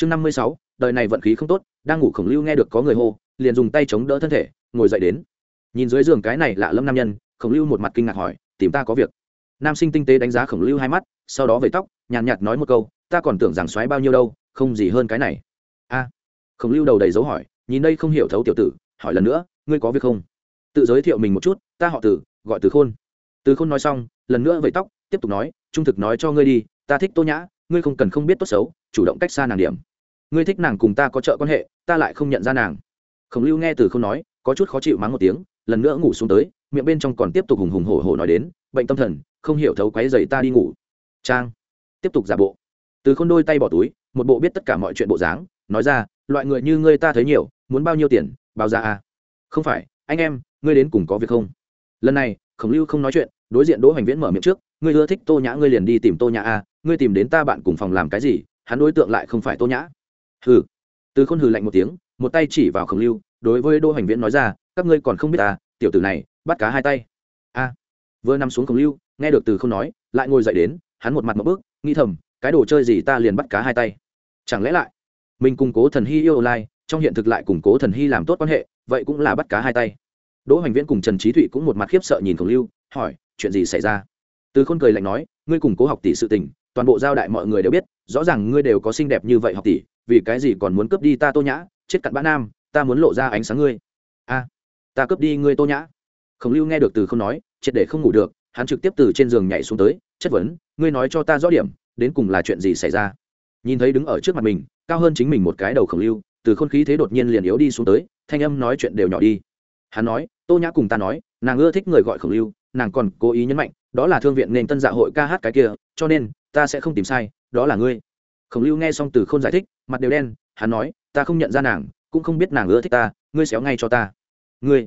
chương năm mươi sáu, đời này vận khí không tốt, đang ngủ khổng lưu nghe được có người hô, liền dùng tay chống đỡ thân thể, ngồi dậy đến. Nhìn dưới giường cái này lạ lâm nam nhân, khổng lưu một mặt kinh ngạc hỏi, tìm ta có việc? Nam sinh tinh tế đánh giá khổng lưu hai mắt, sau đó về tóc, nhàn nhạt nói một câu, ta còn tưởng rằng xoáy bao nhiêu đâu, không gì hơn cái này. A. Khổng lưu đầu đầy dấu hỏi, nhìn đây không hiểu thấu tiểu tử, hỏi lần nữa, ngươi có việc không? Tự giới thiệu mình một chút, ta họ tử, gọi từ khôn. Từ khôn nói xong, lần nữa vẫy tóc, tiếp tục nói, trung thực nói cho ngươi đi, ta thích tô nhã, ngươi không cần không biết tốt xấu chủ động cách xa nàng điểm. Ngươi thích nàng cùng ta có trợ quan hệ, ta lại không nhận ra nàng. Khổng lưu nghe từ không nói, có chút khó chịu mắng một tiếng, lần nữa ngủ xuống tới, miệng bên trong còn tiếp tục hùng hùng hổ hổ nói đến, bệnh tâm thần, không hiểu thấu quáy dày ta đi ngủ. Trang. Tiếp tục giả bộ. Từ k h ô n đôi tay bỏ túi, một bộ biết tất cả mọi chuyện bộ dáng, nói ra, loại người như ngươi ta thấy nhiều, muốn bao nhiêu tiền, bao ra à? Không phải, anh em, ngươi đến cùng có việc không? Lần này, khổng lưu không nói chuyện, đối diện đỗ hoành viễn mở miệng trước, ngươi ưa thích tô nhã, ngươi liền đi tìm tô nhã à ngươi tìm đến ta bạn cùng phòng làm cái gì hắn đối tượng lại không phải tô nhã. Hừ. Từ khôn hừ lạnh một tiếng, một tay chỉ vào khổng lưu, đối với đỗ hoành viễn nói ra, các ngươi còn không biết ta tiểu tử này, bắt cá hai tay. A. Vừa nằm xuống khổng lưu, nghe được từ không nói, lại ngồi dậy đến, hắn một mặt một bước, nghĩ thầm, cái đồ chơi gì ta liền bắt cá hai tay? Chẳng lẽ lại, mình cùng cố thần hy yêu lai, trong hiện thực lại củng cố thần hy làm tốt quan hệ, vậy cũng là bắt cá hai tay. Đỗ hoành viễn cùng trần trí thụy cũng một mặt khiếp sợ nhìn khổng lưu, hỏi, chuyện gì xảy ra? Từ khôn cười lạnh nói, ngươi cùng cố học tỷ sự tình toàn bộ giao đại mọi người đều biết, rõ ràng ngươi đều có xinh đẹp như vậy học tỷ, vì cái gì còn muốn cướp đi ta tô nhã, chết cặn bã nam, ta muốn lộ ra ánh sáng ngươi. A, ta cướp đi ngươi tô nhã. Khổng lưu nghe được từ không nói, triệt để không ngủ được, hắn trực tiếp từ trên giường nhảy xuống tới, chất vấn, ngươi nói cho ta rõ điểm, đến cùng là chuyện gì xảy ra? Nhìn thấy đứng ở trước mặt mình, cao hơn chính mình một cái đầu khổng lưu, từ khôn khí thế đột nhiên liền yếu đi xuống tới, thanh âm nói chuyện đều nhỏ đi. Hắn nói, tô nhã cùng ta nói, nàng ưa thích người gọi khổng lưu nàng còn cố ý nhấn mạnh, đó là thương viện nền tân dạ hội ca hát cái kia, cho nên, ta sẽ không tìm sai, đó là ngươi. Khổng lưu nghe xong từ k h ô n giải thích, mặt đều đen, hắn nói, ta không nhận ra nàng, cũng không biết nàng ưa thích ta, ngươi xéo ngay cho ta. Ngươi.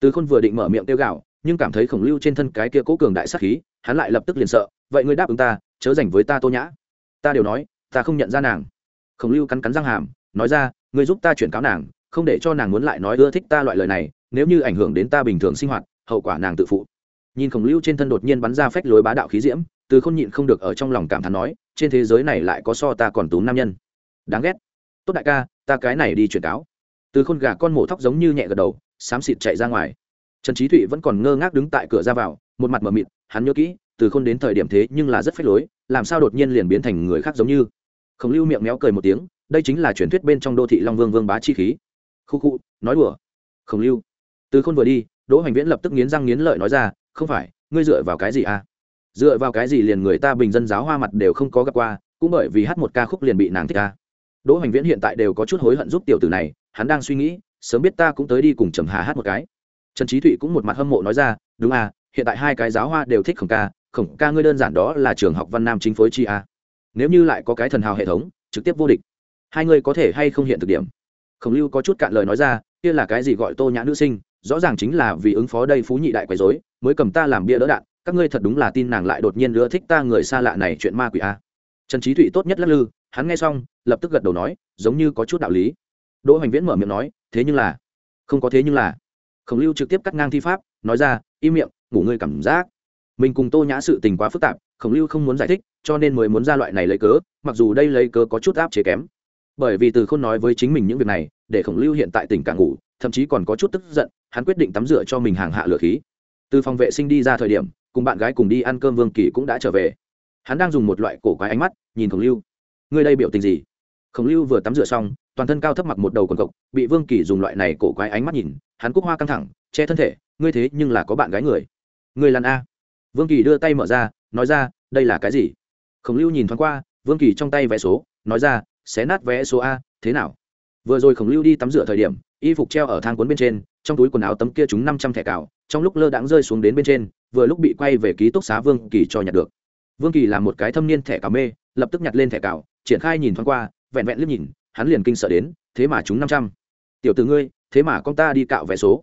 Từ khôn vừa định mở miệng tiêu gạo nhưng cảm thấy khổng lưu trên thân cái kia cố cường đại sắc khí, hắn lại lập tức liền sợ, vậy ngươi đáp ứng ta, chớ dành với ta tô nhã. Ta đều nói, ta không nhận ra nàng. Khổng lưu cắn cắn răng hàm, nói ra, ngươi giúp ta chuyển cáo nàng, không để cho nàng muốn lại nói ưa thích ta loại lời này, nếu như ảnh hưởng đến ta bình thường sinh hoạt, hậu quả nàng tự phụ nhìn khổng lưu trên thân đột nhiên bắn ra phách lối bá đạo khí diễm, từ không nhịn không được ở trong lòng cảm thán nói, trên thế giới này lại có so ta còn túm nam nhân. Đáng ghét. Tốt đại ca, ta cái này đi truyền cáo. Từ khôn gà con mổ thóc giống như nhẹ gật đầu, xám xịt chạy ra ngoài. Trần trí thụy vẫn còn ngơ ngác đứng tại cửa ra vào, một mặt mờ mịt, hắn nhớ kỹ, từ khôn đến thời điểm thế nhưng là rất phách lối, làm sao đột nhiên liền biến thành người khác giống như. Khổng lưu miệng méo cười một tiếng, đây chính là truyền thuyết bên trong đô thị long vương vương bá chi khí. Khu khu, nói đùa. Khổng lưu. Từ khôn vừa đi, đỗ hoành viễn lập tức nghiến răng nghiến lợi nói ra không phải, ngươi dựa vào cái gì à? Dựa vào cái gì liền người ta bình dân giáo hoa mặt đều không có gặp qua, cũng bởi vì hát một ca khúc liền bị nàng thích ca đỗ hoành viễn hiện tại đều có chút hối hận giúp tiểu tử này, hắn đang suy nghĩ, sớm biết ta cũng tới đi cùng trầm hà hát một cái. Trần trí thụy cũng một mặt hâm mộ nói ra, đúng à hiện tại hai cái giáo hoa đều thích khổng ca khổng ca ngươi đơn giản đó là trường học văn nam chính phối chi à. nếu như lại có cái thần hào hệ thống, trực tiếp vô địch. Hai ngươi có thể hay không hiện thực điểm? Khổng lưu có chút cạn lời nói ra, kia là cái gì gọi tô nhã nữ sinh, rõ ràng chính là vì ứng phó đây phú nhị đại quấy dối mới cầm ta làm bia đỡ đạn, các ngươi thật đúng là tin nàng lại đột nhiên nữa thích ta người xa lạ này chuyện ma quỷ a. À. trần trí thụy tốt nhất lắc lư, hắn nghe xong, lập tức gật đầu nói, giống như có chút đạo lý. Đỗ hoành viễn mở miệng nói, thế nhưng là, không có thế nhưng là. Khổng lưu trực tiếp cắt ngang thi pháp, nói ra, im miệng, ngủ ngươi cảm giác. Mình cùng tô nhã sự tình quá phức tạp, khổng lưu không muốn giải thích, cho nên mới muốn ra loại này lấy cớ, mặc dù đây lấy cớ có chút áp chế kém. Bởi vì từ không nói với chính mình những việc này, để khổng lưu hiện tại tỉnh càng ngủ, thậm chí còn có chút tức giận, hắn quyết định tắm rửa cho mình hàng hạ lửa khí từ phòng vệ sinh đi ra thời điểm, cùng bạn gái cùng đi ăn cơm vương kỳ cũng đã trở về. Hắn đang dùng một loại cổ quái ánh mắt, nhìn khổng lưu. Người đây biểu tình gì? Khổng lưu vừa tắm rửa xong, toàn thân cao thấp mặc một đầu quần cộc, bị vương kỳ dùng loại này cổ quái ánh mắt nhìn, hắn cúc hoa căng thẳng, che thân thể, ngươi thế nhưng là có bạn gái người. Người làn a. Vương kỳ đưa tay mở ra, nói ra, đây là cái gì? Khổng lưu nhìn thoáng qua, vương kỳ trong tay vé số, nói ra, xé nát vé số a, thế nào? Vừa rồi khổng lưu đi tắm rửa thời điểm, y phục treo ở thang cuốn bên trên, trong túi quần áo tấm kia chúng năm trăm thẻ cào trong lúc lơ đãng rơi xuống đến bên trên, vừa lúc bị quay về ký túc xá vương kỳ cho nhặt được. Vương kỳ là một cái thâm niên thẻ cào mê, lập tức nhặt lên thẻ cào, triển khai nhìn thoáng qua, vẹn vẹn liếc nhìn, hắn liền kinh sợ đến, thế mà chúng năm trăm. Tiểu từ ngươi, thế mà con ta đi cạo vé số.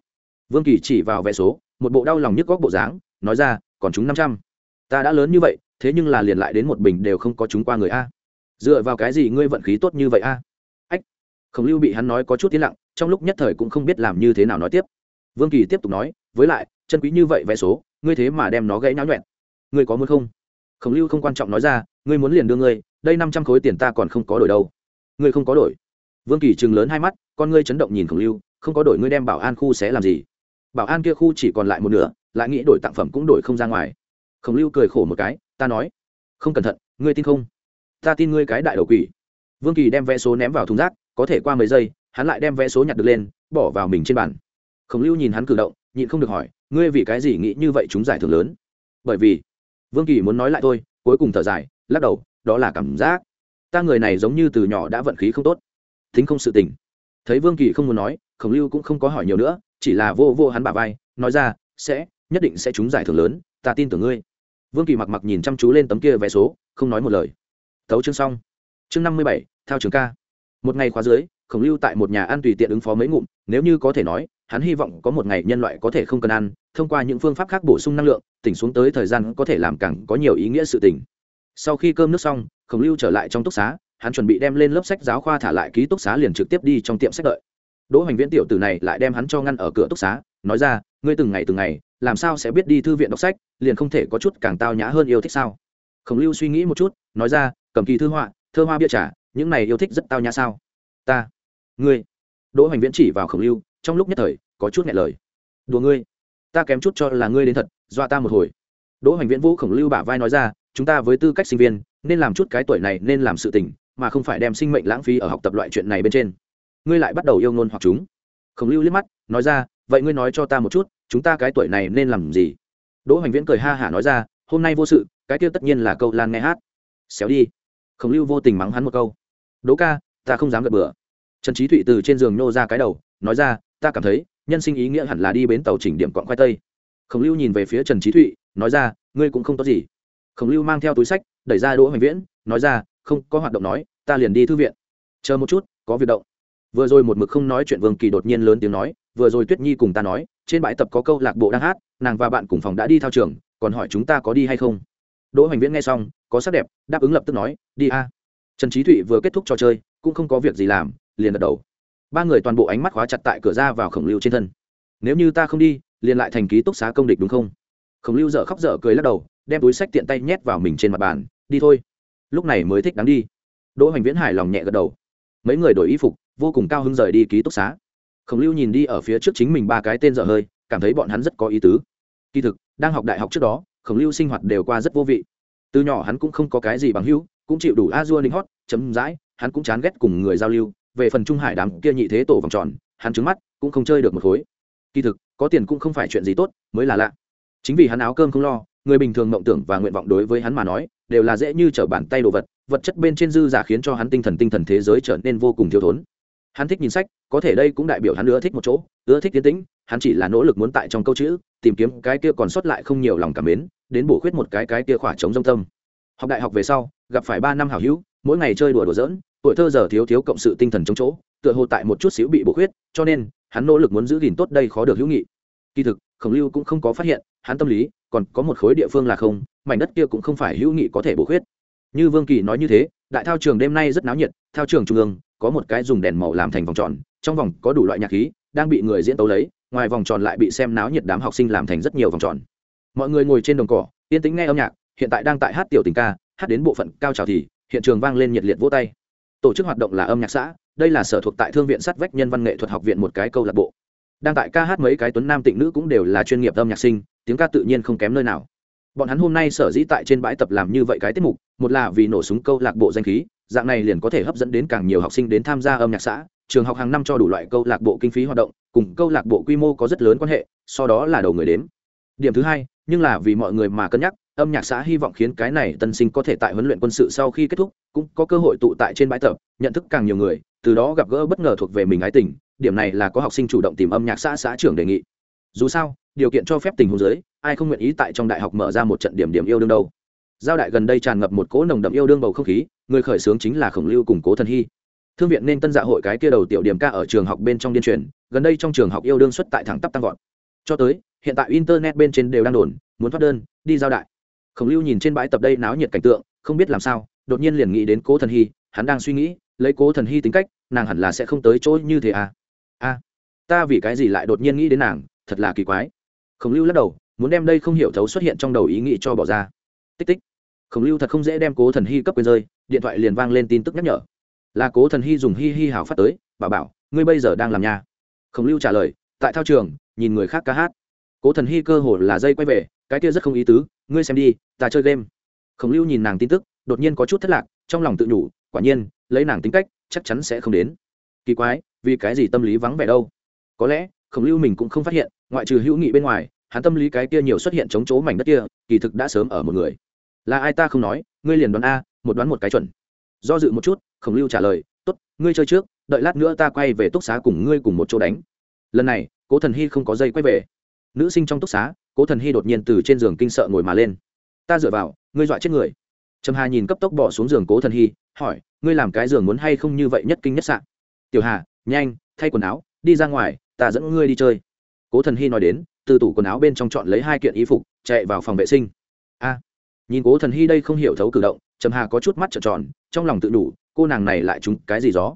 Vương kỳ chỉ vào vé số, một bộ đau lòng nhức góc bộ dáng, nói ra, còn chúng năm trăm. Ta đã lớn như vậy, thế nhưng là liền lại đến một bình đều không có chúng qua người a. Dựa vào cái gì ngươi vận khí tốt như vậy a? Ách. Khổng lưu bị hắn nói có chút tiến lặng, trong lúc nhất thời cũng không biết làm như thế nào nói tiếp. Vương kỳ tiếp tục nói với lại, chân quý như vậy vé số, ngươi thế mà đem nó gãy náo nhuẹn. Ngươi có muốn không? Khổng lưu không quan trọng nói ra, ngươi muốn liền đưa ngươi, đây năm trăm khối tiền ta còn không có đổi đâu. Ngươi không có đổi. Vương kỳ chừng lớn hai mắt, con ngươi chấn động nhìn khổng lưu, không có đổi ngươi đem bảo an khu sẽ làm gì. Bảo an kia khu chỉ còn lại một nửa, lại nghĩ đổi tặng phẩm cũng đổi không ra ngoài. Khổng lưu cười khổ một cái, ta nói, không cẩn thận, ngươi tin không? Ta tin ngươi cái đại đầu quỷ. Vương kỳ đem vé số ném vào thùng rác, có thể qua mấy giây, hắn lại đem vé số nhặt được lên, bỏ vào mình trên bàn. Khổng lưu nhìn hắn cử động nhịn không được hỏi, ngươi vì cái gì nghĩ như vậy chúng giải thưởng lớn? Bởi vì, vương kỳ muốn nói lại thôi, cuối cùng thở dài, lắc đầu, đó là cảm giác. Ta người này giống như từ nhỏ đã vận khí không tốt. Thính không sự tình. Thấy vương kỳ không muốn nói, khổng lưu cũng không có hỏi nhiều nữa, chỉ là vô vô hắn bà vai, nói ra, sẽ, nhất định sẽ trúng giải thưởng lớn, ta tin tưởng ngươi. Vương kỳ mặc mặc nhìn chăm chú lên tấm kia vé số, không nói một lời. Thấu chương xong. Chương năm mươi bảy theo trường ca. Một ngày khóa dưới, khổng lưu tại một nhà ăn tùy tiện ứng phó mấy ngụm, nếu như có thể nói hắn hy vọng có một ngày nhân loại có thể không cần ăn, thông qua những phương pháp khác bổ sung năng lượng, tỉnh xuống tới thời gian có thể làm càng có nhiều ý nghĩa sự tỉnh sau khi cơm nước xong, khổng lưu trở lại trong túc xá, hắn chuẩn bị đem lên lớp sách giáo khoa thả lại ký túc xá liền trực tiếp đi trong tiệm sách đợi. Đỗ hoành viễn tiểu tử này lại đem hắn cho ngăn ở cửa túc xá, nói ra, ngươi từng ngày từng ngày, làm sao sẽ biết đi thư viện đọc sách, liền không thể có chút càng tao nhã hơn yêu thích sao? Khổng lưu suy nghĩ một chút, nói ra, cầm kỳ thư họa, thơ hoa bia trả những này yêu thích rất tao nhã sao? Ta. Ngươi. Đỗ hoành viễn chỉ vào khổng lưu trong lúc nhất thời, có chút nghẹn lời. Đùa ngươi, ta kém chút cho là ngươi đến thật, dọa ta một hồi. Đỗ hoành viễn vũ khổng lưu bả vai nói ra, chúng ta với tư cách sinh viên, nên làm chút cái tuổi này nên làm sự tình, mà không phải đem sinh mệnh lãng phí ở học tập loại chuyện này bên trên. Ngươi lại bắt đầu yêu ngôn hoặc chúng. Khổng lưu liếc mắt, nói ra, vậy ngươi nói cho ta một chút, chúng ta cái tuổi này nên làm gì? Đỗ hoành viễn cười ha hả nói ra, hôm nay vô sự, cái kia tất nhiên là câu lan nghe hát. Xéo đi. Khổng lưu vô tình mắng hắn một câu. Đỗ ca, ta không dám gật bừa. Trần trí thụy từ trên giường nô ra cái đầu, nói ra ta cảm thấy, nhân sinh ý nghĩa hẳn là đi bến tàu chỉnh điểm quặng khoai tây. Khổng lưu nhìn về phía trần trí thụy, nói ra, ngươi cũng không tốt gì. Khổng lưu mang theo túi sách, đẩy ra đỗ hoành viễn, nói ra, không, có hoạt động nói, ta liền đi thư viện. Chờ một chút, có việc động. Vừa rồi một mực không nói chuyện vương kỳ đột nhiên lớn tiếng nói, vừa rồi tuyết nhi cùng ta nói, trên bãi tập có câu lạc bộ đang hát, nàng và bạn cùng phòng đã đi thao trường, còn hỏi chúng ta có đi hay không. Đỗ hoành viễn nghe xong, có sắc đẹp, đáp ứng lập tức nói, đi a. Trần trí thụy vừa kết thúc trò chơi, cũng không có việc gì làm, liền gật đầu ba người toàn bộ ánh mắt khóa chặt tại cửa ra vào khổng lưu trên thân. Nếu như ta không đi, liền lại thành ký túc xá công địch đúng không? Khổng lưu dở khóc dở cười lắc đầu, đem túi sách tiện tay nhét vào mình trên mặt bàn, đi thôi. Lúc này mới thích đáng đi. Đỗ hoành viễn hài lòng nhẹ gật đầu. Mấy người đổi y phục, vô cùng cao hứng rời đi ký túc xá. Khổng lưu nhìn đi ở phía trước chính mình ba cái tên dở hơi, cảm thấy bọn hắn rất có ý tứ. Kỳ thực, đang học đại học trước đó, khổng lưu sinh hoạt đều qua rất vô vị. Từ nhỏ hắn cũng không có cái gì bằng hữu, cũng chịu đủ a dua ninh hót, chấm dãi, hắn cũng chán ghét cùng người giao lưu về phần trung hải đám kia nhị thế tổ vòng tròn, hắn trứng mắt, cũng không chơi được một khối. Kỳ thực, có tiền cũng không phải chuyện gì tốt, mới là lạ. Chính vì hắn áo cơm không lo, người bình thường mộng tưởng và nguyện vọng đối với hắn mà nói, đều là dễ như trở bàn tay đồ vật vật chất bên trên dư giả khiến cho hắn tinh thần tinh thần thế giới trở nên vô cùng thiếu thốn. Hắn thích nhìn sách, có thể đây cũng đại biểu hắn ưa thích một chỗ, ưa thích tiến tĩnh, hắn chỉ là nỗ lực muốn tại trong câu chữ, tìm kiếm cái kia còn sót lại không nhiều lòng cảm mến, đến bổ khuyết một cái cái kia khỏa chống dông tâm. Học đại học về sau, gặp phải ba năm hảo hữu, mỗi ngày chơi đùa đùa giỡn tuổi thơ giờ thiếu thiếu cộng sự tinh thần chống chỗ, tựa hồ tại một chút xíu bị bổ khuyết, cho nên, hắn nỗ lực muốn giữ gìn tốt đây khó được hữu nghị. Kỳ thực, khổng lưu cũng không có phát hiện, hắn tâm lý, còn có một khối địa phương là không, mảnh đất kia cũng không phải hữu nghị có thể bổ khuyết. Như vương kỳ nói như thế, đại thao trường đêm nay rất náo nhiệt, thao trường trung ương, có một cái dùng đèn màu làm thành vòng tròn, trong vòng có đủ loại nhạc khí, đang bị người diễn tấu lấy, ngoài vòng tròn lại bị xem náo nhiệt đám học sinh làm thành rất nhiều vòng tròn. Mọi người ngồi trên đồng cỏ, yên tĩnh nghe âm nhạc, hiện tại đang tại hát tiểu tình ca, hát đến bộ phận cao trào thì, hiện trường vang lên nhiệt liệt vỗ tay tổ chức hoạt động là âm nhạc xã, đây là sở thuộc tại thương viện sát vách nhân văn nghệ thuật học viện một cái câu lạc bộ. Đang tại ca hát mấy cái tuấn nam tịnh nữ cũng đều là chuyên nghiệp âm nhạc sinh, tiếng ca tự nhiên không kém nơi nào. Bọn hắn hôm nay sở dĩ tại trên bãi tập làm như vậy cái tiết mục, một là vì nổ súng câu lạc bộ danh khí, dạng này liền có thể hấp dẫn đến càng nhiều học sinh đến tham gia âm nhạc xã, trường học hàng năm cho đủ loại câu lạc bộ kinh phí hoạt động, cùng câu lạc bộ quy mô có rất lớn quan hệ sau đó là đầu người đến điểm thứ hai nhưng là vì mọi người mà cân nhắc, âm nhạc xã hy vọng khiến cái này tân sinh có thể tại huấn luyện quân sự sau khi kết thúc, cũng có cơ hội tụ tại trên bãi tập, nhận thức càng nhiều người, từ đó gặp gỡ bất ngờ thuộc về mình ái tình, điểm này là có học sinh chủ động tìm âm nhạc xã xã trưởng đề nghị. Dù sao, điều kiện cho phép tình huống giới ai không nguyện ý tại trong đại học mở ra một trận điểm điểm yêu đương đâu. Giao đại gần đây tràn ngập một cỗ nồng đậm yêu đương bầu không khí, người khởi xướng chính là khổng lưu cùng cố thần hy. Thương viện nên tân dạ hội cái kia đầu tiểu điểm ca ở trường học bên trong điên truyền, gần đây trong trường học yêu đương xuất tại thẳng tắp tăng vọt. Cho tới hiện tại internet bên trên đều đang đồn, muốn thoát đơn, đi giao đại. Khổng lưu nhìn trên bãi tập đây náo nhiệt cảnh tượng, không biết làm sao, đột nhiên liền nghĩ đến cố thần hy, hắn đang suy nghĩ, lấy cố thần hy tính cách, nàng hẳn là sẽ không tới chỗ như thế à? A ta vì cái gì lại đột nhiên nghĩ đến nàng, thật là kỳ quái. Khổng lưu lắc đầu, muốn đem đây không hiểu thấu xuất hiện trong đầu ý nghĩ cho bỏ ra. Tích tích. Khổng lưu thật không dễ đem cố thần hy cấp quyền rơi, điện thoại liền vang lên tin tức nhắc nhở. Là cố thần hy dùng hi hi hào phát tới, bảo bảo, ngươi bây giờ đang làm nhà. Khổng lưu trả lời, tại thao trường, nhìn người khác ca hát cố thần hy cơ hồ là dây quay về, cái kia rất không ý tứ, ngươi xem đi, ta chơi game. Khổng lưu nhìn nàng tin tức, đột nhiên có chút thất lạc, trong lòng tự nhủ, quả nhiên, lấy nàng tính cách, chắc chắn sẽ không đến. Kỳ quái, vì cái gì tâm lý vắng vẻ đâu? Có lẽ, khổng lưu mình cũng không phát hiện, ngoại trừ hữu nghị bên ngoài, hắn tâm lý cái kia nhiều xuất hiện chống chỗ mảnh đất kia, kỳ thực đã sớm ở một người. Là ai ta không nói, ngươi liền đoán a, một đoán một cái chuẩn. Do dự một chút, khổng lưu trả lời, tốt, ngươi chơi trước, đợi lát nữa ta quay về túc xá cùng ngươi cùng một chỗ đánh. Lần này, cố thần hy không có dây quay về nữ sinh trong túc xá, cố thần hy đột nhiên từ trên giường kinh sợ ngồi mà lên. Ta dựa vào, ngươi dọa chết người. Trầm hà nhìn cấp tốc bỏ xuống giường cố thần hy, hỏi, ngươi làm cái giường muốn hay không như vậy nhất kinh nhất sạn tiểu hà, nhanh, thay quần áo, đi ra ngoài, ta dẫn ngươi đi chơi. Cố thần hy nói đến, từ tủ quần áo bên trong chọn lấy hai kiện y phục, chạy vào phòng vệ sinh. A, nhìn cố thần hy đây không hiểu thấu cử động, trầm hà có chút mắt trợn tròn, trong lòng tự đủ, cô nàng này lại trúng cái gì gió?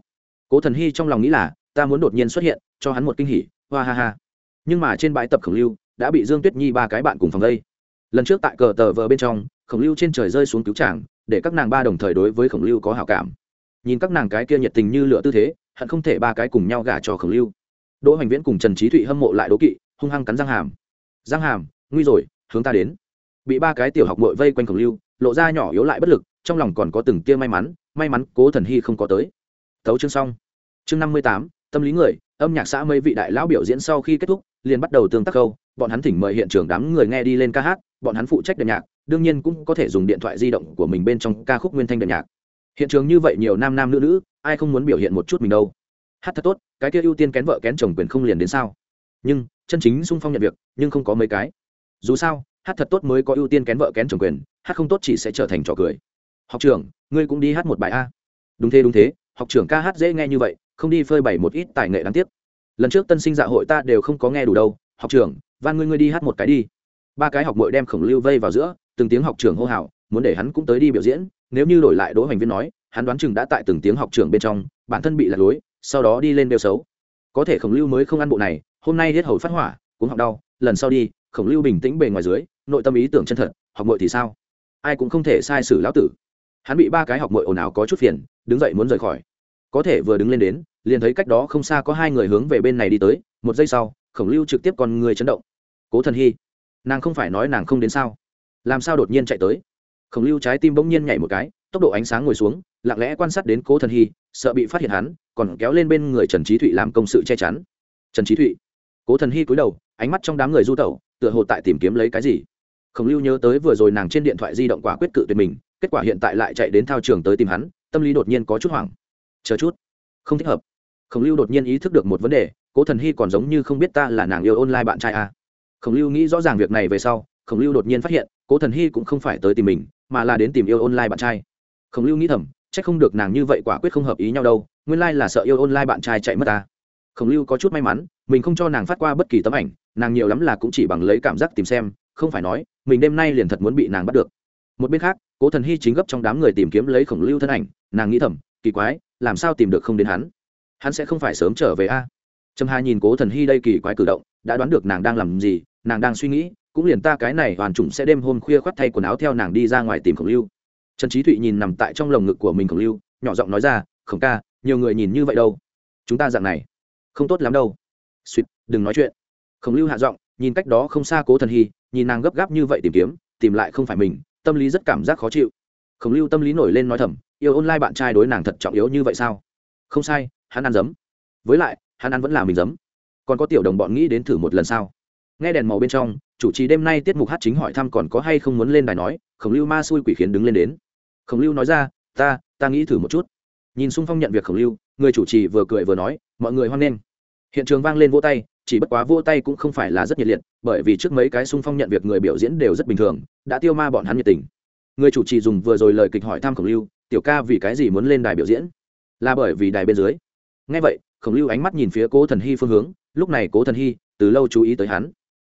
Cố thần hy trong lòng nghĩ là, ta muốn đột nhiên xuất hiện, cho hắn một kinh hỉ, hoa ha ha nhưng mà trên bãi tập khổng lưu đã bị dương tuyết nhi ba cái bạn cùng phòng đây lần trước tại cờ tờ vờ bên trong, khổng lưu trên trời rơi xuống cứu tràng để các nàng ba đồng thời đối với khổng lưu có hào cảm. Nhìn các nàng cái kia nhiệt tình như lửa tư thế, hận không thể ba cái cùng nhau gả cho khổng lưu. Đỗ hoành viễn cùng trần trí thụy hâm mộ lại đố kỵ, hung hăng cắn răng hàm. Răng hàm, nguy rồi, hướng ta đến. Bị ba cái tiểu học mội vây quanh khổng lưu, lộ ra nhỏ yếu lại bất lực, trong lòng còn có từng tia may mắn may mắn cố thần hy không có tới. Thấu chương xong. Chương năm mươi tám, tâm lý người, âm nhạc xã mấy vị đại lão biểu diễn sau khi kết thúc liền bắt đầu tương tác câu bọn hắn thỉnh mời hiện trường đám người nghe đi lên ca hát, bọn hắn phụ trách đệm nhạc, đương nhiên cũng có thể dùng điện thoại di động của mình bên trong ca khúc nguyên thanh đệm nhạc. Hiện trường như vậy nhiều nam nam nữ nữ, ai không muốn biểu hiện một chút mình đâu. Hát thật tốt, cái kia ưu tiên kén vợ kén chồng quyền không liền đến sao? Nhưng, chân chính sung phong nhận việc, nhưng không có mấy cái. Dù sao, hát thật tốt mới có ưu tiên kén vợ kén chồng quyền, hát không tốt chỉ sẽ trở thành trò cười. Học trưởng, ngươi cũng đi hát một bài a. Đúng thế đúng thế, học trưởng ca hát dễ nghe như vậy, không đi phơi bày một ít tài nghệ đáng tiếc lần trước tân sinh dạ hội ta đều không có nghe đủ đâu, học trưởng van ngươi ngươi đi hát một cái đi. Ba cái học mội đem khổng lưu vây vào giữa, từng tiếng học trưởng hô hào, muốn để hắn cũng tới đi biểu diễn, nếu như đổi lại đỗ hoành viên nói, hắn đoán chừng đã tại từng tiếng học trưởng bên trong, bản thân bị lạc lối, sau đó đi lên đều xấu. Có thể khổng lưu mới không ăn bộ này, hôm nay hết hầu phát hỏa, cũng học đau, lần sau đi, khổng lưu bình tĩnh bề ngoài dưới, nội tâm ý tưởng chân thật, học mội thì sao? Ai cũng không thể sai sử lão tử. Hắn bị ba cái học mội ồn ào có chút phiền, đứng dậy muốn rời khỏi. Có thể vừa đứng lên đến liền thấy cách đó không xa có hai người hướng về bên này đi tới, một giây sau, khổng lưu trực tiếp còn người chấn động. Cố thần hy, nàng không phải nói nàng không đến sao? Làm sao đột nhiên chạy tới? Khổng lưu trái tim bỗng nhiên nhảy một cái, tốc độ ánh sáng ngồi xuống, lặng lẽ quan sát đến cố thần hy, sợ bị phát hiện hắn, còn kéo lên bên người trần trí thụy làm công sự che chắn. Trần trí thụy, cố thần hy cúi đầu, ánh mắt trong đám người du tẩu, tựa hồ tại tìm kiếm lấy cái gì? Khổng lưu nhớ tới vừa rồi nàng trên điện thoại di động quả quyết cự tuyệt mình, kết quả hiện tại lại chạy đến thao trường tới tìm hắn, tâm lý đột nhiên có chút hoảng. Chờ chút. Không thích hợp khổng lưu đột nhiên ý thức được một vấn đề, cố thần hy còn giống như không biết ta là nàng yêu online bạn trai à. khổng lưu nghĩ rõ ràng việc này về sau, khổng lưu đột nhiên phát hiện, cố thần hy cũng không phải tới tìm mình, mà là đến tìm yêu online bạn trai. Khổng lưu nghĩ thầm c h ắ c không được nàng như vậy quả quyết không hợp ý nhau đâu, nguyên lai、like、là sợ yêu online bạn trai chạy mất ta. Khổng lưu có chút may mắn, mình không cho nàng phát qua bất kỳ tấm ảnh, nàng nhiều lắm là cũng chỉ bằng lấy cảm giác tìm xem, không phải nói, mình đêm nay liền thật muốn bị nàng bắt được. Một bên khác, cố thần hy chính gấp trong đám người tìm kiếm lấy khổng lưu thân ảnh, nàng nghĩ thầm, kỳ quái, làm sao tìm được không đến hắn? Hắn sẽ không phải sớm trở về a. Trầm hà nhìn cố thần hy đây kỳ quái cử động, đã đoán được nàng đang làm gì, nàng đang suy nghĩ, cũng liền ta cái này hoàn trùng sẽ đêm hôm khuya khoắt thay quần áo theo nàng đi ra ngoài tìm khổng lưu. Trần trí thụy nhìn nằm tại trong lồng ngực của mình khổng lưu, nhỏ giọng nói ra, khổng ca, nhiều người nhìn như vậy đâu? Chúng ta dạng này, không tốt lắm đâu. Suýt đừng nói chuyện. Khổng lưu hạ giọng, nhìn cách đó không xa cố thần hy, nhìn nàng gấp gáp như vậy tìm kiếm, tìm lại không phải mình, tâm lý rất cảm giác khó chịu. Khổng lưu tâm lý nổi lên nói thầm, yêu online bạn trai đối nàng thật trọng yếu như vậy sao? Không sai hắn ăn giấm. Với lại, hắn ăn vẫn là mình giấm. Còn có tiểu đồng bọn nghĩ đến thử một lần sao? Nghe đèn màu bên trong, chủ trì đêm nay tiết mục hát chính hỏi thăm còn có hay không muốn lên đài nói, khổng lưu ma xui quỷ khiến đứng lên đến. Khổng lưu nói ra, ta ta nghĩ thử một chút. Nhìn xung phong nhận việc khổng lưu, người chủ trì vừa cười vừa nói, mọi người hoan nghênh. Hiện trường vang lên vỗ tay, chỉ bất quá vỗ tay cũng không phải là rất nhiệt liệt, bởi vì trước mấy cái xung phong nhận việc người biểu diễn đều rất bình thường, đã tiêu ma bọn hắn nhiệt tình. Người chủ trì dùng vừa rồi lời kịch hỏi thăm khổng lưu, tiểu ca vì cái gì muốn lên đài biểu diễn? Là bởi vì đài bên dưới ngay vậy, khổng lưu ánh mắt nhìn phía cố thần hy phương hướng, lúc này cố thần hy từ lâu chú ý tới hắn.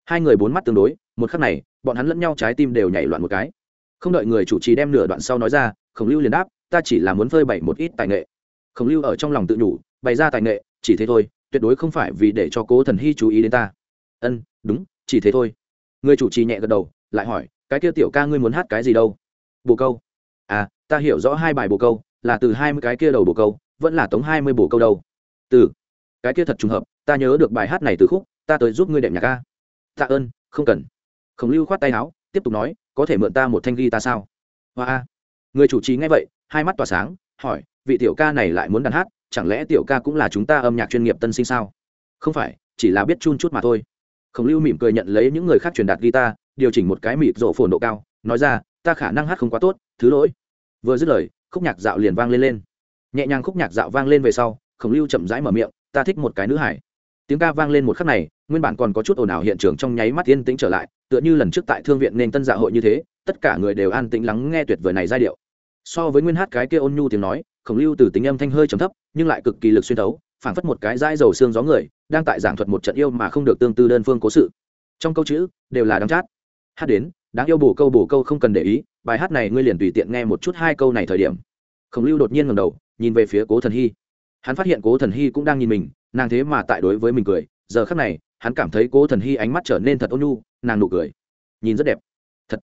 Hai người bốn mắt tương đối, một khắc này, bọn hắn lẫn nhau trái tim đều nhảy loạn một cái. Không đợi người chủ trì đem nửa đoạn sau nói ra, khổng lưu liền đáp, ta chỉ là muốn phơi bày một ít tài nghệ. Khổng lưu ở trong lòng tự nhủ, bày ra tài nghệ, chỉ thế thôi, tuyệt đối không phải vì để cho cố thần hy chú ý đến ta. Ân, đúng, chỉ thế thôi. Người chủ trì nhẹ gật đầu, lại hỏi, cái kia tiểu ca ngươi muốn hát cái gì đâu? Bồ câu. À ta hiểu rõ hai bài bồ câu, là từ hai mươi cái kia đầu bồ câu vẫn là tống hai mươi bổ câu đâu. Từ, cái kia thật trùng hợp, ta nhớ được bài hát này từ khúc, ta tới giúp ngươi đệm nhạc ca. Tạ ơn, không cần. Khổng lưu khoát tay áo, tiếp tục nói, có thể mượn ta một thanh ghi ta sao? Hoa người chủ trì nghe vậy, hai mắt tỏa sáng, hỏi, vị tiểu ca này lại muốn đàn hát, chẳng lẽ tiểu ca cũng là chúng ta âm nhạc chuyên nghiệp tân sinh sao? Không phải, chỉ là biết chun chút mà thôi. Khổng lưu mỉm cười nhận lấy những người khác truyền đạt guitar, điều chỉnh một cái mịt rộ phồn độ cao, nói ra, ta khả năng hát không quá tốt, thứ lỗi. Vừa dứt lời, khúc nhạc dạo liền vang lên lên nhẹ nhàng khúc nhạc dạo vang lên về sau, khổng lưu chậm rãi mở miệng, ta thích một cái nữ hải. Tiếng ca vang lên một khắc này, nguyên bản còn có chút ồn ào hiện trường trong nháy mắt yên tĩnh trở lại, tựa như lần trước tại thương viện nên tân dạ hội như thế, tất cả người đều an tĩnh lắng nghe tuyệt vời này giai điệu. So với nguyên hát cái kia ôn nhu tiếng nói, khổng lưu từ tính âm thanh hơi trầm thấp, nhưng lại cực kỳ lực xuyên thấu, phảng phất một cái dai dầu xương gió người, đang tại giảng thuật một trận yêu mà không được tương tư đơn phương cố sự. Trong câu chữ, đều là đáng chát. Hát đến, đáng yêu bổ câu bổ câu không cần để ý, bài hát này ngươi liền tùy tiện nghe một chút hai câu này thời điểm. Khổng lưu đột nhiên ngầm đầu nhìn về phía cố thần hy. Hắn phát hiện cố thần hy cũng đang nhìn mình, nàng thế mà tại đối với mình cười. Giờ khắc này, hắn cảm thấy cố thần hy ánh mắt trở nên thật ôn nhu, nàng nụ cười. Nhìn rất đẹp. Thật.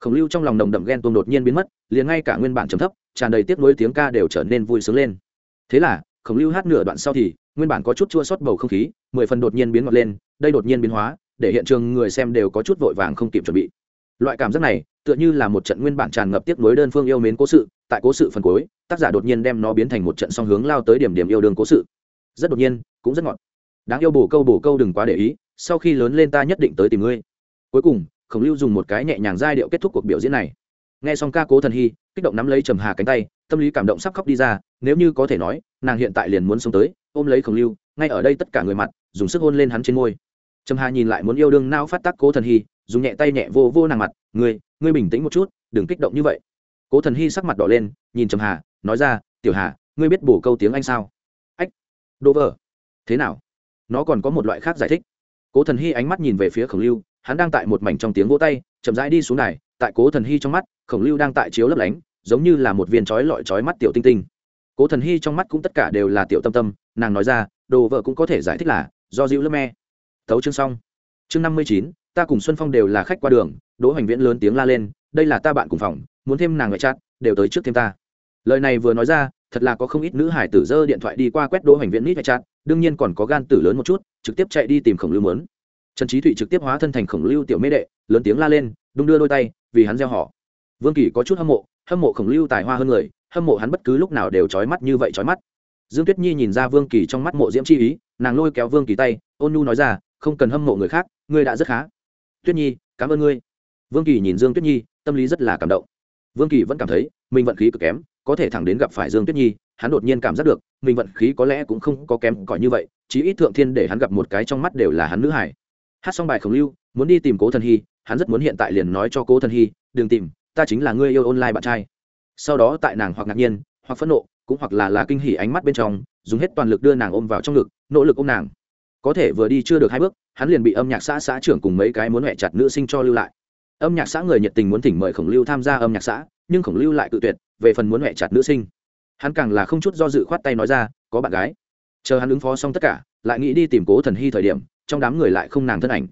Khổng lưu trong lòng đồng đậm ghen tuông đột nhiên biến mất, liền ngay cả nguyên bản trầm thấp, tràn đầy tiếc nuối tiếng ca đều trở nên vui sướng lên. Thế là, khổng lưu hát nửa đoạn sau thì, nguyên bản có chút chua sót bầu không khí, mười phần đột nhiên biến ngọt lên, đây đột nhiên biến hóa, để hiện trường người xem đều có chút vội vàng không kịp chuẩn bị loại cảm giác này, tựa như là một trận nguyên bản tràn ngập tiếp nối đơn phương yêu mến cố sự, tại cố sự phần cuối, tác giả đột nhiên đem nó biến thành một trận song hướng lao tới điểm điểm yêu đương cố sự. Rất đột nhiên, cũng rất ngọt. Đáng yêu bổ câu bổ câu đừng quá để ý, sau khi lớn lên ta nhất định tới tìm ngươi. Cuối cùng, khổng lưu dùng một cái nhẹ nhàng giai điệu kết thúc cuộc biểu diễn này. Nghe xong ca cố thần hy, kích động nắm lấy trầm hà cánh tay, tâm lý cảm động sắp khóc đi ra, nếu như có thể nói, nàng hiện tại liền muốn sống tới, ôm lấy khổng lưu, ngay ở đây tất cả người mặt, dùng sức hôn lên hắn trên môi. Trầm hà nhìn lại muốn yêu đương nao phát tác cố thần hy dùng nhẹ tay nhẹ vô vô nàng mặt, ngươi ngươi bình tĩnh một chút, đừng kích động như vậy. Cố thần hy sắc mặt đỏ lên, nhìn trầm hà, nói ra, tiểu hà, ngươi biết bổ câu tiếng anh sao? Ách, đỗ vờ thế nào? Nó còn có một loại khác giải thích. Cố thần hy ánh mắt nhìn về phía khổng lưu, hắn đang tại một mảnh trong tiếng vỗ tay, chậm rãi đi xuống này tại cố thần hy trong mắt, khổng lưu đang tại chiếu lấp lánh, giống như là một viên chói lọi chói mắt tiểu tinh tinh. Cố thần hy trong mắt cũng tất cả đều là tiểu tâm tâm, nàng nói ra đồ vợ cũng có thể giải thích là, do dịu lớp me. Thấu chương xong. Chương năm mươi chín ta cùng xuân phong đều là khách qua đường, đỗ hoành viễn lớn tiếng la lên, đây là ta bạn cùng phòng, muốn thêm nàng ngoại chát đều tới trước thêm ta. Lời này vừa nói ra, thật là có không ít nữ hải tử dơ điện thoại đi qua quét đỗ hoành viễn nít ngoại chát đương nhiên còn có gan tử lớn một chút, trực tiếp chạy đi tìm khổng lưu mớn trần trí thụy trực tiếp hóa thân thành khổng lưu tiểu mê đệ, lớn tiếng la lên, đung đưa đôi tay, vì hắn gieo họ. Vương kỳ có chút hâm mộ hâm mộ khổng lưu tài hoa hơn người, hâm mộ hắn bất cứ lúc nào đều trói mắt như vậy trói mắt. Dương tuyết nhi nhìn ra vương kỳ trong mắt mộ diễm chi ý, nàng lôi kéo vương kỳ tay, ôn nhu nói ra, không cần hâm mộ người khác, ngươi đã rất khá tuyết nhi, cảm ơn ngươi. Vương kỳ nhìn dương tuyết nhi, tâm lý rất là cảm động. Vương kỳ vẫn cảm thấy, mình vận khí cực kém, có thể thẳng đến gặp phải dương tuyết nhi, hắn đột nhiên cảm giác được, mình vận khí có lẽ cũng không có kém cỏi như vậy, chí ít thượng thiên để hắn gặp một cái trong mắt đều là hắn nữ hải hát xong bài khổng lưu, muốn đi tìm cố thần hy, hắn rất muốn hiện tại liền nói cho cố thần hy, đừng tìm, ta chính là người yêu online bạn trai. Sau đó tại nàng hoặc ngạc nhiên, hoặc phẫn nộ, cũng hoặc là là kinh hỉ ánh mắt bên trong, dùng hết toàn lực đưa nàng ôm vào trong ngực, nỗ lực ôm nàng có thể vừa đi chưa được hai bước, hắn liền bị âm nhạc xã xã trưởng cùng mấy cái muốn mẹ chặt nữ sinh cho lưu lại. Âm nhạc xã người nhiệt tình muốn thỉnh mời khổng lưu tham gia âm nhạc xã, nhưng khổng lưu lại tự tuyệt, về phần muốn mẹ chặt nữ sinh. Hắn càng là không chút do dự khoát tay nói ra, có bạn gái. Chờ hắn ứng phó xong tất cả, lại nghĩ đi tìm cố thần hy thời điểm, trong đám người lại không nàng thân ảnh.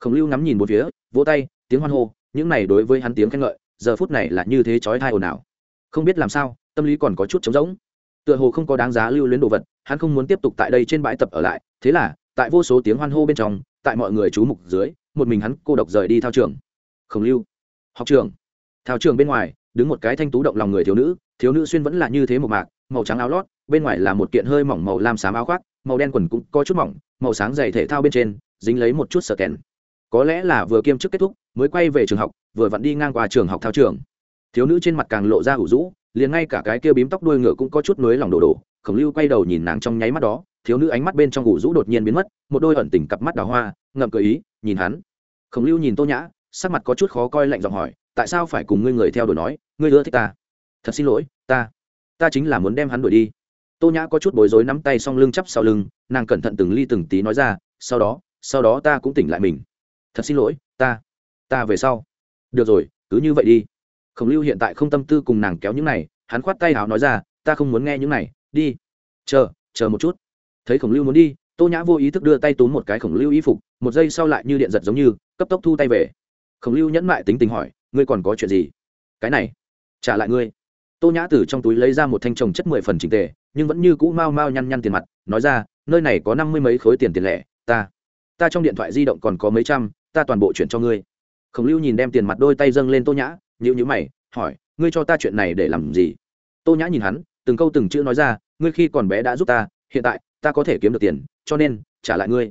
Khổng lưu ngắm nhìn một phía, vỗ tay, tiếng hoan hô, những này đối với hắn tiếng khen ngợi, giờ phút này là như thế chói thai ồn ào. Không biết làm sao, tâm lý còn có chút trống rỗng. Tựa hồ không có đáng giá lưu luyến đồ vật, hắn không muốn tiếp tục tại đây trên bãi tập ở lại, thế là tại vô số tiếng hoan hô bên trong, tại mọi người chú mục dưới, một mình hắn cô độc rời đi thao trường. Khổng lưu, học trường. Thao trường bên ngoài, đứng một cái thanh tú động lòng người thiếu nữ thiếu nữ xuyên vẫn là như thế một mạc, màu trắng áo lót, bên ngoài là một kiện hơi mỏng màu lam xám áo khoác, màu đen quần cũng có chút mỏng, màu sáng dày thể thao bên trên, dính lấy một chút sợ kèn. Có lẽ là vừa kiêm chức kết thúc, mới quay về trường học, vừa vặn đi ngang qua trường học thao trường. Thiếu nữ trên mặt càng lộ ra ủ rũ, liền ngay cả cái kia bím tóc đuôi ngựa cũng có chút nới lòng đổ đổ, khổng lưu quay đầu nhìn nàng trong nháy mắt đó thiếu nữ ánh mắt bên trong ngủ rũ đột nhiên biến mất, một đôi ẩn tình cặp mắt đào hoa, ngậm cười ý, nhìn hắn. Khổng lưu nhìn tô nhã, sắc mặt có chút khó coi lạnh giọng hỏi, tại sao phải cùng ngươi người theo đuổi nói, ngươi ưa thích ta? Thật xin lỗi, ta ta chính là muốn đem hắn đuổi đi. Tô nhã có chút bối rối nắm tay xong lưng chắp sau lưng, nàng cẩn thận từng ly từng tí nói ra, sau đó sau đó ta cũng tỉnh lại mình. Thật xin lỗi, ta ta về sau. Được rồi, cứ như vậy đi. Khổng lưu hiện tại không tâm tư cùng nàng kéo những này, hắn khoát tay hào nói ra, ta không muốn nghe những này, đi, chờ chờ một chút thấy khổng lưu muốn đi, tô nhã vô ý thức đưa tay túm một cái khổng lưu y phục, một giây sau lại như điện giật giống như, cấp tốc thu tay về. Khổng lưu nhẫn mại tính tình hỏi, ngươi còn có chuyện gì? Cái này, trả lại ngươi. Tô nhã từ trong túi lấy ra một thanh trồng chất mười phần trình tề, nhưng vẫn như cũ mau mau nhăn nhăn tiền mặt, nói ra, nơi này có năm mươi mấy khối tiền tiền lẻ, ta ta trong điện thoại di động còn có mấy trăm, ta toàn bộ chuyển cho ngươi. Khổng lưu nhìn đem tiền mặt đôi tay dâng lên tô nhã nhữ nhữ mày, hỏi, ngươi cho ta chuyện này để làm gì? Tô nhã nhìn hắn, từng câu từng chữ nói ra, ngươi khi còn bé đã giúp ta, hiện tại ta có thể kiếm được tiền, cho nên, trả lại ngươi.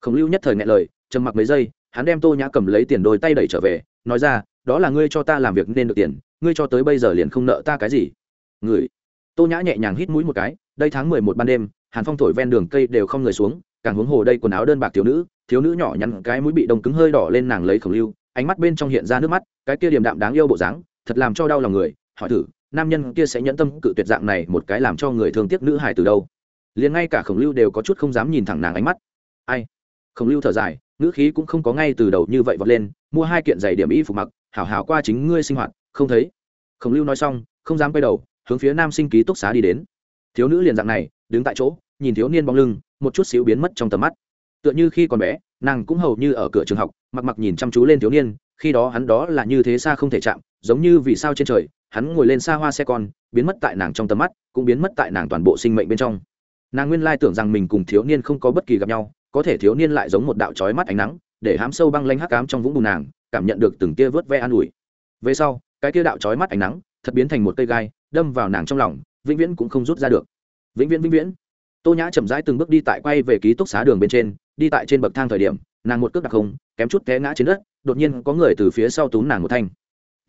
Khổng lưu nhất thời ngại lời, trầm mặc mấy giây, hắn đem tô nhã cầm lấy tiền đôi tay đẩy trở về, nói ra, đó là ngươi cho ta làm việc nên được tiền, ngươi cho tới bây giờ liền không nợ ta cái gì. Người. Tô nhã nhẹ nhàng hít mũi một cái, đây tháng mười một ban đêm, hàn phong thổi ven đường cây đều không người xuống, càng huống hồ đây quần áo đơn bạc thiếu nữ thiếu nữ nhỏ nhắn cái mũi bị đông cứng hơi đỏ lên nàng lấy khổng lưu, ánh mắt bên trong hiện ra nước mắt, cái kia điềm đạm đáng yêu bộ dáng, thật làm cho đau lòng người, hỏi thử, nam nhân kia sẽ nhẫn tâm cự tuyệt dạng này một cái làm cho người thương tiếc nữ hài từ đâu? Liền ngay cả khổng lưu đều có chút không dám nhìn thẳng nàng ánh mắt. Ai? Khổng lưu thở dài, ngữ khí cũng không có ngay từ đầu như vậy vọt lên, mua hai kiện giày điểm y phục mặc, hảo hảo qua chính ngươi sinh hoạt, không thấy. Khổng lưu nói xong, không dám quay đầu, hướng phía nam sinh ký túc xá đi đến. Thiếu nữ liền dạng này, đứng tại chỗ, nhìn thiếu niên bóng lưng, một chút xíu biến mất trong tầm mắt. Tựa như khi còn bé, nàng cũng hầu như ở cửa trường học, mặc mặc nhìn chăm chú lên thiếu niên, khi đó hắn đó là như thế xa không thể chạm, giống như vì sao trên trời, hắn ngồi lên xa hoa xe con, biến mất tại nàng trong tầm mắt, cũng biến mất tại nàng toàn bộ sinh mệnh bên trong nàng nguyên lai tưởng rằng mình cùng thiếu niên không có bất kỳ gặp nhau, có thể thiếu niên lại giống một đạo trói mắt ánh nắng, để hám sâu băng lanh hắc cám trong vũng bùn nàng, cảm nhận được từng tia vớt ve an ủi. Về sau, cái tia đạo trói mắt ánh nắng, thật biến thành một cây gai, đâm vào nàng trong lòng, vĩnh viễn cũng không rút ra được. Vĩnh viễn vĩnh viễn. Tô nhã chậm rãi từng bước đi tại quay về ký túc xá đường bên trên, đi tại trên bậc thang thời điểm, nàng một cước đặc không, kém chút té ngã trên đất, đột nhiên có người từ phía sau túm nàng một thanh.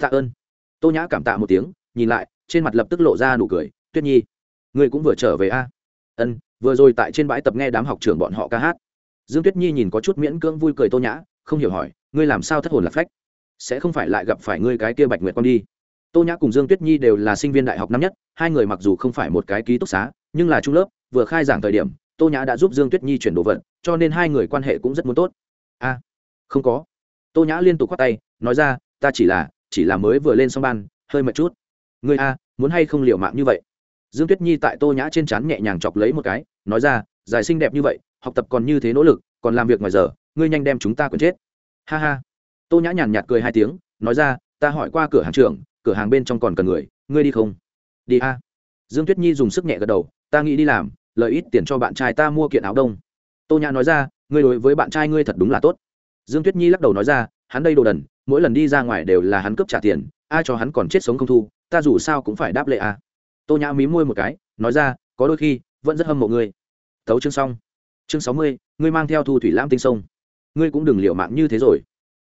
Tạ ơn. Tô nhã cảm tạ một tiếng, nhìn lại, trên mặt lập tức lộ ra nụ cười, tuyết nhi ngươi cũng vừa trở về a ân, vừa rồi tại trên bãi tập nghe đám học trưởng bọn họ ca hát. Dương tuyết nhi nhìn có chút miễn cưỡng vui cười tô nhã, không hiểu hỏi, ngươi làm sao thất hồn lạc phách? Sẽ không phải lại gặp phải ngươi cái kia bạch nguyệt con đi? Tô nhã cùng dương tuyết nhi đều là sinh viên đại học năm nhất, hai người mặc dù không phải một cái ký túc xá, nhưng là trung lớp, vừa khai giảng thời điểm, tô nhã đã giúp dương tuyết nhi chuyển đồ vật, cho nên hai người quan hệ cũng rất muốn tốt. A, không có. Tô nhã liên tục khoác tay, nói ra, ta chỉ là chỉ là mới vừa lên xong ban, hơi mệt chút. Ngươi a, muốn hay không liều mạng như vậy? Dương tuyết nhi tại tô nhã trên trán nhẹ nhàng chọc lấy một cái, nói ra, giải sinh đẹp như vậy, học tập còn như thế nỗ lực, còn làm việc ngoài giờ, ngươi nhanh đem chúng ta quyền chết. Ha ha. Tô nhã nhàn nhạt cười hai tiếng, nói ra, ta hỏi qua cửa hàng trưởng, cửa hàng bên trong còn cần người, ngươi đi không? Đi a. Dương tuyết nhi dùng sức nhẹ gật đầu, ta nghĩ đi làm, lợi ít tiền cho bạn trai ta mua kiện áo đông. Tô nhã nói ra, ngươi đối với bạn trai ngươi thật đúng là tốt. Dương tuyết nhi lắc đầu nói ra, hắn đây đồ đần, mỗi lần đi ra ngoài đều là hắn cướp trả tiền, ai cho hắn còn chết sống không thu, ta dù sao cũng phải đáp lệ a tô nhã mí môi một cái, nói ra, có đôi khi, vẫn rất hâm mộ ngươi. Thấu chương xong. Chương sáu mươi, ngươi mang theo thu thủy lam tinh sông. Ngươi cũng đừng liệu mạng như thế rồi.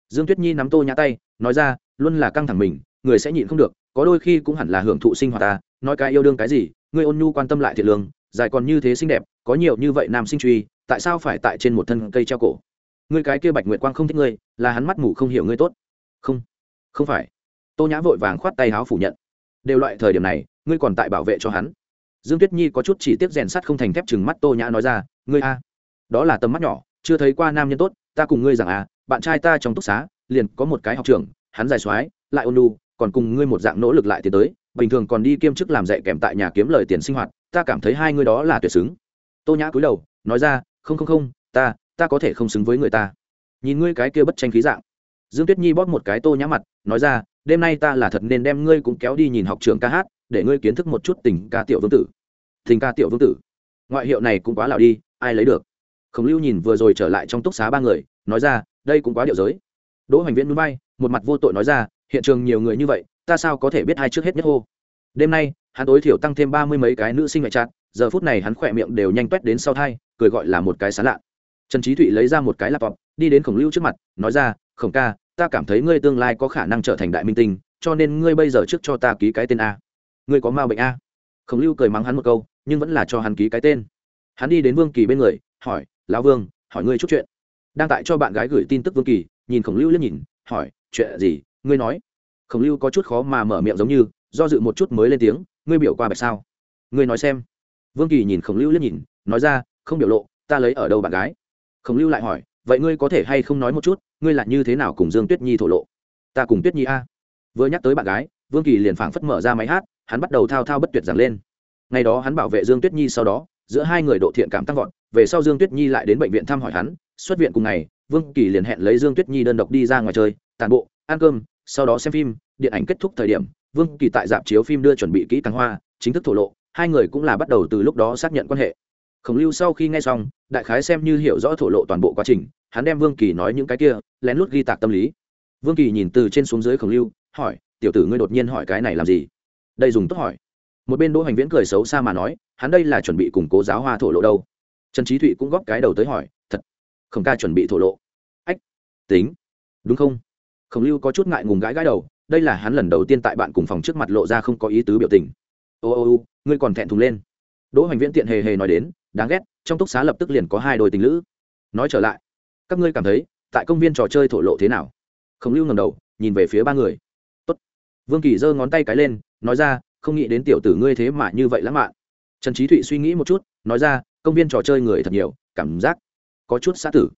Dương tuyết nhi nắm tô nhã tay, nói ra, luôn là căng thẳng mình, người sẽ nhịn không được, có đôi khi cũng hẳn là hưởng thụ sinh hoạt ta, nói cái yêu đương cái gì, ngươi ôn nhu quan tâm lại thiệt lương, dài còn như thế xinh đẹp, có nhiều như vậy nam sinh truy, tại sao phải tại trên một thân cây treo cổ? Ngươi cái kia bạch nguyệt quang không thích ngươi, là hắn mắt ngủ không hiểu ngươi tốt. Không không phải. Tô nhã vội vàng khoát tay háo phủ nhận. Đều loại thời điểm này ngươi còn tại bảo vệ cho hắn. Dương tuyết nhi có chút chỉ tiếp rèn sắt không thành thép chừng mắt tô nhã nói ra, ngươi a, đó là tầm mắt nhỏ, chưa thấy qua nam nhân tốt, ta cùng ngươi rằng à bạn trai ta trong túc xá, liền có một cái học trưởng, hắn dài soái, lại ôn lu còn cùng ngươi một dạng nỗ lực lại tiến tới, bình thường còn đi kiêm chức làm dạy kèm tại nhà kiếm lời tiền sinh hoạt, ta cảm thấy hai ngươi đó là tuyệt xứng. Tô nhã cúi đầu, nói ra, không không không, ta ta có thể không xứng với người ta. Nhìn ngươi cái kia bất tranh khí dạng, dương tuyết nhi bóp một cái tô nhã mặt, nói ra, đêm nay ta là thật nên đem ngươi cũng kéo đi nhìn học trường ca hát để ngươi kiến thức một chút tình ca tiểu vương tử. Tình ca tiểu vương tử. Ngoại hiệu này cũng quá lạo đi, ai lấy được? Khổng lưu nhìn vừa rồi trở lại trong túc xá ba người, nói ra, đây cũng quá điệu giới. Đỗ hoành viễn núi bay một mặt vô tội nói ra, hiện trường nhiều người như vậy, ta sao có thể biết hai trước hết nhất hô? Đêm nay, hắn tối thiểu tăng thêm ba mươi mấy cái nữ sinh ngoại trát giờ phút này hắn khỏe miệng đều nhanh quét đến sau thai, cười gọi là một cái sán lạ. Trần trí thụy lấy ra một cái laptop, đi đến khổng lưu trước mặt, nói ra, khổng ca, ta cảm thấy ngươi tương lai có khả năng trở thành đại minh tinh, cho nên ngươi bây giờ trước cho ta ký cái tên a ngươi có ma bệnh a? Khổng lưu cười mắng hắn một câu, nhưng vẫn là cho hắn ký cái tên. Hắn đi đến vương kỳ bên người, hỏi, lão vương, hỏi ngươi chút chuyện. Đang tại cho bạn gái gửi tin tức vương kỳ, nhìn khổng lưu liếc nhìn, hỏi, chuyện gì? Ngươi nói. Khổng lưu có chút khó mà mở miệng giống như, do dự một chút mới lên tiếng, ngươi biểu qua bạch sao? Ngươi nói xem. Vương kỳ nhìn khổng lưu liếc nhìn, nói ra, không biểu lộ, ta lấy ở đâu bạn gái? Khổng lưu lại hỏi, vậy ngươi có thể hay không nói một chút, ngươi là như thế nào cùng dương tuyết nhi thổ lộ? Ta cùng tuyết nhi a. Vừa nhắc tới bạn gái, vương kỳ liền phảng phất mở ra máy hát hắn bắt đầu thao thao bất tuyệt giảng lên. Ngày đó hắn bảo vệ dương tuyết nhi sau đó, giữa hai người độ thiện cảm tăng vọt, về sau dương tuyết nhi lại đến bệnh viện thăm hỏi hắn, xuất viện cùng ngày, vương kỳ liền hẹn lấy dương tuyết nhi đơn độc đi ra ngoài chơi, tàn bộ, ăn cơm, sau đó xem phim, điện ảnh kết thúc thời điểm, vương kỳ tại dạp chiếu phim đưa chuẩn bị kỹ càng hoa, chính thức thổ lộ, hai người cũng là bắt đầu từ lúc đó xác nhận quan hệ. Khổng lưu sau khi nghe xong, đại khái xem như hiểu rõ thổ lộ toàn bộ quá trình, hắn đem vương kỳ nói những cái kia, lén lút ghi tạc tâm lý. Vương kỳ nhìn từ trên xuống dưới khổng lưu, hỏi, tiểu tử ngươi đột nhiên hỏi cái này làm gì? Đây dùng tốt hỏi. Một bên đỗ hành viễn cười xấu xa mà nói, hắn đây là chuẩn bị củng cố giáo hoa thổ lộ đâu. Trần trí thụy cũng góp cái đầu tới hỏi, thật, khổng ca chuẩn bị thổ lộ? Ách, tính, đúng không? Khổng lưu có chút ngại ngùng gãi gãi đầu, đây là hắn lần đầu tiên tại bạn cùng phòng trước mặt lộ ra không có ý tứ biểu tình. Ô ô ô, ngươi còn thẹn thùng lên. Đỗ hoành viễn tiện hề hề nói đến, đáng ghét, trong túc xá lập tức liền có hai đôi tình lữ. Nói trở lại, các ngươi cảm thấy, tại công viên trò chơi thổ lộ thế nào? Khổng lưu ngầm đầu, nhìn về phía ba người vương kỳ giơ ngón tay cái lên, nói ra, không nghĩ đến tiểu tử ngươi thế mà như vậy lãng mạn. Trần trí thụy suy nghĩ một chút, nói ra, công viên trò chơi người thật nhiều, cảm giác có chút xã tử.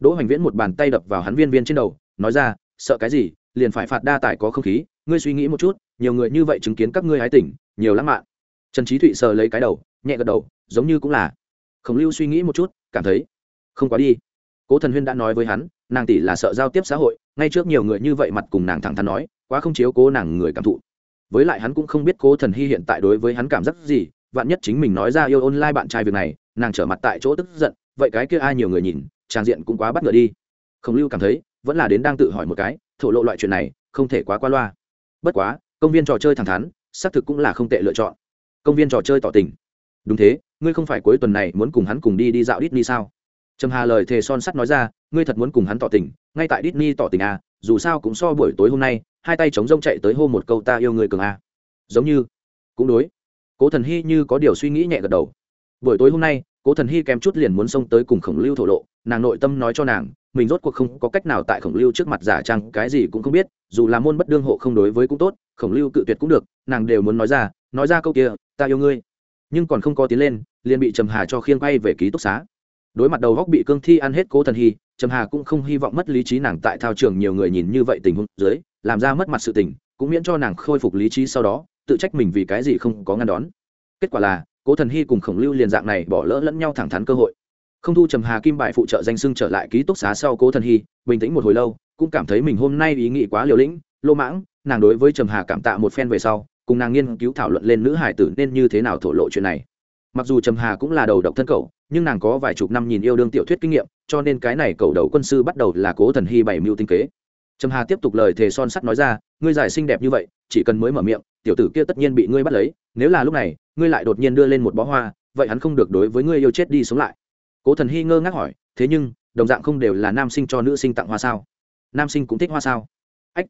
Đỗ hoành viễn một bàn tay đập vào hắn viên viên trên đầu, nói ra, sợ cái gì, liền phải phạt đa tài có không khí, ngươi suy nghĩ một chút, nhiều người như vậy chứng kiến các ngươi hái tỉnh, nhiều lãng mạn. Trần trí thụy sờ lấy cái đầu, nhẹ gật đầu, giống như cũng là. Khổng lưu suy nghĩ một chút, cảm thấy không quá đi. Cố thần huyên đã nói với hắn, nàng tỷ là sợ giao tiếp xã hội, ngay trước nhiều người như vậy mặt cùng nàng thẳng thắn nói quá không chiếu cố nàng người cảm thụ. Với lại hắn cũng không biết cố thần hy hiện tại đối với hắn cảm giác gì, vạn nhất chính mình nói ra yêu online bạn trai việc này, nàng trở mặt tại chỗ tức giận, vậy cái kia ai nhiều người nhìn trang diện cũng quá bắt ngờ đi. Khổng lưu cảm thấy, vẫn là đến đang tự hỏi một cái, thổ lộ loại chuyện này, không thể quá qua loa. Bất quá, công viên trò chơi thẳng thắn, xác thực cũng là không tệ lựa chọn. Công viên trò chơi tỏ tình. Đúng thế, ngươi không phải cuối tuần này muốn cùng hắn cùng đi đi dạo Disney sao? Trầm hà lời thề son sắt nói ra, ngươi thật muốn cùng hắn tỏ tình, ngay tại Disney tỏ tình à dù sao cũng so buổi tối hôm nay hai tay chống rông chạy tới hô một câu, ta yêu người cường à giống như, cũng đối. Cố thần hy như có điều suy nghĩ nhẹ gật đầu. Buổi tối hôm nay, cố thần hy kém chút liền muốn xông tới cùng khổng lưu thổ lộ. Nàng nội tâm nói cho nàng, mình rốt cuộc không có cách nào tại khổng lưu trước mặt giả trang, cái gì cũng không biết, dù là môn bất đương hộ không đối với cũng tốt, khổng lưu cự tuyệt cũng được, nàng đều muốn nói ra nói ra câu kia, ta yêu ngươi. Nhưng còn không có tiến lên, liền bị trầm hà cho khiêng quay về ký túc xá. Đối mặt đầu góc bị cương thi ăn hết cố thần hy, trầm hà cũng không hy vọng mất lý trí nàng tại thao trường nhiều người nhìn như vậy tình huống dưới làm ra mất mặt sự tình, cũng miễn cho nàng khôi phục lý trí sau đó, tự trách mình vì cái gì không có ngăn đón. Kết quả là, cố thần hy cùng khổng lưu liền dạng này bỏ lỡ lẫn nhau thẳng thắn cơ hội. Không thu trầm hà kim bại phụ trợ danh sưng trở lại ký túc xá sau cố thần hy, bình tĩnh một hồi lâu, cũng cảm thấy mình hôm nay ý nghĩ quá liều lĩnh, lô mãng, nàng đối với trầm hà cảm tạ một phen về sau, cùng nàng nghiên cứu thảo luận lên nữ hải tử nên như thế nào thổ lộ chuyện này. Mặc dù trầm hà cũng là đầu độc thân cậu, nhưng nàng có vài chục năm nhìn yêu đương tiểu thuyết kinh nghiệm, cho nên cái này cầu đầu quân sư bắt đầu là cố thần hy bảy mưu tinh kế trầm hà tiếp tục lời thề son sắt nói ra, ngươi giải xinh đẹp như vậy, chỉ cần mới mở miệng, tiểu tử kia tất nhiên bị ngươi bắt lấy, nếu là lúc này, ngươi lại đột nhiên đưa lên một bó hoa, vậy hắn không được đối với ngươi yêu chết đi sống lại. Cố thần hy ngơ ngác hỏi, thế nhưng, đồng dạng không đều là nam sinh cho nữ sinh tặng hoa sao? Nam sinh cũng thích hoa sao? Ách.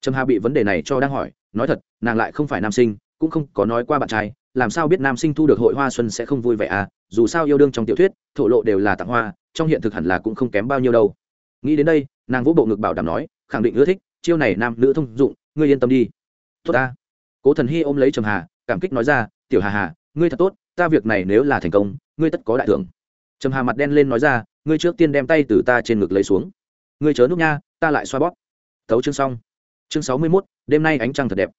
Trầm hà bị vấn đề này cho đang hỏi, nói thật, nàng lại không phải nam sinh, cũng không có nói qua bạn trai, làm sao biết nam sinh thu được hội hoa xuân sẽ không vui vẻ à? Dù sao yêu đương trong tiểu thuyết, thổ lộ đều là tặng hoa, trong hiện thực hẳn là cũng không kém bao nhiêu đâu. Nghĩ đến đây, nàng vỗ bộ ngực bảo đảm nói khẳng định ưa thích, chiêu này nam nữ thông dụng, ngươi yên tâm đi. Tốt ta. Cố thần hy ôm lấy trầm hà, cảm kích nói ra, tiểu hà hà, ngươi thật tốt, ta việc này nếu là thành công, ngươi tất có đại thưởng. Trầm hà mặt đen lên nói ra, ngươi trước tiên đem tay từ ta trên ngực lấy xuống. Ngươi chớ núp nha, ta lại xoa bóp. Tấu chương xong. Chương sáu mươi mốt, đêm nay ánh trăng thật đẹp.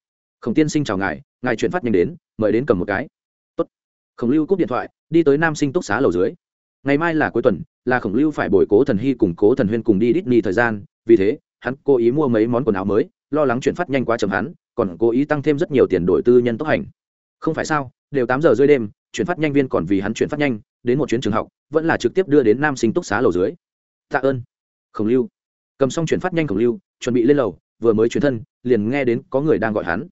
Khổng tiên sinh chào ngài ngài chuyển phát nhanh đến, mời đến cầm một cái. Tốt. khổng lưu cúp điện thoại, đi tới nam sinh túc xá lầu dưới. Ngày mai là cuối tuần, là khổng lưu phải bồi cố thần hy cùng cố thần huyên cùng đi Disney thời gian, vì thế hắn cố ý mua mấy món quần áo mới, lo lắng chuyển phát nhanh quá chậm hắn, còn cố ý tăng thêm rất nhiều tiền đổi tư nhân tốc hành. Không phải sao, đều tám giờ rưỡi đêm, chuyển phát nhanh viên còn vì hắn chuyển phát nhanh, đến một chuyến trường học, vẫn là trực tiếp đưa đến nam sinh túc xá lầu dưới. Tạ ơn. Khổng lưu. Cầm xong chuyển phát nhanh khổng lưu, chuẩn bị lên lầu, vừa mới chuyển thân, liền nghe đến có người đang gọi hắn.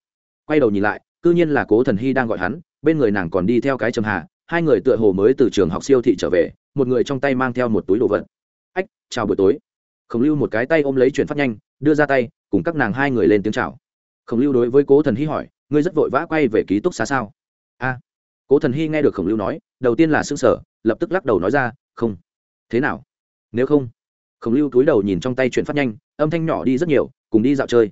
Quay đầu nhìn lại, cư nhiên là cố thần hy đang gọi hắn, bên người nàng còn đi theo cái trầm hà, hai người tựa hồ mới từ trường học siêu thị trở về, một người trong tay mang theo một túi đồ vật. Ách, chào buổi tối khổng lưu một cái tay ôm lấy chuyển phát nhanh, đưa ra tay, cùng các nàng hai người lên tiếng chào. Khổng lưu đối với cố thần hy hỏi, ngươi rất vội vã quay về ký túc xá sao? A. Cố thần hy nghe được khổng lưu nói, đầu tiên là s ư n g sở lập tức lắc đầu nói ra, không. Thế nào? Nếu không. Khổng lưu túi đầu nhìn trong tay chuyển phát nhanh, âm thanh nhỏ đi rất nhiều, cùng đi dạo chơi.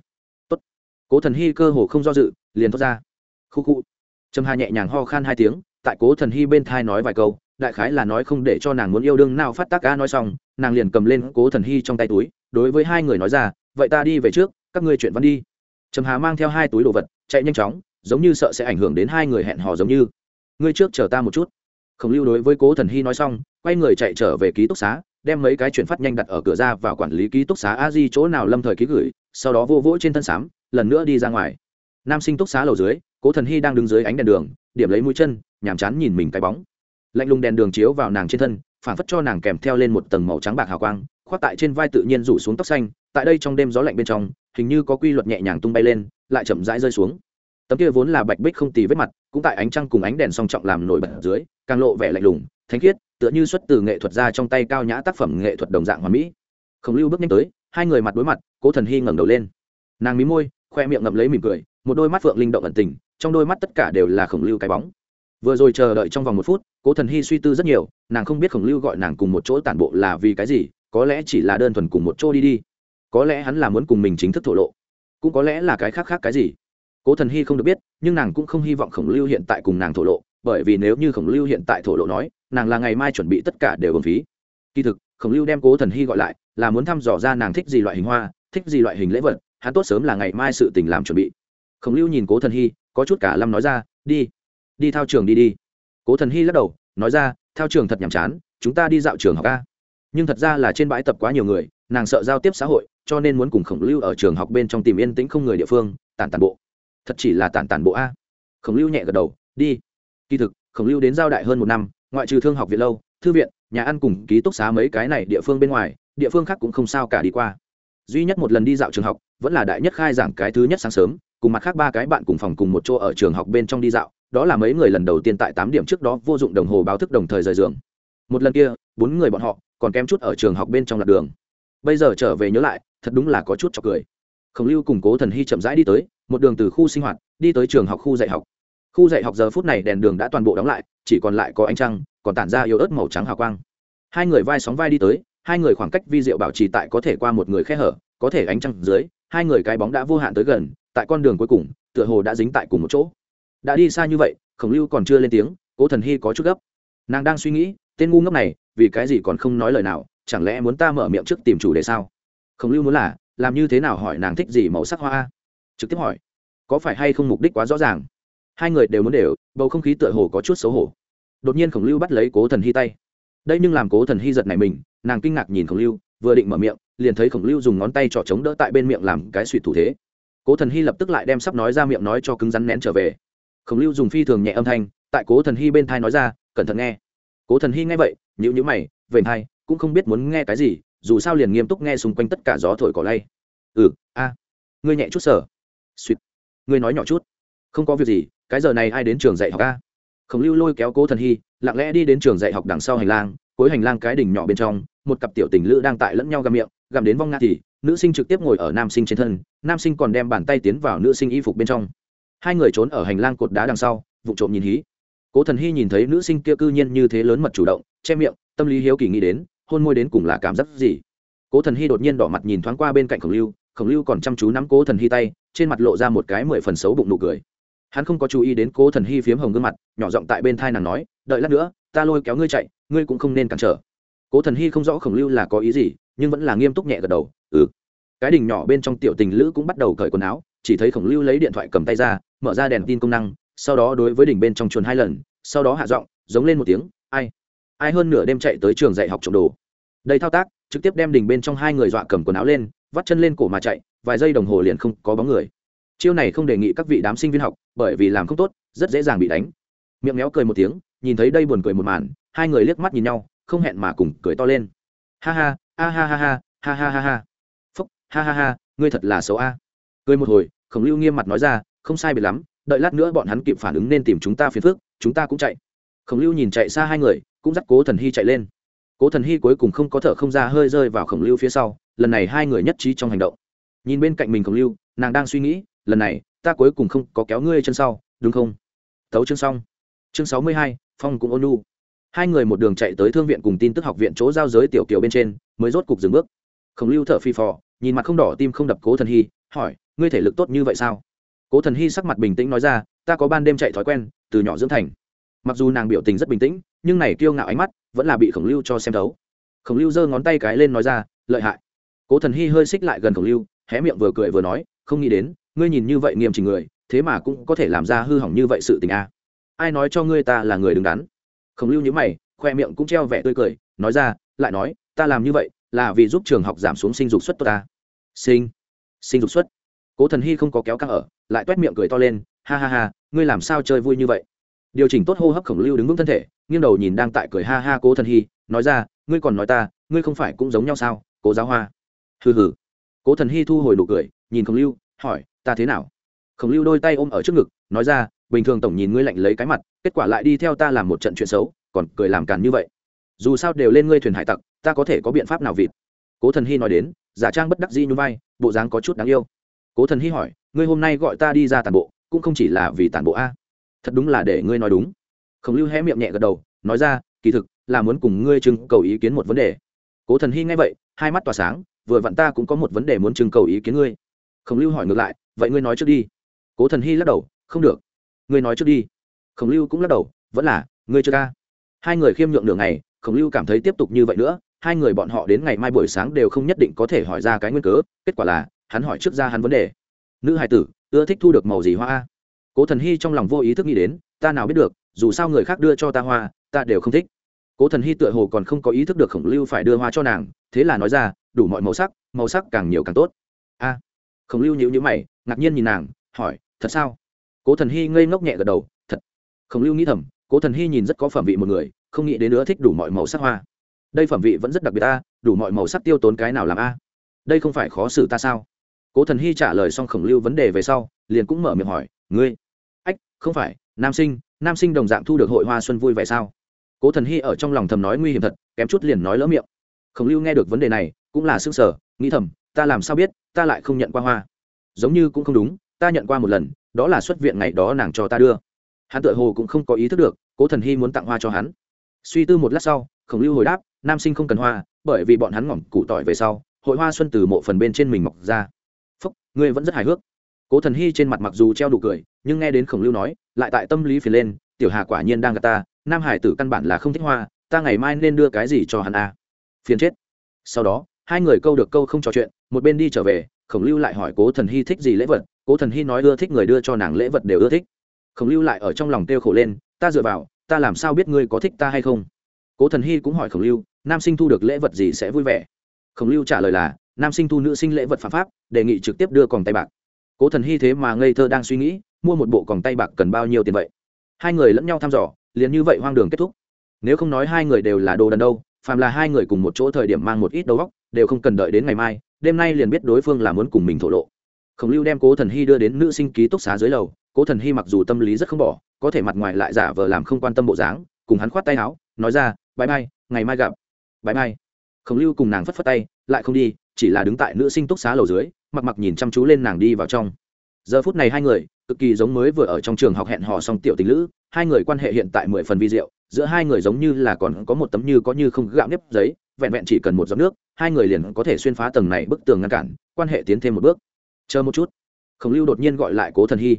Tốt. cố thần hy cơ hồ không do dự, liền thoát ra. Khu khu. Trầm hà nhẹ nhàng ho khan hai tiếng, tại cố thần hy bên thai nói vài câu đại khái là nói không để cho nàng muốn yêu đương nào phát tác ca nói xong, nàng liền cầm lên cố thần hy trong tay túi, đối với hai người nói ra, vậy ta đi về trước, các ngươi chuyện văn đi. Trầm hà mang theo hai túi đồ vật, chạy nhanh chóng, giống như sợ sẽ ảnh hưởng đến hai người hẹn hò giống như. Ngươi trước chờ ta một chút. Khổng lưu đối với cố thần hy nói xong, quay người chạy trở về ký túc xá, đem mấy cái chuyển phát nhanh đặt ở cửa ra vào quản lý ký túc xá a di chỗ nào lâm thời ký gửi, sau đó vô vỗ trên thân xám lần nữa đi ra ngoài. Nam sinh túc xá lầu dưới, cố thần hy đang đứng dưới ánh đèn đường, điểm lấy mũi chân, nhàm chán nhìn mình cái bóng lạnh lùng đèn đường chiếu vào nàng trên thân phản phất cho nàng kèm theo lên một tầng màu trắng bạc hào quang, khoác tại trên vai tự nhiên rủ xuống tóc xanh, tại đây trong đêm gió lạnh bên trong, hình như có quy luật nhẹ nhàng tung bay lên, lại chậm rãi rơi xuống. Tấm kia vốn là bạch bích không tì vết mặt, cũng tại ánh trăng cùng ánh đèn song trọng làm nổi bật dưới, càng lộ vẻ lạnh lùng, thánh khiết, tựa như xuất từ nghệ thuật ra trong tay cao nhã tác phẩm nghệ thuật đồng dạng hoàn mỹ. Khổng lưu bước nhanh tới, hai người mặt đối mặt, cố thần hy ngẩng đầu lên. Nàng mí môi, khoe miệng ngậm lấy mỉm cười, một đôi mắt phượng linh động ẩn tình, trong đôi mắt tất cả đều là khổng lưu cái bóng. Vừa rồi chờ đợi trong vòng một phút cố thần hy suy tư rất nhiều, nàng không biết khổng lưu gọi nàng cùng một chỗ tản bộ là vì cái gì, có lẽ chỉ là đơn thuần cùng một chỗ đi đi. Có lẽ hắn là muốn cùng mình chính thức thổ lộ, cũng có lẽ là cái khác khác cái gì. Cố thần hy không được biết, nhưng nàng cũng không hy vọng khổng lưu hiện tại cùng nàng thổ lộ, bởi vì nếu như khổng lưu hiện tại thổ lộ nói, nàng là ngày mai chuẩn bị tất cả đều ưng phí. Kỳ thực, khổng lưu đem cố thần hy gọi lại, là muốn thăm dò ra nàng thích gì loại hình hoa, thích gì loại hình lễ vật, hắn tốt sớm là ngày mai sự tình làm chuẩn bị. Khổng lưu nhìn cố thần hy, có chút cả lâm nói ra, đi đi thao trường đi đi cố thần hy lắc đầu, nói ra theo trường thật nhàm chán, chúng ta đi dạo trường học a. Nhưng thật ra là trên bãi tập quá nhiều người, nàng sợ giao tiếp xã hội, cho nên muốn cùng khổng lưu ở trường học bên trong tìm yên tĩnh không người địa phương, tản tản bộ. Thật chỉ là tản tản bộ a. Khổng lưu nhẹ gật đầu, đi. Kỳ thực, khổng lưu đến giao đại hơn một năm, ngoại trừ thương học viện lâu, thư viện, nhà ăn cùng ký túc xá mấy cái này địa phương bên ngoài, địa phương khác cũng không sao cả đi qua. Duy nhất một lần đi dạo trường học, vẫn là đại nhất khai giảng cái thứ nhất sáng sớm, cùng mặt khác ba cái bạn cùng phòng cùng một chỗ ở trường học bên trong đi dạo đó là mấy người lần đầu tiên tại tám điểm trước đó vô dụng đồng hồ báo thức đồng thời rời giường. Một lần kia, bốn người bọn họ còn kém chút ở trường học bên trong lạc đường. Bây giờ trở về nhớ lại, thật đúng là có chút cho cười. Khổng lưu cùng cố thần hy chậm rãi đi tới, một đường từ khu sinh hoạt, đi tới trường học khu dạy học. Khu dạy học giờ phút này đèn đường đã toàn bộ đóng lại, chỉ còn lại có ánh trăng, còn tản ra yếu ớt màu trắng hào quang. Hai người vai sóng vai đi tới, hai người khoảng cách vi diệu bảo trì tại có thể qua một người khe hở, có thể ánh trăng dưới, hai người cái bóng đã vô hạn tới gần, tại con đường cuối cùng, tựa hồ đã dính tại cùng một chỗ đã đi xa như vậy, khổng lưu còn chưa lên tiếng, cố thần hy có chút gấp. Nàng đang suy nghĩ, tên ngu ngốc này, vì cái gì còn không nói lời nào, chẳng lẽ muốn ta mở miệng trước tìm chủ đề sao? Khổng lưu muốn là, làm như thế nào hỏi nàng thích gì màu sắc hoa? Trực tiếp hỏi, có phải hay không mục đích quá rõ ràng? Hai người đều muốn đều, bầu không khí tựa hồ có chút xấu hổ. Đột nhiên khổng lưu bắt lấy cố thần hy tay. Đây nhưng làm cố thần hy giật này mình, nàng kinh ngạc nhìn khổng lưu, vừa định mở miệng, liền thấy khổng lưu dùng ngón tay trỏ chống đỡ tại bên miệng làm cái suy thủ thế. Cố thần hy lập tức lại đem sắp nói ra miệng nói cho cứng rắn nén trở về khổng lưu dùng phi thường nhẹ âm thanh, tại cố thần hy bên thai nói ra, cẩn thận nghe. Cố thần hy nghe vậy nhữ nhữ mày, vểnh thai, cũng không biết muốn nghe cái gì, dù sao liền nghiêm túc nghe xung quanh tất cả gió thổi cỏ lay. Ừ a, ngươi nhẹ chút sở suýt. Ngươi nói nhỏ chút. Không có việc gì, cái giờ này ai đến trường dạy học a? Khổng lưu lôi kéo cố thần hy, lặng lẽ đi đến trường dạy học đằng sau hành lang, cuối hành lang cái đỉnh nhỏ bên trong, một cặp tiểu tình lữ đang tại lẫn nhau gặm miệng, gặm đến vong ngã thì, nữ sinh trực tiếp ngồi ở nam sinh trên thân, nam sinh còn đem bàn tay tiến vào nữ sinh y phục bên trong hai người trốn ở hành lang cột đá đằng sau, vụ trộm nhìn hí. Cố thần hy nhìn thấy nữ sinh kia cư nhiên như thế lớn mật chủ động, che miệng, tâm lý hiếu kỳ nghĩ đến, hôn môi đến cùng là cảm giác gì. Cố thần hy đột nhiên đỏ mặt nhìn thoáng qua bên cạnh khổng lưu khổng lưu còn chăm chú nắm cố thần hy tay, trên mặt lộ ra một cái mười phần xấu bụng nụ cười. Hắn không có chú ý đến cố thần hy phiếm hồng gương mặt, nhỏ giọng tại bên thai nàng nói, đợi lát nữa, ta lôi kéo ngươi chạy, ngươi cũng không nên cản trở. Cố thần hy không rõ khổng lưu là có ý gì, nhưng vẫn là nghiêm túc nhẹ gật đầu ừ. Cái đình nhỏ bên trong tiểu tình lữ cũng bắt đầu cởi quần áo chỉ thấy khổng lưu lấy điện thoại cầm tay ra, mở ra đèn tin công năng, sau đó đối với đỉnh bên trong chuồn hai lần, sau đó hạ giọng, giống lên một tiếng, ai? Ai hơn nửa đêm chạy tới trường dạy học trộm đồ? Đây thao tác, trực tiếp đem đỉnh bên trong hai người dọa cầm quần áo lên, vắt chân lên cổ mà chạy, vài giây đồng hồ liền không có bóng người. Chiêu này không đề nghị các vị đám sinh viên học, bởi vì làm không tốt, rất dễ dàng bị đánh. Miệng méo cười một tiếng, nhìn thấy đây buồn cười một màn, hai người liếc mắt nhìn nhau, không hẹn mà cùng cười to lên. Ha ha, a ha ha ha ha ha ha ha. Phúc, ha ha ha, ngươi thật là xấu a cười một hồi, khổng lưu nghiêm mặt nói ra, không sai biệt lắm, đợi lát nữa bọn hắn kịp phản ứng nên tìm chúng ta phiền phước chúng ta cũng chạy. Khổng lưu nhìn chạy xa hai người, cũng dắt cố thần hy chạy lên. Cố thần hy cuối cùng không có thở không ra hơi rơi vào khổng lưu phía sau, lần này hai người nhất trí trong hành động. Nhìn bên cạnh mình khổng lưu, nàng đang suy nghĩ, lần này, ta cuối cùng không có kéo ngươi chân sau, đúng không? Thấu chương xong. Chương sáu mươi hai, phong cũng ôn lu hai người một đường chạy tới thương viện cùng tin tức học viện chỗ giao giới tiểu kiều bên trên, mới rốt cục dừng bước. Khổng lưu thở phi phò, nhìn mặt không đỏ tim không đập cố thần hy, hỏi ngươi thể lực tốt như vậy sao? Cố thần hy sắc mặt bình tĩnh nói ra, ta có ban đêm chạy thói quen, từ nhỏ dưỡng thành. Mặc dù nàng biểu tình rất bình tĩnh, nhưng này kiêu ngạo ánh mắt vẫn là bị khổng lưu cho xem thấu. Khổng lưu giơ ngón tay cái lên nói ra, lợi hại. Cố thần hy hơi xích lại gần khổng lưu, hé miệng vừa cười vừa nói, không nghĩ đến, ngươi nhìn như vậy nghiêm chỉnh người, thế mà cũng có thể làm ra hư hỏng như vậy sự tình a. À. ai nói cho ngươi ta là người đứng đắn? Khổng lưu nhữ mày, khoe miệng cũng treo vẻ tươi cười, nói ra, lại nói, ta làm như vậy là vì giúp trường học giảm xuống sinh dục suất tốt ta. Sinh sinh dục suất? Cố thần hy không có kéo căng ở, lại toét miệng cười to lên, ha ha ha, ngươi làm sao chơi vui như vậy? Điều chỉnh tốt hô hấp khổng lưu đứng vững thân thể, nghiêng đầu nhìn đang tại cười ha ha cố thần hy, nói ra, ngươi còn nói ta, ngươi không phải cũng giống nhau sao, cố giáo hoa? Hừ hừ. Cố thần hy thu hồi nụ cười, nhìn khổng lưu, hỏi, ta thế nào? Khổng lưu đôi tay ôm ở trước ngực, nói ra, bình thường tổng nhìn ngươi lạnh lấy cái mặt, kết quả lại đi theo ta làm một trận chuyện xấu, còn cười làm càn như vậy. Dù sao đều lên ngươi thuyền hải tặc, ta có thể có biện pháp nào vịt? Cố thần hy nói đến, giả trang bất đắc dĩ như vai, bộ dáng có chút đáng yêu cố thần hy hỏi ngươi hôm nay gọi ta đi ra tàn bộ cũng không chỉ là vì tàn bộ a? Thật đúng là để ngươi nói đúng. Khổng lưu hé miệng nhẹ gật đầu nói ra kỳ thực là muốn cùng ngươi trưng cầu ý kiến một vấn đề. Cố thần hy nghe vậy hai mắt tỏa sáng vừa vặn ta cũng có một vấn đề muốn trưng cầu ý kiến ngươi. Khổng lưu hỏi ngược lại vậy ngươi nói trước đi. Cố thần hy lắc đầu không được. Ngươi nói trước đi. Khổng lưu cũng lắc đầu vẫn là ngươi chưa ca. Hai người khiêm nhượng nửa ngày, khổng lưu cảm thấy tiếp tục như vậy nữa hai người bọn họ đến ngày mai buổi sáng đều không nhất định có thể hỏi ra cái nguyên cớ kết quả là hắn hỏi trước ra hắn vấn đề. Nữ hài tử, ưa thích thu được màu gì hoa cố thần hy trong lòng vô ý thức nghĩ đến, ta nào biết được, dù sao người khác đưa cho ta hoa, ta đều không thích. Cố thần hy tựa hồ còn không có ý thức được khổng lưu phải đưa hoa cho nàng, thế là nói ra, đủ mọi màu sắc màu sắc càng nhiều càng tốt. A. Khổng lưu nhữ nhữ mày, ngạc nhiên nhìn nàng, hỏi, thật sao? Cố thần hy ngây ngốc nhẹ gật đầu, thật. Khổng lưu nghĩ thầm, cố thần hy nhìn rất có phẩm vị một người, không nghĩ đến nữa thích đủ mọi màu sắc hoa. Đây phẩm vị vẫn rất đặc biệt ta đủ mọi màu sắc tiêu tốn cái nào làm a? Đây không phải khó xử ta sao? Cố thần hy trả lời xong khổng lưu vấn đề về sau, liền cũng mở miệng hỏi, ngươi? Ách, không phải, nam sinh nam sinh đồng dạng thu được hội hoa xuân vui vẻ sao? Cố thần hy ở trong lòng thầm nói nguy hiểm thật, kém chút liền nói lỡ miệng. Khổng lưu nghe được vấn đề này, cũng là s ư n g sở nghĩ thầm, ta làm sao biết, ta lại không nhận qua hoa? Giống như cũng không đúng, ta nhận qua một lần, đó là xuất viện ngày đó nàng cho ta đưa. Hắn tự hồ cũng không có ý thức được, cố thần hy muốn tặng hoa cho hắn. Suy tư một lát sau, khổng lưu hồi đáp, nam sinh không cần hoa, bởi vì bọn hắn ngỏm củ tỏi về sau, hội hoa xuân từ mộ phần bên trên mình mọc ra ngươi vẫn rất hài hước. Cố thần hy trên mặt mặc dù treo đủ cười, nhưng nghe đến khổng lưu nói, lại tại tâm lý phiền lên, tiểu hà quả nhiên đang gặp ta, nam hải tử căn bản là không thích hoa, ta ngày mai nên đưa cái gì cho hắn a à? phiền chết. Sau đó, hai người câu được câu không trò chuyện, một bên đi trở về, khổng lưu lại hỏi cố thần hy thích gì lễ vật, cố thần hy nói ưa thích người đưa cho nàng lễ vật đều ưa thích. Khổng lưu lại ở trong lòng kêu khổ lên, ta dựa vào, ta làm sao biết ngươi có thích ta hay không? Cố thần hy cũng hỏi khổng lưu, nam sinh thu được lễ vật gì sẽ vui vẻ? Khổng lưu trả lời là nam sinh thu nữ sinh lễ vật phạm pháp đề nghị trực tiếp đưa còng tay bạc. Cố thần hy thế mà ngây thơ đang suy nghĩ mua một bộ còng tay bạc cần bao nhiêu tiền vậy? Hai người lẫn nhau thăm dò liền như vậy hoang đường kết thúc. Nếu không nói hai người đều là đồ đần đâu phàm là hai người cùng một chỗ thời điểm mang một ít đầu góc đều không cần đợi đến ngày mai đêm nay liền biết đối phương là muốn cùng mình thổ lộ. Khổng lưu đem cố thần hy đưa đến nữ sinh ký túc xá dưới lầu cố thần hy mặc dù tâm lý rất không bỏ có thể mặt ngoài lại giả vờ làm không quan tâm bộ dáng cùng hắn khoát tay áo nói ra bãi mai, ngày mai gặp. Bãi mai. khổng lưu cùng nàng phất phất tay lại không đi chỉ là đứng tại nữ sinh túc xá lầu dưới, mặc mặc nhìn chăm chú lên nàng đi vào trong. Giờ phút này hai người, cực kỳ giống mới vừa ở trong trường học hẹn hò xong tiểu tình lữ, hai người quan hệ hiện tại mười phần vi diệu, giữa hai người giống như là còn có một tấm như có như không gạo nếp giấy, vẹn vẹn chỉ cần một giọt nước, hai người liền có thể xuyên phá tầng này bức tường ngăn cản, quan hệ tiến thêm một bước. Chờ một chút. Khổng lưu đột nhiên gọi lại cố thần hy.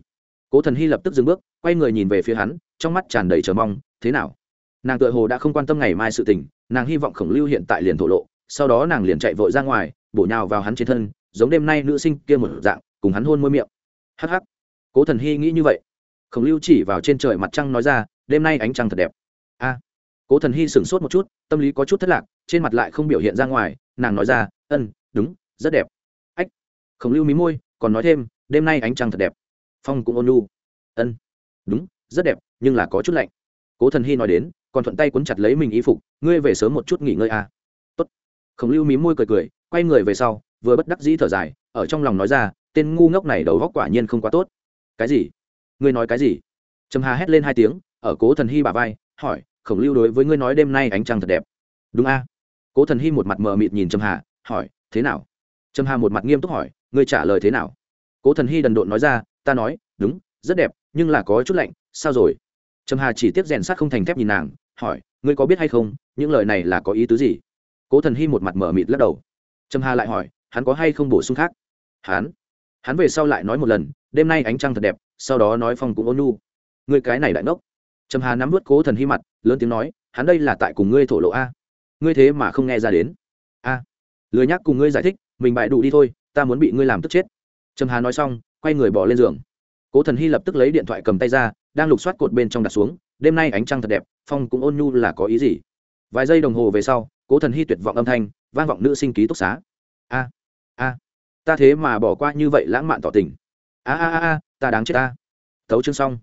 Cố thần hy lập tức dừng bước, quay người nhìn về phía hắn, trong mắt tràn đầy chờ mong, thế nào? Nàng tự hồ đã không quan tâm ngày mai sự tình, nàng hy vọng khổng lưu hiện tại liền thổ lộ sau đó nàng liền chạy vội ra ngoài, bổ nhào vào hắn trên thân, giống đêm nay nữ sinh kia một dạng, cùng hắn hôn môi miệng. Hh cố thần hy nghĩ như vậy. Khổng lưu chỉ vào trên trời mặt trăng nói ra, đêm nay ánh trăng thật đẹp. A. Cố thần hy sửng sốt một chút, tâm lý có chút thất lạc, trên mặt lại không biểu hiện ra ngoài, nàng nói ra, ân, đúng, rất đẹp. Ách. Khổng lưu mí môi, còn nói thêm, đêm nay ánh trăng thật đẹp. Phong cũng ôn lu ân, đúng, rất đẹp, nhưng là có chút lạnh. Cố thần hy nói đến, còn thuận tay cuốn chặt lấy mình y phục, ngươi về sớm một chút nghỉ ngơi a khổng lưu mí môi cười cười, quay người về sau, vừa bất đắc dĩ thở dài, ở trong lòng nói ra, tên ngu ngốc này đầu góc quả nhiên không quá tốt. Cái gì? Ngươi nói cái gì? Trầm hà hét lên hai tiếng, ở cố thần hy bà vai, hỏi, khổng lưu đối với ngươi nói đêm nay ánh trăng thật đẹp? Đúng a. Cố thần hy một mặt mờ mịt nhìn trầm hà, hỏi, thế nào? Trầm hà một mặt nghiêm túc hỏi, ngươi trả lời thế nào? Cố thần hy đần độn nói ra, ta nói, đúng, rất đẹp, nhưng là có chút lạnh, sao rồi? Trầm hà chỉ tiếp rèn sát không thành thép nhìn nàng, hỏi, ngươi có biết hay không, những lời này là có ý tứ gì? Cố thần hy một mặt mờ mịt lắc đầu. Trầm hà lại hỏi, hắn có hay không bổ sung khác? Hắn? Hắn về sau lại nói một lần, đêm nay ánh trăng thật đẹp, sau đó nói phong cũng ôn nhu. Ngươi cái này đại ngốc. Trầm hà nắm vớt cố thần hy mặt, lớn tiếng nói, hắn đây là tại cùng ngươi thổ lộ a. Ngươi thế mà không nghe ra đến. A. À. lười nhắc cùng ngươi giải thích, mình bại đủ đi thôi, ta muốn bị ngươi làm tức chết. Trầm hà nói xong, quay người bỏ lên giường. Cố thần hy lập tức lấy điện thoại cầm tay ra, đang lục soát cột bên trong đặt xuống, đêm nay ánh trăng thật đẹp, phong cũng ôn nhu là có ý gì? Vài giây đồng hồ về sau cố thần hy tuyệt vọng âm thanh vang vọng nữ sinh ký túc xá. A a ta thế mà bỏ qua như vậy lãng mạn tỏ tình. A a a a, ta đáng chết ta. Tấu chương xong.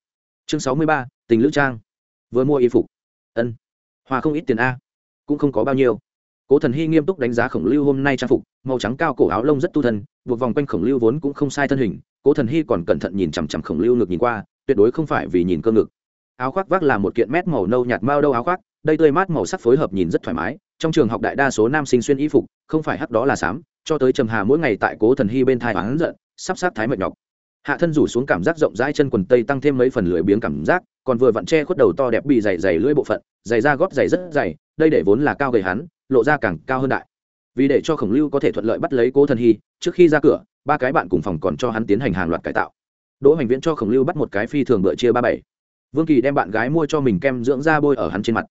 Chương sáu mươi ba tình lữ trang. Vừa mua y phục. Ân. Hòa không ít tiền a cũng không có bao nhiêu. Cố thần hy nghiêm túc đánh giá khổng lưu hôm nay trang phục màu trắng cao cổ áo lông rất tu thân buộc vòng quanh khổng lưu vốn cũng không sai thân hình. Cố thần hy còn cẩn thận nhìn chằm chằm khổng lưu ngực nhìn qua tuyệt đối không phải vì nhìn cơ ngực. Áo khoác vác là một kiện mét màu nâu nhạt mao đâu áo khoác đây tươi mát màu sắc phối hợp nhìn rất thoải mái, trong trường học đại đa số nam sinh xuyên y phục, không phải hắc đó là xám, cho tới trầm hà mỗi ngày tại cố thần hy bên thai hắn giận, sắp sát thái mệt nhọc. Hạ thân rủ xuống cảm giác rộng rãi chân quần tây tăng thêm mấy phần lưỡi biếng cảm giác, còn vừa vặn che khuất đầu to đẹp bị dày dày lưỡi bộ phận, dày da gót dày rất dày, đây để vốn là cao gầy hắn, lộ ra càng cao hơn đại. Vì để cho khổng lưu có thể thuận lợi bắt lấy cố thần hy, trước khi ra cửa, ba cái bạn cùng phòng còn cho hắn tiến hành hàng loạt cải tạo. Đỗ hoành viễn cho khổng lưu bắt một cái phi thường bựa chia ba bảy. Vương kỳ đem bạn gái mua cho mình kem dưỡng da bôi ở hắn trên mặt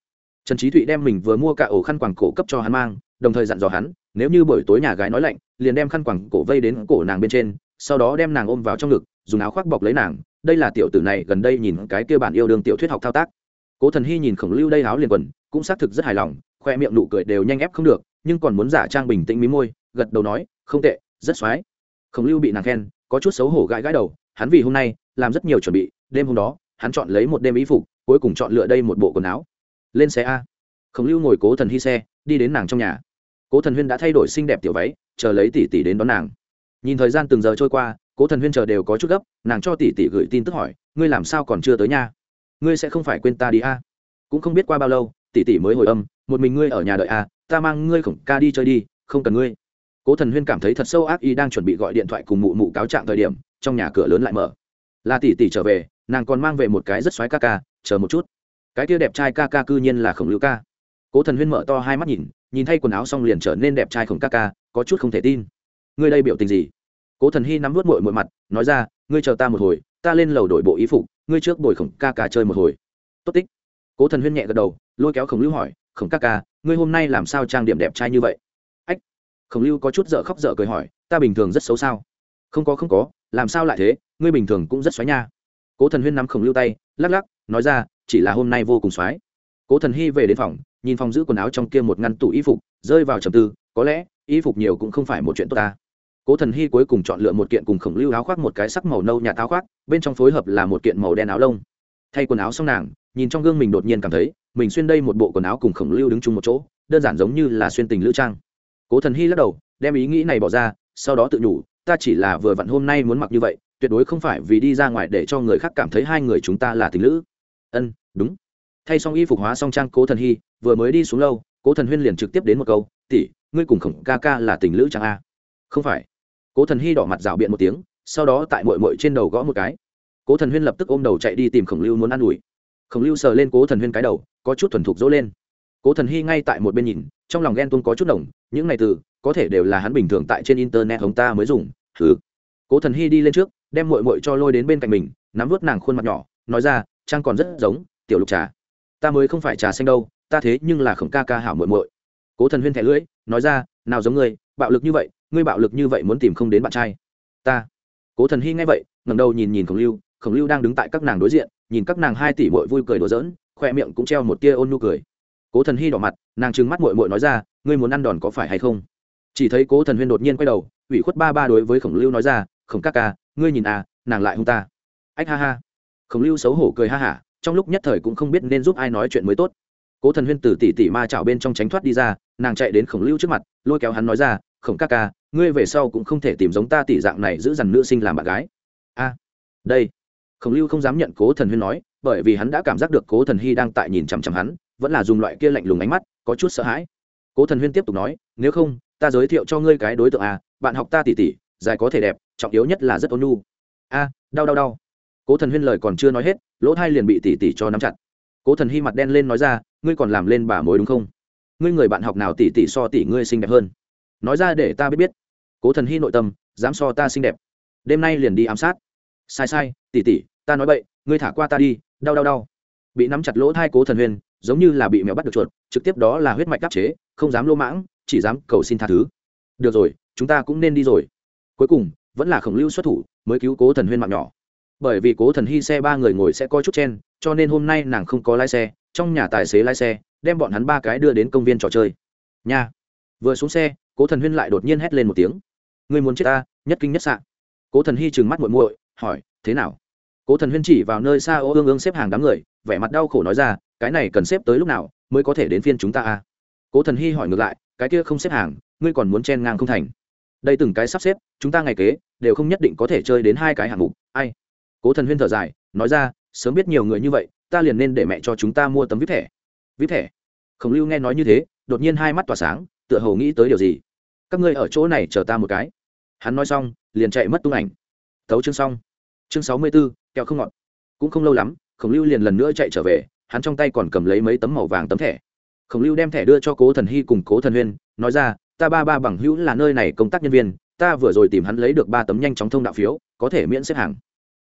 trần trí thụy đem mình vừa mua cả ổ khăn quàng cổ cấp cho hắn mang, đồng thời dặn dò hắn, nếu như buổi tối nhà gái nói lạnh, liền đem khăn quàng cổ vây đến cổ nàng bên trên, sau đó đem nàng ôm vào trong ngực, dùng áo khoác bọc lấy nàng. Đây là tiểu tử này gần đây nhìn cái kia bản yêu đương tiểu thuyết học thao tác. Cố thần hy nhìn khổng lưu đây áo liền quần, cũng xác thực rất hài lòng, khoe miệng nụ cười đều nhanh ép không được, nhưng còn muốn giả trang bình tĩnh mí môi, gật đầu nói, không tệ, rất xoái. Khổng lưu bị nàng khen, có chút xấu hổ gãi gãi đầu, hắn vì hôm nay làm rất nhiều chuẩn bị, đêm hôm đó, hắn chọn lấy một đêm ý phục, cuối cùng chọn lựa đây một bộ quần áo lên xe a. Khổng lưu ngồi cố thần hy xe, đi đến nàng trong nhà. Cố thần huyên đã thay đổi xinh đẹp tiểu váy, chờ lấy tỷ tỷ đến đón nàng. Nhìn thời gian từng giờ trôi qua, cố thần huyên chờ đều có chút gấp, nàng cho tỷ tỷ gửi tin tức hỏi, ngươi làm sao còn chưa tới nhà? ngươi sẽ không phải quên ta đi a? Cũng không biết qua bao lâu, tỷ tỷ mới hồi âm, một mình ngươi ở nhà đợi a, ta mang ngươi khổng ca đi chơi đi, không cần ngươi. Cố thần huyên cảm thấy thật sâu ác y đang chuẩn bị gọi điện thoại cùng mụ mụ cáo trạng thời điểm, trong nhà cửa lớn lại mở. Là tỷ tỷ trở về, nàng còn mang về một cái rất xoáy ca ca, chờ một chút cái kia đẹp trai ca ca cư nhiên là khổng lưu ca. Cố thần huyên mở to hai mắt nhìn nhìn thay quần áo xong liền trở nên đẹp trai khổng ca ca, có chút không thể tin. Ngươi đây biểu tình gì? Cố thần hy nắm vớt mội mội mặt, nói ra, ngươi chờ ta một hồi, ta lên lầu đổi bộ ý phục, ngươi trước bồi khổng ca ca chơi một hồi. Tốt tích. Cố thần huyên nhẹ gật đầu, lôi kéo khổng lưu hỏi, khổng ca ca, ngươi hôm nay làm sao trang điểm đẹp trai như vậy? Ách. Khổng lưu có chút dở khóc dở cười hỏi, ta bình thường rất xấu sao? Không có không có, làm sao lại thế, ngươi bình thường cũng rất xoáy nha. Cố thần huyên nắm khổng lưu tay, lắc lắc, nói ra chỉ là hôm nay vô cùng xoáy cố thần hy về đến phòng, nhìn phòng giữ quần áo trong kia một ngăn tủ y phục, rơi vào trầm tư, có lẽ, y phục nhiều cũng không phải một chuyện tốt ta. Cố thần hy cuối cùng chọn lựa một kiện cùng khổng lưu áo khoác một cái sắc màu nâu nhà áo khoác, bên trong phối hợp là một kiện màu đen áo lông. Thay quần áo xong nàng, nhìn trong gương mình đột nhiên cảm thấy, mình xuyên đây một bộ quần áo cùng khổng lưu đứng chung một chỗ, đơn giản giống như là xuyên tình lữ trang. Cố thần hy lắc đầu, đem ý nghĩ này bỏ ra, sau đó tự nhủ, ta chỉ là vừa vặn hôm nay muốn mặc như vậy, tuyệt đối không phải vì đi ra ngoài để cho người khác cảm thấy hai người chúng ta là tình lữ ân, đúng. Thay xong y phục hóa xong trang cố thần hy, vừa mới đi xuống lâu, cố thần huyên liền trực tiếp đến một câu, tỷ, ngươi cùng khổng ca ca là tình lữ trang a. Không phải. Cố thần hy đỏ mặt rào biện một tiếng, sau đó tại mội mội trên đầu gõ một cái. Cố thần huyên lập tức ôm đầu chạy đi tìm khổng lưu muốn ă n ủi. Khổng lưu sờ lên cố thần huyên cái đầu, có chút thuần thục dỗ lên. Cố thần hy ngay tại một bên nhìn, trong lòng ghen tuông có chút đồng những ngày từ, có thể đều là hắn bình thường tại trên internet hồng ta mới dùng thứ. cố thần hy đi lên trước, đem mội mội cho lôi đến bên cạnh mình, nắm vớt nàng khuôn mặt nhỏ, nói ra trang còn rất giống, tiểu lục trà. Ta mới không phải trà xanh đâu, ta thế nhưng là khổng ca ca hảo muội muội. Cố thần huyên thẻ lưỡi, nói ra, nào giống ngươi, bạo lực như vậy, ngươi bạo lực như vậy muốn tìm không đến bạn trai. Ta. Cố thần hy nghe vậy, ngẩng đầu nhìn nhìn khổng lưu khổng lưu đang đứng tại các nàng đối diện, nhìn các nàng hai tỷ mội vui cười đùa giỡn, khoe miệng cũng treo một tia ôn nu cười. Cố thần hy đỏ mặt, nàng trừng mắt mội mội nói ra, ngươi muốn ăn đòn có phải hay không? Chỉ thấy cố thần huyên đột nhiên quay đầu, ủy khuất ba ba đối với khổng lưu nói ra, khổng ca ca, ngươi nhìn à nàng lại hung ta. Ách ha ha khổng lưu xấu hổ cười ha hả, trong lúc nhất thời cũng không biết nên giúp ai nói chuyện mới tốt. Cố thần huyên từ tỷ tỷ ma chảo bên trong tránh thoát đi ra, nàng chạy đến khổng lưu trước mặt, lôi kéo hắn nói ra, khổng ca ca, ngươi về sau cũng không thể tìm giống ta tỷ dạng này giữ dằn nữ sinh làm bạn gái. A, đây. Khổng lưu không dám nhận cố thần huyên nói, bởi vì hắn đã cảm giác được cố thần hy đang tại nhìn chằm chằm hắn, vẫn là dùng loại kia lạnh lùng ánh mắt, có chút sợ hãi. Cố thần huyên tiếp tục nói, nếu không, ta giới thiệu cho ngươi cái đối tượng a bạn học ta tỷ tỷ dài có thể đẹp, trọng yếu nhất là rất ôn nhu. A, đau đau đau cố thần huyên lời còn chưa nói hết lỗ thai liền bị tỷ tỷ cho nắm chặt. Cố thần hy mặt đen lên nói ra ngươi còn làm lên bà mối đúng không? Ngươi người bạn học nào tỷ tỷ so tỷ ngươi xinh đẹp hơn? Nói ra để ta biết biết. Cố thần hy nội tâm dám so ta xinh đẹp. Đêm nay liền đi ám sát. Sai sai tỷ tỷ ta nói vậy ngươi thả qua ta đi đau đau đau. Bị nắm chặt lỗ thai cố thần Huyên, giống như là bị mèo bắt được chuột trực tiếp đó là huyết mạch đắc chế không dám lô mãng chỉ dám cầu xin tha thứ. Được rồi chúng ta cũng nên đi rồi. Cuối cùng vẫn là khổng lưu xuất thủ mới cứu cố thần huyên mạng nhỏ bởi vì cố thần hy xe ba người ngồi sẽ coi chút chen, cho nên hôm nay nàng không có lái xe, trong nhà tài xế lái xe, đem bọn hắn ba cái đưa đến công viên trò chơi. Nha. Vừa xuống xe, cố thần huyên lại đột nhiên hét lên một tiếng. Người muốn chết ta, nhất kinh nhất sạn cố thần hy trừng mắt muội muội, hỏi, thế nào? Cố thần huyên chỉ vào nơi xa ô ương ương xếp hàng đám người, vẻ mặt đau khổ nói ra, cái này cần xếp tới lúc nào mới có thể đến phiên chúng ta à? Cố thần hy hỏi ngược lại, cái kia không xếp hàng, ngươi còn muốn chen ngang không thành? Đây từng cái sắp xếp, chúng ta ngày kế đều không nhất định có thể chơi đến hai cái hạng mục, ai? Cố thần huyên thở dài, nói ra, sớm biết nhiều người như vậy, ta liền nên để mẹ cho chúng ta mua tấm vip thẻ. Vip thẻ? Khổng lưu nghe nói như thế, đột nhiên hai mắt tỏa sáng, tựa hồ nghĩ tới điều gì. Các ngươi ở chỗ này chờ ta một cái. Hắn nói xong, liền chạy mất tung ảnh. Thấu chương xong. Chương sáu mươi b ố kẹo không ngọt. Cũng không lâu lắm, khổng lưu liền lần nữa chạy trở về, hắn trong tay còn cầm lấy mấy tấm màu vàng tấm thẻ. Khổng lưu đem thẻ đưa cho cố thần hy cùng cố thần huyên, nói ra, ta ba ba bằng hữu là nơi này công tác nhân viên, ta vừa rồi tìm hắn lấy được ba tấm nhanh chóng thông đạo phiếu, có thể miễn xếp hàng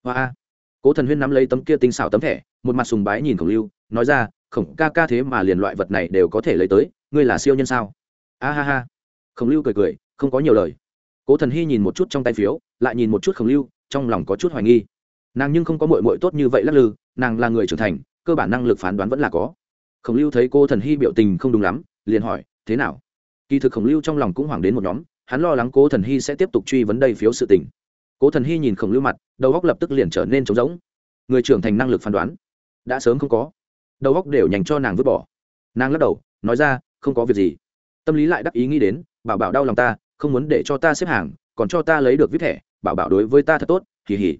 hoa. Cố thần huyên nắm lấy tấm kia tinh xảo tấm thẻ, một mặt sùng bái nhìn khổng lưu, nói ra, khổng ca ca thế mà liền loại vật này đều có thể lấy tới, ngươi là siêu nhân sao? A ha ha. Khổng lưu cười cười, không có nhiều lời. Cố thần hy nhìn một chút trong tay phiếu, lại nhìn một chút khổng lưu, trong lòng có chút hoài nghi. Nàng nhưng không có mội mội tốt như vậy lắc lư, nàng là người trưởng thành, cơ bản năng lực phán đoán vẫn là có. Khổng lưu thấy cô thần hy biểu tình không đúng lắm, liền hỏi, thế nào? Kỳ thực khổng lưu trong lòng cũng hoảng đến một nhóm, hắn lo lắng cố thần hy sẽ tiếp tục truy vấn đây phiếu sự tình cố thần hy nhìn khổng lưu mặt, đầu góc lập tức liền trở nên trống rỗng. Người trưởng thành năng lực phán đoán, đã sớm không có. Đầu góc đều dành cho nàng vứt bỏ. Nàng lắc đầu, nói ra, không có việc gì. Tâm lý lại đắc ý nghĩ đến, bảo bảo đau lòng ta, không muốn để cho ta xếp hàng, còn cho ta lấy được viết thẻ, bảo bảo đối với ta thật tốt kỳ hỉ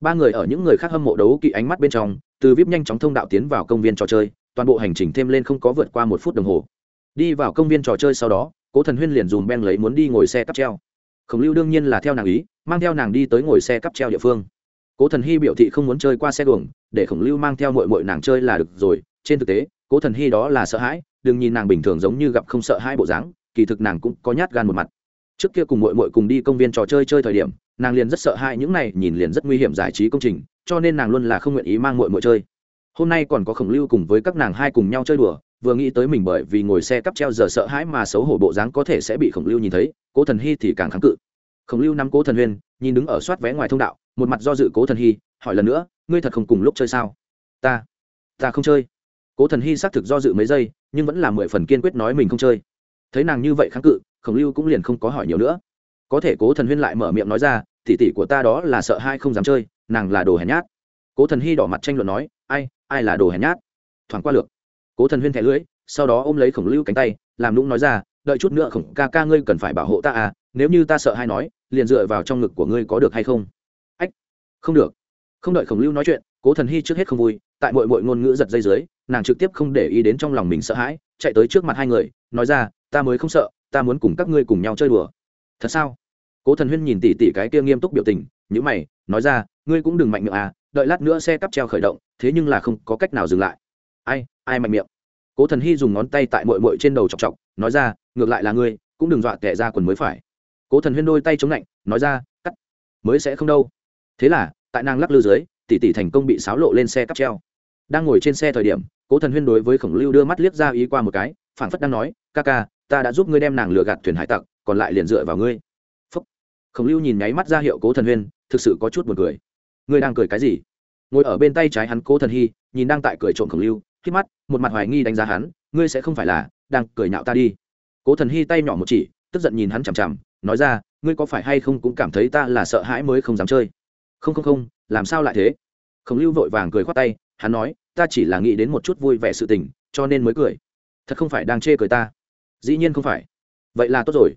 ba người ở những người khác hâm mộ đấu kỵ ánh mắt bên trong, từ vip nhanh chóng thông đạo tiến vào công viên trò chơi, toàn bộ hành trình thêm lên không có vượt qua một phút đồng hồ. Đi vào công viên trò chơi sau đó, cố thần huyên liền dùm ben lấy muốn đi ngồi xe cắp treo. Khổng lưu đương nhiên là theo nàng ý mang theo nàng đi tới ngồi xe cắp treo địa phương. Cố thần hy biểu thị không muốn chơi qua xe đường để khổng lưu mang theo mội mội nàng chơi là được rồi. Trên thực tế, cố thần hy đó là sợ hãi, đừng nhìn nàng bình thường giống như gặp không sợ hai bộ dáng, kỳ thực nàng cũng có nhát gan một mặt. Trước kia cùng mội mội cùng đi công viên trò chơi chơi thời điểm, nàng liền rất sợ hãi, những này nhìn liền rất nguy hiểm giải trí công trình, cho nên nàng luôn là không nguyện ý mang mội mội chơi. Hôm nay còn có khổng lưu cùng với các nàng hai cùng nhau chơi đùa, vừa nghĩ tới mình bởi vì ngồi xe cắp treo giờ sợ hãi mà xấu hổ bộ dáng có thể sẽ bị khổng lưu nhìn thấy, cố thần hy thì càng kháng cự khổng lưu nắm cố thần huyên nhìn đứng ở soát vé ngoài thông đạo, một mặt do dự cố thần hy hỏi lần nữa, ngươi thật không cùng lúc chơi sao? Ta ta không chơi. Cố thần hy xác thực do dự mấy giây, nhưng vẫn là mười phần kiên quyết nói mình không chơi. Thấy nàng như vậy kháng cự, khổng lưu cũng liền không có hỏi nhiều nữa. Có thể cố thần huyên lại mở miệng nói ra tỉ tỉ của ta đó là sợ hai không dám chơi, nàng là đồ hèn nhát. Cố thần hy đỏ mặt tranh luận nói, ai ai là đồ hèn nhát? Thoảng qua lược cố thần huyên thẻ lưỡi sau đó ôm lấy khổng lưu cánh tay, làm lũng nói ra, đợi chút nữa khổng ca ca ngươi cần phải bảo hộ ta à nếu như ta sợ hay nói, liền dựa vào trong ngực của ngươi có được hay không? Ách, không được. Không đợi khổng lưu nói chuyện, cố thần hy trước hết không vui, tại mọi mọi ngôn ngữ giật dây dưới, nàng trực tiếp không để ý đến trong lòng mình sợ hãi, chạy tới trước mặt hai người, nói ra, ta mới không sợ, ta muốn cùng các ngươi cùng nhau chơi đùa. Thật sao? Cố thần huyên nhìn tỉ tỉ cái kia nghiêm túc biểu tình nhữ mày, nói ra, ngươi cũng đừng mạnh miệng à đợi lát nữa xe cắp treo khởi động, thế nhưng là không có cách nào dừng lại. Ai ai mạnh miệng? Cố thần hy dùng ngón tay tại mội mội trên đầu chọc chọc, nói ra, ngược lại là ngươi, cũng đừng dọa tệ ra quần mới phải cố thần huyên đôi tay chống lạnh, nói ra, cắt, mới sẽ không đâu. Thế là, tại nàng lắc lư dưới, tỷ tỷ thành công bị xáo lộ lên xe cắp treo. Đang ngồi trên xe thời điểm, cố thần huyên đối với khổng lưu đưa mắt liếc ra ý qua một cái, phảng phất đang nói, ca ca, ta đã giúp ngươi đem nàng lừa gạt thuyền hải tặc, còn lại liền dựa vào ngươi. Phúc. Khổng lưu nhìn nháy mắt ra hiệu cố thần huyên, thực sự có chút buồn cười. Ngươi đang cười cái gì? Ngồi ở bên tay trái hắn cố thần hy, nhìn đang tại cười trộm khổng lưu, khi mắt, một mặt hoài nghi đánh giá hắn, ngươi sẽ không phải là đang cười nhạo ta đi. Cố thần hy tay nhỏ một chỉ, tức giận nhìn hắn chằm chằm nói ra, ngươi có phải hay không cũng cảm thấy ta là sợ hãi mới không dám chơi? Không không không, làm sao lại thế? Khổng lưu vội vàng cười khoát tay, hắn nói, ta chỉ là nghĩ đến một chút vui vẻ sự tình, cho nên mới cười. Thật không phải đang chê cười ta. Dĩ nhiên không phải. Vậy là tốt rồi.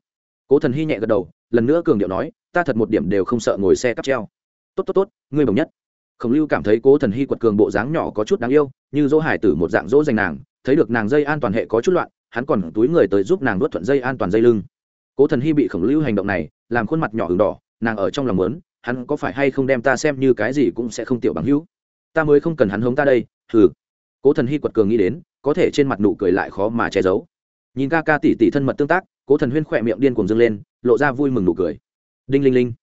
Cố thần hy nhẹ gật đầu, lần nữa cường điệu nói, ta thật một điểm đều không sợ ngồi xe cắp treo. Tốt tốt tốt, ngươi bồng nhất. Khổng lưu cảm thấy cố thần hy quật cường bộ dáng nhỏ có chút đáng yêu, như dỗ hải tử một dạng dỗ dành nàng, thấy được nàng dây an toàn hệ có chút loạn, hắn còn túi người tới giúp nàng đốt thuận dây an toàn dây lưng cố thần hy bị khổng lưu hành động này làm khuôn mặt nhỏ hừng đỏ, nàng ở trong lòng lớn hắn có phải hay không đem ta xem như cái gì cũng sẽ không tiểu bằng hữu? Ta mới không cần hắn hống ta đây, hừ. Cố thần hy quật cường nghĩ đến, có thể trên mặt nụ cười lại khó mà che giấu. Nhìn ca ca tỉ tỉ thân mật tương tác, cố thần huyên khỏe miệng điên cuồng dâng lên, lộ ra vui mừng nụ cười. Đinh linh linh.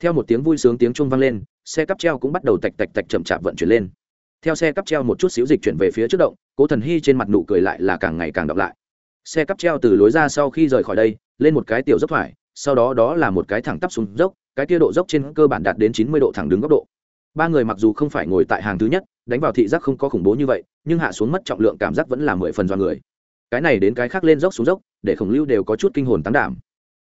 Theo một tiếng vui sướng tiếng trung vang lên, xe cắp treo cũng bắt đầu tạch tạch tạch chậm chạp vận chuyển lên. Theo xe cắp treo một chút xíu dịch chuyển về phía trước động, cố thần hy trên mặt nụ cười lại là càng ngày càng đọc lại xe cắp treo từ lối ra sau khi rời khỏi đây, lên một cái tiểu dốc thoải, sau đó đó là một cái thẳng tắp xuống dốc, cái kia độ dốc trên cơ bản đạt đến chín mươi độ thẳng đứng góc độ. Ba người mặc dù không phải ngồi tại hàng thứ nhất, đánh vào thị giác không có khủng bố như vậy, nhưng hạ xuống mất trọng lượng cảm giác vẫn là mười phần do người. Cái này đến cái khác lên dốc xuống dốc, để khổng lưu đều có chút kinh hồn tán đảm.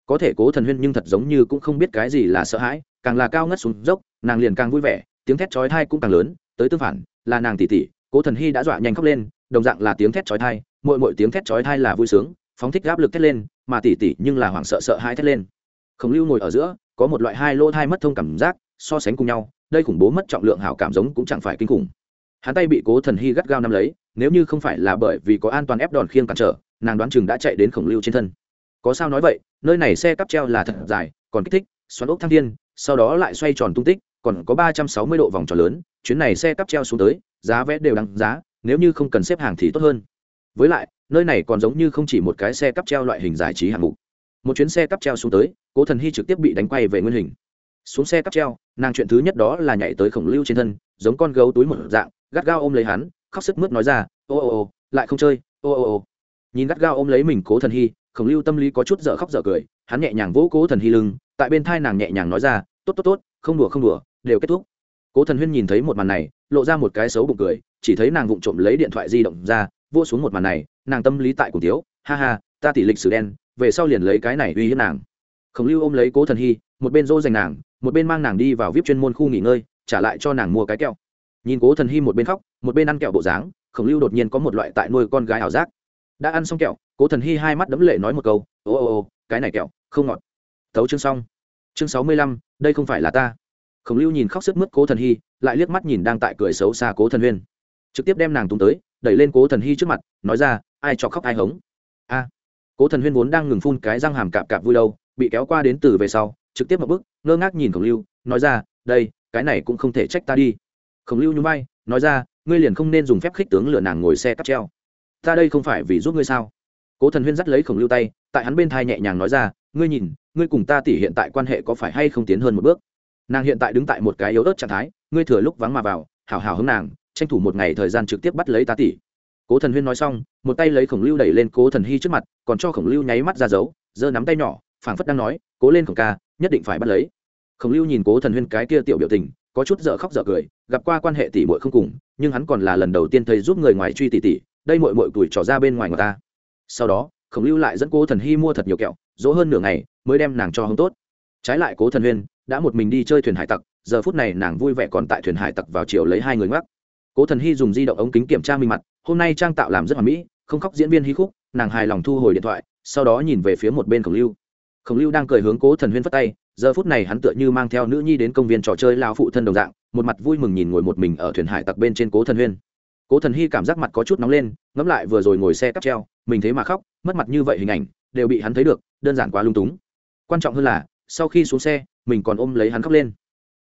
Có thể cố thần huyên nhưng thật giống như cũng không biết cái gì là sợ hãi, càng là cao ngất xuống dốc, nàng liền càng vui vẻ, tiếng thét chói thai cũng càng lớn, tới tương phản, là nàng tỉ tỉ, cố thần hy đã dọa nhanh khóc lên, đồng dạng là tiếng thét chói thai mỗi mỗi tiếng thét chói tai là vui sướng, phóng thích áp lực thét lên, mà tỉ tỉ nhưng là hoảng sợ sợ hai thét lên. Khổng lưu ngồi ở giữa, có một loại hai lô thai mất thông cảm giác, so sánh cùng nhau, đây khủng bố mất trọng lượng hảo cảm giống cũng chẳng phải kinh khủng. Hắn tay bị cố thần hy gắt gao nắm lấy, nếu như không phải là bởi vì có an toàn ép đòn khiêng cản trở, nàng đoán chừng đã chạy đến khổng lưu trên thân. Có sao nói vậy, nơi này xe cắp treo là thật dài, còn kích thích, xoắn ốc thăng thiên, sau đó lại xoay tròn tung tích, còn có ba trăm sáu mươi độ vòng tròn lớn, chuyến này xe cắp treo xuống tới, giá vé đều đáng giá, nếu như không cần xếp hàng thì tốt hơn với lại, nơi này còn giống như không chỉ một cái xe cắp treo loại hình giải trí hạng mục. Một chuyến xe cắp treo xuống tới, cố thần hy trực tiếp bị đánh quay về nguyên hình. Xuống xe cắp treo, nàng chuyện thứ nhất đó là nhảy tới khổng lưu trên thân, giống con gấu túi một dạng, gắt gao ôm lấy hắn, khóc sức mướt nói ra, ô ô ô, lại không chơi, ô ô ô. Nhìn gắt gao ôm lấy mình cố thần hy, khổng lưu tâm lý có chút dở khóc dở cười, hắn nhẹ nhàng vỗ cố thần hy lưng, tại bên thai nàng nhẹ nhàng nói ra, tốt tốt tốt, không đùa không đùa, đều kết thúc. Cố thần huyên nhìn thấy một màn này, lộ ra một cái xấu bụng cười, chỉ thấy nàng vụng trộm lấy điện thoại di động ra vô xuống một màn này, nàng tâm lý tại cùng tiếu ha ha, ta tỷ lịch sử đen, về sau liền lấy cái này uy hiếp nàng. Khổng lưu ôm lấy cố thần hy, một bên dỗ dành nàng, một bên mang nàng đi vào vip chuyên môn khu nghỉ ngơi, trả lại cho nàng mua cái kẹo. Nhìn cố thần hy một bên khóc, một bên ăn kẹo bộ dáng, khổng lưu đột nhiên có một loại tại nuôi con gái ảo giác. Đã ăn xong kẹo, cố thần hy hai mắt đấm lệ nói một câu, ô ô ô, cái này kẹo, không ngọt. Tấu chương xong. Chương sáu mươi lăm, đây không phải là ta. Khổng lưu nhìn khóc sức mướt cố thần hy, lại liếc mắt nhìn đang tại cười xấu xa cố thần huyên. Trực tiếp đem nàng tung tới đẩy lên cố thần hy trước mặt, nói ra, ai cho khóc ai hống? A. Cố thần huyên vốn đang ngừng phun cái răng hàm cạp cạp vui đâu, bị kéo qua đến từ về sau, trực tiếp một bước, ngơ ngác nhìn khổng lưu, nói ra, đây, cái này cũng không thể trách ta đi. Khổng lưu nhún vai, nói ra, ngươi liền không nên dùng phép khích tướng lừa nàng ngồi xe cắp treo. Ta đây không phải vì giúp ngươi sao? Cố thần huyên dắt lấy khổng lưu tay, tại hắn bên thai nhẹ nhàng nói ra, ngươi nhìn, ngươi cùng ta tỉ hiện tại quan hệ có phải hay không tiến hơn một bước? Nàng hiện tại đứng tại một cái yếu ớt trạng thái, ngươi thừa lúc vắng mà vào, hảo hảo hướng nàng tranh thủ một ngày thời gian trực tiếp bắt lấy ta tỷ, cố thần huyên nói xong một tay lấy khổng lưu đẩy lên cố thần hy trước mặt còn cho khổng lưu nháy mắt ra dấu giơ nắm tay nhỏ phảng phất đang nói cố lên khổng ca nhất định phải bắt lấy. Khổng lưu nhìn cố thần huyên cái kia tiểu biểu tình có chút dở khóc dở cười gặp qua quan hệ tỷ muội không cùng nhưng hắn còn là lần đầu tiên thấy giúp người ngoài truy tỷ tỷ đây muội muội tuổi trỏ ra bên ngoài người ta. Sau đó khổng lưu lại dẫn cố thần hy mua thật nhiều kẹo dỗ hơn nửa ngày mới đem nàng cho hông tốt. Trái lại cố thần huyên đã một mình đi chơi thuyền hải tặc giờ phút này nàng vui vẻ còn tại thuyền hải tặc vào chiều lấy hai người ngoắc cố thần hy dùng di động ống kính kiểm tra minh mặt, hôm nay trang tạo làm rất hoàn mỹ, không khóc diễn viên hí khúc, nàng hài lòng thu hồi điện thoại, sau đó nhìn về phía một bên khổng lưu. Khổng lưu đang cười hướng cố thần huyên phất tay, giờ phút này hắn tựa như mang theo nữ nhi đến công viên trò chơi lao phụ thân đồng dạng, một mặt vui mừng nhìn ngồi một mình ở thuyền hải tặc bên trên cố thần huyên. Cố thần hy cảm giác mặt có chút nóng lên, ngẫm lại vừa rồi ngồi xe cắp treo, mình thế mà khóc, mất mặt như vậy hình ảnh, đều bị hắn thấy được, đơn giản quá lung túng. Quan trọng hơn là, sau khi xuống xe, mình còn ôm lấy hắn khóc lên.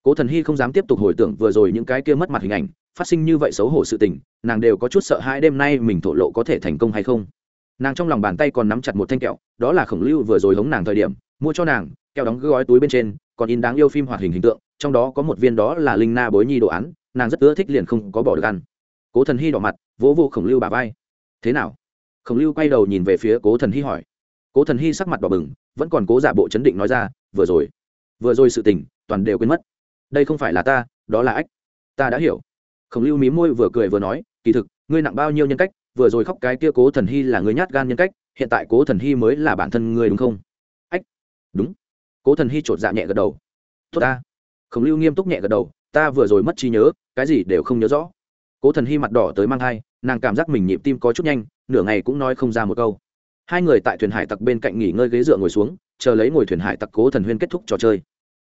Cố thần hy không dám tiếp tục hồi tưởng vừa rồi những cái kia mất mặt hình ảnh phát sinh như vậy xấu hổ sự tình, nàng đều có chút sợ hãi đêm nay mình thổ lộ có thể thành công hay không. Nàng trong lòng bàn tay còn nắm chặt một thanh kẹo, đó là khổng lưu vừa rồi hống nàng thời điểm, mua cho nàng, kẹo đóng gói túi bên trên, còn in đáng yêu phim hoạt hình hình tượng, trong đó có một viên đó là linh na bối nhi đồ án, nàng rất ưa thích liền không có bỏ được ăn. Cố thần hy đỏ mặt, vỗ vô khổng lưu bà vai. Thế nào? Khổng lưu quay đầu nhìn về phía cố thần hy hỏi. Cố thần hy sắc mặt đỏ bừng, vẫn còn cố giả bộ chấn định nói ra, vừa rồi vừa rồi sự tình, toàn đều quên mất. Đây không phải là ta, đó là ách. Ta đã hiểu khổng lưu mí môi vừa cười vừa nói, kỳ thực, ngươi nặng bao nhiêu nhân cách, vừa rồi khóc cái kia cố thần hy là người nhát gan nhân cách, hiện tại cố thần hy mới là bản thân ngươi đúng không? Ách, đúng. Cố thần hy chột dạ nhẹ gật đầu. Tốt ta. Khổng lưu nghiêm túc nhẹ gật đầu, ta vừa rồi mất trí nhớ, cái gì đều không nhớ rõ. Cố thần hy mặt đỏ tới mang thai, nàng cảm giác mình nhịp tim có chút nhanh, nửa ngày cũng nói không ra một câu. Hai người tại thuyền hải tặc bên cạnh nghỉ ngơi ghế dựa ngồi xuống, chờ lấy ngồi thuyền hải tặc cố thần huyên kết thúc trò chơi.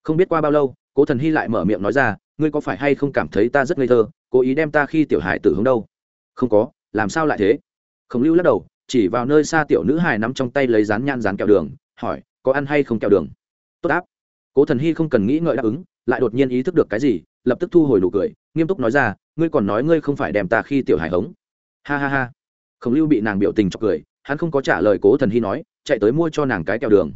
Không biết qua bao lâu cố thần hy lại mở miệng nói ra, ngươi có phải hay không cảm thấy ta rất ngây thơ, cố ý đem ta khi tiểu hải tử hướng đâu? Không có, làm sao lại thế? Khổng lưu lắc đầu, chỉ vào nơi xa tiểu nữ hài nắm trong tay lấy rán nhan rán kẹo đường, hỏi, có ăn hay không kẹo đường? Tốt áp. Cố thần hy không cần nghĩ ngợi đáp ứng, lại đột nhiên ý thức được cái gì, lập tức thu hồi nụ cười, nghiêm túc nói ra, ngươi còn nói ngươi không phải đem ta khi tiểu hải hống. Ha ha ha. Khổng lưu bị nàng biểu tình chọc cười, hắn không có trả lời cố thần hy nói, chạy tới mua cho nàng cái kẹo đường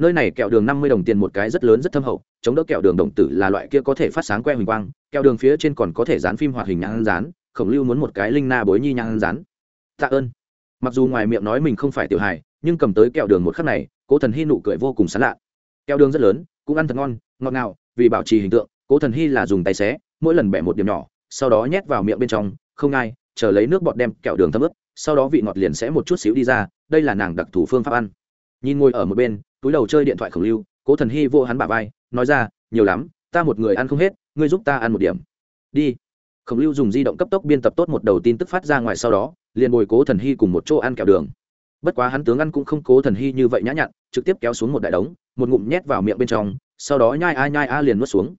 nơi này kẹo đường năm mươi đồng tiền một cái rất lớn rất thâm hậu, chống đỡ kẹo đường đồng tử là loại kia có thể phát sáng que huỳnh quang, kẹo đường phía trên còn có thể dán phim hoạt hình nhãn dán, khổng lưu muốn một cái linh na bối nhi nhãn dán. Tạ ơn. Mặc dù ngoài miệng nói mình không phải tiểu hài, nhưng cầm tới kẹo đường một khắc này, cố thần hy nụ cười vô cùng sán lạ. Kẹo đường rất lớn, cũng ăn thật ngon, ngọt ngào, vì bảo trì hình tượng, cố thần hy là dùng tay xé, mỗi lần bẻ một điểm nhỏ, sau đó nhét vào miệng bên trong, không ai, chờ lấy nước bọt đem kẹo đường thấm ướp sau đó vị ngọt liền sẽ một chút xíu đi ra, đây là nàng đặc thủ phương pháp ăn. Nhìn ngồi ở một bên túi đầu chơi điện thoại khổng lưu, cố thần hy vô hắn bả vai, nói ra, nhiều lắm, ta một người ăn không hết, ngươi giúp ta ăn một điểm. Đi. Khổng lưu dùng di động cấp tốc biên tập tốt một đầu tin tức phát ra ngoài sau đó, liền bồi cố thần hy cùng một chỗ ăn kẹo đường. Bất quá hắn tướng ăn cũng không cố thần hy như vậy nhã nhặn, trực tiếp kéo xuống một đại đống, một ngụm nhét vào miệng bên trong, sau đó nhai a nhai a liền nuốt xuống.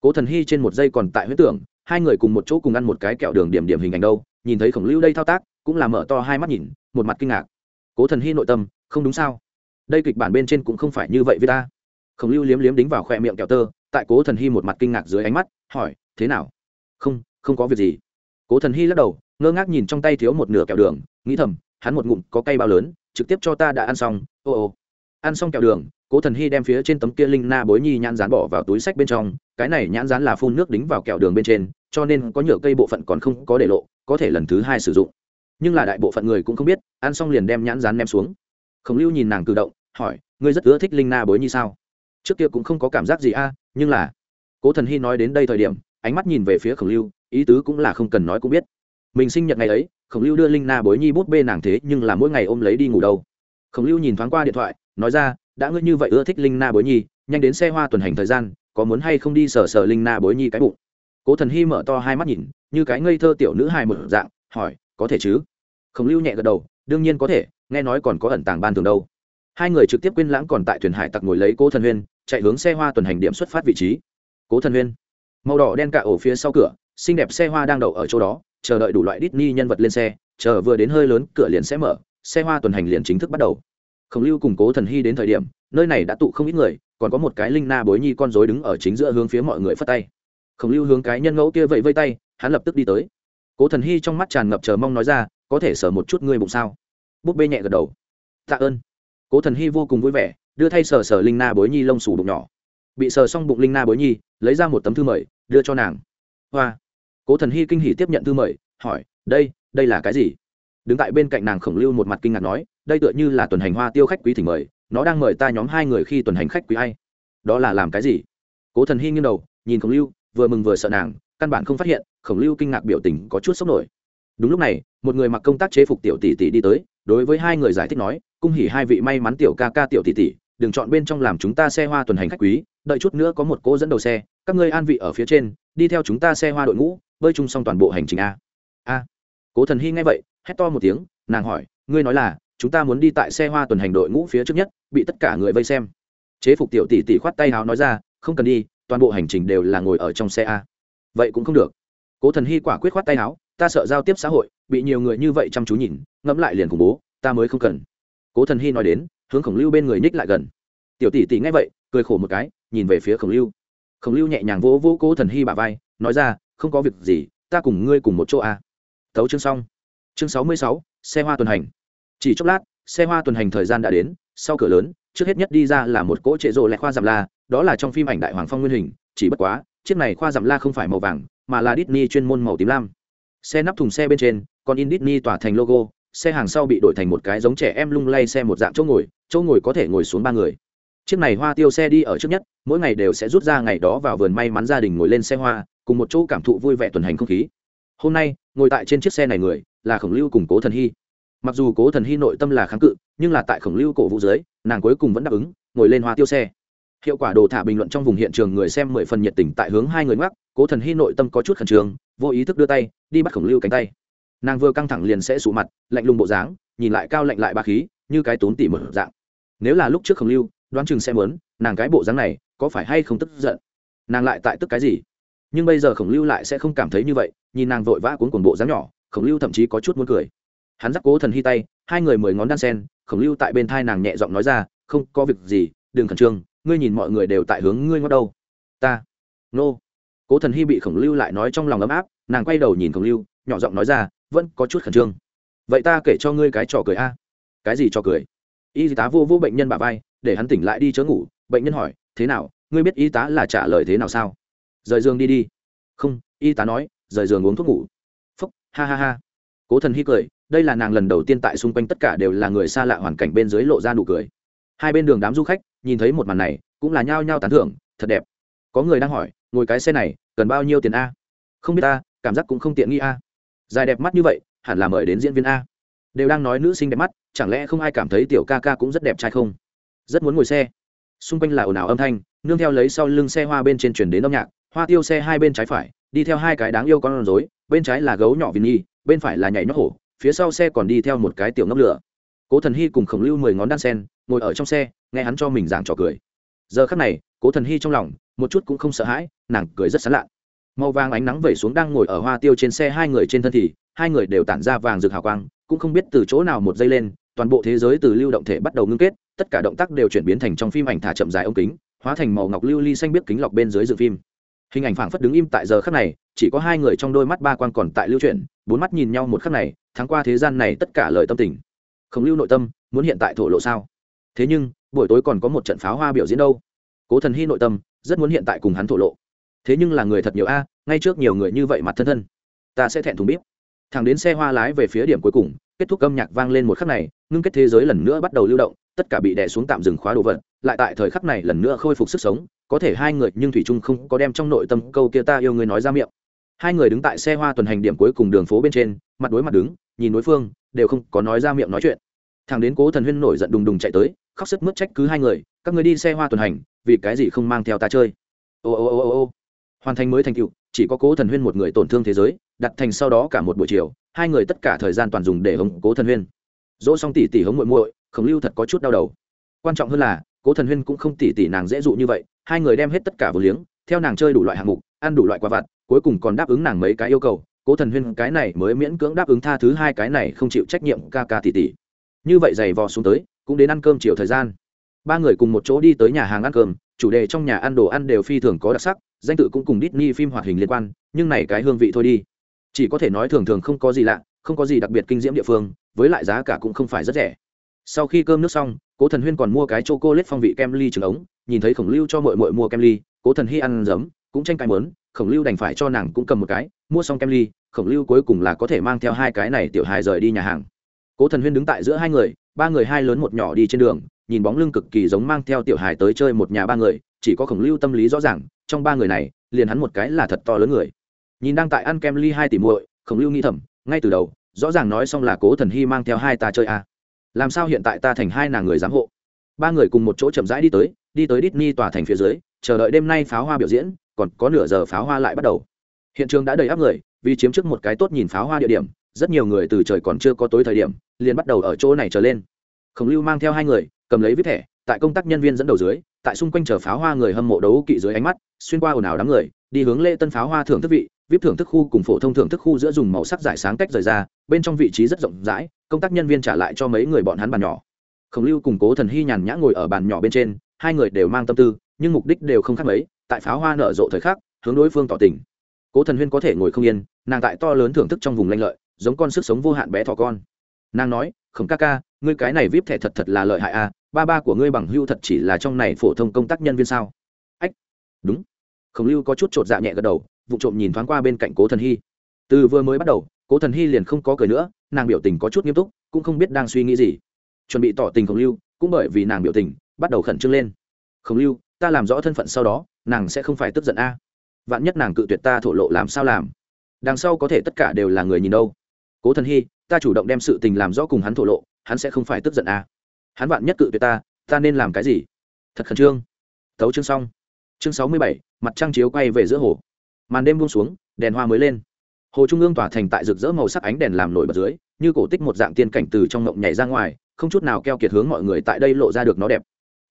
Cố thần hy trên một giây còn tại huyết tưởng, hai người cùng một chỗ cùng ăn một cái kẹo đường điểm điểm hình ảnh đâu, nhìn thấy khổng lưu đây thao tác, cũng là mở to hai mắt nhìn, một mặt kinh ngạc. Cố thần hy nội tâm, không đúng sao? Đây kịch bản bên trên cũng không phải như vậy với ta. Khổng lưu liếm liếm đính vào khoe miệng kẹo tơ, tại cố thần hy một mặt kinh ngạc dưới ánh mắt, hỏi, thế nào? Không không có việc gì. Cố thần hy lắc đầu, ngơ ngác nhìn trong tay thiếu một nửa kẹo đường, nghĩ thầm, hắn một ngụm có cây bao lớn, trực tiếp cho ta đã ăn xong, ô ô. Ăn xong kẹo đường, cố thần hy đem phía trên tấm kia linh na bối nhi nhãn rán bỏ vào túi sách bên trong, cái này nhãn rán là phun nước đính vào kẹo đường bên trên, cho nên có nhựa cây bộ phận còn không có để lộ, có thể lần thứ hai sử dụng. Nhưng là đại bộ phận người cũng không biết, ăn xong liền đem nhãn rán ném xuống khổng lưu nhìn nàng cử động, hỏi, ngươi rất ưa thích linh na bối nhi sao? Trước kia cũng không có cảm giác gì a, nhưng là cố thần hy nói đến đây thời điểm, ánh mắt nhìn về phía khổng lưu, ý tứ cũng là không cần nói cũng biết. Mình sinh nhật ngày ấy, khổng lưu đưa linh na bối nhi bút bê nàng thế nhưng là mỗi ngày ôm lấy đi ngủ đâu. Khổng lưu nhìn thoáng qua điện thoại, nói ra, đã ngươi như vậy ưa thích linh na bối nhi, nhanh đến xe hoa tuần hành thời gian, có muốn hay không đi sờ sờ linh na bối nhi cái bụng? Cố thần hy mở to hai mắt nhìn, như cái ngây thơ tiểu nữ hài một dạng, hỏi, có thể chứ? Khổng lưu nhẹ gật đầu, đương nhiên có thể nghe nói còn có ẩn tàng ban thường đâu. Hai người trực tiếp quên lãng còn tại thuyền hải tặc ngồi lấy cố thần huyên, chạy hướng xe hoa tuần hành điểm xuất phát vị trí. Cố thần huyên, màu đỏ đen cả ổ phía sau cửa, xinh đẹp xe hoa đang đậu ở chỗ đó, chờ đợi đủ loại Disney nhân vật lên xe, chờ vừa đến hơi lớn, cửa liền sẽ mở, xe hoa tuần hành liền chính thức bắt đầu. Khổng lưu cùng cố thần hy đến thời điểm, nơi này đã tụ không ít người, còn có một cái linh na bối nhi con rối đứng ở chính giữa hướng phía mọi người phất tay. Khổng lưu hướng cái nhân ngẫu kia vẫy vây tay, hắn lập tức đi tới. Cố thần hy trong mắt tràn ngập chờ mong nói ra, có thể sở một chút ngươi bụng sao? Búp bê nhẹ gật đầu. Tạ ơn. Cố thần hy vô cùng vui vẻ, đưa thay sờ sờ linh na bối nhi lông sủ bụng nhỏ. Bị sờ xong bụng linh na bối nhi, lấy ra một tấm thư mời, đưa cho nàng. Hoa. Cố thần hy kinh hỉ tiếp nhận thư mời, hỏi, đây đây là cái gì? Đứng tại bên cạnh nàng khổng lưu một mặt kinh ngạc nói, đây tựa như là tuần hành hoa tiêu khách quý thỉnh mời, nó đang mời ta nhóm hai người khi tuần hành khách quý hay đó là làm cái gì? Cố thần hy nghiêng đầu, nhìn khổng lưu, vừa mừng vừa sợ nàng, căn bản không phát hiện, khổng lưu kinh ngạc biểu tình có chút sốc nổi. Đúng lúc này, một người mặc công tác chế phục tiểu tỷ tỷ đi tới đối với hai người giải thích nói, cung hỉ hai vị may mắn tiểu ca ca tiểu tỷ tỷ, đừng chọn bên trong làm chúng ta xe hoa tuần hành khách quý, đợi chút nữa có một cô dẫn đầu xe, các ngươi an vị ở phía trên, đi theo chúng ta xe hoa đội ngũ, bơi chung xong toàn bộ hành trình a. A. Cố thần hy nghe vậy, hét to một tiếng, nàng hỏi, ngươi nói là, chúng ta muốn đi tại xe hoa tuần hành đội ngũ phía trước nhất, bị tất cả người vây xem. Chế phục tiểu tỷ tỷ khoát tay háo nói ra, không cần đi, toàn bộ hành trình đều là ngồi ở trong xe a. Vậy cũng không được. Cố thần hy quả quyết khoát tay áo ta sợ giao tiếp xã hội bị nhiều người như vậy chăm chú nhìn, ngẫm lại liền khủng bố, ta mới không cần. Cố thần hy nói đến, hướng khổng lưu bên người ních lại gần. Tiểu tỷ tỷ nghe vậy, cười khổ một cái, nhìn về phía khổng lưu. Khổng lưu nhẹ nhàng vỗ vỗ cố thần hy bà vai, nói ra, không có việc gì, ta cùng ngươi cùng một chỗ à. a tấu chương xong. Chương sáu mươi sáu, xe hoa tuần hành. Chỉ chốc lát, xe hoa tuần hành thời gian đã đến, sau cửa lớn, trước hết nhất đi ra là một cỗ trệ rộ lẹ khoa giảm la, đó là trong phim ảnh đại hoàng phong nguyên hình, chỉ bất quá, chiếc này khoa giảm la không phải màu vàng, mà là Disney chuyên môn màu tím lam xe nắp thùng xe bên trên còn in Disney tỏa thành logo, xe hàng sau bị đổi thành một cái giống trẻ em lung lay xe một dạng chỗ ngồi chỗ ngồi có thể ngồi xuống ba người. Chiếc này hoa tiêu xe đi ở trước nhất, mỗi ngày đều sẽ rút ra ngày đó vào vườn may mắn gia đình ngồi lên xe hoa, cùng một chỗ cảm thụ vui vẻ tuần hành không khí. Hôm nay, ngồi tại trên chiếc xe này người, là khổng lưu cùng cố thần hy. Mặc dù cố thần hy nội tâm là kháng cự, nhưng là tại khổng lưu cổ vũ dưới, nàng cuối cùng vẫn đáp ứng, ngồi lên hoa tiêu xe. Hiệu quả đồ thả bình luận trong vùng hiện trường người xem mười phần nhiệt tình tại hướng hai người ngoắc cố thần hy nội tâm có chút khẩn trương, vô ý thức đưa tay, đi bắt khổng lưu cánh tay. Nàng vừa căng thẳng liền sẽ sụ mặt, lạnh lùng bộ dáng, nhìn lại cao lạnh lại ba khí, như cái tốn tỉ mở dạng. Nếu là lúc trước khổng lưu, đoán chừng sẽ mớn nàng cái bộ dáng này, có phải hay không tức giận? Nàng lại tại tức cái gì? Nhưng bây giờ khổng lưu lại sẽ không cảm thấy như vậy, nhìn nàng vội vã cuốn cuồng bộ dáng nhỏ, khổng lưu thậm chí có chút muốn cười. Hắn dắt cố thần hy tay, hai người mười ngón đan sen, khổng lưu tại bên thai nàng nhẹ giọng nói ra, không có việc gì, đừng khẩn trương, ngươi nhìn mọi người đều tại hướng ngươi ngót đâu. Ta, nô cố thần hy bị khổng lưu lại nói trong lòng ấm áp, nàng quay đầu nhìn khổng lưu, nhỏ giọng nói ra, vẫn có chút khẩn trương. Vậy ta kể cho ngươi cái trò cười a. Cái gì trò cười? Y tá vô vô bệnh nhân bà vai, để hắn tỉnh lại đi chớ ngủ. Bệnh nhân hỏi, thế nào, ngươi biết y tá là trả lời thế nào sao? Rời giường đi đi. Không, y tá nói, rời giường uống thuốc ngủ. Phúc, ha ha ha. Cố thần hy cười, đây là nàng lần đầu tiên tại xung quanh tất cả đều là người xa lạ hoàn cảnh bên dưới lộ ra nụ cười. Hai bên đường đám du khách, nhìn thấy một màn này, cũng là nhao nhao tán thưởng, thật đẹp. Có người đang hỏi ngồi cái xe này, cần bao nhiêu tiền a? Không biết ta cảm giác cũng không tiện nghi a. Dài đẹp mắt như vậy, hẳn là mời đến diễn viên a. Đều đang nói nữ sinh đẹp mắt, chẳng lẽ không ai cảm thấy tiểu ca ca cũng rất đẹp trai không? Rất muốn ngồi xe. Xung quanh là ồn ào âm thanh, nương theo lấy sau lưng xe hoa bên trên chuyển đến âm nhạc, hoa tiêu xe hai bên trái phải, đi theo hai cái đáng yêu con rối, bên trái là gấu nhỏ vì nhi bên phải là nhảy nhót hổ, phía sau xe còn đi theo một cái tiểu ngốc lửa. Cố thần hy cùng khổng lưu mười ngón đan sen, ngồi ở trong xe, nghe hắn cho mình giảng trò cười. Giờ khắc này, cố thần hy trong lòng một chút cũng không sợ hãi, nàng cười rất sán lạ màu vàng ánh nắng vẩy xuống đang ngồi ở hoa tiêu trên xe hai người trên thân thì, hai người đều tản ra vàng rực hào quang, cũng không biết từ chỗ nào một giây lên, toàn bộ thế giới từ lưu động thể bắt đầu ngưng kết, tất cả động tác đều chuyển biến thành trong phim ảnh thả chậm dài ống kính, hóa thành màu ngọc lưu ly xanh biết kính lọc bên dưới dự phim. Hình ảnh phảng phất đứng im tại giờ khắc này, chỉ có hai người trong đôi mắt ba quan còn tại lưu chuyển, bốn mắt nhìn nhau một khắc này tháng qua thế gian này tất cả lời tâm tình. Không lưu nội tâm, muốn hiện tại thổ lộ sao? Thế nhưng, buổi tối còn có một trận pháo hoa biểu diễn đâu? Cố thần hy nội tâm rất muốn hiện tại cùng hắn thổ lộ. Thế nhưng là người thật nhiều a, ngay trước nhiều người như vậy mặt thân thân. Ta sẽ thẹn thùng biết thằng đến xe hoa lái về phía điểm cuối cùng, kết thúc âm nhạc vang lên một khắc này, ngưng kết thế giới lần nữa bắt đầu lưu động, tất cả bị đè xuống tạm dừng khóa đồ vật, lại tại thời khắc này lần nữa khôi phục sức sống, có thể hai người nhưng thủy trung không có đem trong nội tâm câu kia ta yêu người nói ra miệng. Hai người đứng tại xe hoa tuần hành điểm cuối cùng đường phố bên trên, mặt đối mặt đứng, nhìn đối phương, đều không có nói ra miệng nói chuyện. Thằng đến cố thần huyên nổi giận đùng đùng chạy tới, khóc sức mướt trách cứ hai người, các người đi xe hoa tuần hành vì cái gì không mang theo ta chơi? Ô ô ô ô ô. Hoàn thành mới thành tựu, chỉ có cố thần huyên một người tổn thương thế giới, đặt thành sau đó cả một buổi chiều, hai người tất cả thời gian toàn dùng để hống cố thần huyên. Dỗ xong tỉ tỉ hống muội muội, khổng lưu thật có chút đau đầu. Quan trọng hơn là, cố thần huyên cũng không tỉ tỉ nàng dễ dụ như vậy, hai người đem hết tất cả vừa liếng, theo nàng chơi đủ loại hạng mục, ăn đủ loại quà vặt, cuối cùng còn đáp ứng nàng mấy cái yêu cầu. Cố thần huyên cái này mới miễn cưỡng đáp ứng tha thứ hai cái này không chịu trách nhiệm ca ca tỉ tỉ. Như vậy giày vò xuống tới, cũng đến ăn cơm chiều thời gian ba người cùng một chỗ đi tới nhà hàng ăn cơm, chủ đề trong nhà ăn đồ ăn đều phi thường có đặc sắc, danh tự cũng cùng Disney phim hoạt hình liên quan, nhưng này cái hương vị thôi đi. Chỉ có thể nói thường thường không có gì lạ, không có gì đặc biệt kinh diễm địa phương, với lại giá cả cũng không phải rất rẻ. Sau khi cơm nước xong, cố thần huyên còn mua cái chô cô lết phong vị kem ly trứng ống, nhìn thấy khổng lưu cho mội mội mua kem ly, cố thần hy ăn giấm, cũng tranh cãi mớn khổng lưu đành phải cho nàng cũng cầm một cái, mua xong kem ly, khổng lưu cuối cùng là có thể mang theo hai cái này tiểu hài rời đi nhà hàng. Cố thần huyên đứng tại giữa hai người, ba người hai lớn một nhỏ đi trên đường nhìn bóng lưng cực kỳ giống mang theo tiểu hài tới chơi một nhà ba người, chỉ có khổng lưu tâm lý rõ ràng, trong ba người này, liền hắn một cái là thật to lớn người. Nhìn đang tại ăn kem ly hai tỷ muội, khổng lưu nghĩ thầm, ngay từ đầu, rõ ràng nói xong là cố thần hy mang theo hai ta chơi à. làm sao hiện tại ta thành hai nàng người giám hộ? Ba người cùng một chỗ chậm rãi đi tới đi tới Disney tòa thành phía dưới, chờ đợi đêm nay pháo hoa biểu diễn, còn có nửa giờ pháo hoa lại bắt đầu. Hiện trường đã đầy áp người, vì chiếm trước một cái tốt nhìn pháo hoa địa điểm, rất nhiều người từ trời còn chưa có tối thời điểm, liền bắt đầu ở chỗ này trở lên. Khổng lưu mang theo hai người cầm lấy viết thẻ, tại công tác nhân viên dẫn đầu dưới, tại xung quanh chờ pháo hoa người hâm mộ đấu kỵ dưới ánh mắt, xuyên qua ồn ào đám người, đi hướng lễ tân pháo hoa thưởng thức vị, vip thưởng thức khu cùng phổ thông thưởng thức khu giữa dùng màu sắc giải sáng cách rời ra, bên trong vị trí rất rộng rãi, công tác nhân viên trả lại cho mấy người bọn hắn bàn nhỏ. Khổng lưu cùng cố thần hy nhàn nhã ngồi ở bàn nhỏ bên trên, hai người đều mang tâm tư, nhưng mục đích đều không khác mấy, tại pháo hoa nở rộ thời khắc, hướng đối phương tỏ tình. Cố thần huyên có thể ngồi không yên, nàng tại to lớn thưởng thức trong vùng lanh lợi, giống con sức sống vô hạn bé thỏ con. Nàng nói, khổng ca ca, ngươi cái này vip thẻ thật thật là lợi hại à ba ba của ngươi bằng hưu thật chỉ là trong này phổ thông công tác nhân viên sao? Ách, đúng. Khổng lưu có chút chột dạ nhẹ gật đầu, vụ trộm nhìn thoáng qua bên cạnh cố thần hy. Từ vừa mới bắt đầu, cố thần hy liền không có cười nữa, nàng biểu tình có chút nghiêm túc, cũng không biết đang suy nghĩ gì. Chuẩn bị tỏ tình khổng lưu, cũng bởi vì nàng biểu tình, bắt đầu khẩn trương lên. Khổng lưu, ta làm rõ thân phận sau đó, nàng sẽ không phải tức giận a. Vạn nhất nàng cự tuyệt ta thổ lộ làm sao làm? Đằng sau có thể tất cả đều là người nhìn đâu. Cố thần hy, ta chủ động đem sự tình làm rõ cùng hắn thổ lộ, hắn sẽ không phải tức giận a hắn vạn nhất cự tuyệt ta ta nên làm cái gì? Thật khẩn trương. Thấu chương xong. Chương sáu mươi bảy, mặt trăng chiếu quay về giữa hồ. Màn đêm buông xuống, đèn hoa mới lên. Hồ trung ương tỏa thành tại rực rỡ màu sắc ánh đèn làm nổi bật dưới, như cổ tích một dạng tiên cảnh từ trong ngộng nhảy ra ngoài, không chút nào keo kiệt hướng mọi người tại đây lộ ra được nó đẹp.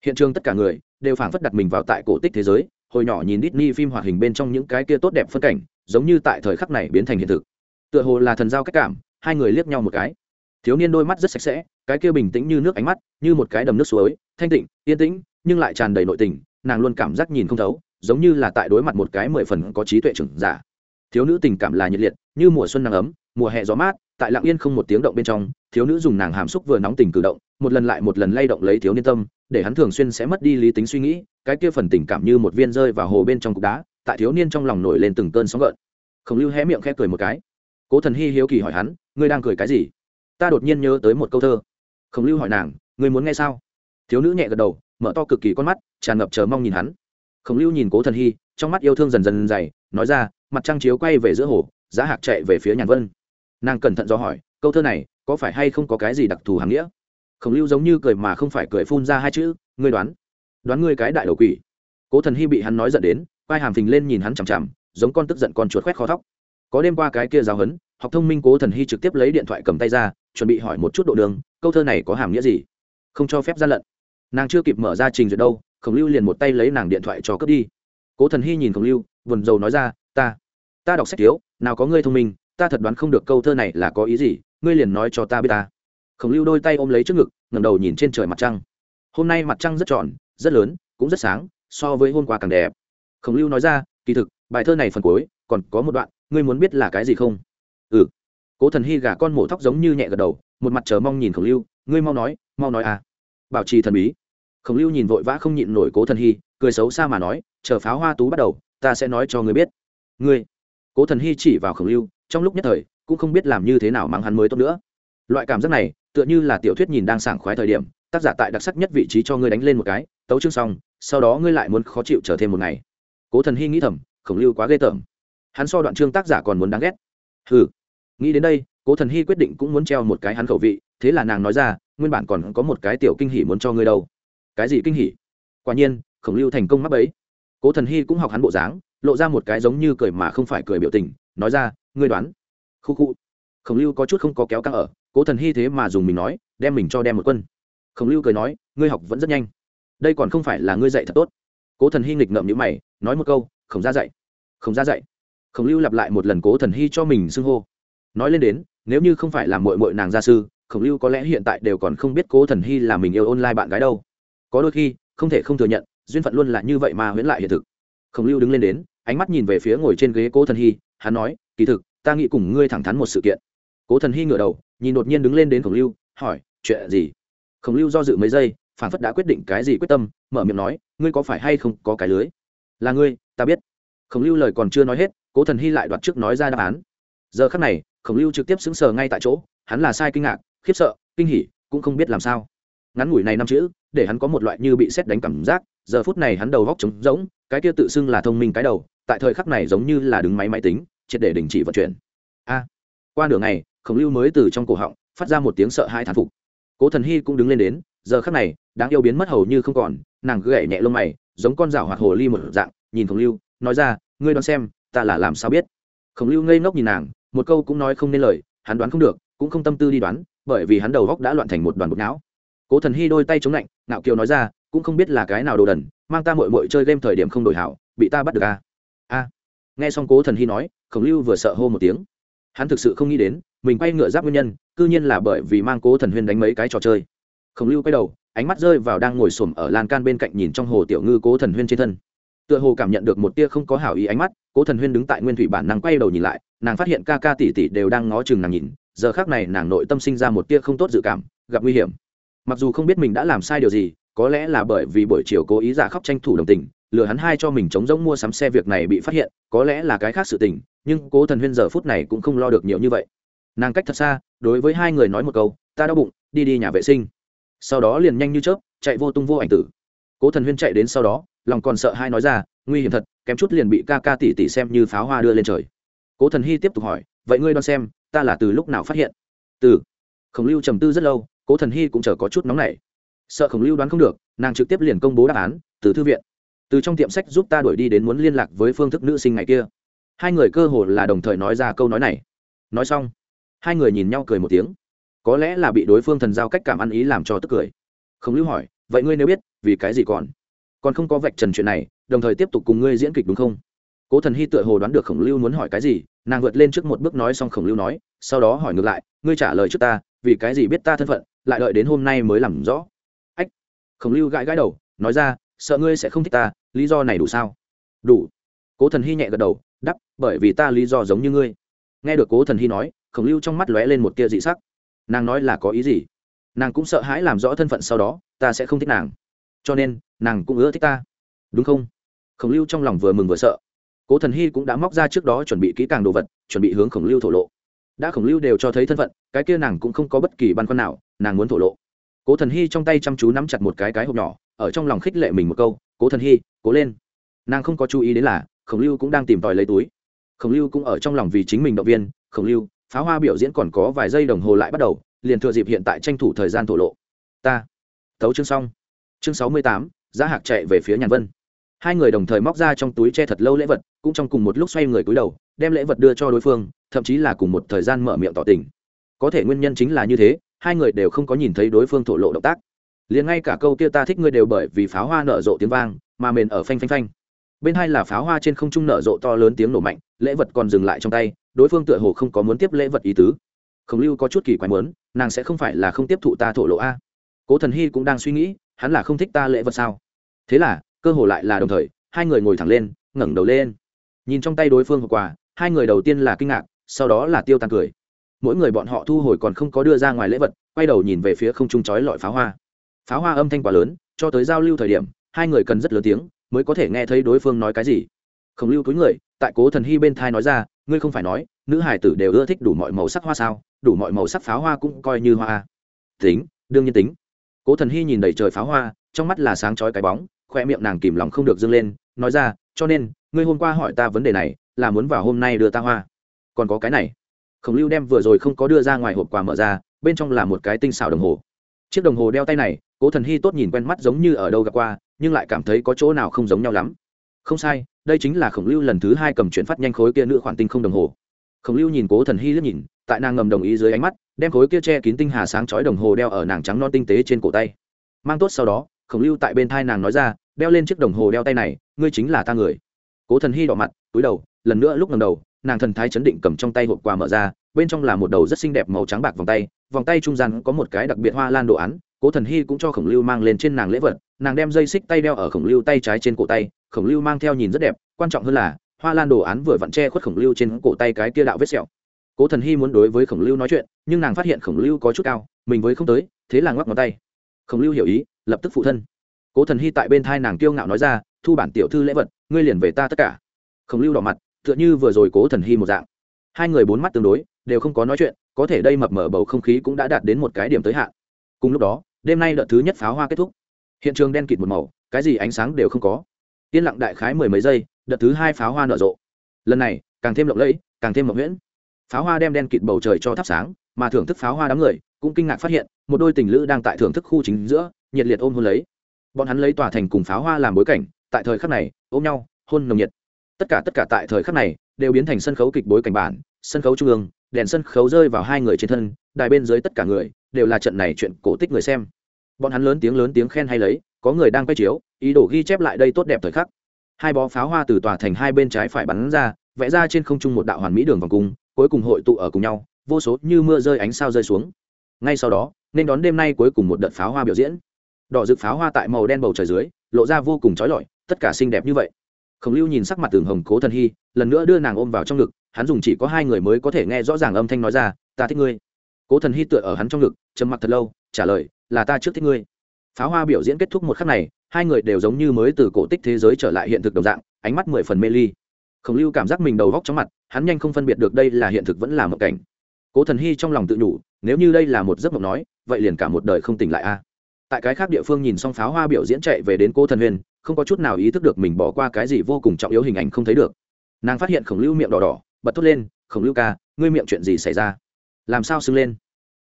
Hiện trường tất cả người đều phảng phất đặt mình vào tại cổ tích thế giới, hồi nhỏ nhìn Disney phim hoạt hình bên trong những cái kia tốt đẹp phân cảnh, giống như tại thời khắc này biến thành hiện thực. Tựa hồ là thần giao cách cảm, hai người liếc nhau một cái. Thiếu niên đôi mắt rất sạch sẽ cái kia bình tĩnh như nước ánh mắt, như một cái đầm nước suối, thanh tịnh, yên tĩnh, nhưng lại tràn đầy nội tình, nàng luôn cảm giác nhìn không thấu, giống như là tại đối mặt một cái mười phần có trí tuệ trưởng giả. Thiếu nữ tình cảm là nhiệt liệt, như mùa xuân nắng ấm, mùa hè gió mát, tại lặng yên không một tiếng động bên trong, thiếu nữ dùng nàng hàm xúc vừa nóng tình cử động, một lần lại một lần lay động lấy thiếu niên tâm, để hắn thường xuyên sẽ mất đi lý tính suy nghĩ, cái kia phần tình cảm như một viên rơi vào hồ bên trong cục đá, tại thiếu niên trong lòng nổi lên từng cơn sóng gợn. Khổng lưu hé miệng khẽ cười một cái. Cố thần hy hiếu kỳ hỏi hắn, ngươi đang cười cái gì? Ta đột nhiên nhớ tới một câu thơ khổng lưu hỏi nàng người muốn nghe sao? Thiếu nữ nhẹ gật đầu, mở to cực kỳ con mắt, tràn ngập chờ mong nhìn hắn. Khổng lưu nhìn cố thần hy, trong mắt yêu thương dần dần dày, nói ra, mặt trăng chiếu quay về giữa hồ, giá hạc chạy về phía nhàn vân. Nàng cẩn thận do hỏi, câu thơ này, có phải hay không có cái gì đặc thù hàm nghĩa? Khổng lưu giống như cười mà không phải cười phun ra hai chữ, ngươi đoán đoán ngươi cái đại đầu quỷ. Cố thần hy bị hắn nói giận đến vai hàm phình lên nhìn hắn chằm chằm, giống con tức giận con chuột khoét khó thóc. Có đêm qua cái kia giáo hấn học thông minh cố thần hy trực tiếp lấy điện thoại cầm tay ra chuẩn bị hỏi một chút độ đường, câu thơ này có hàm nghĩa gì? Không cho phép gian lận. Nàng chưa kịp mở ra trình duyệt đâu, khổng lưu liền một tay lấy nàng điện thoại cho cướp đi. Cố thần hy nhìn khổng lưu vườn dầu nói ra, ta ta đọc sách thiếu, nào có ngươi thông minh, ta thật đoán không được câu thơ này là có ý gì, ngươi liền nói cho ta biết ta. Khổng lưu đôi tay ôm lấy trước ngực ngầm đầu nhìn trên trời mặt trăng. Hôm nay mặt trăng rất tròn rất lớn, cũng rất sáng, so với hôm qua càng đẹp. Khổng lưu nói ra, kỳ thực, bài thơ này phần cuối, còn có một đoạn, ngươi muốn biết là cái gì không? Ừ cố thần hy gà con mổ thóc giống như nhẹ gật đầu, một mặt chờ mong nhìn khổng lưu, ngươi mau nói mau nói à. Bảo trì thần bí. Khổng lưu nhìn vội vã không nhịn nổi cố thần hy, cười xấu xa mà nói, chờ pháo hoa tú bắt đầu, ta sẽ nói cho ngươi biết. Ngươi? Cố thần hy chỉ vào khổng lưu, trong lúc nhất thời, cũng không biết làm như thế nào mắng hắn mới tốt nữa. Loại cảm giác này, tựa như là tiểu thuyết nhìn đang sảng khoái thời điểm, tác giả tại đặc sắc nhất vị trí cho ngươi đánh lên một cái, tấu chương xong, sau đó ngươi lại muốn khó chịu trở thêm một ngày. Cố thần hy nghĩ thầm, khổng lưu quá ghê tởm. Hắn so đoạn chương tác giả còn muốn đáng ghét. Hừ nghĩ đến đây, cố thần hy quyết định cũng muốn treo một cái hắn khẩu vị, thế là nàng nói ra, nguyên bản còn có một cái tiểu kinh hỉ muốn cho ngươi đâu. Cái gì kinh hỉ? Quả nhiên, khổng lưu thành công mắc ấy cố thần hy cũng học hắn bộ dáng, lộ ra một cái giống như cười mà không phải cười biểu tình, nói ra, ngươi đoán. Khu khu. Khổng lưu có chút không có kéo căng ở, cố thần hy thế mà dùng mình nói, đem mình cho đem một quân. Khổng lưu cười nói, ngươi học vẫn rất nhanh. Đây còn không phải là ngươi dạy thật tốt. Cố thần hy nghịch ngợm như mày, nói một câu, khổng ra dạy. Khổng ra dạy. Khổng lưu lặp lại một lần cố thần hy cho mình xưng hô nói lên đến, nếu như không phải là mội mội nàng gia sư, khổng lưu có lẽ hiện tại đều còn không biết cố thần hy là mình yêu online bạn gái đâu. Có đôi khi, không thể không thừa nhận, duyên phận luôn là như vậy mà huyễn lại hiện thực. Khổng lưu đứng lên đến, ánh mắt nhìn về phía ngồi trên ghế cố thần hy, hắn nói, kỳ thực, ta nghĩ cùng ngươi thẳng thắn một sự kiện. Cố thần hy ngửa đầu, nhìn đột nhiên đứng lên đến khổng lưu, hỏi, chuyện gì? Khổng lưu do dự mấy giây, phản phất đã quyết định cái gì quyết tâm, mở miệng nói, ngươi có phải hay không có cái lưới? Là ngươi, ta biết. Khổng lưu lời còn chưa nói hết, cố thần hy lại đoạt trước nói ra đáp án. Giờ khắc này khổng lưu trực tiếp xứng sờ ngay tại chỗ, hắn là sai kinh ngạc, khiếp sợ, kinh hỉ, cũng không biết làm sao. Ngắn ngủi này năm chữ, để hắn có một loại như bị xét đánh cảm giác, giờ phút này hắn đầu góc trống rỗng, cái kia tự xưng là thông minh cái đầu, tại thời khắc này giống như là đứng máy máy tính, triệt để đình chỉ vận chuyển. A, qua nửa ngày, khổng lưu mới từ trong cổ họng, phát ra một tiếng sợ hai thán phục. Cố thần hy cũng đứng lên đến, giờ khắc này, đáng yêu biến mất hầu như không còn, nàng gậy nhẹ lông mày, giống con rảo hoạt hồ ly một dạng, nhìn khổng lưu, nói ra, ngươi đoán xem, ta là làm sao biết? Khổng lưu ngây ngốc nhìn nàng một câu cũng nói không nên lời, hắn đoán không được, cũng không tâm tư đi đoán, bởi vì hắn đầu góc đã loạn thành một đoàn bột não. Cố thần hy đôi tay chống lạnh nạo kiều nói ra, cũng không biết là cái nào đồ đần, mang ta mội mội chơi game thời điểm không đổi hảo, bị ta bắt được à. a. Nghe xong cố thần hy nói, khổng lưu vừa sợ hô một tiếng. Hắn thực sự không nghĩ đến, mình quay ngựa giáp nguyên nhân c ư nhiên là bởi vì mang cố thần huyên đánh mấy cái trò chơi. Khổng lưu quay đầu, ánh mắt rơi vào đang ngồi xổm ở lan can bên cạnh nhìn trong hồ tiểu ngư cố thần huyên trên thân. Tựa hồ cảm nhận được một tia không có hảo ý ánh mắt, cố thần huyên đứng tại nguyên thủy bản năng quay đầu nhìn lại nàng phát hiện ca ca tỷ tỷ đều đang ngó chừng nàng nhìn, giờ khác này nàng nội tâm sinh ra một tia không tốt dự cảm, gặp nguy hiểm. Mặc dù không biết mình đã làm sai điều gì, có lẽ là bởi vì buổi chiều cố ý giả khóc tranh thủ đồng tình, lừa hắn hai cho mình chống rỗng mua sắm xe việc này bị phát hiện, có lẽ là cái khác sự tình, nhưng cố thần huyên giờ phút này cũng không lo được nhiều như vậy. Nàng cách thật xa, đối với hai người nói một câu, ta đau bụng, đi đi nhà vệ sinh. Sau đó liền nhanh như chớp, chạy vô tung vô ảnh tử. Cố thần huyên chạy đến sau đó, lòng còn sợ hai nói ra, nguy hiểm thật, kém chút liền bị ca ca tỷ tỷ xem như pháo hoa đưa lên trời cố thần hy tiếp tục hỏi, vậy ngươi đoán xem, ta là từ lúc nào phát hiện? Từ. Khổng lưu trầm tư rất lâu, cố thần hy cũng chờ có chút nóng nảy. Sợ khổng lưu đoán không được, nàng trực tiếp liền công bố đáp án, từ thư viện. Từ trong tiệm sách giúp ta đuổi đi đến muốn liên lạc với phương thức nữ sinh ngày kia. Hai người cơ hồ là đồng thời nói ra câu nói này. Nói xong, hai người nhìn nhau cười một tiếng. Có lẽ là bị đối phương thần giao cách cảm ăn ý làm cho tức cười. Khổng lưu hỏi, vậy ngươi nếu biết, vì cái gì còn? Còn không có vạch trần chuyện này, đồng thời tiếp tục cùng ngươi diễn kịch đúng không? Cố thần hy tựa hồ đoán được khổng lưu muốn hỏi cái gì, nàng vượt lên trước một bước nói xong khổng lưu nói, sau đó hỏi ngược lại, ngươi trả lời trước ta, vì cái gì biết ta thân phận, lại đợi đến hôm nay mới làm rõ? Ách, khổng lưu gãi gãi đầu, nói ra, sợ ngươi sẽ không thích ta, lý do này đủ sao? Đủ. Cố thần hy nhẹ gật đầu đắp bởi vì ta lý do giống như ngươi. Nghe được cố thần hy nói, khổng lưu trong mắt lóe lên một tia dị sắc. Nàng nói là có ý gì? Nàng cũng sợ hãi làm rõ thân phận sau đó, ta sẽ không thích nàng. Cho nên, nàng cũng ưa thích ta. Đúng không? Khổng lưu trong lòng vừa mừng vừa sợ cố thần hy cũng đã móc ra trước đó chuẩn bị kỹ càng đồ vật, chuẩn bị hướng khổng lưu thổ lộ. Đã khổng lưu đều cho thấy thân phận, cái kia nàng cũng không có bất kỳ băn khoăn nào, nàng muốn thổ lộ. Cố thần hy trong tay chăm chú nắm chặt một cái cái hộp nhỏ, ở trong lòng khích lệ mình một câu, cố thần hy, cố lên. Nàng không có chú ý đến là, khổng lưu cũng đang tìm tòi lấy túi. Khổng lưu cũng ở trong lòng vì chính mình động viên, khổng lưu, pháo hoa biểu diễn còn có vài giây đồng hồ lại bắt đầu, liền thừa dịp hiện tại tranh thủ thời gian thổ lộ. Ta. Thấu chương xong. Chương sáu mươi tám, giá hạc chạy về phía nhàn vân hai người đồng thời móc ra trong túi che thật lâu lễ vật, cũng trong cùng một lúc xoay người cúi đầu, đem lễ vật đưa cho đối phương, thậm chí là cùng một thời gian mở miệng tỏ tình. Có thể nguyên nhân chính là như thế, hai người đều không có nhìn thấy đối phương thổ lộ động tác. Liền ngay cả câu kia ta thích ngươi đều bởi vì pháo hoa nở rộ tiếng vang, mà mền ở phanh phanh phanh. Bên hai là pháo hoa trên không trung nở rộ to lớn tiếng nổ mạnh, lễ vật còn dừng lại trong tay, đối phương tựa hồ không có muốn tiếp lễ vật ý tứ. Khổng lưu có chút kỳ quái muốn, nàng sẽ không phải là không tiếp thụ ta thổ lộ a. Cố thần hy cũng đang suy nghĩ, hắn là không thích ta lễ vật sao? Thế là cơ hồ lại là đồng thời, hai người ngồi thẳng lên, ngẩng đầu lên. Nhìn trong tay đối phương hộp quà, hai người đầu tiên là kinh ngạc, sau đó là tiêu tan cười. Mỗi người bọn họ thu hồi còn không có đưa ra ngoài lễ vật, quay đầu nhìn về phía không trung chói lọi pháo hoa. Pháo hoa âm thanh quá lớn, cho tới giao lưu thời điểm, hai người cần rất lớn tiếng, mới có thể nghe thấy đối phương nói cái gì. Khổng lưu túi người, tại cố thần hy bên thai nói ra, ngươi không phải nói, nữ hải tử đều ưa thích đủ mọi màu sắc hoa sao? Đủ mọi màu sắc pháo hoa cũng coi như hoa. Tính, đương nhiên tính. Cố thần hy nhìn đầy trời pháo hoa, trong mắt là sáng chói cái bóng khoe miệng nàng kìm lòng không được dâng lên, nói ra, cho nên, ngươi hôm qua hỏi ta vấn đề này, là muốn vào hôm nay đưa ta hoa. Còn có cái này. Khổng lưu đem vừa rồi không có đưa ra ngoài hộp quà mở ra, bên trong là một cái tinh xảo đồng hồ. Chiếc đồng hồ đeo tay này, cố thần hy tốt nhìn quen mắt giống như ở đâu gặp qua, nhưng lại cảm thấy có chỗ nào không giống nhau lắm. Không sai, đây chính là khổng lưu lần thứ hai cầm chuyển phát nhanh khối kia nữ khoản tinh không đồng hồ. Khổng lưu nhìn cố thần hy liếc nhìn, tại nàng ngầm đồng ý dưới ánh mắt, đem khối kia che kín tinh hà sáng chói đồng hồ đeo ở nàng trắng non tinh tế trên cổ tay. Mang tốt sau đó khổng lưu tại bên thai nàng nói ra, đeo lên chiếc đồng hồ đeo tay này, ngươi chính là ta người. Cố thần hy đỏ mặt, túi đầu, lần nữa lúc ngầm đầu, nàng thần thái chấn định cầm trong tay hộp quà mở ra, bên trong là một đầu rất xinh đẹp màu trắng bạc vòng tay vòng tay trung gian có một cái đặc biệt hoa lan đồ án, cố thần hy cũng cho khổng lưu mang lên trên nàng lễ vật, nàng đem dây xích tay đeo ở khổng lưu tay trái trên cổ tay, khổng lưu mang theo nhìn rất đẹp, quan trọng hơn là, hoa lan đồ án vừa vặn che khuất khổng lưu trên cổ tay cái kia đạo vết sẹo. Cố thần hy muốn đối với khổng lưu nói chuyện, nhưng nàng phát hiện khổng lưu có chút cao, mình với không tới, thế là ngoắc ngón tay. Khổng lưu hiểu ý lập tức phụ thân. Cố thần hy tại bên thai nàng kiêu ngạo nói ra, thu bản tiểu thư lễ vật, ngươi liền về ta tất cả. Khổng lưu đỏ mặt, tựa như vừa rồi cố thần hy một dạng. Hai người bốn mắt tương đối, đều không có nói chuyện, có thể đây mập mở bầu không khí cũng đã đạt đến một cái điểm tới hạn. Cùng lúc đó, đêm nay đợt thứ nhất pháo hoa kết thúc. Hiện trường đen kịt một màu, cái gì ánh sáng đều không có. Yên lặng đại khái mười mấy giây, đợt thứ hai pháo hoa nở rộ. Lần này, càng thêm lộng lẫy, càng thêm mộng nguyễn pháo hoa đem đen kịt bầu trời cho thắp sáng, mà thưởng thức pháo hoa đám người, cũng kinh ngạc phát hiện, một đôi tình lữ đang tại thưởng thức khu chính giữa nhiệt liệt ôm hôn lấy. Bọn hắn lấy tòa thành cùng pháo hoa làm bối cảnh, tại thời khắc này, ôm nhau, hôn nồng nhiệt. Tất cả tất cả tại thời khắc này, đều biến thành sân khấu kịch bối cảnh bản, sân khấu trung ương, đèn sân khấu rơi vào hai người trên thân, đài bên dưới tất cả người, đều là trận này chuyện cổ tích người xem. Bọn hắn lớn tiếng lớn tiếng khen hay lấy, có người đang quay chiếu, ý đồ ghi chép lại đây tốt đẹp thời khắc. Hai bó pháo hoa từ tòa thành hai bên trái phải bắn ra, vẽ ra trên không trung một đạo hoàn mỹ đường vòng cung, cuối cùng hội tụ ở cùng nhau, vô số như mưa rơi ánh sao rơi xuống. Ngay sau đó, nên đón đêm nay cuối cùng một đợt pháo hoa biểu diễn đỏ rực pháo hoa tại màu đen bầu trời dưới, lộ ra vô cùng trói lọi, tất cả xinh đẹp như vậy. Khổng lưu nhìn sắc mặt tường hồng cố thần hy, lần nữa đưa nàng ôm vào trong ngực, hắn dùng chỉ có hai người mới có thể nghe rõ ràng âm thanh nói ra, ta thích ngươi. Cố thần hy tựa ở hắn trong ngực, trầm mặc thật lâu, trả lời, là ta trước thích ngươi. Pháo hoa biểu diễn kết thúc một khắc này, hai người đều giống như mới từ cổ tích thế giới trở lại hiện thực đồng dạng, ánh mắt mười phần mê ly. Khổng lưu cảm giác mình đầu góc chóng mặt, hắn nhanh không phân biệt được đây là hiện thực vẫn là một cảnh. Cố thần hy trong lòng tự nhủ, nếu như đây là một giấc mộng nói, vậy liền cả một đời không tỉnh lại a tại cái khác địa phương nhìn xong pháo hoa biểu diễn chạy về đến cô thần huyền, không có chút nào ý thức được mình bỏ qua cái gì vô cùng trọng yếu hình ảnh không thấy được. Nàng phát hiện khổng lưu miệng đỏ đỏ, bật thốt lên, khổng lưu ca, ngươi miệng chuyện gì xảy ra? Làm sao sưng lên?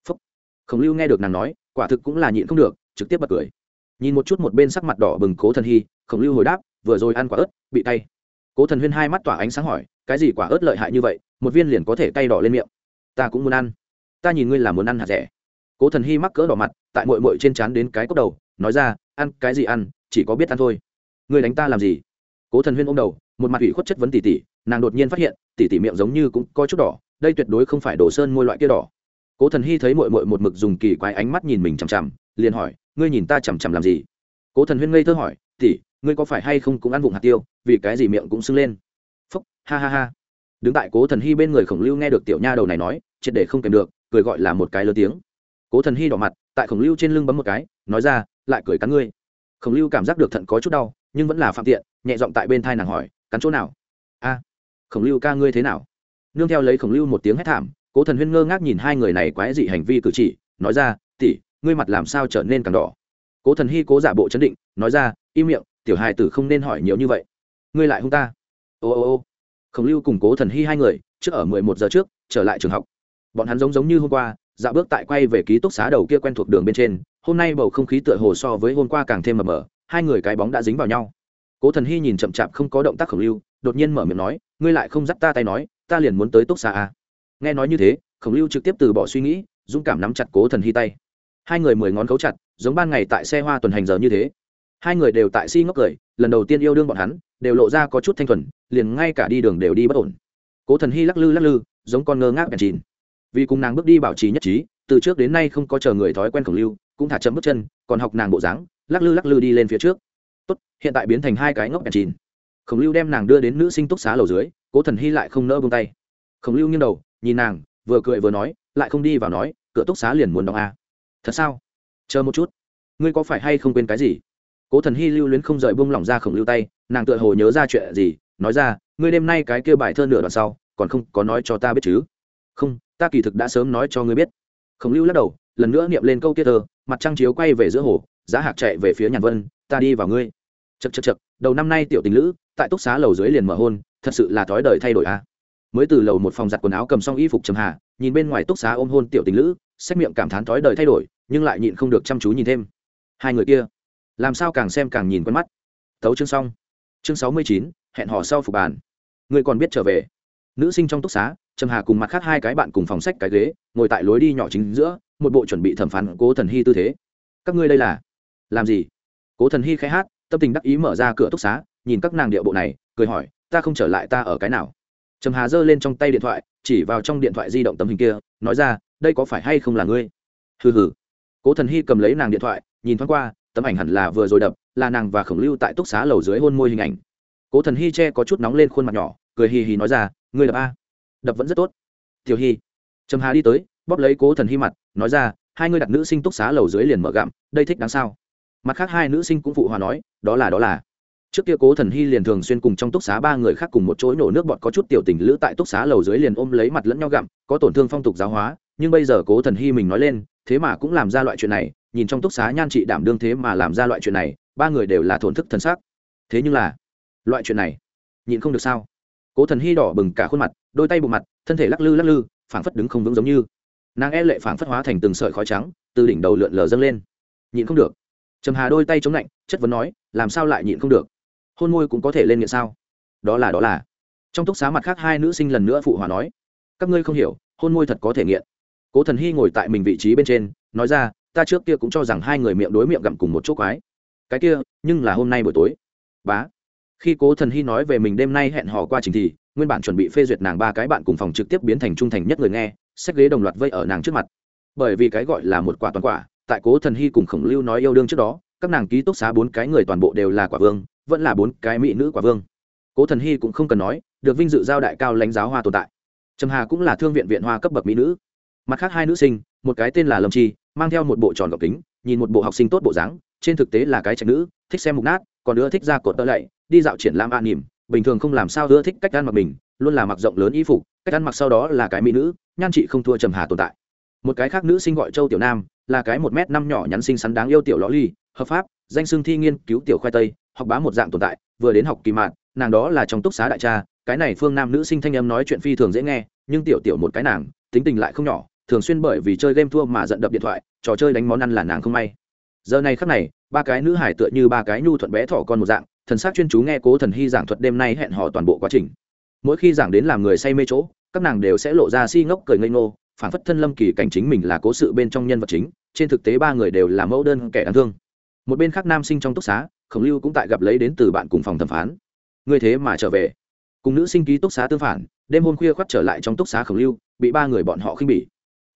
Phúc. Khổng lưu nghe được nàng nói, quả thực cũng là nhịn không được, trực tiếp bật cười. Nhìn một chút một bên sắc mặt đỏ bừng cố thần hy, khổng lưu hồi đáp, vừa rồi ăn quả ớt, bị tay cố thần huyên hai mắt tỏa ánh sáng hỏi, cái gì quả ớt lợi hại như vậy? Một viên liền có thể tay đỏ lên miệng. Ta cũng muốn ăn. Ta nhìn ngươi là muốn ăn hạt rẻ. Cố thần hy mắc cỡ đỏ mặt tại mội mội trên trán đến cái cốc đầu, nói ra, ăn, cái gì ăn, chỉ có biết ăn thôi. Người đánh ta làm gì? Cố thần huyên ôm đầu, một mặt ủy khuất chất vấn tỉ tỉ, nàng đột nhiên phát hiện, tỉ tỉ miệng giống như cũng có chút đỏ, đây tuyệt đối không phải đổ sơn môi loại kia đỏ. Cố thần hy thấy mội mội một mực dùng kỳ quái ánh mắt nhìn mình chằm chằm, liền hỏi, ngươi nhìn ta chằm chằm làm gì? Cố thần huyên ngây thơ hỏi, tỉ, ngươi có phải hay không cũng ăn vụng hạt tiêu, vì cái gì miệng cũng sưng lên? Phúc, ha ha ha. Đứng tại cố thần hy bên người khổng lưu nghe được tiểu nha đầu này nói, triệt để không kèm được, cười gọi là một cái lớn tiếng cố thần hy đỏ mặt, tại khổng lưu trên lưng bấm một cái, nói ra, lại cười cắn ngươi. Khổng lưu cảm giác được thận có chút đau, nhưng vẫn là phạm tiện, nhẹ giọng tại bên thai nàng hỏi, cắn chỗ nào? A, khổng lưu ca ngươi thế nào? Nương theo lấy khổng lưu một tiếng hét thảm, cố thần huyên ngơ ngác nhìn hai người này quái dị hành vi cử chỉ, nói ra tỉ ngươi mặt làm sao trở nên càng đỏ? Cố thần hy cố giả bộ chấn định, nói ra, im miệng, tiểu hài tử không nên hỏi nhiều như vậy. Ngươi lại hung ta. Ô ô ô. Khổng lưu cùng cố thần hy hai người, trước ở mười một giờ trước, trở lại trường học. Bọn hắn giống giống như hôm qua dạo bước tại quay về ký túc xá đầu kia quen thuộc đường bên trên, hôm nay bầu không khí tựa hồ so với hôm qua càng thêm mờ mờ, hai người cái bóng đã dính vào nhau. Cố thần hy nhìn chậm chạp không có động tác khổng lưu, đột nhiên mở miệng nói, ngươi lại không dắt ta tay nói, ta liền muốn tới túc xá a nghe nói như thế, khổng lưu trực tiếp từ bỏ suy nghĩ, dũng cảm nắm chặt cố thần hy tay. Hai người mười ngón cấu chặt, giống ban ngày tại xe hoa tuần hành giờ như thế. Hai người đều tại si ngốc cười, lần đầu tiên yêu đương bọn hắn, đều lộ ra có chút thanh thuần, liền ngay cả đi đường đều đi bất ổn. Cố thần hy lắc lư lắc lư, giống con ngơ ngác bèn chìn vì cùng nàng bước đi bảo trì nhất trí, từ trước đến nay không có chờ người thói quen khổng lưu, cũng thả chậm bước chân, còn học nàng bộ dáng, lắc lư lắc lư đi lên phía trước. Tốt, hiện tại biến thành hai cái ngốc đèn chìn. Khổng lưu đem nàng đưa đến nữ sinh túc xá lầu dưới, cố thần hy lại không nỡ bông tay. Khổng lưu nghiêng đầu, nhìn nàng, vừa cười vừa nói, lại không đi vào nói, cửa túc xá liền muốn đóng a. Thật sao? Chờ một chút. Ngươi có phải hay không quên cái gì? Cố thần hy lưu luyến không rời bông lỏng ra khổng lưu tay, nàng tựa hồ nhớ ra chuyện gì, nói ra, ngươi đêm nay cái kêu bài thơ nửa đoạn sau, còn không có nói cho ta biết chứ? Không ta kỳ thực đã sớm nói cho ngươi biết. Khổng lưu lắc đầu, lần nữa niệm lên câu kia thơ, mặt trăng chiếu quay về giữa hồ, giá hạc chạy về phía nhàn vân, ta đi vào ngươi. Chật chật chật đầu năm nay tiểu tình lữ, tại túc xá lầu dưới liền mở hôn, thật sự là thói đời thay đổi a. À. mới từ lầu một phòng giặt quần áo cầm xong y phục trầm hà, nhìn bên ngoài túc xá ôm hôn tiểu tình lữ, xét miệng cảm thán thói đời thay đổi, nhưng lại nhịn không được chăm chú nhìn thêm. Hai người kia, làm sao càng xem càng nhìn quen mắt. Thấu chương xong. Chương sáu mươi chín, hẹn hò sau phục bàn. Người còn biết trở về. Nữ sinh trong túc xá trầm hà cùng mặt khác hai cái bạn cùng phòng sách cái ghế, ngồi tại lối đi nhỏ chính giữa, một bộ chuẩn bị thẩm phán cố thần hy tư thế. Các ngươi đây là? Làm gì? Cố thần hy khai hát, tâm tình đắc ý mở ra cửa túc xá, nhìn các nàng điệu bộ này, cười hỏi, ta không trở lại ta ở cái nào? Trầm hà giơ lên trong tay điện thoại, chỉ vào trong điện thoại di động tấm hình kia, nói ra, đây có phải hay không là ngươi? Hừ hừ. Cố thần hy cầm lấy nàng điện thoại, nhìn thoáng qua, tấm ảnh hẳn là vừa rồi đập, là nàng và khổng lưu tại túc xá lầu dưới hôn môi hình ảnh. Cố thần hy che có chút nóng lên khuôn mặt nhỏ, cười hì hì nói ra, ngươi đập a? Đập vẫn rất tốt. Tiểu hy. Trầm hà đi tới, bóp lấy cố thần hy mặt, nói ra, hai ngươi đặt nữ sinh túc xá lầu dưới liền mở gặm, đây thích đáng sao? Mặt khác hai nữ sinh cũng phụ hòa nói, đó là đó là. Trước kia cố thần hy liền thường xuyên cùng trong túc xá ba người khác cùng một chỗ nổ nước bọt có chút tiểu tình lữ tại túc xá lầu dưới liền ôm lấy mặt lẫn nhau gặm, có tổn thương phong tục giáo hóa, nhưng bây giờ cố thần hy mình nói lên, thế mà cũng làm ra loại chuyện này, nhìn trong túc xá nhan trị đảm đương thế mà làm ra loại chuyện này, ba người đều là thổn thức thân xác. Thế nhưng là, loại chuyện này, nhịn không được sao? Cố thần hy đỏ bừng cả khuôn mặt, đôi tay bộ mặt, thân thể lắc lư lắc lư, phảng phất đứng không vững giống như. Nàng e lệ phảng phất hóa thành từng sợi khói trắng, từ đỉnh đầu lượn lờ dâng lên. Nhịn không được. Trầm hà đôi tay chống lạnh, chất vấn nói, làm sao lại nhịn không được? Hôn môi cũng có thể lên nghiện sao? Đó là đó là. Trong túc xá mặt khác hai nữ sinh lần nữa phụ hòa nói, các ngươi không hiểu, hôn môi thật có thể nghiện. Cố thần hy ngồi tại mình vị trí bên trên, nói ra, ta trước kia cũng cho rằng hai người miệng đối miệng gặm cùng một chỗ quái. Cái kia, nhưng là hôm nay buổi tối. Bá khi cố thần hy nói về mình đêm nay hẹn hò qua trình thì, nguyên bản chuẩn bị phê duyệt nàng ba cái bạn cùng phòng trực tiếp biến thành trung thành nhất người nghe sách ghế đồng loạt vây ở nàng trước mặt. Bởi vì cái gọi là một quả toàn quả, tại cố thần hy cùng khổng lưu nói yêu đương trước đó, các nàng ký túc xá bốn cái người toàn bộ đều là quả vương, vẫn là bốn cái mỹ nữ quả vương. Cố thần hy cũng không cần nói, được vinh dự giao đại cao lãnh giáo hoa tồn tại. Trầm hà cũng là thương viện viện hoa cấp bậc mỹ nữ. Mặt khác hai nữ sinh, một cái tên là lâm chi, mang theo một bộ tròn gọc kính, nhìn một bộ học sinh tốt bộ dáng, trên thực tế là cái trạch nữ, thích xem mục nát còn nữa thích ra cột tơ lạy, đi dạo triển lãm an nỉm, bình thường không làm sao ưa thích cách ăn mặc mình, luôn là mặc rộng lớn y phục, cách ăn mặc sau đó là cái mỹ nữ, nhan chị không thua trầm hà tồn tại. Một cái khác nữ sinh gọi châu tiểu nam, là cái một m năm nhỏ nhắn xinh xắn đáng yêu tiểu ló ly, hợp pháp, danh sưng thi nghiên cứu tiểu khoai tây, học bá một dạng tồn tại, vừa đến học kỳ mạn, nàng đó là trong túc xá đại cha, cái này phương nam nữ sinh thanh âm nói chuyện phi thường dễ nghe, nhưng tiểu tiểu một cái nàng, tính tình lại không nhỏ, thường xuyên bởi vì chơi game thua mà giận đập điện thoại, trò chơi đánh món ăn là nàng không may giờ này khắc này, ba cái nữ hải tựa như ba cái nhu thuận bé thỏ con một dạng, thần s á c chuyên chú nghe cố thần hy giảng thuật đêm nay hẹn hò toàn bộ quá trình. Mỗi khi giảng đến làm người say mê chỗ, các nàng đều sẽ lộ ra si ngốc cười ngây ngô, phản phất thân lâm kỳ cảnh chính mình là cố sự bên trong nhân vật chính, trên thực tế ba người đều là mẫu đơn kẻ đáng thương. Một bên khác nam sinh trong túc xá, khổng lưu cũng tại gặp lấy đến từ bạn cùng phòng thẩm phán. Người thế mà trở về. Cùng nữ sinh ký túc xá tương phản, đêm hôm khuya khoắt trở lại trong túc xá khổng lưu, bị ba người bọn họ khinh bỉ.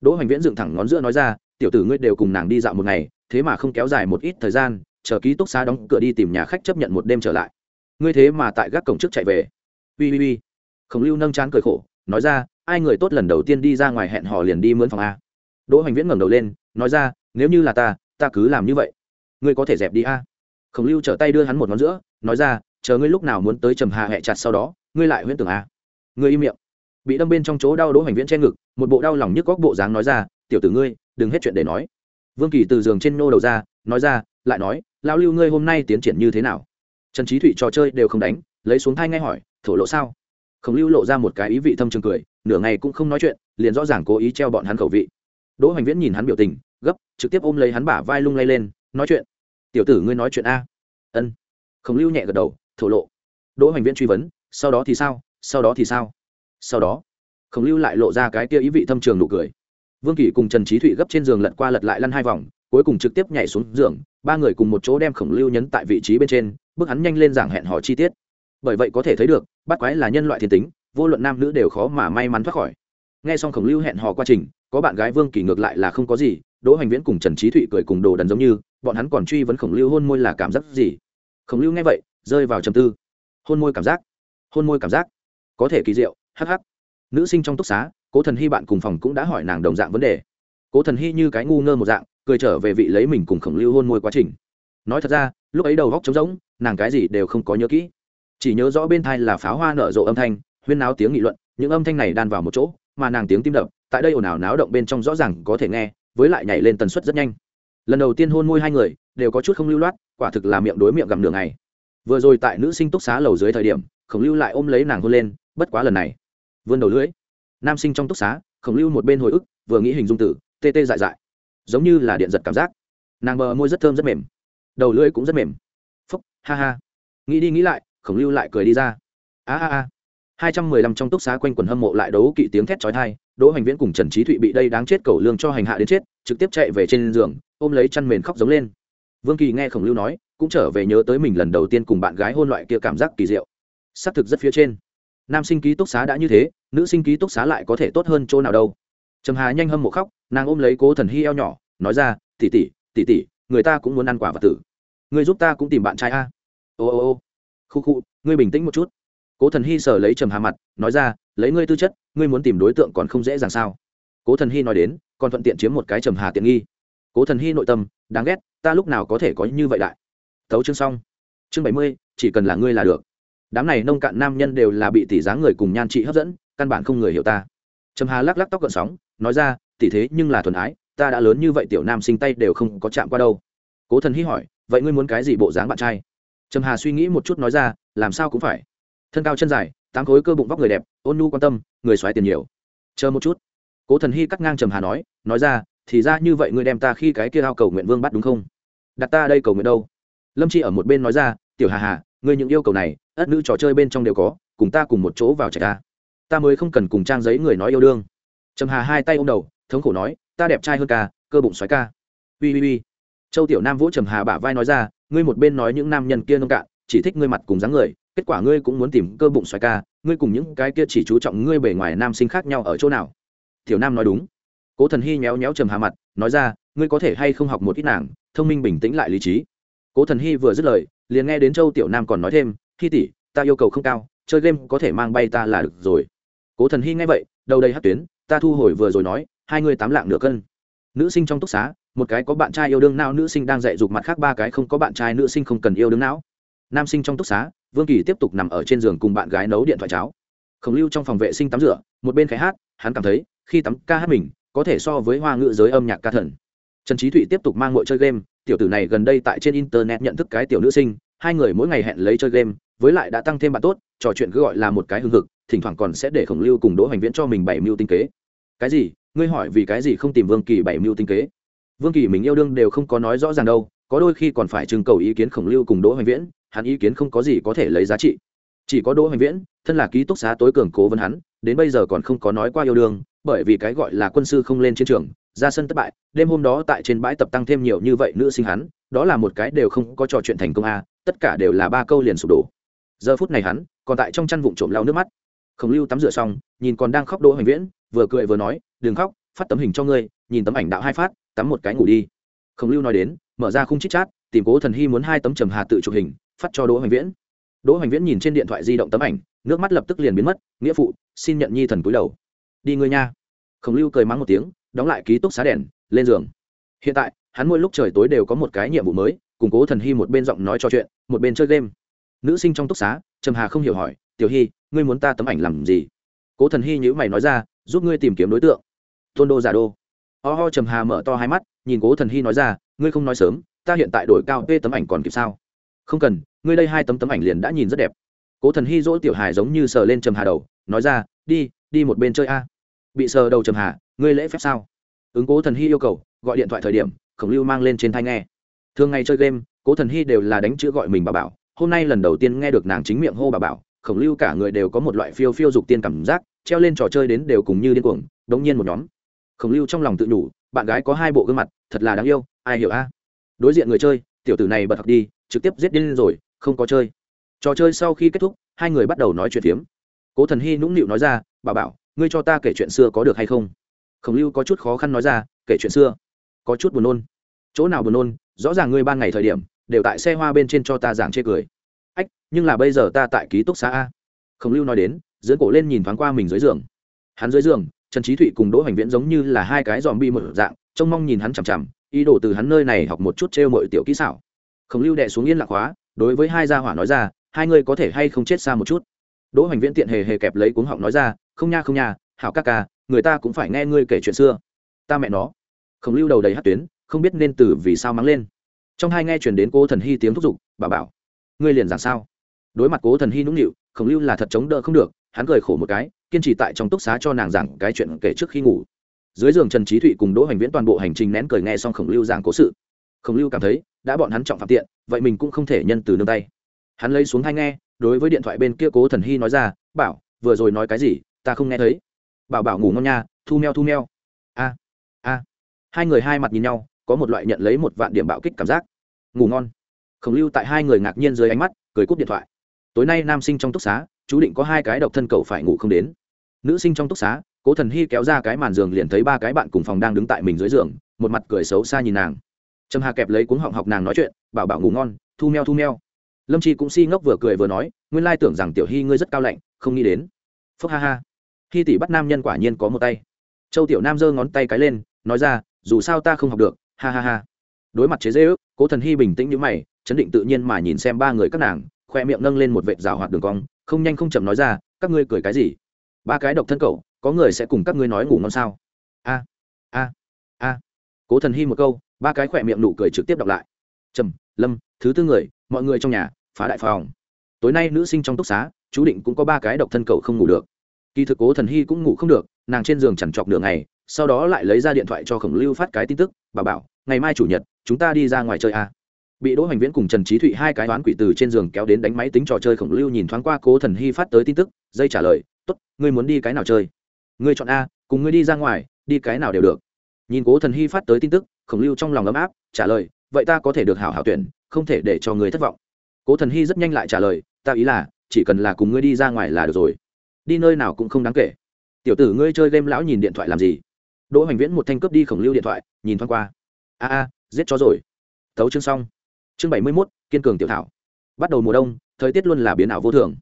Đỗ hoành viễn dựng thẳng ngón giữa nói ra tiểu tử ngươi đều cùng nàng đi dạo một ngày, thế mà không kéo dài một ít thời gian, chờ ký túc xá đóng cửa đi tìm nhà khách chấp nhận một đêm trở lại. Ngươi thế mà tại gác cổng trước chạy về. Ui ui ui khổng lưu nâng chán cười khổ, nói ra, ai người tốt lần đầu tiên đi ra ngoài hẹn hò liền đi mướn phòng a. Đỗ hoành viễn ngẩng đầu lên, nói ra, nếu như là ta ta cứ làm như vậy. Ngươi có thể dẹp đi a. Khổng lưu trở tay đưa hắn một ngón giữa, nói ra, chờ ngươi lúc nào muốn tới trầm hà hẹ chặt sau đó, ngươi lại huyễn tưởng a. Ngươi im miệng. Bị đâm bên trong chỗ đau đỗ hoành viễn che ngực, một bộ đau lòng nhức góc bộ dáng nói ra tiểu tử ngươi, đừng hết chuyện để nói. Vương kỳ từ giường trên nô đầu ra, nói ra, lại nói lao lưu ngươi hôm nay tiến triển như thế nào? Trần trí thụy trò chơi đều không đánh, lấy xuống thai ngay hỏi, thổ lộ sao? Khổng lưu lộ ra một cái ý vị thâm trường cười, nửa ngày cũng không nói chuyện, liền rõ ràng cố ý treo bọn hắn khẩu vị. Đỗ hoành viễn nhìn hắn biểu tình, gấp, trực tiếp ôm lấy hắn bả vai lung lay lên, nói chuyện. Tiểu tử ngươi nói chuyện a. Ân. Khổng lưu nhẹ gật đầu, thổ lộ. Đỗ hoành viễn truy vấn, sau đó thì sao? Sau đó thì sao? Sau đó. Khổng lưu lại lộ ra cái kia ý vị thâm trường nụ cười vương kỳ cùng trần trí thụy gấp trên giường lật qua lật lại lăn hai vòng, cuối cùng trực tiếp nhảy xuống giường, ba người cùng một chỗ đem khổng lưu nhấn tại vị trí bên trên, bước hắn nhanh lên giảng hẹn hò chi tiết. Bởi vậy có thể thấy được, bắt quái là nhân loại thiên tính, vô luận nam nữ đều khó mà may mắn thoát khỏi. Nghe xong khổng lưu hẹn hò quá trình, có bạn gái vương kỳ ngược lại là không có gì, đỗ hoành viễn cùng trần trí thụy cười cùng đồ đần giống như, bọn hắn còn truy vấn khổng lưu hôn môi là cảm giác gì. Khổng lưu nghe vậy, rơi vào trầm tư. Hôn môi cảm giác, hôn môi cảm giác, có thể kỳ diệu hh nữ sinh trong túc xá cố thần hy bạn cùng phòng cũng đã hỏi nàng đồng dạng vấn đề. Cố thần hy như cái ngu ngơ một dạng, cười trở về vị lấy mình cùng khổng lưu hôn môi quá trình. Nói thật ra, lúc ấy đầu góc trống rỗng, nàng cái gì đều không có nhớ kỹ. Chỉ nhớ rõ bên thai là pháo hoa nở rộ âm thanh, huyên náo tiếng nghị luận, những âm thanh này đan vào một chỗ, mà nàng tiếng tim đập, tại đây ồn ào náo động bên trong rõ ràng có thể nghe, với lại nhảy lên tần suất rất nhanh. Lần đầu tiên hôn môi hai người, đều có chút không lưu loát, quả thực là miệng đối miệng gặm đường này vừa rồi tại nữ sinh túc xá lầu dưới thời điểm, khổng lưu lại ôm lấy nàng hôn lên, bất quá lần này, vươn đầu lưỡi nam sinh trong túc xá, khổng lưu một bên hồi ức, vừa nghĩ hình dung tử tê tê dại dại. Giống như là điện giật cảm giác. Nàng bờ môi rất thơm rất mềm. Đầu lưỡi cũng rất mềm. Phúc, ha ha. Nghĩ đi nghĩ lại, khổng lưu lại cười đi ra. A a a. Hai trăm mười lăm trong túc xá quanh quần hâm mộ lại đấu kỵ tiếng thét chói tai, đỗ hoành viễn cùng trần trí thụy bị đây đáng chết cầu lương cho hành hạ đến chết, trực tiếp chạy về trên giường, ôm lấy chăn mền khóc giống lên. Vương kỳ nghe khổng lưu nói, cũng trở về nhớ tới mình lần đầu tiên cùng bạn gái hôn loại kia cảm giác kỳ diệu. Xác thực rất phía trên nam sinh ký túc xá đã như thế, nữ sinh ký túc xá lại có thể tốt hơn chỗ nào đâu. Trầm hà nhanh hâm mộ khóc, nàng ôm lấy cố thần hy eo nhỏ, nói ra tỉ tỉ tỉ tỉ người ta cũng muốn ăn quả và tử. Người giúp ta cũng tìm bạn trai a. Ô ô ô. Khu khu, ngươi bình tĩnh một chút. Cố thần hy sờ lấy trầm hà mặt, nói ra, lấy ngươi tư chất, ngươi muốn tìm đối tượng còn không dễ dàng sao? Cố thần hy nói đến, còn thuận tiện chiếm một cái trầm hà tiện nghi. Cố thần hy nội tâm, đáng ghét, ta lúc nào có thể có như vậy đại. Thấu chương xong. Chương bảy mươi, chỉ cần là ngươi là được đám này nông cạn nam nhân đều là bị tỷ giá người cùng nhan trị hấp dẫn, căn bản không người hiểu ta. Trầm hà lắc lắc tóc gợn sóng, nói ra, tỷ thế nhưng là thuần ái, ta đã lớn như vậy tiểu nam sinh tay đều không có chạm qua đâu. Cố thần hy hỏi, vậy ngươi muốn cái gì bộ dáng bạn trai? Trầm hà suy nghĩ một chút nói ra, làm sao cũng phải. Thân cao chân dài, tám khối cơ bụng vóc người đẹp, ôn nu quan tâm, người xoáy tiền nhiều. Chờ một chút. Cố thần hy cắt ngang trầm hà nói nói ra, thì ra như vậy ngươi đem ta khi cái kia ao cầu nguyện vương bắt đúng không? Đặt ta đây cầu nguyện đâu? Lâm chi ở một bên nói ra, tiểu hà hà ngươi những yêu cầu này, ất nữ trò chơi bên trong đều có, cùng ta cùng một chỗ vào trại ta ta mới không cần cùng trang giấy người nói yêu đương. Trầm hà hai tay ô m đầu, thống khổ nói, ta đẹp trai hơn ca, cơ bụng xoáy ca. Ui ui ui. Châu tiểu nam vỗ trầm hà bả vai nói ra, ngươi một bên nói những nam nhân kia nông cạn, chỉ thích ngươi mặt cùng dáng người, kết quả ngươi cũng muốn tìm cơ bụng xoáy ca, ngươi cùng những cái kia chỉ chú trọng ngươi bề ngoài nam sinh khác nhau ở chỗ nào? Tiểu nam nói đúng. Cố thần hy nhéo nhéo trầm hà mặt, nói ra, ngươi có thể hay không học một ít nàng, thông minh bình tĩnh lại lý trí. Cố thần hy vừa dứt lời liền nghe đến châu tiểu nam còn nói thêm khi tỷ, ta yêu cầu không cao, chơi game có thể mang bay ta là được rồi. Cố thần hy nghe vậy, đầu đây hát tuyến, ta thu hồi vừa rồi nói, hai người tám lạng nửa cân. Nữ sinh trong túc xá, một cái có bạn trai yêu đương não, nữ sinh đang dạy dục mặt khác ba cái không có bạn trai, nữ sinh không cần yêu đương não. Nam sinh trong túc xá, vương kỳ tiếp tục nằm ở trên giường cùng bạn gái nấu điện thoại cháo. Khổng lưu trong phòng vệ sinh tắm rửa, một bên khai hát, hắn cảm thấy, khi tắm ca hát mình, có thể so với hoa ngữ giới âm nhạc ca thần. Trần trí thụy tiếp tục mang ngội chơi game tiểu tử này gần đây tại trên internet nhận thức cái tiểu nữ sinh, hai người mỗi ngày hẹn lấy chơi game, với lại đã tăng thêm bạn tốt, trò chuyện cứ gọi là một cái hưng hực, thỉnh thoảng còn sẽ để khổng lưu cùng đỗ hành viễn cho mình bảy mưu tinh kế. Cái gì? Ngươi hỏi vì cái gì không tìm vương kỳ bảy mưu tinh kế? Vương kỳ mình yêu đương đều không có nói rõ ràng đâu, có đôi khi còn phải trưng cầu ý kiến khổng lưu cùng đỗ hành viễn, hắn ý kiến không có gì có thể lấy giá trị. Chỉ có đỗ hành viễn, thân là ký túc xá tối cường cố vấn hắn, đến bây giờ còn không có nói qua yêu đương, bởi vì cái gọi là quân sư không lên chiến trường ra sân thất bại, đêm hôm đó tại trên bãi tập tăng thêm nhiều như vậy nữ sinh hắn, đó là một cái đều không có trò chuyện thành công a, tất cả đều là ba câu liền sụp đổ. Giờ phút này hắn còn tại trong chăn vụn trộm lau nước mắt. Khổng lưu tắm rửa xong, nhìn còn đang khóc đỗ hoành viễn, vừa cười vừa nói, đừng khóc, phát tấm hình cho ngươi, nhìn tấm ảnh đạo hai phát, tắm một cái ngủ đi. Khổng lưu nói đến, mở ra khung chít chát, tìm cố thần hy muốn hai tấm trầm hà tự chụp hình, phát cho đỗ hoành viễn. Đỗ hoành viễn nhìn trên điện thoại di động tấm ảnh, nước mắt lập tức liền biến mất, nghĩa phụ, xin nhận nhi thần cúi đầu. Đi ngươi nha. Khổng lưu cười mắng một tiếng đóng lại ký túc xá đèn, lên giường. Hiện tại, hắn mỗi lúc trời tối đều có một cái nhiệm vụ mới củng cố thần hy một bên giọng nói trò chuyện, một bên chơi game. Nữ sinh trong túc xá, trầm hà không hiểu hỏi, tiểu hy, ngươi muốn ta tấm ảnh làm gì? Cố thần hy nhữ mày nói ra, giúp ngươi tìm kiếm đối tượng. Tôn đô giả đô. Ho ho, trầm hà mở to hai mắt, nhìn cố thần hy nói ra, ngươi không nói sớm, ta hiện tại đổi cao p tấm ảnh còn kịp sao? Không cần, ngươi đây hai tấm tấm ảnh liền đã nhìn rất đẹp. Cố thần hy dỗ tiểu hài giống như sờ lên trầm hà đầu, nói ra, đi đi một bên chơi a. Bị sờ đầu trầm hà ngươi lễ phép sao? Ứng cố thần hy yêu cầu, gọi điện thoại thời điểm, khổng lưu mang lên trên thai nghe. Thường ngày chơi game, cố thần hy đều là đánh chữ gọi mình bà bảo. Hôm nay lần đầu tiên nghe được nàng chính miệng hô bà bảo, khổng lưu cả người đều có một loại phiêu phiêu dục tiên cảm giác, treo lên trò chơi đến đều cùng như điên cuồng, đống nhiên một nhóm. Khổng lưu trong lòng tự nhủ, bạn gái có hai bộ gương mặt, thật là đáng yêu, ai hiểu a? Đối diện người chơi, tiểu tử này bật học đi, trực tiếp giết điên rồi, không có chơi. Trò chơi sau khi kết thúc, hai người bắt đầu nói chuyện phiếm. Cố thần hy nũng nịu nói ra, bà bảo, ngươi cho ta kể chuyện xưa có được hay không? Khổng lưu có chút khó khăn nói ra, kể chuyện xưa. Có chút buồn nôn. Chỗ nào buồn nôn? Rõ ràng ngươi ban ngày thời điểm, đều tại xe hoa bên trên cho ta giảng chê cười. Ách, nhưng là bây giờ ta tại ký túc xá a. Khổng lưu nói đến, dưỡng cổ lên nhìn thoáng qua mình dưới giường. Hắn dưới giường, trần trí thụy cùng đỗ hoành viễn giống như là hai cái dòm bi một dạng, trông mong nhìn hắn chằm chằm, ý đồ từ hắn nơi này học một chút trêu mọi tiểu kỹ xảo. Khổng lưu đệ xuống yên lạc hóa đối với hai gia hỏa nói ra, hai người có thể hay không chết xa một chút? Đỗ hoành viễn tiện hề hề kẹp lấy cuống họng nói ra, không nha không nha, hảo ca ca người ta cũng phải nghe ngươi kể chuyện xưa. Ta mẹ nó. Khổng lưu đầu đầy hát tuyến, không biết nên từ vì sao mắng lên. Trong hai nghe chuyển đến cố thần hy tiếng thúc giục, bà bảo, ngươi liền giảng sao? Đối mặt cố thần hy nũng nịu, khổng lưu là thật chống đỡ không được, hắn cười khổ một cái, kiên trì tại trong túc xá cho nàng giảng cái chuyện kể trước khi ngủ. Dưới giường trần trí thụy cùng đỗ hoành viễn toàn bộ hành trình nén cười nghe xong khổng lưu giảng cố sự. Khổng lưu cảm thấy, đã bọn hắn trọng phạm tiện, vậy mình cũng không thể nhân từ nương tay. Hắn lấy xuống hai nghe, đối với điện thoại bên kia cố thần hy nói ra, bảo, vừa rồi nói cái gì, ta không nghe thấy bảo bảo ngủ ngon nha, thu meo thu meo. A a. Hai người hai mặt nhìn nhau, có một loại nhận lấy một vạn điểm bạo kích cảm giác. Ngủ ngon. Khổng lưu tại hai người ngạc nhiên dưới ánh mắt, cười cúp điện thoại. Tối nay nam sinh trong túc xá, chú định có hai cái độc thân cậu phải ngủ không đến. Nữ sinh trong túc xá, cố thần hy kéo ra cái màn giường liền thấy ba cái bạn cùng phòng đang đứng tại mình dưới giường, một mặt cười xấu xa nhìn nàng. Trầm hà kẹp lấy cuống họng học nàng nói chuyện, bảo bảo ngủ ngon, thu meo thu meo. Lâm chi cũng si ngốc vừa cười vừa nói, nguyên lai tưởng rằng tiểu hy ngươi rất cao lạnh, không nghĩ đến. Phúc ha ha khi tỷ bắt nam nhân quả nhiên có một tay. Châu tiểu nam giơ ngón tay cái lên, nói ra, dù sao ta không học được, ha ha ha. Đối mặt chế dễ ước, cố thần hy bình tĩnh như mày, chấn định tự nhiên mà nhìn xem ba người các nàng, khoe miệng nâng lên một vệt rào hoạt đường cong, không nhanh không chậm nói ra, các ngươi cười cái gì? Ba cái độc thân cậu, có người sẽ cùng các ngươi nói ngủ ngon sao? A a a. Cố thần hy một câu, ba cái khỏe miệng nụ cười trực tiếp đọc lại. Trầm, lâm, thứ tư người, mọi người trong nhà, phá đại phòng. Tối nay nữ sinh trong túc xá, chú định cũng có ba cái độc thân cậu không ngủ được kỳ thực cố thần hy cũng ngủ không được, nàng trên giường chẳng chọc nửa ngày, sau đó lại lấy ra điện thoại cho khổng lưu phát cái tin tức, bà bảo, ngày mai chủ nhật, chúng ta đi ra ngoài chơi à. bị đỗ hoành viễn cùng trần trí thụy hai cái đoán quỷ từ trên giường kéo đến đánh máy tính trò chơi, khổng lưu nhìn thoáng qua cố thần hy phát tới tin tức, dây trả lời t ố t ngươi muốn đi cái nào chơi? Ngươi chọn a, cùng ngươi đi ra ngoài, đi cái nào đều được. Nhìn cố thần hy phát tới tin tức, khổng lưu trong lòng ấm áp, trả lời, vậy ta có thể được hảo hảo tuyển, không thể để cho người thất vọng. Cố thần hy rất nhanh lại trả lời, ta ý là, chỉ cần là cùng ngươi đi ra ngoài là được rồi đi nơi nào cũng không đáng kể. Tiểu tử ngươi chơi game lão nhìn điện thoại làm gì? Đỗ hoành viễn một thanh cướp đi khổng lưu điện thoại, nhìn thoáng qua. A a, giết chó rồi. Thấu chương xong. Chương bảy mươi mốt, kiên cường tiểu thảo. Bắt đầu mùa đông, thời tiết luôn là biến ảo vô thường.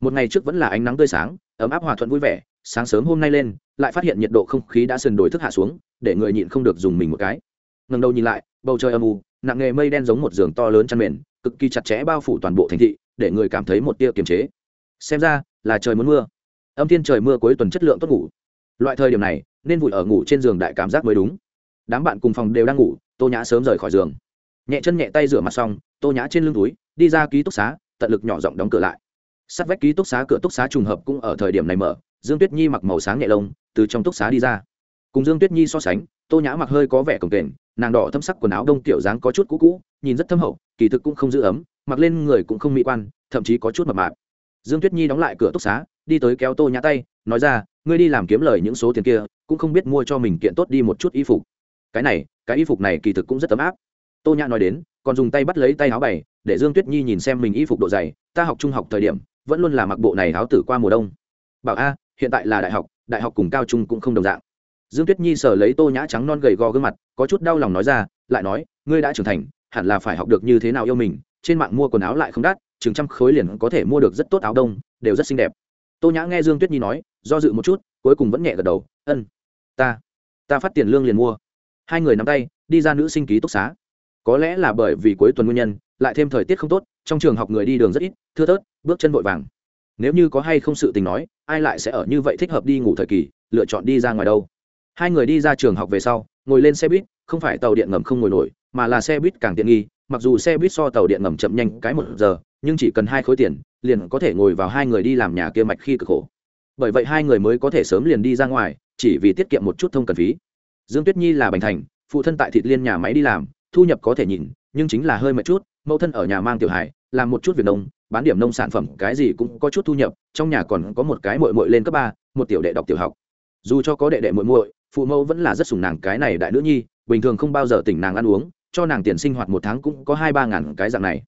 Một ngày trước vẫn là ánh nắng tươi sáng, ấm áp hòa thuận vui vẻ, sáng sớm hôm nay lên, lại phát hiện nhiệt độ không khí đã sần đổi thức hạ xuống, để người nhịn không được dùng mình một cái. Ngần đầu nhìn lại, bầu trời âm u, nặng nghề mây đen giống một giường to lớn chăn mền, cực kỳ chặt chẽ bao phủ toàn bộ thành thị, để người cảm thấy một tia kiềm chế. Xem ra, là trời muốn mưa âm thiên trời mưa cuối tuần chất lượng tốt ngủ. Loại thời điểm này, nên vùi ở ngủ trên giường đại cảm giác mới đúng. Đám bạn cùng phòng đều đang ngủ, tô nhã sớm rời khỏi giường. Nhẹ chân nhẹ tay rửa mặt xong, tô nhã trên lưng túi, đi ra ký túc xá, tận lực nhỏ giọng đóng cửa lại. Sát vách ký túc xá, cửa túc xá trùng hợp cũng ở thời điểm này mở, dương tuyết nhi mặc màu sáng nhẹ lông, từ trong túc xá đi ra. Cùng dương tuyết nhi so sánh, tô nhã mặc hơi có vẻ cồng kềnh, nàng đỏ thâm sắc quần áo đông tiểu dáng có chút cũ cũ, nhìn rất thâm hậu, kỳ thực cũng không giữ ấm, mặc lên người cũng không mỹ quan, thậm chí có chút mập mạp dương tuyết nhi đóng lại cửa túc xá, đi tới kéo tô nhã tay, nói ra, ngươi đi làm kiếm lời những số tiền kia, cũng không biết mua cho mình kiện tốt đi một chút y phục. Cái này, cái y phục này kỳ thực cũng rất ấm áp. Tô nhã nói đến, còn dùng tay bắt lấy tay áo bày, để dương tuyết nhi nhìn xem mình y phục độ dày, ta học trung học thời điểm, vẫn luôn là mặc bộ này áo tử qua mùa đông. Bảo a, hiện tại là đại học đại học cùng cao trung cũng không đồng dạng. Dương tuyết nhi sờ lấy tô nhã trắng non gầy gò gương mặt, có chút đau lòng nói ra, lại nói, ngươi đã trưởng thành, hẳn là phải học được như thế nào yêu mình, trên mạng mua quần áo lại không đắt chừng trăm khối liền có thể mua được rất tốt áo đông, đều rất xinh đẹp. Tô nhã nghe dương tuyết nhi nói, do dự một chút, cuối cùng vẫn nhẹ gật đầu, ân, ta ta phát tiền lương liền mua. Hai người nắm tay, đi ra nữ sinh ký túc xá. Có lẽ là bởi vì cuối tuần nguyên nhân, lại thêm thời tiết không tốt, trong trường học người đi đường rất ít, thưa thớt, bước chân vội vàng. Nếu như có hay không sự tình nói, ai lại sẽ ở như vậy thích hợp đi ngủ thời kỳ, lựa chọn đi ra ngoài đâu? Hai người đi ra trường học về sau, ngồi lên xe buýt, không phải tàu điện ngầm không ngồi nổi, mà là xe buýt càng tiện nghi, mặc dù xe buýt so tàu điện ngầm chậm nhanh cái một giờ nhưng chỉ cần hai khối tiền, liền có thể ngồi vào hai người đi làm nhà kia mạch khi cực khổ. Bởi vậy hai người mới có thể sớm liền đi ra ngoài, chỉ vì tiết kiệm một chút thông cần phí. Dương tuyết nhi là bành thành, phụ thân tại thịt liên nhà máy đi làm, thu nhập có thể nhìn, nhưng chính là hơi mệt chút, mẫu thân ở nhà mang tiểu hải làm một chút việc nông, bán điểm nông sản phẩm, cái gì cũng có chút thu nhập, trong nhà còn có một cái mội mội lên cấp ba, một tiểu đệ đọc tiểu học. Dù cho có đệ đệ muội muội, phụ mẫu vẫn là rất sùng nàng cái này đại nữ nhi, bình thường không bao giờ tỉnh nàng ăn uống, cho nàng tiền sinh hoạt một tháng cũng có hai ba ngàn cái dạng này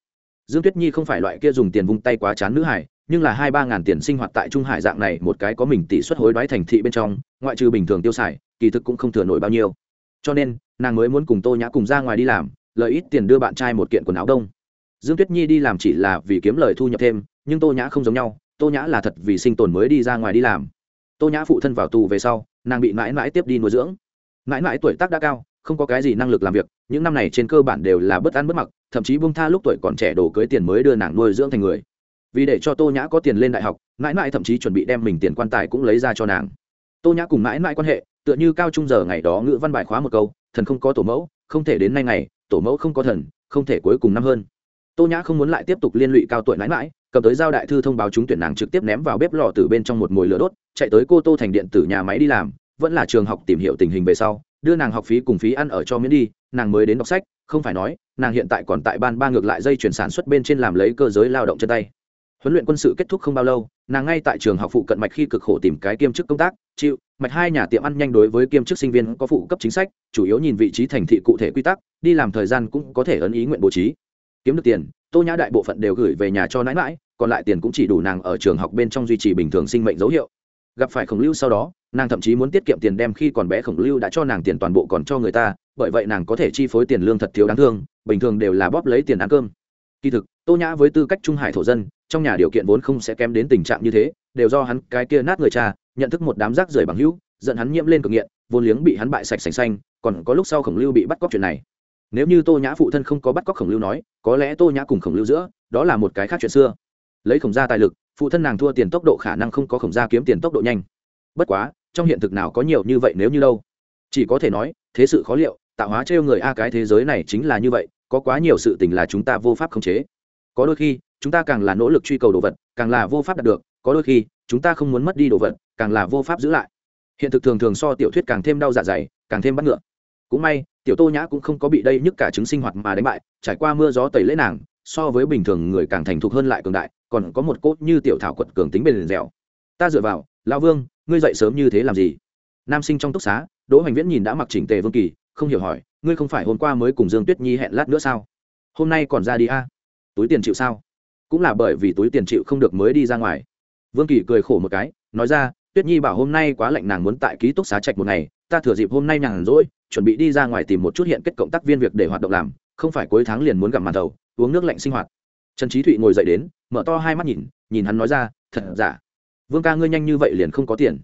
dương tuyết nhi không phải loại kia dùng tiền vung tay quá chán nữ hải nhưng là hai ba ngàn tiền sinh hoạt tại trung hải dạng này một cái có mình tỷ suất hối đoái thành thị bên trong, ngoại trừ bình thường tiêu xài, kỳ thực cũng không thừa nổi bao nhiêu. Cho nên, nàng mới muốn cùng tô nhã cùng ra ngoài đi làm, lợi ít tiền đưa bạn trai một kiện quần áo đông. Dương tuyết nhi đi làm chỉ là vì kiếm lời thu nhập thêm, nhưng tô nhã không giống nhau, tô nhã là thật vì sinh tồn mới đi ra ngoài đi làm. Tô nhã phụ thân vào tù về sau, nàng bị mãi mãi tiếp đi nuôi dưỡng. Mãi mãi tuổi tác đã cao không có cái gì năng lực làm việc, những năm này trên cơ bản đều là bất ăn bất mặc, thậm chí bung tha lúc tuổi còn trẻ đổ cưới tiền mới đưa nàng nuôi dưỡng thành người. Vì để cho tô nhã có tiền lên đại học, mãi mãi thậm chí chuẩn bị đem mình tiền quan tài cũng lấy ra cho nàng. Tô nhã cùng mãi mãi quan hệ, tựa như cao trung giờ ngày đó ngữ văn bài khóa một câu, thần không có tổ mẫu, không thể đến nay ngày, tổ mẫu không có thần, không thể cuối cùng năm hơn. Tô nhã không muốn lại tiếp tục liên lụy cao tuổi mãi mãi, cầm tới giao đại thư thông báo trúng tuyển nàng trực tiếp ném vào bếp lò từ bên trong một mồi lửa đốt, chạy tới cô tô thành điện tử nhà máy đi làm, vẫn là trường học tìm hiểu tình hình về sau đưa nàng học phí cùng phí ăn ở cho miễn đi, nàng mới đến đọc sách, không phải nói, nàng hiện tại còn tại ban ba ngược lại dây chuyển sản xuất bên trên làm lấy cơ giới lao động chân tay. Huấn luyện quân sự kết thúc không bao lâu, nàng ngay tại trường học phụ cận mạch khi cực khổ tìm cái kiêm chức công tác, chịu, mạch hai nhà tiệm ăn nhanh đối với kiêm chức sinh viên có phụ cấp chính sách, chủ yếu nhìn vị trí thành thị cụ thể quy tắc, đi làm thời gian cũng có thể ấn ý nguyện bố trí. Kiếm được tiền, tô nhã đại bộ phận đều gửi về nhà cho nãi mãi còn lại tiền cũng chỉ đủ nàng ở trường học bên trong duy trì bình thường sinh mệnh dấu hiệu. Gặp phải khổng lưu sau đó nàng thậm chí muốn tiết kiệm tiền đem khi còn bé khổng lưu đã cho nàng tiền toàn bộ còn cho người ta, bởi vậy nàng có thể chi phối tiền lương thật thiếu đáng thương, bình thường đều là bóp lấy tiền ăn cơm. Kỳ thực, tô nhã với tư cách trung hải thổ dân, trong nhà điều kiện vốn không sẽ kém đến tình trạng như thế, đều do hắn cái kia nát người cha, nhận thức một đám rác rưởi bằng hữu dẫn hắn nhiễm lên cực nghiện, vốn liếng bị hắn bại sạch sành xanh, còn có lúc sau khổng lưu bị bắt cóc chuyện này. Nếu như tô nhã phụ thân không có bắt cóc khổng lưu nói, có lẽ tô nhã cùng khổng lưu giữa, đó là một cái khác chuyện xưa. Lấy khổng gia tài lực, phụ thân nàng thua tiền tốc độ khả năng không có khổng gia kiếm tiền tốc độ nhanh. Bất quá trong hiện thực nào có nhiều như vậy nếu như đâu? Chỉ có thể nói, thế sự khó liệu, tạo hóa trêu người a cái thế giới này chính là như vậy, có quá nhiều sự tình là chúng ta vô pháp khống chế. Có đôi khi, chúng ta càng là nỗ lực truy cầu đồ vật, càng là vô pháp đạt được, có đôi khi, chúng ta không muốn mất đi đồ vật, càng là vô pháp giữ lại. Hiện thực thường thường so tiểu thuyết càng thêm đau dạ dày, càng thêm bắt ngựa. Cũng may, tiểu tô nhã cũng không có bị đây nhức cả chứng sinh hoạt mà đánh bại, trải qua mưa gió tẩy lễ nàng, so với bình thường người càng thành thục hơn lại cường đại, còn có một cốt như tiểu thảo quật cường tính bền dẻo. Ta dựa vào lao vương ngươi dậy sớm như thế làm gì? Nam sinh trong túc xá, đỗ hoành viễn nhìn đã mặc chỉnh tề vương kỳ, không hiểu hỏi, ngươi không phải hôm qua mới cùng dương tuyết nhi hẹn lát nữa sao? Hôm nay còn ra đi a? À? túi tiền chịu sao? Cũng là bởi vì túi tiền chịu không được mới đi ra ngoài. Vương kỳ cười khổ một cái, nói ra, tuyết nhi bảo hôm nay quá lạnh nàng muốn tại ký túc xá trạch một ngày, ta thừa dịp hôm nay nhàn rỗi, chuẩn bị đi ra ngoài tìm một chút hiện kết cộng tác viên việc để hoạt động làm, không phải cuối tháng liền muốn gặp màn thầu uống nước lạnh sinh hoạt. Trần trí thụy ngồi dậy đến, mở to hai mắt nhìn nhìn hắn nói ra, thật giả? Vương ca ngươi nhanh như vậy liền không có tiền.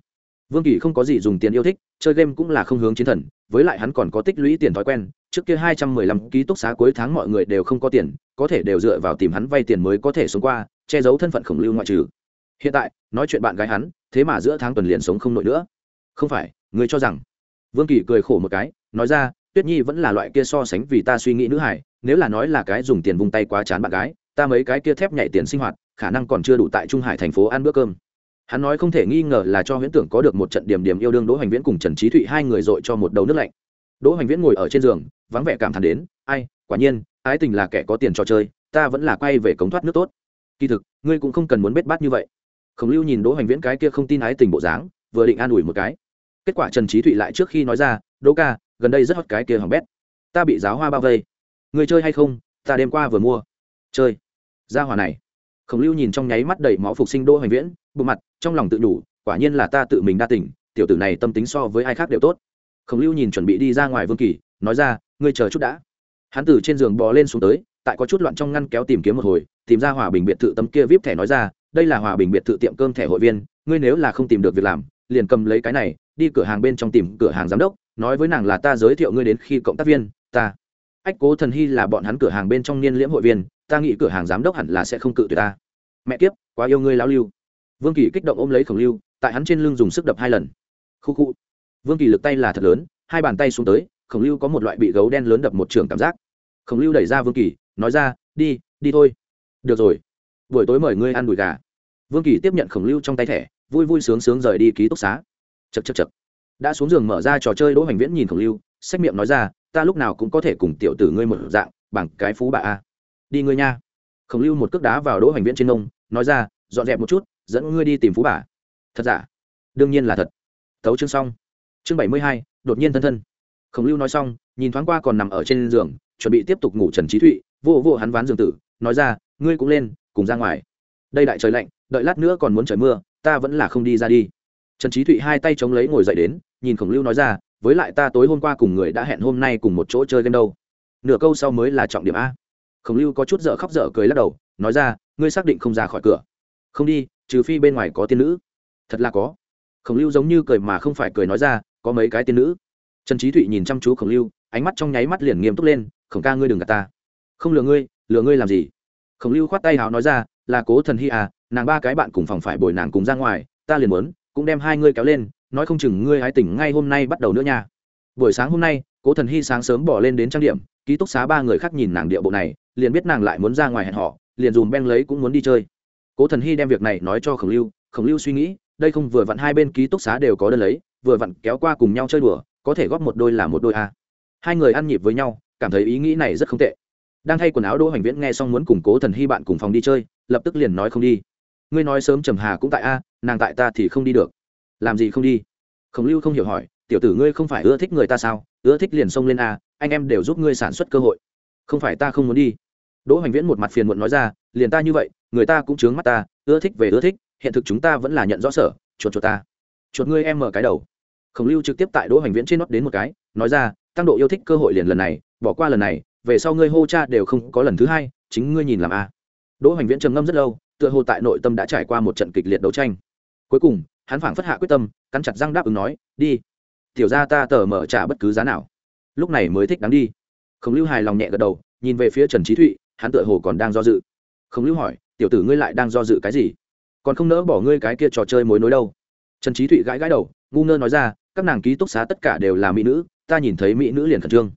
Vương kỳ không có gì dùng tiền yêu thích, chơi game cũng là không hướng chiến thần, với lại hắn còn có tích lũy tiền thói quen, trước kia hai trăm mười lăm ký túc xá cuối tháng mọi người đều không có tiền, có thể đều dựa vào tìm hắn vay tiền mới có thể sống qua, che giấu thân phận khổng lưu ngoại trừ. Hiện tại, nói chuyện bạn gái hắn, thế mà giữa tháng tuần liền sống không nổi nữa. Không phải người cho rằng? Vương kỳ cười khổ một cái, nói ra, tuyết nhi vẫn là loại kia so sánh vì ta suy nghĩ nữ hải nếu là nói là cái dùng tiền vung tay quá chán bạn gái, ta mấy cái kia thép nhảy tiền sinh hoạt, khả năng còn chưa đủ tại trung hải thành phố ăn bữa cơm hắn nói không thể nghi ngờ là cho huyễn tưởng có được một trận điểm điểm yêu đương đỗ hoành viễn cùng trần trí thụy hai người dội cho một đầu nước lạnh. Đỗ hoành viễn ngồi ở trên giường, vắng vẻ cảm thán đến, ai, quả nhiên, ái tình là kẻ có tiền trò chơi, ta vẫn là quay về cống thoát nước tốt. Kỳ thực, ngươi cũng không cần muốn bết bát như vậy. Khổng lưu nhìn đỗ hoành viễn cái kia không tin ái tình bộ dáng, vừa định an ủi một cái. Kết quả trần trí thụy lại trước khi nói ra, đỗ ca, gần đây rất hót cái kia hỏng bét. Ta bị giáo hoa bao vây. Người chơi hay không, ta đêm qua vừa mua. Chơi. Ra hòa này. Khổng lưu nhìn trong nháy mắt đầy máu phục sinh đỗ hoành viễn bộ mặt, trong lòng tự nhủ, quả nhiên là ta tự mình đa tỉnh tiểu tử này tâm tính so với ai khác đều tốt. Khổng lưu nhìn chuẩn bị đi ra ngoài vương kỳ, nói ra, ngươi chờ chút đã. Hắn từ trên giường bò lên xuống tới, tại có chút loạn trong ngăn kéo tìm kiếm một hồi, tìm ra hòa bình biệt thự tấm kia vip thẻ nói ra, đây là hòa bình biệt thự tiệm cơm thẻ hội viên, ngươi nếu là không tìm được việc làm, liền cầm lấy cái này, đi cửa hàng bên trong tìm cửa hàng giám đốc, nói với nàng là ta giới thiệu ngươi đến khi cộng tác viên, ta. Ách cố thần hy là bọn hắn cửa hàng bên trong niên liễm hội viên, ta nghĩ cửa hàng giám đốc hẳn là sẽ không cự tuyệt ta. Mẹ kiếp, quá yêu ngươi lao lưu vương kỳ kích động ôm lấy khổng lưu, tại hắn trên lưng dùng sức đập hai lần. Khu khu. Vương kỳ lực tay là thật lớn, hai bàn tay xuống tới, khổng lưu có một loại bị gấu đen lớn đập một trường cảm giác. Khổng lưu đẩy ra vương kỳ, nói ra, đi đi thôi. Được rồi. Buổi tối mời ngươi ăn đùi gà. Vương kỳ tiếp nhận khổng lưu trong tay thẻ, vui vui sướng sướng rời đi ký túc xá. Chật chật chật đã xuống giường mở ra trò chơi đỗ hoành viễn nhìn khổng lưu, xách miệng nói ra, ta lúc nào cũng có thể cùng tiểu tử ngươi một dạng, bằng cái phú bà a. Đi ngươi nha. Khổng lưu một cước đá vào đỗ hoành viễn trên nông nói ra, dọn dẹp một chút dẫn ngươi đi tìm phú bà. Thật giả? Đương nhiên là thật. Tấu chương xong. Chương bảy mươi hai, đột nhiên thân thân. Khổng lưu nói xong, nhìn thoáng qua còn nằm ở trên giường, chuẩn bị tiếp tục ngủ trần trí thụy, vô vô hắn ván giường tử, nói ra, ngươi cũng lên, cùng ra ngoài. Đây đại trời lạnh, đợi lát nữa còn muốn trời mưa, ta vẫn là không đi ra đi. Trần trí thụy hai tay chống lấy ngồi dậy đến, nhìn khổng lưu nói ra, với lại ta tối hôm qua cùng người đã hẹn hôm nay cùng một chỗ chơi game đâu. Nửa câu sau mới là trọng điểm a. Khổng lưu có chút dở khóc dở cười lắc đầu, nói ra, ngươi xác định không ra khỏi cửa. Không đi trừ phi bên ngoài có tiên nữ. Thật là có. Khổng lưu giống như cười mà không phải cười nói ra, có mấy cái tiên nữ. Trần trí thụy nhìn chăm chú khổng lưu, ánh mắt trong nháy mắt liền nghiêm túc lên, khổng ca ngươi đừng gạt ta. Không lừa ngươi lừa ngươi làm gì? Khổng lưu khoát tay hào nói ra, là cố thần hy à nàng ba cái bạn cùng phòng phải bồi nàng cùng ra ngoài, ta liền muốn, cũng đem hai ngươi kéo lên, nói không chừng ngươi hái tỉnh ngay hôm nay bắt đầu nữa nha. Buổi sáng hôm nay, cố thần hy sáng sớm bỏ lên đến trang điểm, ký túc xá ba người khác nhìn nàng địa bộ này, liền biết nàng lại muốn ra ngoài hẹn họ liền dùm ben lấy cũng muốn đi chơi cố thần hy đem việc này nói cho khổng lưu khổng lưu suy nghĩ, đây không vừa vặn hai bên ký túc xá đều có đơn lấy, vừa vặn kéo qua cùng nhau chơi đùa, có thể góp một đôi là một đôi a. Hai người ăn nhịp với nhau, cảm thấy ý nghĩ này rất không tệ. Đang thay quần áo đỗ hoành viễn nghe xong muốn củng cố thần hy bạn cùng phòng đi chơi, lập tức liền nói không đi. Ngươi nói sớm trầm hà cũng tại a, nàng tại ta thì không đi được. Làm gì không đi? Khổng lưu không hiểu hỏi, tiểu tử ngươi không phải ưa thích người ta sao? Ưa thích liền xông lên a, anh em đều giúp ngươi sản xuất cơ hội. Không phải ta không muốn đi. Đỗ hoành viễn một mặt phiền muộn nói ra liền ta như vậy, người ta cũng chướng mắt ta, ưa thích về ưa thích, hiện thực chúng ta vẫn là nhận rõ sở, chuột chuột ta. Chuột ngươi em mở cái đầu. Khổng lưu trực tiếp tại đỗ hoành viễn trên nót đến một cái, nói ra, tăng độ yêu thích cơ hội liền lần này, bỏ qua lần này, về sau ngươi hô cha đều không có lần thứ hai, chính ngươi nhìn làm a. Đỗ hoành viễn trầm ngâm rất lâu, tựa hồ tại nội tâm đã trải qua một trận kịch liệt đấu tranh. Cuối cùng, hắn phảng phất hạ quyết tâm, cắn chặt răng đáp ứng nói, đi. Tiểu ra ta tờ mở trả bất cứ giá nào. Lúc này mới thích đáng đi. Khổng lưu hài lòng nhẹ gật đầu, nhìn về phía trần trí thụy, hắn tựa hồ còn đang do dự khổng lưu hỏi, tiểu tử ngươi lại đang do dự cái gì? Còn không nỡ bỏ ngươi cái kia trò chơi mối nối đâu. Trần trí thụy gãi gãi đầu, ngu ngơ nói ra, các nàng ký túc xá tất cả đều là mỹ nữ, ta nhìn thấy mỹ nữ liền khẩn trương.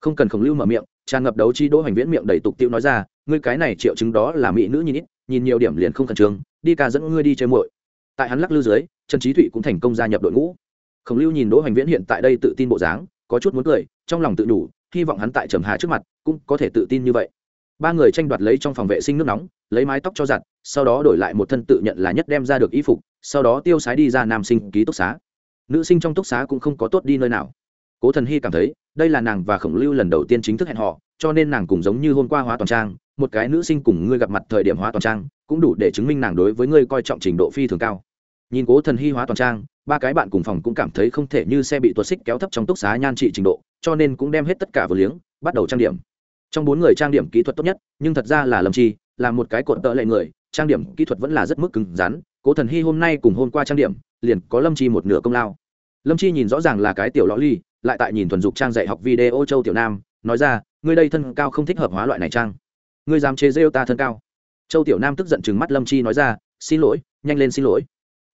Không cần khổng lưu mở miệng, tràn ngập đấu chi đỗ hoành viễn miệng đầy tục tiêu nói ra, ngươi cái này triệu chứng đó là mỹ nữ nhìn ít, nhìn nhiều điểm liền không khẩn trương, đi ca dẫn ngươi đi chơi muội. Tại hắn lắc lư dưới, trần trí thụy cũng thành công gia nhập đội ngũ. Khổng lưu nhìn đỗ hoành viễn hiện tại đây tự tin bộ dáng, có chút muốn cười, trong lòng tự đủ, hy vọng hắn tại trầm hà trước mặt cũng có thể tự tin như vậy ba người tranh đoạt lấy trong phòng vệ sinh nước nóng, lấy mái tóc cho giặt, sau đó đổi lại một thân tự nhận là nhất đem ra được y phục, sau đó tiêu sái đi ra nam sinh ký túc xá. Nữ sinh trong túc xá cũng không có tốt đi nơi nào. Cố thần hy cảm thấy, đây là nàng và khổng lưu lần đầu tiên chính thức hẹn họ cho nên nàng cũng giống như hôm qua hóa toàn trang, một cái nữ sinh cùng ngươi gặp mặt thời điểm hóa toàn trang, cũng đủ để chứng minh nàng đối với ngươi coi trọng trình độ phi thường cao. Nhìn cố thần hy hóa toàn trang, ba cái bạn cùng phòng cũng cảm thấy không thể như xe bị tuột xích kéo thấp trong túc xá nhan trị trình độ, cho nên cũng đem hết tất cả vừa liếng, bắt đầu trang điểm trong bốn người trang điểm kỹ thuật tốt nhất, nhưng thật ra là lâm chi, là một cái cột tợ lệ người, trang điểm kỹ thuật vẫn là rất mức cứng rắn. Cố thần hy hôm nay cùng hôm qua trang điểm, liền có lâm chi một nửa công lao. Lâm chi nhìn rõ ràng là cái tiểu lõ ly, lại tại nhìn thuần dục trang dạy học video châu tiểu nam, nói ra, ngươi đây thân cao không thích hợp hóa loại này trang. Ngươi dám chế rêu ta thân cao. Châu tiểu nam tức giận chừng mắt lâm chi nói ra, xin lỗi, nhanh lên xin lỗi.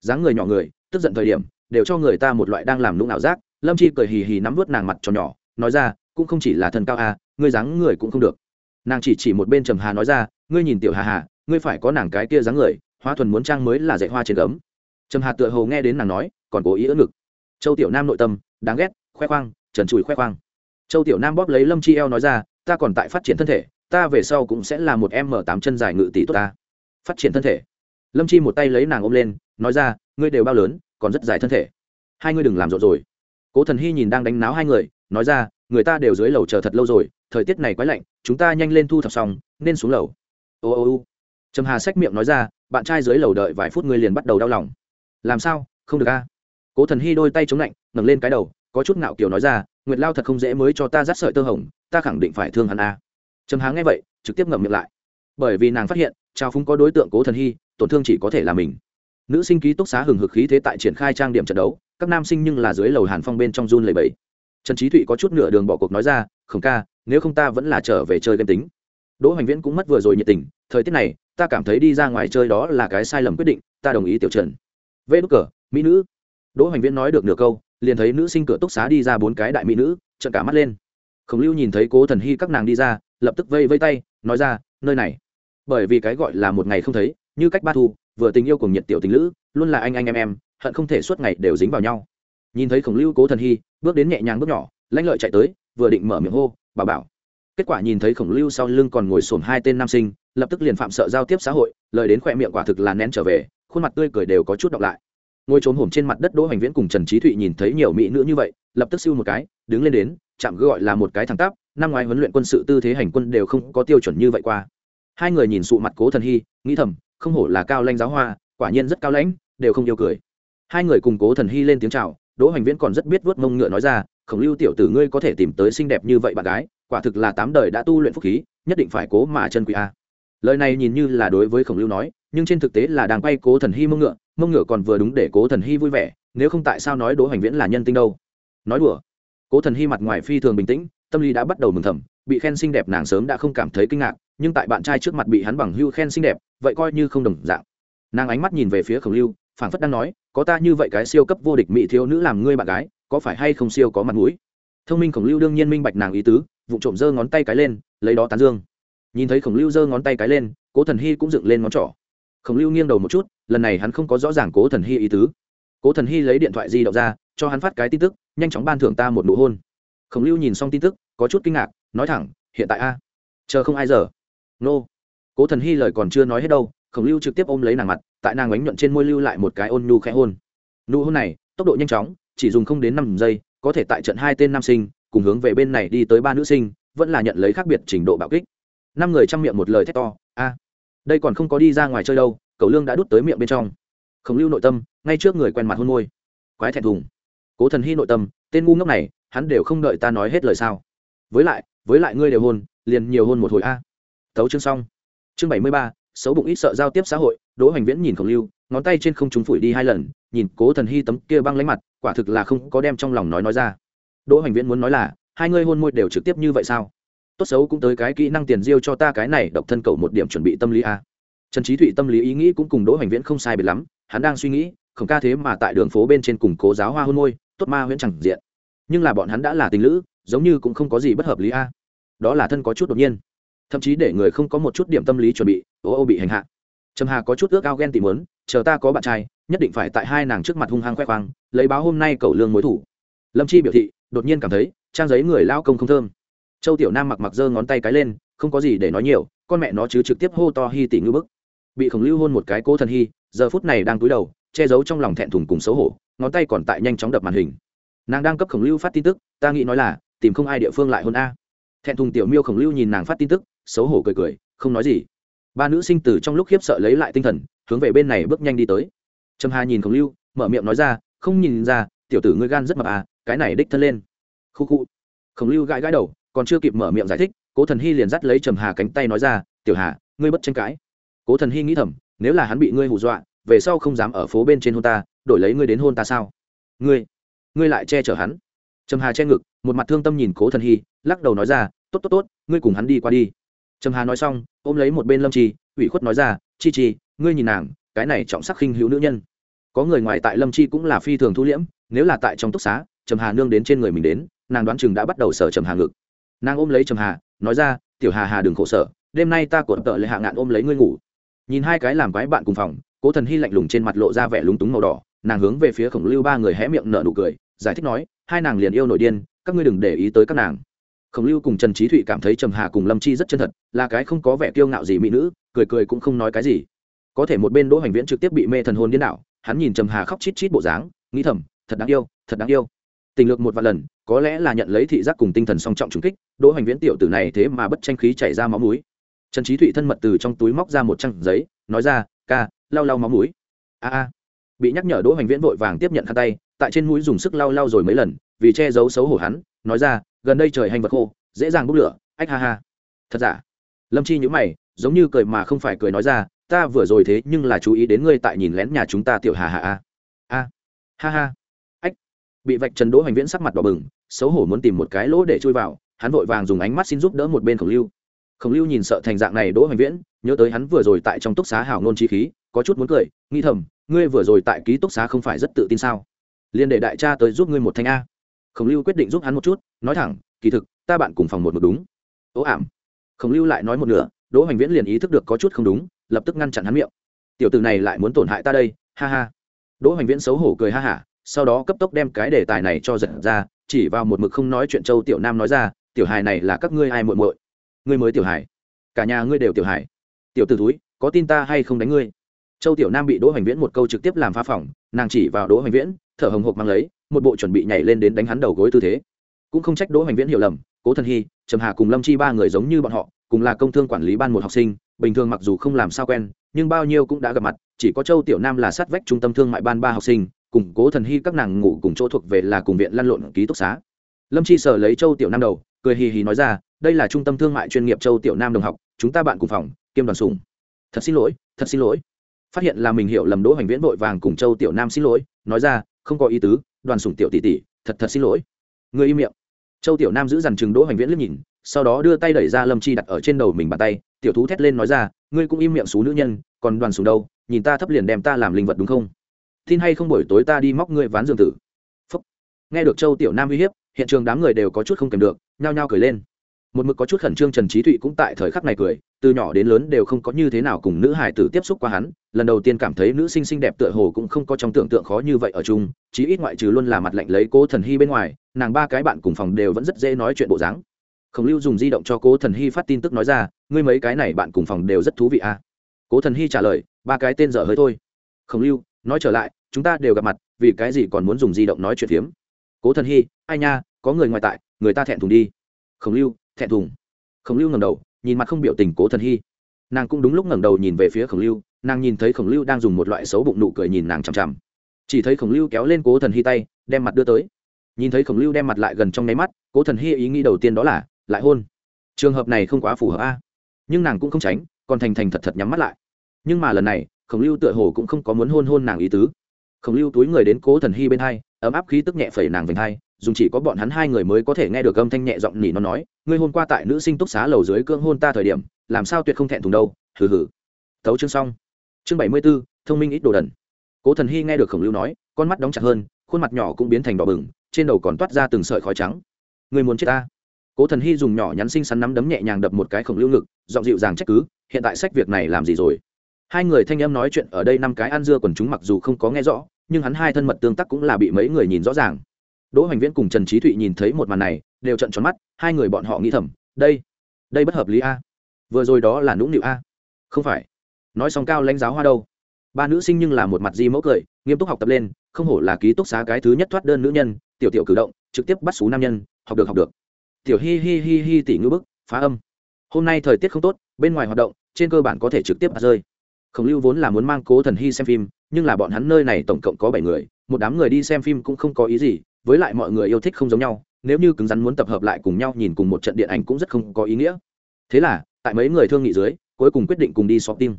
Dáng người nhỏ người, tức giận thời điểm, đều cho người ta một loại đang làm lũng ảo giác. Lâm chi cười hì hì nắm vớt nàng mặt cho nhỏ, nói ra cũng không chỉ là thân cao à ngươi dáng người cũng không được. Nàng chỉ chỉ một bên trầm hà nói ra, ngươi nhìn tiểu hà hà, ngươi phải có nàng cái kia dáng người hoa thuần muốn trang mới là dạy hoa trên cấm trầm hà tựa hồ nghe đến nàng nói, còn cố ý ỡ ngực. Châu tiểu nam nội tâm, đáng ghét, khoe khoang, trần trụi khoe khoang. Châu tiểu nam bóp lấy lâm chi eo nói ra, ta còn tại phát triển thân thể, ta về sau cũng sẽ là một em mở tám chân dài ngự tỷ tốt ta. Phát triển thân thể. Lâm chi một tay lấy nàng ôm lên, nói ra, ngươi đều bao lớn, còn rất dài thân thể. Hai ngươi đừng làm rộn rồi. Cố thần hy nhìn đang đánh náo hai người nói ra, người ta đều dưới lầu chờ thật lâu rồi, thời tiết này quái lạnh, chúng ta nhanh lên thu thập xong, nên xuống lầu. Ô ô ô. Trầm hà xách miệng nói ra, bạn trai dưới lầu đợi vài phút ngươi liền bắt đầu đau lòng. Làm sao? Không được a. Cố thần hy đôi tay chống lạnh, ngẩng lên cái đầu, có chút ngạo kiểu nói ra, nguyệt lao thật không dễ mới cho ta dắt sợi tơ hồng, ta khẳng định phải thương hắn a. Trầm hà nghe vậy, trực tiếp ngậm miệng lại. Bởi vì nàng phát hiện, trao phúng có đối tượng cố thần hy tổn thương chỉ có thể là mình. Nữ sinh ký túc xá hừng hực khí thế tại triển khai trang điểm trận đấu, các nam sinh nhưng là dưới lầu hàn phong bên trong run lầy bẫy trần trí thụy có chút nửa đường bỏ cuộc nói ra không ca, nếu không ta vẫn là trở về chơi game tính. Đỗ hoành viễn cũng mất vừa rồi nhiệt tình, thời tiết này, ta cảm thấy đi ra ngoài chơi đó là cái sai lầm quyết định, ta đồng ý tiểu trần. Vê đúc cờ, mỹ nữ. Đỗ hoành viễn nói được nửa câu, liền thấy nữ sinh cửa túc xá đi ra bốn cái đại mỹ nữ trận cả mắt lên. Khổng lưu nhìn thấy cố thần hy các nàng đi ra, lập tức vây vây tay, nói ra, nơi này. Bởi vì cái gọi là một ngày không thấy, như cách ba thu, vừa tình yêu cùng nhiệt tiểu tình lữ, luôn là anh anh em em, hận không thể suốt ngày đều dính vào nhau nhìn thấy khổng lưu cố thần hy, bước đến nhẹ nhàng bước nhỏ lãnh lợi chạy tới, vừa định mở miệng hô bà bảo. Kết quả nhìn thấy khổng lưu sau lưng còn ngồi sổm hai tên nam sinh, lập tức liền phạm sợ giao tiếp xã hội, lời đến khỏe miệng quả thực là nén trở về, khuôn mặt tươi cười đều có chút đọc lại. Ngồi trốn hổm trên mặt đất đỗ hoành viễn cùng trần trí thụy nhìn thấy nhiều mỹ nữ như vậy, lập tức siêu một cái, đứng lên đến, chạm gọi là một cái thẳng tắp, năm ngoái huấn luyện quân sự tư thế hành quân đều không có tiêu chuẩn như vậy qua. Hai người nhìn sụ mặt cố thần hy, nghĩ thầm, không hổ là cao lanh giáo hoa, quả nhiên rất cao lãnh, đều không yêu cười. Hai người cùng cố thần hy lên tiếng chào đỗ hoành viễn còn rất biết vớt mông ngựa nói ra, khổng lưu tiểu tử ngươi có thể tìm tới xinh đẹp như vậy bạn gái, quả thực là tám đời đã tu luyện phúc khí, nhất định phải cố mà chân quý a. Lời này nhìn như là đối với khổng lưu nói, nhưng trên thực tế là đang quay cố thần hy mông ngựa mông ngựa còn vừa đúng để cố thần hy vui vẻ, nếu không tại sao nói đỗ hoành viễn là nhân tinh đâu? Nói đùa. Cố thần hy mặt ngoài phi thường bình tĩnh, tâm lý đã bắt đầu mừng thầm, bị khen xinh đẹp nàng sớm đã không cảm thấy kinh ngạc, nhưng tại bạn trai trước mặt bị hắn bằng hưu khen xinh đẹp, vậy coi như không đồng dạng. Nàng ánh mắt nhìn về phía khổng lưu phảng phất đang nói, có ta như vậy cái siêu cấp vô địch mỹ thiếu nữ làm ngươi bạn gái, có phải hay không siêu có mặt mũi? Thông minh khổng lưu đương nhiên minh bạch nàng ý tứ, vụ trộm giơ ngón tay cái lên, lấy đó tán dương. Nhìn thấy khổng lưu giơ ngón tay cái lên, cố thần hy cũng dựng lên ngón trỏ. Khổng lưu nghiêng đầu một chút, lần này hắn không có rõ ràng cố thần hy ý tứ. Cố thần hy lấy điện thoại di động ra, cho hắn phát cái tin tức, nhanh chóng ban thưởng ta một nụ hôn. Khổng lưu nhìn xong tin tức, có chút kinh ngạc, nói thẳng, hiện tại a, chờ không ai giờ. Nô. Cố thần hy lời còn chưa nói hết đâu khổng lưu trực tiếp ôm lấy nàng mặt, tại nàng ánh nhuận trên môi lưu lại một cái ôn nhu khẽ hôn. Nụ hôn này, tốc độ nhanh chóng, chỉ dùng không đến năm giây, có thể tại trận hai tên nam sinh, cùng hướng về bên này đi tới ba nữ sinh, vẫn là nhận lấy khác biệt trình độ bạo kích. Năm người chăm miệng một lời thét to, a, đây còn không có đi ra ngoài chơi đâu, cầu lương đã đút tới miệng bên trong. Khổng lưu nội tâm, ngay trước người quen mặt hôn môi. Quái thẹn thùng. Cố thần hy nội tâm, tên ngu ngốc này, hắn đều không đợi ta nói hết lời sao. Với lại với lại ngươi đều hôn, liền nhiều hôn một hồi a. Tấu chương xong. Chương bảy mươi ba xấu bụng ít sợ giao tiếp xã hội, đỗ hoành viễn nhìn khổng lưu, ngón tay trên không chúng phủi đi hai lần, nhìn cố thần hy tấm kia băng lánh mặt, quả thực là không có đem trong lòng nói nói ra. Đỗ hoành viễn muốn nói là, hai ngươi hôn môi đều trực tiếp như vậy sao? Tốt xấu cũng tới cái kỹ năng tiền diêu cho ta cái này, độc thân cầu một điểm chuẩn bị tâm lý a. Trần trí thụy tâm lý ý nghĩ cũng cùng đỗ hoành viễn không sai biệt lắm, hắn đang suy nghĩ không ca thế mà tại đường phố bên trên cùng cố giáo hoa hôn môi, tốt ma huyễn chẳng diện. Nhưng là bọn hắn đã là tình lữ, giống như cũng không có gì bất hợp lý a. Đó là thân có chút đột nhiên thậm chí để người không có một chút điểm tâm lý chuẩn bị, ô ô bị hành hạ. Trầm hà có chút ước ao ghen tị mớn chờ ta có bạn trai, nhất định phải tại hai nàng trước mặt hung hăng khoe khoang, lấy báo hôm nay cầu lương mối thủ. Lâm chi biểu thị, đột nhiên cảm thấy, trang giấy người lao công không thơm. Châu tiểu nam mặc mặc giơ ngón tay cái lên, không có gì để nói nhiều, con mẹ nó chứ trực tiếp hô to hy tỷ ngư bức. Bị khổng lưu hôn một cái cố thần hy giờ phút này đang cúi đầu, che giấu trong lòng thẹn thùng cùng xấu hổ, ngón tay còn tại nhanh chóng đập màn hình. Nàng đang cấp khổng lưu phát tin tức, ta nghĩ nói là, tìm không ai địa phương lại hôn a. Thẹn thùng tiểu miêu khổng lưu nhìn nàng phát tin tức xấu hổ cười cười, không nói gì. Ba nữ sinh tử trong lúc khiếp sợ lấy lại tinh thần, hướng về bên này bước nhanh đi tới. Trầm hà nhìn khổng lưu, mở miệng nói ra, không nhìn ra, tiểu tử ngươi gan rất mập à cái này đích thân lên. Khu khu. Khổng lưu gãi gãi đầu, còn chưa kịp mở miệng giải thích, cố thần hy liền dắt lấy trầm hà cánh tay nói ra, tiểu hà, ngươi bất tranh cãi. Cố thần hy nghĩ thầm, nếu là hắn bị ngươi hù dọa, về sau không dám ở phố bên trên hôn ta, đổi lấy ngươi đến hôn ta sao? Ngươi ngươi lại che chở hắn? Trầm hà che ngực, một mặt thương tâm nhìn cố thần hy, lắc đầu nói ra, tốt tốt tốt, ngươi cùng hắn đi qua đi trầm hà nói xong, ôm lấy một bên lâm chi, ủy khuất nói ra, chi chi, ngươi nhìn nàng, cái này trọng sắc khinh hữu nữ nhân. Có người ngoài tại lâm chi cũng là phi thường thu liễm, nếu là tại trong túc xá, trầm hà nương đến trên người mình đến, nàng đoán chừng đã bắt đầu sở trầm hà ngực. Nàng ôm lấy trầm hà, nói ra, tiểu hà hà đừng khổ sở, đêm nay ta cột tợ lại hạ ngạn ôm lấy ngươi ngủ. Nhìn hai cái làm quái bạn cùng phòng, cố thần hy lạnh lùng trên mặt lộ ra vẻ lúng túng màu đỏ, nàng hướng về phía khổng lưu ba người hé miệng nở nụ cười, giải thích nói, hai nàng liền yêu nội điên, các ngươi đừng để ý tới các nàng khổng lưu cùng trần trí thụy cảm thấy trầm hà cùng lâm chi rất chân thật, là cái không có vẻ kiêu ngạo gì mỹ nữ, cười cười cũng không nói cái gì. Có thể một bên đỗ hoành viễn trực tiếp bị mê thần hồn điên đảo, hắn nhìn trầm hà khóc chít chít bộ dáng, nghĩ thầm, thật đáng yêu, thật đáng yêu. Tình lược một vài lần, có lẽ là nhận lấy thị giác cùng tinh thần song trọng trùng kích, đỗ hoành viễn tiểu tử này thế mà bất tranh khí chảy ra máu mũi. Trần trí thụy thân mật từ trong túi móc ra một trang giấy, nói ra, ca, lau lau máu mũi. A a. Bị nhắc nhở đỗ hoành viễn vội vàng tiếp nhận khăn tay, tại trên mũi dùng sức lau lau rồi mấy lần, vì che giấu xấu hổ hắn, nói ra gần đây trời hành vật khô, dễ dàng bốc lửa, ách ha ha. Thật giả? Lâm chi nhữ mày, giống như cười mà không phải cười nói ra, ta vừa rồi thế nhưng là chú ý đến ngươi tại nhìn lén nhà chúng ta tiểu hà hà a. A. Ha ha. Ách. Bị vạch trần đỗ hành viễn sắc mặt đỏ bừng, xấu hổ muốn tìm một cái lỗ để chui vào, hắn vội vàng dùng ánh mắt xin giúp đỡ một bên khổng lưu. Khổng lưu nhìn sợ thành dạng này đỗ hành viễn, nhớ tới hắn vừa rồi tại trong túc xá hào nôn chi khí, có chút muốn cười, nghĩ thầm, ngươi vừa rồi tại ký túc xá không phải rất tự tin sao? Liên để đại cha tới giúp ngươi một thanh a khổng lưu quyết định giúp hắn một chút, nói thẳng, kỳ thực, ta bạn cùng phòng một một đúng. Ố ảm. Khổng lưu lại nói một nửa, đỗ hoành viễn liền ý thức được có chút không đúng, lập tức ngăn chặn hắn miệng. Tiểu từ này lại muốn tổn hại ta đây, ha ha. Đỗ hoành viễn xấu hổ cười ha hả, sau đó cấp tốc đem cái đề tài này cho giật ra, chỉ vào một mực không nói chuyện châu tiểu nam nói ra, tiểu hài này là các ngươi ai muội muội? Ngươi mới tiểu hài. Cả nhà ngươi đều tiểu hài. Tiểu t túi có tin ta hay không đánh ngươi? Châu tiểu nam bị đỗ hoành viễn một câu trực tiếp làm phá phỏng, nàng chỉ vào đỗ hoành viễn, thở hồng hộc mang lấy một bộ chuẩn bị nhảy lên đến đánh hắn đầu gối tư thế. Cũng không trách đỗ hoành viễn hiểu lầm, cố thần hy, trầm hà cùng lâm chi ba người giống như bọn họ, cùng là công thương quản lý ban một học sinh, bình thường mặc dù không làm sao quen, nhưng bao nhiêu cũng đã gặp mặt, chỉ có châu tiểu nam là sát vách trung tâm thương mại ban ba học sinh, cùng cố thần hy các nàng ngủ cùng chỗ thuộc về là cùng viện lăn lộn ký túc xá. Lâm chi sở lấy châu tiểu nam đầu, cười hì hì nói ra, đây là trung tâm thương mại chuyên nghiệp châu tiểu nam đồng học, chúng ta bạn cùng phòng, kiêm đoàn sùng thật xin lỗi, thật xin lỗi. Phát hiện là mình hiểu lầm đỗ hoành viễn vội vàng cùng châu tiểu nam xin lỗi, nói ra, không có ý tứ đoàn sủng tiểu tỷ tỷ, thật thật xin lỗi. Người im miệng. Châu tiểu nam giữ dằn chừng đỗ hoành viễn liếc nhìn, sau đó đưa tay đẩy ra lâm chi đặt ở trên đầu mình bàn tay, tiểu thú thét lên nói ra, ngươi cũng im miệng xú nữ nhân, còn đoàn sùng đâu, nhìn ta thấp liền đem ta làm linh vật đúng không? Tin hay không buổi tối ta đi móc ngươi ván dương tử. Phúc. nghe được châu tiểu nam uy hiếp, hiện trường đám người đều có chút không kèm được, nhao nhao cười lên. Một mực có chút khẩn trương trần trí thụy cũng tại thời khắc này cười, từ nhỏ đến lớn đều không có như thế nào cùng nữ hải tử tiếp xúc qua hắn lần đầu tiên cảm thấy nữ sinh xinh đẹp tựa hồ cũng không có trong tưởng tượng khó như vậy ở chung, chí ít ngoại trừ luôn là mặt lạnh lấy cố thần hy bên ngoài, nàng ba cái bạn cùng phòng đều vẫn rất dễ nói chuyện bộ dáng. Khổng lưu dùng di động cho cố thần hy phát tin tức nói ra, ngươi mấy cái này bạn cùng phòng đều rất thú vị à? Cố thần hy trả lời, ba cái tên dở hơi thôi. Khổng lưu, nói trở lại, chúng ta đều gặp mặt, vì cái gì còn muốn dùng di động nói chuyện phiếm? Cố thần hy, ai nha, có người ngoài tại, người ta thẹn thùng đi. Khổng lưu, thẹn thùng. Khổng lưu ngẩng đầu, nhìn mặt không biểu tình cố thần hy. Nàng cũng đúng lúc ngẩng đầu nhìn về phía khổng lưu nàng nhìn thấy khổng lưu đang dùng một loại xấu bụng nụ cười nhìn nàng chằm chằm. Chỉ thấy khổng lưu kéo lên cố thần hy tay, đem mặt đưa tới. Nhìn thấy khổng lưu đem mặt lại gần trong nháy mắt, cố thần hy ý nghĩ đầu tiên đó là, lại hôn. Trường hợp này không quá phù hợp a. Nhưng nàng cũng không tránh, còn thành thành thật thật nhắm mắt lại. Nhưng mà lần này, khổng lưu tựa hồ cũng không có muốn hôn hôn nàng ý tứ. Khổng lưu túi người đến cố thần hy bên hai, ấm áp khí tức nhẹ phẩy nàng vành hai dùng chỉ có bọn hắn hai người mới có thể nghe được âm thanh nhẹ giọng nỉ nó nói, ngươi hôn qua tại nữ sinh túc xá lầu dưới cưỡng hôn ta thời điểm, làm sao tuyệt không thẹn thùng đâu, hừ hừ. Thấu chương xong chương bảy mươi b ố thông minh ít đồ đần. Cố thần hy nghe được khổng lưu nói, con mắt đóng chặt hơn, khuôn mặt nhỏ cũng biến thành đỏ bừng, trên đầu còn toát ra từng sợi khói trắng. Người muốn chết ta? Cố thần hy dùng nhỏ nhắn xinh xắn nắm đấm nhẹ nhàng đập một cái khổng lưu ngực, giọng dịu dàng trách cứ, hiện tại sách việc này làm gì rồi? Hai người thanh em nói chuyện ở đây năm cái ăn dưa quần chúng mặc dù không có nghe rõ, nhưng hắn hai thân mật tương tác cũng là bị mấy người nhìn rõ ràng. Đỗ hoành viễn cùng trần trí thụy nhìn thấy một màn này, đều trận tròn mắt, hai người bọn họ nghĩ thầm, đây đây bất hợp lý a. Vừa rồi đó là nũng nịu a. Không phải nói xong cao lãnh giáo hoa đâu. Ba nữ sinh nhưng là một mặt di mẫu cười, nghiêm túc học tập lên, không hổ là ký túc xá cái thứ nhất thoát đơn nữ nhân, tiểu tiểu cử động, trực tiếp bắt xú nam nhân, học được học được. Tiểu hi hi hi hi tỷ ngư bức, phá âm. Hôm nay thời tiết không tốt, bên ngoài hoạt động, trên cơ bản có thể trực tiếp bắt rơi. Khổng lưu vốn là muốn mang cố thần hy xem phim, nhưng là bọn hắn nơi này tổng cộng có bảy người, một đám người đi xem phim cũng không có ý gì, với lại mọi người yêu thích không giống nhau, nếu như cứng rắn muốn tập hợp lại cùng nhau nhìn cùng một trận điện ảnh cũng rất không có ý nghĩa. Thế là, tại mấy người thương nghị dưới, cuối cùng quyết định cùng đi shopping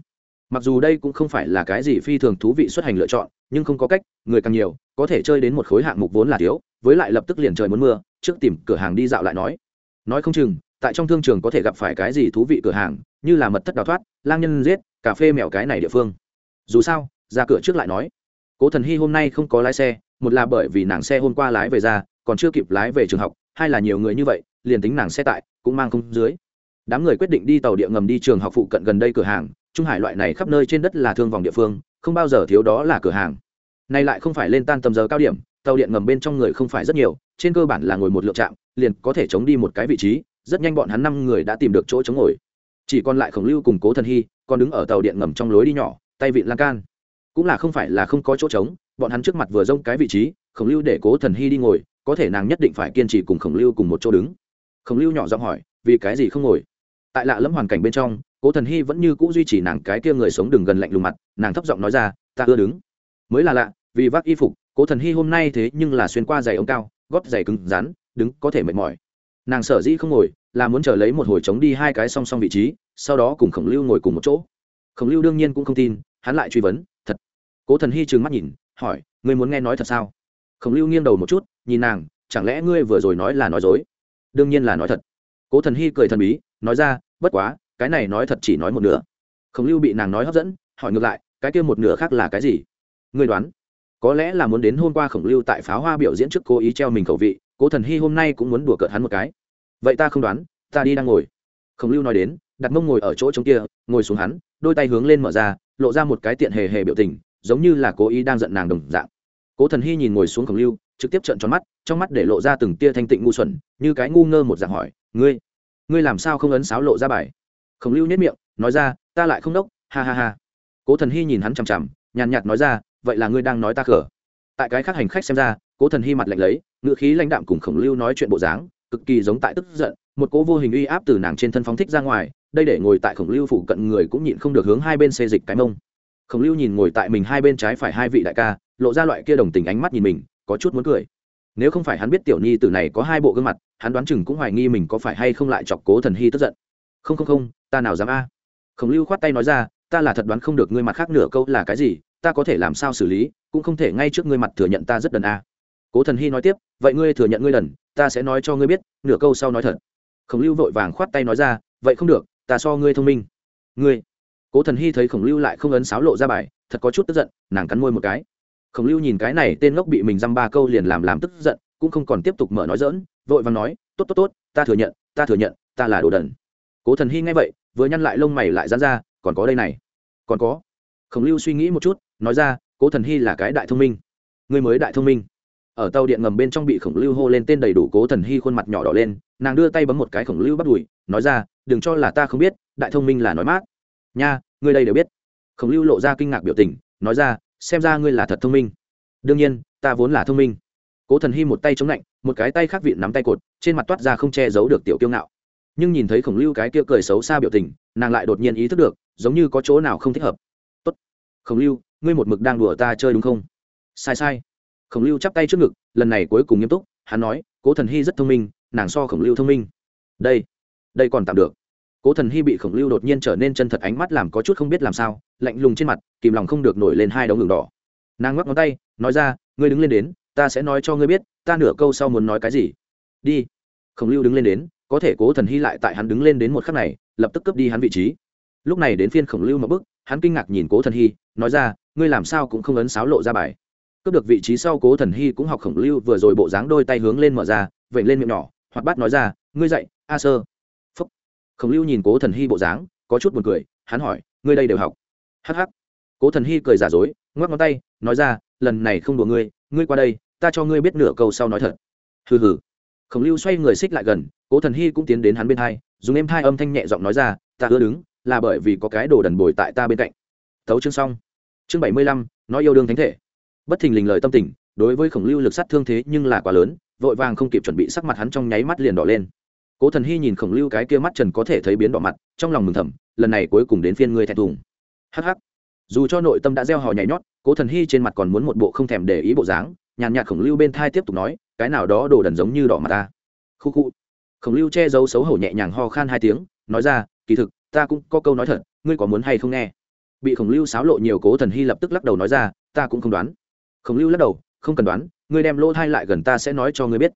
mặc dù đây cũng không phải là cái gì phi thường thú vị xuất hành lựa chọn, nhưng không có cách, người càng nhiều, có thể chơi đến một khối hạng mục vốn là thiếu, với lại lập tức liền trời muốn mưa, trước tìm cửa hàng đi dạo lại nói. Nói không chừng, tại trong thương trường có thể gặp phải cái gì thú vị cửa hàng, như là mật thất đào thoát, lang nhân giết, cà phê mèo cái này địa phương. Dù sao, ra cửa trước lại nói. Cố thần hy hôm nay không có lái xe, một là bởi vì nàng xe hôm qua lái về ra, còn chưa kịp lái về trường học, hai là nhiều người như vậy, liền tính nàng xe tại, cũng mang không dưới. Đám người quyết định đi tàu địa ngầm đi trường học phụ cận gần đây cửa hàng trung hải loại này khắp nơi trên đất là thương vòng địa phương, không bao giờ thiếu đó là cửa hàng. Nay lại không phải lên tan tầm giờ cao điểm, tàu điện ngầm bên trong người không phải rất nhiều, trên cơ bản là ngồi một lượng trạm, liền có thể chống đi một cái vị trí, rất nhanh bọn hắn năm người đã tìm được chỗ chống ngồi. Chỉ còn lại khổng lưu cùng cố thần hy, còn đứng ở tàu điện ngầm trong lối đi nhỏ, tay vịn lan can. Cũng là không phải là không có chỗ trống, bọn hắn trước mặt vừa rông cái vị trí, khổng lưu để cố thần hy đi ngồi, có thể nàng nhất định phải kiên trì cùng khổng lưu cùng một chỗ đứng. Khổng lưu nhỏ giọng hỏi, vì cái gì không ngồi? Tại lạ lẫm hoàn cảnh bên trong cố thần hy vẫn như c ũ duy trì nàng cái kia người sống đừng gần lạnh lùng mặt, nàng thấp giọng nói ra, ta ưa đứng. Mới là lạ, vì vác y phục, cố thần hy hôm nay thế nhưng là xuyên qua giày ống cao, gót giày cứng rắn, đứng có thể mệt mỏi. Nàng sở dĩ không ngồi, là muốn chờ lấy một hồi chống đi hai cái song song vị trí, sau đó cùng khổng lưu ngồi cùng một chỗ. Khổng lưu đương nhiên cũng không tin, hắn lại truy vấn, thật? Cố thần hy trừng mắt nhìn, hỏi, ngươi muốn nghe nói thật sao? Khổng lưu nghiêng đầu một chút, nhìn nàng, chẳng lẽ ngươi vừa rồi nói là nói dối? Đương nhiên là nói thật. Cố thần hy cười thần bí, nói ra, bất quá cái này nói thật chỉ nói một nửa. Khổng lưu bị nàng nói hấp dẫn, hỏi ngược lại, cái kia một nửa khác là cái gì? Người đoán, có lẽ là muốn đến hôm qua khổng lưu tại pháo hoa biểu diễn trước cố ý treo mình khẩu vị, cố thần hy hôm nay cũng muốn đùa cợt hắn một cái. Vậy ta không đoán, ta đi đang ngồi. Khổng lưu nói đến, đặt mông ngồi ở chỗ trống kia, ngồi xuống hắn, đôi tay hướng lên mở ra, lộ ra một cái tiện hề hề biểu tình, giống như là cố ý đang giận nàng đồng dạng. Cố thần hy nhìn ngồi xuống khổng lưu, trực tiếp trợn tròn mắt, trong mắt để lộ ra từng tia thanh tịnh ngu xuẩn, như cái ngu ngơ một dạng hỏi, ngươi ngươi làm sao không ấn sáo lộ ra bài? Khổng lưu nhất miệng, nói ra, ta lại không đốc, ha ha ha. Cố thần hy nhìn hắn chằm chằm, nhàn nhạt nói ra, vậy là ngươi đang nói ta khở tại cái khác hành khách xem ra, cố thần hy mặt lạnh lấy, ngựa khí lãnh đạm cùng khổng lưu nói chuyện bộ dáng, cực kỳ giống tại tức giận, một cố vô hình uy áp từ nàng trên thân phóng thích ra ngoài, đây để ngồi tại khổng lưu phụ cận người cũng nhịn không được hướng hai bên xê dịch cái mông. Khổng lưu nhìn ngồi tại mình hai bên trái phải hai vị đại ca, lộ ra loại kia đồng tình ánh mắt nhìn mình, có chút muốn cười. Nếu không phải hắn biết tiểu nhi tử này có hai bộ gương mặt, hắn đoán chừng cũng hoài nghi mình có phải hay không lại chọc cố thần hy tức giận không không không, ta nào dám a? Khổng lưu khoát tay nói ra, ta là thật đoán không được ngươi mặt khác nửa câu là cái gì, ta có thể làm sao xử lý, cũng không thể ngay trước ngươi mặt thừa nhận ta rất đần a. Cố thần hy nói tiếp, vậy ngươi thừa nhận ngươi đần, ta sẽ nói cho ngươi biết, nửa câu sau nói thật. Khổng lưu vội vàng khoát tay nói ra, vậy không được, ta so ngươi thông minh. Ngươi. Cố thần hy thấy khổng lưu lại không ấn sáo lộ ra bài, thật có chút tức giận, nàng cắn môi một cái. Khổng lưu nhìn cái này tên ngốc bị mình dăm ba câu liền làm làm tức giận, cũng không còn tiếp tục mở nói dỡn vội vàng nói, tốt tốt tốt, ta thừa nhận, ta thừa nhận, ta là đồ đần cố thần hy nghe vậy, vừa nhăn lại lông mày lại dán ra, còn có đây này. Còn có? Khổng lưu suy nghĩ một chút, nói ra, cố thần hy là cái đại thông minh. Người mới đại thông minh. Ở tàu điện ngầm bên trong bị khổng lưu hô lên tên đầy đủ cố thần hy khuôn mặt nhỏ đỏ lên, nàng đưa tay bấm một cái khổng lưu bắt đùi, nói ra, đừng cho là ta không biết, đại thông minh là nói mát. Nha, ngươi đây đều biết. Khổng lưu lộ ra kinh ngạc biểu tình, nói ra, xem ra ngươi là thật thông minh. Đương nhiên, ta vốn là thông minh. Cố thần hy một tay chống lạnh, một cái tay khác vịn nắm tay cột, trên mặt toát ra không che giấu được tiểu kiêu ngạo nhưng nhìn thấy khổng lưu cái kia cười xấu xa biểu tình, nàng lại đột nhiên ý thức được, giống như có chỗ nào không thích hợp. Tốt, khổng lưu, ngươi một mực đang đùa ta chơi đúng không? Sai sai. Khổng lưu chắp tay trước ngực, lần này cuối cùng nghiêm túc, hắn nói, cố thần hy rất thông minh, nàng so khổng lưu thông minh. Đây đây còn tạm được. Cố thần hy bị khổng lưu đột nhiên trở nên chân thật ánh mắt làm có chút không biết làm sao, lạnh lùng trên mặt, kìm lòng không được nổi lên hai đống đường đỏ. Nàng ngoắc ngón tay, nói ra, ngươi đứng lên đến, ta sẽ nói cho ngươi biết, ta nửa câu sau muốn nói cái gì. Đi. Khổng lưu đứng lên đến có thể cố thần hy lại tại hắn đứng lên đến một khắc này, lập tức cướp đi hắn vị trí. Lúc này đến phiên khổng lưu một bức hắn kinh ngạc nhìn cố thần hy, nói ra, ngươi làm sao cũng không ấn sáo lộ ra bài. Cướp được vị trí sau cố thần hy cũng học khổng lưu vừa rồi bộ dáng đôi tay hướng lên mở ra vậy lên miệng nhỏ, hoạt bát nói ra, ngươi dậy a sơ. Phúc. Khổng lưu nhìn cố thần hy bộ dáng, có chút buồn cười, hắn hỏi, ngươi đây đều học? Hh cố thần hy cười giả dối, ngoắc ngón tay, nói ra, lần này không đùa ngươi ngươi qua đây, ta cho ngươi biết nửa câu sau nói thật. Hừ hừ khổng lưu xoay người xích lại gần, cố thần hy cũng tiến đến hắn bên hai, dùng em hai âm thanh nhẹ giọng nói ra, ta ưa đứng, là bởi vì có cái đồ đần bồi tại ta bên cạnh. Tấu chương xong. Chương bảy mươi lăm, nói yêu đương thánh thể. Bất thình lình lời tâm tình, đối với khổng lưu lực sát thương thế nhưng là quá lớn, vội vàng không kịp chuẩn bị sắc mặt hắn trong nháy mắt liền đỏ lên. Cố thần hy nhìn khổng lưu cái kia mắt trần có thể thấy biến đỏ mặt, trong lòng mừng thầm, lần này cuối cùng đến phiên ngươi thẹn thùng. Hh dù cho nội tâm đã gieo hò nhảy nhót, cố thần hy trên mặt còn muốn một bộ không thèm để ý bộ dáng, nhàn nhạt khổng lưu bên thai tiếp tục nói cái nào đó đồ đần giống như đỏ mặt ta. Khu khu. Khổng lưu che giấu xấu hổ nhẹ nhàng ho khan hai tiếng, nói ra, kỳ thực, ta cũng có câu nói thật, ngươi có muốn hay không nghe? Bị khổng lưu xáo lộ nhiều cố thần hy lập tức lắc đầu nói ra, ta cũng không đoán. Khổng lưu lắc đầu, không cần đoán, ngươi đem lỗ thai lại gần ta sẽ nói cho ngươi biết.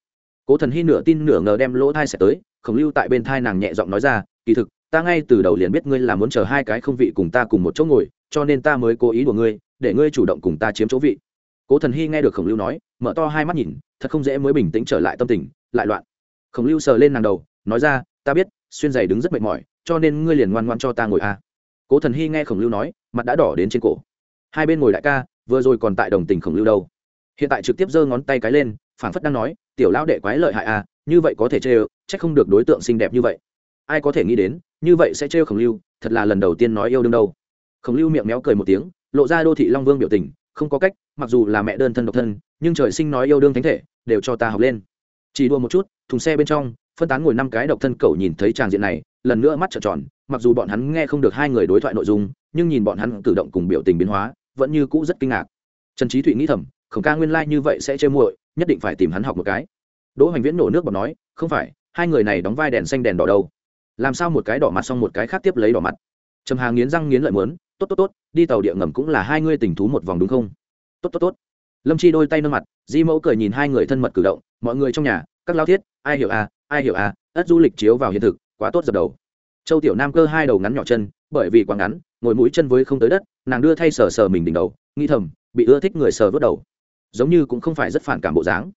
Cố thần hy nửa tin nửa ngờ đem lỗ thai sẽ tới, khổng lưu tại bên thai nàng nhẹ giọng nói ra, kỳ thực, ta ngay từ đầu liền biết ngươi là muốn chờ hai cái không vị cùng ta cùng một chỗ ngồi, cho nên ta mới cố ý của ngươi, để ngươi chủ động cùng ta chiếm chỗ vị. Cố thần hy nghe được khổng lưu nói, mở to hai mắt nhìn thật không dễ mới bình tĩnh trở lại tâm tình, lại loạn. Khổng lưu sờ lên nàng đầu, nói ra, ta biết, xuyên giày đứng rất mệt mỏi, cho nên ngươi liền ngoan ngoan cho ta ngồi a. Cố thần hy nghe khổng lưu nói, mặt đã đỏ đến trên cổ. Hai bên ngồi đại ca, vừa rồi còn tại đồng tình khổng lưu đâu. Hiện tại trực tiếp giơ ngón tay cái lên, phảng phất đang nói, tiểu lão đệ quái lợi hại a như vậy có thể trêu, chắc không được đối tượng xinh đẹp như vậy. Ai có thể nghĩ đến, như vậy sẽ trêu khổng lưu, thật là lần đầu tiên nói yêu đương đâu. Khổng lưu miệng méo cười một tiếng, lộ ra đô thị long vương biểu tình, không có cách, mặc dù là mẹ đơn thân độc thân nhưng trời sinh nói yêu đương thánh thể, đều cho ta học lên. Chỉ đua một chút, thùng xe bên trong, phân tán ngồi năm cái độc thân cậu nhìn thấy tràng diện này, lần nữa mắt trợn tròn, mặc dù bọn hắn nghe không được hai người đối thoại nội dung, nhưng nhìn bọn hắn cử động cùng biểu tình biến hóa, vẫn như cũ rất kinh ngạc. Trần trí thụy nghĩ thầm, khổng ca nguyên lai、like、như vậy sẽ chơi muội, nhất định phải tìm hắn học một cái. Đỗ hoành viễn nổ nước bọt nói, không phải, hai người này đóng vai đèn xanh đèn đỏ đâu. Làm sao một cái đỏ mặt xong một cái khác tiếp lấy đỏ mặt? Trầm hà nghiến răng nghiến lợi mướn tốt tốt tốt, đi tàu địa ngầm cũng là hai ngươi tình thú một vòng đúng không? Tốt tốt tốt lâm chi đôi tay nâng mặt, di mẫu cười nhìn hai người thân mật cử động, mọi người trong nhà, các lao thiết, ai hiểu à ai hiểu à ất du lịch chiếu vào hiện thực, quá tốt dập đầu. Châu tiểu nam cơ hai đầu ngắn nhỏ chân, bởi vì quá ngắn, ngồi mũi chân với không tới đất, nàng đưa thay sờ sờ mình đỉnh đầu nghi thầm, bị ưa thích người sờ vớt đầu. Giống như cũng không phải rất phản cảm bộ dáng.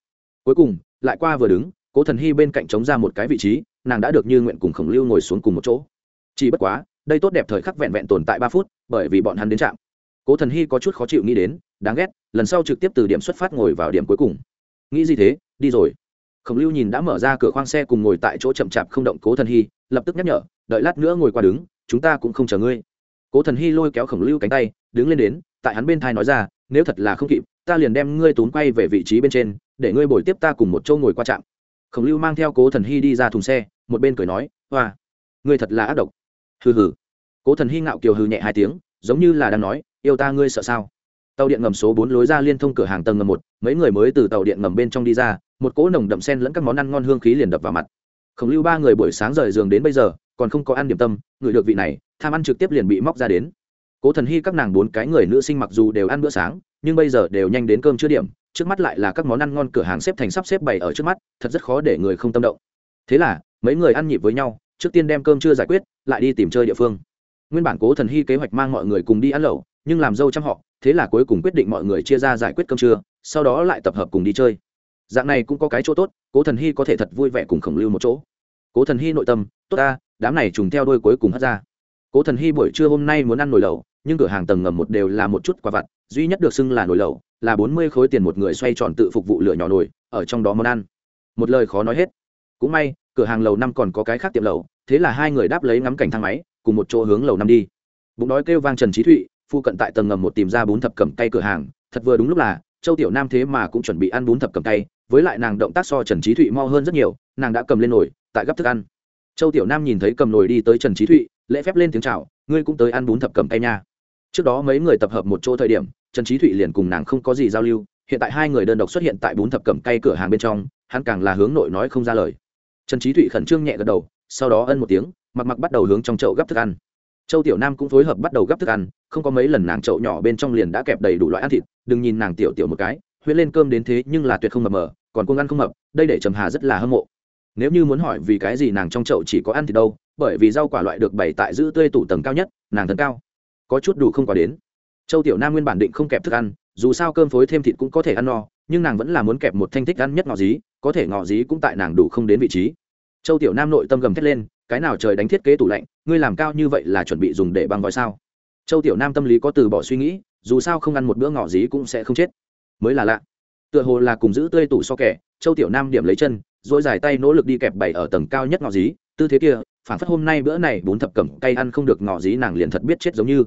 Cuối cùng, lại qua vừa đứng, cố thần hy bên cạnh chống ra một cái vị trí, nàng đã được như nguyện cùng khổng lưu ngồi xuống cùng một chỗ. Chỉ bất quá, đây tốt đẹp thời khắc vẹn vẹn tồn tại ba phút, bởi vì bọn hắn đến trạm cố thần hy có chút khó chịu nghĩ đến, đáng ghét, lần sau trực tiếp từ điểm xuất phát ngồi vào điểm cuối cùng. Nghĩ gì thế? Đi rồi. Khổng lưu nhìn đã mở ra cửa khoang xe cùng ngồi tại chỗ chậm chạp không động cố thần hy, lập tức nhắc nhở, đợi lát nữa ngồi qua đứng, chúng ta cũng không chờ ngươi. Cố thần hy lôi kéo khổng lưu cánh tay, đứng lên đến, tại hắn bên thai nói ra, nếu thật là không kịp, ta liền đem ngươi tốn quay về vị trí bên trên, để ngươi bồi tiếp ta cùng một chỗ ngồi qua trạm. Khổng lưu mang theo cố thần hy đi ra thùng xe, một bên cười nói hoa ngươi thật là ác độc. Hừ hừ. Cố thần hy ngạo kiều hừ nhẹ hai tiếng giống như là đang nói, yêu ta ngươi sợ sao? Tàu điện ngầm số bốn lối ra liên thông cửa hàng tầng ngầm một, mấy người mới từ tàu điện ngầm bên trong đi ra, một cỗ nồng đậm sen lẫn các món ăn ngon hương khí liền đập vào mặt. Khổng lưu ba người buổi sáng rời giường đến bây giờ, còn không có ăn điểm tâm, người được vị này, tham ăn trực tiếp liền bị móc ra đến. Cố thần hy các nàng bốn cái người nữ sinh mặc dù đều ăn bữa sáng, nhưng bây giờ đều nhanh đến cơm chưa điểm, trước mắt lại là các món ăn ngon cửa hàng xếp thành sắp xếp bày ở trước mắt, thật rất khó để người không tâm động. Thế là, mấy người ăn nhịp với nhau, trước tiên đem cơm chưa giải quyết, lại đi tìm chơi địa phương nguyên bản cố thần hy kế hoạch mang mọi người cùng đi ăn lẩu, nhưng làm dâu chăm họ, thế là cuối cùng quyết định mọi người chia ra giải quyết cơm trưa, sau đó lại tập hợp cùng đi chơi. Dạng này cũng có cái chỗ tốt, cố thần hy có thể thật vui vẻ cùng khổng lưu một chỗ. Cố thần hy nội tâm, tốt ta, đám này trùng theo đôi cuối cùng hất ra. Cố thần hy buổi trưa hôm nay muốn ăn nồi lẩu, nhưng cửa hàng tầng ngầm một đều là một chút quả vặt, duy nhất được xưng là nồi lẩu, là bốn mươi khối tiền một người xoay tròn tự phục vụ lửa nhỏ nồi, ở trong đó món ăn. Một lời khó nói hết. Cũng may, cửa hàng lầu năm còn có cái khác tiệm lẩu, thế là hai người đáp lấy ngắm cảnh thang máy cùng một chỗ hướng lầu năm đi. Bụng đói kêu vang trần trí thụy, phu cận tại tầng ngầm một tìm ra bún thập cẩm tay cửa hàng, thật vừa đúng lúc là, châu tiểu nam thế mà cũng chuẩn bị ăn bún thập cẩm tay với lại nàng động tác so trần trí thụy mo hơn rất nhiều, nàng đã cầm lên nồi, tại gấp thức ăn. Châu tiểu nam nhìn thấy cầm nồi đi tới trần trí thụy, lễ phép lên tiếng chào, ngươi cũng tới ăn bún thập cẩm tay nha. Trước đó mấy người tập hợp một chỗ thời điểm, trần trí thụy liền cùng nàng không có gì giao lưu, hiện tại hai người đơn độc xuất hiện tại bún thập cẩm cây cửa hàng bên trong, hắn càng là hướng nội nói không ra lời. Trần trí thụy khẩn trương nhẹ gật đầu, sau đó ân một tiếng mặc mặc bắt đầu hướng trong chậu gấp thức ăn. Châu tiểu nam cũng phối hợp bắt đầu gấp thức ăn, không có mấy lần nàng chậu nhỏ bên trong liền đã kẹp đầy đủ loại ăn thịt, đừng nhìn nàng tiểu tiểu một cái, huyễn lên cơm đến thế nhưng là tuyệt không mập mờ, còn cuồng ăn không mập, đây để trầm hà rất là hâm mộ. Nếu như muốn hỏi vì cái gì nàng trong chậu chỉ có ăn thịt đâu, bởi vì rau quả loại được bày tại giữ tươi tủ tầng cao nhất, nàng thân cao. Có chút đủ không quá đến. Châu tiểu nam nguyên bản định không kẹp thức ăn, dù sao cơm phối thêm thịt cũng có thể ăn no, nhưng nàng vẫn là muốn kẹp một thanh thích ăn nhất ngọ dí, có thể ngọ dí cũng tại nàng đủ không đến vị trí. Châu tiểu nam nội tâm gầm thét lên cái nào trời đánh thiết kế tủ lạnh, ngươi làm cao như vậy là chuẩn bị dùng để băng vòi sao? Châu tiểu nam tâm lý có từ bỏ suy nghĩ, dù sao không ăn một bữa ngỏ dí cũng sẽ không chết. Mới là lạ. Tựa hồ là cùng giữ tươi tủ so kẻ, châu tiểu nam điểm lấy chân dỗi dài tay nỗ lực đi kẹp bày ở tầng cao nhất ngọ dí, tư thế kia phản phất hôm nay bữa này bốn thập cẩm cay ăn không được ngọ dí nàng liền thật biết chết giống như.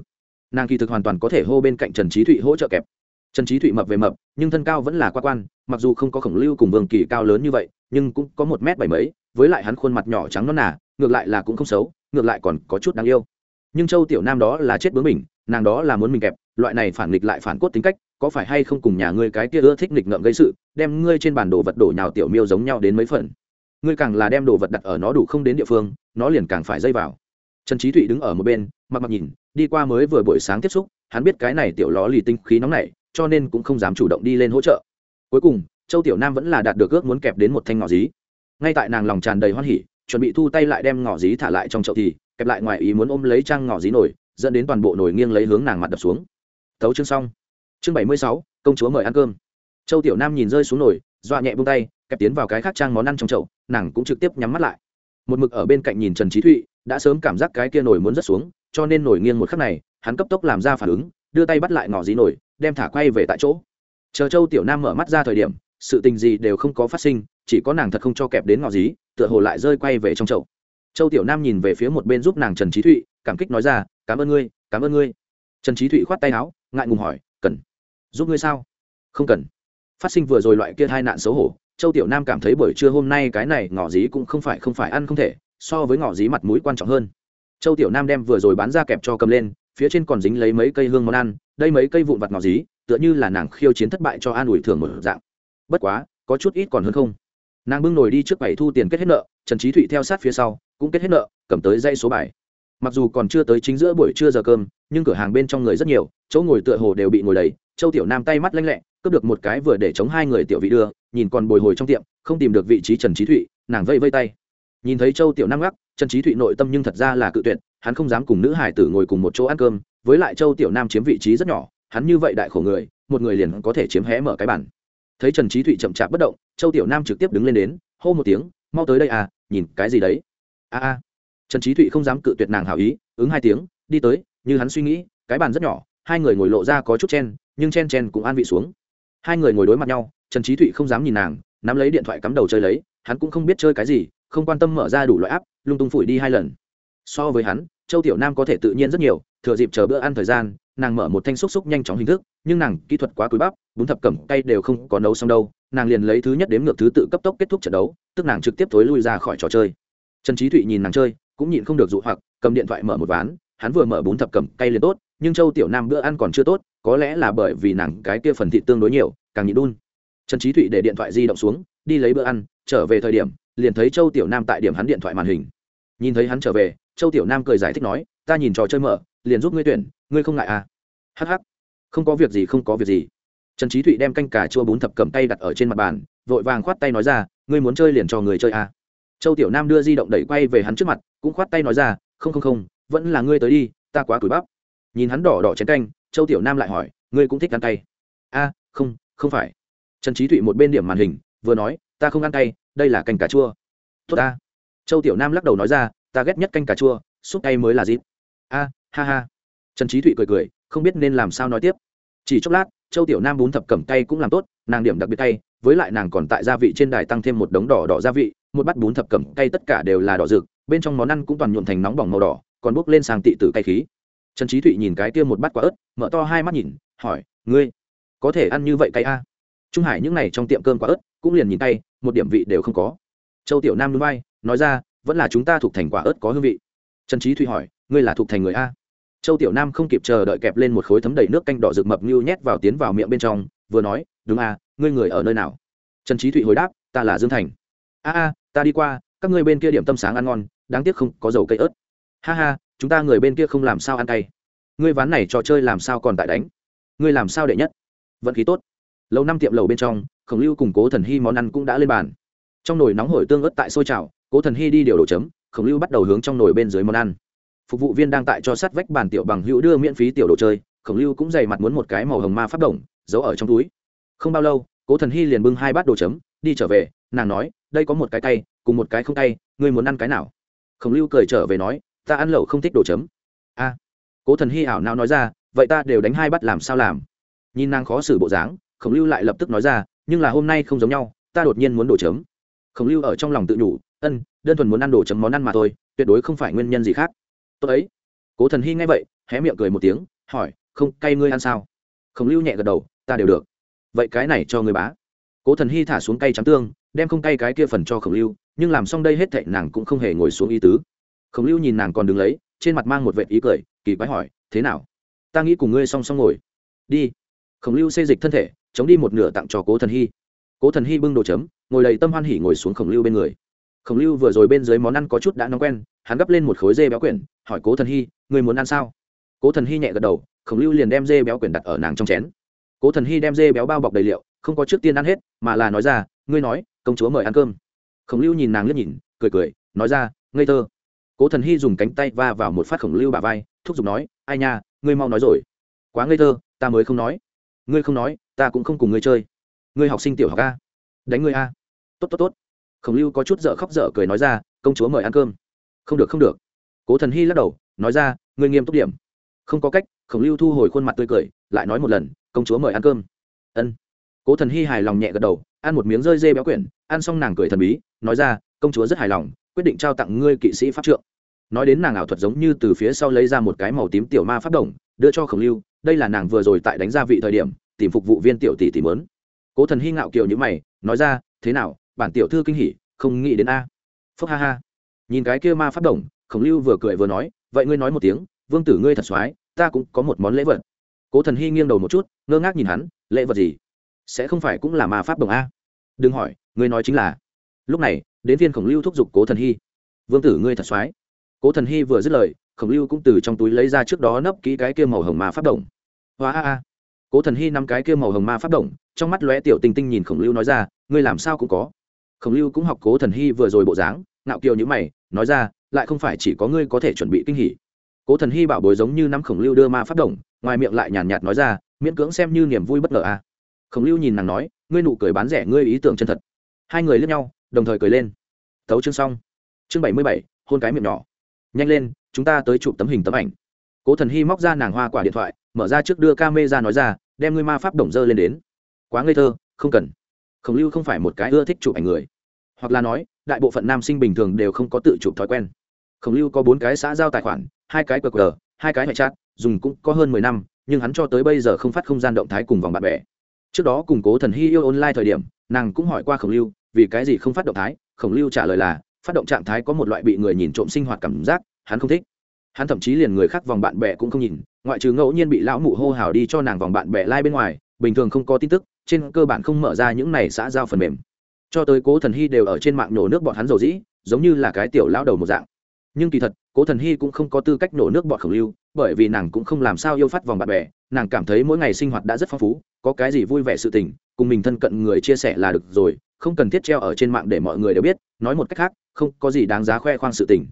Nàng kỳ thực hoàn toàn có thể hô bên cạnh trần trí thụy hỗ trợ kẹp. Trần trí thụy mập về mập, nhưng thân cao vẫn là qua quan, mặc dù không có khổng lưu cùng vương kỳ cao lớn như vậy, nhưng cũng có một m bảy mấy, với lại hắn khuôn mặt nhỏ trắng non nà ngược lại là cũng không xấu, ngược lại còn có chút đáng yêu. Nhưng châu tiểu nam đó là chết bướng mình, nàng đó là muốn mình kẹp, loại này phản nghịch lại phản cốt tính cách, có phải hay không cùng nhà ngươi cái kia ưa thích nghịch ngợm gây sự, đem ngươi trên bản đồ vật đổ nhào tiểu miêu giống nhau đến mấy phần. Ngươi càng là đem đồ vật đặt ở nó đủ không đến địa phương, nó liền càng phải dây vào. Trần trí thụy đứng ở một bên, mặc mặc nhìn, đi qua mới vừa buổi sáng tiếp xúc, hắn biết cái này tiểu ló lì tinh khí nóng này, cho nên cũng không dám chủ động đi lên hỗ trợ. Cuối cùng, châu tiểu nam vẫn là đạt được ước muốn kẹp đến một thanh ngọ dí. Ngay tại nàng lòng tràn đầy hoan hỉ chuẩn bị thu tay lại đem ngỏ dí thả lại trong chậu thì, kẹp lại ngoài ý muốn ôm lấy trang ngỏ dí nổi, dẫn đến toàn bộ nồi nghiêng lấy hướng nàng mặt đập xuống. Tấu chương xong. Chương bảy mươi sáu, công chúa mời ăn cơm. Châu tiểu nam nhìn rơi xuống nồi dọa nhẹ bông tay, kẹp tiến vào cái khác trang món ăn trong chậu, nàng cũng trực tiếp nhắm mắt lại. Một mực ở bên cạnh nhìn trần trí thụy, đã sớm cảm giác cái kia nồi muốn rớt xuống, cho nên nổi nghiêng một khắc này, hắn cấp tốc làm ra phản ứng, đưa tay bắt lại ngỏ dí nổi đem thả quay về tại chỗ. Chờ châu tiểu nam mở mắt ra thời điểm sự tình gì đều không có phát sinh, chỉ có nàng thật không cho kẹp đến ngọ dí, tựa hồ lại rơi quay về trong chậu. Châu tiểu nam nhìn về phía một bên giúp nàng trần trí thụy, cảm kích nói ra, cảm ơn ngươi, cảm ơn ngươi. Trần trí thụy khoát tay áo, ngại ngùng hỏi, cần giúp ngươi sao? Không cần. Phát sinh vừa rồi loại kia hai nạn xấu hổ, châu tiểu nam cảm thấy buổi trưa hôm nay cái này ngỏ dí cũng không phải không phải ăn không thể, so với ngỏ dí mặt mũi quan trọng hơn. Châu tiểu nam đem vừa rồi bán ra kẹp cho cầm lên, phía trên còn dính lấy mấy cây hương món ăn, đây mấy cây vụn vặt ngỏ dí, tựa như là nàng khiêu chiến thất bại cho an ủi thường một dạng bất quá, có chút ít còn hơn không. Nàng bưng nổi đi trước bảy thu tiền kết hết nợ, trần trí thụy theo sát phía sau, cũng kết hết nợ, cầm tới dây số bài. Mặc dù còn chưa tới chính giữa buổi trưa giờ cơm, nhưng cửa hàng bên trong người rất nhiều, chỗ ngồi tựa hồ đều bị ngồi đầy, châu tiểu nam tay mắt lanh lẹ, cướp được một cái vừa để chống hai người tiểu vị đưa, nhìn còn bồi hồi trong tiệm, không tìm được vị trí trần trí thụy, nàng vây vây tay. Nhìn thấy châu tiểu nam gắt trần trí thụy nội tâm nhưng thật ra là cự tuyệt, hắn không dám cùng nữ hải tử ngồi cùng một chỗ ăn cơm, với lại châu tiểu nam chiếm vị trí rất nhỏ, hắn như vậy đại khổ người, một người liền có thể chiếm hé mở cái bản thấy trần trí thụy chậm chạp bất động, châu tiểu nam trực tiếp đứng lên đến, hô một tiếng, mau tới đây à nhìn cái gì đấy? A a. Trần trí thụy không dám cự tuyệt nàng hảo ý, ứng hai tiếng, đi tới, như hắn suy nghĩ, cái bàn rất nhỏ, hai người ngồi lộ ra có chút chen, nhưng chen chen cũng an vị xuống. Hai người ngồi đối mặt nhau, trần trí thụy không dám nhìn nàng, nắm lấy điện thoại cắm đầu chơi lấy, hắn cũng không biết chơi cái gì, không quan tâm mở ra đủ loại áp lung tung phủi đi hai lần. So với hắn, châu tiểu nam có thể tự nhiên rất nhiều thừa dịp chờ bữa ăn thời gian, nàng mở một thanh xúc xúc nhanh chóng hình thức, nhưng nàng kỹ thuật quá cúi bắp, bún thập cẩm cay đều không có nấu xong đâu, nàng liền lấy thứ nhất đếm ngược thứ tự cấp tốc kết thúc trận đấu, tức nàng trực tiếp thối lui ra khỏi trò chơi. Trần trí thụy nhìn nàng chơi, cũng nhịn không được dụ hoặc, cầm điện thoại mở một ván, hắn vừa mở bún thập cẩm cay liền tốt, nhưng châu tiểu nam bữa ăn còn chưa tốt, có lẽ là bởi vì nàng cái kia phần thịt tương đối nhiều, càng nhịn đun. Trần trí thụy để điện thoại di động xuống, đi lấy bữa ăn, trở về thời điểm, liền thấy châu tiểu nam tại điểm hắn điện thoại màn hình. Nhìn thấy hắn trở về, châu tiểu nam cười giải thích nói, ta nhìn trò chơi mở liền giúp ngươi tuyển ngươi không ngại à? Hh không có việc gì không có việc gì. Trần trí thụy đem canh cà chua bún thập cầm tay đặt ở trên mặt bàn vội vàng khoát tay nói ra ngươi muốn chơi liền cho người chơi à. châu tiểu nam đưa di động đẩy quay về hắn trước mặt cũng khoát tay nói ra không không không vẫn là ngươi tới đi ta quá cúi bắp. Nhìn hắn đỏ đỏ chén canh châu tiểu nam lại hỏi ngươi cũng thích ăn tay? a không không phải. Trần trí thụy một bên điểm màn hình vừa nói ta không ăn tay, đây là canh cà chua. Tốt ta. Châu tiểu nam lắc đầu nói ra ta ghét nhất canh cà chua súp tay mới là dịp. A ha ha. Trần trí thụy cười cười, không biết nên làm sao nói tiếp. Chỉ chốc lát, châu tiểu nam bún thập cẩm cay cũng làm tốt, nàng điểm đặc biệt cay, với lại nàng còn tại gia vị trên đài tăng thêm một đống đỏ đỏ gia vị, một bát bún thập cẩm cay tất cả đều là đỏ rực, bên trong món ăn cũng toàn nhuộm thành nóng bỏng màu đỏ, còn bốc lên sang tị tử cay khí. Trần trí thụy nhìn cái kia một bát quả ớt, mở to hai mắt nhìn, hỏi, ngươi, có thể ăn như vậy cay a? Trung hải những n à y trong tiệm cơm quả ớt cũng liền nhìn tay một điểm vị đều không có. Châu tiểu nam núi bay nói ra, vẫn là chúng ta thuộc thành quả ớt có hương vị. Trần trí thụy hỏi, ngươi là thuộc thành người a? Châu tiểu nam không kịp chờ đợi kẹp lên một khối thấm đầy nước canh đỏ rực mập như nhét vào tiến vào miệng bên trong, vừa nói, đúng a ngươi người ở nơi nào? Trần trí thụy hồi đáp, ta là dương thành. A a, ta đi qua, các ngươi bên kia điểm tâm sáng ăn ngon, đáng tiếc không có dầu cây ớt. Ha ha, chúng ta người bên kia không làm sao ăn cay. Ngươi ván này trò chơi làm sao còn tại đánh? Ngươi làm sao đệ nhất? Vận khí tốt. Lâu năm tiệm lầu bên trong, khổng lưu cùng cố thần hy món ăn cũng đã lên bàn. Trong nồi nóng hổi tương ớt tại sôi trào cố thần hy đi điều đổ chấm, khổng lưu bắt đầu hướng trong nồi bên dưới món ăn phục vụ viên đang tại cho sát vách bàn tiểu bằng hữu đưa miễn phí tiểu đồ chơi, khổng lưu cũng dày mặt muốn một cái màu hồng ma phát động giấu ở trong túi. Không bao lâu, cố thần hy liền bưng hai bát đồ chấm, đi trở về, nàng nói, đây có một cái tay cùng một cái không tay ngươi muốn ăn cái nào? Khổng lưu cười trở về nói, ta ăn lẩu không thích đồ chấm. A. Cố thần hy ảo nào nói ra, vậy ta đều đánh hai bát làm sao làm? Nhìn nàng khó xử bộ dáng, khổng lưu lại lập tức nói ra, nhưng là hôm nay không giống nhau, ta đột nhiên muốn đồ chấm. Khổng lưu ở trong lòng tự nhủ, ân, đơn thuần muốn ăn đồ chấm món ăn mà thôi, tuyệt đối không phải nguyên nhân gì khác tốt ấy. Cố thần hy nghe vậy, hé miệng cười một tiếng, hỏi, không, cay ngươi ăn sao? Khổng lưu nhẹ gật đầu, ta đều được. Vậy cái này cho người bá. Cố thần hy thả xuống cay trắng tương, đem không cay cái kia phần cho khổng lưu, nhưng làm xong đây hết thệ nàng cũng không hề ngồi xuống ý tứ. Khổng lưu nhìn nàng còn đứng lấy, trên mặt mang một vệ ý cười, kỳ quái hỏi, thế nào? Ta nghĩ cùng ngươi song song ngồi. Đi. Khổng lưu xê dịch thân thể, chống đi một nửa tặng cho cố thần hy. Cố thần hy bưng đồ chấm, ngồi đầy tâm hoan hỉ ngồi xuống khổng lưu bên người. Khổng lưu vừa rồi bên dưới món ăn có chút đã nóng quen hắn gấp lên một khối dê béo quyển, hỏi cố thần hy người muốn ăn sao? Cố thần hy nhẹ gật đầu, khổng lưu liền đem dê béo quyển đặt ở nàng trong chén. Cố thần hy đem dê béo bao bọc đầy liệu, không có trước tiên ăn hết, mà là nói ra, ngươi nói, công chúa mời ăn cơm. Khổng lưu nhìn nàng liếc nhìn, cười cười, nói ra, ngây thơ. Cố thần hy dùng cánh tay va vào một phát khổng lưu bà vai, thúc giục nói, ai nha, ngươi mau nói rồi. Quá ngây thơ, ta mới không nói. Ngươi không nói, ta cũng không cùng ngươi chơi. Ngươi học sinh tiểu học a. Đánh ngươi a. Tốt tốt tốt. Khổng lưu có chút dở khóc dở cười nói ra, công chúa mời ăn cơm không được không được. Cố thần hy lắc đầu, nói ra, ngươi nghiêm túc điểm. Không có cách. Khổng lưu thu hồi khuôn mặt tươi cười, lại nói một lần, công chúa mời ăn cơm. Ân. Cố thần hy hài lòng nhẹ gật đầu, ăn một miếng rơi dê béo quyển, ăn xong nàng cười thần bí, nói ra, công chúa rất hài lòng, quyết định trao tặng ngươi kỵ sĩ pháp trượng. Nói đến nàng ảo thuật giống như từ phía sau lấy ra một cái màu tím tiểu ma pháp đồng, đưa cho khổng lưu, đây là nàng vừa rồi tại đánh gia vị thời điểm, tìm phục vụ viên tiểu tỷ tỷ mớn cố thần hy ngạo kiều như mày, nói ra, thế nào, bản tiểu thư kinh hỉ, không nghĩ đến a. Phúc ha ha nhìn cái kia ma pháp đồng, khổng lưu vừa cười vừa nói, vậy ngươi nói một tiếng, vương tử ngươi thật soái ta cũng có một món lễ vật. Cố thần hy nghiêng đầu một chút, ngơ ngác nhìn hắn, lễ vật gì? Sẽ không phải cũng là ma pháp đồng a? Đừng hỏi, ngươi nói chính là. Lúc này, đến viên khổng lưu thúc giục cố thần hy vương tử ngươi thật soái cố thần hy vừa dứt lời, khổng lưu cũng từ trong túi lấy ra trước đó nấp kỹ cái kia màu hồng ma pháp đồng. Hóa a a. Cố thần hy nắm cái kia màu hồng ma pháp đồng, trong mắt lóe tiểu tinh tinh nhìn khổng lưu nói ra, ngươi làm sao cũng có. Khổng lưu cũng học cố thần hy vừa rồi bộ dáng ngạo kiều như mày, nói ra, lại không phải chỉ có ngươi có thể chuẩn bị kinh hỉ. Cố thần hy bảo bối giống như nắm khổng lưu đưa ma pháp động ngoài miệng lại nhàn nhạt nói ra, miễn cưỡng xem như niềm vui bất ngờ à. khổng lưu nhìn nàng nói, ngươi nụ cười bán rẻ ngươi ý tưởng chân thật. Hai người lướt nhau, đồng thời cười lên. Tấu chương xong. Chương bảy mươi bảy, hôn cái miệng nhỏ. Nhanh lên, chúng ta tới chụp tấm hình tấm ảnh. Cố thần hy móc ra nàng hoa quả điện thoại, mở ra trước đưa ca mê ra nói ra, đem ngươi ma pháp đồng dơ lên đến. Quá ngây thơ, không cần. Khổng lưu không phải một cái ưa thích chụp ảnh người. Hoặc là nói đại bộ phận nam sinh bình thường đều không có tự chụp thói quen. Khổng lưu có bốn cái xã giao tài khoản, hai cái qr, hai cái hệ chat, dùng cũng có hơn mười năm, nhưng hắn cho tới bây giờ không phát không gian động thái cùng vòng bạn bè. Trước đó củng cố thần hy yêu online thời điểm, nàng cũng hỏi qua khổng lưu, vì cái gì không phát động thái? Khổng lưu trả lời là, phát động trạng thái có một loại bị người nhìn trộm sinh hoạt cảm giác, hắn không thích. Hắn thậm chí liền người khác vòng bạn bè cũng không nhìn, ngoại trừ ngẫu nhiên bị lão mụ hô hào đi cho nàng vòng bạn bè lai、like、bên ngoài, bình thường không có tin tức, trên cơ bản không mở ra những này xã giao phần mềm cho tới cố thần hy đều ở trên mạng nổ nước bọn hắn dầu dĩ, giống như là cái tiểu lão đầu một dạng. Nhưng kỳ thật, cố thần hy cũng không có tư cách nổ nước bọn khổng lưu, bởi vì nàng cũng không làm sao yêu phát vòng bạn bè, nàng cảm thấy mỗi ngày sinh hoạt đã rất phong phú, có cái gì vui vẻ sự tình, cùng mình thân cận người chia sẻ là được rồi, không cần thiết treo ở trên mạng để mọi người đều biết, nói một cách khác, không có gì đáng giá khoe khoang sự tình.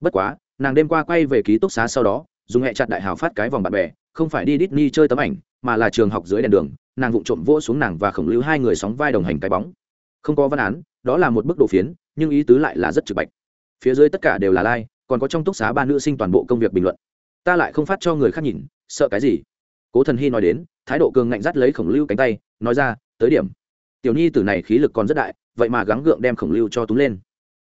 Bất quá, nàng đêm qua quay về ký túc xá sau đó, dùng hẹ chặt đại hào phát cái vòng bạn bè, không phải đi Disney chơi tấm ảnh, mà là trường học dưới đèn đường, nàng vụng trộm vỗ xuống nàng và khổng lưu hai người sóng vai đồng hành cái bóng không có văn án đó là một bức độ phiến nhưng ý tứ lại là rất trực bạch. Phía dưới tất cả đều là lai、like, còn có trong túc xá ba nữ sinh toàn bộ công việc bình luận. Ta lại không phát cho người khác nhìn sợ cái gì? Cố thần hy nói đến thái độ cường ngạnh dắt lấy khổng lưu cánh tay nói ra tới điểm. Tiểu nhi tử này khí lực còn rất đại vậy mà gắng gượng đem khổng lưu cho túng lên.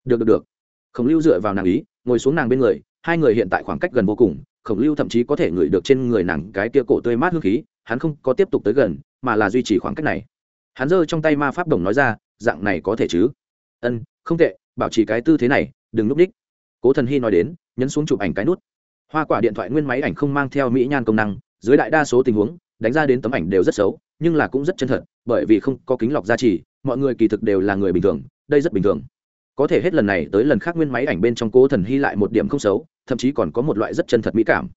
Được được được. Khổng lưu dựa vào nàng ý ngồi xuống nàng bên người hai người hiện tại khoảng cách gần vô cùng khổng lưu thậm chí có thể ngửi được trên người nàng cái tia cổ tươi mát hương khí hắn không có tiếp tục tới gần mà là duy trì khoảng cách này. Hắn giơ trong tay ma pháp đồng nói ra dạng này có thể chứ? Ân, không tệ, bảo trì cái tư thế này, đừng núp đích. Cố thần hy nói đến, nhấn xuống chụp ảnh cái nút. Hoa quả điện thoại nguyên máy ảnh không mang theo mỹ nhan công năng, dưới đại đa số tình huống, đánh ra đến tấm ảnh đều rất xấu, nhưng là cũng rất chân thật, bởi vì không có kính lọc gia trì, mọi người kỳ thực đều là người bình thường, đây rất bình thường. Có thể hết lần này tới lần khác nguyên máy ảnh bên trong cố thần hy lại một điểm không xấu, thậm chí còn có một loại rất chân thật mỹ cảm.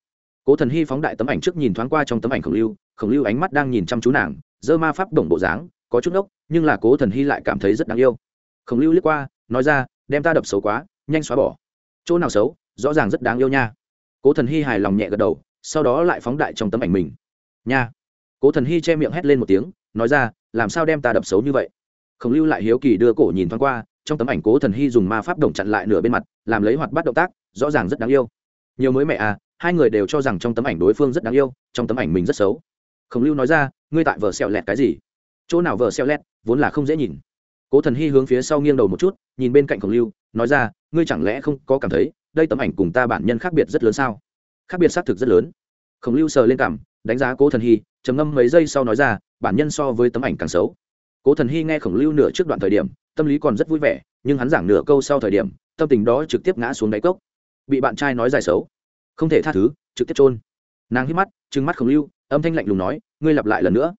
Cố thần hy phóng đại tấm ảnh trước nhìn thoáng qua trong tấm ảnh khổng lưu khổng lưu ánh mắt đang nhìn chăm chú nàng, dơ ma pháp đồng bộ dáng có chút nốc, nhưng là cố thần hy lại cảm thấy rất đáng yêu. Khổng lưu liếc qua nói ra đem ta đập xấu quá nhanh xóa bỏ. Chỗ nào xấu rõ ràng rất đáng yêu nha. Cố thần hy hài lòng nhẹ gật đầu sau đó lại phóng đại trong tấm ảnh mình. Nha. Cố thần hy che miệng hét lên một tiếng nói ra làm sao đem ta đập xấu như vậy? Khổng lưu lại hiếu kỳ đưa cổ nhìn thoáng qua trong tấm ảnh cố thần hy dùng ma pháp đồng chặn lại nửa bên mặt làm lấy hoạt bắt động tác rõ ràng rất đáng yêu. Nhiều mới mẹ à hai người đều cho rằng trong tấm ảnh đối phương rất đáng yêu trong tấm ảnh mình rất xấu. Khổng lưu nói ra ngươi tại vợ sẹo lẹt cái gì? Chỗ nào vợ xeo lét, vốn là không dễ nhìn. Cố thần hy hướng phía sau nghiêng đầu một chút, nhìn bên cạnh khổng lưu, nói ra, ngươi chẳng lẽ không có cảm thấy, đây tấm ảnh cùng ta bản nhân khác biệt rất lớn sao? Khác biệt xác thực rất lớn. Khổng lưu sờ lên cảm đánh giá cố thần hy, trầm ngâm mấy giây sau nói ra, bản nhân so với tấm ảnh càng xấu. Cố thần hy nghe khổng lưu nửa trước đoạn thời điểm, tâm lý còn rất vui vẻ, nhưng hắn giảng nửa câu sau thời điểm, tâm tình đó trực tiếp ngã xuống đáy cốc. Bị bạn trai nói dài xấu, không thể tha thứ, trực tiếp trôn nàng hít mắt, trừng mắt khổng lưu, âm thanh lạnh lùng nói, ngươi lặp lại lần nữa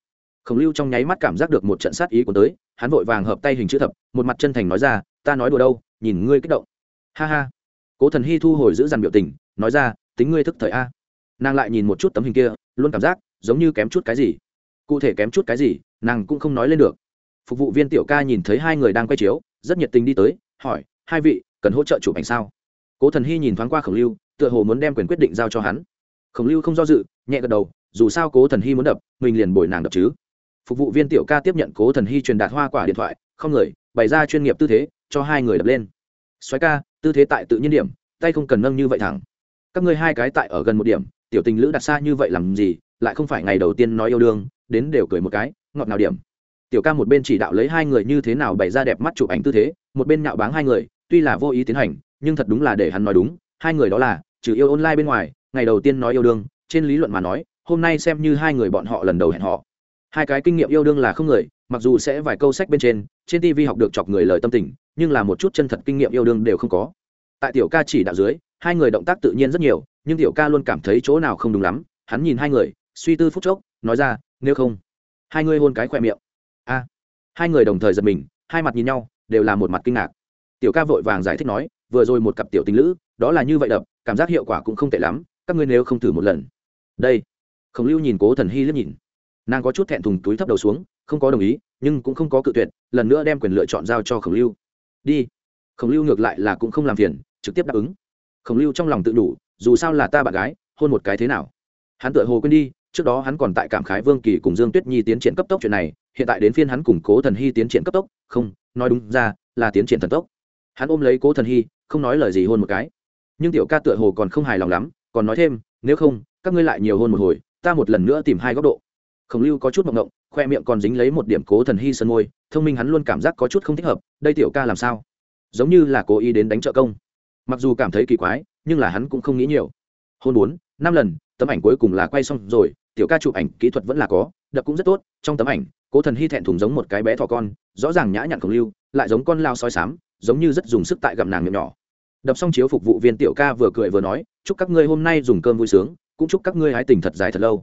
khổng lưu trong nháy mắt cảm giác được một trận sát ý của tới, hắn vội vàng hợp tay hình chữ thập, một mặt chân thành nói ra, ta nói đùa đâu, nhìn ngươi kích động. Ha ha. Cố thần hy thu hồi giữ dằn biểu tình, nói ra, tính ngươi thức thời a. Nàng lại nhìn một chút tấm hình kia, luôn cảm giác giống như kém chút cái gì. Cụ thể kém chút cái gì, nàng cũng không nói lên được. Phục vụ viên tiểu ca nhìn thấy hai người đang quay chiếu, rất nhiệt tình đi tới, hỏi, hai vị, cần hỗ trợ chụp ảnh sao? Cố thần hy nhìn thoáng qua khổng lưu, tựa hồ muốn đem quyền quyết định giao cho hắn. Khổng lưu không do dự, nhẹ gật đầu, dù sao cố thần hy muốn đập, mình liền bồi nàng đập chứ phục vụ viên tiểu ca tiếp nhận cố thần hy truyền đạt hoa quả điện thoại, không người, bày ra chuyên nghiệp tư thế, cho hai người đập lên. Xoáy ca, tư thế tại tự nhiên điểm, tay không cần nâng như vậy thẳng. Các ngươi hai cái tại ở gần một điểm, tiểu tình lữ đặt xa như vậy làm gì, lại không phải ngày đầu tiên nói yêu đương, đến đều cười một cái, ngọt nào điểm. Tiểu ca một bên chỉ đạo lấy hai người như thế nào bày ra đẹp mắt chụp ảnh tư thế, một bên nhạo báng hai người, tuy là vô ý tiến hành, nhưng thật đúng là để hắn nói đúng, hai người đó là, trừ yêu online bên ngoài, ngày đầu tiên nói yêu đương, trên lý luận mà nói, hôm nay xem như hai người bọn họ lần đầu hẹn họ hai cái kinh nghiệm yêu đương là không người, mặc dù sẽ vài câu sách bên trên trên tv học được chọc người lời tâm tình, nhưng là một chút chân thật kinh nghiệm yêu đương đều không có. Tại tiểu ca chỉ đạo dưới, hai người động tác tự nhiên rất nhiều, nhưng tiểu ca luôn cảm thấy chỗ nào không đúng lắm, hắn nhìn hai người, suy tư phút chốc, nói ra, nếu không, hai người hôn cái khoe miệng. A. Hai người đồng thời giật mình, hai mặt nhìn nhau, đều là một mặt kinh ngạc. Tiểu ca vội vàng giải thích nói, vừa rồi một cặp tiểu tình lữ, đó là như vậy đập, cảm giác hiệu quả cũng không tệ lắm, các ngươi nếu không thử một lần. Đây. Khổng lưu nhìn cố thần hy liếc nhìn nàng có chút thẹn thùng túi thấp đầu xuống, không có đồng ý, nhưng cũng không có cự tuyệt, lần nữa đem quyền lựa chọn giao cho khổng lưu. Đi. Khổng lưu ngược lại là cũng không làm phiền, trực tiếp đáp ứng. Khổng lưu trong lòng tự đủ, dù sao là ta bạn gái, hôn một cái thế nào? Hắn tự hồ quên đi, trước đó hắn còn tại cảm khái vương kỳ cùng dương tuyết nhi tiến triển cấp tốc chuyện này, hiện tại đến phiên hắn củng cố thần hy tiến triển cấp tốc, không, nói đúng ra, là tiến triển thần tốc. Hắn ôm lấy cố thần hy, không nói lời gì hôn một cái. Nhưng tiểu ca tựa hồ còn không hài lòng lắm, còn nói thêm, nếu không, các ngươi lại nhiều hôn một hồi, ta một lần nữa tìm hai góc độ khổng lưu có chút mộng ngộng khoe miệng còn dính lấy một điểm cố thần hy sơn môi, thông minh hắn luôn cảm giác có chút không thích hợp, đây tiểu ca làm sao? Giống như là cố ý đến đánh trợ công. Mặc dù cảm thấy kỳ quái, nhưng là hắn cũng không nghĩ nhiều. Hôn bốn, năm lần, tấm ảnh cuối cùng là quay xong rồi, tiểu ca chụp ảnh kỹ thuật vẫn là có, đập cũng rất tốt, trong tấm ảnh, cố thần hy thẹn thùng giống một cái bé thỏ con, rõ ràng nhã nhặn khổng lưu, lại giống con lao soi sám giống như rất dùng sức tại gặm nàng miệng nhỏ. Đập xong chiếu phục vụ viên tiểu ca vừa cười vừa nói, chúc các ngươi hôm nay dùng cơm vui sướng, cũng chúc các ngươi hái tình thật dài thật lâu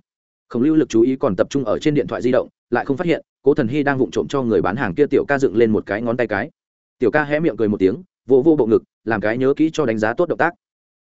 khổng lưu lực chú ý còn tập trung ở trên điện thoại di động, lại không phát hiện, cố thần hy đang vụng trộm cho người bán hàng kia tiểu ca dựng lên một cái ngón tay cái. Tiểu ca hé miệng cười một tiếng, vỗ vô bộ ngực, làm cái nhớ kỹ cho đánh giá tốt động tác.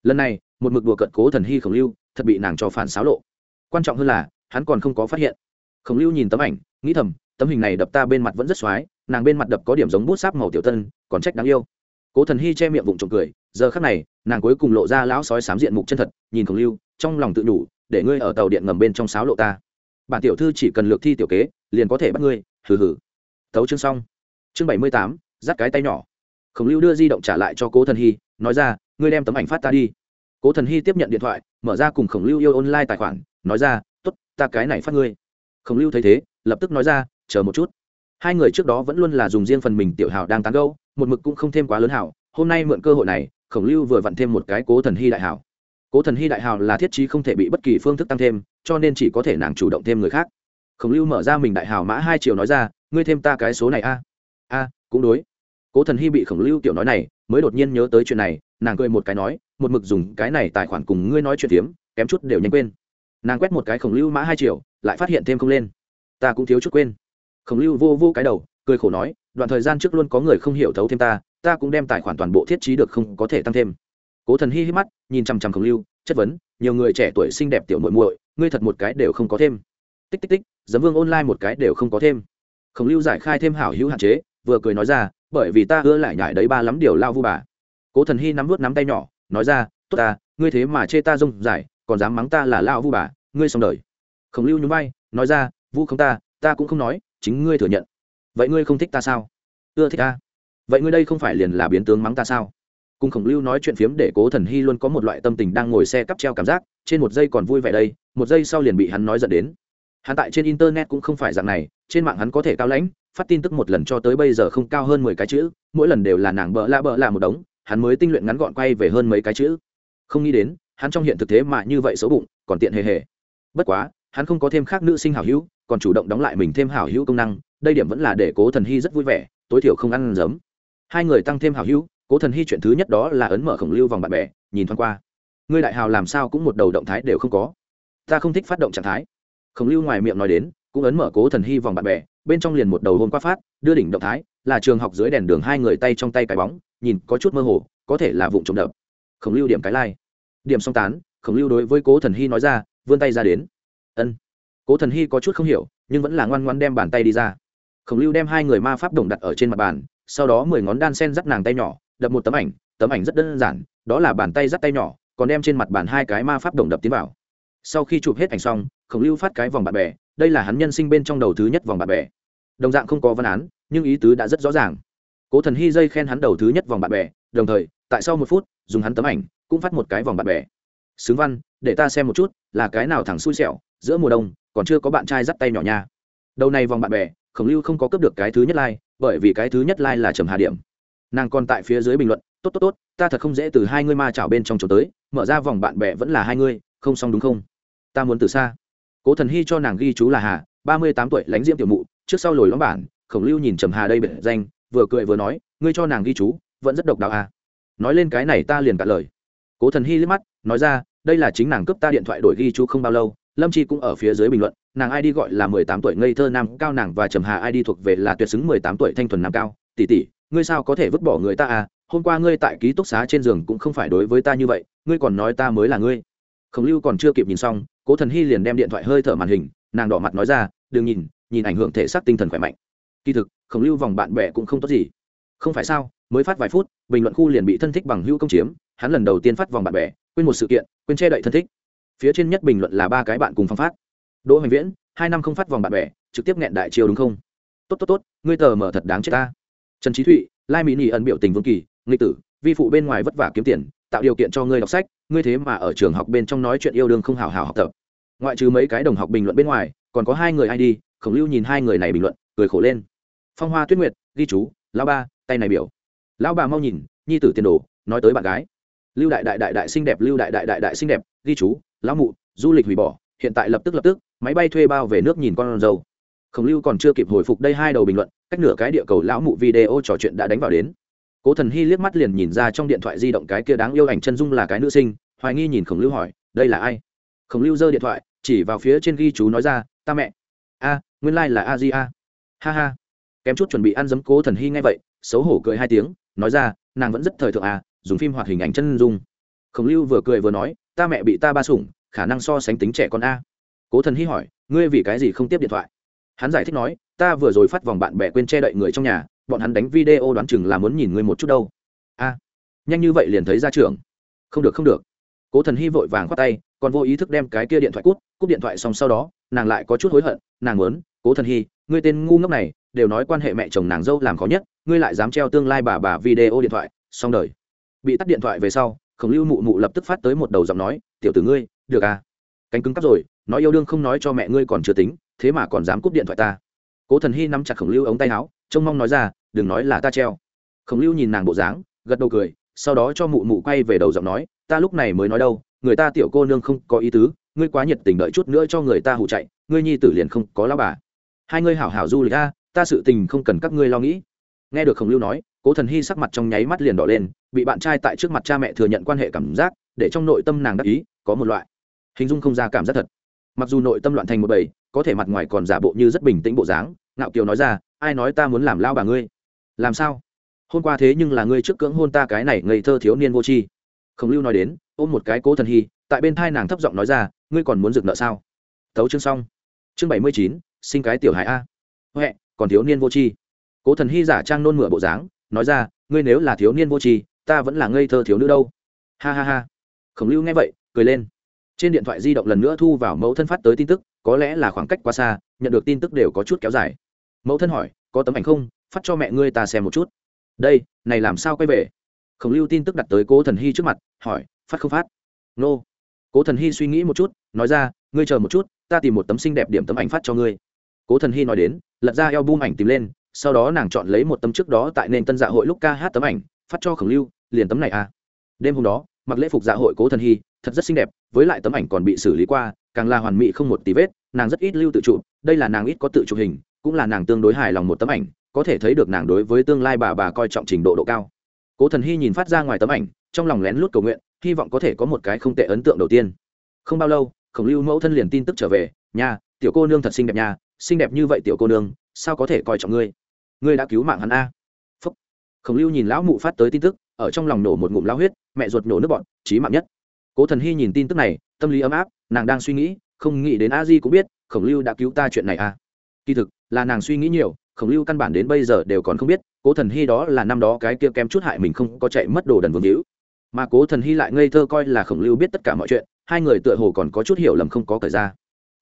Lần này, một mực đùa cận cố thần hy khổng lưu, thật bị nàng cho phản xáo lộ. Quan trọng hơn là, hắn còn không có phát hiện. Khổng lưu nhìn tấm ảnh, nghĩ thầm, tấm hình này đập ta bên mặt vẫn rất x nàng bên mặt đập có điểm giống bút sáp màu tiểu tân, còn trách đáng yêu. Cố thần hy che miệng vụng trộm cười, giờ khắc này, nàng cuối cùng lộ ra lão sói sám diện mục chân thật, nhìn khổng lưu, trong lòng tự nhủ để ngươi ở tàu điện ngầm bên trong sáo lộ ta. Bản tiểu thư chỉ cần lược thi tiểu kế, liền có thể bắt ngươi, hừ hừ. Tấu chương xong. Chương bảy mươi tám, dắt cái tay nhỏ. Khổng lưu đưa di động trả lại cho cố thần hy, nói ra, ngươi đem tấm ảnh phát ta đi. Cố thần hy tiếp nhận điện thoại, mở ra cùng khổng lưu yêu online tài khoản, nói ra t ố t ta cái này phát ngươi. Khổng lưu thấy thế, lập tức nói ra, chờ một chút. Hai người trước đó vẫn luôn là dùng riêng phần mình tiểu hào đang tán gâu một mực cũng không thêm quá lớn hảo hôm nay mượn cơ hội này, khổng lưu vừa vặn thêm một cái cố thần hy đại hảo cố thần hy đại hào là thiết trí không thể bị bất kỳ phương thức tăng thêm cho nên chỉ có thể nàng chủ động thêm người khác. Khổng lưu mở ra mình đại hào mã hai triệu nói ra ngươi thêm ta cái số này a. A cũng đối. Cố thần hy bị khổng lưu tiểu nói này mới đột nhiên nhớ tới chuyện này nàng cười một cái nói một mực dùng cái này tài khoản cùng ngươi nói chuyện tiếm, kém chút đều nhanh quên. Nàng quét một cái khổng lưu mã hai triệu lại phát hiện thêm không lên. Ta cũng thiếu chút quên. Khổng lưu vô vô cái đầu cười khổ nói đoạn thời gian trước luôn có người không hiểu thấu thêm ta ta cũng đem tài khoản toàn bộ thiết trí được không có thể tăng thêm cố thần hi hít mắt, nhìn chằm chằm khổng lưu, chất vấn, nhiều người trẻ tuổi xinh đẹp tiểu muội muội, ngươi thật một cái đều không có thêm. Tích tích tích, giấm vương online một cái đều không có thêm. Khổng lưu giải khai thêm hảo hữu hạn chế, vừa cười nói ra, bởi vì ta ưa lại nhải đấy ba lắm điều lao vu bà. Cố thần hy nắm vút nắm tay nhỏ, nói ra, tốt ta, ngươi thế mà chê ta rông giải còn dám mắng ta là lao vu bà, ngươi xong đời. Khổng lưu nhún vai, nói ra, vu không ta ta cũng không nói, chính ngươi thừa nhận. Vậy ngươi không thích ta sao? Ưa thích ta. Vậy ngươi đây không phải liền là biến tướng mắng ta sao? Cùng khổng lưu nói chuyện phiếm để cố thần hy luôn có một loại tâm tình đang ngồi xe cắp treo cảm giác, trên một giây còn vui vẻ đây, một giây sau liền bị hắn nói dẫn đến. Hắn tại trên internet cũng không phải dạng này, trên mạng hắn có thể cao lãnh, phát tin tức một lần cho tới bây giờ không cao hơn mười cái chữ, mỗi lần đều là nàng bợ lạ bợ lạ một đống, hắn mới tinh luyện ngắn gọn quay về hơn mấy cái chữ. Không nghĩ đến, hắn trong hiện thực thế mà như vậy xấu bụng, còn tiện hề hề. Bất quá, hắn không có thêm khác nữ sinh hảo hữu, còn chủ động đóng lại mình thêm hảo hữu công năng, đây điểm vẫn là để cố thần hy rất vui vẻ, tối thiểu không ăn giấm. Hai người tăng thêm hảo hữu cố thần hy chuyện thứ nhất đó là ấn mở khổng lưu vòng bạn bè, nhìn thoáng qua. Ngươi đại hào làm sao cũng một đầu động thái đều không có. Ta không thích phát động trạng thái. Khổng lưu ngoài miệng nói đến, cũng ấn mở cố thần hy vòng bạn bè, bên trong liền một đầu hôm qua phát, đưa đỉnh động thái, là trường học dưới đèn đường hai người tay trong tay cái bóng, nhìn có chút mơ hồ, có thể là vụ trộm đập. Khổng lưu điểm cái lai、like. điểm song tán, khổng lưu đối với cố thần hy nói ra, vươn tay ra đến. Ân. Cố thần hy có chút không hiểu, nhưng vẫn là ngoan ngoan đem bàn tay đi ra. Khổng lưu đem hai người ma pháp đồng đặt ở trên mặt bàn, sau đó mười ngón đan sen dắt nàng tay nhỏ đập một tấm ảnh tấm ảnh rất đơn giản, đó là bàn tay dắt tay nhỏ, còn đem trên mặt bàn hai cái ma pháp đồng đập tiến vào. Sau khi chụp hết ảnh xong, khổng lưu phát cái vòng bạn bè, đây là hắn nhân sinh bên trong đầu thứ nhất vòng bạn bè. Đồng dạng không có văn án, nhưng ý tứ đã rất rõ ràng. Cố thần hy dây khen hắn đầu thứ nhất vòng bạn bè, đồng thời, tại sau một phút, dùng hắn tấm ảnh, cũng phát một cái vòng bạn bè. Xứng văn, để ta xem một chút, là cái nào thẳng xui xẻo, giữa mùa đông, còn chưa có bạn trai dắt tay nhỏ nha. Đầu này vòng bạn bè, khổng lưu không có cướp được cái thứ nhất like, bởi vì cái thứ nhất like là trầm hà điểm nàng còn tại phía dưới bình luận, tốt tốt tốt, ta thật không dễ từ hai ngươi ma chảo bên trong chỗ tới, mở ra vòng bạn bè vẫn là hai ngươi, không xong đúng không? Ta muốn từ xa. Cố thần hy cho nàng ghi chú là hà, ba mươi tám tuổi lánh diễm tiểu mụ, trước sau lồi lõm bản, khổng lưu nhìn trầm hà đây bệ danh, vừa cười vừa nói, ngươi cho nàng ghi chú, vẫn rất độc đạo à. nói lên cái này ta liền cả lời. Cố thần hy liếc mắt, nói ra, đây là chính nàng cướp ta điện thoại đổi ghi chú không bao lâu, lâm chi cũng ở phía dưới bình luận, nàng id gọi là mười tám tuổi ngây thơ nam cao nàng và trầm hà id thuộc về là tuyệt xứng mười tám tuổi thanh thuần nam cao, tỷ tỷ ngươi sao có thể vứt bỏ người ta à? Hôm qua ngươi tại ký túc xá trên giường cũng không phải đối với ta như vậy, ngươi còn nói ta mới là ngươi. Khổng lưu còn chưa kịp nhìn xong, cố thần hy liền đem điện thoại hơi thở màn hình, nàng đỏ mặt nói ra, đừng nhìn nhìn ảnh hưởng thể xác tinh thần khỏe mạnh. Kỳ thực, khổng lưu vòng bạn bè cũng không tốt gì. Không phải sao, mới phát vài phút, bình luận khu liền bị thân thích bằng hữu công chiếm, hắn lần đầu tiên phát vòng bạn bè, quên một sự kiện, quên che đậy thân thích. Phía trên nhất bình luận là ba cái bạn cùng phong phát. Đỗ hoành viễn, hai năm không phát vòng bạn bè, trực tiếp nghẹn đại chiêu đúng không? Tốt tốt tốt, ngươi tờ mở thật đáng chết ta trần trí thụy, lai mỹ nỉ ẩn biểu tình vương kỳ, nghịch tử, vi phụ bên ngoài vất vả kiếm tiền, tạo điều kiện cho ngươi đọc sách, ngươi thế mà ở trường học bên trong nói chuyện yêu đương không hào hào học tập. Ngoại trừ mấy cái đồng học bình luận bên ngoài, còn có hai người id khổng lưu nhìn hai người này bình luận, cười khổ lên. Phong hoa tuyết nguyệt, ghi chú, lão ba, tay này biểu. Lão bà mau nhìn, nhi tử tiền đồ, nói tới bạn gái. Lưu đại đại đại đại xinh đẹp, lưu đại đại đại đại xinh đẹp, ghi chú, lão mụ, du lịch hủy bỏ, hiện tại lập tức lập tức, máy bay thuê bao về nước nhìn con dâu. Khổng lưu còn chưa kịp hồi phục đây hai đầu bình luận cách nửa cái địa cầu lão mụ video trò chuyện đã đánh vào đến. Cố thần hy liếc mắt liền nhìn ra trong điện thoại di động cái kia đáng yêu ảnh chân dung là cái nữ sinh, hoài nghi nhìn khổng lưu hỏi, đây là ai? Khổng lưu giơ điện thoại, chỉ vào phía trên ghi chú nói ra, ta mẹ. A, nguyên lai、like、là a di a. Ha ha. Kém chút chuẩn bị ăn dấm, cố thần hy ngay vậy, xấu hổ cười hai tiếng, nói ra, nàng vẫn rất thời thượng à dùng phim hoạt hình ảnh chân dung. Khổng lưu vừa cười vừa nói, ta mẹ bị ta ba sủng, khả năng so sánh tính trẻ con a. Cố thần hy hỏi, ngươi vì cái gì không tiếp điện thoại? Hắn giải thích nói ta vừa rồi phát vòng bạn bè quên che đậy người trong nhà, bọn hắn đánh video đoán chừng là muốn nhìn ngươi một chút đâu. A, nhanh như vậy liền thấy ra trường. Không được không được. Cố thần hy vội vàng khoát tay, còn vô ý thức đem cái kia điện thoại cút, cúp điện thoại xong sau đó, nàng lại có chút hối hận, nàng muốn, cố thần hy, ngươi tên ngu ngốc này, đều nói quan hệ mẹ chồng nàng dâu làm khó nhất, ngươi lại dám treo tương lai bà bà video điện thoại, xong đời. Bị tắt điện thoại về sau, khổng lưu mụ mụ lập tức phát tới một đầu giọng nói, tiểu tử ngươi, được à? Cánh cứng cắp rồi, nói yêu đương không nói cho mẹ ngươi còn chưa tính, thế mà còn dám cúp điện thoại ta cố thần hy nắm chặt khổng lưu ống tay áo, trông mong nói ra, đừng nói là ta treo. Khổng lưu nhìn nàng bộ dáng, gật đầu cười, sau đó cho mụ mụ quay về đầu giọng nói, ta lúc này mới nói đâu, người ta tiểu cô nương không có ý tứ, ngươi quá nhiệt tình đợi chút nữa cho người ta hụ chạy, ngươi nhi tử liền không có lao bà. Hai ngươi hảo hảo du lịch a, ta sự tình không cần các ngươi lo nghĩ. Nghe được khổng lưu nói, cố thần hy sắc mặt trong nháy mắt liền đỏ lên, bị bạn trai tại trước mặt cha mẹ thừa nhận quan hệ cảm giác, để trong nội tâm nàng đắc ý, có một loại hình dung không ra cảm giác thật. Mặc dù nội tâm loạn thành một bầy có thể mặt ngoài còn giả bộ như rất bình tĩnh bộ dáng, ngạo kiều nói ra, ai nói ta muốn làm lao bà ngươi? Làm sao? Hôm qua thế nhưng là ngươi trước cưỡng hôn ta cái này ngây thơ thiếu niên vô tri. Khổng lưu nói đến, ôm một cái cố thần hy, tại bên thai nàng thấp giọng nói ra, ngươi còn muốn rực nợ sao? Thấu chương xong. Chương bảy mươi chín, sinh cái tiểu hải a. Huệ, còn thiếu niên vô tri. Cố thần hy giả trang nôn mửa bộ dáng, nói ra, ngươi nếu là thiếu niên vô tri, ta vẫn là ngây thơ thiếu nữ đâu. Ha ha ha. Khổng lưu nghe vậy, cười lên. Trên điện thoại di động lần nữa thu vào mẫu thân phát tới tin tức có lẽ là khoảng cách quá xa, nhận được tin tức đều có chút kéo dài. Mẫu thân hỏi, có tấm ảnh không? Phát cho mẹ ngươi ta xem một chút. Đây, này làm sao quay về? Khổng lưu tin tức đặt tới cố thần hy trước mặt, hỏi, phát không phát? Nô. Cố thần hy suy nghĩ một chút, nói ra, ngươi chờ một chút, ta tìm một tấm xinh đẹp điểm tấm ảnh phát cho ngươi. Cố thần hy nói đến, lật ra eo bum ảnh tìm lên, sau đó nàng chọn lấy một tấm trước đó tại nền tân dạ hội lúc ca hát tấm ảnh, phát cho khổng lưu, liền tấm này à? Đêm hôm đó, mặc lễ phục dạ hội cố thần hy, thật rất xinh đẹp, với lại tấm ảnh còn bị xử lý qua càng là hoàn mỹ không một tí vết, nàng rất ít lưu tự chụp, đây là nàng ít có tự chụp hình, cũng là nàng tương đối hài lòng một tấm ảnh, có thể thấy được nàng đối với tương lai bà bà coi trọng trình độ độ cao. Cố thần hy nhìn phát ra ngoài tấm ảnh, trong lòng lén lút cầu nguyện, hy vọng có thể có một cái không tệ ấn tượng đầu tiên. Không bao lâu, khổng lưu mẫu thân liền tin tức trở về nhà tiểu cô nương thật xinh đẹp nhà xinh đẹp như vậy tiểu cô nương, sao có thể coi trọng ngươi? Ngươi đã cứu mạng hắn a. Phúc. Khổng lưu nhìn lão mụ phát tới tin tức, ở trong lòng nổ một ngụm lao huyết, mẹ ruột nổ nước bọn trí mạng nhất. Cố thần hy nhìn tin tức này, tâm lý ấm áp nàng đang suy nghĩ, không nghĩ đến a di cũng biết, khổng lưu đã cứu ta chuyện này à? kỳ thực, là nàng suy nghĩ nhiều, khổng lưu căn bản đến bây giờ đều còn không biết, cố thần hy đó là năm đó cái kia kém chút hại mình không có chạy mất đồ đần vương hữu mà cố thần hy lại ngây thơ coi là khổng lưu biết tất cả mọi chuyện, hai người tựa hồ còn có chút hiểu lầm không có cởi ra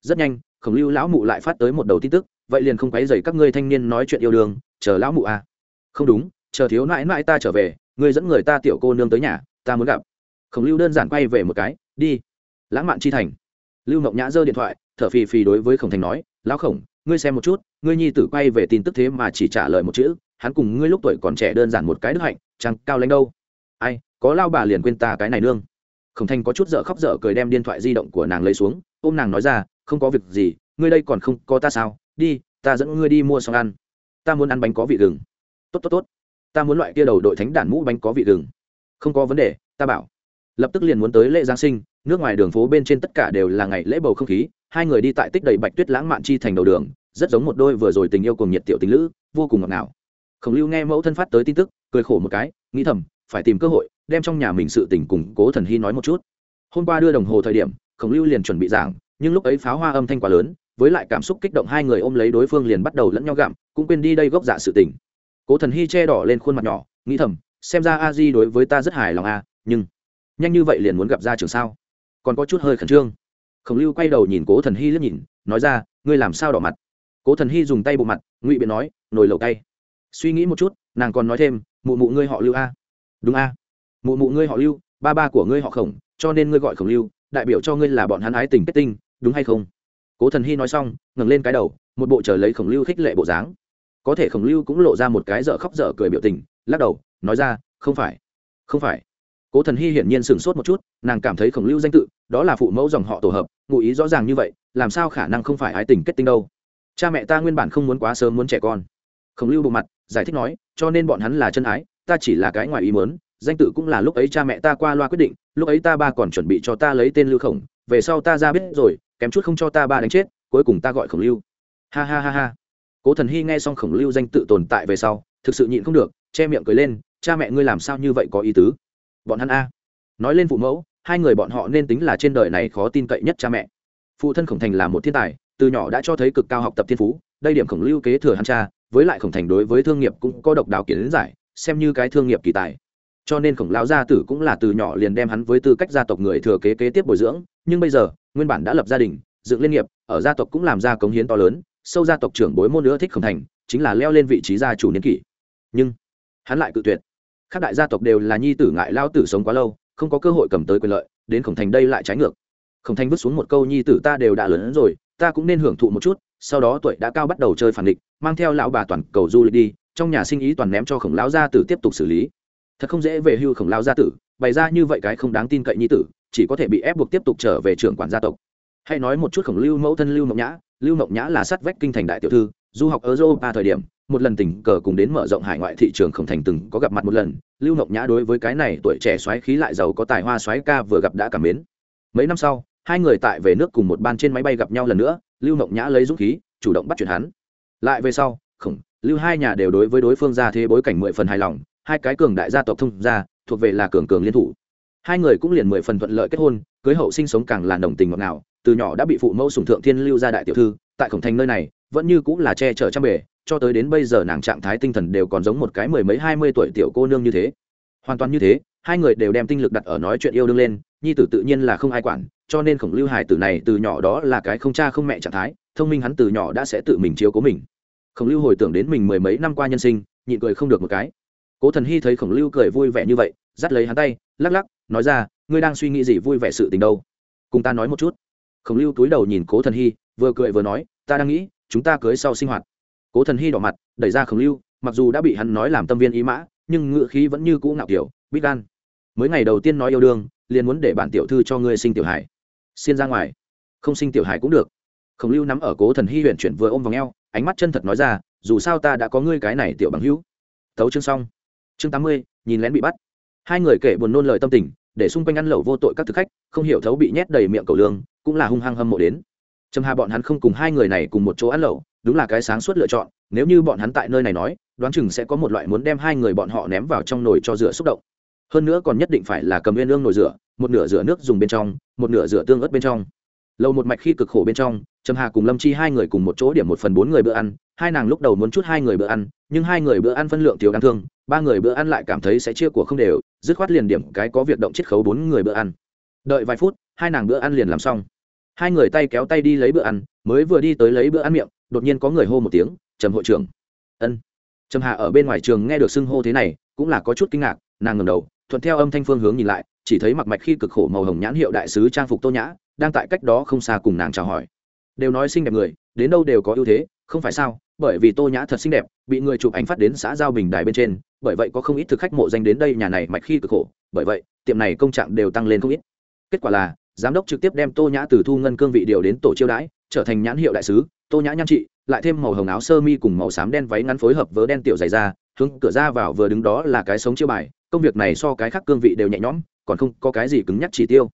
rất nhanh, khổng lưu lão mụ lại phát tới một đầu tin tức, vậy liền không quấy dày các ngươi thanh niên nói chuyện yêu đương, chờ lão mụ à. không đúng, chờ thiếu nãi nãi ta trở về, ngươi dẫn người ta tiểu cô nương tới nhà, ta muốn gặp khổng lưu đơn giản quay về một cái, đi lãng mạn chi thành. Lưu mộng nhã giơ điện thoại, thở phì phì đối với khổng thành nói, lão khổng, ngươi xem một chút, ngươi nhi tử quay về tin tức thế mà chỉ trả lời một chữ, hắn cùng ngươi lúc tuổi còn trẻ đơn giản một cái đức hạnh, chẳng cao lãnh đâu. Ai, có lao bà liền quên ta cái này nương. Khổng thành có chút dở khóc dở cười đem điện thoại di động của nàng lấy xuống, ôm nàng nói ra, không có việc gì, ngươi đây còn không có ta sao? Đi, ta dẫn ngươi đi mua xong ăn. Ta muốn ăn bánh có vị gừng. Tốt tốt tốt. Ta muốn loại kia đầu đội thánh đản mũ bánh có vị gừng. Không có vấn đề, ta bảo. Lập tức liền muốn tới lễ giáng sinh nước ngoài đường phố bên trên tất cả đều là ngày lễ bầu không khí, hai người đi tại tích đầy bạch tuyết lãng mạn chi thành đầu đường, rất giống một đôi vừa rồi tình yêu cùng nhiệt tiểu tình lữ, vô cùng ngọt ngào. Khổng lưu nghe mẫu thân phát tới tin tức, cười khổ một cái, nghĩ thầm, phải tìm cơ hội, đem trong nhà mình sự tình củng cố thần hy nói một chút. Hôm qua đưa đồng hồ thời điểm, khổng lưu liền chuẩn bị giảng, nhưng lúc ấy pháo hoa âm thanh quá lớn, với lại cảm xúc kích động hai người ôm lấy đối phương liền bắt đầu lẫn nhau gặm, cũng quên đi đây gốc dạ sự tình. Cố thần hy che đỏ lên khuôn mặt nhỏ, nghĩ thầm, xem ra a di đối với ta rất hài lòng a nhưng nhanh như vậy liền muốn gặp ra trường sao? Còn có chút hơi khẩn trương. Khổng lưu quay đầu nhìn cố thần hy liếc nhìn, nói ra, ngươi làm sao đỏ mặt? Cố thần hy dùng tay bộ mặt, ngụy biện nói, nồi lẩu tay suy nghĩ một chút, nàng còn nói thêm, mụ mụ ngươi họ lưu a. Đúng a. Mụ mụ ngươi họ lưu, ba ba của ngươi họ khổng, cho nên ngươi gọi khổng lưu, đại biểu cho ngươi là bọn hắn ái tình kết tinh, đúng hay không? Cố thần hy nói xong, ngẩng lên cái đầu, một bộ trở lấy khổng lưu khích lệ bộ dáng. Có thể khổng lưu cũng lộ ra một cái dở khóc dở cười biểu tình, lắc đầu, nói ra, không phải không phải. Cố thần hy hiển nhiên sửng sốt một chút, nàng cảm thấy khổng lưu danh tự đó là phụ mẫu dòng họ tổ hợp, ngụ ý rõ ràng như vậy, làm sao khả năng không phải ái tình kết tinh đâu? Cha mẹ ta nguyên bản không muốn quá sớm muốn trẻ con. Khổng lưu bộ mặt, giải thích nói, cho nên bọn hắn là chân ái, ta chỉ là cái ngoài ý mớn danh tự cũng là lúc ấy cha mẹ ta qua loa quyết định, lúc ấy ta ba còn chuẩn bị cho ta lấy tên lưu khổng, về sau ta ra biết rồi, kém chút không cho ta ba đánh chết, cuối cùng ta gọi khổng lưu. Ha ha ha ha. Cố thần hy nghe xong khổng lưu danh tự tồn tại về sau, thực sự nhịn không được, che miệng cười lên, cha mẹ ngươi làm sao như vậy có ý tứ? Bọn hắn a. Nói lên phụ mẫu hai người bọn họ nên tính là trên đời này khó tin cậy nhất cha mẹ. Phụ thân khổng thành là một thiên tài, từ nhỏ đã cho thấy cực cao học tập thiên phú, đây điểm khổng lưu kế thừa hắn cha, với lại khổng thành đối với thương nghiệp cũng có độc đáo kiến giải, xem như cái thương nghiệp kỳ tài. Cho nên khổng lão gia tử cũng là từ nhỏ liền đem hắn với tư cách gia tộc người thừa kế kế tiếp bồi dưỡng, nhưng bây giờ, nguyên bản đã lập gia đình, dựng liên nghiệp, ở gia tộc cũng làm ra cống hiến to lớn, sâu gia tộc trưởng bối môn nữa thích khổng thành, chính là leo lên vị trí gia chủ niên kỷ. Nhưng, hắn lại cự tuyệt. Các đại gia tộc đều là nhi tử ngại lao tử sống quá lâu không có cơ hội cầm tới quyền lợi, đến khổng thành đây lại trái ngược. Khổng thành vứt xuống một câu, nhi tử ta đều đã lớn hơn rồi, ta cũng nên hưởng thụ một chút. Sau đó tuổi đã cao bắt đầu chơi phản địch, mang theo lão bà toàn cầu du lịch đi, trong nhà sinh ý toàn ném cho khổng lão gia tử tiếp tục xử lý. Thật không dễ về hưu khổng lão gia tử, bày ra như vậy cái không đáng tin cậy nhi tử, chỉ có thể bị ép buộc tiếp tục trở về trưởng quản gia tộc. Hay nói một chút khổng lưu mẫu thân lưu mộng nhã, lưu mộng nhã là sát vách kinh thành đại tiểu thư, du học ở europa thời điểm, một lần tình cờ cùng đến mở rộng hải ngoại thị trường khổng thành từng có gặp mặt một lần lưu ngọc nhã đối với cái này tuổi trẻ xoáy khí lại giàu có tài hoa xoáy ca vừa gặp đã cảm mến mấy năm sau, hai người tại về nước cùng một ban trên máy bay gặp nhau lần nữa, lưu ngọc nhã lấy dũng khí, chủ động bắt chuyện hắn lại về sau, khổng, lưu hai nhà đều đối với đối phương ra thế bối cảnh mười phần hài lòng, hai cái cường đại gia tộc thông gia, thuộc về là cường cường liên thủ hai người cũng liền mười phần thuận lợi kết hôn, cưới hậu sinh sống càng là đồng tình ngọt ngào, từ nhỏ đã bị phụ mẫu sùng thượng thiên lưu gia đại tiểu thư, tại khổng thành nơi này, vẫn như cũng là che chở trăm bể cho tới đến bây giờ nàng trạng thái tinh thần đều còn giống một cái mười mấy, hai mươi tuổi tiểu cô nương như thế. Hoàn toàn như thế, hai người đều đem tinh lực đặt ở nói chuyện yêu đương lên, nhi tử tự nhiên là không ai quản, cho nên khổng lưu hải tử này từ nhỏ đó là cái không cha không mẹ trạng thái, thông minh hắn từ nhỏ đã sẽ tự mình chiếu cố mình. Khổng lưu hồi tưởng đến mình mười mấy năm qua nhân sinh, nhịn cười không được một cái. Cố thần hy thấy khổng lưu cười vui vẻ như vậy, dắt lấy hắn tay, lắc lắc, nói ra, ngươi đang suy nghĩ gì vui vẻ sự tình đâu? Cùng ta nói một chút. Khổng lưu túi đầu nhìn cố thần hy, vừa cười vừa nói, ta đang nghĩ, chúng ta cưới sau sinh hoạt cố thần hy đỏ mặt, đẩy ra khổng lưu, mặc dù đã bị hắn nói làm tâm viên ý mã, nhưng ngựa khí vẫn như cũ ngạo kiểu bít gan. Mới ngày đầu tiên nói yêu đương, liền muốn để bản tiểu thư cho ngươi sinh tiểu hải xin ra ngoài. Không sinh tiểu hải cũng được. Khổng lưu nắm ở cố thần hy huyện chuyển vừa ôm vào ngheo ánh mắt chân thật nói ra, dù sao ta đã có ngươi cái này tiểu bằng hữu. Thấu chương xong. Chương tám mươi, nhìn lén bị bắt. Hai người kể buồn nôn lời tâm tình, để xung quanh ăn lẩu vô tội các thực khách, không hiểu thấu bị nhét đầy miệng cầu lương, cũng là hung hăng hâm mộ đến trầm hà bọn hắn không cùng hai người này cùng một chỗ ăn lẩu, đúng là cái sáng suốt lựa chọn, nếu như bọn hắn tại nơi này nói, đoán chừng sẽ có một loại muốn đem hai người bọn họ ném vào trong nồi cho rửa xúc động. Hơn nữa còn nhất định phải là cầm yên lương nồi rửa, một nửa rửa nước dùng bên trong, một nửa rửa tương ớt bên trong. Lâu một mạch khi cực khổ bên trong, trầm hà cùng lâm chi hai người cùng một chỗ điểm một phần bốn người bữa ăn, hai nàng lúc đầu muốn chút hai người bữa ăn, nhưng hai người bữa ăn phân lượng thiếu đáng thương, ba người bữa ăn lại cảm thấy sẽ chia của không đều, dứt khoát liền điểm cái có việc động chiết khấu bốn người bữa ăn. Đợi vài phút, hai nàng bữa ăn liền làm xong hai người tay kéo tay đi lấy bữa ăn, mới vừa đi tới lấy bữa ăn miệng, đột nhiên có người hô một tiếng, trầm hội trưởng. Ân. Trầm hà ở bên ngoài trường nghe được xưng hô thế này, cũng là có chút kinh ngạc, nàng ngầm đầu, thuận theo âm thanh phương hướng nhìn lại, chỉ thấy mặc mạch khi cực khổ màu hồng nhãn hiệu đại sứ trang phục tô nhã, đang tại cách đó không xa cùng nàng chào hỏi. Đều nói xinh đẹp người, đến đâu đều có ưu thế, không phải sao? Bởi vì tô nhã thật xinh đẹp, bị người chụp ảnh phát đến xã giao bình đài bên trên, bởi vậy có không ít thực khách mộ danh đến đây nhà này mạch khi cực khổ, bởi vậy, tiệm này công trạng đều tăng lên không ít. Kết quả là giám đốc trực tiếp đem tô nhã từ thu ngân cương vị điều đến tổ chiêu đãi, trở thành nhãn hiệu đại sứ. Tô nhã nhan trị, lại thêm màu hồng áo sơ mi cùng màu xám đen váy ngắn phối hợp với đen tiểu dày ra, hướng cửa ra vào vừa đứng đó là cái sống chiêu bài. Công việc này so cái khác cương vị đều nhẹ nhõm, còn không có cái gì cứng nhắc chỉ tiêu.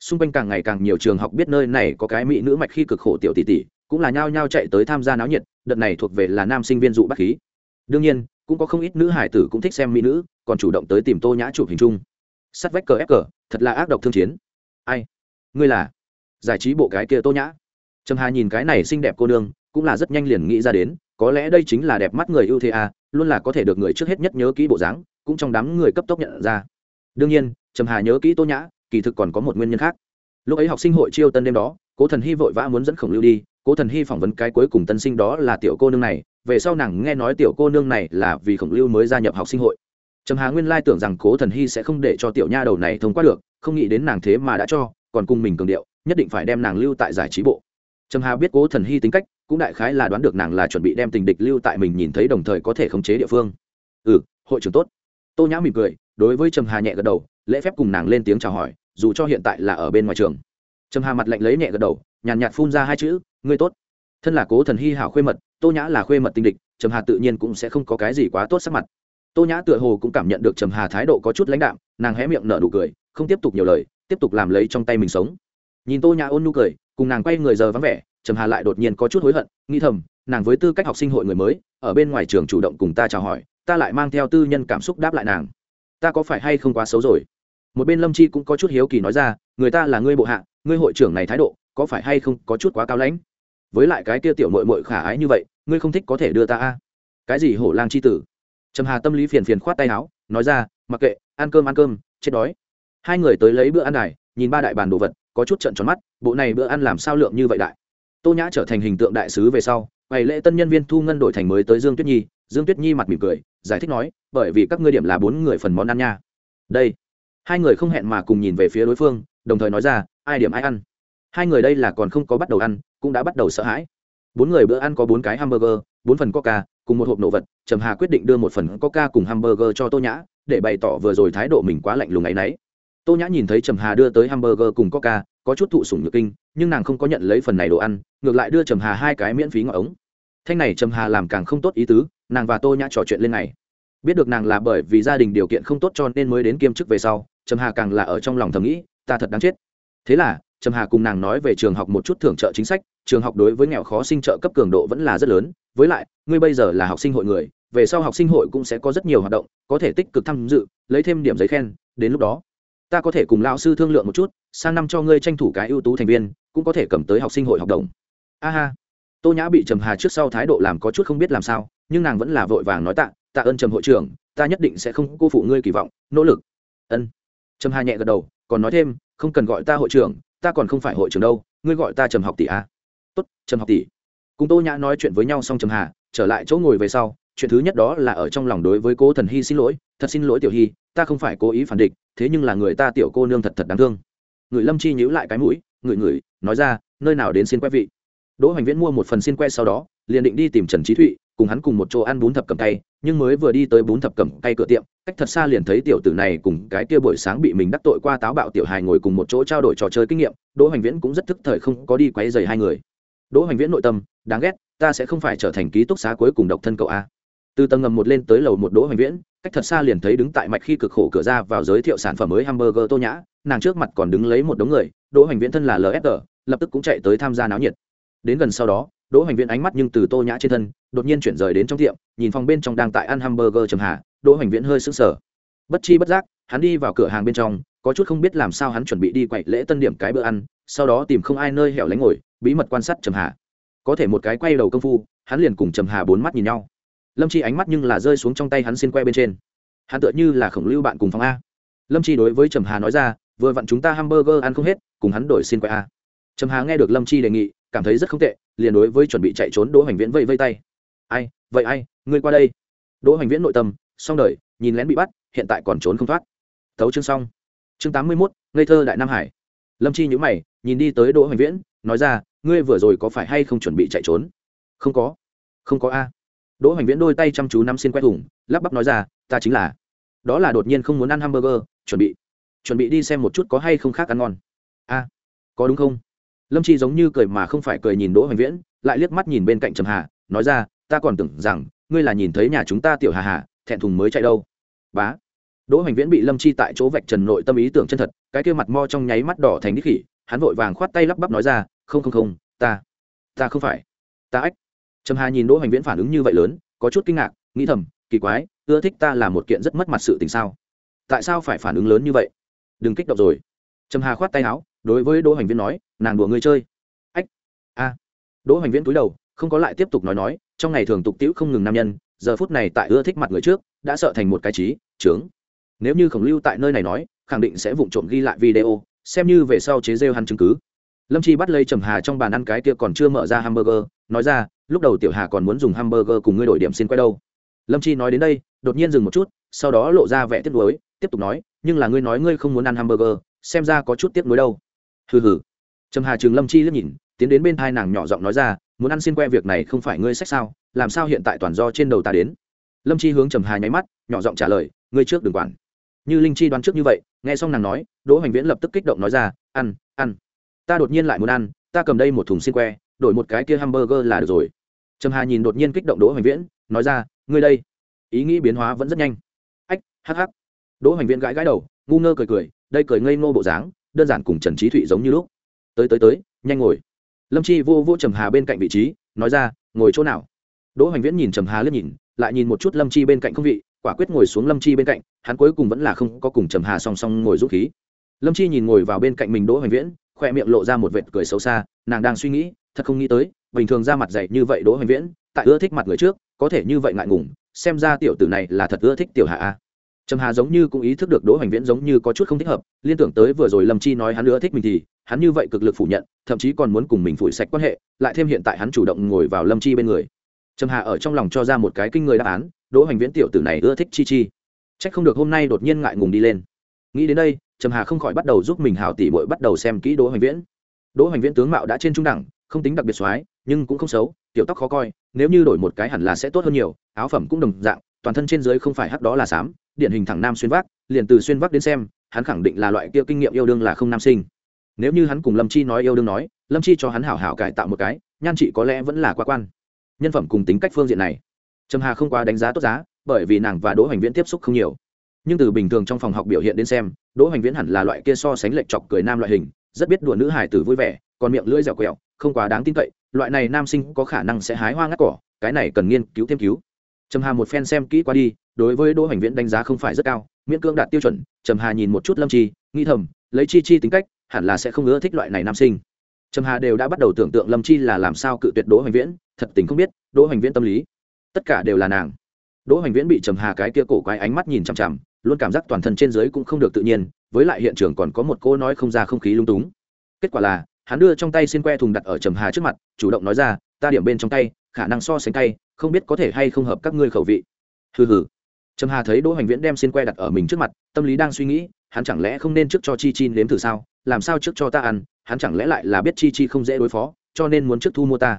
Xung quanh càng ngày càng nhiều trường học biết nơi này có cái mỹ nữ mạch khi cực khổ tiểu tỷ tỷ, cũng là nhao nhao chạy tới tham gia náo nhiệt, đợt này thuộc về là nam sinh viên dụ bắt khí. Đương nhiên, cũng có không ít nữ hải tử cũng thích xem mỹ nữ, còn chủ động tới tìm tô nhã chụp hình chung. Sắt vách cờ ép cờ, thật là ác độc thương chiến. Ai? Ngươi là giải trí bộ cái kia tô nhã. Trầm hà nhìn cái này xinh đẹp cô nương cũng là rất nhanh liền nghĩ ra đến có lẽ đây chính là đẹp mắt người ưu thế à, luôn là có thể được người trước hết nhất nhớ kỹ bộ dáng cũng trong đám người cấp tốc nhận ra. Đương nhiên trầm hà nhớ kỹ tô nhã kỳ thực còn có một nguyên nhân khác. Lúc ấy học sinh hội chiêu tân đêm đó cố thần hy vội vã muốn dẫn khổng lưu đi cố thần hy phỏng vấn cái cuối cùng tân sinh đó là tiểu cô nương này về sau nàng nghe nói tiểu cô nương này là vì khổng lưu mới gia nhập học sinh hội. Trầm hà nguyên lai tưởng rằng cố thần hy sẽ không để cho tiểu nha đầu này thông qua được không nghĩ đến nàng thế mà đã cho còn cùng mình cường điệu nhất định phải đem nàng lưu tại giải trí bộ. Trầm hà biết cố thần hy tính cách cũng đại khái là đoán được nàng là chuẩn bị đem tình địch lưu tại mình nhìn thấy đồng thời có thể khống chế địa phương. Ừ hội trưởng tốt. Tô nhã mỉm cười đối với trầm hà nhẹ gật đầu lễ phép cùng nàng lên tiếng chào hỏi dù cho hiện tại là ở bên ngoài trường. Trầm hà mặt lạnh lấy nhẹ gật đầu nhàn nhạt, nhạt phun ra hai chữ ngươi tốt. Thân là cố thần hy hảo khuê mật tô nhã là khuê mật tinh địch trầm hà tự nhiên cũng sẽ không có cái gì quá tốt sắc mặt. Tô nhã tựa hồ cũng cảm nhận được trầm hà thái độ có chút lãnh đạm nàng hé miệng nở nụ cười không tiếp tục nhiều lời tiếp tục làm lấy trong tay mình sống. Nhìn tô nhã ôn nhu cười, cùng nàng quay người giờ vắng vẻ, trầm hà lại đột nhiên có chút hối hận, nghĩ thầm, nàng với tư cách học sinh hội người mới, ở bên ngoài trường chủ động cùng ta chào hỏi, ta lại mang theo tư nhân cảm xúc đáp lại nàng. Ta có phải hay không quá xấu rồi? Một bên lâm chi cũng có chút hiếu kỳ nói ra, người ta là ngươi bộ hạ, ngươi hội trưởng này thái độ, có phải hay không có chút quá cao lãnh? Với lại cái kia tiểu mội mội khả ái như vậy, ngươi không thích có thể đưa ta a? Cái gì hổ lang c h i tử? Trầm hà tâm lý phiền phiền khoát tay áo, nói ra, mặc kệ, ăn cơm ăn cơm, chết đói hai người tới lấy bữa ăn này, nhìn ba đại bàn đồ vật có chút trận tròn mắt bộ này bữa ăn làm sao lượng như vậy đại? Tô nhã trở thành hình tượng đại sứ về sau ngày lễ tân nhân viên thu ngân đổi thành mới tới dương tuyết nhi dương tuyết nhi mặt mỉm cười giải thích nói bởi vì các ngươi điểm là bốn người phần món ăn nha. Đây. Hai người không hẹn mà cùng nhìn về phía đối phương đồng thời nói ra ai điểm ai ăn? Hai người đây là còn không có bắt đầu ăn cũng đã bắt đầu sợ hãi. Bốn người bữa ăn có bốn cái hamburger bốn phần coca cùng một hộp nổ vật trầm hà quyết định đưa một phần coca cùng hamburger cho tô nhã để bày tỏ vừa rồi thái độ mình quá lạnh lùng ấ y n ấ y tô nhã nhìn thấy trầm hà đưa tới hamburger cùng coca, có chút thụ sủng nhược kinh, nhưng nàng không có nhận lấy phần này đồ ăn, ngược lại đưa trầm hà hai cái miễn phí ngọn ống. Thanh này trầm hà làm càng không tốt ý tứ, nàng và tô nhã trò chuyện lên này biết được nàng là bởi vì gia đình điều kiện không tốt cho nên mới đến kiêm chức về sau, trầm hà càng là ở trong lòng thầm nghĩ, ta thật đáng chết. Thế là, trầm hà cùng nàng nói về trường học một chút thưởng trợ chính sách, trường học đối với nghèo khó sinh trợ cấp cường độ vẫn là rất lớn, với lại, ngươi bây giờ là học sinh hội người, về sau học sinh hội cũng sẽ có rất nhiều hoạt động, có thể tích cực tham dự, lấy thêm điểm giấy khen, đến lúc đó ta có thể cùng lão sư thương lượng một chút, sang năm cho ngươi tranh thủ cái ưu tú thành viên, cũng có thể cầm tới học sinh hội học đồng. A ha. Tô nhã bị trầm hà trước sau thái độ làm có chút không biết làm sao, nhưng nàng vẫn là vội vàng nói tạ tạ ơn trầm hội trưởng, ta nhất định sẽ không cô phụ ngươi kỳ vọng, nỗ lực. Ân. Trầm hà nhẹ gật đầu, còn nói thêm, không cần gọi ta hội trưởng, ta còn không phải hội trưởng đâu, ngươi gọi ta trầm học tỷ a. À. tốt, trầm học tỷ. Cùng tô nhã nói chuyện với nhau xong trầm hà, trở lại chỗ ngồi về sau chuyện thứ nhất đó là ở trong lòng đối với cố thần hy xin lỗi, thật xin lỗi tiểu hy, ta không phải cố ý phản địch, thế nhưng là người ta tiểu cô nương thật thật đáng thương. Người lâm chi nhíu lại cái mũi, người người, nói ra, nơi nào đến xin quét vị. Đỗ hoành viễn mua một phần xin que sau đó, liền định đi tìm trần trí thụy, cùng hắn cùng một chỗ ăn bún thập cầm tay nhưng mới vừa đi tới bún thập cầm tay cửa tiệm, cách thật xa liền thấy tiểu tử này cùng cái kia buổi sáng bị mình đắc tội qua táo bạo tiểu hài ngồi cùng một chỗ trao đổi trò chơi kinh nghiệm, đỗ hoành viễn cũng rất thức thời không có đi quấy dày hai người. Đỗ hoành viễn nội tâm, đáng ghét, ta sẽ không phải trở thành ký túc xá cuối cùng độc thân cậu a từ tầng ngầm một lên tới lầu một đỗ hoành viễn, cách thật xa liền thấy đứng tại mạch khi cực khổ cửa ra vào giới thiệu sản phẩm mới hamburger tô nhã, nàng trước mặt còn đứng lấy một đống người, đỗ hoành viễn thân là lfg lập tức cũng chạy tới tham gia náo nhiệt. Đến gần sau đó, đỗ hoành viễn ánh mắt nhưng từ tô nhã trên thân, đột nhiên chuyển rời đến trong tiệm, nhìn phòng bên trong đang tại ăn hamburger trầm hà, đỗ hoành viễn hơi sững sờ. Bất chi bất giác, hắn đi vào cửa hàng bên trong, có chút không biết làm sao hắn chuẩn bị đi quậy lễ tân điểm cái bữa ăn, sau đó tìm không ai nơi hẻo lánh ngồi, bí mật quan sát trầm hà. Có thể một cái quay đầu công phu, hắn liền cùng trầm hà bốn mắt nhìn nhau lâm chi ánh mắt nhưng là rơi xuống trong tay hắn xin que bên trên hắn tựa như là khổng lưu bạn cùng phòng a lâm chi đối với trầm hà nói ra vừa vặn chúng ta hamburger ăn không hết cùng hắn đổi xin que a trầm hà nghe được lâm chi đề nghị cảm thấy rất không tệ liền đối với chuẩn bị chạy trốn đỗ hoành viễn vây vây tay ai vậy ai ngươi qua đây đỗ hoành viễn nội tâm xong đời nhìn lén bị bắt hiện tại còn trốn không thoát thấu chương xong chương tám mươi mốt ngây thơ đại nam hải lâm chi nhữ mày nhìn đi tới đỗ hoành viễn nói ra ngươi vừa rồi có phải hay không chuẩn bị chạy trốn không có không có a đỗ hoành viễn đôi tay chăm chú nắm xin quét thùng, lắp bắp nói ra ta chính là. Đó là đột nhiên không muốn ăn hamburger chuẩn bị chuẩn bị đi xem một chút có hay không khác ăn ngon. A có đúng không? Lâm chi giống như cười mà không phải cười nhìn đỗ hoành viễn lại liếc mắt nhìn bên cạnh trầm hà nói ra ta còn tưởng rằng ngươi là nhìn thấy nhà chúng ta tiểu hà hà thẹn thùng mới chạy đâu. Bá. Đỗ hoành viễn bị lâm chi tại chỗ vạch trần nội tâm ý tưởng chân thật cái kia mặt mo trong nháy mắt đỏ thành đích khỉ hắn vội vàng khoát tay lắp bắp nói ra không không không ta ta không phải ta ách trầm hà nhìn đỗ hoành viễn phản ứng như vậy lớn, có chút kinh ngạc, nghĩ thầm, kỳ quái, ưa thích ta là một kiện rất mất mặt sự tình sao? Tại sao phải phản ứng lớn như vậy? Đừng kích động rồi. Trầm hà khoát tay áo, đối với đỗ hoành viễn nói, nàng đùa ngươi chơi. Ách, a. Đỗ hoành viễn cúi đầu, không có lại tiếp tục nói nói, trong ngày thường tục tiễu không ngừng nam nhân, giờ phút này tại ưa thích mặt người trước, đã sợ thành một cái trí trướng nếu như khổng lưu tại nơi này nói, khẳng định sẽ vụng trộm ghi lại video, xem như về sau chế rêu hắn chứng cứ. Lâm chi bắt lấy trầm hà trong bàn ăn cái kia còn chưa mở ra hamburger, nói ra lúc đầu tiểu hà còn muốn dùng hamburger cùng ngươi đổi điểm xin quay đâu. Lâm chi nói đến đây, đột nhiên dừng một chút, sau đó lộ ra vẻ tiếc nuối, tiếp tục nói, nhưng là ngươi nói ngươi không muốn ăn hamburger, xem ra có chút tiếc nuối đâu. Hừ hừ. Trầm hà trường lâm chi liếc nhìn, tiến đến bên thai nàng nhỏ giọng nói ra, muốn ăn xin que việc này không phải ngươi sách sao, làm sao hiện tại toàn do trên đầu ta đến? Lâm chi hướng trầm hà nháy mắt, nhỏ giọng trả lời, ngươi trước đừng quản. Như linh chi đoán trước như vậy, nghe xong nàng nói, đỗ hoành viễn lập tức kích động nói ra, ăn ăn. Ta đột nhiên lại muốn ăn, ta cầm đây một thùng xin que đổi một cái kia hamburger là được rồi. Trầm hà nhìn đột nhiên kích động đỗ hoành viễn, nói ra, ngươi đây. Ý nghĩ biến hóa vẫn rất nhanh. Ách, hắc hắc. Đỗ hoành viễn gãi gãi đầu, ngu ngơ cười cười, đây cười ngây ngô bộ dáng, đơn giản cùng trần trí thụy giống như lúc. Tới tới tới, nhanh ngồi. Lâm chi vô vô trầm hà bên cạnh vị trí, nói ra, ngồi chỗ nào? Đỗ hoành viễn nhìn trầm hà liếc nhìn, lại nhìn một chút lâm chi bên cạnh không vị, quả quyết ngồi xuống lâm chi bên cạnh, hắn cuối cùng vẫn là không có cùng trầm hà song song ngồi rút khí. Lâm chi nhìn ngồi vào bên cạnh mình đỗ hoành viễn, khoe miệng lộ ra một vệt cười xấu xa, nàng đang suy nghĩ thật không nghĩ tới, bình thường ra mặt dạy như vậy đỗ hoành viễn, tại ưa thích mặt người trước, có thể như vậy ngại ngùng, xem ra tiểu tử này là thật ưa thích tiểu hạ a. Trầm hà giống như cũng ý thức được đỗ hoành viễn giống như có chút không thích hợp, liên tưởng tới vừa rồi lâm chi nói hắn ưa thích mình thì, hắn như vậy cực lực phủ nhận, thậm chí còn muốn cùng mình phủi sạch quan hệ, lại thêm hiện tại hắn chủ động ngồi vào lâm chi bên người. Trầm hà ở trong lòng cho ra một cái kinh người đáp án, đỗ hoành viễn tiểu tử này ưa thích chi chi. C h ắ c không được hôm nay đột nhiên ngại ngùng đi lên. Nghĩ đến đây, trầm hà không khỏi bắt đầu giúp mình hào tỉ bội bắt đầu xem kỹ đỗ hoành viễn. Đỗ hoành viễn tướng mạo đã trên trung đẳng không tính đặc biệt soái, nhưng cũng không xấu, tiểu tóc khó coi, nếu như đổi một cái hẳn là sẽ tốt hơn nhiều, áo phẩm cũng đồng dạng, toàn thân trên dưới không phải hắc đó là xám, điển hình thẳng nam xuyên vác, liền từ xuyên vác đến xem, hắn khẳng định là loại kia kinh nghiệm yêu đương là không nam sinh. Nếu như hắn cùng lâm chi nói yêu đương nói, lâm chi cho hắn hảo hảo cải tạo một cái, nhan chị có lẽ vẫn là quá quan. Nhân phẩm cùng tính cách phương diện này, trầm hà không quá đánh giá tốt giá, bởi vì nàng và đỗ hoành viễn tiếp xúc không nhiều. Nhưng từ bình thường trong phòng học biểu hiện đến xem, đỗ hoành viễn hẳn là loại kia so sánh lệch chọc cười nam loại hình, rất biết đùa nữ hải tử vui vẻ, còn miệng lưỡi dẻo quẹo không quá đáng tin cậy, loại này nam sinh có khả năng sẽ hái hoa ngắt cỏ, cái này cần nghiên cứu thêm cứu. Trầm hà một phen xem kỹ qua đi, đối với đỗ hoành viễn đánh giá không phải rất cao, miễn cưỡng đạt tiêu chuẩn, trầm hà nhìn một chút lâm chi nghi thầm, lấy chi chi tính cách, hẳn là sẽ không ưa thích loại này nam sinh. Trầm hà đều đã bắt đầu tưởng tượng lâm chi là làm sao cự tuyệt đỗ hoành viễn, thật tình không biết, đỗ hoành viễn tâm lý. Tất cả đều là nàng. Đỗ hoành viễn bị trầm hà cái kia cổ quái ánh mắt nhìn chằm chằm, luôn cảm giác toàn thân trên dưới cũng không được tự nhiên, với lại hiện trường còn có một cô nói không ra không khí lung túng. Kết quả là hắn đưa trong tay xin que thùng đặt ở trầm hà trước mặt, chủ động nói ra, ta điểm bên trong tay, khả năng so sánh tay, không biết có thể hay không hợp các ngươi khẩu vị. Hừ hừ. Trầm hà thấy đỗ hoành viễn đem xin que đặt ở mình trước mặt, tâm lý đang suy nghĩ, hắn chẳng lẽ không nên trước cho chi chi nếm thử sao? Làm sao trước cho ta ăn, hắn chẳng lẽ lại là biết chi chi không dễ đối phó, cho nên muốn trước thu mua ta?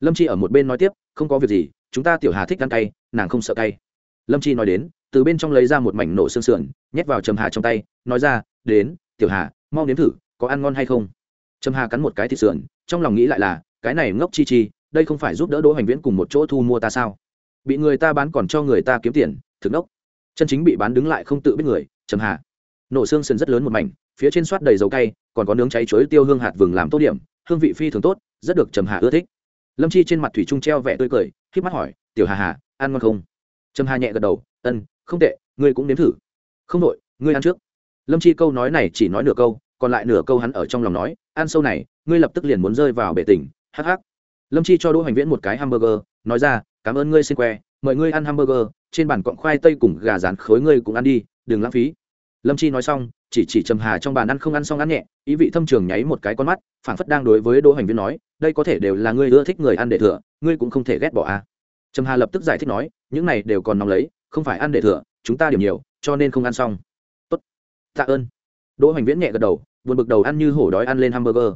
Lâm chi ở một bên nói tiếp, không có việc gì, chúng ta tiểu hà thích ăn cay, nàng không sợ cay. Lâm chi nói đến, từ bên trong lấy ra một mảnh nổ xương sườn, nhét vào trầm hà trong tay, nói ra, đến, tiểu hà, mau nếm thử, có ăn ngon hay không? Trầm hà cắn một cái thịt sườn, trong lòng nghĩ lại là, cái này ngốc chi chi, đây không phải giúp đỡ đỗ hoành viễn cùng một chỗ thu mua ta sao? Bị người ta bán còn cho người ta kiếm tiền, thực đốc chân chính bị bán đứng lại không tự biết người, trầm hà. Nổ xương sườn rất lớn một mảnh, phía trên soát đầy dầu cay, còn có nướng cháy chuối tiêu hương hạt vừng làm tốt điểm, hương vị phi thường tốt, rất được trầm hà ưa thích. Lâm chi trên mặt thủy trung treo vẻ tươi cười k mắt hỏi, tiểu hà hà, ăn ngon không? Trầm hà nhẹ gật đầu, ân, không tệ, ngươi cũng nếm thử. Không đội, ngươi ăn trước. Lâm chi câu nói này chỉ nói nửa câu còn lại nửa câu hắn ở trong lòng nói, ăn sâu này, ngươi lập tức liền muốn rơi vào bể tỉnh hh lâm chi cho đỗ hoành viễn một cái hamburger, nói ra, cảm ơn ngươi xin que mời ngươi ăn hamburger, trên bàn cọng khoai tây cùng gà rán khối ngươi cũng ăn đi, đừng lãng phí. Lâm chi nói xong, chỉ chỉ trầm hà trong bàn ăn không ăn xong ăn nhẹ, ý vị thâm trường nháy một cái con mắt, phảng phất đang đối với đỗ hoành viễn nói, đây có thể đều là ngươi ưa thích người ăn để thừa, ngươi cũng không thể ghét bỏ à. trầm hà lập tức giải thích nói, những này đều còn nóng lấy, không phải ăn để thừa, chúng ta điểm nhiều, cho nên không ăn xong. Tốt, tạ ơn đỗ hoành viễn nhẹ gật đầu, buồn bực đầu ăn như hổ đói ăn lên hamburger.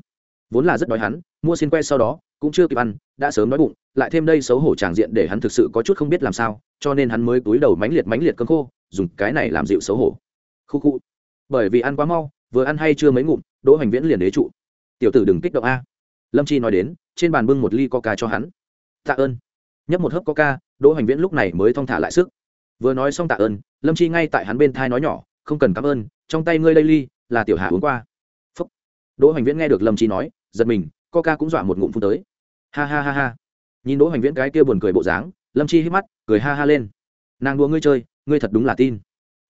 Vốn là rất đói hắn, mua xin que sau đó, cũng chưa kịp ăn, đã sớm đói bụng, lại thêm đây xấu hổ tràng diện để hắn thực sự có chút không biết làm sao, cho nên hắn mới túi đầu mánh liệt mánh liệt cơm khô, dùng cái này làm dịu xấu hổ. Khu khu. Bởi vì ăn quá mau, vừa ăn hay chưa mấy ngụm, đỗ hoành viễn liền đế trụ. Tiểu tử đừng kích động a. Lâm chi nói đến, trên bàn bưng một ly coca cho hắn. Tạ ơn. Nhấp một hớp coca, đỗ hoành viễn lúc này mới thong thả lại sức. Vừa nói xong tạ ơn, lâm chi ngay tại hắn bên thai nói nhỏ không cần cảm ơn, trong tay ngươi đây ly là tiểu hà uống qua. Phúc. Đỗ hoành viễn nghe được lâm chi nói, giật mình, coca cũng dọa một ngụm phun tới. Ha ha ha ha. Nhìn đỗ hoành viễn cái kia buồn cười bộ dáng, lâm chi hít mắt, cười ha ha lên. Nàng đùa ngươi chơi, ngươi thật đúng là tin.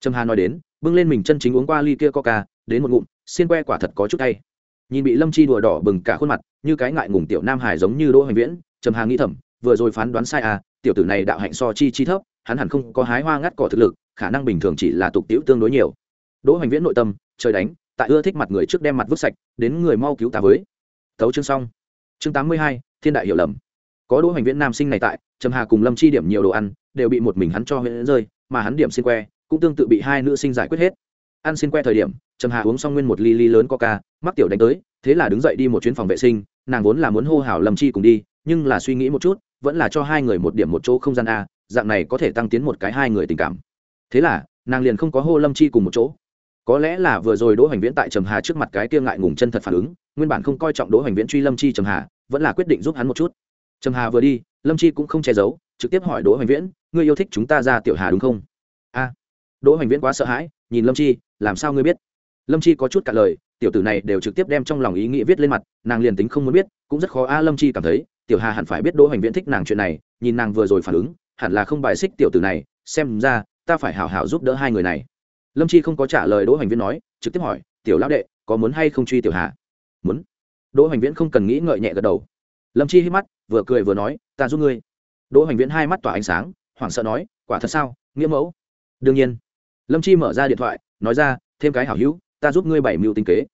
Trầm hà nói đến, bưng lên mình chân chính uống qua ly kia coca, đến một ngụm, xiên que quả thật có chút tay nhìn bị lâm chi đùa đỏ bừng cả khuôn mặt, như cái ngại ngùng tiểu nam hải giống như đỗ hoành viễn, trầm hà nghĩ thầm, vừa rồi phán đoán sai à tiểu tử này đạo hạnh so chi chi thấp, hắn hẳn không có hái hoa ngắt cỏ thực lực khả năng bình thường chỉ là tục tiễu tương đối nhiều. Đỗ hoành viễn nội tâm, trời đánh, tại ưa thích mặt người trước đem mặt vứt sạch, đến người mau cứu ta với. Thấu chương xong. Chương tám mươi hai, thiên đại hiểu lầm. Có đỗ hoành viễn nam sinh này tại, trầm hà cùng lâm chi điểm nhiều đồ ăn, đều bị một mình hắn cho huyện rơi, mà hắn điểm xin que, cũng tương tự bị hai nữ sinh giải quyết hết. Ăn xin que thời điểm, trầm hà uống xong nguyên một ly ly lớn coca, mắc tiểu đánh tới, thế là đứng dậy đi một chuyến phòng vệ sinh, nàng vốn là muốn hô hào lâm chi cùng đi, nhưng là suy nghĩ một chút, vẫn là cho hai người một điểm một chỗ không gian a, dạng này có thể tăng tiến một cái hai người tình cảm thế là, nàng liền không có hô lâm chi cùng một chỗ. Có lẽ là vừa rồi đỗ hoành viễn tại trầm hà trước mặt cái kia ngại ngùng chân thật phản ứng, nguyên bản không coi trọng đỗ hoành viễn truy lâm chi trầm hà, vẫn là quyết định giúp hắn một chút. Trầm hà vừa đi, lâm chi cũng không che giấu, trực tiếp hỏi đỗ hoành viễn, ngươi yêu thích chúng ta ra tiểu hà đúng không? A. Đỗ hoành viễn quá sợ hãi, nhìn lâm chi, làm sao ngươi biết? Lâm chi có chút cả lời, tiểu tử này đều trực tiếp đem trong lòng ý nghĩ viết lên mặt, nàng liền tính không muốn biết, cũng rất khó a lâm chi cảm thấy, tiểu hà hẳn phải biết đỗ hoành viễn thích nàng chuyện này, nhìn nàng vừa rồi phản ứng, hẳn là không bài xích tiểu tử này, xem ra ta phải hảo hảo giúp đỡ hai người này. Lâm chi không có trả lời đỗ hoành viễn nói, trực tiếp hỏi, tiểu lão đệ, có muốn hay không truy tiểu hà muốn. Đỗ hoành viễn không cần nghĩ ngợi nhẹ gật đầu. Lâm chi hít mắt, vừa cười vừa nói, ta giúp ngươi. Đỗ hoành viễn hai mắt tỏa ánh sáng, hoảng sợ nói, quả thật sao? Nghĩa mẫu? Đương nhiên. Lâm chi mở ra điện thoại, nói ra, thêm cái hảo hữu, ta giúp ngươi bảy mưu tinh kế.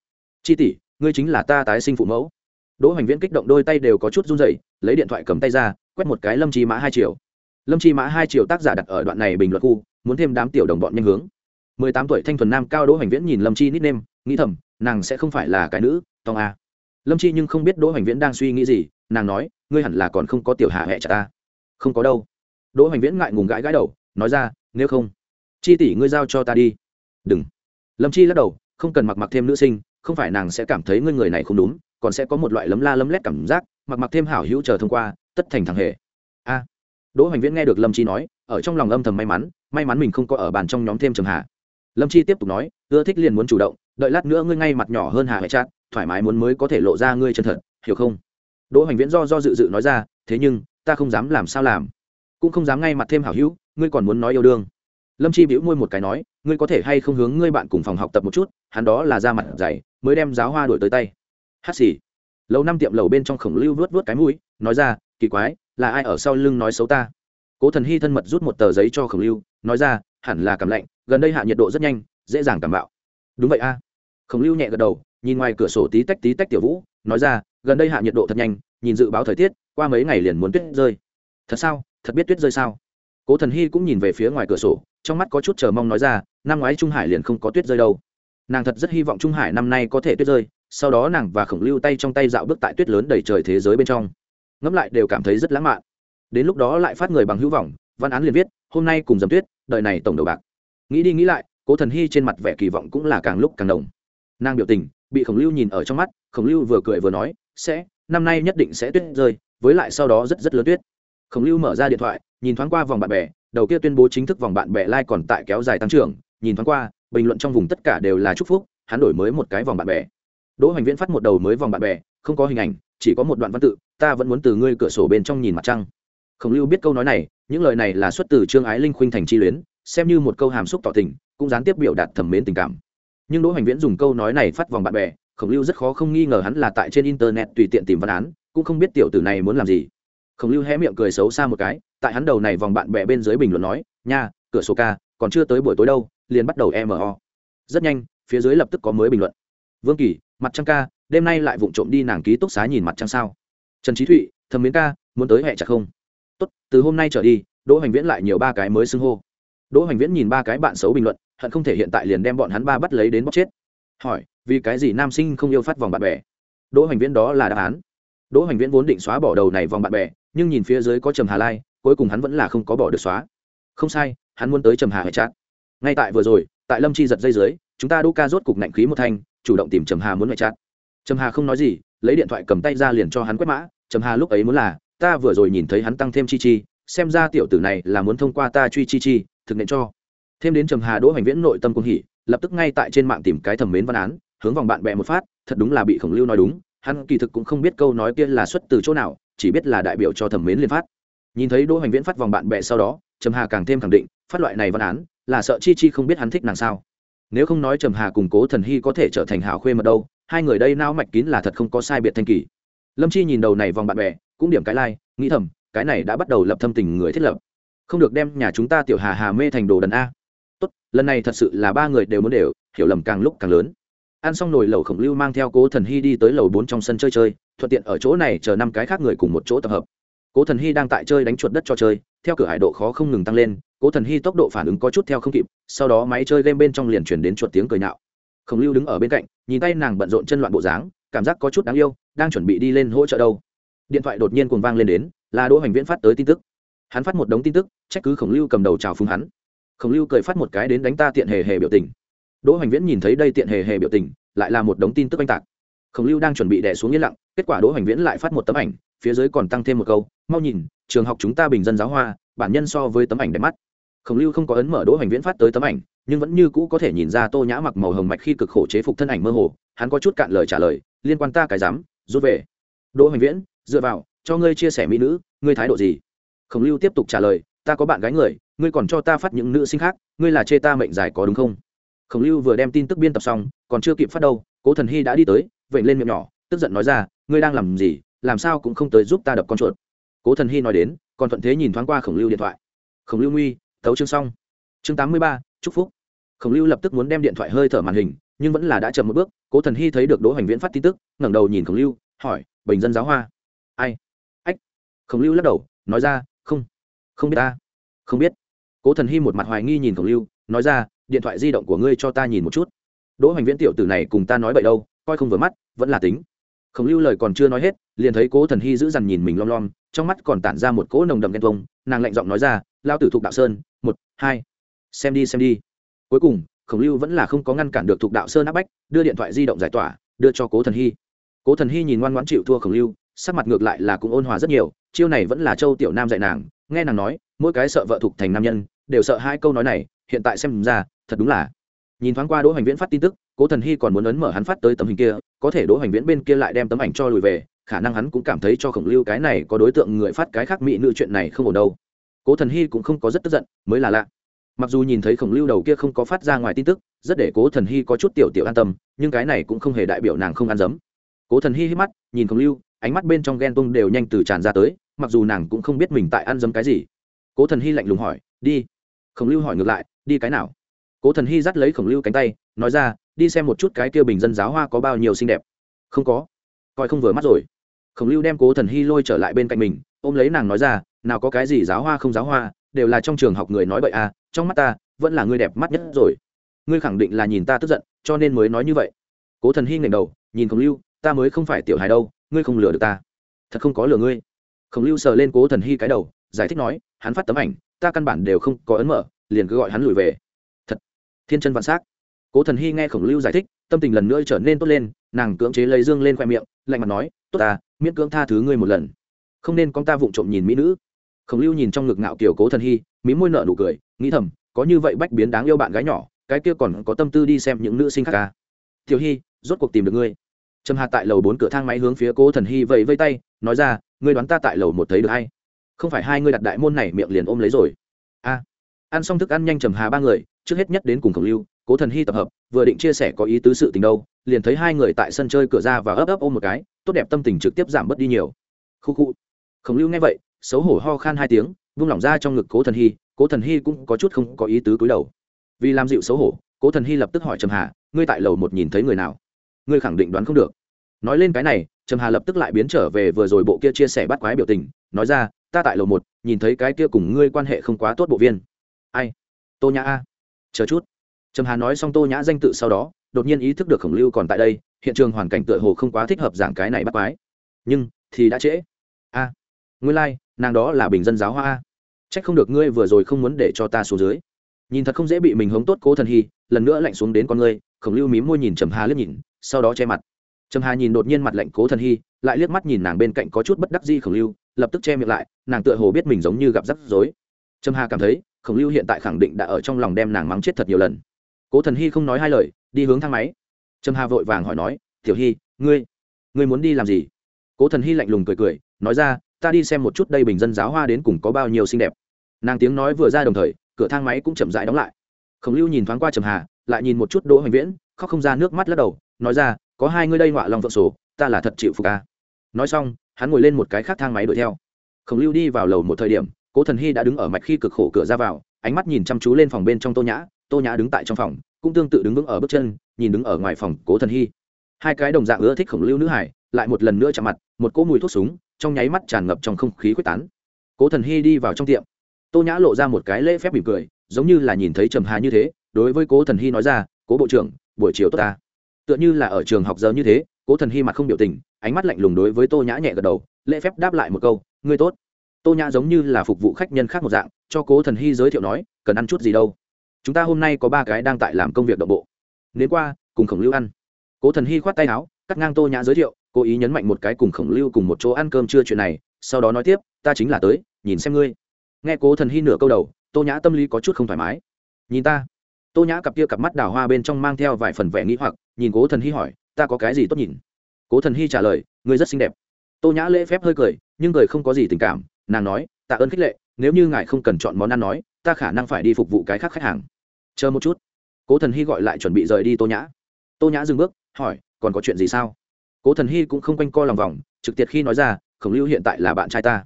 Chi tỷ, ngươi chính là ta tái sinh phụ mẫu. Đỗ hoành viễn kích động đôi tay đều có chút run rẩy, lấy điện thoại cầm tay ra, quét một cái lâm chi mã hai triệu lâm chi mã hai triệu tác giả đặt ở đoạn này bình luận khu muốn thêm đám tiểu đồng bọn nhanh hướng. Mười tám tuổi thanh thuần nam cao đỗ hoành viễn nhìn lâm chi nít nêm, nghĩ thầm, nàng sẽ không phải là cái nữ tòng a. Lâm chi nhưng không biết đỗ hoành viễn đang suy nghĩ gì, nàng nói, ngươi hẳn là còn không có tiểu hạ hẹ chả ta. Không có đâu. Đỗ hoành viễn ngại ngùng gãi gãi đầu, nói ra, nếu không, chi tỷ ngươi giao cho ta đi. Đừng. Lâm chi lắc đầu, không cần mặc mặc thêm nữ sinh, không phải nàng sẽ cảm thấy ngươi người này không đúng, còn sẽ có một loại lấm la lấm lét cảm giác, mặc mặc thêm hảo hữu chờ thông qua, tất thành thằng hề. A. Đỗ hoành viễn nghe được lâm chi nói ở trong lòng âm thầm may mắn may mắn mình không có ở bàn trong nhóm thêm trường hà. Lâm chi tiếp tục nói, ưa thích liền muốn chủ động, đợi lát nữa ngươi ngay mặt nhỏ hơn hà hệ chát thoải mái muốn mới có thể lộ ra ngươi chân thật, hiểu không? Đỗ hoành viễn do do dự dự nói ra, thế nhưng, ta không dám làm sao làm, cũng không dám ngay mặt thêm hảo hữu, ngươi còn muốn nói yêu đương. Lâm chi bĩu môi một cái nói, ngươi có thể hay không hướng ngươi bạn cùng phòng học tập một chút, hắn đó là ra mặt dày, mới đem giáo hoa đổi tới tay. Hát xì. Lâu năm tiệm lầu bên trong khổng lưu vớt vớt cái mũi, nói ra, kỳ quái, là ai ở sau lưng nói xấu ta? Cố thần hy thân mật rút một tờ giấy cho khổng lưu, nói ra, hẳn là cảm lạnh, gần đây hạ nhiệt độ rất nhanh, dễ dàng cảm bạo. Đúng vậy a. Khổng lưu nhẹ gật đầu, nhìn ngoài cửa sổ tí tách tí tách tiểu vũ, nói ra, gần đây hạ nhiệt độ thật nhanh, nhìn dự báo thời tiết, qua mấy ngày liền muốn tuyết rơi. Thật sao? Thật biết tuyết rơi sao? Cố thần hy cũng nhìn về phía ngoài cửa sổ, trong mắt có chút chờ mong nói ra, năm ngoái trung hải liền không có tuyết rơi đâu. Nàng thật rất hy vọng trung hải năm nay có thể tuyết rơi, sau đó nàng và khổng lưu tay trong tay dạo bước tại tuyết lớn đầy trời thế giới bên trong. Ngẫm lại đều cảm thấy rất lãng mạn đến lúc đó lại phát người bằng hữu vọng, văn án liền viết, hôm nay cùng dầm tuyết đợi này tổng đầu bạc. Nghĩ đi nghĩ lại, cố thần hy trên mặt vẻ kỳ vọng cũng là càng lúc càng đồng. Nàng biểu tình, bị khổng lưu nhìn ở trong mắt, khổng lưu vừa cười vừa nói, sẽ, năm nay nhất định sẽ tuyết rơi, với lại sau đó rất rất lớn tuyết. Khổng lưu mở ra điện thoại, nhìn thoáng qua vòng bạn bè, đầu kia tuyên bố chính thức vòng bạn bè lai、like、còn tại kéo dài tăng trưởng, nhìn thoáng qua, bình luận trong vùng tất cả đều là chúc phúc, hắn đổi mới một cái vòng bạn bè. Đỗ hoành viễn phát một đầu mới vòng bạn bè, không có hình ảnh, chỉ có một đoạn văn tự, ta vẫn muốn từ ngươi cửa sổ bên trong nhìn mặt trăng khổng lưu biết câu nói này, những lời này là xuất từ trương ái linh khuynh thành chi luyến, xem như một câu hàm xúc tỏ tình, cũng gián tiếp biểu đạt thẩm mến tình cảm. Nhưng đỗ hoành viễn dùng câu nói này phát vòng bạn bè, khổng lưu rất khó không nghi ngờ hắn là tại trên internet tùy tiện tìm văn án, cũng không biết tiểu tử này muốn làm gì. Khổng lưu hé miệng cười xấu xa một cái, tại hắn đầu này vòng bạn bè bên dưới bình luận nói, nha, cửa sổ ca, còn chưa tới buổi tối đâu, liền bắt đầu mo rất nhanh, phía dưới lập tức có mới bình luận. Vương kỳ, mặt trăng ca, đêm nay lại vụng trộm đi nàng ký túc xá nhìn mặt trăng sao? Trần trí thụy thầm mến ca, muốn tới hẹ chặt không? Tốt, từ hôm nay trở đi, đỗ hoành viễn lại nhiều ba cái mới xưng hô. Đỗ hoành viễn nhìn ba cái bạn xấu bình luận, hận không thể hiện tại liền đem bọn hắn ba bắt lấy đến bóc chết. Hỏi, vì cái gì nam sinh không yêu phát vòng bạn bè? Đỗ hoành viễn đó là đáp án. Đỗ hoành viễn vốn định xóa bỏ đầu này vòng bạn bè, nhưng nhìn phía dưới có trầm hà lai, cuối cùng hắn vẫn là không có bỏ được xóa. Không sai, hắn muốn tới trầm hà hệ chát ngay tại vừa rồi, tại lâm chi giật dây dưới, chúng ta đỗ ca rốt cục nạnh khí một thanh, chủ động tìm trầm hà muốn hệ chát trầm hà không nói gì, lấy điện thoại cầm tay ra liền cho hắn quét mã. Trầm hà lúc ấy muốn là ta vừa rồi nhìn thấy hắn tăng thêm chi chi, xem ra tiểu tử này là muốn thông qua ta truy chi chi, thực nên cho. Thêm đến trầm hà đỗ hoành viễn nội tâm cung hỉ, lập tức ngay tại trên mạng tìm cái thẩm mến văn án, hướng vòng bạn bè một phát, thật đúng là bị khổng lưu nói đúng, hắn kỳ thực cũng không biết câu nói kia là xuất từ chỗ nào, chỉ biết là đại biểu cho thẩm mến liên phát. Nhìn thấy đỗ hoành viễn phát vòng bạn bè sau đó, trầm hà càng thêm khẳng định, phát loại này văn án, là sợ chi chi không biết hắn thích nàng sao. Nếu không nói trầm hà cùng cố thần hy có thể trở thành hảo khuê mật đâu, hai người đây nao mạch kín là thật không có sai biệt thanh kỳ lâm chi nhìn đầu này vòng bạn bè cũng điểm cái lai、like, nghĩ thầm cái này đã bắt đầu lập thâm tình người thiết lập. Không được đem nhà chúng ta tiểu hà hà mê thành đồ đần a. Tốt lần này thật sự là ba người đều muốn đều hiểu lầm càng lúc càng lớn. Ăn xong nồi lẩu khổng lưu mang theo cố thần hy đi tới lầu bốn trong sân chơi chơi thuận tiện ở chỗ này chờ năm cái khác người cùng một chỗ tập hợp. Cố thần hy đang tại chơi đánh chuột đất cho chơi theo cửa hải độ khó không ngừng tăng lên cố thần hy tốc độ phản ứng có chút theo không kịp sau đó máy chơi game bên trong liền chuyển đến chuột tiếng cười nhạo. Khổng lưu đứng ở bên cạnh nhìn tay nàng bận rộn chân loạn bộ dáng cảm giác có chút đáng yêu, đang chuẩn bị đi lên hỗ trợ đâu. Điện thoại đột nhiên cuồng vang lên đến, là đỗ hoành viễn phát tới tin tức. Hắn phát một đống tin tức, trách cứ khổng lưu cầm đầu chào phúng hắn. Khổng lưu cười phát một cái đến đánh ta tiện hề hề biểu tình. Đỗ hoành viễn nhìn thấy đây tiện hề hề biểu tình, lại là một đống tin tức oanh tạc. Khổng lưu đang chuẩn bị đẻ xuống yên lặng, kết quả đỗ hoành viễn lại phát một tấm ảnh, phía dưới còn tăng thêm một câu, mau nhìn, trường học chúng ta bình dân giáo hoa, bản nhân so với tấm ảnh đẹp mắt. Khổng lưu không có ấn mở đỗ hoành viễn phát tới tấm ảnh, nhưng vẫn như cũ có thể nhìn ra tô nhã mặc màu hồng mạch khi cực khổ chế phục thân ảnh mơ hồ, hắn có chút cạn lời trả lời liên quan ta cái dám rút về. Đỗ hoành viễn, dựa vào, cho ngươi chia sẻ mỹ nữ, ngươi thái độ gì? Khổng lưu tiếp tục trả lời, ta có bạn gái người, ngươi còn cho ta phát những nữ sinh khác, ngươi là chê ta mệnh dài có đúng không? Khổng lưu vừa đem tin tức biên tập xong, còn chưa kịp phát đâu, cố thần hy đã đi tới vậy lên miệng nhỏ, tức giận nói ra, ngươi đang làm gì, làm sao cũng không tới giúp ta đập con chuột. Cố thần hy nói đến, còn thuận thế nhìn thoáng qua khổng lưu điện thoại. Khổng lưu nguy tấu chương xong. Chương tám mươi ba, chúc phúc. Khổng lưu lập tức muốn đem điện thoại hơi thở màn hình nhưng vẫn là đã chậm một bước, cố thần hy thấy được đỗ hoành viễn phát tin tức, ngẩng đầu nhìn khổng lưu, hỏi, bình dân giáo hoa? Ai? Ách. Khổng lưu lắc đầu, nói ra, không. Không biết ta? Không biết. Cố thần hy một mặt hoài nghi nhìn khổng lưu, nói ra, điện thoại di động của ngươi cho ta nhìn một chút. Đỗ hoành viễn tiểu tử này cùng ta nói bậy đâu, coi không vừa mắt, vẫn là tính. Khổng lưu lời còn chưa nói hết, liền thấy cố thần hy giữ dằn nhìn mình lom lom, trong mắt còn tản ra một cỗ nồng đầm ghen tuông, nàng lạnh giọng nói ra lao tử thục đạo sơn, một, hai, xem đi xem đi. Cuối cùng khổng lưu vẫn là không có ngăn cản được thuộc đạo sơn áp bách, đưa điện thoại di động giải tỏa, đưa cho cố thần hy. Cố thần hy nhìn ngoan ngoãn chịu thua khổng lưu, sắc mặt ngược lại là cũng ôn hòa rất nhiều, chiêu này vẫn là châu tiểu nam dạy nàng, nghe nàng nói, mỗi cái sợ vợ thục thành nam nhân, đều sợ hai câu nói này, hiện tại xem ra, thật đúng là. Nhìn thoáng qua đỗ hoành viễn phát tin tức, cố thần hy còn muốn ấn mở hắn phát tới tấm hình kia, có thể đỗ hoành viễn bên kia lại đem tấm ảnh cho lùi về, khả năng hắn cũng cảm thấy cho khổng lưu cái này có đối tượng người phát cái khác mỹ nữ chuyện này không ổn đâu. Cố thần hy cũng không có rất tức giận, mới là lạ mặc dù nhìn thấy khổng lưu đầu kia không có phát ra ngoài tin tức, rất để cố thần hy có chút tiểu tiểu an tâm, nhưng cái này cũng không hề đại biểu nàng không ăn dấm. Cố thần hy hít mắt, nhìn khổng lưu, ánh mắt bên trong ghen tung đều nhanh từ tràn ra tới, mặc dù nàng cũng không biết mình tại ăn dấm cái gì. Cố thần hy lạnh lùng hỏi, đi. Khổng lưu hỏi ngược lại, đi cái nào? Cố thần hy dắt lấy khổng lưu cánh tay, nói ra, đi xem một chút cái kia bình dân giáo hoa có bao nhiêu xinh đẹp. Không có. Coi không vừa mắt rồi. Khổng lưu đem cố thần hy lôi trở lại bên cạnh mình, ôm lấy nàng nói ra, nào có cái gì giáo hoa không giáo hoa, đều là trong trường học người nói bậy à trong mắt ta, vẫn là người đẹp mắt nhất rồi. Ngươi khẳng định là nhìn ta tức giận, cho nên mới nói như vậy. Cố thần hy ngẩng đầu, nhìn khổng lưu, ta mới không phải tiểu hài đâu, ngươi không lừa được ta. Thật không có lừa ngươi. Khổng lưu sờ lên cố thần hy cái đầu, giải thích nói, hắn phát tấm ảnh, ta căn bản đều không có ấn mở, liền cứ gọi hắn lùi về. Thật. Thiên chân vạn s á c cố thần hy nghe khổng lưu giải thích, tâm tình lần nữa trở nên tốt lên, nàng cưỡng chế lấy dương lên khoe miệng, lạnh mặt nói, tốt ta, miễn cưỡng tha thứ ngươi một lần. Không nên con ta vụng trộm nhìn mỹ nữ khổng lưu nhìn trong ngực ngạo kiểu cố thần hy mí môi nợ nụ cười, nghĩ thầm, có như vậy bách biến đáng yêu bạn gái nhỏ, cái kia còn có tâm tư đi xem những nữ sinh khác ca tiểu hy, rốt cuộc tìm được ngươi. Trầm Hà tại lầu bốn cửa thang máy hướng phía cố thần hy vẫy vây tay, nói ra, ngươi đoán ta tại lầu một thấy được hay? Không phải hai ngươi đặt đại môn này miệng liền ôm lấy rồi. A ăn xong thức ăn nhanh trầm hà ba người, trước hết nhất đến cùng khổng lưu, cố thần hy tập hợp, vừa định chia sẻ có ý tứ sự tình đâu, liền thấy hai người tại sân chơi cửa ra và ấp ấp ôm một cái, tốt đẹp tâm tình trực tiếp giảm bớt đi nhiều. Khu khu. Khổng lưu nghe vậy xấu hổ ho khan hai tiếng vung lỏng ra trong ngực cố thần hy cố thần hy cũng có chút không có ý tứ cúi đầu. Vì làm dịu xấu hổ cố thần hy lập tức hỏi trầm hà ngươi tại lầu một nhìn thấy người nào? Ngươi khẳng định đoán không được. Nói lên cái này trầm hà lập tức lại biến trở về vừa rồi bộ kia chia sẻ bắt quái biểu tình nói ra ta tại lầu một nhìn thấy cái kia cùng ngươi quan hệ không quá tốt bộ viên. Ai? Tô nhã a. Chờ chút. Trầm hà nói xong tô nhã danh tự sau đó đột nhiên ý thức được khổng lưu còn tại đây hiện trường hoàn cảnh tựa hồ không quá thích hợp giảng cái này bắt quái. Nhưng thì đã trễ. A à, nguyên lai、like, nàng đó là bình dân giáo hoa trách không được ngươi vừa rồi không muốn để cho ta xuống dưới. Nhìn thật không dễ bị mình hống tốt cố thần hy, lần nữa lạnh xuống đến con ngươi, khổng lưu mím môi nhìn trầm hà liếc nhìn, sau đó che mặt. Trầm hà nhìn đột nhiên mặt lạnh cố thần hy, lại liếc mắt nhìn nàng bên cạnh có chút bất đắc di khổng lưu, lập tức che miệng lại, nàng tựa hồ biết mình giống như gặp rắc rối. Trầm hà cảm thấy, khổng lưu hiện tại khẳng định đã ở trong lòng đem nàng mắng chết thật nhiều lần. Cố thần hy không nói hai lời, đi hướng thang máy. Trầm hà vội vàng hỏi nói, tiểu hy, ngươi ngươi muốn đi làm gì? Cố thần hy lạnh lùng cười cười, nói ra ta đi xem một chút đây bình dân giáo hoa đến cùng có bao nhiêu xinh đẹp. Nàng tiếng nói vừa ra đồng thời, cửa thang máy cũng chậm rãi đóng lại. Khổng lưu nhìn thoáng qua trầm hà, lại nhìn một chút đỗ hoành viễn, khóc không ra nước mắt lắc đầu, nói ra, có hai ngươi đây họa lòng vợ sổ, ta là thật chịu phục ca nói xong, hắn ngồi lên một cái khác thang máy đuổi theo. Khổng lưu đi vào lầu một thời điểm, cố thần hy đã đứng ở mạch khi cực khổ cửa ra vào, ánh mắt nhìn chăm chú lên phòng bên trong tô nhã tô nhã đứng tại trong phòng, cũng tương tự đứng vững ở bước chân, nhìn đứng ở ngoài phòng cố thần hy. Hai cái đồng dạng ưa thích khổng lưu nữ hải lại một lần nữa chạm mặt, một cỗ mùi thuốc súng trong nháy mắt tràn ngập trong không khí quyết tán. Cố thần hy đi vào trong tiệm. Tô nhã lộ ra một cái lễ phép mỉm cười, giống như là nhìn thấy trầm hà như thế, đối với cố thần hy nói ra, cố bộ trưởng, buổi chiều tốt ta. Tựa như là ở trường học giờ như thế, cố thần hy mặt không biểu tình, ánh mắt lạnh lùng đối với tô nhã nhẹ gật đầu, lễ phép đáp lại một câu, ngươi tốt. Tô nhã giống như là phục vụ khách nhân khác một dạng, cho cố thần hy giới thiệu nói, cần ăn chút gì đâu? Chúng ta hôm nay có ba cái đang tại làm công việc động bộ. Nếu qua, cùng khổng lưu ăn. Cố thần hy khoát tay áo, cắt ngang tô nhã giới thiệu cố ý nhấn mạnh một cái cùng khổng lưu cùng một chỗ ăn cơm trưa chuyện này, sau đó nói tiếp, ta chính là tới, nhìn xem ngươi. Nghe cố thần hy nửa câu đầu, tô nhã tâm lý có chút không thoải mái. Nhìn ta. Tô nhã cặp kia cặp mắt đào hoa bên trong mang theo vài phần vẻ nghĩ hoặc, nhìn cố thần hy hỏi, ta có cái gì tốt nhìn? Cố thần hy trả lời, ngươi rất xinh đẹp. Tô nhã lễ phép hơi cười, nhưng cười không có gì tình cảm, nàng nói, tạ ơn khích lệ, nếu như ngài không cần chọn món ăn nói, ta khả năng phải đi phục vụ cái khác khách hàng. Chờ một chút. Cố thần hy gọi lại chuẩn bị rời đi tô nhã. Tô nhã dừng bước, hỏi, còn có chuyện gì sao? Cố thần hy cũng không quanh co lòng vòng, trực tiệt khi nói ra, khổng lưu hiện tại là bạn trai ta.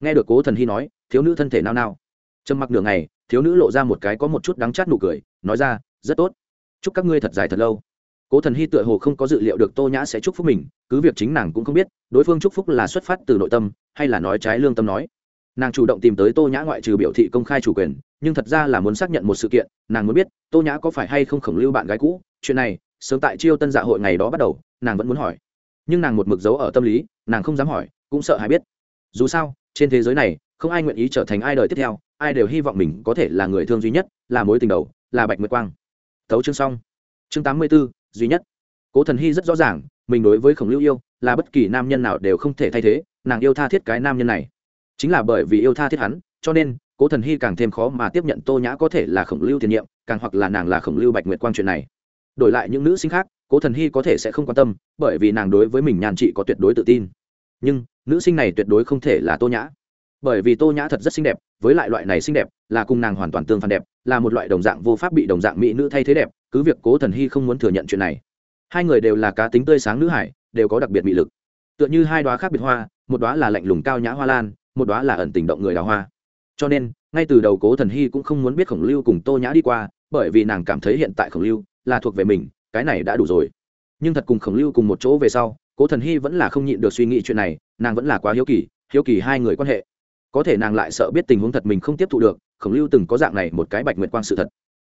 Nghe được cố thần hy nói, thiếu nữ thân thể nao nao. Trầm mặc nửa ngày, thiếu nữ lộ ra một cái có một chút đắng chát nụ cười, nói ra, rất tốt. Chúc các ngươi thật dài thật lâu. Cố thần hy tựa hồ không có dự liệu được tô nhã sẽ chúc phúc mình, cứ việc chính nàng cũng không biết, đối phương chúc phúc là xuất phát từ nội tâm, hay là nói trái lương tâm nói. Nàng chủ động tìm tới tô nhã ngoại trừ biểu thị công khai chủ quyền, nhưng thật ra là muốn xác nhận một sự kiện, nàng muốn biết, tô nhã có phải hay không khổng lưu bạn gái cũ? Chuyện này, sớm tại chiêu tân dạ hội ngày đó bắt đầu, nàng vẫn muốn hỏi nhưng nàng một mực dấu ở tâm lý, nàng không dám hỏi, cũng sợ hãi biết. Dù sao, trên thế giới này, không ai nguyện ý trở thành ai đời tiếp theo, ai đều hy vọng mình có thể là người thương duy nhất, là mối tình đầu, là bạch nguyệt quang. Tấu chương xong. Chương tám mươi b ố duy nhất. Cố thần hy rất rõ ràng, mình đối với khổng lưu yêu, là bất kỳ nam nhân nào đều không thể thay thế, nàng yêu tha thiết cái nam nhân này. Chính là bởi vì yêu tha thiết hắn, cho nên, cố thần hy càng thêm khó mà tiếp nhận tô nhã có thể là khổng lưu tiền nhiệm, càng hoặc là nàng là khổng lưu bạch nguyệt quang chuyện này. Đổi lại những nữ sinh khác cố thần hy có thể sẽ không quan tâm, bởi vì nàng đối với mình nhàn chị có tuyệt đối tự tin. Nhưng, nữ sinh này tuyệt đối không thể là tô nhã. Bởi vì tô nhã thật rất xinh đẹp, với lại loại này xinh đẹp là cùng nàng hoàn toàn tương phản đẹp, là một loại đồng dạng vô pháp bị đồng dạng mỹ nữ thay thế đẹp, cứ việc cố thần hy không muốn thừa nhận chuyện này. Hai người đều là cá tính tươi sáng nữ hải, đều có đặc biệt mỹ lực. Tựa như hai đoá khác biệt hoa, một đoá là lạnh lùng cao nhã hoa lan, một đoá là ẩn tình động người đào hoa. Cho nên, ngay từ đầu cố thần hy cũng không muốn biết khổng lưu cùng tô nhã đi qua, bởi vì nàng cảm thấy hiện tại khổng lưu là thuộc về mình cái này đã đủ rồi. Nhưng thật cùng khổng lưu cùng một chỗ về sau, cố thần hy vẫn là không nhịn được suy nghĩ chuyện này, nàng vẫn là quá hiếu kỳ hiếu kỳ hai người quan hệ. Có thể nàng lại sợ biết tình huống thật mình không tiếp thu được, khổng lưu từng có dạng này một cái bạch nguyệt quang sự thật.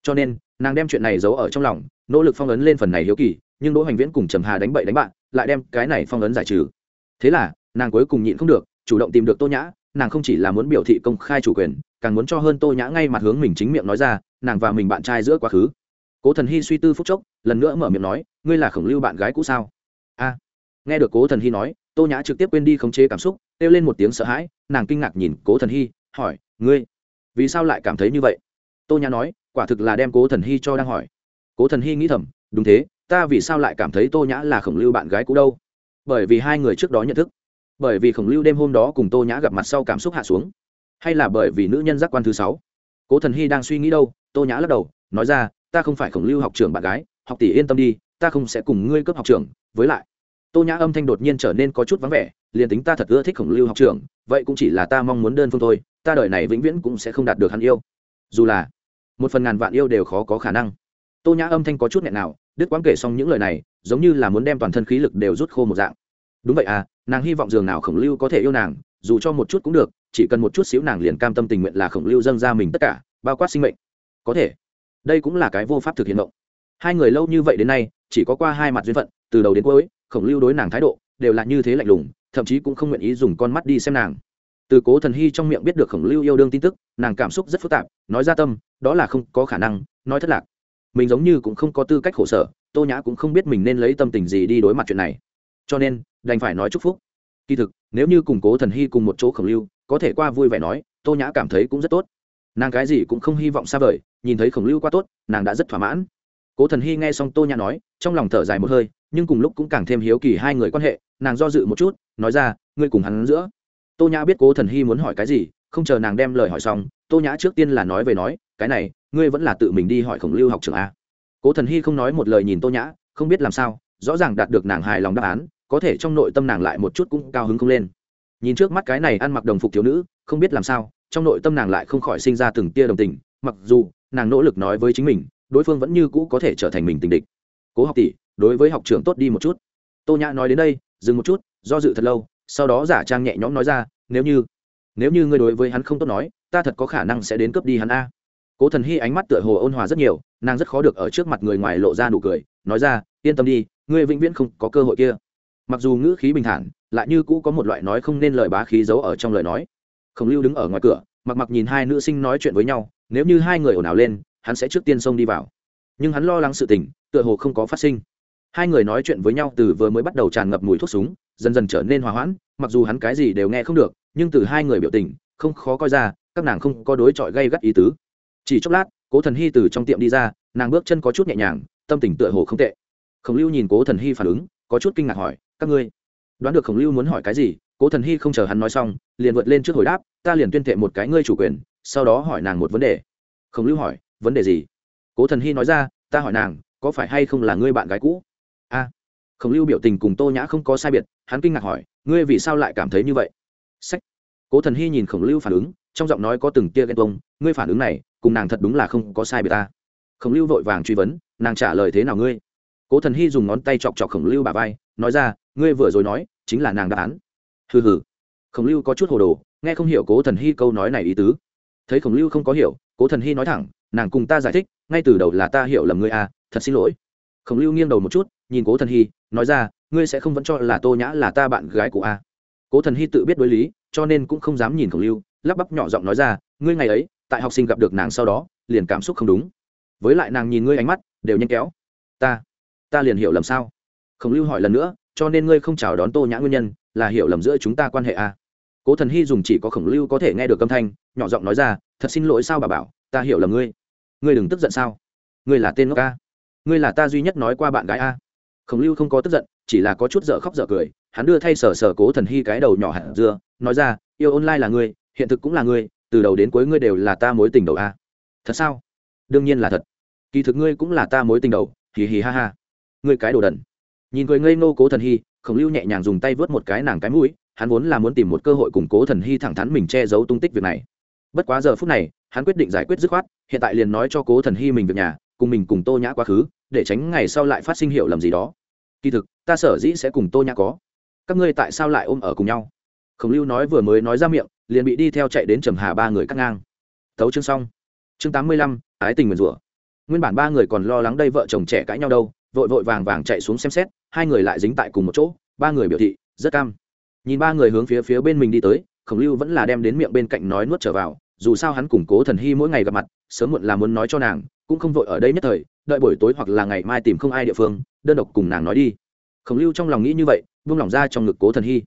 Cho nên, nàng đem chuyện này giấu ở trong lòng, nỗ lực phong ấn lên phần này hiếu kỳ, nhưng đỗ hoành viễn cùng trầm hà đánh bậy đánh bạn, lại đem cái này phong ấn giải trừ. Thế là, nàng cuối cùng nhịn không được, chủ động tìm được tô nhã, nàng không chỉ là muốn biểu thị công khai chủ quyền, càng muốn cho hơn tô nhã ngay mặt hướng mình chính miệng nói ra, nàng và mình bạn trai giữa quá khứ cố thần hy suy tư phúc chốc, lần nữa mở miệng nói, ngươi là khổng lưu bạn gái cũ sao? A. Nghe được cố thần hy nói, tô nhã trực tiếp quên đi khống chế cảm xúc, kêu lên một tiếng sợ hãi, nàng kinh ngạc nhìn cố thần hy hỏi, ngươi, vì sao lại cảm thấy như vậy? Tô nhã nói, quả thực là đem cố thần hy cho đang hỏi. Cố thần hy nghĩ thầm, đúng thế, ta vì sao lại cảm thấy tô nhã là khổng lưu bạn gái cũ đâu? Bởi vì hai người trước đó nhận thức. Bởi vì khổng lưu đêm hôm đó cùng tô nhã gặp mặt sau cảm xúc hạ xuống. Hay là bởi vì nữ nhân giác quan thứ sáu? Cố thần hy đang suy nghĩ đâu, tô nhã lắc đầu, nói ra ta không phải khổng lưu học trưởng, bạn gái học tỷ yên tâm đi ta không sẽ cùng ngươi cấp học trưởng. với lại tô nhã âm thanh đột nhiên trở nên có chút vắng vẻ liền tính ta thật ưa thích khổng lưu học trưởng, vậy cũng chỉ là ta mong muốn đơn phương thôi ta đời này vĩnh viễn cũng sẽ không đạt được hắn yêu. Dù là một phần ngàn vạn yêu đều khó có khả năng. Tô nhã âm thanh có chút nghẹn nào đứt quãng kể xong những lời này giống như là muốn đem toàn thân khí lực đều rút khô một dạng. Đúng vậy à nàng hy vọng dường nào khổng lưu có thể yêu nàng dù cho một chút cũng được chỉ cần một chút xíu nàng liền cam tâm tình nguyện là khổng lưu dâng ra mình tất cả bao quát sinh mệnh. Có thể đây cũng là cái vô pháp thực hiện động hai người lâu như vậy đến nay, chỉ có qua hai mặt duyên phận, từ đầu đến cuối, khổng lưu đối nàng thái độ, đều là như thế lạnh lùng, thậm chí cũng không nguyện ý dùng con mắt đi xem nàng. Từ cố thần hy trong miệng biết được khổng lưu yêu đương tin tức, nàng cảm xúc rất phức tạp, nói ra tâm, đó là không có khả năng, nói thất lạc. Mình giống như cũng không có tư cách khổ sở, tô nhã cũng không biết mình nên lấy tâm tình gì đi đối mặt chuyện này. Cho nên, đành phải nói chúc phúc. Kỳ thực, nếu như cùng cố thần hy cùng một chỗ khổng lưu, có thể qua vui vẻ nói, tô nhã cảm thấy cũng rất tốt. Nàng cái gì cũng không hy vọng xa vời nhìn thấy khổng lưu qua tốt, nàng đã rất thỏa mãn. Cố thần hy nghe xong tô nhã nói, trong lòng thở dài một hơi, nhưng cùng lúc cũng càng thêm hiếu kỳ hai người quan hệ, nàng do dự một chút, nói ra, ngươi cùng hắn giữa. Tô nhã biết cố thần hy muốn hỏi cái gì, không chờ nàng đem lời hỏi xong, tô nhã trước tiên là nói về nói, cái này, ngươi vẫn là tự mình đi hỏi khổng lưu học trường a. Cố thần hy không nói một lời nhìn tô nhã, không biết làm sao, rõ ràng đạt được nàng hài lòng đáp án, có thể trong nội tâm nàng lại một chút cũng cao hứng không lên. Nhìn trước mắt cái này ăn mặc đồng phục thiếu nữ, không biết làm sao, trong nội tâm nàng lại không khỏi sinh ra từng tia đồng tình, mặc dù nàng nỗ lực nói với chính mình, đối phương vẫn như cũ có thể trở thành mình tình địch. Cố học tỷ, đối với học trường tốt đi một chút. Tô nhã nói đến đây, dừng một chút, do dự thật lâu, sau đó giả trang nhẹ nhõm nói ra, nếu như nếu như ngươi đối với hắn không tốt nói, ta thật có khả năng sẽ đến cướp đi hắn a. Cố thần hy ánh mắt tựa hồ ôn hòa rất nhiều, nàng rất khó được ở trước mặt người ngoài lộ ra nụ cười, nói ra, yên tâm đi, ngươi vĩnh viễn không có cơ hội kia. Mặc dù ngữ khí bình thản, lại như cũ có một loại nói không nên lời bá khí giấu ở trong lời nói. Khổng lưu đứng ở ngoài cửa, mặc mặc nhìn hai nữ sinh nói chuyện với nhau nếu như hai người ồn ào lên, hắn sẽ trước tiên xông đi vào. Nhưng hắn lo lắng sự tình, tựa hồ không có phát sinh. Hai người nói chuyện với nhau từ vừa mới bắt đầu tràn ngập mùi thuốc súng, dần dần trở nên hòa hoãn, mặc dù hắn cái gì đều nghe không được, nhưng từ hai người biểu tình, không khó coi ra, các nàng không có đối chọi gây gắt ý tứ. Chỉ chốc lát, cố thần hy từ trong tiệm đi ra, nàng bước chân có chút nhẹ nhàng, tâm tình tựa hồ không tệ. Khổng lưu nhìn cố thần hy phản ứng, có chút kinh ngạc hỏi, các ngươi, đoán được khổng lưu muốn hỏi cái gì? Cố thần hy không chờ hắn nói xong, liền vượt lên trước hồi đáp, ta liền tuyên thệ một cái ngươi chủ quyền sau đó hỏi nàng một vấn đề. Khổng lưu hỏi, vấn đề gì? Cố thần hy nói ra, ta hỏi nàng, có phải hay không là ngươi bạn gái cũ? A. Khổng lưu biểu tình cùng tô nhã không có sai biệt, hắn kinh ngạc hỏi, ngươi vì sao lại cảm thấy như vậy? Sách. Cố thần hy nhìn khổng lưu phản ứng, trong giọng nói có từng tia ghen tuông, ngươi phản ứng này, cùng nàng thật đúng là không có sai biệt ta. Khổng lưu vội vàng truy vấn, nàng trả lời thế nào ngươi? Cố thần hy dùng ngón tay chọc chọc khổng lưu bà vai, nói ra, ngươi vừa rồi nói, chính là nàng đáp án. Hừ hừ. Khổng lưu có chút hồ đồ, nghe không hiểu cố thần hy câu nói này ý tứ thấy khổng lưu không có hiểu, cố thần hy nói thẳng, nàng cùng ta giải thích, ngay từ đầu là ta hiểu lầm ngươi à thật xin lỗi. Khổng lưu nghiêng đầu một chút, nhìn cố thần hy, nói ra, ngươi sẽ không vẫn cho là tô nhã là ta bạn gái của a. Cố thần hy tự biết đối lý, cho nên cũng không dám nhìn khổng lưu, lắp bắp nhỏ giọng nói ra, ngươi ngày ấy, tại học sinh gặp được nàng sau đó, liền cảm xúc không đúng. Với lại nàng nhìn ngươi ánh mắt, đều nhanh kéo. Ta ta liền hiểu lầm sao? Khổng lưu hỏi lần nữa, cho nên ngươi không chào đón tô nhã nguyên nhân, là hiểu lầm giữa chúng ta quan hệ a cố thần hy dùng chỉ có khổng lưu có thể nghe được âm thanh, nhỏ giọng nói ra, thật xin lỗi sao bà bảo, ta hiểu là ngươi. Ngươi đừng tức giận sao? Ngươi là tên ngốc a ngươi là ta duy nhất nói qua bạn gái a. Khổng lưu không có tức giận, chỉ là có chút dở khóc dở cười, hắn đưa thay sở sở cố thần hy cái đầu nhỏ hẳn dưa, nói ra, yêu online là ngươi, hiện thực cũng là ngươi, từ đầu đến cuối ngươi đều là ta mối tình đầu a. Thật sao? Đương nhiên là thật. Kỳ thực ngươi cũng là ta mối tình đầu, hì hì ha ha. Ngươi cái đồ đần. Nhìn cười ngây nô cố thần hy, khổng lưu nhẹ nhàng dùng tay vớt một cái nàng cái mũi hắn vốn là muốn tìm một cơ hội củng cố thần hy thẳng thắn mình che giấu tung tích việc này. Bất quá giờ phút này, hắn quyết định giải quyết dứt khoát, hiện tại liền nói cho cố thần hy mình việc nhà, cùng mình cùng tô nhã quá khứ, để tránh ngày sau lại phát sinh hiệu lầm gì đó. Kỳ thực, ta sở dĩ sẽ cùng tô nhã có. Các ngươi tại sao lại ôm ở cùng nhau? Khổng lưu nói vừa mới nói ra miệng, liền bị đi theo chạy đến trầm hà ba người cắt ngang. Thấu chương xong. Chương tám mươi lăm, ái tình nguyền rủa. Nguyên bản ba người còn lo lắng đây vợ chồng trẻ cãi nhau đâu, vội vội vàng vàng chạy xuống xem xét, hai người lại dính tại cùng một chỗ, ba người biểu thị, rất cam nhìn ba người hướng phía phía bên mình đi tới, khổng lưu vẫn là đem đến miệng bên cạnh nói nuốt trở vào, dù sao hắn củng cố thần hy mỗi ngày gặp mặt, sớm muộn là muốn nói cho nàng, cũng không vội ở đây nhất thời, đợi buổi tối hoặc là ngày mai tìm không ai địa phương, đơn độc cùng nàng nói đi. Khổng lưu trong lòng nghĩ như vậy, buông lỏng ra trong ngực cố thần hy.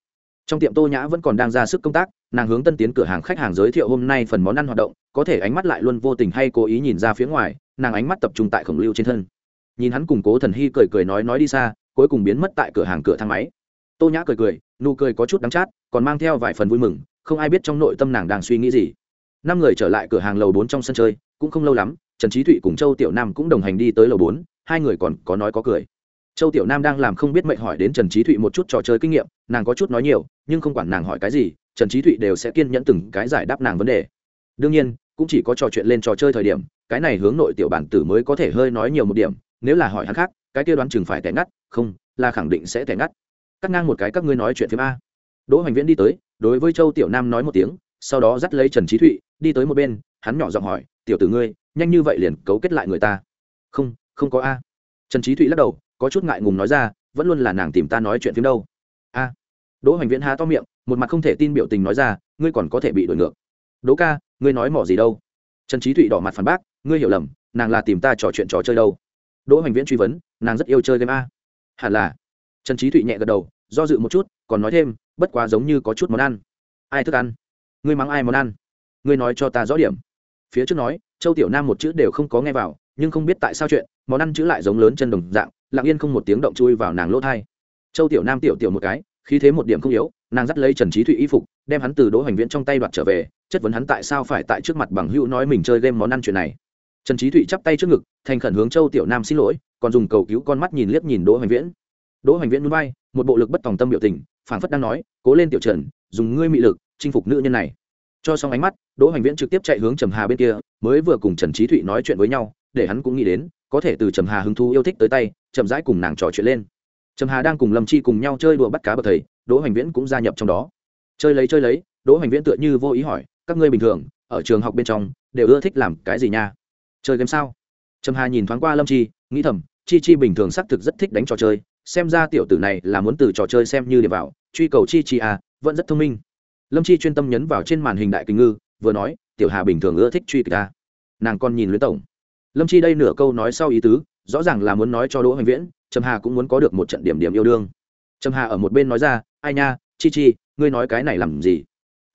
Trong tiệm tô nhã vẫn còn đang ra sức công tác, nàng hướng tân tiến cửa hàng khách hàng giới thiệu hôm nay phần món ăn hoạt động, có thể ánh mắt lại luôn vô tình hay cố ý nhìn ra phía ngoài, nàng ánh mắt tập trung tại khổng lưu trên thân. Nhìn hắn cùng cố thần hy cười cười nói nói đi xa, cuối cùng biến mất tại cửa hàng cửa thang máy tô nhã cười cười, nụ cười có chút đắng chát, còn mang theo vài phần vui mừng, không ai biết trong nội tâm nàng đang suy nghĩ gì. Năm người trở lại cửa hàng lầu bốn trong sân chơi, cũng không lâu lắm, trần trí thụy cùng châu tiểu nam cũng đồng hành đi tới lầu bốn, hai người còn có nói có cười. Châu tiểu nam đang làm không biết mệnh hỏi đến trần trí thụy một chút trò chơi kinh nghiệm, nàng có chút nói nhiều, nhưng không quản nàng hỏi cái gì, trần trí thụy đều sẽ kiên nhẫn từng cái giải đáp nàng vấn đề. Đương nhiên, cũng chỉ có trò chuyện lên trò chơi thời điểm, cái này hướng nội tiểu bản tử mới có thể hơi nói nhiều một điểm, nếu là hỏi hắn khác, cái kia đoán chừng phải tẻ ngắt, không, là khẳng định sẽ tẻ ngắt cắt ngang một cái các ngươi nói chuyện phim a. Đỗ hoành viễn đi tới, đối với châu tiểu nam nói một tiếng, sau đó dắt lấy trần trí thụy, đi tới một bên, hắn nhỏ giọng hỏi, tiểu tử ngươi, nhanh như vậy liền cấu kết lại người ta? Không không có a. Trần trí thụy lắc đầu, có chút ngại ngùng nói ra, vẫn luôn là nàng tìm ta nói chuyện phim đâu. A. Đỗ hoành viễn há to miệng, một mặt không thể tin biểu tình nói ra, ngươi còn có thể bị đổi ngược. Đỗ ca, ngươi nói mỏ gì đâu? Trần trí thụy đỏ mặt phản bác, ngươi hiểu lầm, nàng là tìm ta trò chuyện trò chơi đâu. Đỗ hoành viễn truy vấn, nàng rất yêu chơi game a. Hẳn là trần trí thụy nhẹ gật đầu, do dự một chút, còn nói thêm, bất quá giống như có chút món ăn. Ai thức ăn? Ngươi mắng ai món ăn? Ngươi nói cho ta rõ điểm. Phía trước nói, châu tiểu nam một chữ đều không có nghe vào, nhưng không biết tại sao chuyện, món ăn chữ lại giống lớn chân đồng dạng, lặng yên không một tiếng động chui vào nàng lỗ thai. Châu tiểu nam tiểu tiểu một cái khi thế một điểm không yếu, nàng dắt lấy trần trí thụy y phục, đem hắn từ đỗ hoành viễn trong tay đoạt trở về, chất vấn hắn tại sao phải tại trước mặt bằng hữu nói mình chơi game món ăn chuyện này. Trần trí thụy chắp tay trước ngực, thành khẩn hướng châu tiểu nam xin lỗi, còn dùng cầu cứu con mắt nhìn liếc nhìn đỗ hoành viễn đỗ hoành viễn núi bay một bộ lực bất tòng tâm biểu tình, phảng phất đang nói, cố lên tiểu trần, dùng ngươi mị lực, chinh phục nữ nhân này. Cho xong ánh mắt, đỗ hoành viễn trực tiếp chạy hướng trầm hà bên kia, mới vừa cùng trần trí thụy nói chuyện với nhau, để hắn cũng nghĩ đến, có thể từ trầm hà hứng thú yêu thích tới tay, chậm rãi cùng nàng trò chuyện lên. Trầm hà đang cùng lâm chi cùng nhau chơi đùa bắt cá bậc thầy, đỗ hoành viễn cũng gia nhập trong đó. Chơi lấy chơi lấy, đỗ hoành viễn tựa như vô ý hỏi, các ngươi bình thường, ở trường học bên trong, đều ưa thích làm cái gì nha? Chơi game sao? Trầm hà nhìn thoáng qua lâm chi, nghĩ thầm, chi chi bình thường xác thực rất thích đánh trò chơi xem ra tiểu tử này là muốn từ trò chơi xem như để vào, truy cầu chi chi à vẫn rất thông minh. Lâm chi chuyên tâm nhấn vào trên màn hình đại kinh ngư, vừa nói, tiểu hà bình thường ưa thích truy kịch ta. Nàng còn nhìn luyến tổng. Lâm chi đây nửa câu nói sau ý tứ, rõ ràng là muốn nói cho đỗ hoành viễn, trầm hà cũng muốn có được một trận điểm điểm yêu đương. Trầm hà ở một bên nói ra, ai nha, chi chi, ngươi nói cái này làm gì?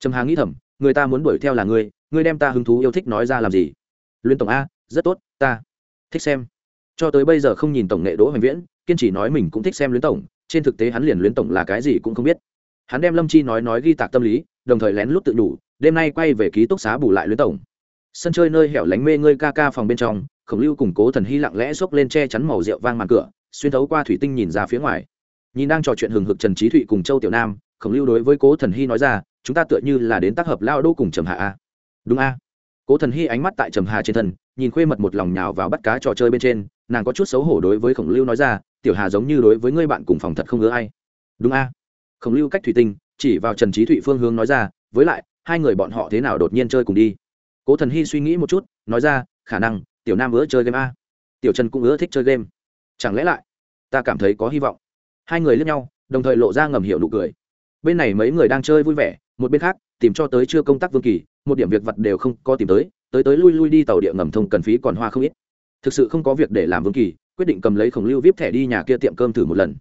Trầm hà nghĩ thầm, người ta muốn đuổi theo là ngươi ngươi đem ta hứng thú yêu thích nói ra làm gì? Luyến tổng a, rất tốt, ta thích xem. Cho tới bây giờ không nhìn tổng nghệ đỗ hoành viễn kiên chỉ nói mình cũng thích xem luyến tổng, trên thực tế hắn liền luyến tổng là cái gì cũng không biết. Hắn đem lâm chi nói nói ghi tạc tâm lý, đồng thời lén lút tự đủ đêm nay quay về ký túc xá bù lại luyến tổng. Sân chơi nơi hẻo lánh mê ngơi ca ca phòng bên trong, khổng lưu củng cố thần hy lặng lẽ xốc lên che chắn màu rượu vang màn cửa, xuyên thấu qua thủy tinh nhìn ra phía ngoài. Nhìn đang trò chuyện hừng hực trần trí thụy cùng châu tiểu nam, khổng lưu đối với cố thần hy nói ra, chúng ta tựa như là đến tác hợp lao đô cùng trầm hạ a. Đúng a. Cố thần hy ánh mắt tại trầm hà trên thân, nhìn khuê mật một lòng nhào vào bắt cá trò chơi bên trên, nàng có chút xấu hổ đối với khổng lưu nói ra tiểu hà giống như đối với ngươi bạn cùng phòng thật không ngứa ai. Đúng a? Khổng lưu cách thủy tinh, chỉ vào trần trí thụy phương hướng nói ra, với lại, hai người bọn họ thế nào đột nhiên chơi cùng đi? Cố thần hy suy nghĩ một chút, nói ra, khả năng, tiểu nam ứa chơi game a. Tiểu trần cũng ứa thích chơi game. Chẳng lẽ lại, ta cảm thấy có hy vọng. Hai người lướt nhau, đồng thời lộ ra ngầm hiểu nụ cười. Bên này mấy người đang chơi vui vẻ, một bên khác, tìm cho tới chưa công tác vương kỳ, một điểm việc vật đều không có tìm tới tới tới lui lui đi tàu địa ngầm thông cần phí còn hoa không ít. Thực sự không có việc để làm vương kỳ quyết định cầm lấy khổng lưu vip thẻ đi nhà kia tiệm cơm thử một lần.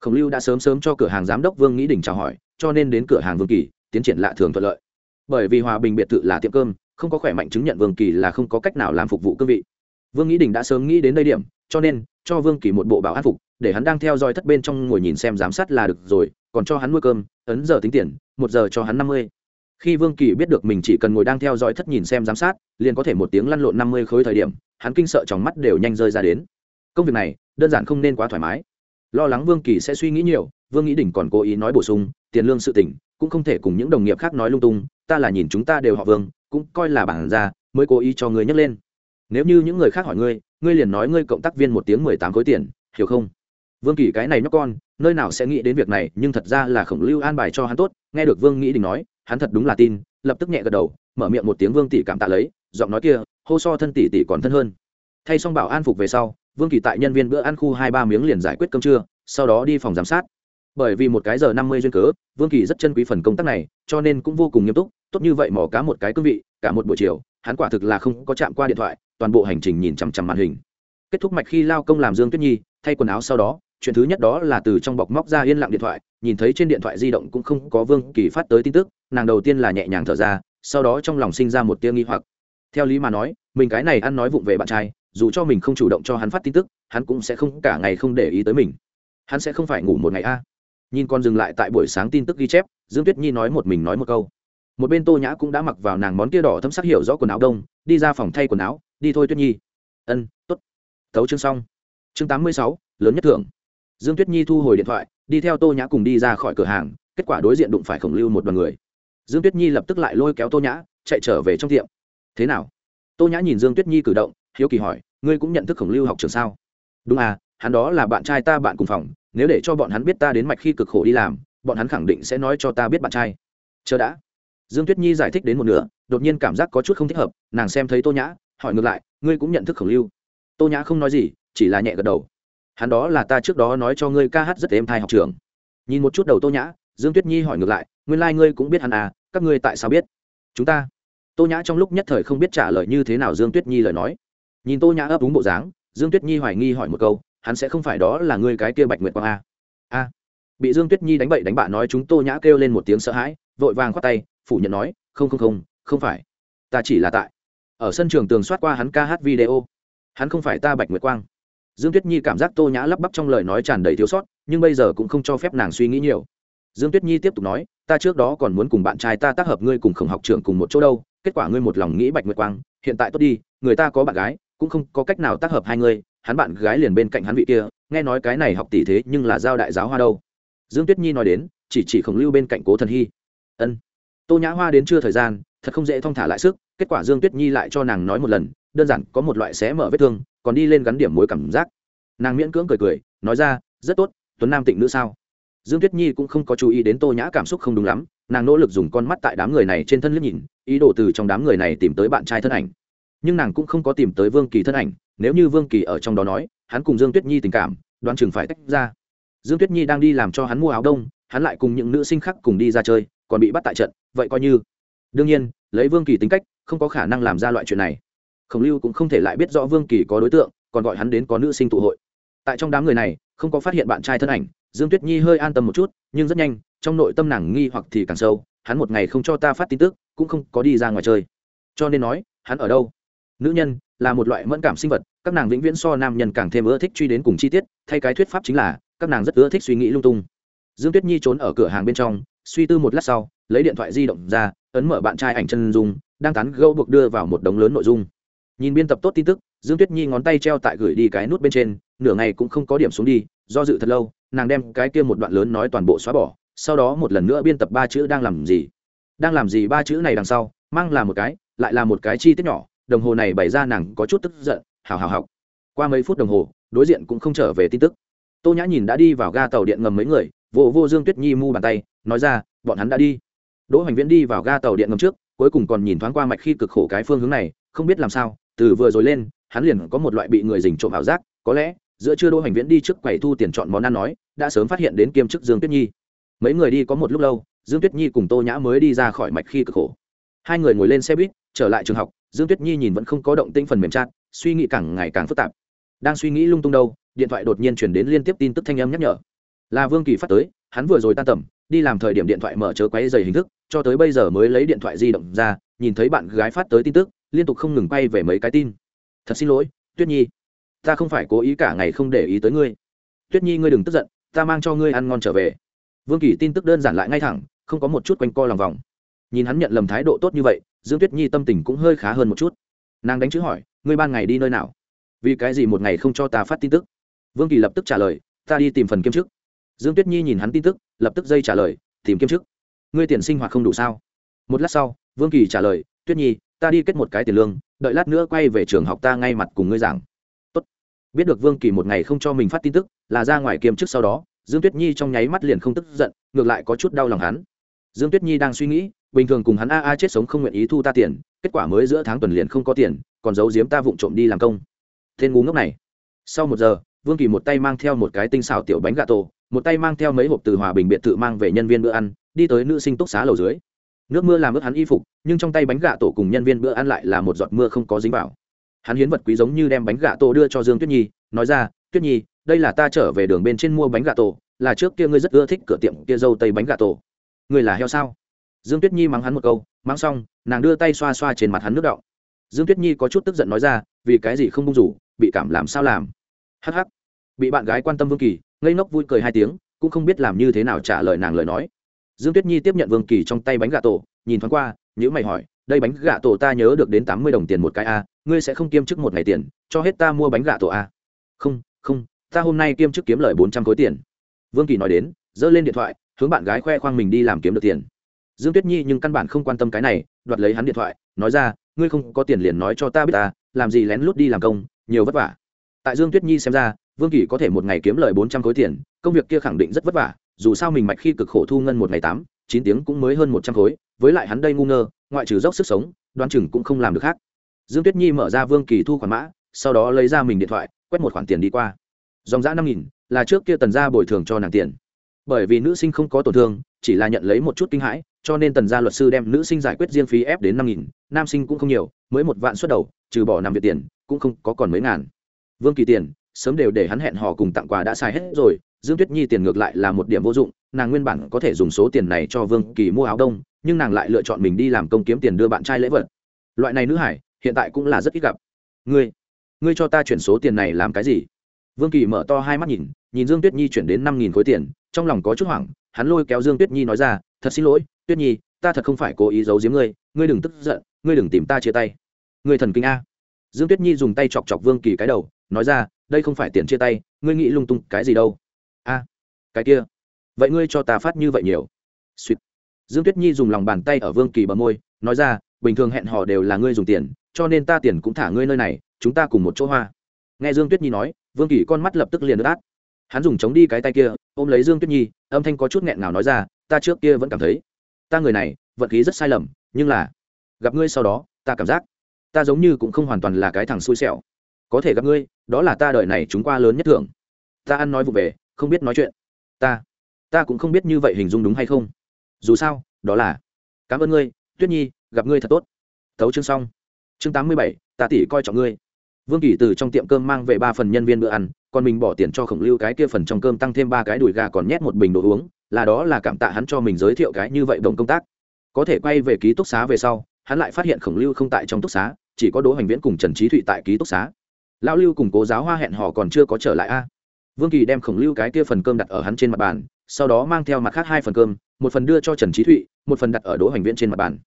Khổng lưu đã sớm sớm cho cửa hàng giám đốc vương nghĩ đình chào hỏi, cho nên đến cửa hàng vương kỳ, tiến triển lạ thường thuận lợi. Bởi vì hòa bình biệt thự là tiệm cơm, không có khỏe mạnh chứng nhận vương kỳ là không có cách nào làm phục vụ cương vị. Vương nghĩ đình đã sớm nghĩ đến đây điểm, cho nên cho vương kỳ một bộ bảo an phục, để hắn đang theo dõi thất bên trong ngồi nhìn xem giám sát là được rồi, còn cho hắn nuôi cơm, ấn giờ tính tiền, một giờ cho hắn năm mươi. Khi vương kỳ biết được mình chỉ cần ngồi đang theo dõi thất nhìn xem giám sát, liền có thể một tiếng lăn lộn năm mươi khối thời điểm, hắn kinh sợ trong mắt đều nhanh rơi ra đến công việc này, đơn giản không nên quá thoải mái. Lo lắng vương kỳ sẽ suy nghĩ nhiều, vương nghĩ đỉnh còn cố ý nói bổ sung, tiền lương sự tỉnh cũng không thể cùng những đồng nghiệp khác nói lung tung, ta là nhìn chúng ta đều họ vương, cũng coi là bản ra mới cố ý cho người nhắc lên. Nếu như những người khác hỏi ngươi ngươi liền nói ngươi cộng tác viên một tiếng mười tám khối tiền, hiểu không? Vương kỳ cái này nhóc con, nơi nào sẽ nghĩ đến việc này, nhưng thật ra là khổng lưu an bài cho hắn tốt, nghe được vương nghĩ đình nói, hắn thật đúng là tin, lập tức nhẹ gật đầu, mở miệng một tiếng vương tỷ cảm tạ lấy, giọng nói kia, hô so thân tỷ tỷ còn thân hơn thay xong bảo an phục về sau, vương kỳ tại nhân viên bữa ăn khu hai ba miếng liền giải quyết cơm trưa, sau đó đi phòng giám sát. Bởi vì một cái giờ năm mươi duyên cớ, vương kỳ rất chân quý phần công tác này, cho nên cũng vô cùng nghiêm túc, tốt như vậy mỏ cá một cái cương vị, cả một buổi chiều, hắn quả thực là không có chạm qua điện thoại, toàn bộ hành trình nhìn chằm chằm màn hình. Kết thúc mạch khi lao công làm dương tuyết nhi, thay quần áo sau đó, chuyện thứ nhất đó là từ trong bọc móc ra yên lặng điện thoại, nhìn thấy trên điện thoại di động cũng không có vương kỳ phát tới tin tức, nàng đầu tiên là nhẹ nhàng thở ra, sau đó trong lòng sinh ra một tia nghi hoặc. Theo lý mà nói, mình cái này ăn nói vụng về bạn trai dù cho mình không chủ động cho hắn phát tin tức, hắn cũng sẽ không cả ngày không để ý tới mình. Hắn sẽ không phải ngủ một ngày a. Nhìn con dừng lại tại buổi sáng tin tức ghi chép, dương tuyết nhi nói một mình nói một câu. Một bên tô nhã cũng đã mặc vào nàng món kia đỏ thâm sắc hiểu rõ quần áo đông, đi ra phòng thay quần áo, đi thôi tuyết nhi. Ân t ố t tấu chương xong. Chương tám mươi sáu, lớn nhất thưởng. Dương tuyết nhi thu hồi điện thoại, đi theo tô nhã cùng đi ra khỏi cửa hàng, kết quả đối diện đụng phải khổng lưu một đoàn người. Dương tuyết nhi lập tức lại lôi kéo tô nhã, chạy trở về trong tiệm. Thế nào? Tô nhã nhìn dương tuyết nhi cử động, hiếu kỳ hỏi ngươi cũng nhận thức khổng lưu học trường sao? Đúng à hắn đó là bạn trai ta bạn cùng phòng, nếu để cho bọn hắn biết ta đến mạch khi cực khổ đi làm, bọn hắn khẳng định sẽ nói cho ta biết bạn trai. Chờ đã. Dương tuyết nhi giải thích đến một nửa, đột nhiên cảm giác có chút không thích hợp, nàng xem thấy tô nhã, hỏi ngược lại, ngươi cũng nhận thức khổng lưu? Tô nhã không nói gì, chỉ là nhẹ gật đầu. Hắn đó là ta trước đó nói cho ngươi ca hát rất êm thai học trường. Nhìn một chút đầu tô nhã, dương tuyết nhi hỏi ngược lại, nguyên lai、like、ngươi cũng biết hắn à các ngươi tại sao biết? Chúng ta. Tô nhã trong lúc nhất thời không biết trả lời như thế nào dương tuyết nhi lời nói nhìn tô nhã ấp úng bộ dáng, dương tuyết nhi hoài nghi hỏi một câu, hắn sẽ không phải đó là người cái kia bạch nguyệt quang a. A. Bị dương tuyết nhi đánh bậy đánh bạ nói chúng tô nhã kêu lên một tiếng sợ hãi, vội vàng khoát tay, phủ nhận nói, không không không không phải. Ta chỉ là tại ở sân trường tường soát qua hắn ca hát video. Hắn không phải ta bạch nguyệt quang. Dương tuyết nhi cảm giác tô nhã lắp bắp trong lời nói tràn đầy thiếu sót, nhưng bây giờ cũng không cho phép nàng suy nghĩ nhiều. Dương tuyết nhi tiếp tục nói, ta trước đó còn muốn cùng bạn trai ta tác hợp ngươi cùng khổng học trưởng cùng một chỗ đâu, kết quả ngươi một lòng nghĩ bạch nguyệt quang, hiện tại tốt đi, người ta có bạn gái cũng không có cách nào tác hợp hai người, hắn bạn gái liền bên cạnh hắn vị kia nghe nói cái này học tỷ thế nhưng là giao đại giáo hoa đâu. Dương tuyết nhi nói đến chỉ chỉ khổng lưu bên cạnh cố thần hy. Ân. Tô nhã hoa đến chưa thời gian thật không dễ thong thả lại sức kết quả dương tuyết nhi lại cho nàng nói một lần đơn giản có một loại xé mở vết thương còn đi lên gắn điểm mối cảm giác. Nàng miễn cưỡng cười cười nói ra rất tốt tuấn nam tịnh nữ sao? Dương tuyết nhi cũng không có chú ý đến tô nhã cảm xúc không đúng lắm nàng nỗ lực dùng con mắt tại đám người này trên thân liếc nhìn ý đồ từ trong đám người này tìm tới bạn trai thân ảnh nhưng nàng cũng không có tìm tới vương kỳ thân ảnh, nếu như vương kỳ ở trong đó nói, hắn cùng dương tuyết nhi tình cảm, đoán chừng phải tách ra. Dương tuyết nhi đang đi làm cho hắn mua áo đông, hắn lại cùng những nữ sinh khác cùng đi ra chơi, còn bị bắt tại trận, vậy coi như. Đương nhiên, lấy vương kỳ tính cách, không có khả năng làm ra loại chuyện này. Khổng lưu cũng không thể lại biết rõ vương kỳ có đối tượng, còn gọi hắn đến có nữ sinh tụ hội. Tại trong đám người này, không có phát hiện bạn trai thân ảnh, dương tuyết nhi hơi an tâm một chút, nhưng rất nhanh, trong nội tâm nàng nghi hoặc thì càng sâu, hắn một ngày không cho ta phát tin tức, cũng không có đi ra ngoài chơi. Cho nên nói, hắn ở đâu? Nữ nhân là một loại mẫn cảm sinh vật, các nàng vĩnh viễn so nam nhân càng thêm ưa thích truy đến cùng chi tiết, thay cái thuyết pháp chính là, các nàng rất ưa thích suy nghĩ lung tung. Dương tuyết nhi trốn ở cửa hàng bên trong, suy tư một lát sau, lấy điện thoại di động ra, ấn mở bạn trai ảnh chân dung, đang tán gâu buộc đưa vào một đống lớn nội dung. Nhìn biên tập tốt tin tức, dương tuyết nhi ngón tay treo tại gửi đi cái nút bên trên, nửa ngày cũng không có điểm xuống đi, do dự thật lâu, nàng đem cái kia một đoạn lớn nói toàn bộ xóa bỏ, sau đó một lần nữa biên tập ba chữ đang làm gì. Đang làm gì ba chữ này đằng sau, mang là một cái, lại là một cái chi tiết nhỏ đồng hồ này bày ra nàng có chút tức giận, hào hào học. Qua mấy phút đồng hồ, đối diện cũng không trở về tin tức. Tô nhã nhìn đã đi vào ga tàu điện ngầm mấy người, vô vô dương tuyết nhi mu bàn tay, nói ra, bọn hắn đã đi. Đỗ hoành viễn đi vào ga tàu điện ngầm trước, cuối cùng còn nhìn thoáng qua mạch khi cực khổ cái phương hướng này, không biết làm sao, từ vừa rồi lên, hắn liền có một loại bị người dình trộm ảo giác, có lẽ, giữa chưa đỗ hoành viễn đi trước quầy thu tiền chọn món ăn nói, đã sớm phát hiện đến kiêm chức dương tuyết nhi. Mấy người đi có một lúc lâu, dương tuyết nhi cùng tô nhã mới đi ra khỏi mạch khi cực khổ. Hai người ngồi lên xe buýt, trở lại trường học dương tuyết nhi nhìn vẫn không có động tinh phần mềm chat, suy nghĩ càng ngày càng phức tạp. Đang suy nghĩ lung tung đâu, điện thoại đột nhiên chuyển đến liên tiếp tin tức thanh âm nhắc nhở. Là vương kỳ phát tới, hắn vừa rồi tan tầm, đi làm thời điểm điện thoại mở chớ quáy dày hình thức, cho tới bây giờ mới lấy điện thoại di động ra, nhìn thấy bạn gái phát tới tin tức, liên tục không ngừng quay về mấy cái tin. Thật xin lỗi, tuyết nhi, ta không phải cố ý cả ngày không để ý tới ngươi. Tuyết nhi ngươi đừng tức giận, ta mang cho ngươi ăn ngon trở về. Vương kỳ tin tức đơn giản lại ngay thẳng, không có một chút quanh co lòng vòng. Nhìn hắn nhận lầm thái độ tốt như vậy dương tuyết nhi tâm tình cũng hơi khá hơn một chút. Nàng đánh chữ hỏi, ngươi ban ngày đi nơi nào? Vì cái gì một ngày không cho ta phát tin tức? Vương kỳ lập tức trả lời, ta đi tìm phần kiêm chức. Dương tuyết nhi nhìn hắn tin tức, lập tức dây trả lời, tìm kiêm chức? Ngươi tiền sinh hoạt không đủ sao? Một lát sau, vương kỳ trả lời, tuyết nhi, ta đi kết một cái tiền lương, đợi lát nữa quay về trường học ta ngay mặt cùng ngươi giảng. Tốt. biết được vương kỳ một ngày không cho mình phát tin tức, là ra ngoài kiêm chức sau đó, dương tuyết nhi trong nháy mắt liền không tức giận, ngược lại có chút đau lòng hắn. Dương tuyết nhi đang suy nghĩ bình thường cùng hắn a a chết sống không nguyện ý thu ta tiền, kết quả mới giữa tháng tuần liền không có tiền, còn giấu giếm ta vụng trộm đi làm công. Tên ngu ngốc này. Sau một giờ, vương kỳ một tay mang theo một cái tinh xào tiểu bánh gà tổ, một tay mang theo mấy hộp từ hòa bình biệt thự mang về nhân viên bữa ăn, đi tới nữ sinh túc xá lầu dưới. Nước mưa làm ướt hắn y phục, nhưng trong tay bánh gà tổ cùng nhân viên bữa ăn lại là một giọt mưa không có dính vào. Hắn hiến vật quý giống như đem bánh gà tổ đưa cho dương tuyết nhi, nói ra, tuyết nhi, đây là ta trở về đường bên trên mua bánh gà tổ, là trước kia ngươi rất ưa thích cửa tiệm kia dâu tây bánh gà tổ. Ngươi là heo sao? Dương tuyết nhi mắng hắn một câu, mắng xong, nàng đưa tay xoa xoa trên mặt hắn nước đọng. Dương tuyết nhi có chút tức giận nói ra, vì cái gì không bung rủ, bị cảm làm sao làm? Hh bị bạn gái quan tâm vương kỳ, ngây ngốc vui cười hai tiếng, cũng không biết làm như thế nào trả lời nàng lời nói. Dương tuyết nhi tiếp nhận vương kỳ trong tay bánh gà tổ, nhìn thoáng qua nhữ mày hỏi, đây bánh gà tổ ta nhớ được đến tám mươi đồng tiền một cái a, ngươi sẽ không kiêm chức một ngày tiền, cho hết ta mua bánh gà tổ a? Không không, ta hôm nay kiêm chức kiếm lời bốn trăm khối tiền. Vương kỳ nói đến, giơ lên điện thoại, hướng bạn gái khoe khoang mình đi làm kiếm được tiền dương tuyết nhi nhưng căn bản không quan tâm cái này, đoạt lấy hắn điện thoại, nói ra, ngươi không có tiền liền nói cho ta biết ta, làm gì lén lút đi làm công, nhiều vất vả. Tại dương tuyết nhi xem ra, vương kỳ có thể một ngày kiếm lời bốn trăm khối tiền, công việc kia khẳng định rất vất vả, dù sao mình mạch khi cực khổ thu ngân một ngày tám, chín tiếng cũng mới hơn một trăm khối, với lại hắn đây ngu ngơ, ngoại trừ dốc sức sống, đoán chừng cũng không làm được khác. Dương tuyết nhi mở ra vương kỳ thu khoản mã, sau đó lấy ra mình điện thoại, quét một khoản tiền đi qua. Dòng giã năm nghìn, là trước kia tần ra bồi thường cho nàng tiền. Bởi vì nữ sinh không có tổn thương, chỉ là nhận lấy một chút kinh hãi cho nên tần gia luật sư đem nữ sinh giải quyết riêng phí ép đến năm nghìn, nam sinh cũng không nhiều, mới một vạn suất đầu, trừ bỏ nằm việc tiền, cũng không có còn mấy ngàn. Vương kỳ tiền, sớm đều để hắn hẹn hò cùng tặng quà đã xài hết rồi, dương tuyết nhi tiền ngược lại là một điểm vô dụng, nàng nguyên bản có thể dùng số tiền này cho vương kỳ mua áo đông, nhưng nàng lại lựa chọn mình đi làm công kiếm tiền đưa bạn trai lễ vật. Loại này nữ hải, hiện tại cũng là rất ít gặp. Ngươi ngươi cho ta chuyển số tiền này làm cái gì? Vương kỳ mở to hai mắt nhìn nhìn dương tuyết nhi chuyển đến năm nghìn khối tiền, trong lòng có chút hoảng, hắn lôi kéo dương tuyết nhi nói ra thật xin lỗi, tuyết nhi, ta thật không phải cố ý giấu giếm ngươi ngươi đừng tức giận, ngươi đừng tìm ta chia tay. Ngươi thần kinh a. Dương tuyết nhi dùng tay chọc chọc vương kỳ cái đầu, nói ra, đây không phải tiền chia tay, ngươi nghĩ lung tung cái gì đâu. A, cái kia, vậy ngươi cho ta phát như vậy nhiều. Suýt dương tuyết nhi dùng lòng bàn tay ở vương kỳ bờ môi, nói ra, bình thường hẹn hò đều là ngươi dùng tiền, cho nên ta tiền cũng thả ngươi nơi này, chúng ta cùng một chỗ hoa. Nghe dương tuyết nhi nói, vương kỳ con mắt lập tức liền ướt át. Hắn dùng chống đi cái tay kia, ôm lấy dương tuyết nhi, âm thanh có chút nghẹn ngào nói ra ta trước kia vẫn cảm thấy, ta người này, vận khí rất sai lầm, nhưng là, gặp ngươi sau đó, ta cảm giác, ta giống như cũng không hoàn toàn là cái thằng xui xẻo. Có thể gặp ngươi, đó là ta đợi này chúng qua lớn nhất thường ta ăn nói vụ về, không biết nói chuyện. Ta ta cũng không biết như vậy hình dung đúng hay không. Dù sao, đó là, cảm ơn ngươi, tuyết nhi, gặp ngươi thật tốt. Thấu chương xong. Chương tám mươi bảy, ta tỷ coi trọng ngươi. Vương kỳ từ trong tiệm cơm mang về ba phần nhân viên bữa ăn, còn mình bỏ tiền cho khổng lưu cái kia phần trong cơm tăng thêm ba cái đùi gà còn nhét một bình đồ uống là đó là cảm tạ hắn cho mình giới thiệu cái như vậy đồng công tác. Có thể quay về ký túc xá về sau hắn lại phát hiện khổng lưu không tại trong túc xá chỉ có đỗ hoành viễn cùng trần trí thụy tại ký túc xá. Lão lưu cùng cố giáo hoa hẹn hò còn chưa có trở lại a. Vương kỳ đem khổng lưu cái kia phần cơm đặt ở hắn trên mặt bàn sau đó mang theo mặt khác hai phần cơm một phần đưa cho trần trí thụy một phần đặt ở đỗ hoành viễn trên mặt bàn.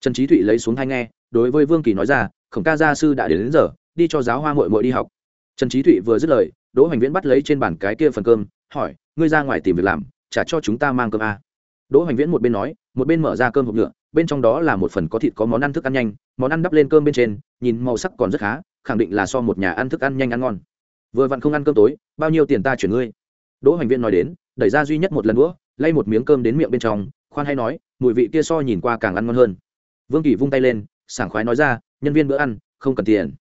Trần trí thụy lấy xuống hai nghe đối với vương kỳ nói ra khổng ca gia sư đã đến, đến giờ đi cho giáo hoa mội mội đi học. Trần trí thụy vừa dứt lời đỗ hoành viễn bắt lấy trên bàn cái kia phần cơm hỏi ngươi ra ngoài tìm việc làm trả cho chúng ta mang cơm a. Đỗ hoành viễn một bên nói, một bên mở ra cơm hộp nhựa, bên trong đó là một phần có thịt có món ăn thức ăn nhanh, món ăn đắp lên cơm bên trên, nhìn màu sắc còn rất khá, khẳng định là so một nhà ăn thức ăn nhanh ăn ngon. Vừa vặn không ăn cơm tối, bao nhiêu tiền ta chuyển ngươi? Đỗ hoành viễn nói đến, đẩy ra duy nhất một lần nữa lay một miếng cơm đến miệng bên trong, khoan hay nói, mùi vị kia so nhìn qua càng ăn ngon hơn. Vương kỳ vung tay lên, sảng khoái nói ra, nhân viên bữa ăn, không cần tiền.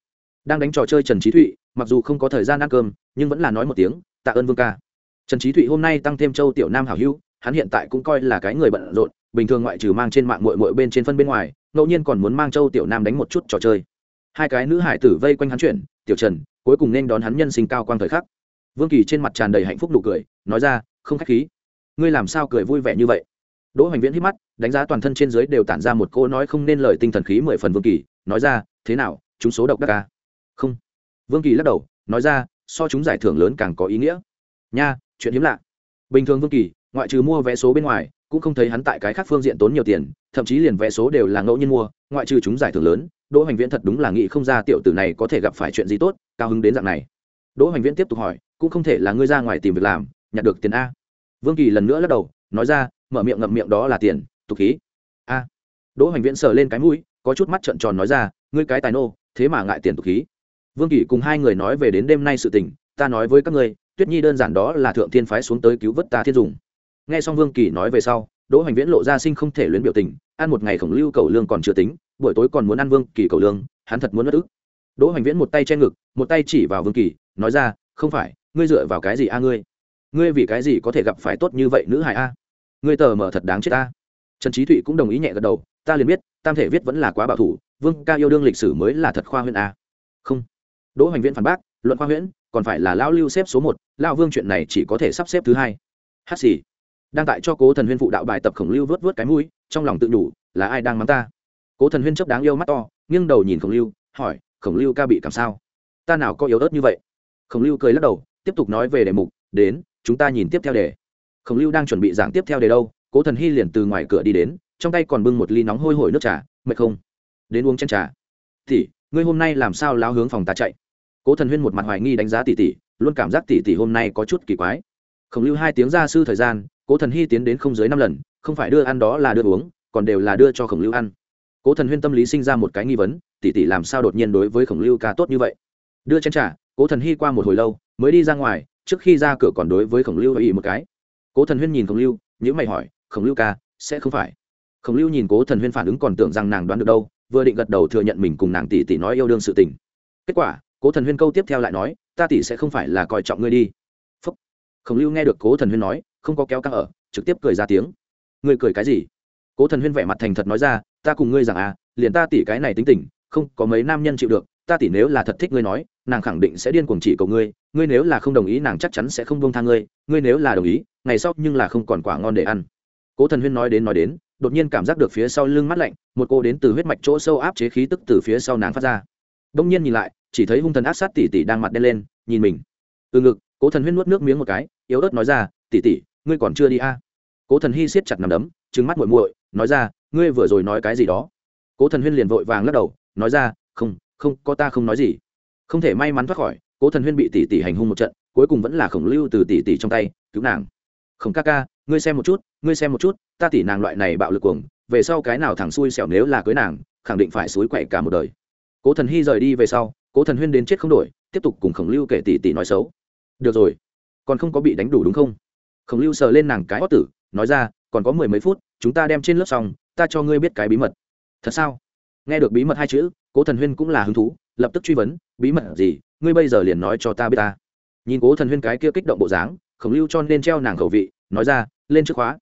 Đang đánh trò chơi trần trí thụy, mặc dù không có thời gian ăn cơm, nhưng vẫn là nói một tiếng, tạ ơn vương ca trần trí thụy hôm nay tăng thêm châu tiểu nam hảo hữu, hắn hiện tại cũng coi là cái người bận rộn, bình thường ngoại trừ mang trên mạng mội mội bên trên phân bên ngoài, ngẫu nhiên còn muốn mang châu tiểu nam đánh một chút trò chơi. Hai cái nữ hải tử vây quanh hắn chuyển tiểu trần, cuối cùng nên đón hắn nhân sinh cao quang thời khắc. Vương kỳ trên mặt tràn đầy hạnh phúc nụ cười, nói ra, không k h á c h khí. Ngươi làm sao cười vui vẻ như vậy? Đỗ hoành viễn hít mắt, đánh giá toàn thân trên dưới đều tản ra một cô nói không nên lời tinh thần khí mười phần vương kỳ, nói ra, thế nào, chúng số độc đắc ca không. Vương kỳ lắc đầu, nói ra, so chúng giải thưởng lớn càng có ý nghĩa. Nha chuyện hiếm lạ. Bình thường vương kỳ, ngoại trừ mua vé số bên ngoài, cũng không thấy hắn tại cái khác phương diện tốn nhiều tiền, thậm chí liền vé số đều là ngẫu nhiên mua, ngoại trừ chúng giải thưởng lớn, đỗ hoành viễn thật đúng là nghĩ không ra tiểu tử này có thể gặp phải chuyện gì tốt, cao hứng đến dạng này. Đỗ hoành viễn tiếp tục hỏi, cũng không thể là ngươi ra ngoài tìm việc làm, nhặt được tiền a? Vương kỳ lần nữa lắc đầu, nói ra, mở miệng ngậm miệng đó là tiền, tục khí. A. Đỗ hoành viễn sờ lên cái mũi, có chút mắt trợn tròn nói ra, ngươi cái tài nô, thế mà ngại tiền tục khí. Vương kỳ cùng hai người nói về đến đêm nay sự tình, ta nói với các ngươi tuyết nhi đơn giản đó là thượng thiên phái xuống tới cứu vớt ta thiên dùng. Nghe xong vương kỳ nói về sau, đỗ hoành viễn lộ ra sinh không thể luyến biểu tình, ăn một ngày khổng lưu cầu lương còn chưa tính, buổi tối còn muốn ăn vương kỳ cầu lương, hắn thật muốn mất ức. Đỗ hoành viễn một tay che ngực, một tay chỉ vào vương kỳ, nói ra, không phải, ngươi dựa vào cái gì a ngươi? Ngươi vì cái gì có thể gặp phải tốt như vậy nữ hài a? Ngươi tờ mở thật đáng chết ta. Trần trí thụy cũng đồng ý nhẹ gật đầu, ta liền biết, tam thể viết vẫn là quá bảo thủ, vương ca yêu đương lịch sử mới là thật khoa huyễn a. Không. Đỗ hoành viễn phản bác, luận khoa huyễn còn phải là lão lưu xếp số một, lão vương chuyện này chỉ có thể sắp xếp thứ hai. Hát xì. Đang tại cho cố thần huyên phụ đạo bài tập khổng lưu vớt vớt cái mũi, trong lòng tự đủ, là ai đang mắng ta? Cố thần huyên chấp đáng yêu mắt to, nghiêng đầu nhìn khổng lưu, hỏi, khổng lưu ca bị cảm sao? Ta nào có yếu ớt như vậy? Khổng lưu cười lắc đầu, tiếp tục nói về đề mục, đến, chúng ta nhìn tiếp theo đề. Khổng lưu đang chuẩn bị giảng tiếp theo đề đâu, cố thần hy liền từ ngoài cửa đi đến, trong tay còn bưng một ly nóng hôi hổi nước trà, mệt không? Đến uống chén trà. Thì, ngươi hôm nay làm sao lao hướng phòng ta chạy? Cố thần huyên một mặt hoài nghi đánh giá tỷ tỷ, luôn cảm giác tỷ tỷ hôm nay có chút kỳ quái. Khổng lưu hai tiếng ra sư thời gian, cố thần hy tiến đến không dưới năm lần, không phải đưa ăn đó là đưa uống, còn đều là đưa cho khổng lưu ăn. Cố thần huyên tâm lý sinh ra một cái nghi vấn, tỷ tỷ làm sao đột nhiên đối với khổng lưu ca tốt như vậy? Đưa chén t r à cố thần hy qua một hồi lâu, mới đi ra ngoài, trước khi ra cửa còn đối với khổng lưu ý một cái. Cố thần huyên nhìn khổng lưu nhữ mày hỏi, khổng lưu ca, sẽ không phải? Khổng lưu nhìn cố thần huyên phản ứng còn tưởng rằng nàng đoán được đâu, vừa định gật đầu thừa nhận mình cùng nàng tỷ tỷ nói yêu đương sự tình. Kết quả cố thần huyên câu tiếp theo lại nói, ta tỷ sẽ không phải là coi trọng ngươi đi. Phúc. Khổng lưu nghe được cố thần huyên nói, không có kéo căng ở, trực tiếp cười ra tiếng. Ngươi cười cái gì? Cố thần huyên vẻ mặt thành thật nói ra, ta cùng ngươi rằng à liền ta tỷ cái này tính tình, không có mấy nam nhân chịu được, ta tỷ nếu là thật thích ngươi nói, nàng khẳng định sẽ điên cuồng chỉ cầu ngươi ngươi nếu là không đồng ý, nàng chắc chắn sẽ không buông tha ngươi ngươi nếu là đồng ý, ngày sau nhưng là không còn quả ngon để ăn. Cố thần huyên nói đến nói đến, đột nhiên cảm giác được phía sau lưng mắt lạnh, một cô đến từ huyết mạch chỗ sâu áp chế khí tức từ phía sau nàng phát ra đông nhiên nhìn lại, chỉ thấy hung thần ác sát tỷ tỷ đang mặt đen lên, nhìn mình. Từ ngực, cố thần huyên nuốt nước miếng một cái, yếu ớt nói ra, tỷ tỷ, ngươi còn chưa đi a à? cố thần hy siết chặt nằm đấm, trừng mắt muội muội, nói ra, ngươi vừa rồi nói cái gì đó? Cố thần huyên liền vội vàng lắc đầu, nói ra, không không, có ta không nói gì. Không thể may mắn thoát khỏi, cố thần huyên bị tỷ tỷ hành hung một trận, cuối cùng vẫn là khổng lưu từ tỷ tỷ trong tay, cứu nàng. Khổng ca ca, ngươi xem một chút, ngươi xem một chút, ta tỷ nàng loại này bạo lực cuồng, về sau cái nào thằng xui xẻo nếu là cưới nàng, khẳng định phải suối quậy cả một đời cố thần hy rời đi về sau, cố thần huyên đến chết không đổi, tiếp tục cùng khổng lưu kể tỷ tỷ nói xấu. Được rồi, còn không có bị đánh đủ đúng không? Khổng lưu sờ lên nàng cái hót tử, nói ra, còn có mười mấy phút, chúng ta đem trên lớp xong, ta cho ngươi biết cái bí mật. Thật sao? Nghe được bí mật hai chữ, cố thần huyên cũng là hứng thú, lập tức truy vấn, bí mật gì? Ngươi bây giờ liền nói cho ta biết ta. Nhìn cố thần huyên cái kia kích động bộ dáng, khổng lưu cho nên treo nàng khẩu vị, nói ra, lên trước khóa.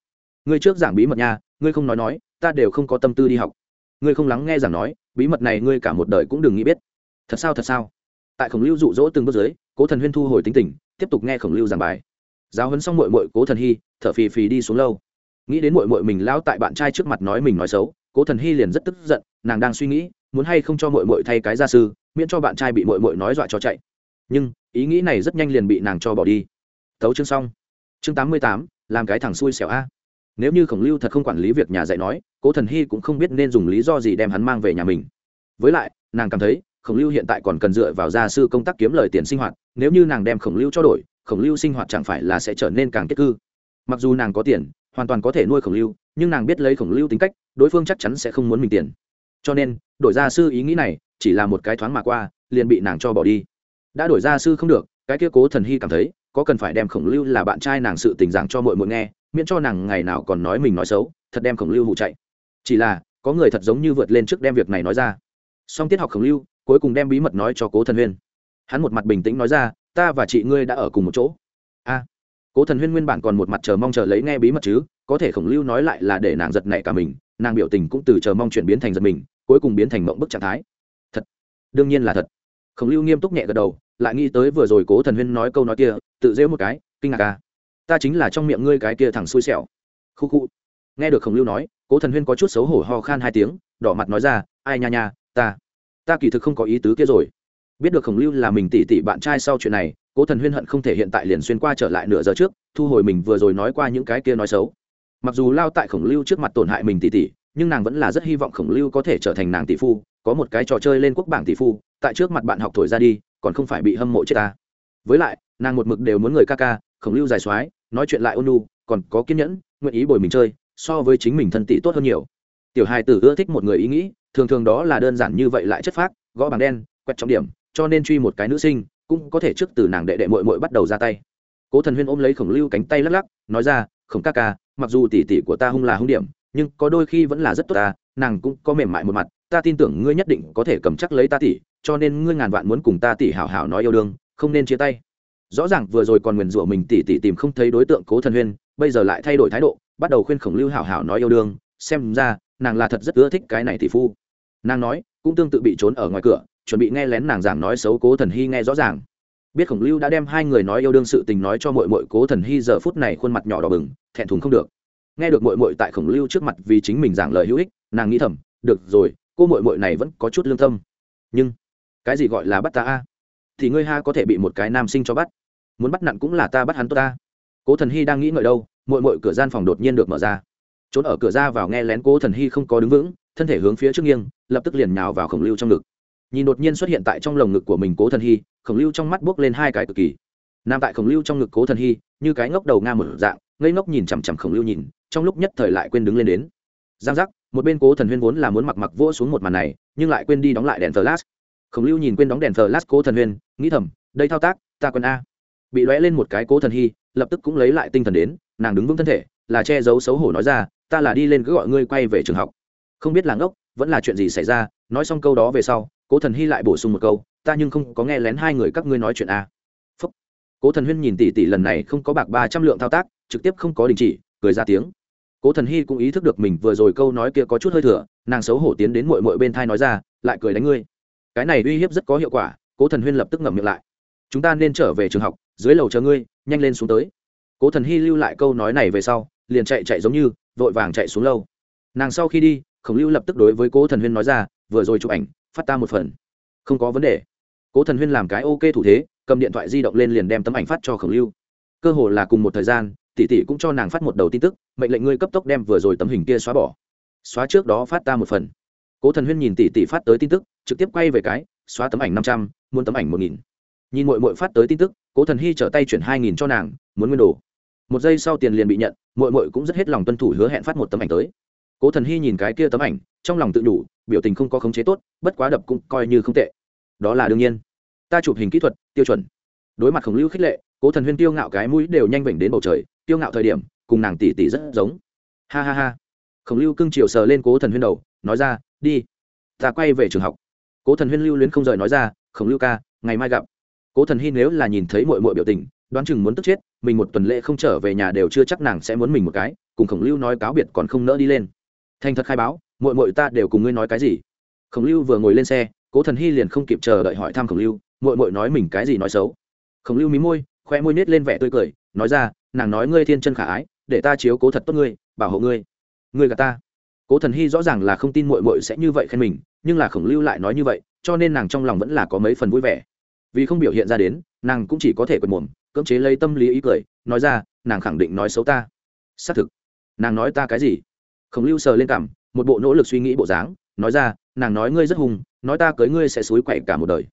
Ngươi trước giảng bí mật nha, ngươi không nói nói, ta đều không có tâm tư đi học ngươi không lắng nghe giảng nói, bí mật này ngươi cả một đời cũng đừng nghĩ biết. Thật sao thật sao? Tại khổng lưu dụ dỗ từng bước dưới, cố thần huyên thu hồi tính tình, tiếp tục nghe khổng lưu giảng bài. Giáo huấn xong mội mội cố thần hy, thở phì phì đi xuống lâu. Nghĩ đến mội mội mình lao tại bạn trai trước mặt nói mình nói xấu, cố thần hy liền rất tức giận, nàng đang suy nghĩ, muốn hay không cho mội mội thay cái gia sư, miễn cho bạn trai bị mội mội nói dọa cho chạy. Nhưng, ý nghĩ này rất nhanh liền bị nàng cho bỏ đi. Tấu chương xong. Chương tám mươi tám, làm cái thằng xui xẻo a nếu như khổng lưu thật không quản lý việc nhà dạy nói, cố thần hy cũng không biết nên dùng lý do gì đem hắn mang về nhà mình. Với lại, nàng cảm thấy, khổng lưu hiện tại còn cần dựa vào gia sư công tác kiếm lời tiền sinh hoạt, nếu như nàng đem khổng lưu cho đổi, khổng lưu sinh hoạt chẳng phải là sẽ trở nên càng kết cư. Mặc dù nàng có tiền, hoàn toàn có thể nuôi khổng lưu, nhưng nàng biết lấy khổng lưu tính cách, đối phương chắc chắn sẽ không muốn mình tiền. Cho nên, đổi gia sư ý nghĩ này, chỉ là một cái thoáng mà qua, liền bị nàng cho bỏ đi. Đã đổi gia sư không được, cái kia cố thần hy cảm thấy, có cần phải đem khổng lưu là bạn trai nàng sự tình giảng cho mọi mọi nghe miễn cho nàng ngày nào còn nói mình nói xấu, thật đem khổng lưu hụ chạy. Chỉ là, có người thật giống như vượt lên trước đem việc này nói ra. Song tiết học khổng lưu, cuối cùng đem bí mật nói cho cố thần huyên. Hắn một mặt bình tĩnh nói ra, ta và chị ngươi đã ở cùng một chỗ. A, cố thần huyên nguyên bản còn một mặt chờ mong chờ lấy nghe bí mật chứ, có thể khổng lưu nói lại là để nàng giật nảy cả mình, nàng biểu tình cũng từ chờ mong chuyển biến thành giật mình, cuối cùng biến thành mộng bức trạng thái. Thật, đương nhiên là thật. Khổng lưu nghiêm túc nhẹ gật đầu, lại nghĩ tới vừa rồi cố thần huyên nói câu nói kia, tự rêu một cái, kinh ngạc ca ta chính là trong miệng ngươi cái kia thẳng xui xẻo. Khu khu. Nghe được khổng lưu nói, cố thần huyên có chút xấu hổ ho khan hai tiếng, đỏ mặt nói ra, ai nha nha, ta ta kỳ thực không có ý tứ kia rồi. Biết được khổng lưu là mình tỉ tỉ bạn trai sau chuyện này, cố thần huyên hận không thể hiện tại liền xuyên qua trở lại nửa giờ trước, thu hồi mình vừa rồi nói qua những cái kia nói xấu. Mặc dù lao tại khổng lưu trước mặt tổn hại mình tỉ tỉ, nhưng nàng vẫn là rất hy vọng khổng lưu có thể trở thành nàng tỷ phu, có một cái trò chơi lên quốc bảng tỷ phu, tại trước mặt bạn học thổi ra đi, còn không phải bị hâm mộ chết ta. Với lại, nàng một mực đều muốn người ca ca, khổng lưu dài soái nói chuyện lại ôn nu còn có kiên nhẫn, nguyện ý bồi mình chơi, so với chính mình thân tỷ tốt hơn nhiều. Tiểu hài tử ưa thích một người ý nghĩ, thường thường đó là đơn giản như vậy lại chất phác, gõ bằng đen, quẹt trọng điểm, cho nên truy một cái nữ sinh, cũng có thể trước từ nàng đệ đệ mội mội bắt đầu ra tay. Cố thần huyên ôm lấy khổng lưu cánh tay lắc lắc, nói ra, khổng ca ca, mặc dù tỷ tỷ của ta hung là hung điểm, nhưng có đôi khi vẫn là rất tốt ta, nàng cũng có mềm mại một mặt, ta tin tưởng ngươi nhất định có thể cầm chắc lấy ta tỷ, cho nên ngươi ngàn vạn muốn cùng ta tỷ hảo hảo nói yêu đương, không nên chia tay rõ ràng vừa rồi còn nguyền rủa mình tỉ tỉ tìm không thấy đối tượng cố thần huyên, bây giờ lại thay đổi thái độ, bắt đầu khuyên khổng lưu hảo hảo nói yêu đương, xem ra, nàng là thật rất ưa thích cái này tỷ phu. Nàng nói, cũng tương tự bị trốn ở ngoài cửa, chuẩn bị nghe lén nàng giảng nói xấu cố thần hy nghe rõ ràng. Biết khổng lưu đã đem hai người nói yêu đương sự tình nói cho mội mội cố thần hy giờ phút này khuôn mặt nhỏ đỏ bừng, thẹn thùng không được. Nghe được mội mội tại khổng lưu trước mặt vì chính mình giảng lời hữu ích, nàng nghĩ thầm, được rồi, cô mội mội này vẫn có chút lương tâm. Nhưng, cái gì gọi là bắt ta a? Thì ngươi ha có thể bị một cái nam sinh cho bắt muốn bắt nặn cũng là ta bắt hắn tốt ta. Cố thần hy đang nghĩ ngợi đâu mội mội cửa gian phòng đột nhiên được mở ra. Trốn ở cửa ra vào nghe lén cố thần hy không có đứng vững, thân thể hướng phía trước nghiêng, lập tức liền nhào vào khổng lưu trong ngực. Nhìn đột nhiên xuất hiện tại trong lồng ngực của mình cố thần hy, khổng lưu trong mắt buốc lên hai cái cực kỳ. Nằm tại khổng lưu trong ngực cố thần hy, như cái ngốc đầu nga một dạng, ngây ngốc nhìn chằm chằm khổng lưu nhìn, trong lúc nhất thời lại quên đứng lên đến. Giang giác, một bên cố thần huyên vốn là muốn mặc mặc vỗ xuống một màn này, nhưng lại quên đi đóng lại đèn flash. Khổng lưu nhìn quên đóng đèn flash cố thần huyên, nghĩ thầm, đây thao tác, ta còn a bị lóe lên một cái cố thần hy, lập tức cũng lấy lại tinh thần đến, nàng đứng vững thân thể, là che giấu xấu hổ nói ra, ta là đi lên cứ gọi ngươi quay về trường học. Không biết là ngốc, vẫn là chuyện gì xảy ra, nói xong câu đó về sau, cố thần hy lại bổ sung một câu, ta nhưng không có nghe lén hai người các ngươi nói chuyện à. a cố thần huyên nhìn tỷ tỷ lần này không có bạc ba trăm lượng thao tác, trực tiếp không có đình chỉ, cười ra tiếng. Cố thần hy cũng ý thức được mình vừa rồi câu nói kia có chút hơi thừa, nàng xấu hổ tiến đến mội mội bên thai nói ra, lại cười đánh ngươi. Cái này uy hiếp rất có hiệu quả, cố thần huyên lập tức ngậm miệng lại. Chúng ta nên trở về trường học dưới lầu chờ ngươi, nhanh lên xuống tới. Cố thần hy lưu lại câu nói này về sau, liền chạy chạy giống như, vội vàng chạy xuống lâu nàng sau khi đi, khổng lưu lập tức đối với cố thần huyên nói ra, vừa rồi chụp ảnh, phát ta một phần. Không có vấn đề. Cố thần huyên làm cái ok thủ thế, cầm điện thoại di động lên liền đem tấm ảnh phát cho khổng lưu. Cơ hồ là cùng một thời gian, tỷ tỷ cũng cho nàng phát một đầu tin tức, mệnh lệnh ngươi cấp tốc đem vừa rồi tấm hình kia xóa bỏ. Xóa trước đó phát ta một phần. Cố thần huyên nhìn tỷ tỷ phát tới tin tức, trực tiếp quay về cái, xóa tấm ảnh năm trăm, muốn tấm ảnh một nghìn nhìn mội mội phát tới tin tức, cố thần hy trở tay chuyển hai nghìn cho nàng, muốn nguyên đồ. Một giây sau tiền liền bị nhận mội mội cũng rất hết lòng tuân thủ hứa hẹn phát một tấm ảnh tới. Cố thần hy nhìn cái kia tấm ảnh, trong lòng tự đủ, biểu tình không có khống chế tốt, bất quá đập cũng coi như không tệ. Đó là đương nhiên. Ta chụp hình kỹ thuật, tiêu chuẩn. Đối mặt khổng lưu khích lệ, cố thần huyên tiêu ngạo cái mũi đều nhanh vểnh đến bầu trời, tiêu ngạo thời điểm, cùng nàng tỷ tỷ rất giống. Ha ha ha. Khổng lưu cưng chiều sờ lên cố thần huyên đầu, nói ra, đi, ta quay về trường học. Cố thần huyên lưu luyến không rời nói ra, khổng lưu ca, ngày mai gặp cố thần hy nếu là nhìn thấy mội mội biểu tình, đoán chừng muốn tức chết, mình một tuần lễ không trở về nhà đều chưa chắc nàng sẽ muốn mình một cái, cùng khổng lưu nói cáo biệt còn không nỡ đi lên. Thành thật khai báo mội mội ta đều cùng ngươi nói cái gì? Khổng lưu vừa ngồi lên xe, cố thần hy liền không kịp chờ đợi hỏi thăm khổng lưu mội mội nói mình cái gì nói xấu? Khổng lưu mí môi, khoe môi nết lên vẻ tươi cười, nói ra, nàng nói ngươi thiên chân khả ái, để ta chiếu cố thật tốt ngươi, bảo hộ ngươi. Ngươi gà ta. Cố thần hy rõ ràng là không tin mội mội sẽ như vậy khen mình, nhưng là khổng lưu lại nói như vậy, cho nên nàng trong lòng vẫn là có mấy phần vui vẻ vì không biểu hiện ra đến, nàng cũng chỉ có thể quật mồm, cưỡng chế lấy tâm lý ý cười, nói ra, nàng khẳng định nói xấu ta. Xác thực. Nàng nói ta cái gì? Khổng lưu sờ lên cảm một bộ nỗ lực suy nghĩ bộ dáng, nói ra, nàng nói ngươi rất hùng nói ta cưới ngươi sẽ xối quậy cả một đời.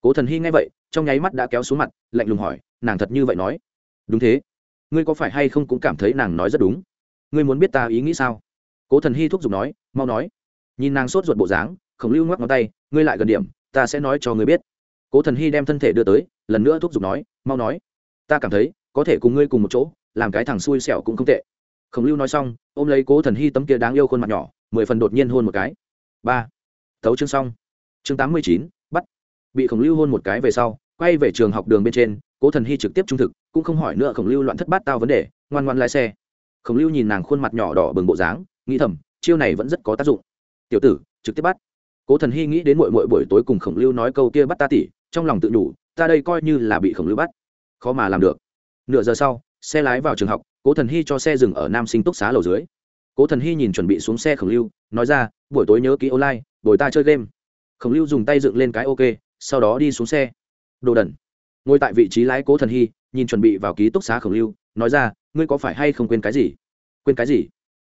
Cố thần hy nghe vậy, trong nháy mắt đã kéo xuống mặt, lạnh lùng hỏi, nàng thật như vậy nói? Đúng thế. Ngươi có phải hay không cũng cảm thấy nàng nói rất đúng? Ngươi muốn biết ta ý nghĩ sao? Cố thần hy thúc giục nói, mau nói. Nhìn nàng sốt ruột bộ dáng, khổng lưu ngoắc ngón tay, ngươi lại gần điểm, ta sẽ nói cho ngươi biết cố thần hy đem thân thể đưa tới, lần nữa thúc giục nói, mau nói, ta cảm thấy, có thể cùng ngươi cùng một chỗ, làm cái thằng xui xẻo cũng không tệ. Khổng lưu nói xong, ôm lấy cố thần hy tấm kia đáng yêu khuôn mặt nhỏ, mười phần đột nhiên hôn một cái. Ba. Tấu chương xong. Chương tám mươi chín, bắt. Bị khổng lưu hôn một cái về sau, quay về trường học đường bên trên, cố thần hy trực tiếp trung thực, cũng không hỏi nữa khổng lưu loạn thất bát tao vấn đề, ngoan ngoan lái xe. Khổng lưu nhìn nàng khuôn mặt nhỏ đỏ bừng bộ dáng, nghĩ thầm, chiêu này vẫn rất có tác dụng. Tiểu tử, trực tiếp bắt. Cố thần hy nghĩ đến mội mội buổi tối cùng khổng lưu nói câu kia bắt ta tỉ trong lòng tự đủ, ta đây coi như là bị khổng lưu bắt. Khó mà làm được. Nửa giờ sau, xe lái vào trường học, cố thần hy cho xe dừng ở nam sinh túc xá lầu dưới. Cố thần hy nhìn chuẩn bị xuống xe khổng lưu, nói ra, buổi tối nhớ ký online, bồi ta chơi game. Khổng lưu dùng tay dựng lên cái ok, sau đó đi xuống xe. Đồ đần. Ngồi tại vị trí lái cố thần hy, nhìn chuẩn bị vào ký túc xá khổng lưu, nói ra, ngươi có phải hay không quên cái gì? Quên cái gì?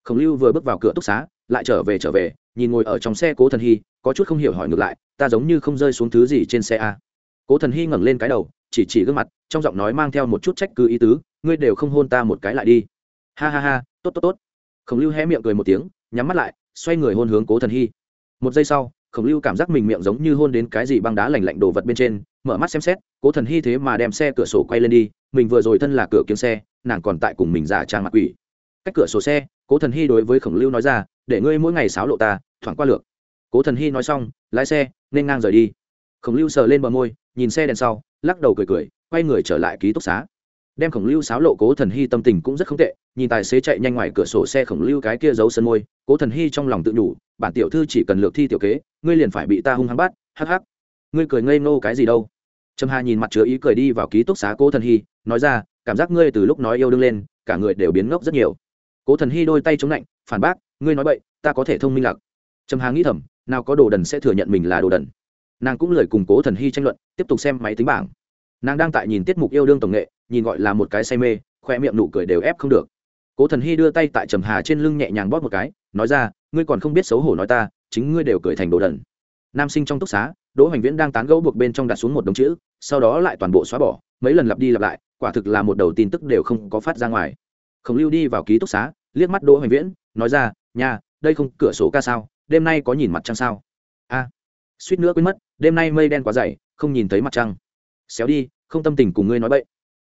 Khổng lưu vừa bước vào cửa túc xá lại trở về trở về, nhìn ngồi ở trong xe cố thần hy, có chút không hiểu hỏi ngược lại, ta giống như không rơi xuống thứ gì trên xe a? Cố thần hy ngẩng lên cái đầu, chỉ chỉ gương mặt, trong giọng nói mang theo một chút trách cứ ý tứ, ngươi đều không hôn ta một cái lại đi. Ha ha ha, tốt tốt tốt. Khổng lưu hé miệng cười một tiếng, nhắm mắt lại, xoay người hôn hướng cố thần hy. Một giây sau, khổng lưu cảm giác mình miệng giống như hôn đến cái gì băng đá lành lạnh đồ vật bên trên, mở mắt xem xét, cố thần hy thế mà đem xe cửa sổ quay lên đi, mình vừa rồi thân là cửa kiếm xe, nàng còn tại cùng mình giả trang mặt quỷ. Cách cửa sổ xe, cố thần hy đối với khổng lưu nói ra để ngươi mỗi ngày sáo lộ ta, thoảng qua lược. Cố thần hy nói xong, lái xe, nên ngang rời đi. Khổng lưu sờ lên bờ môi, nhìn xe đèn sau, lắc đầu cười cười, quay người trở lại ký túc xá. Đem khổng lưu sáo lộ cố thần hy tâm tình cũng rất không tệ, nhìn tài xế chạy nhanh ngoài cửa sổ xe khổng lưu cái kia giấu sân môi, cố thần hy trong lòng tự nhủ, bản tiểu thư chỉ cần lược thi tiểu kế, ngươi liền phải bị ta hung hăng bắt, hắc hắc. Ngươi cười ngây ngô cái gì đâu? Trâm hà nhìn mặt chứa ý cười đi vào ký túc xá cố thần hy nói ra, cảm giác ngươi từ lúc nói yêu đương lên, cả người đều biến ngốc rất nhiều. Cố thần hy đôi tay chống lạnh phản bác, ngươi nói vậy ta có thể thông minh lạc. Trầm hà nghĩ thầm, nào có đồ đần sẽ thừa nhận mình là đồ đần. Nàng cũng lời củng cố thần hy tranh luận, tiếp tục xem máy tính bảng. Nàng đang tại nhìn tiết mục yêu đương tổng nghệ, nhìn gọi là một cái say mê, khoe miệng nụ cười đều ép không được. Cố thần hy đưa tay tại trầm hà trên lưng nhẹ nhàng bóp một cái, nói ra, ngươi còn không biết xấu hổ nói ta, chính ngươi đều cười thành đồ đần. Nam sinh trong túc xá, đỗ hoành viễn đang tán gẫu buộc bên trong đặt xuống một đống chữ, sau đó lại toàn bộ xóa bỏ, mấy lần lặp đi lặp lại, quả thực là một đầu tin tức đều không có phát ra ngoài. Khổng lưu đi vào ký túc xá, liếc mắt đỗ hoành viễn nói ra nhà đây không cửa sổ ca sao? Đêm nay có nhìn mặt trăng sao? A, suýt nữa quên mất, đêm nay mây đen quá dày, không nhìn thấy mặt trăng. Xéo đi, không tâm tình cùng ngươi nói bậy.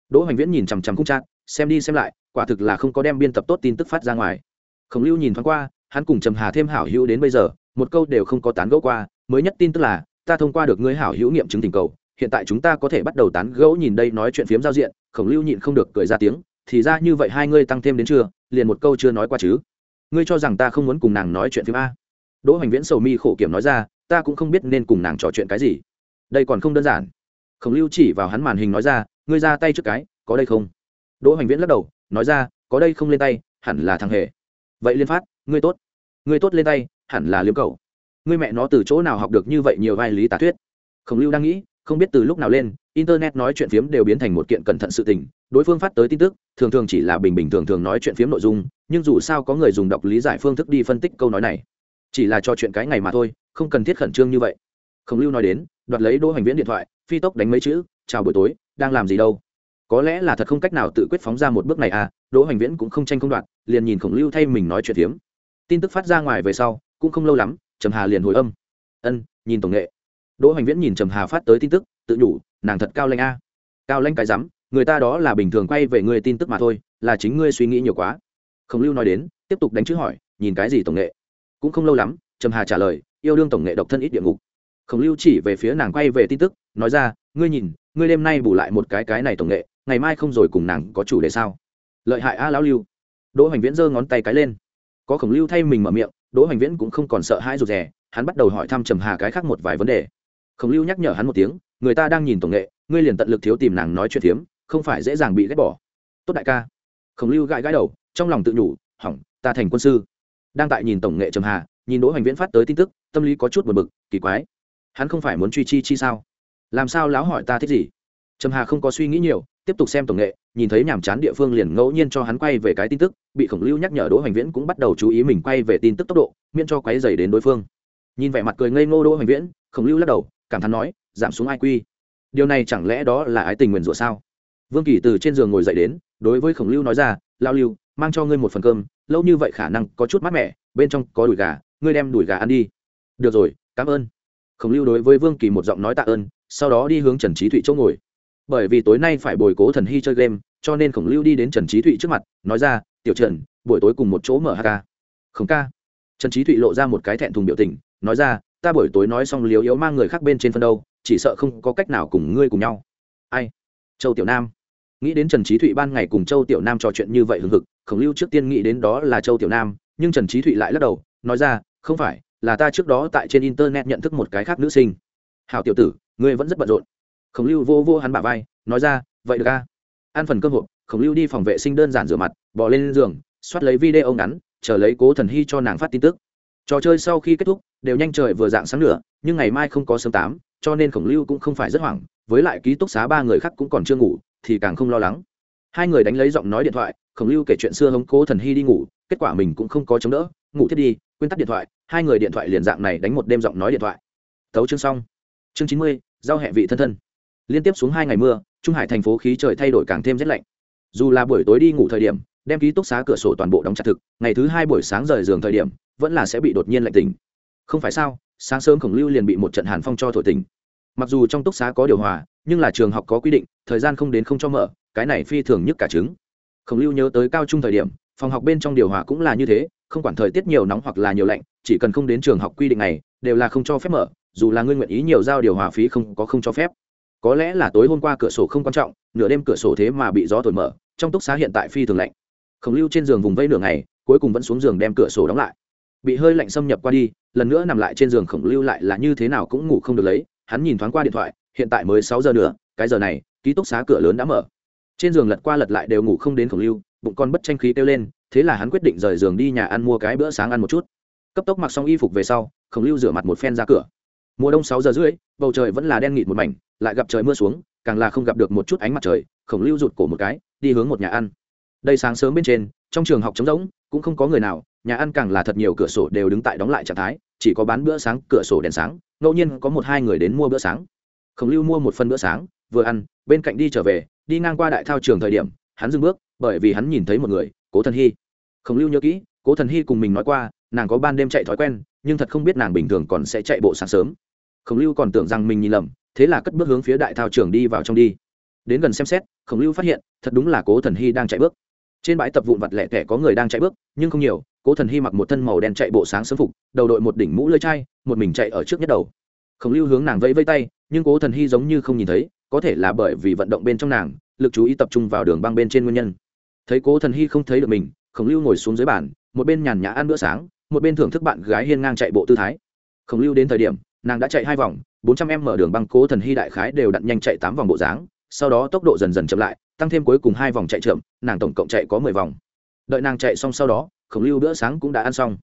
Đỗ hoành viễn nhìn chằm chằm khung trạng xem đi xem lại, quả thực là không có đem biên tập tốt tin tức phát ra ngoài. Khổng lưu nhìn thoáng qua, hắn cùng trầm hà thêm hảo hữu đến bây giờ, một câu đều không có tán gẫu qua, mới nhất tin tức là, ta thông qua được ngươi hảo hữu nghiệm chứng tình cầu, hiện tại chúng ta có thể bắt đầu tán gẫu nhìn đây nói chuyện phiếm giao diện. Khổng lưu nhịn không được cười ra tiếng, thì ra như vậy hai ngươi tăng thêm đến chưa? Liền một câu chưa nói qua chứ ngươi cho rằng ta không muốn cùng nàng nói chuyện phim a? Đỗ hoành viễn sầu mi khổ kiểm nói ra, ta cũng không biết nên cùng nàng trò chuyện cái gì. Đây còn không đơn giản. Khổng lưu chỉ vào hắn màn hình nói ra, ngươi ra tay trước cái, có đây không? Đỗ hoành viễn lắc đầu, nói ra, có đây không lên tay, hẳn là thằng hề. Vậy liên phát, ngươi tốt. Ngươi tốt lên tay, hẳn là liếm cầu ngươi mẹ nó từ chỗ nào học được như vậy nhiều vai lý tả thuyết? Khổng lưu đang nghĩ không biết từ lúc nào lên, internet nói chuyện phiếm đều biến thành một kiện cẩn thận sự tình, đối phương phát tới tin tức, thường thường chỉ là bình bình thường thường nói chuyện phiếm nội dung, nhưng dù sao có người dùng đọc lý giải phương thức đi phân tích câu nói này, chỉ là cho chuyện cái ngày mà thôi, không cần thiết khẩn trương như vậy. Khổng lưu nói đến, đoạt lấy đỗ hoành viễn điện thoại, phi tốc đánh mấy chữ, chào buổi tối, đang làm gì đâu? Có lẽ là thật không cách nào tự quyết phóng ra một bước này à đỗ hoành viễn cũng không tranh không đoạt, liền nhìn khổng lưu thay mình nói chuyện phiếm. Tin tức phát ra ngoài về sau, cũng không lâu lắm, trầm hà liền hồi âm. Ân, nhìn tổng nghệ đỗ hoành viễn nhìn trầm hà phát tới tin tức, tự nhủ, nàng thật cao lanh a. Cao lanh cái rắm, người ta đó là bình thường quay về người tin tức mà thôi, là chính ngươi suy nghĩ nhiều quá. Khổng lưu nói đến, tiếp tục đánh chữ hỏi, nhìn cái gì tổng nghệ? Cũng không lâu lắm, trầm hà trả lời, yêu đương tổng nghệ độc thân ít địa ngục. Khổng lưu chỉ về phía nàng quay về tin tức, nói ra, ngươi nhìn, ngươi đêm nay bù lại một cái cái này tổng nghệ, ngày mai không rồi cùng nàng có chủ đề sao? Lợi hại a lão lưu. Đỗ hoành viễn giơ ngón tay cái lên. Có khổng lưu thay mình mở miệng, đỗ hoành viễn cũng không còn sợ hãi rụt rè, hắn bắt đầu hỏi thăm trầm hà cái khác một vài vấn đề khổng lưu nhắc nhở hắn một tiếng, người ta đang nhìn tổng nghệ, ngươi liền tận lực thiếu tìm nàng nói chuyện phiếm, không phải dễ dàng bị ghét bỏ. Tốt đại ca. Khổng lưu gãi gãi đầu, trong lòng tự nhủ, hỏng, ta thành quân sư. Đang tại nhìn tổng nghệ trầm hà, nhìn đỗ hoành viễn phát tới tin tức, tâm lý có chút buồn bực, kỳ quái. Hắn không phải muốn truy chi chi sao? Làm sao láo hỏi ta thích gì? Trầm hà không có suy nghĩ nhiều, tiếp tục xem tổng nghệ, nhìn thấy nhàm chán địa phương liền ngẫu nhiên cho hắn quay về cái tin tức, bị khổng lưu nhắc nhở đỗ hoành viễn cũng bắt đầu chú ý mình quay về tin tức tốc độ, miễn cho quấy dày đến đối phương. Nhìn vẻ mặt cười ngây ngô đỗ hoành viễn, khổng lưu lắc đầu cảm thán nói, giảm xuống ai quy điều này chẳng lẽ đó là ái tình nguyện rủa sao? Vương kỳ từ trên giường ngồi dậy đến, đối với khổng lưu nói ra lao lưu, mang cho ngươi một phần cơm, lâu như vậy khả năng có chút mát mẻ, bên trong có đùi gà, ngươi đem đùi gà ăn đi. Được rồi, cảm ơn. Khổng lưu đối với vương kỳ một giọng nói tạ ơn, sau đó đi hướng trần trí thụy chỗ ngồi. Bởi vì tối nay phải bồi cố thần hy chơi game, cho nên khổng lưu đi đến trần trí thụy trước mặt, nói ra, tiểu trần, buổi tối cùng một chỗ mở hk khổng ca. Trần trí thụy lộ ra một cái thẹn thùng biểu tình, nói ra ta buổi tối nói xong liếu yếu mang người khác bên trên phân đâu, chỉ sợ không có cách nào cùng ngươi cùng nhau. Ai? Châu tiểu nam. Nghĩ đến trần trí thụy ban ngày cùng châu tiểu nam trò chuyện như vậy hừng hực, khổng lưu trước tiên nghĩ đến đó là châu tiểu nam, nhưng trần trí thụy lại lắc đầu, nói ra, không phải, là ta trước đó tại trên internet nhận thức một cái khác nữ sinh. Hào tiểu tử, ngươi vẫn rất bận rộn. Khổng lưu vô vô hắn bả vai, nói ra, vậy được a. Ăn phần cơm hộp, khổng lưu đi phòng vệ sinh đơn giản rửa mặt bỏ lên giường xoát lấy video ngắn, chờ lấy cố thần hy cho nàng phát tin tức. Trò chơi sau khi kết thúc đều nhanh trời vừa dạng sáng nữa nhưng ngày mai không có sớm tám, cho nên khổng lưu cũng không phải rất hoảng, với lại ký túc xá ba người khác cũng còn chưa ngủ, thì càng không lo lắng. Hai người đánh lấy giọng nói điện thoại, khổng lưu kể chuyện xưa hống cố thần hy đi ngủ, kết quả mình cũng không có chống đỡ, ngủ thiết đi, quên tắt điện thoại, hai người điện thoại liền dạng này đánh một đêm giọng nói điện thoại. Tấu chương xong. Chương chín mươi, giao hẹ vị thân thân. Liên tiếp xuống hai ngày mưa, trung hải thành phố khí trời thay đổi càng thêm rét lạnh. Dù là buổi tối đi ngủ thời điểm, đem ký túc xá cửa sổ toàn bộ đóng chặt thực, ngày thứ hai buổi sáng rời giường thời điểm, vẫn là sẽ bị đột nhiên lạnh tỉnh không phải sao, sáng sớm khổng lưu liền bị một trận hàn phong cho thổi tỉnh. Mặc dù trong túc xá có điều hòa, nhưng là trường học có quy định, thời gian không đến không cho mở, cái này phi thường nhất cả trứng. Khổng lưu nhớ tới cao trung thời điểm, phòng học bên trong điều hòa cũng là như thế, không quản thời tiết nhiều nóng hoặc là nhiều lạnh, chỉ cần không đến trường học quy định này, đều là không cho phép mở, dù là ngươi nguyện ý nhiều giao điều hòa phí không, có không cho phép. Có lẽ là tối hôm qua cửa sổ không quan trọng, nửa đêm cửa sổ thế mà bị gió thổi mở, trong túc xá hiện tại phi thường lạnh. Khổng lưu trên giường vùng vây nửa ngày, cuối cùng vẫn xuống giường đem cửa sổ đóng lại bị hơi lạnh xâm nhập qua đi, lần nữa nằm lại trên giường khổng lưu lại là như thế nào cũng ngủ không được lấy, hắn nhìn thoáng qua điện thoại, hiện tại mới sáu giờ nữa, cái giờ này, ký túc xá cửa lớn đã mở. Trên giường lật qua lật lại đều ngủ không đến khổng lưu, bụng con bất tranh khí kêu lên, thế là hắn quyết định rời giường đi nhà ăn mua cái bữa sáng ăn một chút. Cấp tốc mặc xong y phục về sau, khổng lưu rửa mặt một phen ra cửa. Mùa đông sáu giờ rưỡi, bầu trời vẫn là đen nghịt một mảnh, lại gặp trời mưa xuống, càng là không gặp được một chút ánh mặt trời, khổng lưu rụt cổ một cái, đi hướng một nhà ăn. Đây sáng sớm bên trên, trong trường học trống rỗng, cũng không có người nào nhà ăn càng là thật nhiều cửa sổ đều đứng tại đóng lại trạng thái, chỉ có bán bữa sáng, cửa sổ đèn sáng, ngẫu nhiên có một hai người đến mua bữa sáng. Khổng lưu mua một phần bữa sáng, vừa ăn, bên cạnh đi trở về, đi ngang qua đại thao trường thời điểm, hắn dừng bước, bởi vì hắn nhìn thấy một người, cố thần hy. Khổng lưu nhớ kỹ, cố thần hy cùng mình nói qua, nàng có ban đêm chạy thói quen, nhưng thật không biết nàng bình thường còn sẽ chạy bộ sáng sớm. Khổng lưu còn tưởng rằng mình nhìn lầm, thế là cất bước hướng phía đại thao trường đi vào trong đi. Đến gần xem xét, khổng lưu phát hiện, thật đúng là cố thần hy đang chạy bước trên bãi tập vụn vặt lẻ tẻ có người đang chạy bước, nhưng không nhiều, cố thần hy mặc một thân màu đen chạy bộ sáng sớm phục, đầu đội một đỉnh mũ lơi chai, một mình chạy ở trước nhất đầu. Khổng lưu hướng nàng vẫy vây tay, nhưng cố thần hy giống như không nhìn thấy, có thể là bởi vì vận động bên trong nàng, lực chú ý tập trung vào đường băng bên trên nguyên nhân. Thấy cố thần hy không thấy được mình, khổng lưu ngồi xuống dưới bàn, một bên nhàn nhã ăn bữa sáng, một bên thưởng thức bạn gái hiên ngang chạy bộ tư thái. Khổng lưu đến thời điểm, nàng đã chạy hai vòng, bốn trăm em mở đường băng cố thần hy đại khái đều đặn nhanh chạy tám vòng bộ dáng, sau đó tốc độ dần dần chậm lại, tăng thêm cuối cùng hai vòng chạy chậm nàng tổng cộng chạy có mười vòng. Đợi nàng chạy xong sau đó, khổng lưu bữa sáng cũng đã ăn xong.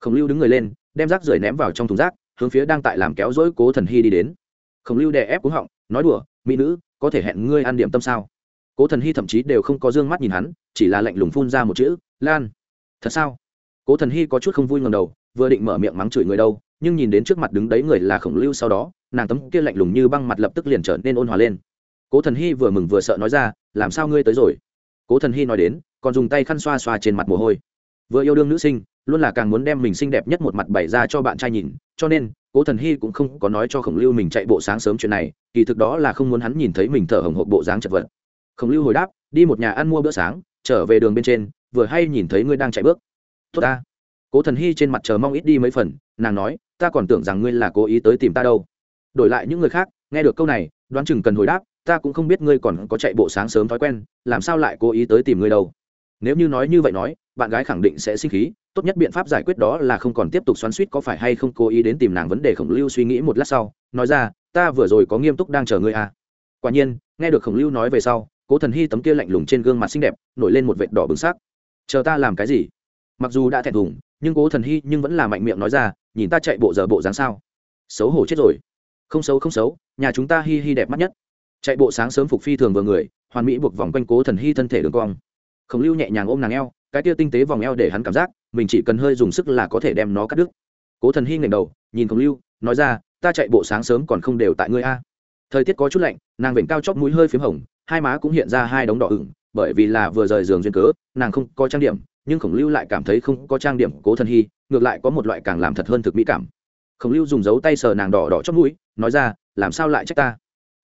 Khổng lưu đứng người lên, đem rác rưởi ném vào trong thùng rác, hướng phía đang tại làm kéo dối cố thần hy đi đến. Khổng lưu đè ép cúng họng, nói đùa, mỹ nữ, có thể hẹn ngươi ăn điểm tâm sao? Cố thần hy thậm chí đều không có d ư ơ n g mắt nhìn hắn, chỉ là lạnh lùng phun ra một chữ, lan. Thật sao? Cố thần hy có chút không vui ngầm đầu, vừa định mở miệng mắng chửi người đâu, nhưng nhìn đến trước mặt đứng đấy người là khổng lưu sau đó, nàng tấm kia lạnh lùng như băng mặt lập tức liền trở nên ôn hòa lên. Cố thần hy vừa mừng vừa sợ nói ra, làm sao ngươi tới rồi? Cố thần hy nói đến, còn dùng tay khăn xoa xoa trên mặt mồ hôi. Vừa yêu đương nữ sinh, luôn là càng muốn đem mình xinh đẹp nhất một mặt bày ra cho bạn trai nhìn, cho nên, cố thần hy cũng không có nói cho khổng lưu mình chạy bộ sáng sớm chuyện này, kỳ thực đó là không muốn hắn nhìn thấy mình thở hồng hộp bộ dáng chật vật. Khổng lưu hồi đáp, đi một nhà ăn mua bữa sáng, trở về đường bên trên, vừa hay nhìn thấy ngươi đang chạy bước. Tốt ta. Cố thần hy trên mặt chờ mong ít đi mấy phần, nàng nói, ta còn tưởng rằng ngươi là cố ý tới tìm ta đâu. Đổi lại những người khác, nghe được câu này, đoán chừng cần hồi đáp ta cũng không biết ngươi còn có chạy bộ sáng sớm thói quen, làm sao lại cố ý tới tìm ngươi đâu. Nếu như nói như vậy nói, bạn gái khẳng định sẽ sinh khí, tốt nhất biện pháp giải quyết đó là không còn tiếp tục xoắn suýt có phải hay không cố ý đến tìm nàng vấn đề khổng lưu suy nghĩ một lát sau, nói ra, ta vừa rồi có nghiêm túc đang chờ ngươi à. quả nhiên, nghe được khổng lưu nói về sau, cố thần hy tấm kia lạnh lùng trên gương mặt xinh đẹp, nổi lên một vệt đỏ bừng sắc. Chờ ta làm cái gì? Mặc dù đã thẹn thùng, nhưng cố thần hy nhưng vẫn là mạnh miệng nói ra, nhìn ta chạy bộ giờ bộ dáng sao? Xấu hổ chết rồi. Không xấu không xấu, nhà chúng ta hi hi đẹp mắt nhất chạy bộ sáng sớm phục phi thường vừa người, hoàn mỹ buộc vòng quanh cố thần hy thân thể đường cong. Khổng lưu nhẹ nhàng ôm nàng eo, cái tia tinh tế vòng eo để hắn cảm giác mình chỉ cần hơi dùng sức là có thể đem nó cắt đứt. Cố thần hy ngẩng đầu, nhìn khổng lưu, nói ra, ta chạy bộ sáng sớm còn không đều tại ngươi a. Thời tiết có chút lạnh, nàng vểnh cao chóp mũi hơi p h í m hồng, hai má cũng hiện ra hai đống đỏ ửng, bởi vì là vừa rời giường duyên cớ, nàng không có trang điểm, nhưng khổng lưu lại cảm thấy không có trang điểm cố thần hy, ngược lại có một loại càng làm thật hơn thực mỹ cảm. Khổng lưu dùng dấu tay sờ nàng đỏ đỏ chót mũi, nói ra, làm sao lại trách ta?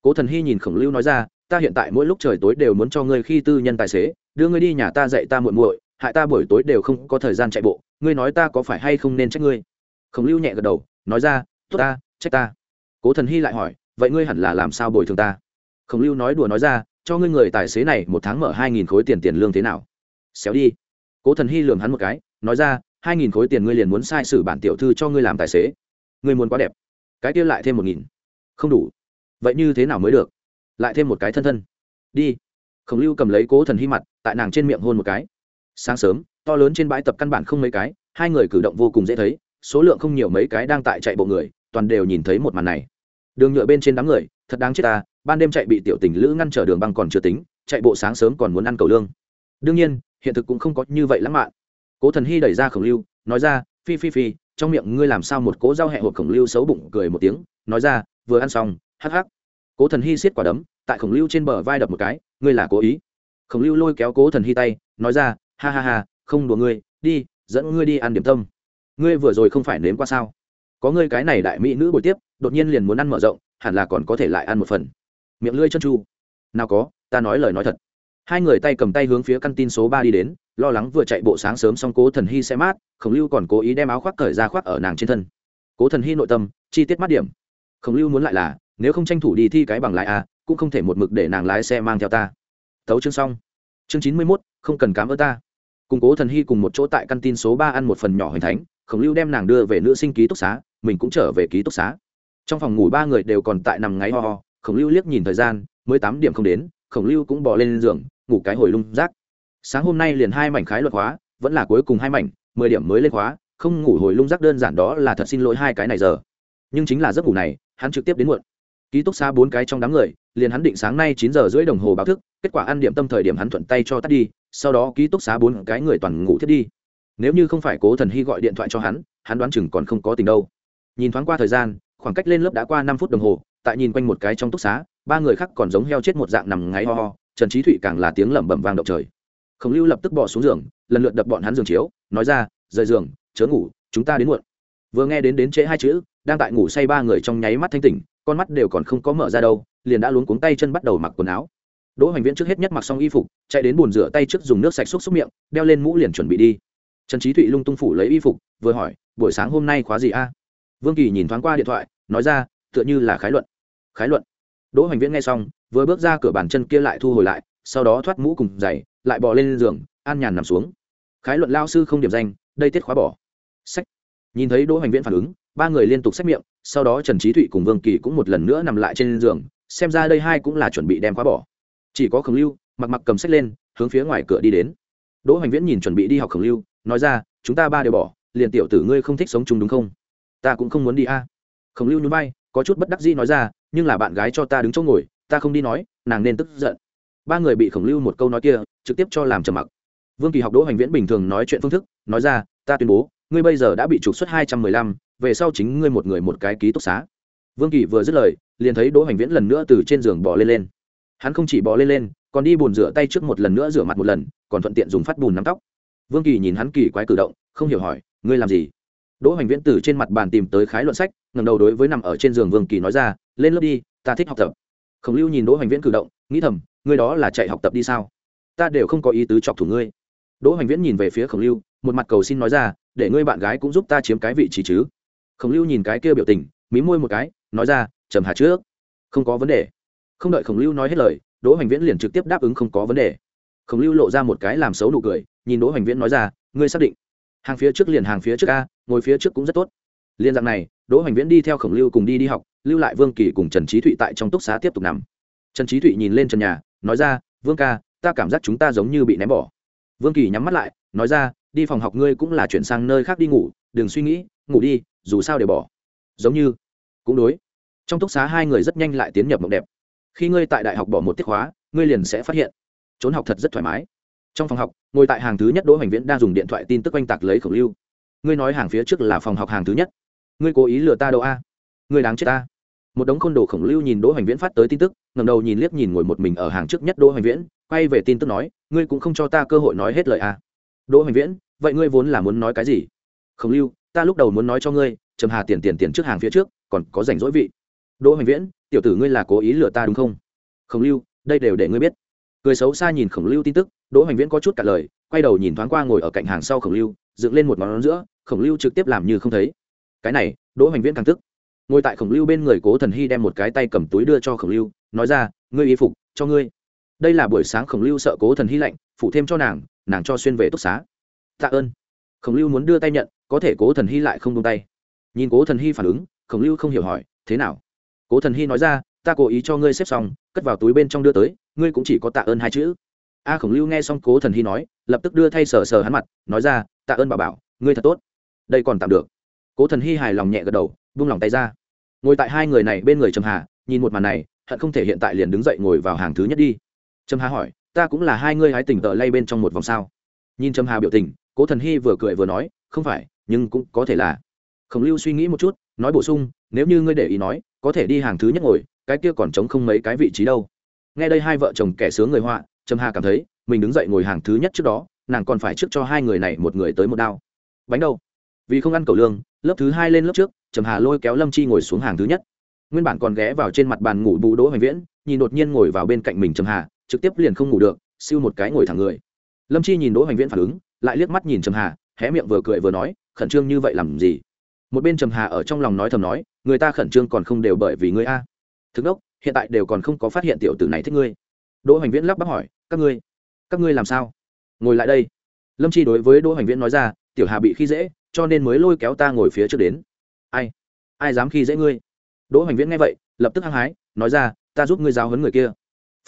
Cố thần hy nhìn khổng lưu nói ra, ta hiện tại mỗi lúc trời tối đều muốn cho ngươi khi tư nhân tài xế, đưa ngươi đi nhà ta dạy ta muội muội, hại ta buổi tối đều không có thời gian chạy bộ, ngươi nói ta có phải hay không nên trách ngươi? Khổng lưu nhẹ gật đầu, nói ra, tốt ta, trách ta. Cố thần hy lại hỏi, vậy ngươi hẳn là làm sao bồi thường ta? Khổng lưu nói đùa nói ra, cho ngươi người tài xế này một tháng mở hai nghìn khối tiền tiền lương thế nào? Xéo đi. Cố thần hy lường hắn một cái, nói ra, hai nghìn khối tiền ngươi liền muốn sai sử bản tiểu thư cho ngươi làm tài xế. Ngươi muốn quá đẹp. Cái kia lại thêm một nghìn. Không đủ vậy như thế nào mới được? Lại thêm một cái thân thân. Đi. Khổng lưu cầm lấy cố thần hy mặt, tại nàng trên miệng hôn một cái. Sáng sớm, to lớn trên bãi tập căn bản không mấy cái, hai người cử động vô cùng dễ thấy, số lượng không nhiều mấy cái đang tại chạy bộ người, toàn đều nhìn thấy một màn này. Đường nhựa bên trên đám người, thật đáng chết ta, ban đêm chạy bị tiểu tình lữ ngăn trở đường băng còn chưa tính, chạy bộ sáng sớm còn muốn ăn cầu lương. Đương nhiên, hiện thực cũng không có như vậy lãng mạn. Cố thần hy đẩy ra khổng lưu, nói ra, phi phi phi, trong miệng ngươi làm sao một cố giao hẹ hộp khổng lưu xấu bụng cười một tiếng, nói ra, vừa ăn xong hắc hắc. Cố thần hy xiết quả đấm, tại khổng lưu trên bờ vai đập một cái, ngươi là cố ý? Khổng lưu lôi kéo cố thần hy tay, nói ra, ha ha ha, không đùa ngươi, đi, dẫn ngươi đi ăn điểm tâm. Ngươi vừa rồi không phải nếm qua sao? Có ngươi cái này đại mỹ nữ buổi tiếp, đột nhiên liền muốn ăn mở rộng, hẳn là còn có thể lại ăn một phần. Miệng lưỡi chân chu nào có, ta nói lời nói thật. Hai người tay cầm tay hướng phía căn tin số ba đi đến, lo lắng vừa chạy bộ sáng sớm xong cố thần hy sẽ mát, khổng lưu còn cố ý đem áo khoác cởi ra khoác ở nàng trên thân. Cố thần hy nội tâm, chi tiết mắt điểm. Khổng lưu muốn lại là nếu không tranh thủ đi thi cái bằng lái à cũng không thể một mực để nàng lái xe mang theo ta. Thấu chương xong. Chương chín mươi mốt, không cần cám ơn ta. Cùng cố thần hy cùng một chỗ tại căn tin số ba ăn một phần nhỏ hình thánh, khổng lưu đem nàng đưa về nữ sinh ký túc xá, mình cũng trở về ký túc xá. Trong phòng ngủ ba người đều còn tại nằm ngáy ho ho, khổng lưu liếc nhìn thời gian, mới tám điểm không đến, khổng lưu cũng bỏ lên giường, ngủ cái hồi lung rác. Sáng hôm nay liền hai mảnh khái luật hóa, vẫn là cuối cùng hai mảnh, mười điểm mới lên khóa, không ngủ hồi lung rác đơn giản đó là thật xin lỗi hai cái này giờ. Nhưng chính là giấc ngủ này, hắn trực tiếp đến muộn ký túc xá bốn cái trong đám người, liền hắn định sáng nay chín giờ rưỡi đồng hồ báo thức, kết quả ăn điểm tâm thời điểm hắn thuận tay cho tắt đi, sau đó ký túc xá bốn cái người toàn ngủ thiết đi. Nếu như không phải cố thần hy gọi điện thoại cho hắn hắn đoán chừng còn không có tình đâu. Nhìn thoáng qua thời gian, khoảng cách lên lớp đã qua năm phút đồng hồ, tại nhìn quanh một cái trong túc xá, ba người khác còn giống heo chết một dạng nằm ngáy ho ho, trần trí thụy càng là tiếng lẩm bẩm vang động trời. Khổng lưu lập tức bỏ xuống giường, lần lượt đập bọn hắn giường chiếu, nói ra, rời giường, chớ ngủ, chúng ta đến muộn. Vừa nghe đến đến trễ hai chữ, đang tại ngủ say ba người trong nháy mắt thanh tỉnh con mắt đều còn không có mở ra đâu, liền đã luống cuống tay chân bắt đầu mặc quần áo. Đỗ hoành viễn trước hết nhất mặc xong y phục, chạy đến bồn rửa tay trước dùng nước sạch xúc xúc miệng, đeo lên mũ liền chuẩn bị đi. Trần trí thụy lung tung phủ lấy y phục, vừa hỏi, buổi sáng hôm nay khóa gì a? Vương kỳ nhìn thoáng qua điện thoại, nói ra, tựa như là khái luận. Khái luận. Đỗ hoành viễn nghe xong, vừa bước ra cửa bàn chân kia lại thu hồi lại, sau đó thoát mũ cùng giày, lại bỏ lên giường, an nhàn nằm xuống. Khái luận lao sư không điểm danh, đây tiết khóa bỏ. Sách. Nhìn thấy đỗ hoành viễn phản ứng, ba người liên tục xét miệng sau đó trần trí thụy cùng vương kỳ cũng một lần nữa nằm lại trên giường, xem ra đây hai cũng là chuẩn bị đem khóa bỏ. Chỉ có khổng lưu, mặc mặc cầm sách lên, hướng phía ngoài cửa đi đến. Đỗ hoành viễn nhìn chuẩn bị đi học khổng lưu, nói ra, chúng ta ba đều bỏ, liền tiểu tử ngươi không thích sống chung đúng không? Ta cũng không muốn đi a. Khổng lưu nhún vai, có chút bất đắc dĩ nói ra, nhưng là bạn gái cho ta đứng chỗ ngồi, ta không đi nói, nàng nên tức giận. Ba người bị khổng lưu một câu nói kia, trực tiếp cho làm trầm mặc. Vương kỳ học đỗ hoành viễn bình thường nói chuyện phương thức, nói ra, ta tuyên bố, ngươi bây giờ đã bị trục xuất hai trăm mười lăm về sau chính ngươi một người một cái ký túc xá. Vương kỳ vừa dứt lời, liền thấy đỗ hoành viễn lần nữa từ trên giường bỏ lên lên. Hắn không chỉ bỏ lên lên, còn đi bồn rửa tay trước một lần nữa rửa mặt một lần, còn thuận tiện dùng phát bùn nắm tóc. Vương kỳ nhìn hắn kỳ quái cử động, không hiểu hỏi, ngươi làm gì? Đỗ hoành viễn từ trên mặt bàn tìm tới khái luận sách ngầm đầu đối với nằm ở trên giường vương kỳ nói ra, lên lớp đi, ta thích học tập. Khổng lưu nhìn đỗ hoành viễn cử động, nghĩ thầm, ngươi đó là chạy học tập đi sao? Ta đều không có ý tứ chọc thủ ngươi. Đỗ hoành viễn nhìn về phía khổng lưu, một mặt cầu xin nói ra, để ngươi bạn gái cũng giúp ta chiếm cái vị trí chứ khổng lưu nhìn cái kia biểu tình, mí môi một cái, nói ra, trầm hà trước, không có vấn đề. Không đợi khổng lưu nói hết lời, đỗ hoành viễn liền trực tiếp đáp ứng không có vấn đề. Khổng lưu lộ ra một cái làm xấu nụ cười, nhìn đỗ hoành viễn nói ra, ngươi xác định, hàng phía trước liền hàng phía trước a, ngồi phía trước cũng rất tốt. Liên dạng này, đỗ hoành viễn đi theo khổng lưu cùng đi đi học, lưu lại vương kỳ cùng trần trí thụy tại trong túc xá tiếp tục nằm. Trần trí thụy nhìn lên trần nhà, nói ra, vương ca, ta cảm giác chúng ta giống như bị ném bỏ. Vương kỳ nhắm mắt lại, nói ra, đi phòng học ngươi cũng là chuyển sang nơi khác đi ngủ, đừng suy nghĩ, ngủ đi dù sao đều bỏ. Giống như, cũng đối. Trong túc xá hai người rất nhanh lại tiến nhập mộng đẹp. Khi ngươi tại đại học bỏ một tiết hóa ngươi liền sẽ phát hiện, trốn học thật rất thoải mái. Trong phòng học, ngồi tại hàng thứ nhất đỗ hoành viễn đang dùng điện thoại tin tức oanh tạc lấy khẩu lưu. Ngươi nói hàng phía trước là phòng học hàng thứ nhất. Ngươi cố ý lừa ta đâu a? Ngươi đáng chết ta. Một đống côn đồ khổng lưu nhìn đỗ hoành viễn phát tới tin tức ngầm đầu nhìn liếc nhìn ngồi một mình ở hàng trước nhất đỗ hoành viễn, quay về tin tức nói, ngươi cũng không cho ta cơ hội nói hết lời a. Đỗ hoành viễn, vậy ngươi vốn là muốn nói cái gì? Khổng lưu ta lúc đầu muốn nói cho ngươi, trầm hà tiền tiền tiền trước hàng phía trước, còn có rảnh rỗi vị. Đỗ hoành viễn, tiểu tử ngươi là cố ý lừa ta đúng không? Khổng lưu, đây đều để ngươi biết. Cười xấu xa nhìn khổng lưu tin tức, đỗ hoành viễn có chút cả lời, quay đầu nhìn thoáng qua ngồi ở cạnh hàng sau khổng lưu, dựng lên một món giữa, khổng lưu trực tiếp làm như không thấy. Cái này, đỗ hoành viễn càng tức. Ngồi tại khổng lưu bên người cố thần hy đem một cái tay cầm túi đưa cho khổng lưu, nói ra, ngươi y phục, cho ngươi. Đây là buổi sáng khổng lưu sợ cố thần hy lạnh, phụ thêm cho nàng nàng cho xuyên về túc xá. Tạ ơn khổng lưu muốn đưa tay nhận, có thể cố thần hy lại không tung tay. Nhìn cố thần hy phản ứng, khổng lưu không hiểu hỏi, thế nào? Cố thần hy nói ra, ta cố ý cho ngươi xếp xong, cất vào túi bên trong đưa tới, ngươi cũng chỉ có tạ ơn hai chữ. A khổng lưu nghe xong cố thần hy nói, lập tức đưa thay sờ sờ hắn mặt, nói ra, tạ ơn bà bảo, ngươi thật tốt. Đây còn tạm được. Cố thần hy hài lòng nhẹ gật đầu, buông lòng tay ra. Ngồi tại hai người này bên người trầm hà, nhìn một màn này, hận không thể hiện tại liền đứng dậy ngồi vào hàng thứ nhất đi. Trầm hà hỏi, ta cũng là hai ngươi hái tỉnh tợ lay bên trong một vòng sao? Nhìn trầm hà biểu tình cố thần hy vừa cười vừa nói, không phải, nhưng cũng có thể là. Khổng lưu suy nghĩ một chút, nói bổ sung, nếu như ngươi để ý nói, có thể đi hàng thứ nhất ngồi, cái kia còn trống không mấy cái vị trí đâu. Nghe đây hai vợ chồng kẻ sướng người họa, trầm hà cảm thấy, mình đứng dậy ngồi hàng thứ nhất trước đó, nàng còn phải trước cho hai người này một người tới một đao. Bánh đâu vì không ăn cầu lương, lớp thứ hai lên lớp trước, trầm hà lôi kéo lâm chi ngồi xuống hàng thứ nhất. Nguyên bản còn ghé vào trên mặt bàn ngủ bù đỗ hoành viễn, nhìn đột nhiên ngồi vào bên cạnh mình trầm hà, trực tiếp liền không ngủ được, siêu một cái ngồi thẳng người. Lâm chi nhìn đỗ hoành viễn phản ứng lại liếc mắt nhìn trầm hà, hé miệng vừa cười vừa nói, khẩn trương như vậy làm gì? Một bên trầm hà ở trong lòng nói thầm nói, người ta khẩn trương còn không đều bởi vì ngươi a. Thực đốc, hiện tại đều còn không có phát hiện tiểu tử này thích ngươi. Đỗ hoành viễn lắp bắp hỏi, các ngươi các ngươi làm sao? Ngồi lại đây. Lâm chi đối với đỗ hoành viễn nói ra, tiểu hà bị khi dễ, cho nên mới lôi kéo ta ngồi phía trước đến. Ai ai dám khi dễ ngươi? Đỗ hoành viễn nghe vậy, lập tức hăng hái, nói ra, ta giúp ngươi giáo hấn người kia.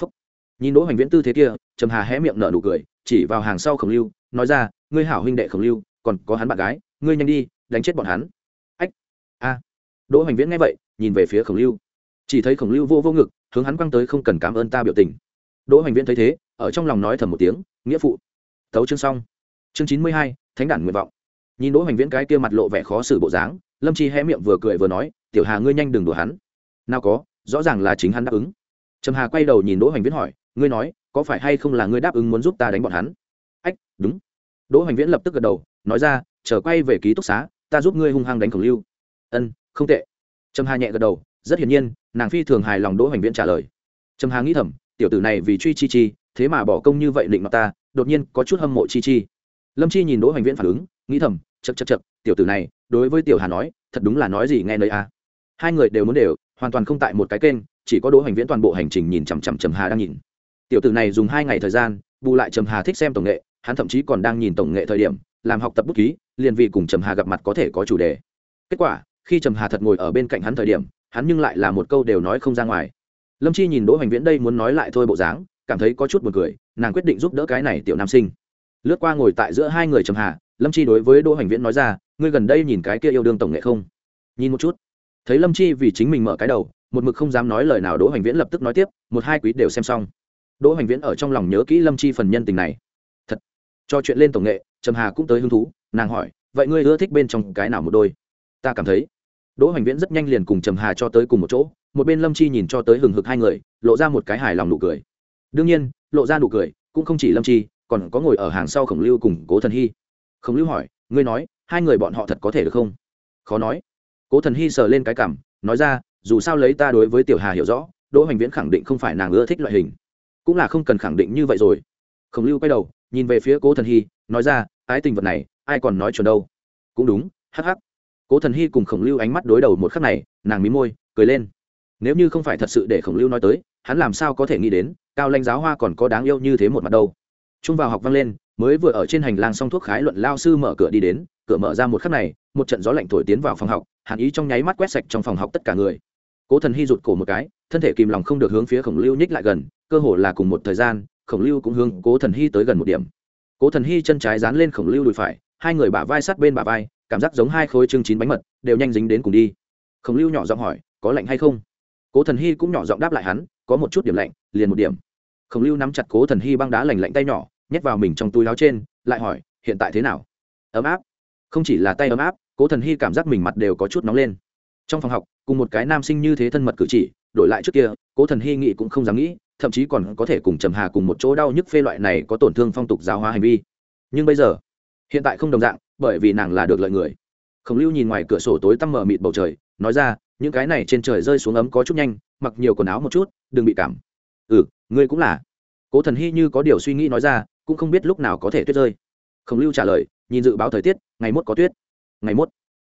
Phúc. nhìn đỗ hoành viễn tư thế kia, trầm hà hé miệng nở nụ cười chỉ vào hàng sau khổng lưu, nói ra, ngươi hảo huynh đệ khổng lưu, còn có hắn bạn gái, ngươi nhanh đi, đánh chết bọn hắn. Ách, a. Đỗ hoành viễn nghe vậy, nhìn về phía khổng lưu. Chỉ thấy khổng lưu vô vô ngực, hướng hắn quăng tới không cần cảm ơn ta biểu tình. Đỗ hoành viễn thấy thế, ở trong lòng nói thầm một tiếng, nghĩa phụ, tấu chương xong. Chương chín mươi hai, thánh đản nguyện vọng. Nhìn đỗ hoành viễn cái kia mặt lộ vẻ khó xử bộ dáng, lâm chi hé miệng vừa cười vừa nói, tiểu hà ngươi nhanh đừng đùa hắn. Nào có, rõ ràng là chính hắn đáp ứng. Trầm hà quay đầu nhìn đỗ hoành viễn hỏi, ngươi nói có phải hay không là ngươi đáp ứng muốn giúp ta đánh bọn hắn? Ách, đúng. Đỗ hoành viễn lập tức gật đầu, nói ra, chờ quay về ký túc xá, ta giúp ngươi hung hăng đánh khổng lưu. Ân, không tệ. Trầm hà nhẹ gật đầu, rất hiển nhiên, nàng phi thường hài lòng đỗ hoành viễn trả lời. Trầm hà nghĩ thầm, tiểu tử này vì truy chi chi, thế mà bỏ công như vậy định mặt ta, đột nhiên có chút hâm mộ chi chi. Lâm chi nhìn đỗ hoành viễn phản ứng, nghĩ thầm chật chật chật tiểu tử này, đối với tiểu hà nói, thật đúng là nói gì nghe nơi a à. hai người đều muốn đều, hoàn toàn không tại một cái kênh, chỉ có đỗ hoành viễn toàn bộ hành trình nhìn chằm chằm trầm hà đang nhìn tiểu tử này dùng hai ngày thời gian, bù lại trầm hà thích xem tổng nghệ, hắn thậm chí còn đang nhìn tổng nghệ thời điểm, làm học tập bút ký, liền vì cùng trầm hà gặp mặt có thể có chủ đề. Kết quả, khi trầm hà thật ngồi ở bên cạnh hắn thời điểm, hắn nhưng lại là một câu đều nói không ra ngoài. Lâm chi nhìn đỗ hoành viễn đây muốn nói lại thôi bộ dáng, cảm thấy có chút buồn cười, nàng quyết định giúp đỡ cái này tiểu nam sinh. Lướt qua ngồi tại giữa hai người trầm hà, lâm chi đối với đỗ hoành viễn nói ra, ngươi gần đây nhìn cái kia yêu đương tổng nghệ không? Nhìn một chút. Thấy lâm chi vì chính mình mở cái đầu, một mực không dám nói lời nào, đỗ hoành viễn lập tức nói tiếp, một hai quý đều xem xong đỗ hoành viễn ở trong lòng nhớ kỹ lâm chi phần nhân tình này. Thật, cho chuyện lên tổng nghệ, trầm hà cũng tới hứng thú, nàng hỏi, vậy ngươi ưa thích bên trong cái nào một đôi? Ta cảm thấy. Đỗ hoành viễn rất nhanh liền cùng trầm hà cho tới cùng một chỗ, một bên lâm chi nhìn cho tới hừng hực hai người, lộ ra một cái hài lòng nụ cười. Đương nhiên, lộ ra nụ cười cũng không chỉ lâm chi, còn có ngồi ở hàng sau khổng lưu cùng cố thần hy. Khổng lưu hỏi, ngươi nói, hai người bọn họ thật có thể được không? Khó nói. Cố thần hy sờ lên cái cảm, nói ra, dù sao lấy ta đối với tiểu hà hiểu rõ, đỗ hoành viễn khẳng định không phải nàng ưa thích loại hình cũng là không cần khẳng định như vậy rồi. Khổng lưu quay đầu, nhìn về phía cố thần hy, nói ra, ái tình vật này, ai còn nói chuẩn đâu? Cũng đúng, hắc hắc. Cố thần hy cùng khổng lưu ánh mắt đối đầu một khắc này, nàng mí môi, cười lên. Nếu như không phải thật sự để khổng lưu nói tới, hắn làm sao có thể nghĩ đến, cao lãnh giáo hoa còn có đáng yêu như thế một mặt đâu. Trung vào học vang lên, mới vừa ở trên hành lang xong thuốc khái luận lao sư mở cửa đi đến, cửa mở ra một khắc này, một trận gió lạnh thổi tiến vào phòng học, hàn ý trong nháy mắt quét sạch trong phòng học tất cả người. Cố thần hy rụt cổ một cái, thân thể kìm lòng không được hướng phía khổng lưu nhích lại gần cơ hồ là cùng một thời gian, khổng lưu cũng hướng cố thần hy tới gần một điểm. Cố thần hy chân trái dán lên khổng lưu đùi phải, hai người bả vai sát bên bả vai, cảm giác giống hai khối chương chín bánh mật, đều nhanh dính đến cùng đi. Khổng lưu nhỏ giọng hỏi, có lạnh hay không? Cố thần hy cũng nhỏ giọng đáp lại hắn, có một chút điểm lạnh, liền một điểm. Khổng lưu nắm chặt cố thần hy băng đá lành lạnh tay nhỏ, nhét vào mình trong túi láo trên, lại hỏi, hiện tại thế nào? Ấm áp. Không chỉ là tay ấm áp, cố thần hy cảm giác mình mặt đều có chút nóng lên. Trong phòng học, cùng một cái nam sinh như thế thân mật cử chỉ, đổi lại trước kia, cố thần hy nghĩ cũng không dám nghĩ thậm chí còn có thể cùng trầm hà cùng một chỗ đau nhức phê loại này có tổn thương phong tục giáo hóa hành vi. Nhưng bây giờ, hiện tại không đồng dạng, bởi vì nàng là được lợi người. Khổng lưu nhìn ngoài cửa sổ tối tăm mờ mịt bầu trời, nói ra, những cái này trên trời rơi xuống ấm có chút nhanh, mặc nhiều quần áo một chút, đừng bị cảm. Ừ ngươi cũng là. Cố thần hy như có điều suy nghĩ nói ra, cũng không biết lúc nào có thể tuyết rơi. Khổng lưu trả lời, nhìn dự báo thời tiết, ngày mốt có tuyết. Ngày mốt?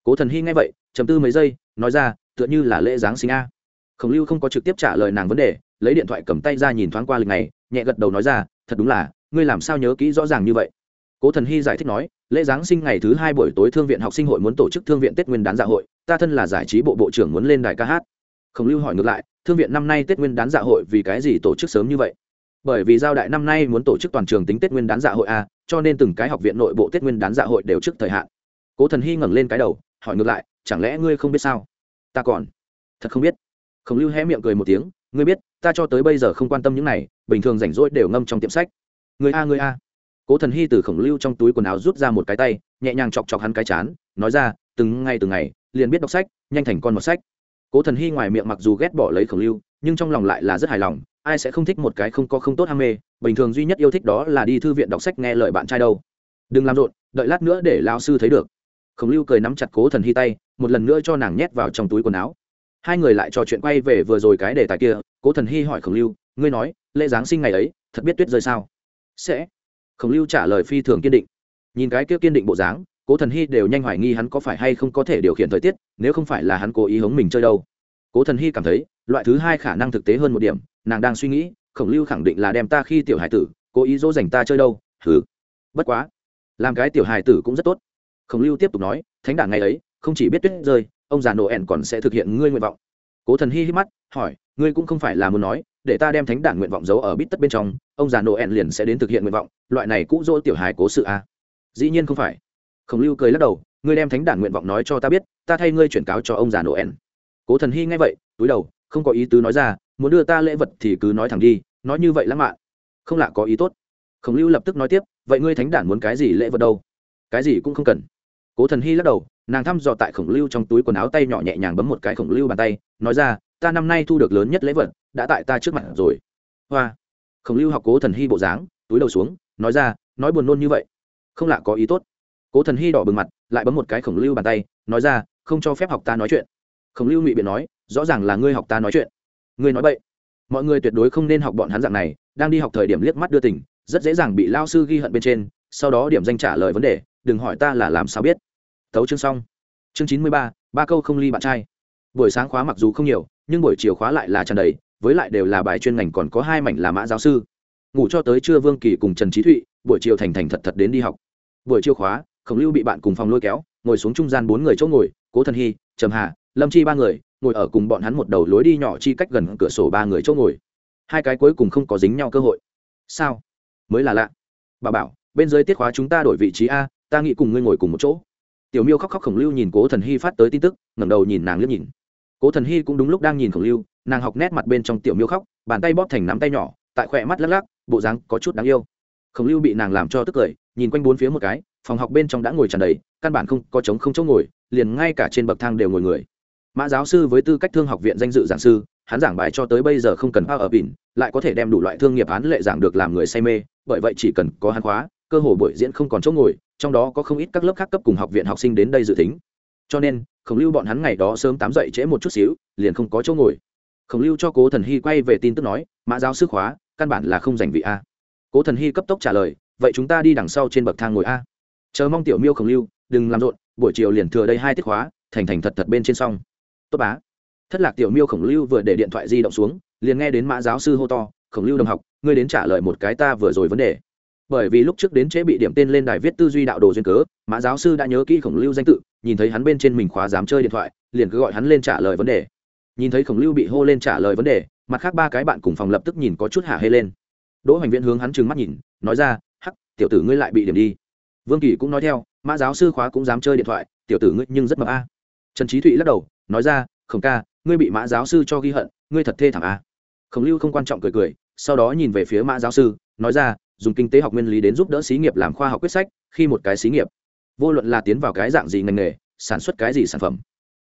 Cố thần hy nghe vậy chầm tư mấy giây, nói ra, tựa như là lễ giáng sinh a. Khổng lưu không có trực tiếp trả lời nàng vấn đề lấy điện thoại cầm tay ra nhìn thoáng qua lịch này, nhẹ gật đầu nói ra, thật đúng là, ngươi làm sao nhớ kỹ rõ ràng như vậy? Cố thần hy giải thích nói, lễ giáng sinh ngày thứ hai buổi tối thương viện học sinh hội muốn tổ chức thương viện tết nguyên đán dạ hội, ta thân là giải trí bộ bộ trưởng muốn lên đài ca hát. Khổng lưu hỏi ngược lại, thương viện năm nay tết nguyên đán dạ hội vì cái gì tổ chức sớm như vậy? Bởi vì giao đại năm nay muốn tổ chức toàn trường tính tết nguyên đán dạ hội a cho nên từng cái học viện nội bộ tết nguyên đán dạ hội đều trước thời hạn. Cố thần hy ngẩng lên cái đầu, hỏi ngược lại, chẳng lẽ ngươi không biết sao? Ta còn, thật không biết. Khổng lưu hé miệng cười một tiếng, ngươi biết ta cho tới bây giờ không quan tâm những này, bình thường rảnh rỗi đều ngâm trong tiệm sách. Người a người a. Cố thần hy từ khổng lưu trong túi quần áo rút ra một cái tay, nhẹ nhàng chọc chọc hắn cái chán, nói ra, từng ngày từng ngày, liền biết đọc sách, nhanh thành con một sách. Cố thần hy ngoài miệng mặc dù ghét bỏ lấy khổng lưu, nhưng trong lòng lại là rất hài lòng, ai sẽ không thích một cái không có không tốt ham mê, bình thường duy nhất yêu thích đó là đi thư viện đọc sách nghe lời bạn trai đâu. Đừng làm rộn, đợi lát nữa để lao sư thấy được. Khổng lưu cười nắm chặt cố thần hy tay, một lần nữa cho nàng nhét vào trong túi quần áo. Hai người lại trò chuyện quay về vừa rồi cái đề tài kia cố thần hy hỏi khổng lưu, ngươi nói, lễ giáng sinh ngày ấy, thật biết tuyết rơi sao? Sẽ. Khổng lưu trả lời phi thường kiên định. Nhìn cái kia kiên định bộ dáng, cố thần hy đều nhanh hoài nghi hắn có phải hay không có thể điều khiển thời tiết, nếu không phải là hắn cố ý hống mình chơi đâu. Cố thần hy cảm thấy, loại thứ hai khả năng thực tế hơn một điểm, nàng đang suy nghĩ, khổng lưu khẳng định là đem ta khi tiểu hải tử, cố ý dỗ dành ta chơi đâu thứ bất quá, làm cái tiểu hải tử cũng rất tốt. Khổng lưu tiếp tục nói, thánh đảng ngày ấy, không chỉ biết tuyết rơi, ông già nổ ẻn còn sẽ thực hiện ngươi nguyện vọng. Cố thần hy hít mắt, hỏi ngươi cũng không phải là muốn nói, để ta đem thánh đản nguyện vọng giấu ở bít tất bên trong, ông già nổ liền sẽ đến thực hiện nguyện vọng, loại này cũ dỗ tiểu hài cố sự a à? dĩ nhiên không phải. Khổng lưu cười lắc đầu, ngươi đem thánh đản nguyện vọng nói cho ta biết, ta thay ngươi chuyển cáo cho ông già nổ cố thần hy nghe vậy, túi đầu, không có ý tứ nói ra, muốn đưa ta lễ vật thì cứ nói thẳng đi, nói như vậy lãng mạn. Không lạ có ý tốt. Khổng lưu lập tức nói tiếp, vậy ngươi thánh đản muốn cái gì lễ vật đâu? Cái gì cũng không cần. Cố thần hy lắc đầu, nàng thăm dò tại khổng lưu trong túi quần áo tay nhỏ nhẹ nhàng bấm một cái khổng lưu bàn tay, nói ra ta năm nay thu được lớn nhất lễ vật, đã tại ta trước mặt rồi. Hoa. Khổng lưu học cố thần hy bộ dáng, túi đầu xuống, nói ra, nói buồn nôn như vậy. Không lạ có ý tốt. Cố thần hy đỏ bừng mặt, lại bấm một cái khổng lưu bàn tay, nói ra, không cho phép học ta nói chuyện. Khổng lưu ngụy biện nói, rõ ràng là ngươi học ta nói chuyện. Ngươi nói vậy mọi người tuyệt đối không nên học bọn hắn dạng này, đang đi học thời điểm liếc mắt đưa tỉnh rất dễ dàng bị lao sư ghi hận bên trên, sau đó điểm danh trả lời vấn đề, đừng hỏi ta là làm sao biết. Thấu chương xong. Chương chín mươi ba ba câu không ly bạn trai. Buổi sáng khóa mặc dù không nhiều nhưng buổi chiều khóa lại là tràn đầy, với lại đều là bài chuyên ngành còn có hai mảnh là mã giáo sư. Ngủ cho tới trưa vương kỳ cùng trần trí thụy, buổi chiều thành thành thật thật đến đi học. Buổi chiều khóa, khổng lưu bị bạn cùng phòng lôi kéo, ngồi xuống trung gian bốn người chỗ ngồi, cố thần hy, trầm hà, lâm chi ba người, ngồi ở cùng bọn hắn một đầu lối đi nhỏ chi cách gần cửa sổ ba người chỗ ngồi. Hai cái cuối cùng không có dính nhau cơ hội. Sao? Mới là lạ. Bà bảo, bên dưới tiết khóa chúng ta đổi vị trí a, ta nghĩ cùng ngươi ngồi cùng một chỗ. Tiểu miêu khóc khóc khổng lưu nhìn cố thần hy phát tới tin tức, ngẩng đầu nhìn nàng liếc nhìn cố thần hy cũng đúng lúc đang nhìn khổng lưu, nàng học nét mặt bên trong tiểu miêu khóc, bàn tay bóp thành nắm tay nhỏ, tại khỏe mắt lắc lắc, bộ dáng có chút đáng yêu. Khổng lưu bị nàng làm cho tức cười, nhìn quanh bốn phía một cái, phòng học bên trong đã ngồi tràn đầy, căn bản không có trống không chỗ ngồi, liền ngay cả trên bậc thang đều ngồi người. Mã giáo sư với tư cách thương học viện danh dự giảng sư, hắn giảng bài cho tới bây giờ không cần bao ở bỉn, lại có thể đem đủ loại thương nghiệp án lệ giảng được làm người say mê, bởi vậy chỉ cần có hắn khóa, cơ hồ buổi diễn không còn chỗ ngồi, trong đó có không ít các lớp khác cấp cùng học viện học sinh đến đây dự tính cho nên, khổng lưu bọn hắn ngày đó sớm tám dậy trễ một chút xíu, liền không có chỗ ngồi. Khổng lưu cho cố thần hy quay về tin tức nói, mã giáo sư khóa, căn bản là không giành vị a. Cố thần hy cấp tốc trả lời, vậy chúng ta đi đằng sau trên bậc thang ngồi a. Chờ mong tiểu miêu khổng lưu, đừng làm rộn, buổi chiều liền thừa đây hai tiết khóa, thành thành thật thật bên trên xong. Tốt bá. Thất lạc tiểu miêu khổng lưu vừa để điện thoại di động xuống, liền nghe đến mã giáo sư hô to, khổng lưu đồng học, ngươi đến trả lời một cái ta vừa rồi vấn đề bởi vì lúc trước đến chế bị điểm tên lên đài viết tư duy đạo đồ duyên cớ, mã giáo sư đã nhớ kỹ khổng lưu danh tự, nhìn thấy hắn bên trên mình khóa dám chơi điện thoại, liền cứ gọi hắn lên trả lời vấn đề. Nhìn thấy khổng lưu bị hô lên trả lời vấn đề, mặt khác ba cái bạn cùng phòng lập tức nhìn có chút hả hê lên. Đỗ hoành viễn hướng hắn trừng mắt nhìn, nói ra, hắc, tiểu tử ngươi lại bị điểm đi. Vương kỳ cũng nói theo, mã giáo sư khóa cũng dám chơi điện thoại, tiểu tử ngươi nhưng rất mập a. Trần trí thụy lắc đầu, nói ra, khổng ca, ngươi bị mã giáo sư cho ghi hận, ngươi thật thê thảm a. Khổng lưu không quan trọng cười cười, sau đó nhìn về phía mã giáo sư, nói ra dùng kinh tế học nguyên lý đến giúp đỡ xí nghiệp làm khoa học quyết sách, khi một cái xí nghiệp, vô luận là tiến vào cái dạng gì ngành nghề, sản xuất cái gì sản phẩm,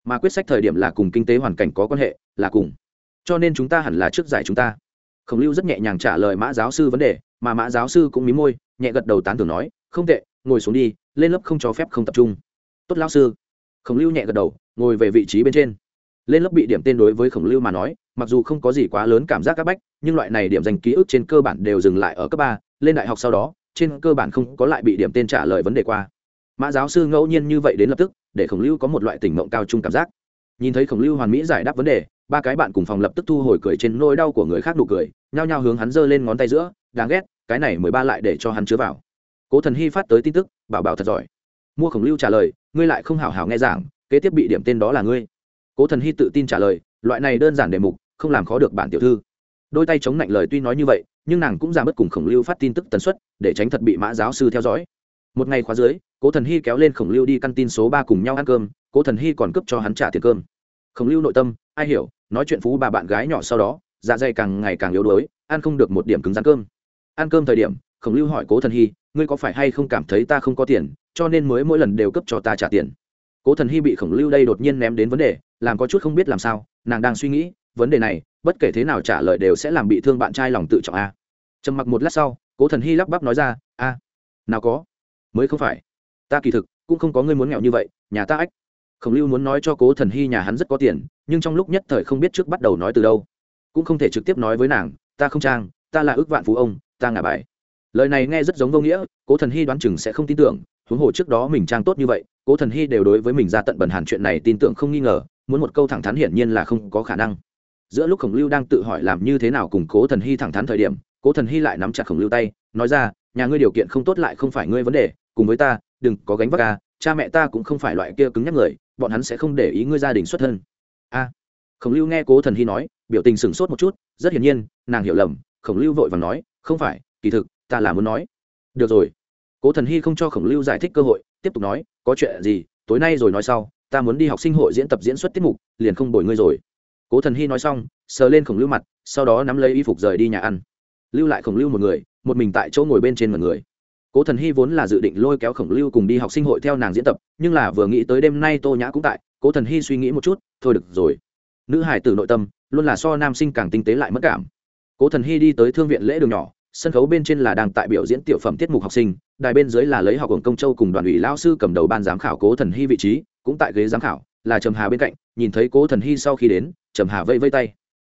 mà quyết sách thời điểm là cùng kinh tế hoàn cảnh có quan hệ, là cùng. Cho nên chúng ta hẳn là trước giải chúng ta. Khổng lưu rất nhẹ nhàng trả lời mã giáo sư vấn đề, mà mã giáo sư cũng mí môi, nhẹ gật đầu tán tưởng nói, không tệ, ngồi xuống đi, lên lớp không cho phép không tập trung. Tốt lão sư. Khổng lưu nhẹ gật đầu, ngồi về vị trí bên trên. Lên lớp bị điểm tên đối với khổng lưu mà nói, mặc dù không có gì quá lớn cảm giác c áp bách, nhưng loại này điểm dành ký ức trên cơ bản đều dừng lại ở cấp ba lên đại học sau đó, trên cơ bản không có lại bị điểm tên trả lời vấn đề qua. Mã giáo sư ngẫu nhiên như vậy đến lập tức, để khổng lưu có một loại tỉnh mộng cao chung cảm giác. Nhìn thấy khổng lưu hoàn mỹ giải đáp vấn đề, ba cái bạn cùng phòng lập tức thu hồi cười trên nỗi đau của người khác nụ cười, nhao nhao hướng hắn giơ lên ngón tay giữa, đáng ghét, cái này mười ba lại để cho hắn chứa vào. Cố thần hy phát tới tin tức, bảo bảo thật giỏi. Mua khổng lưu trả lời, ngươi lại không hảo hảo nghe giảng, kế tiếp bị điểm tên đó là ngươi. Cố thần hy tự tin trả lời, loại này đơn giản đề mục, không làm khó được bản tiểu thư. Đôi tay chống lạnh lời tuy nói như vậy nhưng nàng cũng ra bớt cùng khổng lưu phát tin tức tần suất, để tránh thật bị mã giáo sư theo dõi. Một ngày khóa dưới, cố thần hy kéo lên khổng lưu đi căn tin số ba cùng nhau ăn cơm, cố thần hy còn cấp cho hắn trả tiền cơm. Khổng lưu nội tâm, ai hiểu, nói chuyện phú bà bạn gái nhỏ sau đó dạ dày càng ngày càng yếu đuối, ăn không được một điểm cứng rắn cơm. Ăn cơm thời điểm, khổng lưu hỏi cố thần hy, ngươi có phải hay không cảm thấy ta không có tiền, cho nên mới mỗi lần đều cấp cho ta trả tiền? Cố thần hy bị khổng lưu đây đột nhiên ném đến vấn đề, làm có chút không biết làm sao, nàng đang suy nghĩ vấn đề này, bất kể thế nào trả lời đều sẽ làm bị thương bạn trai lòng tự trọng a. Trầm mặc một lát sau, cố thần hy lắp bắp nói ra, a, nào có. Mới không phải. Ta kỳ thực cũng không có ngươi muốn nghèo như vậy, nhà ta ách. Khổng lưu muốn nói cho cố thần hy nhà hắn rất có tiền, nhưng trong lúc nhất thời không biết trước bắt đầu nói từ đâu. Cũng không thể trực tiếp nói với nàng, ta không trang, ta là ước vạn phú ông, ta ngả bài. Lời này nghe rất giống vô nghĩa, cố thần hy đoán chừng sẽ không tin tưởng, huống hồ trước đó mình trang tốt như vậy, cố thần hy đều đối với mình ra tận bần hàn chuyện này tin tưởng không nghi ngờ, muốn một câu thẳng thắn hiển nhiên là không có khả năng giữa lúc khổng lưu đang tự hỏi làm như thế nào cùng cố thần hy thẳng thắn thời điểm, cố thần hy lại nắm chặt khổng lưu tay, nói ra, nhà ngươi điều kiện không tốt lại không phải ngươi vấn đề, cùng với ta, đừng có gánh vác ca cha mẹ ta cũng không phải loại kia cứng nhắc người, bọn hắn sẽ không để ý ngươi gia đình xuất thân. A. Khổng lưu nghe cố thần hy nói, biểu tình sửng sốt một chút, rất hiển nhiên, nàng hiểu lầm, khổng lưu vội và nói, không phải, kỳ thực, ta là muốn nói. Được rồi. Cố thần hy không cho khổng lưu giải thích cơ hội, tiếp tục nói, có chuyện gì, tối nay rồi nói sau, ta muốn đi học sinh hội diễn tập diễn xuất tiết mục, liền không bồi ngươi rồi cố thần hy nói xong, sờ lên khổng lưu mặt, sau đó nắm lấy y phục rời đi nhà ăn. Lưu lại khổng lưu một người, một mình tại chỗ ngồi bên trên một người. Cố thần hy vốn là dự định lôi kéo khổng lưu cùng đi học sinh hội theo nàng diễn tập, nhưng là vừa nghĩ tới đêm nay tô nhã cũng tại, cố thần hy suy nghĩ một chút, thôi được rồi. Nữ hải tử nội tâm, luôn là so nam sinh càng tinh tế lại mất cảm. Cố thần hy đi tới thương viện lễ đường nhỏ, sân khấu bên trên là đang tại biểu diễn tiểu phẩm tiết mục học sinh, đài bên dưới là lấy học hồng công châu cùng đoàn ủy lao sư cầm đầu ban giám khảo cố thần hy vị trí, cũng tại ghế giám khảo, là trầm hà bên cạnh, nhìn thấy cố thần hy sau khi đến trầm hà vây vây tay.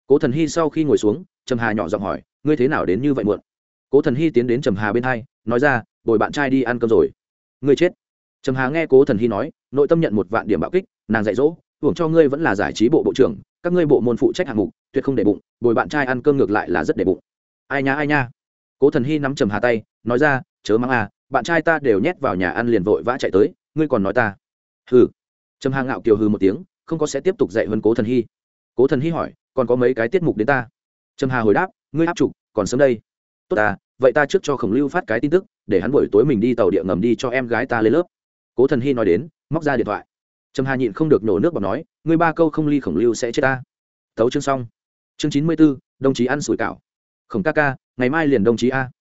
Cố thần hy sau khi ngồi xuống, trầm hà nhỏ giọng hỏi, ngươi thế nào đến như vậy muộn? Cố thần hy tiến đến trầm hà bên hai, nói ra, bồi bạn trai đi ăn cơm rồi. Ngươi chết. Trầm hà nghe cố thần hy nói, nội tâm nhận một vạn điểm bạo kích, nàng dạy dỗ, hưởng cho ngươi vẫn là giải trí bộ bộ trưởng, các ngươi bộ môn phụ trách hạng mục, tuyệt không để bụng, bồi bạn trai ăn cơm ngược lại là rất để bụng. Ai nha ai nha. Cố thần hy nắm trầm hà tay, nói ra, chớ mắng à bạn trai ta đều nhét vào nhà ăn liền vội vã chạy tới, ngươi còn nói ta. Hừ. Trầm hà ngạo kiều hừ một tiếng, không có sẽ tiếp tục dạy hơn cố thần hy cố thần hy hỏi, còn có mấy cái tiết mục đến ta? Trầm hà hồi đáp, ngươi áp trục, còn sớm đây. Tốt ta, vậy ta trước cho khổng lưu phát cái tin tức, để hắn buổi tối mình đi tàu địa ngầm đi cho em gái ta lên lớp. Cố thần hy nói đến, móc ra điện thoại. Trầm hà nhịn không được nổ nước bọc nói, ngươi ba câu không ly khổng lưu sẽ chết ta. Tấu chương xong. Chương chín mươi b ố đồng chí ăn sủi cảo. Khổng ca ca, ngày mai liền đồng chí a.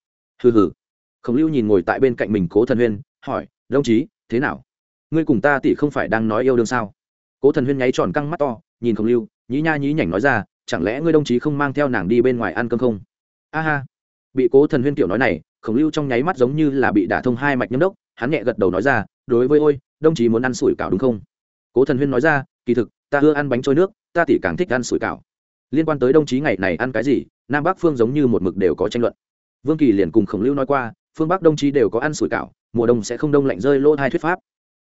Hừ hừ. Khổng lưu nhìn ngồi tại bên cạnh mình cố thần huyên, hỏi, đồng chí, thế nào? Ngươi cùng ta tỷ không phải đang nói yêu đương sao? Cố thần huyên nháy tròn căng mắt to, nhìn khổng lưu nhí nha nhí nhảnh nói ra, chẳng lẽ ngươi đồng chí không mang theo nàng đi bên ngoài ăn cơm không? A ha. Bị cố thần huyên tiểu nói này, khổng lưu trong nháy mắt giống như là bị đả thông hai mạch nhâm đốc, hắn nhẹ gật đầu nói ra, đối với ôi, đồng chí muốn ăn sủi cảo đúng không? Cố thần huyên nói ra, kỳ thực, ta ưa ăn bánh trôi nước, ta tỷ càng thích ăn sủi cảo. Liên quan tới đồng chí ngày này ăn cái gì, nam bắc phương giống như một mực đều có tranh luận. Vương kỳ liền cùng khổng lưu nói qua, phương bắc đồng chí đều có ăn sủi cảo, mùa đông sẽ không đông lạnh rơi lỗ hai thuyết pháp.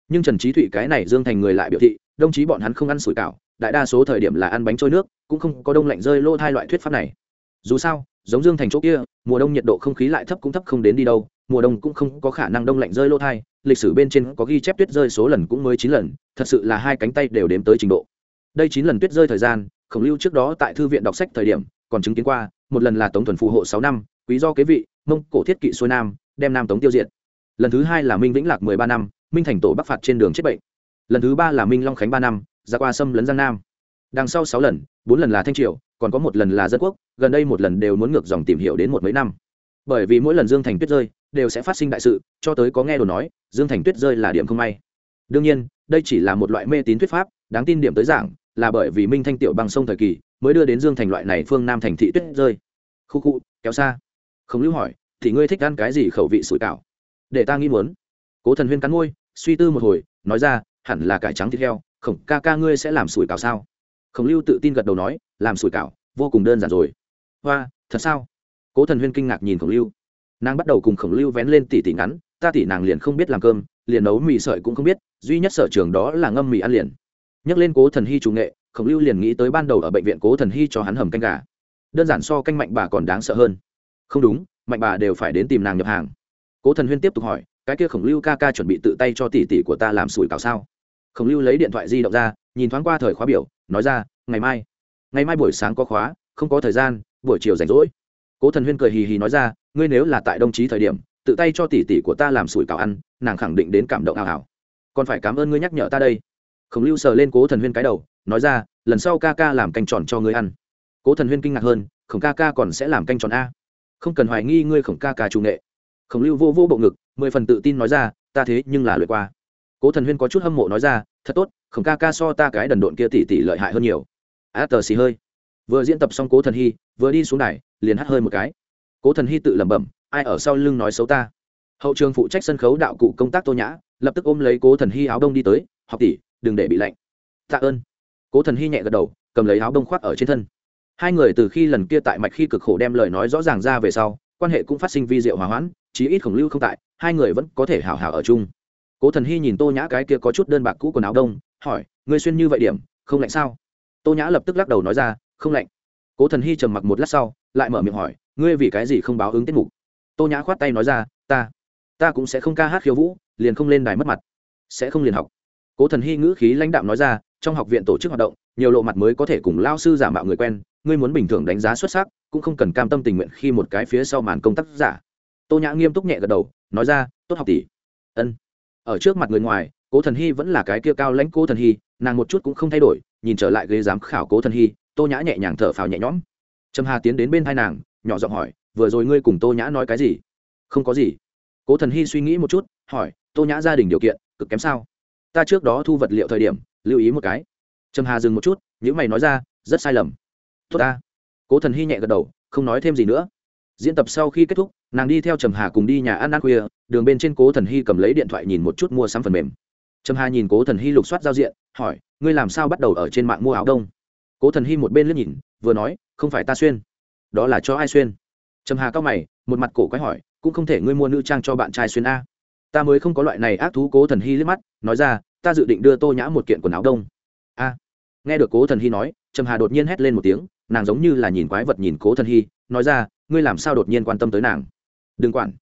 Nhưng trần trí thụy cái này dương thành người lại biểu thị, đồng chí bọn hắn không ăn sủi cảo đại đa số thời điểm là ăn bánh trôi nước, cũng không có đông lạnh rơi lô thai loại thuyết pháp này. Dù sao, giống dương thành chỗ kia, mùa đông nhiệt độ không khí lại thấp cũng thấp không đến đi đâu, mùa đông cũng không có khả năng đông lạnh rơi lô thai, lịch sử bên trên có ghi chép tuyết rơi số lần cũng mới chín lần, thật sự là hai cánh tay đều đếm tới trình độ. Đây chín lần tuyết rơi thời gian, khổng lưu trước đó tại thư viện đọc sách thời điểm, còn chứng kiến qua, một lần là tống thuần phù hộ sáu năm, quý do kế vị, mông cổ thiết kỵ xuôi nam, đem nam tống tiêu diệt. Lần thứ hai là minh vĩnh lạc mười ba năm, minh thành tổ bắc phạt trên đường chết bệnh. Lần thứ ba là minh long khánh ba năm ra qua xâm lấn giang nam. Đằng sau sáu lần bốn lần là thanh triều còn có một lần là dân quốc gần đây một lần đều muốn ngược dòng tìm hiểu đến một mấy năm. Bởi vì mỗi lần dương thành tuyết rơi đều sẽ phát sinh đại sự cho tới có nghe đồ nói dương thành tuyết rơi là điểm không may. Đương nhiên đây chỉ là một loại mê tín thuyết pháp đáng tin điểm tới giảng là bởi vì minh thanh tiểu bằng sông thời kỳ mới đưa đến dương thành loại này phương nam thành thị tuyết rơi. Khu khu kéo xa. Không lưu hỏi thì ngươi thích ăn cái gì khẩu vị sủi cảo? Để ta nghĩ muốn. Cố thần huyên cắn ngôi, suy tư một hồi nói ra hẳn là cải trắng thịt heo khổng ca ca ngươi sẽ làm sủi cảo sao? Khổng lưu tự tin gật đầu nói, làm sủi cảo, vô cùng đơn giản rồi. Hoa, thật sao? Cố thần huyên kinh ngạc nhìn khổng lưu. Nàng bắt đầu cùng khổng lưu vén lên tỉ tỉ ngắn, ta tỉ nàng liền không biết làm cơm, liền nấu mì sợi cũng không biết, duy nhất sở trường đó là ngâm mì ăn liền. Nhắc lên cố thần hy chủ nghệ, khổng lưu liền nghĩ tới ban đầu ở bệnh viện cố thần hy cho hắn hầm canh gà. Đơn giản so canh mạnh bà còn đáng sợ hơn. Không đúng, mạnh bà đều phải đến tìm nàng nhập hàng. Cố thần huyên tiếp tục hỏi, cái kia khổng lưu ca ca chuẩn bị tự tay cho tỷ tỷ của ta làm sủi cảo sao? Khổng lưu lấy điện thoại di động ra, nhìn thoáng qua thời khóa biểu, nói ra, ngày mai ngày mai buổi sáng có khóa, không có thời gian, buổi chiều rảnh rỗi. Cố thần huyên cười hì hì nói ra, ngươi nếu là tại đồng chí thời điểm, tự tay cho tỷ tỷ của ta làm sủi cảo ăn, nàng khẳng định đến cảm động ảo ảo còn phải cảm ơn ngươi nhắc nhở ta đây. Khổng lưu sờ lên cố thần huyên cái đầu, nói ra, lần sau ca ca làm canh tròn cho ngươi ăn. Cố thần huyên kinh ngạc hơn, khổng ca ca còn sẽ làm canh tròn a? Không cần hoài nghi ngươi khổng ca ca chủ nghệ. Khổng lưu vô vô bộ ngực, mười phần tự tin nói ra, ta thế nhưng là lượt qua cố thần huyên có chút hâm mộ nói ra thật tốt khổng ca ca so ta cái đần độn kia tỉ tỉ lợi hại hơn nhiều. Á tờ xì hơi. Vừa diễn tập xong cố thần hy vừa đi xuống này, liền hắt hơi một cái. Cố thần hy tự lẩm bẩm ai ở sau lưng nói xấu ta? Hậu trường phụ trách sân khấu đạo cụ công tác tô nhã lập tức ôm lấy cố thần hy áo đông đi tới học tỷ đừng để bị lạnh. Tạ ơn. Cố thần hy nhẹ gật đầu cầm lấy áo đông khoác ở trên thân. Hai người từ khi lần kia tại mạch khi cực khổ đem lời nói rõ ràng ra về sau quan hệ cũng phát sinh vi diệu hòa hoãn chí ít khổng lưu không tại hai người vẫn có thể hào hào ở chung cố thần hy nhìn tô nhã cái kia có chút đơn bạc cũ quần áo đông, hỏi, ngươi xuyên như vậy điểm, không lạnh sao? Tô nhã lập tức lắc đầu nói ra, không lạnh. Cố thần hy trầm mặc một lát sau, lại mở miệng hỏi, ngươi vì cái gì không báo ứng tiết mục? Tô nhã khoát tay nói ra, ta ta cũng sẽ không ca hát khiêu vũ, liền không lên đài mất mặt, sẽ không liền học. Cố thần hy ngữ khí lãnh đạm nói ra, trong học viện tổ chức hoạt động, nhiều lộ mặt mới có thể cùng lao sư giả mạo người quen, ngươi muốn bình thường đánh giá xuất sắc, cũng không cần cam tâm tình nguyện khi một cái phía sau màn công tác giả. Tô nhã nghiêm túc nhẹ gật đầu, nói ra, tốt học tỷ. Ân ở trước mặt người ngoài, cố thần hy vẫn là cái kia cao lãnh cố thần hy, nàng một chút cũng không thay đổi, nhìn trở lại ghế giám khảo cố thần hy, tô nhã nhẹ nhàng thở phào nhẹ nhõm. Trầm hà tiến đến bên hai nàng, nhỏ giọng hỏi, vừa rồi ngươi cùng tô nhã nói cái gì? Không có gì. Cố thần hy suy nghĩ một chút, hỏi, tô nhã gia đình điều kiện, cực kém sao? Ta trước đó thu vật liệu thời điểm, lưu ý một cái. Trầm hà dừng một chút những mày nói ra, rất sai lầm. Tốt ta. Cố thần hy nhẹ gật đầu, không nói thêm gì nữa diễn tập sau khi kết thúc, nàng đi theo trầm hà cùng đi nhà ăn ăn khuya, đường bên trên cố thần hy cầm lấy điện thoại nhìn một chút mua sắm phần mềm. Trầm hà nhìn cố thần hy lục soát giao diện, hỏi, ngươi làm sao bắt đầu ở trên mạng mua áo đông? Cố thần hy một bên liếc nhìn, vừa nói, không phải ta xuyên. Đó là cho ai xuyên? Trầm hà cao mày, một mặt cổ quái hỏi, cũng không thể ngươi mua nữ trang cho bạn trai xuyên a? Ta mới không có loại này ác thú, cố thần hy liếc mắt, nói ra, ta dự định đưa tô nhã một kiện quần áo đông. A. Nghe được cố thần hy nói, trầm hà đột nhiên hét lên một tiếng, nàng giống như là nhìn quái vật nhìn cố thần hy nói ra, ngươi làm sao đột nhiên quan tâm tới nàng? Đừng quản.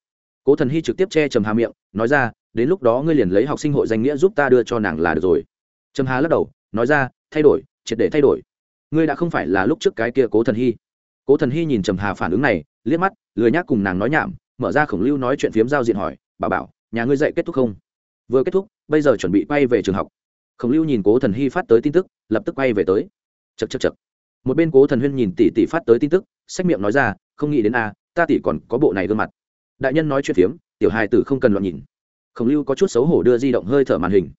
Cố thần hy trực tiếp che trầm hà miệng, nói ra, đến lúc đó ngươi liền lấy học sinh hội danh nghĩa giúp ta đưa cho nàng là được rồi. Trầm hà lắc đầu, nói ra, thay đổi, triệt để thay đổi. Ngươi đã không phải là lúc trước cái kia cố thần hy. Cố thần hy nhìn trầm hà phản ứng này, liếc mắt, lười nhác cùng nàng nói nhảm, mở ra khổng lưu nói chuyện phiếm giao diện hỏi, bà bảo, nhà ngươi dạy kết thúc không? Vừa kết thúc, bây giờ chuẩn bị quay về trường học. Khổng lưu nhìn cố thần hy phát tới tin tức, lập tức quay về tới. Chật chật chật một bên cố thần huyên nhìn tỷ tỷ phát tới tin tức sách miệng nói ra, không nghĩ đến a, ta tỷ còn có bộ này gương mặt. Đại nhân nói chuyện phiếm, tiểu hai tử không cần loạn nhìn. Khổng lưu có chút xấu hổ đưa di động hơi thở màn hình.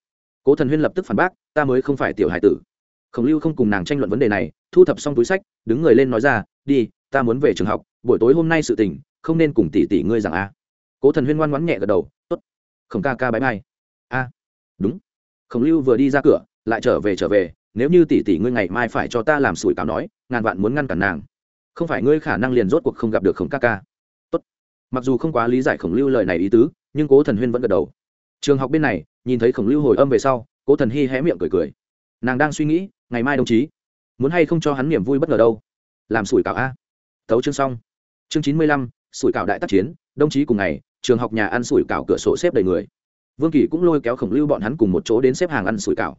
Cố thần huyên lập tức phản bác, ta mới không phải tiểu hải tử. Khổng lưu không cùng nàng tranh luận vấn đề này, thu thập xong túi sách, đứng người lên nói ra, đi, ta muốn về trường học, buổi tối hôm nay sự tình, không nên cùng tỷ tỷ ngươi rằng a. Cố thần huyên ngoan ngoãn nhẹ gật đầu, tốt. khổng ca ca bãi mai a. Đúng. Khổng lưu vừa đi ra cửa, lại trở về trở về nếu như tỷ tỷ ngươi ngày mai phải cho ta làm sủi cảo nói, ngàn vạn muốn ngăn cản nàng. Không phải ngươi khả năng liền rốt cuộc không gặp được khổng ca ca. Tốt. mặc dù không quá lý giải khổng lưu lời này ý tứ, nhưng cố thần huyên vẫn gật đầu. Trường học bên này, nhìn thấy khổng lưu hồi âm về sau, cố thần hy hé miệng cười cười. Nàng đang suy nghĩ, ngày mai đồng chí, muốn hay không cho hắn niềm vui bất ngờ đâu? Làm sủi cảo a. Thấu chương xong. Chương chín mươi lăm, sủi cảo đại tác chiến, đồng chí cùng ngày, trường học nhà ăn sủi cảo cửa sổ xếp đầy người. Vương kỳ cũng lôi kéo khổng lưu bọn hắn cùng một chỗ đến xếp hàng ăn sủi cảo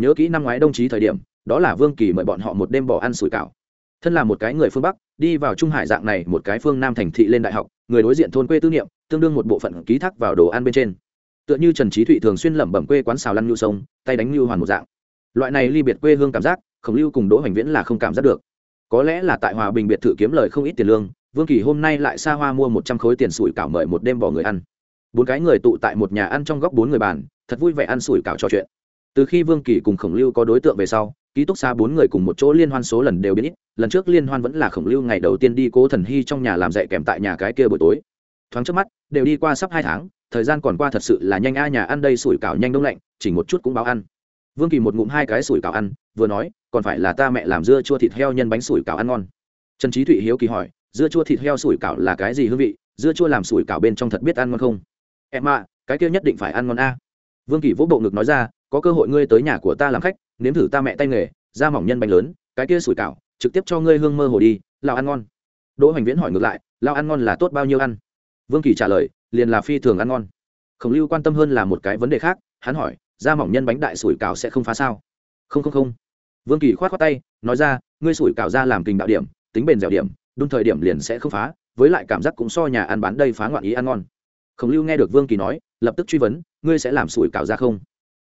nhớ kỹ năm ngoái đồng chí thời điểm, đó là vương kỳ mời bọn họ một đêm bỏ ăn sủi cảo. Thân là một cái người phương bắc, đi vào trung hải dạng này một cái phương nam thành thị lên đại học, người đối diện thôn quê tư niệm, tương đương một bộ phận ký thác vào đồ ăn bên trên. Tựa như trần trí thụy thường xuyên lẩm bẩm quê quán xào lăn nhu sông, tay đánh nhu hoàn một dạng. Loại này ly biệt quê hương cảm giác, khổng lưu cùng đỗ hoành viễn là không cảm giác được. Có lẽ là tại hòa bình biệt thự kiếm lời không ít tiền lương, vương kỳ hôm nay lại xa hoa mua một trăm khối tiền sủi cảo mời một đêm bỏ người ăn. Bốn cái người tụ tại một nhà ăn trong góc bốn người bàn, thật vui vẻ ăn sủi cảo trò chuyện từ khi vương kỳ cùng khổng lưu có đối tượng về sau, ký túc xa bốn người cùng một chỗ liên hoan số lần đều biến ít, lần trước liên hoan vẫn là khổng lưu ngày đầu tiên đi cố thần hy trong nhà làm dạy kèm tại nhà cái kia buổi tối. Thoáng trước mắt, đều đi qua sắp hai tháng, thời gian còn qua thật sự là nhanh a, nhà ăn đây sủi cảo nhanh đông lạnh, chỉ một chút cũng báo ăn. Vương kỳ một ngụm hai cái sủi cảo ăn, vừa nói, còn phải là ta mẹ làm dưa chua thịt heo nhân bánh sủi cảo ăn ngon. Trần trí thụy hiếu kỳ hỏi, dưa chua thịt heo sủi cảo là cái gì hương vị? Dưa chua làm sủi cảo bên trong thật biết ăn ngon không? Em ạ, cái kia nhất định phải ăn ngon a. Vương kỳ vỗ bộ ngực nói ra có cơ hội ngươi tới nhà của ta làm khách, nếm thử ta mẹ tay nghề, da mỏng nhân bánh lớn, cái kia sủi cảo, trực tiếp cho ngươi hương mơ hồ đi lao ăn ngon. Đỗ hoành viễn hỏi ngược lại lao ăn ngon là tốt bao nhiêu ăn? Vương kỳ trả lời, liền là phi thường ăn ngon. Khổng lưu quan tâm hơn là một cái vấn đề khác, hắn hỏi, da mỏng nhân bánh đại sủi cảo sẽ không phá sao? Không không không. Vương kỳ k h o á t khoác tay, nói ra, ngươi sủi cảo ra làm kình đạo điểm, tính bền dẻo điểm đun thời điểm liền sẽ không phá, với lại cảm giác cũng so nhà ăn bán đây phá ngoạn ý ăn ngon. Khổng lưu nghe được vương kỳ nói, lập tức truy vấn, ngươi sẽ làm sủi cảo ra không?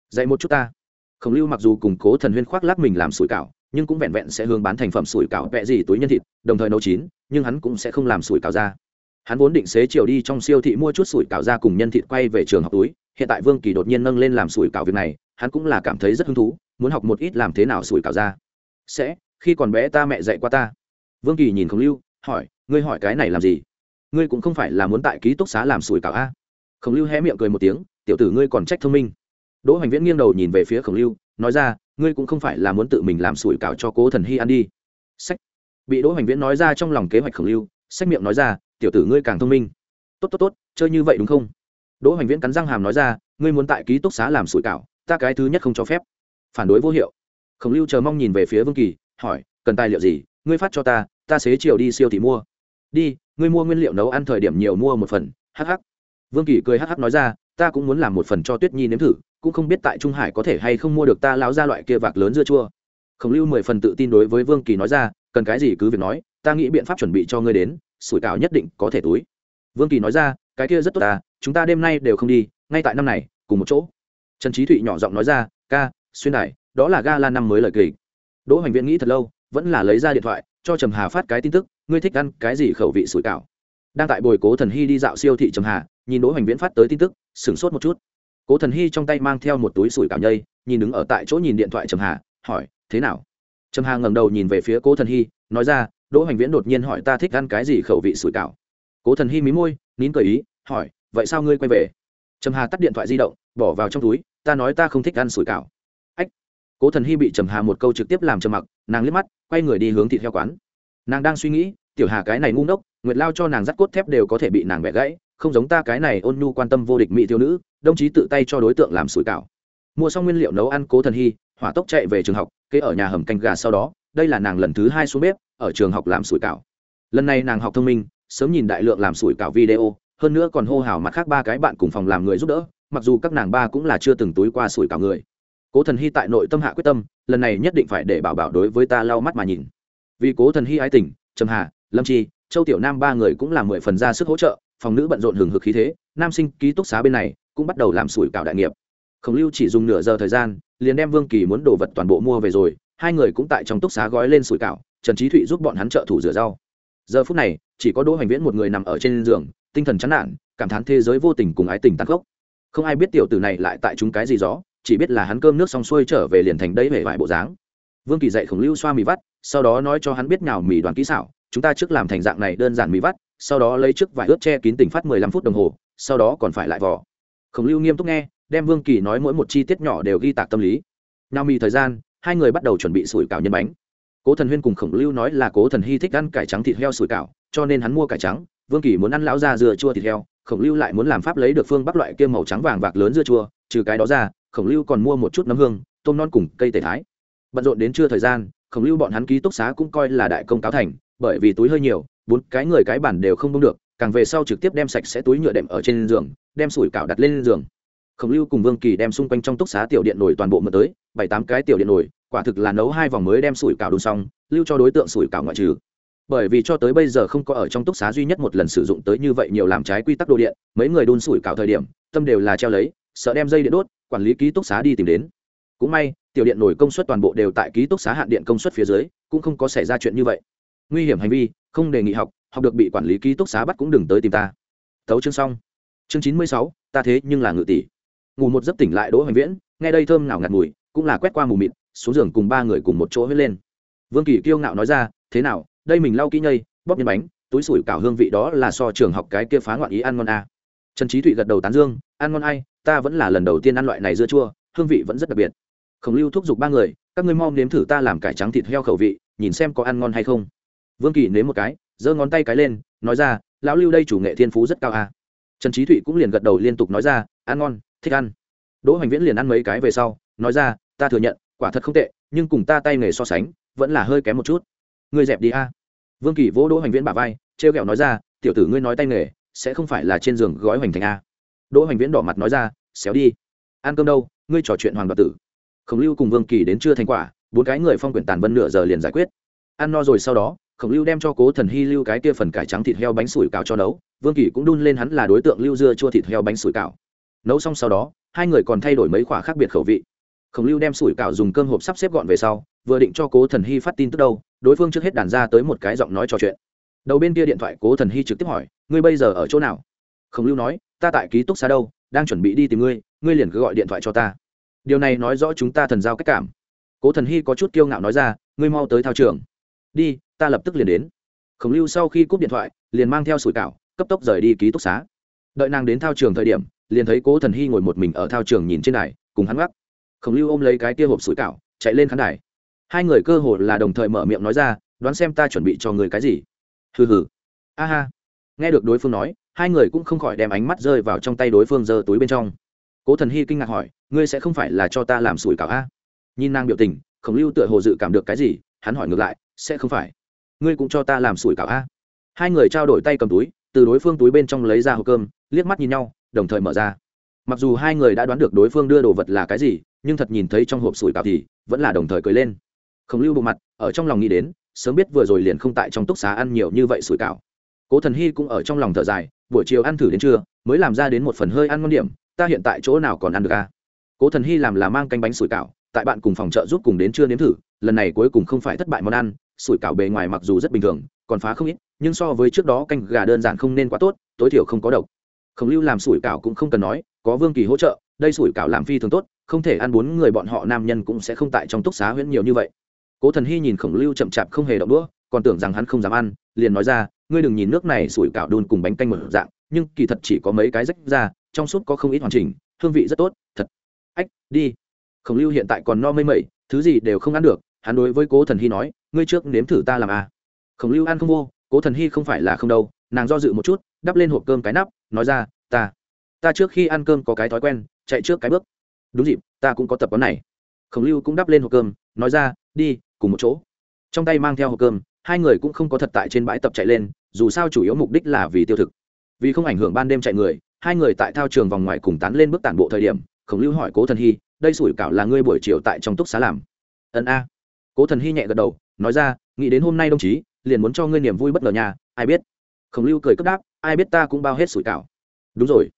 Dạy một chút ta. Khổng lưu mặc dù củng cố thần huyên khoác lác mình làm sủi cảo, nhưng cũng vẹn vẹn sẽ hướng bán thành phẩm sủi cảo vẹ gì túi nhân thịt, đồng thời nấu chín, nhưng hắn cũng sẽ không làm sủi cảo ra. Hắn vốn định xế chiều đi trong siêu thị mua chút sủi cảo ra cùng nhân thịt quay về trường học túi, hiện tại vương kỳ đột nhiên nâng lên làm sủi cảo việc này, hắn cũng là cảm thấy rất hứng thú, muốn học một ít làm thế nào sủi cảo ra. Sẽ, khi còn bé ta mẹ dạy qua ta. Vương kỳ nhìn khổng lưu, hỏi, ngươi hỏi cái này làm gì? Ngươi cũng không phải là muốn tại ký túc xá làm sủi cảo a? Khổng lưu hé miệng cười một tiếng, tiểu tử ngươi còn trách thông minh đỗ hoành viễn nghiêng đầu nhìn về phía khổng lưu, nói ra, ngươi cũng không phải là muốn tự mình làm sủi cảo cho cố thần hy ăn đi. Sách. Bị đỗ hoành viễn nói ra trong lòng kế hoạch khổng lưu, sách miệng nói ra, tiểu tử ngươi càng thông minh. Tốt tốt tốt, chơi như vậy đúng không? Đỗ hoành viễn cắn răng hàm nói ra, ngươi muốn tại ký túc xá làm sủi cảo, ta cái thứ nhất không cho phép. Phản đối vô hiệu. Khổng lưu chờ mong nhìn về phía vương kỳ, hỏi, cần tài liệu gì? Ngươi phát cho ta ta xế chiều đi siêu thị mua. Đi, ngươi mua nguyên liệu nấu ăn thời điểm nhiều mua một phần hh vương kỳ cười hh nói ra, ta cũng muốn làm một phần cho tuyết nhi nếm thử cũng không biết tại trung hải có thể hay không mua được ta láo ra loại kia vạc lớn dưa chua. Khổng lưu mười phần tự tin đối với vương kỳ nói ra, cần cái gì cứ việc nói, ta nghĩ biện pháp chuẩn bị cho ngươi đến, sủi cảo nhất định có thể túi. Vương kỳ nói ra, cái kia rất tốt ta, chúng ta đêm nay đều không đi, ngay tại năm này, cùng một chỗ. Trần trí thụy nhỏ giọng nói ra, ca, xuyên đài, đó là ga la năm mới lời kịch. Đỗ hoành viễn nghĩ thật lâu, vẫn là lấy ra điện thoại, cho trầm hà phát cái tin tức, ngươi thích ăn cái gì khẩu vị sủi cảo? Đang tại bồi cố thần hy đi dạo siêu thị trầm hà, nhìn đỗ hoành viễn phát tới tin tức, sửng sốt một chút cố thần hy trong tay mang theo một túi sủi cảm nhây, nhìn đứng ở tại chỗ nhìn điện thoại trầm hà, hỏi, thế nào? Trầm hà ngẩng đầu nhìn về phía cố thần hy, nói ra, đỗ hoành viễn đột nhiên hỏi ta thích ăn cái gì khẩu vị sủi cảo. Cố thần hy mí môi, nín cười ý, hỏi, vậy sao ngươi quay về? Trầm hà tắt điện thoại di động, bỏ vào trong túi, ta nói ta không thích ăn sủi cảo. Ách! Cố thần hy bị trầm hà một câu trực tiếp làm trầm mặc, nàng liếc mắt, quay người đi hướng thịt heo quán. Nàng đang suy nghĩ, tiểu hà cái này ngu ngốc, nguyệt lao cho nàng dắt cốt thép đều có thể bị nàng bẻ gãy, không giống ta cái này ôn nhu quan tâm vô địch mỹ thiếu nữ đồng chí tự tay cho đối tượng làm sủi cảo. Mua xong nguyên liệu nấu ăn cố thần hy, hỏa tốc chạy về trường học, kế ở nhà hầm canh gà sau đó, đây là nàng lần thứ hai xuống bếp, ở trường học làm sủi cảo. Lần này nàng học thông minh, sớm nhìn đại lượng làm sủi cảo video, hơn nữa còn hô hào mặt khác ba cái bạn cùng phòng làm người giúp đỡ, mặc dù các nàng ba cũng là chưa từng túi qua sủi cảo người. Cố thần hy tại nội tâm hạ quyết tâm, lần này nhất định phải để bảo bảo đối với ta lau mắt mà nhìn. Vì cố thần hy ái tình, trầm hà, lâm chi, châu tiểu nam ba người cũng làm mười phần ra sức hỗ trợ, phòng nữ bận rộn hừng hực khí thế, nam sinh ký túc xá bên này cũng bắt đầu làm sủi cảo đại nghiệp. Khổng lưu chỉ dùng nửa giờ thời gian, liền đem vương kỳ muốn đồ vật toàn bộ mua về rồi, hai người cũng tại trong túc xá gói lên sủi cảo, trần trí thụy giúp bọn hắn trợ thủ rửa rau. Giờ phút này, chỉ có đỗ hoành viễn một người nằm ở trên giường, tinh thần chán nản, cảm thán thế giới vô tình cùng ái tình tàn khốc. Không ai biết tiểu tử này lại tại chúng cái gì đó chỉ biết là hắn cơm nước xong xuôi trở về liền thành đây hể vải bộ dáng. Vương kỳ dạy khổng lưu xoa mì vắt, sau đó nói cho hắn biết nhào mì đoàn kỹ xảo, chúng ta trước làm thành dạng này đơn giản mì vắt, sau đó lấy trước vải ướt che kín tỉnh phát mười lăm phút đồng hồ, sau đó còn phải lại vỏ khổng lưu nghiêm túc nghe, đem vương kỳ nói mỗi một chi tiết nhỏ đều ghi tạc tâm lý. Nào mì thời gian, hai người bắt đầu chuẩn bị sủi cảo nhân bánh. Cố thần huyên cùng khổng lưu nói là cố thần hy thích ăn cải trắng thịt heo sủi cảo, cho nên hắn mua cải trắng, vương kỳ muốn ăn lão ra dưa chua thịt heo, khổng lưu lại muốn làm pháp lấy được phương bắc loại kia màu trắng vàng vạc lớn dưa chua, trừ cái đó ra, khổng lưu còn mua một chút nấm hương, tôm non cùng cây tể thái. Bận rộn đến trưa thời gian, khổng lưu bọn hắn ký túc xá cũng coi là đại công cáo thành, bởi vì túi hơi nhiều, bốn cái người cái bản đều không đông được càng về sau trực tiếp đem sạch sẽ túi nhựa đệm ở trên giường, đem sủi cảo đặt lên giường. Khổng lưu cùng vương kỳ đem xung quanh trong túc xá tiểu điện nổi toàn bộ mượn tới, bảy tám cái tiểu điện nổi quả thực là nấu hai vòng mới đem sủi cảo đun xong, lưu cho đối tượng sủi cảo ngoại trừ. Bởi vì cho tới bây giờ không có ở trong túc xá duy nhất một lần sử dụng tới như vậy nhiều làm trái quy tắc đồ điện, mấy người đun sủi cảo thời điểm, tâm đều là treo lấy, sợ đem dây điện đốt, quản lý ký túc xá đi tìm đến. Cũng may, tiểu điện nổi công suất toàn bộ đều tại ký túc xá hạn điện công suất phía dưới, cũng không có xảy ra chuyện như vậy. Nguy hiểm hành vi, không đề nghị học học được bị quản lý ký túc xá bắt cũng đừng tới tìm ta. Thấu chương xong. Chương chín mươi sáu, ta thế nhưng là ngự tỷ. Ngủ một giấc tỉnh lại đỗ hoành viễn, nghe đây thơm nào ngạt mùi, cũng là quét qua mù mịt, xuống giường cùng ba người cùng một chỗ huyết lên. Vương kỳ kiêu ngạo nói ra, thế nào, đây mình lau kỹ nhây, bóp nhân bánh, túi sủi cảo hương vị đó là so trường học cái kia phá ngoạn ý ăn ngon a. À. trần trí thụy gật đầu tán dương, ăn ngon ai, ta vẫn là lần đầu tiên ăn loại này dưa chua, hương vị vẫn rất đặc biệt. Khổng lưu thúc giục ba người, các ngươi mong nếm thử ta làm cải trắng thịt heo khẩu vị, nhìn xem có ăn ngon hay không. Vương kỳ nếm một cái giơ ngón tay cái lên, nói ra, lão lưu đây chủ nghệ thiên phú rất cao à. trần trí thụy cũng liền gật đầu liên tục nói ra, ăn ngon, thích ăn. Đỗ hoành viễn liền ăn mấy cái về sau, nói ra, ta thừa nhận, quả thật không tệ, nhưng cùng ta tay nghề so sánh, vẫn là hơi kém một chút. Ngươi dẹp đi a. Vương kỳ vỗ đỗ hoành viễn bả vai t r e o g ẹ o nói ra, tiểu tử ngươi nói tay nghề, sẽ không phải là trên giường gói hoành thành a. Đỗ hoành viễn đỏ mặt nói ra, xéo đi. Ăn cơm đâu, ngươi trò chuyện hoàng đoạt tử. Khổng lưu cùng vương kỳ đến chưa thành quả, bốn cái người phong quyển tàn vân nửa giờ liền giải quyết. Ăn no rồi sau đó khổng lưu đem cho cố thần hy lưu cái kia phần cải trắng thịt heo bánh sủi cào cho nấu, vương kỳ cũng đun lên hắn là đối tượng lưu dưa chua thịt heo bánh sủi cào nấu xong sau đó, hai người còn thay đổi mấy khoả khác biệt khẩu vị. Khổng lưu đem sủi cảo dùng cơm hộp sắp xếp gọn về sau, vừa định cho cố thần hy phát tin tức đâu, đối phương trước hết đàn ra tới một cái giọng nói trò chuyện. Đầu bên kia điện thoại cố thần hy trực tiếp hỏi, ngươi bây giờ ở chỗ nào? Khổng lưu nói, ta tại ký túc xá đâu, đang chuẩn bị đi tìm ngươi ngươi liền cứ gọi điện thoại cho ta. Điều này nói rõ chúng ta thần giao cách cảm. Cố thần hy có chút kiêu ngạo nói ra, ngươi mau tới thao trường đi, ta lập tức liền đến. Khổng lưu sau khi cúp điện thoại, liền mang theo sủi cảo, cấp tốc rời đi ký túc xá. Đợi nàng đến thao trường thời điểm, liền thấy cố thần hy ngồi một mình ở thao trường nhìn trên đài, cùng hắn gác khổng lưu ôm lấy cái tia hộp sủi cảo, chạy lên khán đài. Hai người cơ hồ là đồng thời mở miệng nói ra, đoán xem ta chuẩn bị cho người cái gì? Hừ hừ. A ha. Nghe được đối phương nói, hai người cũng không khỏi đem ánh mắt rơi vào trong tay đối phương giơ túi bên trong. Cố thần hy kinh ngạc hỏi, ngươi sẽ không phải là cho ta làm sủi cảo a? Nhìn nàng biểu tình, khổng lưu tựa hồ dự cảm được cái gì hắn hỏi ngược lại, sẽ không phải. Ngươi cũng cho ta làm sủi cảo a. Hai người trao đổi tay cầm túi, từ đối phương túi bên trong lấy ra hộp cơm, liếc mắt nhìn nhau, đồng thời mở ra. Mặc dù hai người đã đoán được đối phương đưa đồ vật là cái gì, nhưng thật nhìn thấy trong hộp sủi cảo thì vẫn là đồng thời cười lên. Khổng lưu bộ mặt, ở trong lòng nghĩ đến, sớm biết vừa rồi liền không tại trong túc xá ăn nhiều như vậy sủi cảo. Cố thần hy cũng ở trong lòng thở dài, buổi chiều ăn thử đến trưa, mới làm ra đến một phần hơi ăn ngon điểm, ta hiện tại chỗ nào còn ăn được à? cố thần hy làm là mang canh bánh sủi cảo, tại bạn cùng phòng chợ giúp cùng đến trưa nếm thử lần này cuối cùng không phải thất bại món ăn, sủi cảo bề ngoài mặc dù rất bình thường, còn phá không ít, nhưng so với trước đó canh gà đơn giản không nên quá tốt, tối thiểu không có độc. Khổng lưu làm sủi cảo cũng không cần nói, có vương kỳ hỗ trợ, đây sủi cảo làm phi thường tốt, không thể ăn bốn người bọn họ nam nhân cũng sẽ không tại trong túc xá huyễn nhiều như vậy. Cố thần hy nhìn khổng lưu chậm chạp không hề động đũa, còn tưởng rằng hắn không dám ăn, liền nói ra, ngươi đừng nhìn nước này sủi cảo đun cùng bánh canh một dạng, nhưng kỳ thật chỉ có mấy cái rách ra, trong suốt có không ít hoàn chỉnh, hương vị rất tốt, thật. Ách, đi. Khổng lưu hiện tại còn no mây mẩy, thứ gì đều không ăn được hắn đối với cố thần hy nói, ngươi trước nếm thử ta làm à. khổng lưu ăn không vô, cố thần hy không phải là không đâu, nàng do dự một chút, đắp lên hộp cơm cái nắp, nói ra, ta ta trước khi ăn cơm có cái thói quen, chạy trước cái bước. Đúng dịp, ta cũng có tập quán này. Khổng lưu cũng đắp lên hộp cơm, nói ra, đi, cùng một chỗ. Trong tay mang theo hộp cơm, hai người cũng không có thật tại trên bãi tập chạy lên, dù sao chủ yếu mục đích là vì tiêu thực. Vì không ảnh hưởng ban đêm chạy người, hai người tại thao trường vòng ngoài cùng tán lên bước tản bộ thời điểm, khổng lưu hỏi cố thần hy, đây sủi cảo là ngươi buổi chiều tại trong túc xá làm? Ân a cố thần hy nhẹ gật đầu, nói ra, nghĩ đến hôm nay đồng chí, liền muốn cho ngươi niềm vui bất ngờ nhà ai biết? Khổng lưu cười cất đáp, ai biết ta cũng bao hết sủi cảo. Đúng rồi.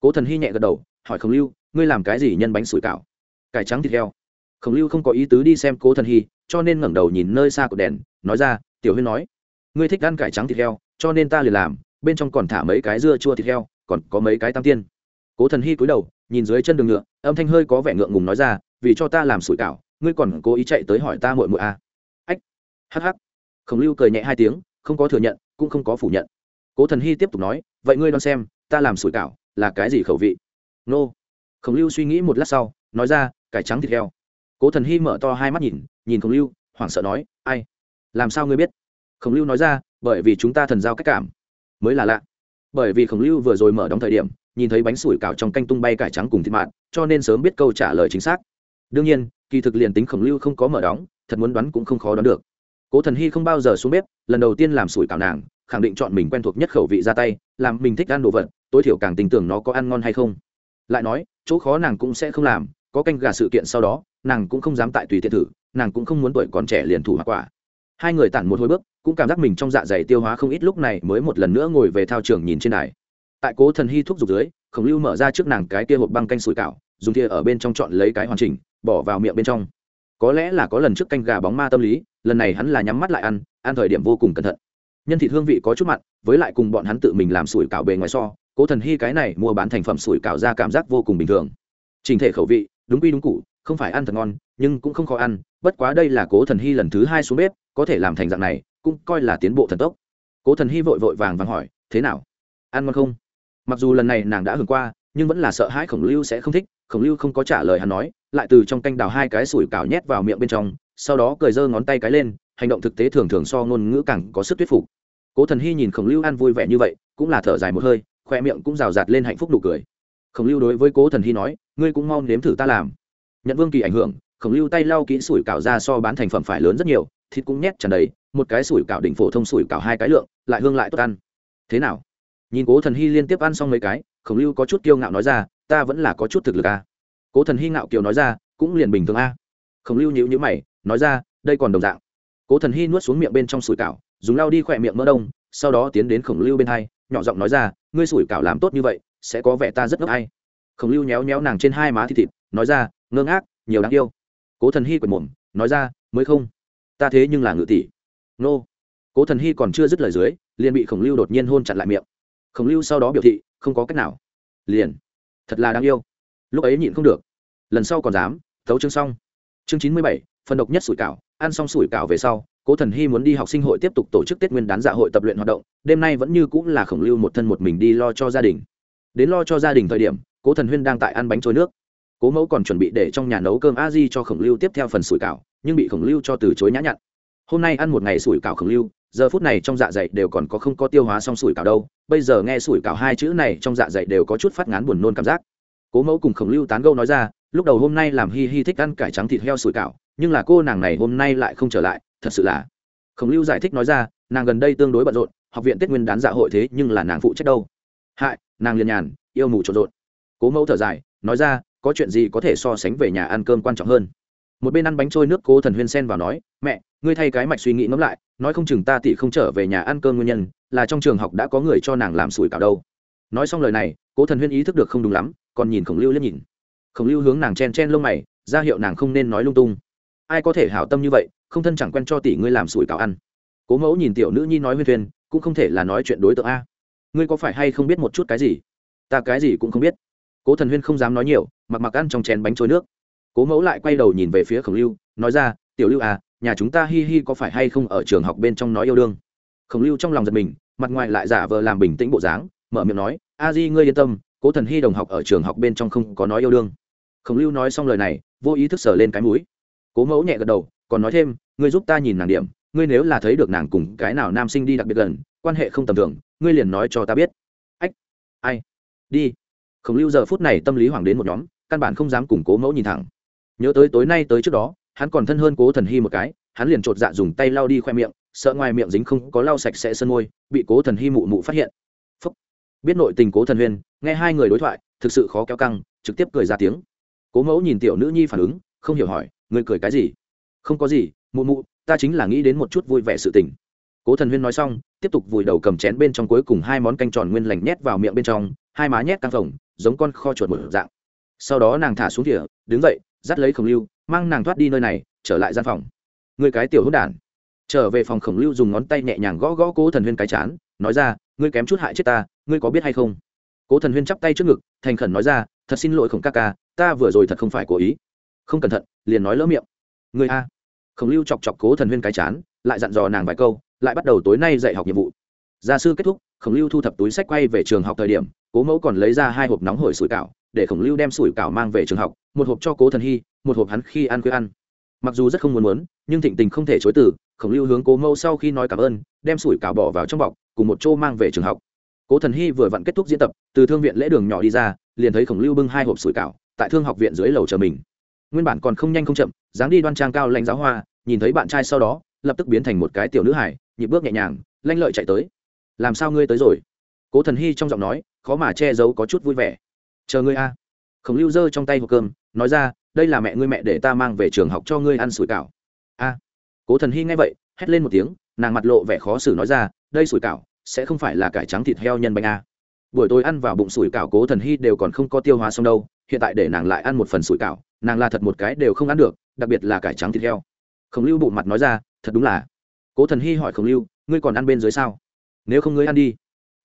Cố thần hy nhẹ gật đầu, hỏi khổng lưu, ngươi làm cái gì nhân bánh sủi cảo? Cải trắng thịt heo. Khổng lưu không có ý tứ đi xem cố thần hy, cho nên ngẩng đầu nhìn nơi xa của đèn, nói ra, tiểu huyên nói, ngươi thích ăn cải trắng thịt heo, cho nên ta liền làm, bên trong còn thả mấy cái dưa chua thịt heo, còn có mấy cái tam tiên. Cố thần hy cúi đầu, nhìn dưới chân đường ngựa, âm thanh hơi có vẻ ngượng ngùng nói ra, vì cho ta làm sủi cảo ngươi còn cố ý chạy tới hỏi ta muội muội à. ách hắc hắc. Khổng lưu cười nhẹ hai tiếng không có thừa nhận cũng không có phủ nhận. Cố thần hy tiếp tục nói vậy ngươi đoán xem ta làm sủi cảo là cái gì khẩu vị? Nô. Khổng lưu suy nghĩ một lát sau nói ra cải trắng thịt heo. Cố thần hy mở to hai mắt nhìn nhìn khổng lưu hoảng sợ nói ai? Làm sao ngươi biết? Khổng lưu nói ra bởi vì chúng ta thần giao cách cảm. Mới là lạ. Bởi vì khổng lưu vừa rồi mở đóng thời điểm nhìn thấy bánh sủi cảo trong canh tung bay cải trắng cùng thịt mặn, cho nên sớm biết câu trả lời chính xác. Đương nhiên kỳ thực liền tính khổng lưu không có mở đóng, thật muốn đoán cũng không khó đoán được. Cố thần hy không bao giờ xuống bếp, lần đầu tiên làm sủi cảo nàng, khẳng định chọn mình quen thuộc nhất khẩu vị ra tay, làm mình thích ăn đồ vật, tối thiểu càng tin tưởng nó có ăn ngon hay không. Lại nói, chỗ khó nàng cũng sẽ không làm, có canh gà sự kiện sau đó, nàng cũng không dám tại tùy tiện thử, nàng cũng không muốn tuổi còn trẻ liền thủ hoặc quả. Hai người tản một hồi bước, cũng cảm giác mình trong dạ dày tiêu hóa không ít lúc này mới một lần nữa ngồi về thao trường nhìn trên đài. Tại cố thần hy thuốc dục dưới, khổng lưu mở ra trước nàng cái kia hộp băng canh sủi cảo, dùng thìa ở bên trong chọn lấy cái hoàn chỉnh bỏ vào miệng bên trong. Có lẽ là có lần trước canh gà bóng ma tâm lý, lần này hắn là nhắm mắt lại ăn ăn thời điểm vô cùng cẩn thận. Nhân thịt hương vị có chút mặn, với lại cùng bọn hắn tự mình làm sủi cảo bề ngoài so, cố thần hy cái này mua bán thành phẩm sủi cảo ra cảm giác vô cùng bình thường. Trình thể khẩu vị, đúng quy đúng cụ, không phải ăn thật ngon, nhưng cũng không khó ăn, bất quá đây là cố thần hy lần thứ hai xuống bếp, có thể làm thành dạng này, cũng coi là tiến bộ thần tốc. Cố thần hy vội vội vàng vàng hỏi, thế nào? Ăn ngon không? Mặc dù lần này nàng đã hưởng qua, nhưng vẫn là sợ hãi khổng lưu sẽ không thích, khổng lưu không có trả lời hắn nói lại từ trong canh đào hai cái sủi cảo nhét vào miệng bên trong, sau đó cười giơ ngón tay cái lên, hành động thực tế thường thường so ngôn ngữ càng có sức thuyết phục. Cố thần hy nhìn khổng lưu ăn vui vẻ như vậy, cũng là thở dài một hơi khoe miệng cũng rào rạt lên hạnh phúc nụ cười. Khổng lưu đối với cố thần hy nói, ngươi cũng mau nếm thử ta làm. Nhận vương kỳ ảnh hưởng, khổng lưu tay lau kỹ sủi cảo ra so bán thành phẩm phải lớn rất nhiều, thịt cũng nhét tràn đầy, một cái sủi cảo đỉnh phổ thông sủi cảo hai cái lượng, lại hương lại tốt ăn. Thế nào? Nhìn cố thần hy liên tiếp ăn xong mấy cái, khổng lưu có chút kiêu ngạo nói ra, ta vẫn là có chút thực lực à cố thần hy ngạo kiều nói ra, cũng liền bình thường a. Khổng lưu nhữ nhữ mày, nói ra, đây còn đồng dạng. Cố thần hy nuốt xuống miệng bên trong sủi cảo, dùng lau đi khỏe miệng mỡ đông, sau đó tiến đến khổng lưu bên hai, nhỏ giọng nói ra, ngươi sủi cảo làm tốt như vậy, sẽ có vẻ ta rất ngốc hay. Khổng lưu nhéo nhéo nàng trên hai má thịt thịt, nói ra, ngơ ngác, nhiều đáng yêu. Cố thần hy quệt mồm, nói ra, mới không, ta thế nhưng là ngự tỷ. Nô. Cố thần hy còn chưa dứt lời dưới, liền bị khổng lưu đột nhiên hôn chặn lại miệng. Khổng lưu sau đó biểu thị, không có cách nào. Liền, thật là đáng yêu. Lúc ấy nhịn không được lần sau còn dám, thấu chương xong. Chương chín mươi bảy, phần độc nhất sủi cảo, ăn xong sủi cảo về sau, cố thần hy muốn đi học sinh hội tiếp tục tổ chức tết nguyên đán dạ hội tập luyện hoạt động, đêm nay vẫn như cũng là khổng lưu một thân một mình đi lo cho gia đình. Đến lo cho gia đình thời điểm, cố thần huyên đang tại ăn bánh trôi nước. Cố mẫu còn chuẩn bị để trong nhà nấu cơm a di cho khổng lưu tiếp theo phần sủi cảo, nhưng bị khổng lưu cho từ chối nhã nhặn. Hôm nay ăn một ngày sủi cảo khổng lưu, giờ phút này trong dạ dày đều còn có không có tiêu hóa xong sủi cảo đâu, bây giờ nghe sủi cảo hai chữ này trong dạ dày đều có chút phát ngán buồn nôn cảm giác. Cố mẫu cùng khổng lưu tán gâu nói ra lúc đầu hôm nay làm hi hi thích ăn cải trắng thịt heo sủi cảo, nhưng là cô nàng này hôm nay lại không trở lại, thật sự là. Khổng lưu giải thích nói ra, nàng gần đây tương đối bận rộn, học viện tết nguyên đán dạ hội thế nhưng là nàng phụ trách đâu. Hại, nàng liền nhàn, yêu mù trộn rộn. Cố mẫu thở dài, nói ra, có chuyện gì có thể so sánh về nhà ăn cơm quan trọng hơn. Một bên ăn bánh trôi nước, cố thần huyên sen vào nói, mẹ, ngươi thay cái mạch suy nghĩ ngẫm lại, nói không chừng ta tỷ không trở về nhà ăn cơm nguyên nhân, là trong trường học đã có người cho nàng làm sủi cảo đâu. Nói xong lời này, cố thần huyên ý thức được không đúng lắm, còn nhìn khổng lưu liếc nhìn khổng lưu hướng nàng chen chen lông mày, ra hiệu nàng không nên nói lung tung. Ai có thể hảo tâm như vậy, không thân chẳng quen cho tỷ ngươi làm sủi cảo ăn. Cố mẫu nhìn tiểu nữ nhi nói huyên thuyên, cũng không thể là nói chuyện đối tượng a. Ngươi có phải hay không biết một chút cái gì? Ta cái gì cũng không biết. Cố thần huyên không dám nói nhiều, mặc mặc ăn trong chén bánh trôi nước. Cố mẫu lại quay đầu nhìn về phía khổng lưu, nói ra, tiểu lưu à nhà chúng ta hi hi có phải hay không ở trường học bên trong nói yêu đương? Khổng lưu trong lòng giật mình, mặt ngoài lại giả vờ làm bình tĩnh bộ dáng, mở miệng nói, a di, ngươi yên tâm, cố thần hy đồng học ở trường học bên trong không có nói yêu đương khổng lưu nói xong lời này, vô ý thức sờ lên cái mũi. Cố mẫu nhẹ gật đầu, còn nói thêm, ngươi giúp ta nhìn nàng điểm, ngươi nếu là thấy được nàng cùng cái nào nam sinh đi đặc biệt gần, quan hệ không tầm thường, ngươi liền nói cho ta biết. Ách, ai? Đi. Khổng lưu giờ phút này tâm lý hoảng đến một nhóm, căn bản không dám cùng cố mẫu nhìn thẳng. Nhớ tới tối nay tới trước đó, hắn còn thân hơn cố thần hy một cái, hắn liền chột dạ dùng tay lau đi khoe miệng, sợ ngoài miệng dính không có lau sạch sẽ sân môi, bị cố thần hy mụ mụ phát hiện. Phúc. biết nội tình cố thần huyên nghe hai người đối thoại, thực sự khó kéo căng, trực tiếp cười ra tiếng cố mẫu nhìn tiểu nữ nhi phản ứng, không hiểu hỏi người cười cái gì? Không có gì, mụ mụ, ta chính là nghĩ đến một chút vui vẻ sự tình. Cố thần huyên nói xong, tiếp tục vùi đầu cầm chén bên trong cuối cùng hai món canh tròn nguyên lành nhét vào miệng bên trong, hai má nhét căng phồng, giống con kho chuột một dạng. Sau đó nàng thả xuống thỉa đứng dậy, dắt lấy khổng lưu, mang nàng thoát đi nơi này, trở lại gian phòng. Người cái tiểu hữu đản. Trở về phòng, khổng lưu dùng ngón tay nhẹ nhàng gõ gõ cố thần huyên cái chán, nói ra, ngươi kém chút hại chết ta, ngươi có biết hay không? Cố thần huyên chắp tay trước ngực, thành khẩn nói ra, thật xin lỗi khổng ca ca ta vừa rồi thật không phải cố ý. Không cẩn thận, liền nói lỡ miệng. Người a. Khổng lưu chọc chọc cố thần huyên cái chán, lại dặn dò nàng vài câu, lại bắt đầu tối nay dạy học nhiệm vụ. Gia sư kết thúc, khổng lưu thu thập túi sách quay về trường học thời điểm, cố mẫu còn lấy ra hai hộp nóng hổi sủi cảo, để khổng lưu đem sủi cảo mang về trường học, một hộp cho cố thần hy, một hộp hắn khi ăn quê ăn. Mặc dù rất không muốn muốn, nhưng thịnh tình không thể chối từ, khổng lưu hướng cố mẫu sau khi nói cảm ơn, đem sủi cảo bỏ vào trong bọc, cùng một chỗ mang về trường học. Cố thần hy vừa vặn kết thúc diễn tập, từ thương viện lễ đường nhỏ đi ra, liền thấy khổng lưu bưng hai hộp sủi cảo tại thương học viện dưới lầu chờ mình. Nguyên bản còn không nhanh không chậm, dáng đi đoan trang cao lãnh giáo hoa, nhìn thấy bạn trai sau đó, lập tức biến thành một cái tiểu nữ hải nhịp bước nhẹ nhàng, lanh lợi chạy tới. Làm sao ngươi tới rồi? Cố thần hy trong giọng nói, khó mà che giấu có chút vui vẻ. Chờ ngươi a. Khổng lưu giơ trong tay hộp cơm, nói ra, đây là mẹ ngươi mẹ để ta mang về trường học cho ngươi ăn sủi cảo. A. Cố thần hy nghe vậy, hét lên một tiếng, nàng mặt lộ vẻ khó xử nói ra, đây sủi cảo sẽ không phải là cải trắng thịt heo nhân bánh a buổi tối ăn vào bụng sủi cảo cố thần hy đều còn không có tiêu hóa xong đâu, hiện tại để nàng lại ăn một phần sủi cảo, nàng là thật một cái đều không ăn được, đặc biệt là cải trắng thịt heo. Khổng lưu bụng mặt nói ra, thật đúng là. Cố thần hy hỏi khổng lưu, ngươi còn ăn bên dưới sao? Nếu không ngươi ăn đi.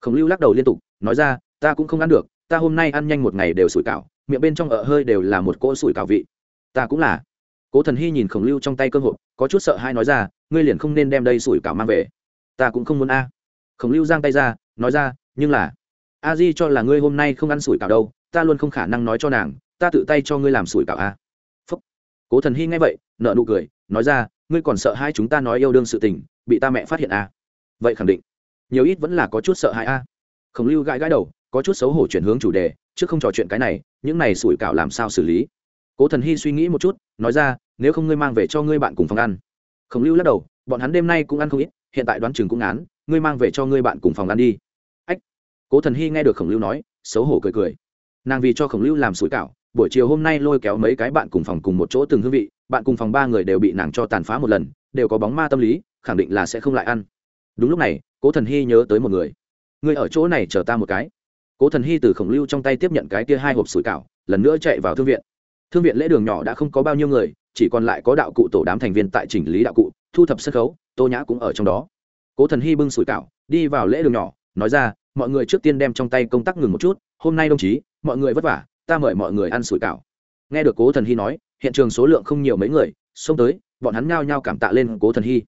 Khổng lưu lắc đầu liên tục, nói ra, ta cũng không ăn được, ta hôm nay ăn nhanh một ngày đều sủi cảo, miệng bên trong ợ hơi đều là một cỗ sủi cảo vị. Ta cũng là. Cố thần hy nhìn khổng lưu trong tay cơ hội có chút sợ hai nói ra, ngươi liền không nên đem đây sủi cảo mang về. Ta cũng không muốn a. Khổng lưu giang tay ra, nói ra, nhưng là a di cho là ngươi hôm nay không ăn sủi cảo đâu, ta luôn không khả năng nói cho nàng, ta tự tay cho ngươi làm sủi cảo a. Phúc. Cố thần hy nghe vậy nợ nụ cười, nói ra, ngươi còn sợ hai chúng ta nói yêu đương sự tình, bị ta mẹ phát hiện a. Vậy khẳng định. Nhiều ít vẫn là có chút sợ hãi a. Khổng lưu gãi gãi đầu, có chút xấu hổ chuyển hướng chủ đề chứ không trò chuyện cái này, những này sủi cảo làm sao xử lý? Cố thần hy suy nghĩ một chút, nói ra, nếu không ngươi mang về cho ngươi bạn cùng phòng ăn. Khổng lưu lắc đầu, bọn hắn đêm nay cũng ăn không ít, hiện tại đoán chừng cũng án ngươi mang về cho ngươi bạn cùng phòng ăn đi cố thần hy nghe được khổng lưu nói, xấu hổ cười cười. Nàng vì cho khổng lưu làm sủi cảo, buổi chiều hôm nay lôi kéo mấy cái bạn cùng phòng cùng một chỗ từng hương vị, bạn cùng phòng ba người đều bị nàng cho tàn phá một lần, đều có bóng ma tâm lý, khẳng định là sẽ không lại ăn. Đúng lúc này, cố thần hy nhớ tới một người. Người ở chỗ này chờ ta một cái. Cố thần hy từ khổng lưu trong tay tiếp nhận cái kia hai hộp sủi cảo, lần nữa chạy vào thương viện. Thương viện lễ đường nhỏ đã không có bao nhiêu người, chỉ còn lại có đạo cụ tổ đám thành viên tại chỉnh lý đạo cụ, thu thập sân khấu, tô nhã cũng ở trong đó. Cố thần hy bưng sủi cảo, đi vào lễ đường nhỏ, nói ra mọi người trước tiên đem trong tay công tác ngừng một chút, hôm nay đồng chí, mọi người vất vả, ta mời mọi người ăn sủi cảo. Nghe được cố thần hy nói, hiện trường số lượng không nhiều mấy người, xông tới, bọn hắn nhao nhao cảm tạ lên cố thần hy.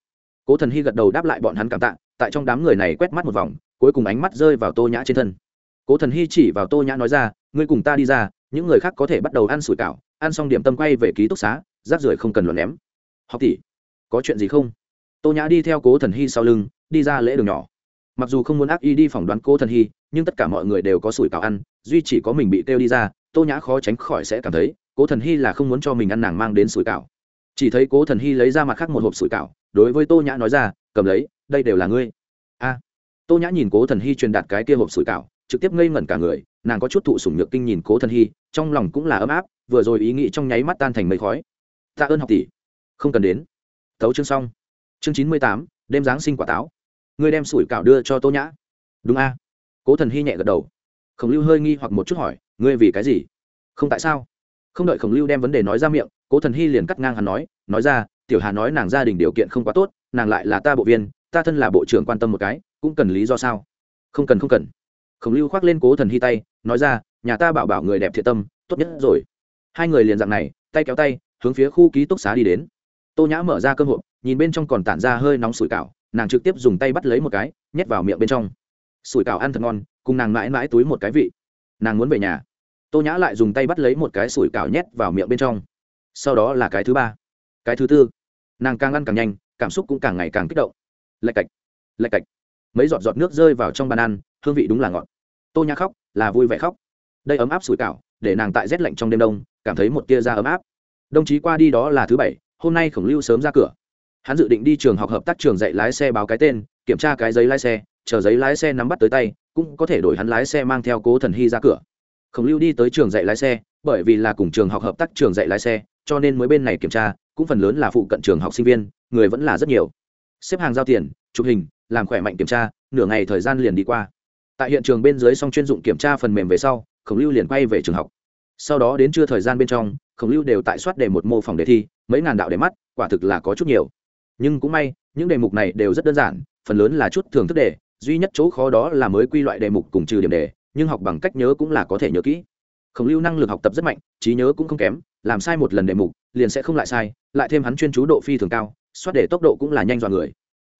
Cố thần hy gật đầu đáp lại bọn hắn cảm tạ, tại trong đám người này quét mắt một vòng, cuối cùng ánh mắt rơi vào tô nhã trên thân. Cố thần hy chỉ vào tô nhã nói ra, ngươi cùng ta đi ra, những người khác có thể bắt đầu ăn sủi cảo, ăn xong điểm tâm quay về ký túc xá, rác rưởi không cần luận ném. Học tỷ, có chuyện gì không? Tô nhã đi theo cố thần hy sau lưng, đi ra lễ đường nhỏ mặc dù không muốn ác y đi phỏng đoán cố thần hy, nhưng tất cả mọi người đều có sủi cảo ăn, duy chỉ có mình bị kêu đi ra, tô nhã khó tránh khỏi sẽ cảm thấy cố thần hy là không muốn cho mình ăn nàng mang đến sủi cảo. Chỉ thấy cố thần hy lấy ra mặt khác một hộp sủi cảo, đối với tô nhã nói ra, cầm lấy, đây đều là ngươi. A. Tô nhã nhìn cố thần hy truyền đạt cái kia hộp sủi cảo, trực tiếp ngây ngẩn cả người, nàng có chút thụ sủng nhược kinh nhìn cố thần hy, trong lòng cũng là ấm áp, vừa rồi ý nghĩ trong nháy mắt tan thành mây khói. Tạ ơn học tỷ. Không cần đến. Thấu chương xong. Chương chín mươi tám, đêm giáng sinh quả táo ngươi đem sủi cảo đưa cho tô nhã. Đúng a. Cố thần hy nhẹ gật đầu. Khổng lưu hơi nghi hoặc một chút hỏi, ngươi vì cái gì? Không tại sao? Không đợi khổng lưu đem vấn đề nói ra miệng, cố thần hy liền cắt ngang hắn nói nói ra, tiểu hà nói nàng gia đình điều kiện không quá tốt, nàng lại là ta bộ viên, ta thân là bộ trưởng quan tâm một cái, cũng cần lý do sao? Không cần không cần. Khổng lưu khoác lên cố thần hy tay, nói ra, nhà ta bảo bảo người đẹp thiện tâm, tốt nhất rồi. Hai người liền dạng này, tay kéo tay, hướng phía khu ký túc xá đi đến. Tô nhã mở ra cơ hộp, nhìn bên trong còn tản ra hơi nóng sủi cảo nàng trực tiếp dùng tay bắt lấy một cái, nhét vào miệng bên trong. Sủi cảo ăn thật ngon, cùng nàng mãi mãi túi một cái vị. Nàng muốn về nhà. Tô nhã lại dùng tay bắt lấy một cái sủi cảo nhét vào miệng bên trong. Sau đó là cái thứ ba. Cái thứ tư. Nàng càng ăn càng nhanh, cảm xúc cũng càng ngày càng kích động. Lạch cạch lạch cạch. Mấy giọt giọt nước rơi vào trong bàn ăn, hương vị đúng là ngọt. Tô nhã khóc, là vui vẻ khóc. Đây ấm áp sủi cảo, để nàng tại rét lạnh trong đêm đông, cảm thấy một tia da ấm áp. Đồng chí qua đi đó là thứ bảy, hôm nay khổng lưu sớm ra cửa hắn dự định đi trường học hợp tác trường dạy lái xe báo cái tên, kiểm tra cái giấy lái xe, chờ giấy lái xe nắm bắt tới tay, cũng có thể đổi hắn lái xe mang theo cố thần hy ra cửa. Khổng lưu đi tới trường dạy lái xe, bởi vì là cùng trường học hợp tác trường dạy lái xe, cho nên mới bên này kiểm tra, cũng phần lớn là phụ cận trường học sinh viên, người vẫn là rất nhiều. Xếp hàng giao tiền, chụp hình, làm khỏe mạnh kiểm tra, nửa ngày thời gian liền đi qua. Tại hiện trường bên dưới xong chuyên dụng kiểm tra phần mềm về sau, khổng lưu liền quay về trường học. Sau đó đến trưa thời gian bên trong, khổng lưu đều tại soát đề một mô phòng đề thi, mấy ngàn đạo đề mắt, quả thực là có chút nhiều nhưng cũng may, những đề mục này đều rất đơn giản, phần lớn là chút thường thức đề, duy nhất chỗ khó đó là mới quy loại đề mục cùng trừ điểm đề, nhưng học bằng cách nhớ cũng là có thể nhớ kỹ. Khổng lưu năng lực học tập rất mạnh, trí nhớ cũng không kém, làm sai một lần đề mục, liền sẽ không lại sai, lại thêm hắn chuyên chú độ phi thường cao, soát đề tốc độ cũng là nhanh dọn người.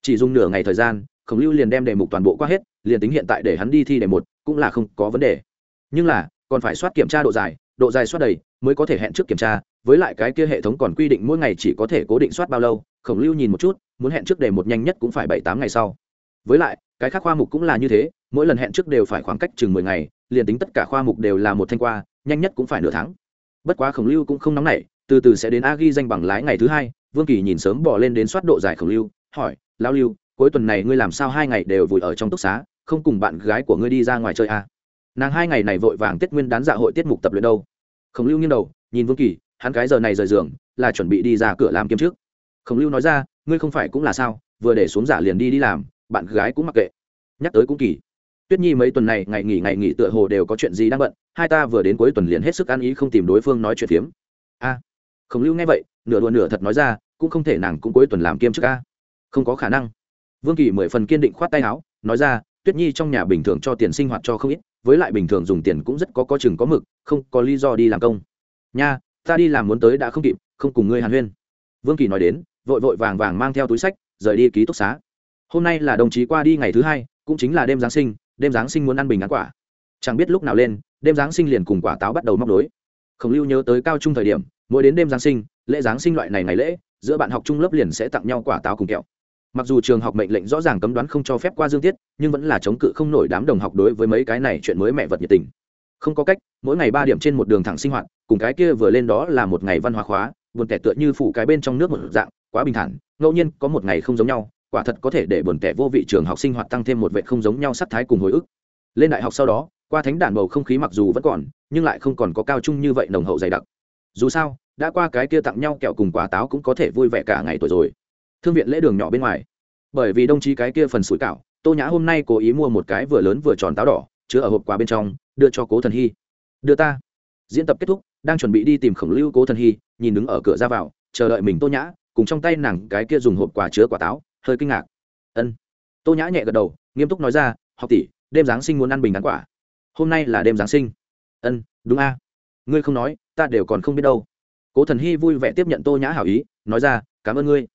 Chỉ dùng nửa ngày thời gian, khổng lưu liền đem đề mục toàn bộ qua hết, liền tính hiện tại để hắn đi thi đề một, cũng là không có vấn đề. Nhưng là, còn phải soát kiểm tra độ dài độ dài soát đầy, mới có thể hẹn trước kiểm tra, với lại cái kia hệ thống còn quy định mỗi ngày chỉ có thể cố định soát bao lâu, khổng lưu nhìn một chút, muốn hẹn trước đề một nhanh nhất cũng phải bảy tám ngày sau với lại, cái khác khoa mục cũng là như thế, mỗi lần hẹn trước đều phải khoảng cách chừng mười ngày, liền tính tất cả khoa mục đều là một thanh qua, nhanh nhất cũng phải nửa tháng bất quá khổng lưu cũng không nóng nảy, từ từ sẽ đến a ghi danh bằng lái ngày thứ hai, vương kỳ nhìn sớm bỏ lên đến soát độ dài khổng lưu, hỏi lao lưu, cuối tuần này ngươi làm sao hai ngày đều vùi ở trong túc xá, không cùng bạn gái của ngươi đi ra ngoài chơi à? Nàng hai ngày này vội vàng tết nguyên đán dạ hội tiết mục tập luyện đâu? Khổng lưu nghiêng đầu, nhìn vương kỳ, hắn cái giờ này rời giường, là chuẩn bị đi ra cửa làm kiếm trước. Khổng lưu nói ra, ngươi không phải cũng là sao, vừa để xuống giả liền đi đi làm, bạn gái cũng mặc kệ. Nhắc tới cũng kỳ. Tuyết nhi mấy tuần này, ngày nghỉ ngày nghỉ tựa hồ đều có chuyện gì đang bận, hai ta vừa đến cuối tuần liền hết sức ăn ý không tìm đối phương nói chuyện phiếm. A. Khổng lưu nghe vậy, nửa đùa nửa thật nói ra, cũng không thể nàng cũng cuối tuần làm kiêm chức a. Không có khả năng. Vương kỳ mười phần kiên định khoát tay áo, nói ra tuyết nhi trong nhà bình thường cho tiền sinh hoạt cho không ít, với lại bình thường dùng tiền cũng rất có có chừng có mực, không có lý do đi làm công. Nha, ta đi làm muốn tới đã không kịp, không cùng ngươi hàn huyên. Vương kỳ nói đến, vội vội vàng vàng mang theo túi sách, rời đi ký túc xá. Hôm nay là đồng chí qua đi ngày thứ hai, cũng chính là đêm giáng sinh, đêm giáng sinh muốn ăn bình ăn quả. Chẳng biết lúc nào lên, đêm giáng sinh liền cùng quả táo bắt đầu móc đối khổng lưu nhớ tới cao trung thời điểm, mỗi đến đêm giáng sinh, lễ giáng sinh loại này ngày lễ, giữa bạn học trung lớp liền sẽ tặng nhau quả táo cùng kẹo mặc dù trường học mệnh lệnh rõ ràng cấm đoán không cho phép qua dương tiết, nhưng vẫn là chống cự không nổi đám đồng học đối với mấy cái này chuyện mới mẹ vật nhiệt tình. Không có cách, mỗi ngày ba điểm trên một đường thẳng sinh hoạt, cùng cái kia vừa lên đó là một ngày văn hóa khóa, buồn tẻ tựa như phủ cái bên trong nước một dạng, quá bình thản, ngẫu nhiên có một ngày không giống nhau, quả thật có thể để buồn tẻ vô vị trường học sinh hoạt tăng thêm một vệ không giống nhau sắc thái cùng hồi ức. Lên đại học sau đó, qua thánh đản bầu không khí mặc dù vẫn còn, nhưng lại không còn có cao trung như vậy nồng hậu dày đặc. Dù sao, đã qua cái kia tặng nhau kẹo cùng quả táo cũng có thể vui vẻ cả ngày tuổi rồi thương viện lễ đường nhỏ bên ngoài. Bởi vì đồng chí cái kia phần sủi cảo, tô nhã hôm nay cố ý mua một cái vừa lớn vừa tròn táo đỏ, chứa ở hộp quà bên trong, đưa cho cố thần hy. Đưa ta. Diễn tập kết thúc, đang chuẩn bị đi tìm khổng lưu cố thần hy, nhìn đứng ở cửa ra vào, chờ đợi mình tô nhã, cùng trong tay nàng cái kia dùng hộp quà chứa quả táo, hơi kinh ngạc. Ân. Tô nhã nhẹ gật đầu, nghiêm túc nói ra, học tỷ, đêm giáng sinh muốn ăn bình đắn quả. Hôm nay là đêm giáng sinh. Ân, đúng a. Ngươi không nói, ta đều còn không biết đâu. Cố thần hy vui vẻ tiếp nhận tô nhã hảo ý, nói ra, cảm ơn ngươi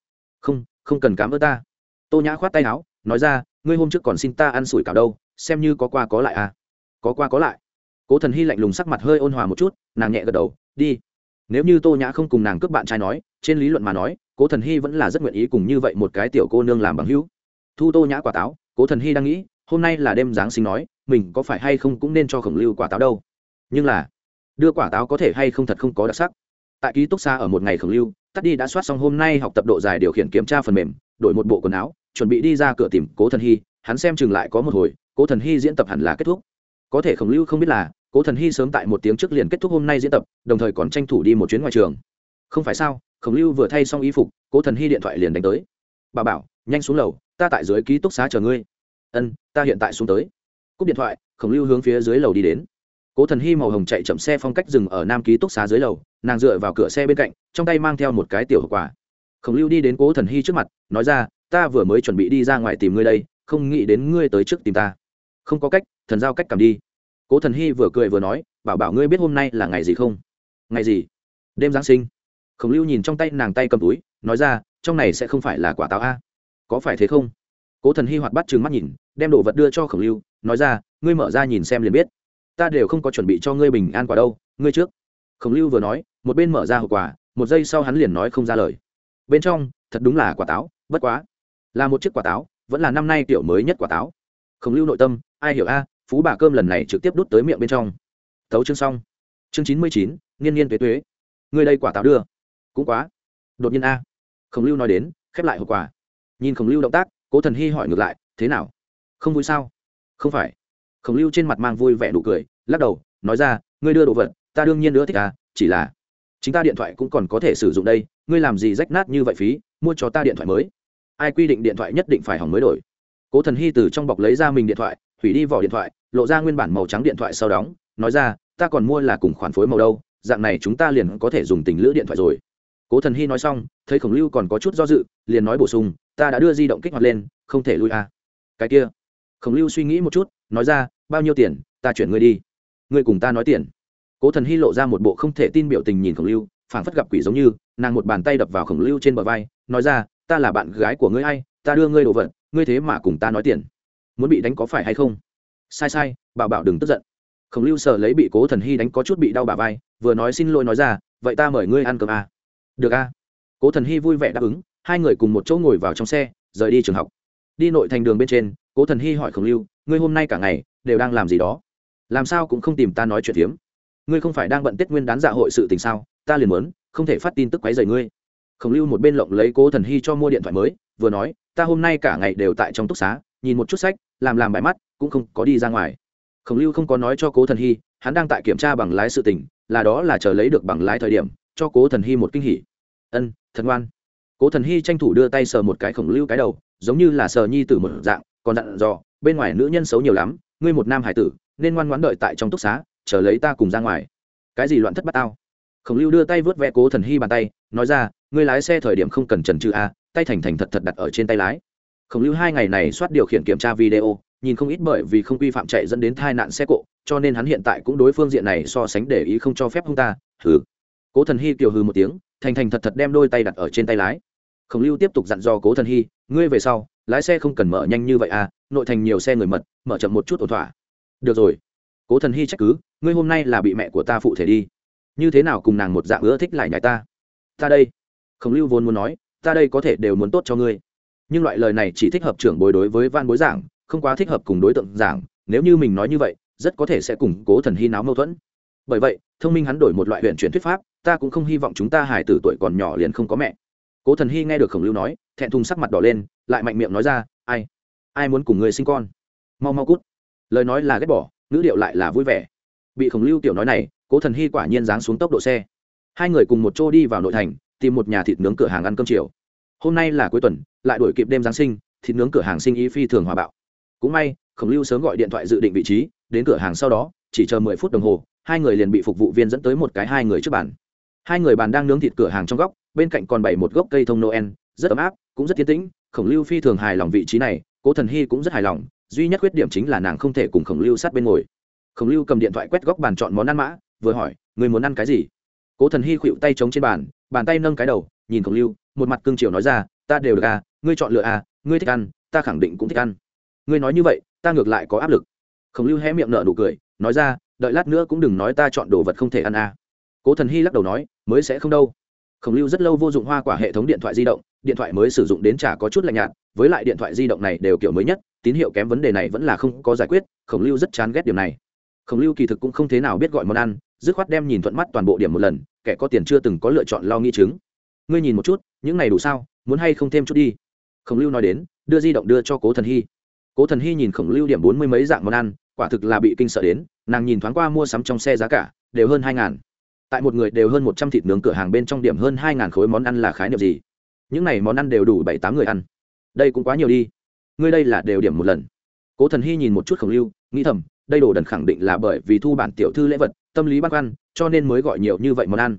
không không cần cảm ơn ta. Tô nhã khoát tay áo, nói ra, ngươi hôm trước còn xin ta ăn sủi cảo đâu, xem như có qua có lại à. Có qua có lại. Cố thần hy lạnh lùng sắc mặt hơi ôn hòa một chút, nàng nhẹ gật đầu, đi. Nếu như tô nhã không cùng nàng cướp bạn trai nói, trên lý luận mà nói, cố thần hy vẫn là rất nguyện ý cùng như vậy một cái tiểu cô nương làm bằng hữu. Thu tô nhã quả táo, cố thần hy đang nghĩ, hôm nay là đêm giáng sinh nói, mình có phải hay không cũng nên cho khổng lưu quả táo đâu. Nhưng là, đưa quả táo có thể hay không thật không có đặc sắc. Tại ký túc xa ở một ngày khổng lưu tắt đi đã soát xong hôm nay học tập độ dài điều khiển kiểm tra phần mềm, đổi một bộ quần áo, chuẩn bị đi ra cửa tìm cố thần hy, hắn xem chừng lại có một hồi, cố thần hy diễn tập hẳn là kết thúc. Có thể khổng lưu không biết là, cố thần hy sớm tại một tiếng trước liền kết thúc hôm nay diễn tập, đồng thời còn tranh thủ đi một chuyến ngoài trường. Không phải sao khổng lưu vừa thay xong y phục, cố thần hy điện thoại liền đánh tới. Bà bảo, nhanh xuống lầu, ta tại dưới ký túc xá chờ ngươi. Ân, ta hiện tại xuống tới. Cúp điện thoại khổng lưu hướng phía dưới lầu đi đến cố thần hy màu hồng chạy chậm xe phong cách dừng ở nam ký túc xá dưới lầu, nàng dựa vào cửa xe bên cạnh, trong tay mang theo một cái tiểu hậu quả khổng lưu đi đến cố thần hy trước mặt, nói ra, ta vừa mới chuẩn bị đi ra ngoài tìm ngươi đây, không nghĩ đến ngươi tới trước tìm ta. Không có cách, thần giao cách cảm đi. Cố thần hy vừa cười vừa nói, bảo bảo ngươi biết hôm nay là ngày gì không? Ngày gì? Đêm giáng sinh. Khổng lưu nhìn trong tay nàng tay cầm túi, nói ra, trong này sẽ không phải là quả táo a. Có phải thế không? Cố thần hy hoạt bắt trừng mắt nhìn, đem đồ vật đưa cho khổng lưu, nói ra, ngươi mở ra nhìn xem liền biết ta đều không có chuẩn bị cho ngươi bình an quả đâu, ngươi trước. Khổng lưu vừa nói, một bên mở ra hộp quả một giây sau hắn liền nói không ra lời. Bên trong, thật đúng là quả táo, bất quá, là một chiếc quả táo, vẫn là năm nay tiểu mới nhất quả táo. Khổng lưu nội tâm, ai hiểu a, phú bà cơm lần này trực tiếp đút tới miệng bên trong. Thấu chương xong. Chương chín mươi chín niên niên tuế tuế. Người đây quả táo đưa. Cũng quá. Đột nhiên a. Khổng lưu nói đến, khép lại hộp quả nhìn khổng lưu động tác, cố thần hy hỏi ngược lại, thế nào? Không vui sao? Không phải. Khổng lưu trên mặt mang vui vẻ nụ cười lắc đầu, nói ra, ngươi đưa đồ vật, ta đương nhiên nữa thích à chỉ là chính ta điện thoại cũng còn có thể sử dụng đây, ngươi làm gì rách nát như vậy phí, mua cho ta điện thoại mới. Ai quy định điện thoại nhất định phải hỏng mới đổi. Cố thần hy từ trong bọc lấy ra mình điện thoại, hủy đi vỏ điện thoại, lộ ra nguyên bản màu trắng điện thoại sau đóng, nói ra, ta còn mua là cùng khoản phối màu đâu, dạng này chúng ta liền có thể dùng tình lữ điện thoại rồi. Cố thần hy nói xong, thấy khổng lưu còn có chút do dự, liền nói bổ sung, ta đã đưa di động kích hoạt lên, không thể lui à. cái kia, khổng lưu suy nghĩ một chút, nói ra, bao nhiêu tiền, ta chuyển ngươi đi ngươi cùng ta nói tiền. Cố thần hy lộ ra một bộ không thể tin biểu tình nhìn khổng lưu, phảng phất gặp quỷ giống như, nàng một bàn tay đập vào khổng lưu trên bờ vai, nói ra, ta là bạn gái của ngươi hay ta đưa ngươi đồ vật, ngươi thế mà cùng ta nói tiền. Muốn bị đánh có phải hay không? Sai sai, bảo bảo đừng tức giận. Khổng lưu sợ lấy bị cố thần hy đánh có chút bị đau bà vai, vừa nói xin lỗi nói ra, vậy ta mời ngươi ăn cơm à. được à. cố thần hy vui vẻ đáp ứng, hai người cùng một chỗ ngồi vào trong xe, rời đi trường học. Đi nội thành đường bên trên, cố thần hy hỏi khổng lưu, ngươi hôm nay cả ngày đều đang làm gì đó? Làm sao cũng không tìm ta nói chuyện hiếm. ngươi không phải đang bận tết nguyên đán dạ hội sự tình sao? Ta liền muốn, không thể phát tin tức quấy rầy ngươi. Khổng lưu một bên lộng lấy cố thần hy cho mua điện thoại mới, vừa nói, ta hôm nay cả ngày đều tại trong túc xá, nhìn một chút sách, làm làm bài mắt, cũng không có đi ra ngoài. Khổng lưu không có nói cho cố thần hy, hắn đang tại kiểm tra bằng lái sự tình, là đó là chờ lấy được bằng lái thời điểm, cho cố thần hy một kinh hỉ. Ân thần ngoan. Cố thần hy tranh thủ đưa tay sờ một cái khổng lưu cái đầu, giống như là sờ nhi tử một dạng, còn dặn dò, bên ngoài nữ nhân xấu nhiều lắm, ngươi một nam hải tử nên ngoan ngoãn đợi tại trong túc xá, chờ lấy ta cùng ra ngoài. Cái gì loạn thất bát tao? Khổng lưu đưa tay vớt vẽ cố thần hy bàn tay, nói ra, ngươi lái xe thời điểm không cần trần trừ a tay thành thành thật thật đặt ở trên tay lái. Khổng lưu hai ngày này soát điều khiển kiểm tra video, nhìn không ít bởi vì không quy phạm chạy dẫn đến tai nạn xe cộ, cho nên hắn hiện tại cũng đối phương diện này so sánh để ý không cho phép hung ta, hừ. Cố thần hy kiều hừ một tiếng, thành thành thật thật đem đôi tay đặt ở trên tay lái. Khổng lưu tiếp tục dặn dò cố thần hy, ngươi về sau, lái xe không cần mở nhanh như vậy à nội thành nhiều xe người mật, mở chậm một chút ổn thỏa được rồi. Cố thần hy trách cứ, ngươi hôm nay là bị mẹ của ta phụ thể đi. Như thế nào cùng nàng một dạng ưa thích lại nhảy ta? Ta đây. Khổng lưu vốn muốn nói, ta đây có thể đều muốn tốt cho ngươi. Nhưng loại lời này chỉ thích hợp trưởng bối đối với van bối giảng, không quá thích hợp cùng đối tượng giảng. Nếu như mình nói như vậy, rất có thể sẽ củng cố thần hy náo mâu thuẫn. Bởi vậy, thông minh hắn đổi một loại huyện chuyển thuyết pháp, ta cũng không hy vọng chúng ta hải tử tuổi còn nhỏ liền không có mẹ. Cố thần hy nghe được khổng lưu nói, thẹn thùng sắc mặt đỏ lên, lại mạnh miệng nói ra, ai? Ai muốn cùng người sinh con? Mau mau cút lời nói là ghét bỏ, ngữ điệu lại là vui vẻ. Bị khổng lưu tiểu nói này, cố thần hy quả nhiên giáng xuống tốc độ xe. Hai người cùng một chỗ đi vào nội thành, tìm một nhà thịt nướng cửa hàng ăn cơm chiều. Hôm nay là cuối tuần, lại đổi kịp đêm giáng sinh, thịt nướng cửa hàng sinh ý phi thường hòa bạo. Cũng may, khổng lưu sớm gọi điện thoại dự định vị trí, đến cửa hàng sau đó, chỉ chờ mười phút đồng hồ, hai người liền bị phục vụ viên dẫn tới một cái hai người trước bàn. Hai người bàn đang nướng thịt cửa hàng trong góc, bên cạnh còn bày một gốc cây thông noel, rất ấm áp, cũng rất tiến tĩnh, khổng lưu phi thường hài lòng vị trí này, cố thần hy cũng rất hài lòng duy nhất khuyết điểm chính là nàng không thể cùng khổng lưu sát bên ngồi. Khổng lưu cầm điện thoại quét góc bàn chọn món ăn mã, vừa hỏi người muốn ăn cái gì? Cố thần hy khuỵu tay chống trên bàn bàn tay nâng cái đầu, nhìn khổng lưu, một mặt cương triều nói ra, ta đều được à ngươi chọn lựa à ngươi thích ăn, ta khẳng định cũng thích ăn. Ngươi nói như vậy, ta ngược lại có áp lực. Khổng lưu hé miệng nở nụ cười, nói ra, đợi lát nữa cũng đừng nói ta chọn đồ vật không thể ăn à. Cố thần hy lắc đầu nói, mới sẽ không đâu. Khổng lưu rất lâu vô dụng hoa quả hệ thống điện thoại di động điện thoại mới sử dụng đến chả có chút lạnh nhạt, với lại điện thoại di động này đều kiểu mới nhất, tín hiệu kém vấn đề này vẫn là không có giải quyết, khổng lưu rất chán ghét điểm này. Khổng lưu kỳ thực cũng không thế nào biết gọi món ăn, dứt khoát đem nhìn thuận mắt toàn bộ điểm một lần, kẻ có tiền chưa từng có lựa chọn lo nghĩ chứng ngươi nhìn một chút, những này đủ sao, muốn hay không thêm chút đi? Khổng lưu nói đến, đưa di động đưa cho cố thần hy. Cố thần hy nhìn khổng lưu điểm bốn mươi mấy dạng món ăn, quả thực là bị kinh sợ đến, nàng nhìn thoáng qua mua sắm trong xe giá cả, đều hơn hai ngàn. Tại một người đều hơn một trăm thịt nướng cửa hàng bên trong điểm hơn hai ngàn khối món ăn là khái niệm gì? Những này món ăn đều đủ bảy tám người ăn. Đây cũng quá nhiều đi. Ngươi đây là đều điểm một lần. Cố thần hy nhìn một chút khổng lưu, nghĩ thầm, đây đồ đần khẳng định là bởi vì thu bản tiểu thư lễ vật, tâm lý băn khoăn, cho nên mới gọi nhiều như vậy món ăn.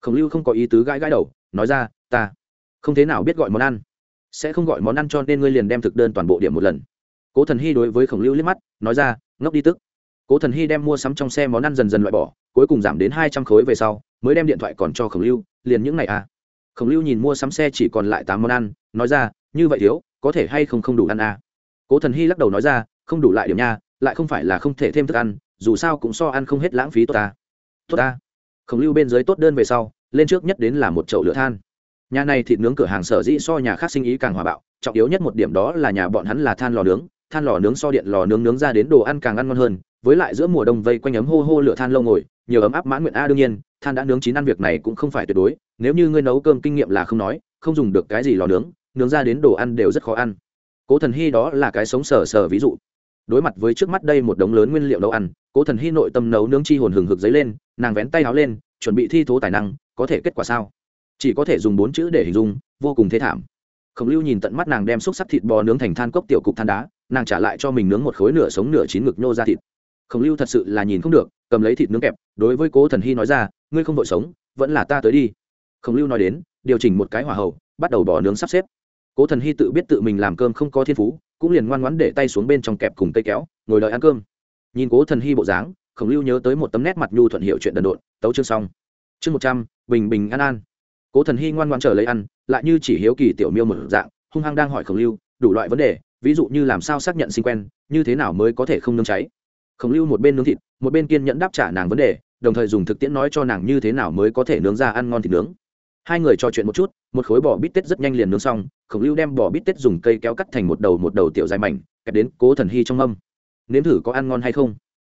Khổng lưu không có ý tứ gãi gãi đầu, nói ra, ta không thế nào biết gọi món ăn. Sẽ không gọi món ăn cho nên ngươi liền đem thực đơn toàn bộ điểm một lần. Cố thần hy đối với khổng lưu liếc mắt, nói ra, ngốc đi tức. Cố thần hy đem mua sắm trong xe món ăn dần dần loại bỏ, cuối cùng giảm đến hai trăm khối về sau, mới đem điện thoại còn cho khổng lưu, liền những ngày à khổng lưu nhìn mua sắm xe chỉ còn lại tám món ăn, nói ra, như vậy thiếu, có thể hay không không đủ ăn à? Cố thần hy lắc đầu nói ra, không đủ lại điểm nha, lại không phải là không thể thêm thức ăn, dù sao cũng so ăn không hết lãng phí tốt ta. Tốt ta. Khổng lưu bên dưới tốt đơn về sau, lên trước nhất đến là một chậu lửa than. Nhà này thịt nướng cửa hàng sở dĩ so nhà khác sinh ý càng hòa bạo, trọng yếu nhất một điểm đó là nhà bọn hắn là than lò nướng, than lò nướng so điện lò nướng nướng ra đến đồ ăn càng ăn ngon hơn với lại giữa mùa đông vây quanh ấm hô hô lửa than lâu ngồi, nhiều ấm áp mãn nguyện a, đương nhiên, than đã nướng chín ăn việc này cũng không phải tuyệt đối, nếu như ngươi nấu cơm kinh nghiệm là không nói, không dùng được cái gì lò nướng nướng ra đến đồ ăn đều rất khó ăn. Cố thần hy đó là cái sống sờ sờ ví dụ. Đối mặt với trước mắt đây một đống lớn nguyên liệu nấu ăn, cố thần hy nội tâm nấu nướng chi hồn hừng hực dấy lên, nàng vén tay áo lên, chuẩn bị thi thố tài năng, có thể kết quả sao? Chỉ có thể dùng bốn chữ để hình dung, vô cùng thế thảm. Khổng lưu nhìn tận mắt nàng đem xúc sắc thịt bò nướng thành than cốc tiểu cục than đá, nàng trả lại cho mình nướng một khối nửa sống nửa chín ngực nhô ra thịt khổng lưu thật sự là nhìn không được, cầm lấy thịt nướng kẹp, đối với cố thần hy nói ra, ngươi không vội sống, vẫn là ta tới đi. Khổng lưu nói đến, điều chỉnh một cái hỏa hậu bắt đầu bỏ nướng sắp xếp. Cố thần hy tự biết tự mình làm cơm không có thiên phú, cũng liền ngoan ngoãn để tay xuống bên trong kẹp cùng cây kéo, ngồi đợi ăn cơm. Nhìn cố thần hy bộ dáng, khổng lưu nhớ tới một tấm nét mặt nhu thuận hiệu chuyện đần độn, tấu chương xong. Chương một trăm, bình bình an an. Cố thần hy ngoan ngoan chờ lấy ăn, lại như chỉ hiếu kỳ tiểu miêu một dạng, hung hăng đang hỏi khổng lưu, đủ loại vấn đề, ví dụ như làm sao xác nhận sinh quen, như thế nào mới có thể không nương cháy? Khổng lưu một bên nướng thịt, một bên kiên nhẫn đáp trả nàng vấn đề, đồng thời dùng thực tiễn nói cho nàng như thế nào mới có thể nướng ra ăn ngon thịt nướng. Hai người trò chuyện một chút, một khối bò bít tết rất nhanh liền nướng xong, khổng lưu đem bò bít tết dùng cây kéo cắt thành một đầu một đầu tiểu dài mảnh, kẹp đến cố thần hy trong âm nếm thử có ăn ngon hay không?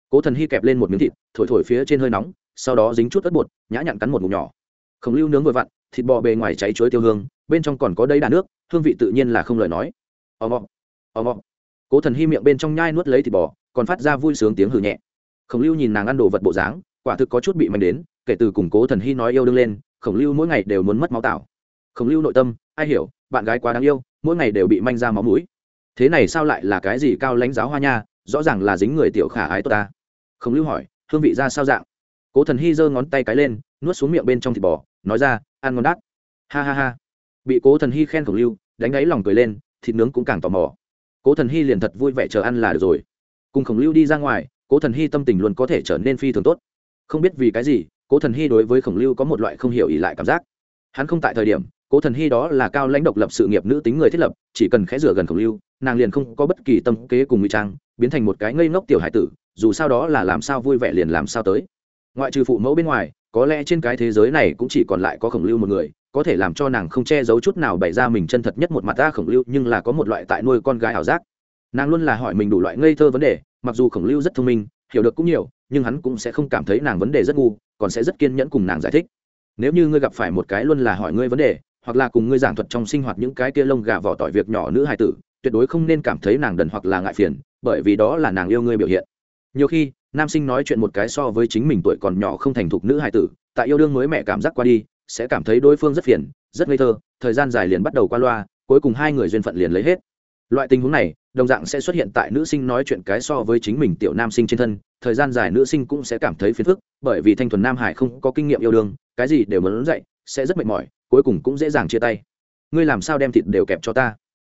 Cố thần hy kẹp lên một miếng thịt, thổi thổi phía trên hơi nóng, sau đó dính chút ớt bột, nhã nhặn cắn một mục nhỏ. Khổng lưu nướng vội vặn, thịt bò bề ngoài cháy chuối tiêu hương, bên trong còn có đầy đà nước, hương vị tự nhiên là không lời nói. Ò mọ ò mọ cố thần hy miệng bên trong nhai nuốt lấy thịt bò còn phát ra vui sướng tiếng hử nhẹ. Khổng lưu nhìn nàng ăn đồ vật bộ dáng, quả thực có chút bị manh đến, kể từ cùng cố thần hy nói yêu đương lên, khổng lưu mỗi ngày đều muốn mất máu tạo khổng lưu nội tâm, ai hiểu, bạn gái quá đáng yêu, mỗi ngày đều bị manh ra máu mũi. Thế này sao lại là cái gì cao lãnh giáo hoa nha, rõ ràng là dính người tiểu khả ái tốt ta. Khổng lưu hỏi, hương vị ra sao dạng? Cố thần hy giơ ngón tay cái lên, nuốt xuống miệng bên trong thịt bò, nói ra, ăn ngon đắt. Ha ha ha. Bị cố thần hy khen khổng lưu, đánh đáy lòng cười lên, thịt nướng cũng càng tò mò. Cố thần hy liền thật vui vẻ chờ ăn là được rồi cùng khổng lưu đi ra ngoài, cố thần hy tâm tình luôn có thể trở nên phi thường tốt. Không biết vì cái gì, cố thần hy đối với khổng lưu có một loại không hiểu ỉ lại cảm giác. Hắn không tại thời điểm, cố thần hy đó là cao lãnh độc lập sự nghiệp nữ tính người thiết lập, chỉ cần khẽ rửa gần khổng lưu, nàng liền không có bất kỳ tâm kế cùng ngụy trang, biến thành một cái ngây ngốc tiểu hải tử, dù sao đó là làm sao vui vẻ liền làm sao tới. Ngoại trừ phụ mẫu bên ngoài, có lẽ trên cái thế giới này cũng chỉ còn lại có khổng lưu một người, có thể làm cho nàng không che giấu chút nào bày ra mình chân thật nhất một mặt ta khổng lưu, nhưng là có một loại tại nuôi con gái ảo giác nàng luôn là hỏi mình đủ loại ngây thơ vấn đề, mặc dù khổng lưu rất thông minh, hiểu được cũng nhiều, nhưng hắn cũng sẽ không cảm thấy nàng vấn đề rất ngu, còn sẽ rất kiên nhẫn cùng nàng giải thích. Nếu như ngươi gặp phải một cái luôn là hỏi ngươi vấn đề, hoặc là cùng ngươi giảng thuật trong sinh hoạt những cái kia lông gà vỏ tỏi việc nhỏ nữ hài tử, tuyệt đối không nên cảm thấy nàng đần hoặc là ngại phiền, bởi vì đó là nàng yêu ngươi biểu hiện. Nhiều khi, nam sinh nói chuyện một cái so với chính mình tuổi còn nhỏ không thành thục nữ hài tử, tại yêu đương mới mẹ cảm giác qua đi, sẽ cảm thấy đối phương rất phiền, rất ngây thơ, thời gian dài liền bắt đầu qua loa, cuối cùng hai người duyên phận liền lấy hết loại tình huống này, đồng dạng sẽ xuất hiện tại nữ sinh nói chuyện cái so với chính mình tiểu nam sinh trên thân, thời gian dài nữ sinh cũng sẽ cảm thấy phiền phức, bởi vì thanh thuần nam hải không có kinh nghiệm yêu đương, cái gì đều muốn dậy sẽ rất mệt mỏi, cuối cùng cũng dễ dàng chia tay. Ngươi làm sao đem thịt đều kẹp cho ta?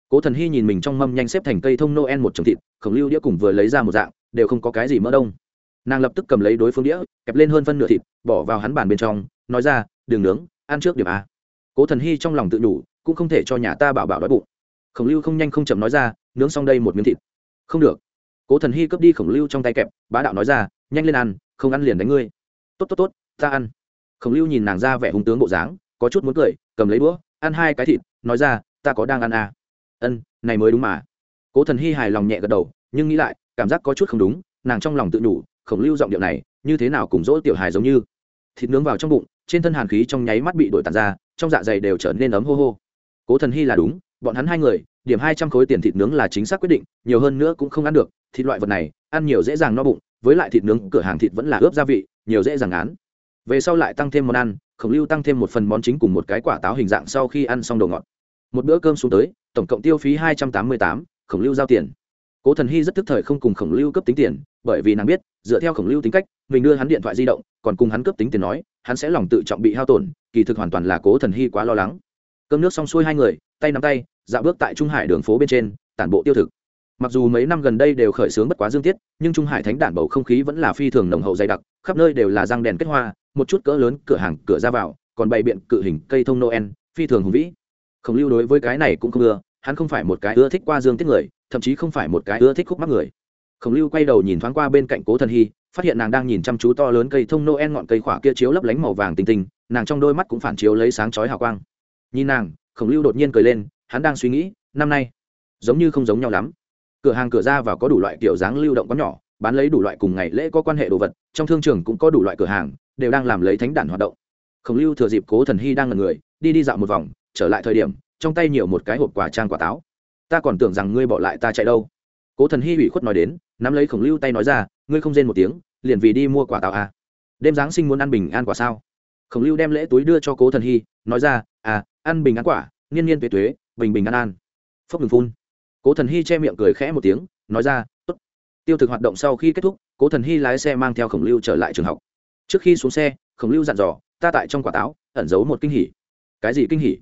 Cố thần hy nhìn mình trong mâm nhanh xếp thành cây thông noel một chồng thịt, khổng lưu đĩa cùng vừa lấy ra một dạng, đều không có cái gì mỡ đông. Nàng lập tức cầm lấy đối phương đĩa, kẹp lên hơn phân nửa thịt, bỏ vào hắn bàn bên trong, nói ra đường nướng, ăn trước điểm a. Cố thần hy trong lòng tự nhủ, cũng không thể cho nhà ta bảo bảo đói bụng khổng lưu không nhanh không chậm nói ra, nướng xong đây một miếng thịt. Không được. Cố thần hy cướp đi khổng lưu trong tay kẹp, bá đạo nói ra, nhanh lên ăn, không ăn liền đánh ngươi. Tốt tốt tốt, ta ăn. Khổng lưu nhìn nàng ra vẻ hung tướng bộ dáng, có chút muốn cười, cầm lấy đũa, ăn hai cái thịt, nói ra, ta có đang ăn à. ân, này mới đúng mà. Cố thần hy hài lòng nhẹ gật đầu, nhưng nghĩ lại, cảm giác có chút không đúng, nàng trong lòng tự nhủ, khổng lưu giọng điệu này, như thế nào cùng dỗ tiểu hài giống như? Thịt nướng vào trong bụng, trên thân hàn khí trong nháy mắt bị đổi tàn ra, trong dạ dày đều trở nên ấm hô hô. Cố thần hy là đúng, bọn hắn hai người điểm hai trăm khối tiền thịt nướng là chính xác quyết định, nhiều hơn nữa cũng không ăn được, thịt loại vật này, ăn nhiều dễ dàng no bụng, với lại thịt nướng, cửa hàng thịt vẫn là ướp gia vị, nhiều dễ dàng án về sau lại tăng thêm món ăn, khổng lưu tăng thêm một phần món chính cùng một cái quả táo hình dạng sau khi ăn xong đồ ngọt. Một bữa cơm xuống tới, tổng cộng tiêu phí hai trăm tám mươi tám, khổng lưu giao tiền. Cố thần hy rất tức thời không cùng khổng lưu cấp tính tiền, bởi vì nàng biết, dựa theo khổng lưu tính cách, mình đưa hắn điện thoại di động, còn cùng hắn cấp tính tiền nói, hắn sẽ lòng tự trọng bị hao tổn, kỳ thực hoàn toàn là cố thần hy quá lo lắng. Cơm nước xong xuôi hai người, tay nắm tay dạo bước tại trung hải đường phố bên trên, tản bộ tiêu thực. Mặc dù mấy năm gần đây đều khởi xướng bất quá dương tiết, nhưng trung hải thánh đản bầu không khí vẫn là phi thường nồng hậu dày đặc, khắp nơi đều là răng đèn kết hoa, một chút cỡ lớn, cửa hàng, cửa ra vào, còn bày biện cự hình cây thông noel, phi thường hùng vĩ. Khổng lưu đối với cái này cũng không ưa, hắn không phải một cái ưa thích qua dương tiết người, thậm chí không phải một cái ưa thích khúc mắc người. Khổng lưu quay đầu nhìn thoáng qua bên cạnh cố thần hy, phát hiện nàng đang nhìn chăm chú to lớn cây thông noel ngọn cây khỏa kia chiếu lấp lánh màu vàng tinh tinh, nàng trong đôi mắt cũng phản chiếu lấy sáng chói hào quang. Nhìn nàng, khổng lưu đột nhiên cười lên hắn đang suy nghĩ, năm nay, giống như không giống nhau lắm. Cửa hàng cửa ra vào có đủ loại kiểu dáng lưu động có nhỏ, bán lấy đủ loại cùng ngày lễ có quan hệ đồ vật, trong thương trường cũng có đủ loại cửa hàng, đều đang làm lấy thánh đản hoạt động. Khổng lưu thừa dịp cố thần hy đang ngần người, đi đi dạo một vòng, trở lại thời điểm, trong tay nhiều một cái hộp quà trang quả táo. Ta còn tưởng rằng ngươi bỏ lại ta chạy đâu. Cố thần hy ủy khuất nói đến, nắm lấy khổng lưu tay nói ra, ngươi không rên một tiếng, liền vì đi mua quả táo à. đêm giáng sinh muốn ăn bình an quả sao? Khổng lưu đem lễ túi đưa cho cố thần hy, nói ra à ăn bình an quả niên niên tuế tuế bình bình an an. Phốc ngừng phun. Cố thần hy che miệng cười khẽ một tiếng, nói ra, tốt. Tiêu thực hoạt động sau khi kết thúc, cố thần hy lái xe mang theo khổng lưu trở lại trường học. Trước khi xuống xe, khổng lưu dặn dò, ta tại trong quả táo, ẩn giấu một kinh hỉ. Cái gì kinh hỉ?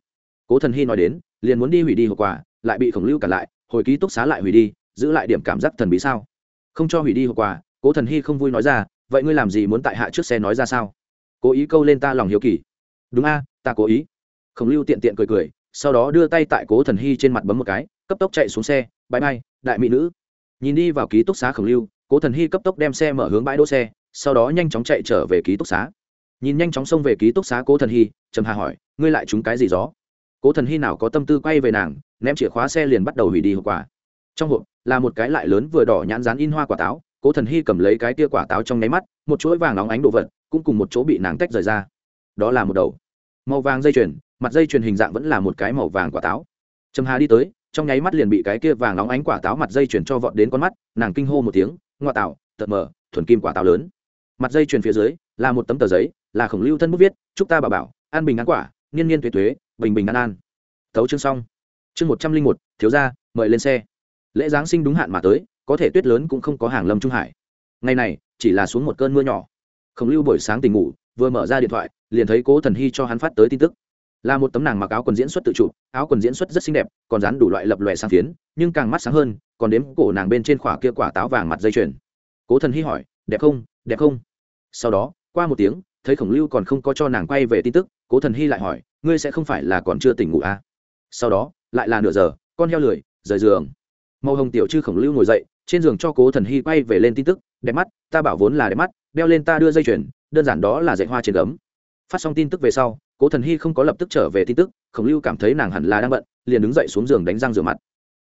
Cố thần hy nói đến, liền muốn đi hủy đi hộp quà lại bị khổng lưu cản lại, hồi ký túc xá lại hủy đi, giữ lại điểm cảm giác thần bí sao? Không cho hủy đi hộp quà cố thần hy không vui nói ra, vậy ngươi làm gì muốn tại hạ trước xe nói ra sao? Cố ý câu lên ta lòng hiếu kỳ. Đúng a, ta cố ý. Khổng lưu tiện tiện cười cười sau đó đưa tay tại cố thần hy trên mặt bấm một cái, cấp tốc chạy xuống xe, bãi bay đại mỹ nữ. Nhìn đi vào ký túc xá khổng lưu, cố thần hy cấp tốc đem xe mở hướng bãi đỗ xe, sau đó nhanh chóng chạy trở về ký túc xá. Nhìn nhanh chóng xông về ký túc xá cố thần hy, trầm hà hỏi, ngươi lại trúng cái gì gió? Cố thần hy nào có tâm tư quay về nàng, ném chìa khóa xe liền bắt đầu hủy đi hộp quả. Trong hộp, là một cái lại lớn vừa đỏ nhãn rán in hoa quả táo, cố thần hy cầm lấy cái tia quả táo trong nháy mắt, một chuỗi vàng óng ánh đồ vật, cũng cùng một chỗ bị nàng tách rời ra. Đó là một đầu màu vàng dây chuyền mặt dây chuyền hình dạng vẫn là một cái màu vàng quả táo. Trầm hà đi tới, trong nháy mắt liền bị cái kia vàng óng ánh quả táo mặt dây chuyền cho vọt đến con mắt, nàng kinh hô một tiếng, ngoa tạo tật mờ, thuần kim quả táo lớn. Mặt dây chuyền phía dưới, là một tấm tờ giấy, là khổng lưu thân bút viết, chúc ta bảo bảo, an bình an quả niên niên tuế tuế, bình bình an an. Tấu chương xong. Chương một trăm linh một, thiếu gia, mời lên xe. Lễ giáng sinh đúng hạn mà tới, có thể tuyết lớn cũng không có hàng lâm trung hải. Ngày này, chỉ là xuống một cơn mưa nhỏ. Khổng lưu buổi sáng tỉnh ngủ, vừa mở ra điện thoại, liền thấy cố thần hy cho hắn phát tới tin tức là một tấm nàng mặc áo quần diễn xuất tự chụp, áo quần diễn xuất rất xinh đẹp, còn dán đủ loại lập lòe sang phiến, nhưng càng mắt sáng hơn, còn đếm cổ nàng bên trên khỏa kia quả táo vàng mặt dây chuyền. Cố thần hy hỏi, đẹp không? Đẹp không? Sau đó, qua một tiếng, thấy khổng lưu còn không có cho nàng quay về tin tức, cố thần hy lại hỏi, ngươi sẽ không phải là còn chưa tỉnh ngủ à? sau đó, lại là nửa giờ, con heo lười, rời giường. Màu hồng tiểu chư khổng lưu ngồi dậy, trên giường cho cố thần hy quay về lên tin tức, đẹp mắt, ta bảo vốn là đẹp mắt, đeo lên ta đưa dây chuyền, đơn giản đó là dạy hoa trên gấm. Phát xong tin tức về sau cố thần hy không có lập tức trở về tin tức, khổng lưu cảm thấy nàng hẳn là đang bận, liền đứng dậy xuống giường đánh răng rửa mặt.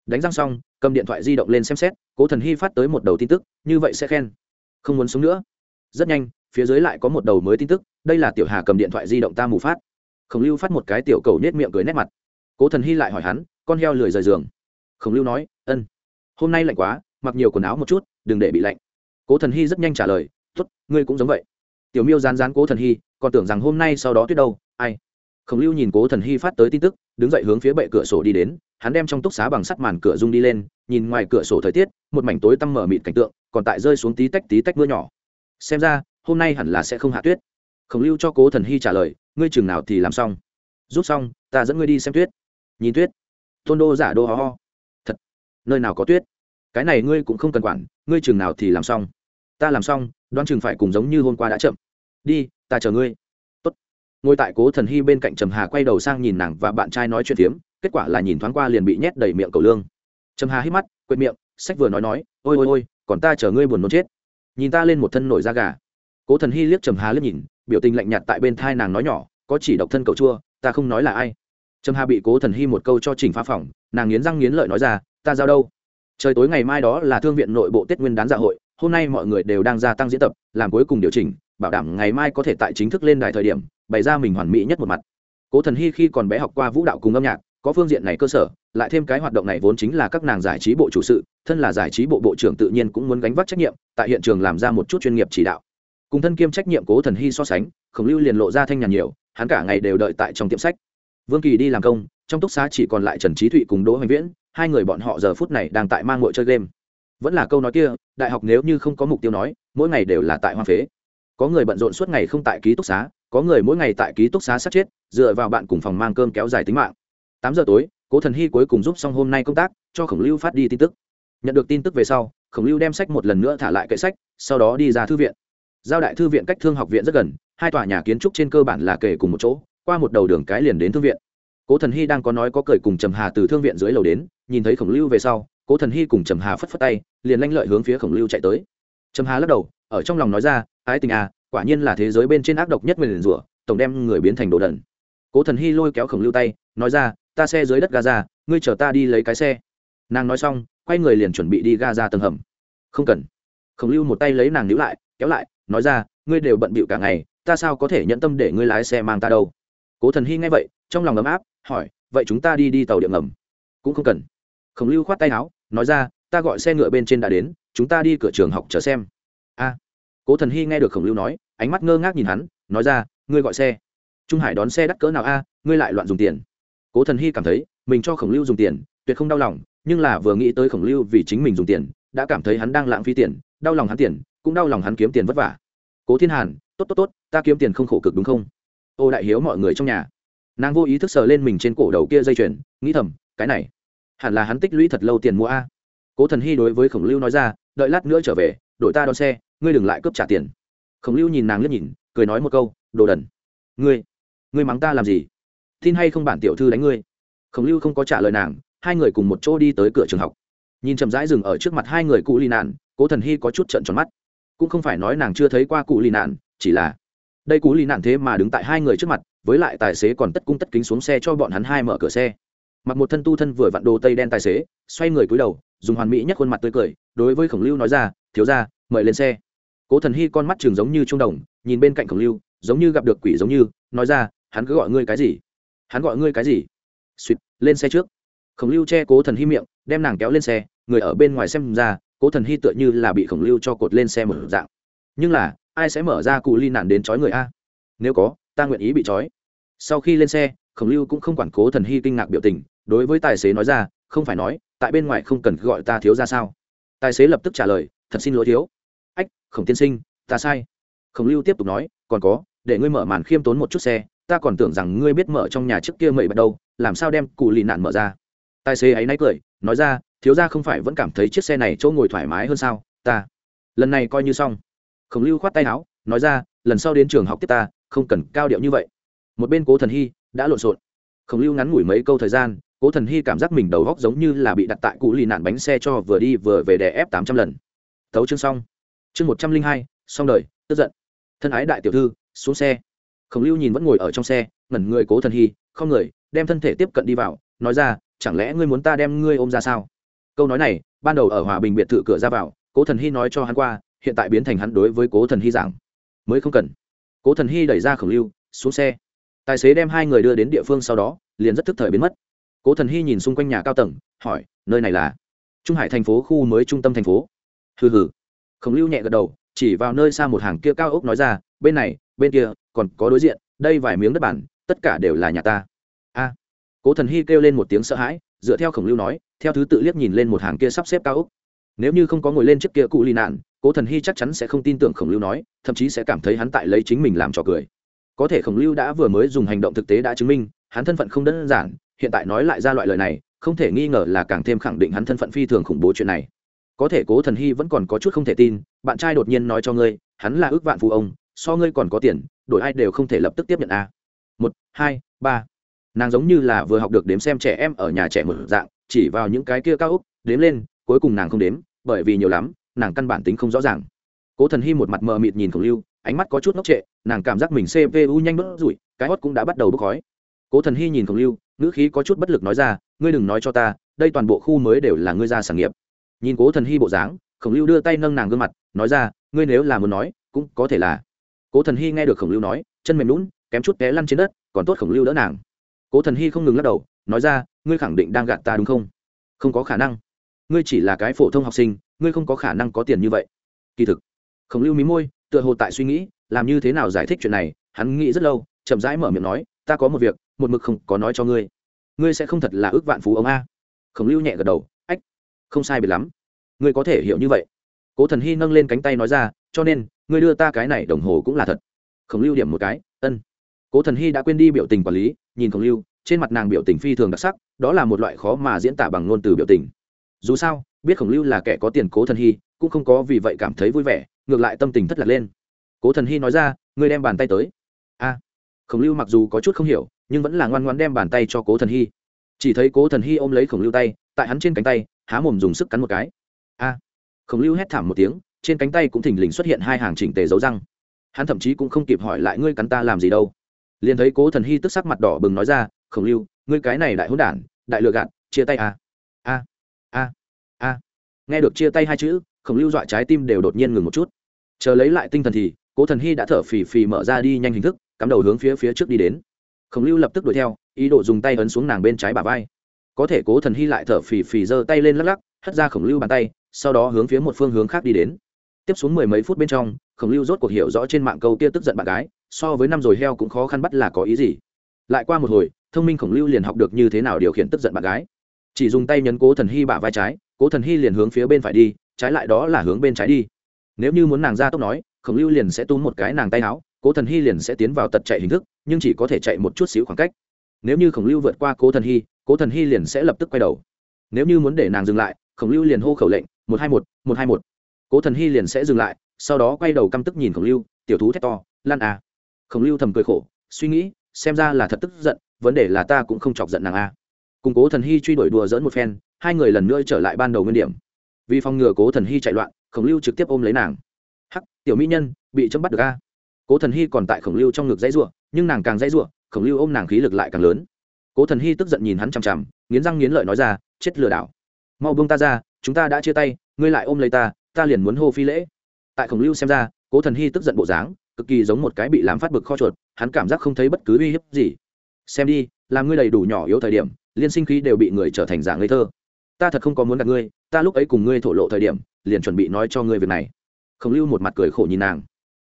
Đánh răng xong, cầm điện thoại di động lên xem xét, cố thần hy phát tới một đầu tin tức, như vậy sẽ khen. Không muốn sống nữa. Rất nhanh, phía dưới lại có một đầu mới tin tức, đây là tiểu hà cầm điện thoại di động ta mù phát. Khổng lưu phát một cái tiểu cầu nết miệng cười nét mặt. Cố thần hy lại hỏi hắn, con heo lười rời giường. Khổng lưu nói, ân, hôm nay lạnh quá, mặc nhiều quần áo một chút, đừng để bị lạnh. Cố thần hy rất nhanh trả lời t ố t ngươi cũng giống vậy. Tiểu miêu rán rán cố thần hy, còn tưởng rằng hôm nay sau đó tuyết đâu ai? Khổng lưu nhìn cố thần hy phát tới tin tức, đứng dậy hướng phía bệ cửa sổ đi đến, hắn đem trong túc xá bằng sắt màn cửa rung đi lên, nhìn ngoài cửa sổ thời tiết, một mảnh tối tăm mở mịt cảnh tượng, còn tại rơi xuống tí tách tí tách mưa nhỏ. Xem ra, hôm nay hẳn là sẽ không hạ tuyết. Khổng lưu cho cố thần hy trả lời, ngươi chừng nào thì làm xong. Rút xong, ta dẫn ngươi đi xem tuyết. Nhìn tuyết. Tôn đô giả đô ho ho. Thật, nơi nào có tuyết? Cái này ngươi cũng không cần quản, ngươi chừng nào thì làm xong. Ta làm xong, đoán chừng phải cùng giống như hôm qua đã chậm. Đi, ta chờ ngươi ngồi tại cố thần hy bên cạnh trầm hà quay đầu sang nhìn nàng và bạn trai nói chuyện phiếm, kết quả là nhìn thoáng qua liền bị nhét đầy miệng cầu lương. Trầm hà hít mắt, quệt miệng, sách vừa nói nói, ôi ôi ôi, còn ta chờ ngươi buồn nôn chết. Nhìn ta lên một thân nổi da gà. Cố thần hy liếc trầm hà liếc nhìn, biểu tình lạnh nhạt tại bên thai nàng nói nhỏ, có chỉ độc thân cậu chua, ta không nói là ai. Trầm hà bị cố thần hy một câu cho chỉnh phá phỏng, nàng nghiến răng nghiến lợi nói ra, ta giao đâu? Trời tối ngày mai đó là thương viện nội bộ tết nguyên đán dạ hội, hôm nay mọi người đều đang gia tăng diễn tập, làm cuối cùng điều chỉnh, bảo đảm ngày mai có thể tại chính thức lên đài thời điểm bày ra mình hoàn mỹ nhất một mặt. Cố thần hy khi còn bé học qua vũ đạo cùng âm nhạc, có phương diện này cơ sở, lại thêm cái hoạt động này vốn chính là các nàng giải trí bộ chủ sự, thân là giải trí bộ bộ trưởng tự nhiên cũng muốn gánh vác trách nhiệm, tại hiện trường làm ra một chút chuyên nghiệp chỉ đạo. Cùng thân kiêm trách nhiệm cố thần hy so sánh, khổng lưu liền lộ ra thanh nhàn nhiều, hắn cả ngày đều đợi tại trong tiệm sách. Vương kỳ đi làm công, trong túc xá chỉ còn lại trần trí thụy cùng đỗ hoành viễn, hai người bọn họ giờ phút này đang tại mang ngội chơi game. Vẫn là câu nói kia, đại học nếu như không có mục tiêu nói, mỗi ngày đều là tại hoa phế có người bận rộn suốt ngày không tại ký túc xá, có người mỗi ngày tại ký túc xá sát chết, dựa vào bạn cùng phòng mang cơm kéo dài tính mạng. Tám giờ tối, cố thần hy cuối cùng giúp xong hôm nay công tác, cho khổng lưu phát đi tin tức. Nhận được tin tức về sau, khổng lưu đem sách một lần nữa thả lại kệ sách, sau đó đi ra thư viện. Giao đại thư viện cách thương học viện rất gần, hai tòa nhà kiến trúc trên cơ bản là kể cùng một chỗ, qua một đầu đường cái liền đến thư viện. Cố thần hy đang có nói có cười cùng trầm hà từ thương viện dưới lầu đến, nhìn thấy khổng lưu về sau, cố thần hy cùng trầm hà phất phất tay, liền lanh lợi hướng phía khổng lưu chạy tới. Trầm hà lắc đầu ở trong lòng nói ra, ái tình à quả nhiên là thế giới bên trên ác độc nhất mình rủa, tổng đem người biến thành đồ đần. Cố thần hy lôi kéo khổng lưu tay, nói ra, ta xe dưới đất gaza ngươi chở ta đi lấy cái xe. Nàng nói xong, quay người liền chuẩn bị đi gaza tầng hầm. Không cần. Khổng lưu một tay lấy nàng níu lại, kéo lại, nói ra, ngươi đều bận bịu cả ngày, ta sao có thể nhận tâm để ngươi lái xe mang ta đâu? Cố thần hy nghe vậy, trong lòng ấm áp, hỏi, vậy chúng ta đi đi tàu điện ngầm? Cũng không cần. Khổng lưu khoát tay áo, nói ra, ta gọi xe ngựa bên trên đã đến, chúng ta đi cửa trường học chờ xem cố thần hy nghe được khổng lưu nói, ánh mắt ngơ ngác nhìn hắn, nói ra, ngươi gọi xe. Trung hải đón xe đắt cỡ nào a, ngươi lại loạn dùng tiền. Cố thần hy cảm thấy, mình cho khổng lưu dùng tiền, tuyệt không đau lòng, nhưng là vừa nghĩ tới khổng lưu vì chính mình dùng tiền, đã cảm thấy hắn đang lãng phí tiền, đau lòng hắn tiền, cũng đau lòng hắn kiếm tiền vất vả. Cố thiên hàn, tốt tốt tốt, ta kiếm tiền không khổ cực đúng không? Ô đại hiếu mọi người trong nhà. Nàng vô ý thức sờ lên mình trên cổ đầu kia dây chuyền, nghĩ thầm, cái này, hẳn là hắn tích lũy thật lâu tiền mua a. Cố thần hy đối với khổng lưu nói ra, đợi lát nữa trở về đội ta đón xe ngươi đừng lại cướp trả tiền. Khổng lưu nhìn nàng liếc nhìn, cười nói một câu, đồ đần, ngươi ngươi mắng ta làm gì? Tin hay không bản tiểu thư đánh ngươi? Khổng lưu không có trả lời nàng, hai người cùng một chỗ đi tới cửa trường học. Nhìn chậm rãi dừng ở trước mặt hai người cụ lì nạn, cố thần hy có chút trận tròn mắt. Cũng không phải nói nàng chưa thấy qua cụ lì nạn, chỉ là đây cụ lì nạn thế mà đứng tại hai người trước mặt, với lại tài xế còn tất cung tất kính xuống xe cho bọn hắn hai mở cửa xe. Mặc một thân tu thân vừa vặn đồ tây đen tài xế, xoay người cúi đầu, dùng hoàn mỹ nhất khuôn mặt tươi cười, đối với khổng lưu nói ra, thiếu ra mời lên xe cố thần hy con mắt trường giống như trung đồng, nhìn bên cạnh khổng lưu, giống như gặp được quỷ giống như, nói ra, hắn cứ gọi ngươi cái gì? Hắn gọi ngươi cái gì? Suýt lên xe trước. Khổng lưu che cố thần hy miệng, đem nàng kéo lên xe, người ở bên ngoài xem ra, cố thần hy tựa như là bị khổng lưu cho cột lên xe mở dạng. Nhưng là, ai sẽ mở ra cụ ly nạn đến trói người a? Nếu có, ta nguyện ý bị trói. Sau khi lên xe, khổng lưu cũng không quản cố thần hy kinh ngạc biểu tình, đối với tài xế nói ra, không phải nói, tại bên ngoài không cần gọi ta thiếu ra sao? Tài xế lập tức trả lời, thật xin lỗi thiếu ách, khổng tiên sinh, ta sai. Khổng lưu tiếp tục nói, còn có, để ngươi mở màn khiêm tốn một chút xe, ta còn tưởng rằng ngươi biết mở trong nhà trước kia mậy bắt đầu làm sao đem cụ lì nạn mở ra? Tài xế ấy náy cười, nói ra, thiếu ra không phải vẫn cảm thấy chiếc xe này chỗ ngồi thoải mái hơn sao? Ta, lần này coi như xong. Khổng lưu khoát tay áo, nói ra, lần sau đến trường học tiếp ta, không cần cao điệu như vậy. Một bên cố thần hy đã lộn xộn. Khổng lưu ngắn ngủi mấy câu thời gian, cố thần hy cảm giác mình đầu góc giống như là bị đặt tại cụ lì nạn bánh xe cho vừa đi vừa về đè ép tám trăm lần. Tấu chương xong chương một trăm linh hai, xong đời, tức giận. Thân ái đại tiểu thư, xuống xe. Khổng lưu nhìn vẫn ngồi ở trong xe, ngẩn người cố thần hy, không người, đem thân thể tiếp cận đi vào, nói ra, chẳng lẽ ngươi muốn ta đem ngươi ôm ra sao? Câu nói này, ban đầu ở hòa bình biệt thự cửa ra vào, cố thần hy nói cho hắn qua, hiện tại biến thành hắn đối với cố thần hy giảng. Mới không cần. Cố thần hy đẩy ra khổng lưu, xuống xe. Tài xế đem hai người đưa đến địa phương sau đó, liền rất thức thời biến mất. Cố thần hy nhìn xung quanh nhà cao tầng, hỏi, nơi này là? Trung hải thành phố khu mới trung tâm thành phố. Hừ hừ khổng lưu nhẹ gật đầu, chỉ vào nơi xa một hàng kia cao ốc nói ra, bên này, bên kia, còn có đối diện, đây vài miếng đất bản, tất cả đều là nhà ta. A. Cố thần hy kêu lên một tiếng sợ hãi, dựa theo khổng lưu nói, theo thứ tự liếc nhìn lên một hàng kia sắp xếp cao ốc. Nếu như không có ngồi lên chiếc kia cụ lì nạn, cố thần hy chắc chắn sẽ không tin tưởng khổng lưu nói, thậm chí sẽ cảm thấy hắn tại lấy chính mình làm trò cười. Có thể khổng lưu đã vừa mới dùng hành động thực tế đã chứng minh, hắn thân phận không đơn giản, hiện tại nói lại ra loại lời này, không thể nghi ngờ là càng thêm khẳng định hắn thân phận phi thường khủng bố chuyện này có thể cố thần hy vẫn còn có chút không thể tin, bạn trai đột nhiên nói cho ngươi, hắn là ước vạn phụ ông, so ngươi còn có tiền, đổi ai đều không thể lập tức tiếp nhận a. Một, hai, ba. Nàng giống như là vừa học được đếm xem trẻ em ở nhà trẻ một dạng, chỉ vào những cái kia cao úc đếm lên, cuối cùng nàng không đếm, bởi vì nhiều lắm, nàng căn bản tính không rõ ràng. Cố thần hy một mặt mờ mịt nhìn khổng lưu, ánh mắt có chút ngốc trệ, nàng cảm giác mình cpu nhanh bớt rủi, cái hót cũng đã bắt đầu bốc khói. Cố thần hy nhìn khổng lưu, ngữ khí có chút bất lực nói ra, ngươi đừng nói cho ta, đây toàn bộ khu mới đều là ngươi ra sản nghiệp nhìn cố thần hy bộ dáng, khổng lưu đưa tay nâng nàng gương mặt, nói ra, ngươi nếu là muốn nói, cũng có thể là. Cố thần hy nghe được khổng lưu nói, chân mềm lún kém chút té lăn trên đất, còn tốt khổng lưu đỡ nàng. Cố thần hy không ngừng lắc đầu, nói ra, ngươi khẳng định đang gạt ta đúng không? Không có khả năng. Ngươi chỉ là cái phổ thông học sinh, ngươi không có khả năng có tiền như vậy. Kỳ thực, khổng lưu mí môi, tựa hồ tại suy nghĩ, làm như thế nào giải thích chuyện này, hắn nghĩ rất lâu, chậm rãi mở miệng nói, ta có một việc, một mực không có nói cho ngươi. Ngươi sẽ không thật là ước vạn phú ông a. Khổng lưu nhẹ gật đầu không sai biệt lắm. Ngươi có thể hiểu như vậy. Cố thần hy nâng lên cánh tay nói ra, cho nên, ngươi đưa ta cái này đồng hồ cũng là thật. Khổng lưu điểm một cái, ân. Cố thần hy đã quên đi biểu tình quản lý, nhìn khổng lưu, trên mặt nàng biểu tình phi thường đặc sắc, đó là một loại khó mà diễn tả bằng ngôn từ biểu tình. Dù sao, biết khổng lưu là kẻ có tiền cố thần hy, cũng không có vì vậy cảm thấy vui vẻ, ngược lại tâm tình thất lạc lên. Cố thần hy nói ra, ngươi đem bàn tay tới. A. Khổng lưu mặc dù có chút không hiểu, nhưng vẫn là ngoan ngoan đem bàn tay cho cố thần hy. Chỉ thấy cố thần hy ôm lấy khổng lưu tay tại hắn trên cánh tay, há mồm dùng sức cắn một cái. A! Khổng lưu hét thảm một tiếng, trên cánh tay cũng thình lình xuất hiện hai hàng chỉnh tề dấu răng. Hắn thậm chí cũng không kịp hỏi lại ngươi cắn ta làm gì đâu. Liền thấy cố thần hy tức sắc mặt đỏ bừng nói ra, khổng lưu, ngươi cái này đại hỗn đản, đại lừa gạt, chia tay a a! A! A! Nghe được chia tay hai chữ, khổng lưu dọa trái tim đều đột nhiên ngừng một chút. Chờ lấy lại tinh thần thì, cố thần hy đã thở phì phì mở ra đi nhanh hình thức, cắm đầu hướng phía phía trước đi đến. Khổng lưu lập tức đuổi theo, ý đồ dùng tay ấn xuống nàng bên trái bà vai có thể cố thần hy lại thở phì phì giơ tay lên lắc lắc, hất ra khổng lưu bàn tay, sau đó hướng phía một phương hướng khác đi đến. Tiếp xuống mười mấy phút bên trong, khổng lưu rốt cuộc hiểu rõ trên mạng câu kia tức giận bạn gái, so với năm rồi heo cũng khó khăn bắt là có ý gì. Lại qua một hồi, thông minh khổng lưu liền học được như thế nào điều khiển tức giận bạn gái. Chỉ dùng tay nhấn cố thần hy bả vai trái, cố thần hy liền hướng phía bên phải đi, trái lại đó là hướng bên trái đi. Nếu như muốn nàng ra tốc nói, khổng lưu liền sẽ túm một cái nàng tay áo, cố thần hy liền sẽ tiến vào tật chạy hình thức, nhưng chỉ có thể chạy một chút xíu khoảng cách. Nếu như khổng lưu vượt qua cố thần hy cố thần hy liền sẽ lập tức quay đầu. Nếu như muốn để nàng dừng lại, khổng lưu liền hô khẩu lệnh, một hai một một hai một. Cố thần hy liền sẽ dừng lại, sau đó quay đầu căm tức nhìn khổng lưu, tiểu thú thét to, lan à khổng lưu thầm cười khổ, suy nghĩ, xem ra là thật tức giận, vấn đề là ta cũng không chọc giận nàng a. À. cùng cố thần hy truy đuổi đùa dỡn một phen, hai người lần nữa trở lại ban đầu nguyên điểm. Vì phòng ngừa cố thần hy chạy loạn, khổng lưu trực tiếp ôm lấy nàng. Hắc, tiểu mỹ nhân, bị chấm bắt được a. Cố thần hy còn tại khổng lưu trong ngực dãy ruộng nhưng nàng càng dãy ruộng khổng lưu ôm nàng khí lực lại càng lớn cố thần hy tức giận nhìn hắn chằm chằm, nghiến răng nghiến lợi nói ra, chết lừa đảo. Mau buông ta ra, chúng ta đã chia tay, ngươi lại ôm lấy ta ta liền muốn hô phi lễ. Tại khổng lưu xem ra, cố thần hy tức giận bộ dáng, cực kỳ giống một cái bị làm phát bực kho chuột, hắn cảm giác không thấy bất cứ uy hiếp gì. Xem đi, làm ngươi đầy đủ nhỏ yếu thời điểm, liên sinh khí đều bị người trở thành dạng ngây thơ. Ta thật không có muốn gặp ngươi, ta lúc ấy cùng ngươi thổ lộ thời điểm, liền chuẩn bị nói cho ngươi việc này. Khổng lưu một mặt cười khổ nhìn nàng.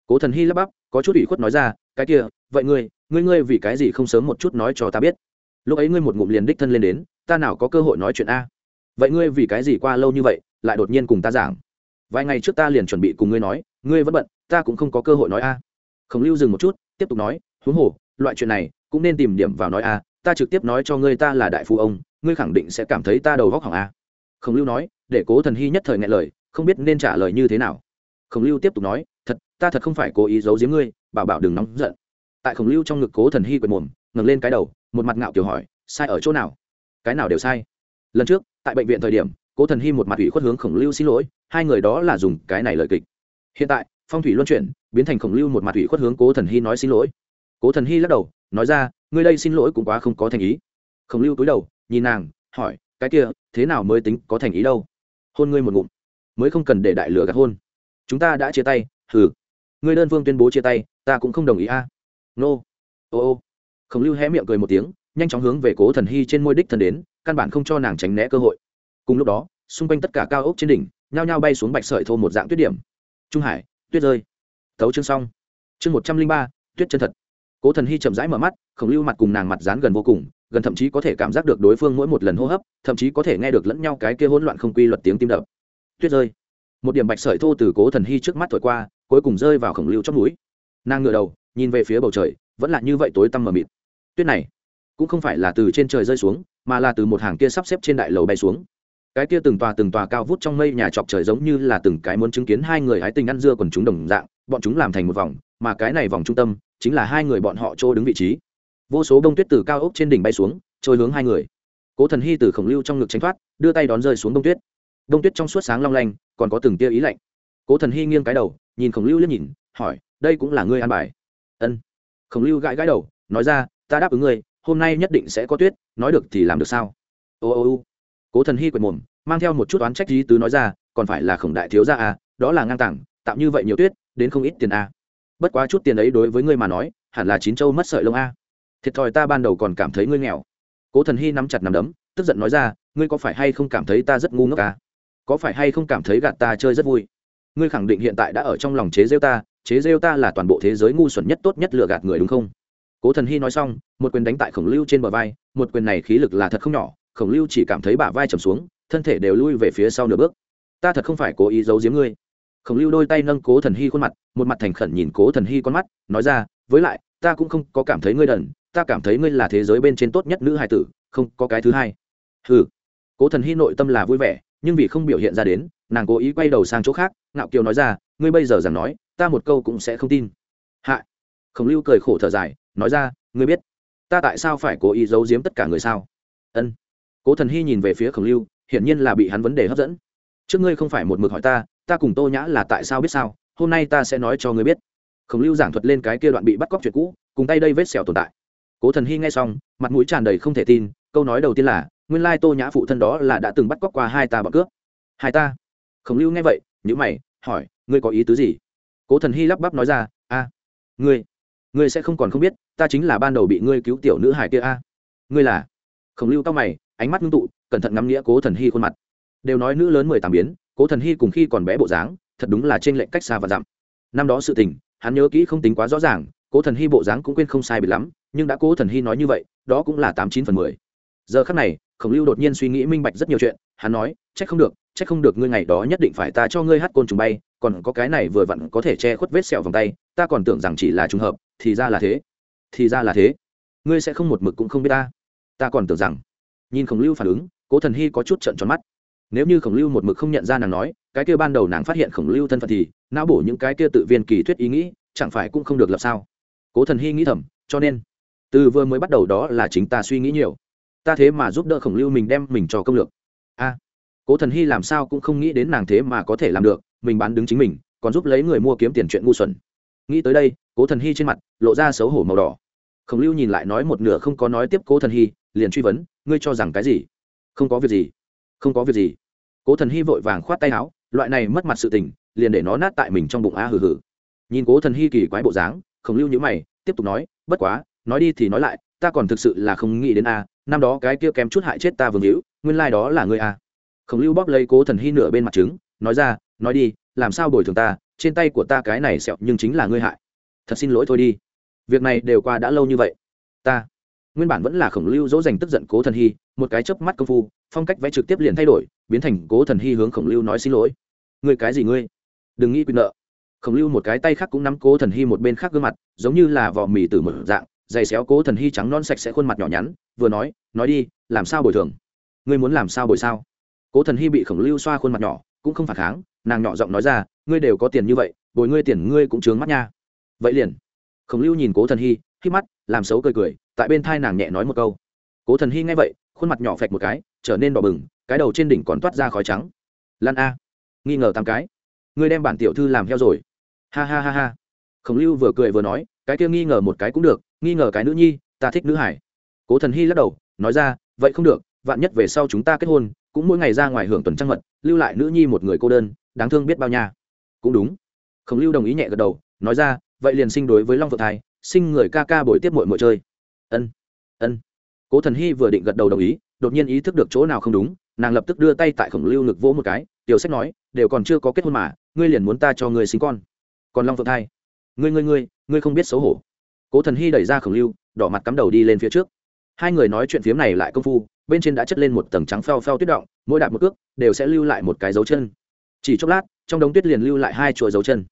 Cố thần hy lắp bắp, có chút ủy khuất nói ra, cái kia, vậy ngươi ngươi ngươi vì cái gì không sớm một chút nói cho ta biết? Lúc ấy ngươi một ngụm liền đích thân lên đến, ta nào có cơ hội nói chuyện a? Vậy ngươi vì cái gì qua lâu như vậy, lại đột nhiên cùng ta giảng? Vài ngày trước ta liền chuẩn bị cùng ngươi nói, ngươi vẫn bận, ta cũng không có cơ hội nói a. Khổng lưu dừng một chút, tiếp tục nói, huống hồ, loại chuyện này cũng nên tìm điểm vào nói a, ta trực tiếp nói cho ngươi ta là đại phu ông, ngươi khẳng định sẽ cảm thấy ta đầu góc hỏng a. Khổng lưu nói, để cố thần hy nhất thời ngại lời, không biết nên trả lời như thế nào. Khổng lưu tiếp tục nói, thật, ta thật không phải cố ý giấu giếm ngươi, bảo bảo đừng nóng giận. Tại khổng lưu trong ngực cố thần hy quệt mồm, ngẩng lên cái đầu một mặt ngạo kiểu hỏi, sai ở chỗ nào? Cái nào đều sai. Lần trước, tại bệnh viện thời điểm, cố thần hy một mặt ủy khuất hướng khổng lưu xin lỗi, hai người đó là dùng cái này lời kịch. Hiện tại, phong thủy luân chuyển, biến thành khổng lưu một mặt ủy khuất hướng cố thần hy nói xin lỗi. Cố thần hy lắc đầu, nói ra, ngươi đây xin lỗi cũng quá không có thành ý. Khổng lưu cúi đầu, nhìn nàng, hỏi, cái kia, thế nào mới tính có thành ý đâu? Hôn ngươi một ngụm. Mới không cần để đại lửa gạt hôn. Chúng ta đã chia tay. Hừ. Ngươi đơn phương tuyên bố chia tay, ta cũng không đồng ý a. À. nô. Ô ô khổng lưu hé miệng cười một tiếng, nhanh chóng hướng về cố thần hy trên môi đích thân đến, căn bản không cho nàng tránh né cơ hội. Cùng lúc đó, xung quanh tất cả cao ốc trên đỉnh, nhao nhao bay xuống bạch sợi thô một dạng tuyết điểm. Trung hải, tuyết rơi. Thấu chương xong. Chương một trăm linh ba, tuyết chân thật. Cố thần hy chậm rãi mở mắt, khổng lưu mặt cùng nàng mặt dán gần vô cùng, gần thậm chí có thể cảm giác được đối phương mỗi một lần hô hấp, thậm chí có thể nghe được lẫn nhau cái kia hỗn loạn không quy luật tiếng tim đập. Tuyết rơi. Một điểm bạch sợi thô từ cố thần hy trước mắt thổi qua, cuối cùng rơi vào khổng lưu trong núi nàng ngửa đầu, nhìn về phía bầu trời, vẫn là như vậy tối tăm mờ mịt tuyết này, cũng không phải là từ trên trời rơi xuống, mà là từ một hàng kia sắp xếp trên đại lầu bay xuống. Cái kia từng tòa từng tòa cao vút trong mây nhà chọc trời giống như là từng cái muốn chứng kiến hai người hái tình ăn dưa còn chúng đồng dạng, bọn chúng làm thành một vòng, mà cái này vòng trung tâm chính là hai người bọn họ trôi đứng vị trí. Vô số bông tuyết từ cao ốc trên đỉnh bay xuống, trôi hướng hai người. Cố thần hy từ khổng lưu trong ngực tránh thoát, đưa tay đón rơi xuống bông tuyết. Bông tuyết trong suốt sáng long lanh, còn có từng tia ý lạnh. Cố thần hy nghiêng cái đầu, nhìn khổng lưu liếc nhìn, hỏi, đây cũng là ngươi ăn bài? Ân. Khổng lưu gãi gãi đầu, nói ra ta đáp ứng ngươi, hôm nay nhất định sẽ có tuyết, nói được thì làm được sao? Ô ô ô. Cố thần hy quệt mồm, mang theo một chút oán trách lý tứ nói ra, còn phải là khổng đại thiếu gia à đó là ngang tảng, tạo như vậy nhiều tuyết, đến không ít tiền à. bất quá chút tiền ấy đối với ngươi mà nói, hẳn là chín châu mất sợi lông a thiệt thòi ta ban đầu còn cảm thấy ngươi nghèo. Cố thần hy nắm chặt nắm đấm, tức giận nói ra, ngươi có phải hay không cảm thấy ta rất ngu ngốc à? có phải hay không cảm thấy gạt ta chơi rất vui? Ngươi khẳng định hiện tại đã ở trong lòng chế rêu ta, chế rêu ta là toàn bộ thế giới ngu xuẩn nhất tốt nhất lừa gạt người đúng không? Cố thần hy nói xong, một quyền đánh tại khổng lưu trên bờ vai, một quyền này khí lực là thật không nhỏ, khổng lưu chỉ cảm thấy bả vai trầm xuống, thân thể đều lui về phía sau nửa bước. Ta thật không phải cố ý giấu giếm ngươi. Khổng lưu đôi tay nâng cố thần hy khuôn mặt, một mặt thành khẩn nhìn cố thần hy con mắt, nói ra, với lại, ta cũng không có cảm thấy ngươi đần, ta cảm thấy ngươi là thế giới bên trên tốt nhất nữ hài tử, không có cái thứ hai. Ừ cố thần hy nội tâm là vui vẻ, nhưng vì không biểu hiện ra đến, nàng cố ý quay đầu sang chỗ khác, ngạo kiều nói ra, ngươi bây giờ rằng nói, ta một câu cũng sẽ không tin. Hạ. Khổng lưu cười khổ thở dài nói ra, ngươi biết, ta tại sao phải cố ý giấu giếm tất cả người sao? Ân. Cố thần hy nhìn về phía khổng lưu, hiển nhiên là bị hắn vấn đề hấp dẫn. Trước ngươi không phải một mực hỏi ta ta cùng tô nhã là tại sao biết sao, hôm nay ta sẽ nói cho ngươi biết. Khổng lưu giảng thuật lên cái kia đoạn bị bắt cóc chuyện cũ, cùng tay đây vết sẹo tồn tại. Cố thần hy nghe xong, mặt mũi tràn đầy không thể tin, câu nói đầu tiên là, nguyên lai tô nhã phụ thân đó là đã từng bắt cóc qua hai ta bọc cướp. Hai ta? Khổng lưu nghe vậy nhữ mày, hỏi, ngươi có ý tứ gì? Cố thần hy lắp bắp nói ra, a, ngươi ngươi sẽ không còn không biết, ta chính là ban đầu bị ngươi cứu tiểu nữ hải kia a. Ngươi là? Khổng lưu cao mày, ánh mắt ngưng tụ, cẩn thận ngắm nghĩa cố thần hy khuôn mặt. Đều nói nữ lớn mười tám biến, cố thần hy cùng khi còn bé bộ dáng, thật đúng là trên lệnh cách xa và dặm. Năm đó sự tình, hắn nhớ kỹ không tính quá rõ ràng, cố thần hy bộ dáng cũng quên không sai bị lắm, nhưng đã cố thần hy nói như vậy, đó cũng là tám chín phần mười. Giờ khắc này, khổng lưu đột nhiên suy nghĩ minh bạch rất nhiều chuyện, hắn nói c h ắ c không được c h ắ c không được ngươi ngày đó nhất định phải ta cho ngươi hát côn trùng bay, còn có cái này vừa vặn có thể che khuất vết sẹo vòng tay, ta còn tưởng rằng chỉ là trùng hợp thì ra là thế. Thì ra là thế. Ngươi sẽ không một mực cũng không biết ta. Ta còn tưởng rằng, nhìn khổng lưu phản ứng, cố thần hy có chút trận tròn mắt. Nếu như khổng lưu một mực không nhận ra nàng nói, cái kia ban đầu nàng phát hiện khổng lưu thân phận thì, não bổ những cái kia tự viên kỳ thuyết ý nghĩ, chẳng phải cũng không được lập sao? Cố thần hy nghĩ thầm, cho nên, từ vừa mới bắt đầu đó là chính ta suy nghĩ nhiều. Ta thế mà giúp đỡ khổng lưu mình đem mình cho công lược. A, cố thần hy làm sao cũng không nghĩ đến nàng thế mà có thể làm được, mình bán đứng chính mình, còn giúp lấy người mua kiếm tiền chuyện ngu xuẩn. Nghĩ tới đây cố thần hy trên mặt lộ ra xấu hổ màu đỏ. Khổng lưu nhìn lại nói một nửa không có nói tiếp cố thần hy, liền truy vấn, ngươi cho rằng cái gì? Không có việc gì. Không có việc gì. Cố thần hy vội vàng khoát tay áo, loại này mất mặt sự tình, liền để nó nát tại mình trong bụng a hừ hừ. Nhìn cố thần hy kỳ quái bộ dáng, khổng lưu nhữ mày, tiếp tục nói, bất quá, nói đi thì nói lại, ta còn thực sự là không nghĩ đến a, năm đó cái kia kém chút hại chết ta vương hữu, nguyên lai、like、đó là ngươi a. Khổng lưu bóp lấy cố thần hy nửa bên mặt trứng, nói ra, nói đi, làm sao bồi thường ta, trên tay của ta cái này sẹo nhưng chính là ngươi hại thật xin lỗi thôi đi. Việc này đều qua đã lâu như vậy. Ta, nguyên bản vẫn là khổng lưu dỗ dành tức giận cố thần hy, một cái chớp mắt công phu, phong cách vẽ trực tiếp liền thay đổi, biến thành cố thần hy hướng khổng lưu nói xin lỗi. Ngươi cái gì ngươi? Đừng nghĩ quyền nợ. Khổng lưu một cái tay khác cũng nắm cố thần hy một bên khác gương mặt, giống như là vò mì từ một dạng dày xéo cố thần hy trắng non sạch sẽ khuôn mặt nhỏ nhắn, vừa nói nói đi, làm sao bồi thường? Ngươi muốn làm sao bồi sao? Cố thần hy bị khổng lưu xoa khuôn mặt nhỏ, cũng không phản kháng, nàng nhỏ giọng nói ra, ngươi đều có tiền như vậy, bồi ngươi tiền ngươi cũng trướng mắt nha vậy liền. Khổng lưu nhìn cố thần hy khi mắt, làm xấu cười cười, tại bên thai nàng nhẹ nói một câu. Cố thần hy nghe vậy, khuôn mặt nhỏ phạch một cái, trở nên đỏ bừng, cái đầu trên đỉnh còn toát ra khói trắng. Lan a, nghi ngờ tám cái. Ngươi đem bản tiểu thư làm heo rồi. Ha ha ha ha. Khổng lưu vừa cười vừa nói, cái kia nghi ngờ một cái cũng được, nghi ngờ cái nữ nhi, ta thích nữ hải. Cố thần hy lắc đầu, nói ra, vậy không được, vạn nhất về sau chúng ta kết hôn, cũng mỗi ngày ra ngoài hưởng tuần trăng mật, lưu lại nữ nhi một người cô đơn, đáng thương biết bao nha. Cũng đúng. Khổng lưu đồng ý nhẹ gật đầu, nói ra vậy liền sinh đối với long phượng thai, sinh người ca ca bồi tiếp mội mội chơi. Ân ân. Cố thần hy vừa định gật đầu đồng ý, đột nhiên ý thức được chỗ nào không đúng, nàng lập tức đưa tay tại khổng lưu ngực vỗ một cái, tiểu sách nói, đều còn chưa có kết hôn mà, ngươi liền muốn ta cho ngươi sinh con. Còn long phượng thai, ngươi ngươi ngươi ngươi không biết xấu hổ. Cố thần hy đẩy ra khổng lưu, đỏ mặt cắm đầu đi lên phía trước. Hai người nói chuyện phiếm này lại công phu, bên trên đã chất lên một tầng trắng phao phao tuyết động, mỗi đạp một cước, đều sẽ lưu lại một cái dấu chân. Chỉ chốc lát, trong đống tuyết liền lưu lại hai chuỗi dấu chân.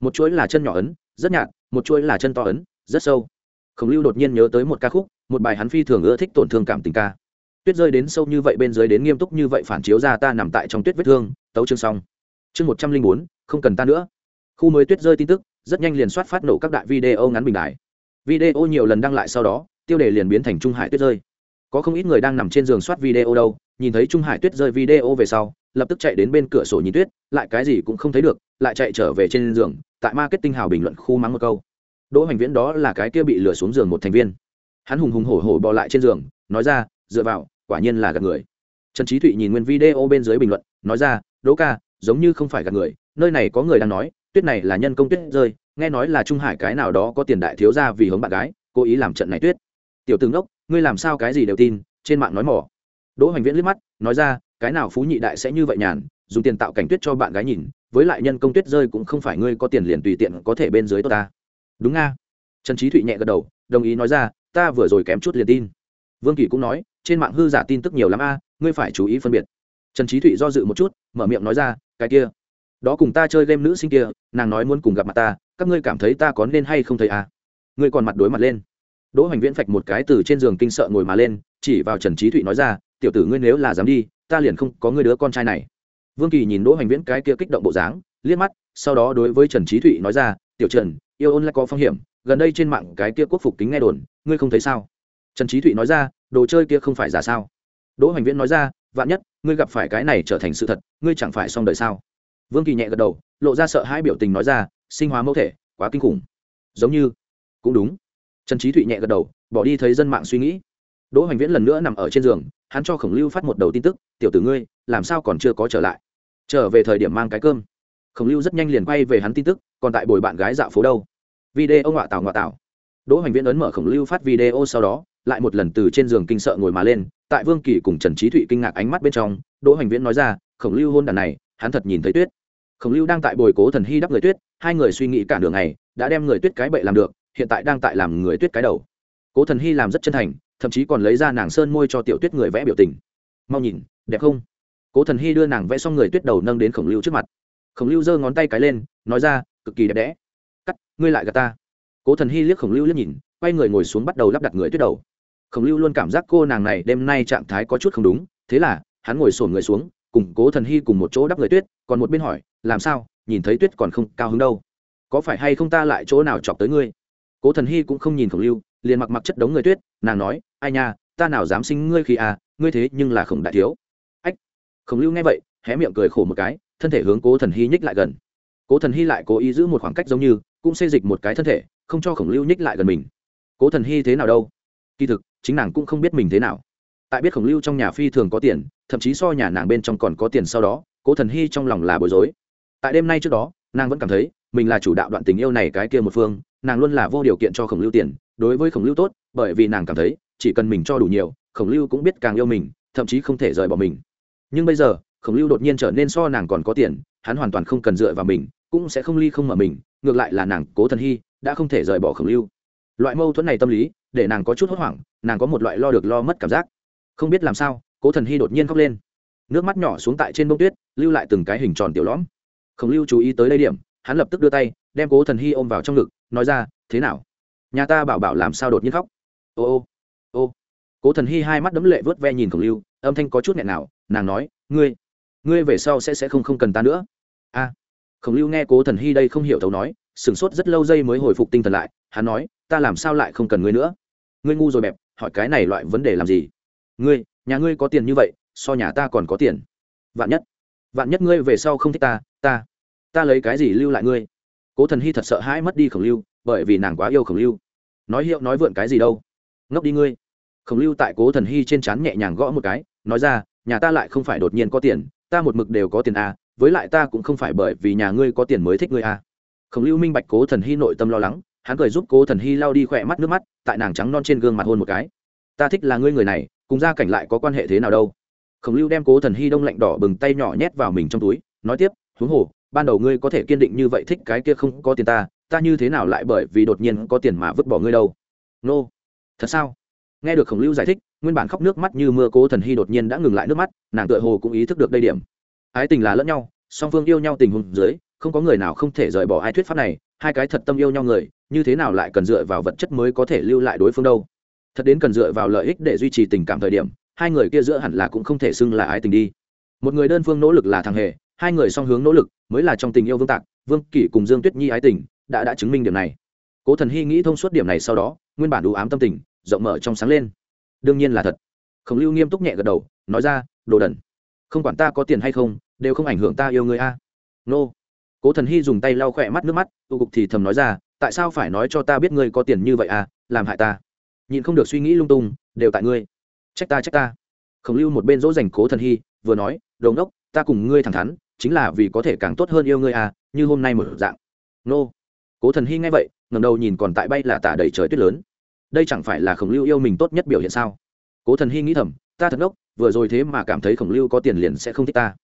Một chuỗi là chân nhỏ ấn rất nhạt, một chuỗi là chân to ấn, rất sâu. Khổng lưu đột nhiên nhớ tới một ca khúc, một bài hắn phi thường ưa thích tổn thương cảm tình ca. Tuyết rơi đến sâu như vậy bên dưới đến nghiêm túc như vậy phản chiếu ra ta nằm tại trong tuyết vết thương, tấu chương xong. Chương một trăm linh bốn, không cần ta nữa. Khu mới tuyết rơi tin tức, rất nhanh liền soát phát nổ các đại video ngắn bình đại video nhiều lần đăng lại sau đó, tiêu đề liền biến thành trung hải tuyết rơi. Có không ít người đang nằm trên giường soát video đâu, nhìn thấy trung hải tuyết rơi video về sau, lập tức chạy đến bên cửa sổ nhìn tuyết, lại cái gì cũng không thấy được, lại chạy trở về trên giường tại marketing hào bình luận khu mắng một câu. Đỗ hoành viễn đó là cái kia bị lừa xuống giường một thành viên. Hắn hùng hùng hổ hổ bò lại trên giường, nói ra, dựa vào, quả nhiên là gạt người. Trần trí thụy nhìn nguyên video bên dưới bình luận, nói ra, đỗ ca, giống như không phải gạt người, nơi này có người đang nói, tuyết này là nhân công tuyết rơi, nghe nói là trung hải cái nào đó có tiền đại thiếu ra vì hống bạn gái, cố ý làm trận này tuyết. Tiểu tướng đốc ngươi làm sao cái gì đều tin, trên mạng nói mỏ. Đỗ hoành viễn liếc mắt, nói ra, cái nào phú nhị đại sẽ như vậy nhàn, dùng tiền tạo cảnh tuyết cho bạn gái nhìn với lại nhân công tuyết rơi cũng không phải ngươi có tiền liền tùy tiện có thể bên dưới tôi ta. Đúng nga. Trần trí thụy nhẹ gật đầu, đồng ý nói ra, ta vừa rồi kém chút liền tin. Vương kỳ cũng nói, trên mạng hư giả tin tức nhiều lắm a, ngươi phải chú ý phân biệt. Trần trí thụy do dự một chút, mở miệng nói ra, cái kia. Đó cùng ta chơi game nữ sinh kia, nàng nói muốn cùng gặp mặt ta, các ngươi cảm thấy ta có nên hay không thấy à ngươi còn mặt đối mặt lên. Đỗ hoành viễn phạch một cái từ trên giường kinh sợ ngồi mà lên, chỉ vào trần trí thụy nói ra, tiểu tử ngươi nếu là dám đi, ta liền không có ngươi đứa con trai này vương kỳ nhìn đỗ hoành viễn cái kia kích động bộ dáng, liếc mắt, sau đó đối với trần trí thụy nói ra, tiểu trần, yêu ôn lại có phong hiểm, gần đây trên mạng cái kia quốc phục kính nghe đồn, ngươi không thấy sao? Trần trí thụy nói ra, đồ chơi kia không phải giả sao? Đỗ hoành viễn nói ra, vạn nhất, ngươi gặp phải cái này trở thành sự thật, ngươi chẳng phải xong đời sao? Vương kỳ nhẹ gật đầu, lộ ra sợ hai biểu tình nói ra, sinh hóa mẫu thể, quá kinh khủng. Giống như, cũng đúng. Trần trí thụy nhẹ gật đầu, bỏ đi thấy dân mạng suy nghĩ. Đỗ hoành viễn lần nữa nằm ở trên giường hắn cho khổng lưu phát một đầu tin tức, tiểu tử ngươi, làm sao còn chưa có trở lại? Trở về thời điểm mang cái cơm. Khổng lưu rất nhanh liền quay về hắn tin tức, còn tại bồi bạn gái dạo phố đâu? Video ngoạ tảo ngoạ tảo. Đỗ hoành viễn ấn mở khổng lưu phát video sau đó, lại một lần từ trên giường kinh sợ ngồi mà lên, tại vương kỳ cùng trần trí thụy kinh ngạc ánh mắt bên trong, đỗ hoành viễn nói ra, khổng lưu hôn đàn này, hắn thật nhìn thấy tuyết. Khổng lưu đang tại bồi cố thần hy đắp người tuyết, hai người suy nghĩ cả đường này đã đem người tuyết cái bậy làm được, hiện tại đang tại làm người tuyết cái đầu. Cố thần hy làm rất chân thành thậm chí còn lấy ra nàng sơn môi cho tiểu tuyết người vẽ biểu tình. Mau nhìn, đẹp không? Cố thần hy đưa nàng vẽ xong người tuyết đầu nâng đến khổng lưu trước mặt. Khổng lưu giơ ngón tay cái lên, nói ra, cực kỳ đẹp đẽ. Cắt, ngươi lại gà ta. Cố thần hy liếc khổng lưu liếc nhìn, quay người ngồi xuống bắt đầu lắp đặt người tuyết đầu. Khổng lưu luôn cảm giác cô nàng này đêm nay trạng thái có chút không đúng, thế là, hắn ngồi sổn người xuống, cùng cố thần hy cùng một chỗ đắp người tuyết, còn một bên hỏi, làm sao? Nhìn thấy tuyết còn không cao hứng đâu. Có phải hay không ta lại chỗ nào chọc tới ngươi? Cố thần hy cũng không nhìn khổng lưu, liền mặc mặc chất đống người tuyết, nàng nói ai nha, ta nào dám sinh ngươi khi à ngươi thế nhưng là khổng đại thiếu. Ách, khổng lưu nghe vậy, hé miệng cười khổ một cái, thân thể hướng cố thần hy nhích lại gần. Cố thần hy lại cố ý giữ một khoảng cách giống như, cũng xê dịch một cái thân thể, không cho khổng lưu nhích lại gần mình. Cố thần hy thế nào đâu? Kỳ thực, chính nàng cũng không biết mình thế nào. Tại biết khổng lưu trong nhà phi thường có tiền, thậm chí so nhà nàng bên trong còn có tiền sau đó, cố thần hy trong lòng là bối rối. Tại đêm nay trước đó, nàng vẫn cảm thấy, mình là chủ đạo đoạn tình yêu này cái kia một phương, nàng luôn là vô điều kiện cho khổng lưu tiền, đối với khổng lưu tốt, bởi vì nàng cảm thấy chỉ cần mình cho đủ nhiều, khổng lưu cũng biết càng yêu mình, thậm chí không thể rời bỏ mình. Nhưng bây giờ, khổng lưu đột nhiên trở nên so nàng còn có tiền, hắn hoàn toàn không cần dựa vào mình, cũng sẽ không ly không mở mình, ngược lại là nàng cố thần hy, đã không thể rời bỏ khổng lưu. Loại mâu thuẫn này tâm lý, để nàng có chút hốt hoảng, nàng có một loại lo được lo mất cảm giác. Không biết làm sao, cố thần hy đột nhiên khóc lên. Nước mắt nhỏ xuống tại trên bông tuyết, lưu lại từng cái hình tròn tiểu lõm. Khổng lưu chú ý tới đây điểm, hắn lập tức đưa tay, đem cố thần hy ôm vào trong ngực, nói ra, thế nào? Nhà ta bảo bảo làm sao đột nhiên khóc? Ô ô ô, cố thần hy hai mắt đấm lệ vớt ve nhìn khổng lưu, âm thanh có chút nghẹn nào, nàng nói, ngươi ngươi về sau sẽ sẽ không không cần ta nữa. A. Khổng lưu nghe cố thần hy đây không hiểu thấu nói, sửng sốt rất lâu giây mới hồi phục tinh thần lại, hắn nói, ta làm sao lại không cần ngươi nữa? Ngươi ngu rồi bẹp, hỏi cái này loại vấn đề làm gì? Ngươi, nhà ngươi có tiền như vậy, so nhà ta còn có tiền. Vạn nhất vạn nhất ngươi về sau không thích ta ta ta lấy cái gì lưu lại ngươi? Cố thần hy thật sợ hãi mất đi khổng lưu, bởi vì nàng quá yêu khổng lưu. Nói hiệu nói vượn cái gì đâu? Ngốc đi ngươi khổng lưu tại cố thần hy trên c h á n nhẹ nhàng gõ một cái nói ra nhà ta lại không phải đột nhiên có tiền ta một mực đều có tiền à, với lại ta cũng không phải bởi vì nhà ngươi có tiền mới thích ngươi à. khổng lưu minh bạch cố thần hy nội tâm lo lắng hắn cười giúp cố thần hy lao đi khỏe mắt nước mắt tại nàng trắng non trên gương mặt hôn một cái ta thích là ngươi người này cùng gia cảnh lại có quan hệ thế nào đâu khổng lưu đem cố thần hy đông lạnh đỏ bừng tay nhỏ nhét vào mình trong túi nói tiếp huống hồ ban đầu ngươi có thể kiên định như vậy thích cái kia không có tiền ta ta như thế nào lại bởi vì đột nhiên có tiền mà vứt bỏ ngươi đâu nô、no. thật sao nghe được khổng lưu giải thích, nguyên bản khóc nước mắt như mưa cố thần hy đột nhiên đã ngừng lại nước mắt, nàng tựa hồ cũng ý thức được đây điểm. Ái tình là lẫn nhau, song phương yêu nhau tình huống dưới, không có người nào không thể rời bỏ ai thuyết pháp này, hai cái thật tâm yêu nhau người, như thế nào lại cần dựa vào vật chất mới có thể lưu lại đối phương đâu? Thật đến cần dựa vào lợi ích để duy trì tình cảm thời điểm, hai người kia giữa hẳn là cũng không thể xưng là ái tình đi. Một người đơn phương nỗ lực là thằng hề, hai người song hướng nỗ lực mới là trong tình yêu vương tạc, vương kỷ cùng dương tuyết nhi ái tình đã đã chứng minh điểm này. Cố thần hy nghĩ thông suốt điểm này sau đó, nguyên bản đủ ám tâm tình rộng mở trong sáng lên. Đương nhiên là thật. Khổng lưu nghiêm túc nhẹ gật đầu, nói ra, đồ đần, không quản ta có tiền hay không, đều không ảnh hưởng ta yêu người a. Nô. Cố thần hy dùng tay lau khỏe mắt nước mắt tụ cục thì thầm nói ra, tại sao phải nói cho ta biết ngươi có tiền như vậy à làm hại ta? Nhìn không được suy nghĩ lung tung, đều tại ngươi. Trách ta trách ta. Khổng lưu một bên dỗ dành cố thần hy, vừa nói đồn đốc ta cùng ngươi thẳng thắn, chính là vì có thể càng tốt hơn yêu ngươi à như hôm nay một dạng. Nô. Cố thần hy nghe vậy ngầm đầu nhìn còn tại bay là tả đầy trời tuyết lớn đây chẳng phải là khổng lưu yêu mình tốt nhất biểu hiện sao? Cố thần hy nghĩ thầm, ta thật ngốc, vừa rồi thế mà cảm thấy khổng lưu có tiền liền sẽ không thích ta.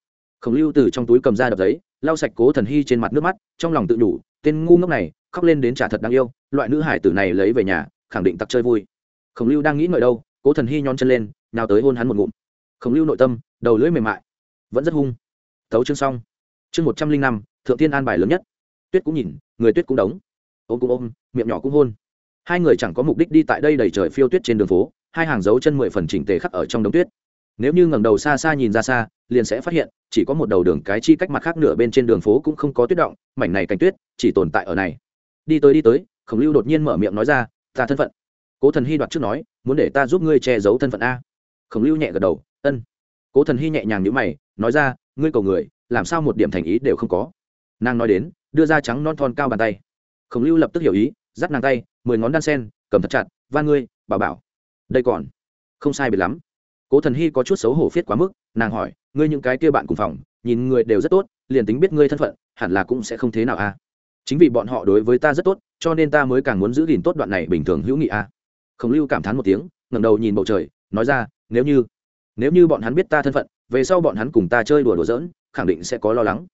Khổng lưu từ trong túi cầm ra đập giấy, lau sạch cố thần hy trên mặt nước mắt, trong lòng tự đủ, tên ngu ngốc này, khóc lên đến trả thật đáng yêu, loại nữ hải tử này lấy về nhà, khẳng định tặc chơi vui. Khổng lưu đang nghĩ ngợi đâu, cố thần hy nhón chân lên, nào tới hôn hắn một ngụm. Khổng lưu nội tâm, đầu lưỡi mềm mại, vẫn rất hung. Thấu chương xong. Chương một trăm linh năm, thượng tiên an bài lớn nhất. Tuyết cũng nhìn, người tuyết cũng đóng. Ôm cũng ôm, miệng nhỏ cũng hôn hai người chẳng có mục đích đi tại đây đầy trời phiêu tuyết trên đường phố, hai hàng dấu chân mười phần chỉnh tề khắc ở trong đống tuyết. Nếu như ngẩng đầu xa xa nhìn ra xa, liền sẽ phát hiện, chỉ có một đầu đường cái chi cách mặt khác nửa bên trên đường phố cũng không có tuyết động, mảnh này cánh tuyết chỉ tồn tại ở này. Đi tới đi tới, khổng lưu đột nhiên mở miệng nói ra, ta thân phận. Cố thần hy đoạt trước nói, muốn để ta giúp ngươi che giấu thân phận a? Khổng lưu nhẹ gật đầu, ân. Cố thần hy nhẹ nhàng nhữ mày, nói ra, ngươi cầu người, làm sao một điểm thành ý đều không có? Nàng nói đến, đưa ra trắng non thon cao bàn tay. Khổng lưu lập tức hiểu ý, dắt nàng tay mười ngón đan sen, cầm thật chặt, van ngươi, bảo bảo. Đây còn không sai biệt lắm. Cố thần hy có chút xấu hổ phiết quá mức, nàng hỏi, ngươi những cái kia bạn cùng phòng, nhìn người đều rất tốt, liền tính biết ngươi thân phận, hẳn là cũng sẽ không thế nào a chính vì bọn họ đối với ta rất tốt, cho nên ta mới càng muốn giữ gìn tốt đoạn này bình thường hữu nghị a khổng lưu cảm thán một tiếng, ngẩng đầu nhìn bầu trời, nói ra, nếu như nếu như bọn hắn biết ta thân phận, về sau bọn hắn cùng ta chơi đùa đùa giỡn, khẳng định sẽ có lo lắng.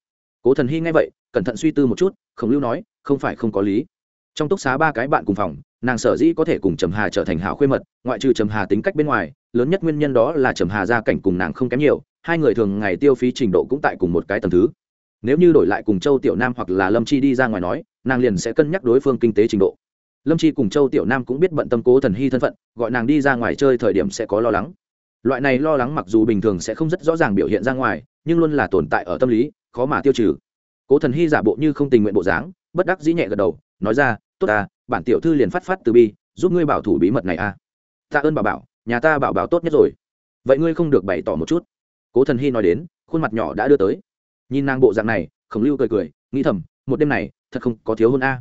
Cố thần hy nghe vậy, cẩn thận suy tư một chút, khổng lưu nói, không phải không có lý trong túc xá ba cái bạn cùng phòng, nàng sở dĩ có thể cùng trầm hà trở thành hảo khuê mật, ngoại trừ trầm hà tính cách bên ngoài, lớn nhất nguyên nhân đó là trầm hà gia cảnh cùng nàng không kém nhiều, hai người thường ngày tiêu phí trình độ cũng tại cùng một cái tầm thứ. Nếu như đổi lại cùng châu tiểu nam hoặc là lâm chi đi ra ngoài nói, nàng liền sẽ cân nhắc đối phương kinh tế trình độ. Lâm chi cùng châu tiểu nam cũng biết bận tâm cố thần hy thân phận, gọi nàng đi ra ngoài chơi thời điểm sẽ có lo lắng. Loại này lo lắng mặc dù bình thường sẽ không rất rõ ràng biểu hiện ra ngoài, nhưng luôn là tồn tại ở tâm lý, khó mà tiêu trừ. Cố thần hy giả bộ như không tình nguyện bộ dáng, bất đắc dĩ nhẹ gật đầu nói ra tốt à bản tiểu thư liền phát phát từ bi giúp ngươi bảo thủ bí mật này à tạ ơn bảo bảo nhà ta bảo bảo tốt nhất rồi. Vậy ngươi không được bày tỏ một chút. Cố thần hy nói đến khuôn mặt nhỏ đã đưa tới. Nhìn nàng bộ dạng này khổng lưu cười cười nghĩ thầm một đêm này thật không có thiếu hôn a.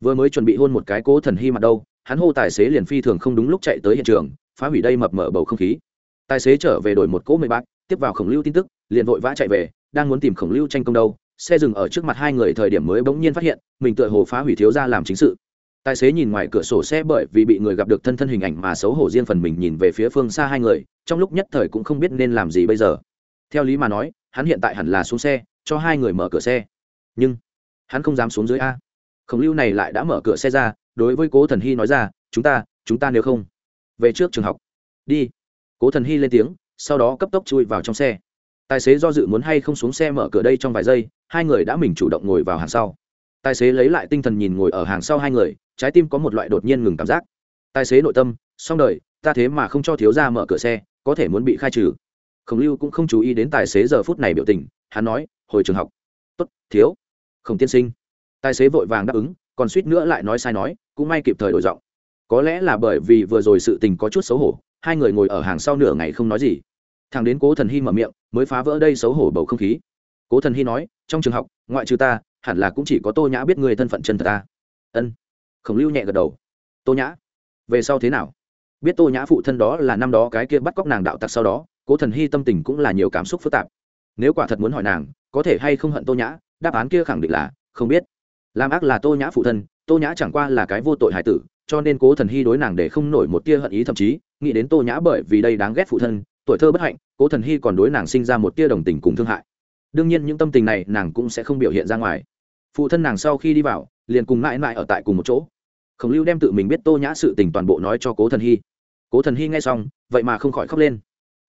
Vừa mới chuẩn bị hôn một cái cố thần hy mặt đâu hắn hô tài xế liền phi thường không đúng lúc chạy tới hiện trường phá hủy đây mập mở bầu không khí. Tài xế trở về đổi một cỗ mười bạc, tiếp vào khổng lưu tin tức liền vội vã chạy về đang muốn tìm khổng lưu tranh công đâu xe dừng ở trước mặt hai người thời điểm mới bỗng nhiên phát hiện, mình tựa hồ phá hủy thiếu ra làm chính sự. Tài xế nhìn ngoài cửa sổ xe bởi vì bị người gặp được thân thân hình ảnh mà xấu hổ riêng phần mình nhìn về phía phương xa hai người, trong lúc nhất thời cũng không biết nên làm gì bây giờ. Theo lý mà nói, hắn hiện tại hẳn là xuống xe, cho hai người mở cửa xe. Nhưng, hắn không dám xuống dưới a. Khổng lưu này lại đã mở cửa xe ra, đối với cố thần hy nói ra, chúng ta chúng ta nếu không, về trước trường học. Đi. Cố thần hy lên tiếng, sau đó cấp tốc chui vào trong xe tài xế do dự muốn hay không xuống xe mở cửa đây trong vài giây, hai người đã mình chủ động ngồi vào hàng sau. Tài xế lấy lại tinh thần nhìn ngồi ở hàng sau hai người, trái tim có một loại đột nhiên ngừng cảm giác. Tài xế nội tâm, xong đời, ta thế mà không cho thiếu ra mở cửa xe, có thể muốn bị khai trừ. Khổng lưu cũng không chú ý đến tài xế giờ phút này biểu tình, hắn nói, hồi trường học. Tốt, thiếu. Khổng tiên sinh. Tài xế vội vàng đáp ứng, còn suýt nữa lại nói sai nói, cũng may kịp thời đổi giọng. Có lẽ là bởi vì vừa rồi sự tình có chút xấu hổ, hai người ngồi ở hàng sau nửa ngày không nói gì thằng đến cố thần hy mở miệng, mới phá vỡ đây xấu hổ bầu không khí. Cố thần hy nói, trong trường học, ngoại trừ ta, hẳn là cũng chỉ có tô nhã biết người thân phận chân thật ta. Ân. Khổng lưu nhẹ gật đầu. Tô nhã, về sau thế nào? Biết tô nhã phụ thân đó là năm đó cái kia bắt cóc nàng đạo tặc sau đó, cố thần hy tâm tình cũng là nhiều cảm xúc phức tạp. Nếu quả thật muốn hỏi nàng, có thể hay không hận tô nhã, đáp án kia khẳng định là, không biết. Làm ác là tô nhã phụ thân, tô nhã chẳng qua là cái vô tội hải tử, cho nên cố thần hy đối nàng để không nổi một tia hận ý, thậm chí, nghĩ đến tô nhã bởi vì đây đáng ghét phụ thân tuổi thơ bất hạnh, cố thần hy còn đối nàng sinh ra một tia đồng tình cùng thương hại. Đương nhiên những tâm tình này nàng cũng sẽ không biểu hiện ra ngoài. Phụ thân nàng sau khi đi vào, liền cùng mãi mãi ở tại cùng một chỗ. Khổng lưu đem tự mình biết tô nhã sự tình toàn bộ nói cho cố thần hy. Cố thần hy nghe xong, vậy mà không khỏi khóc lên.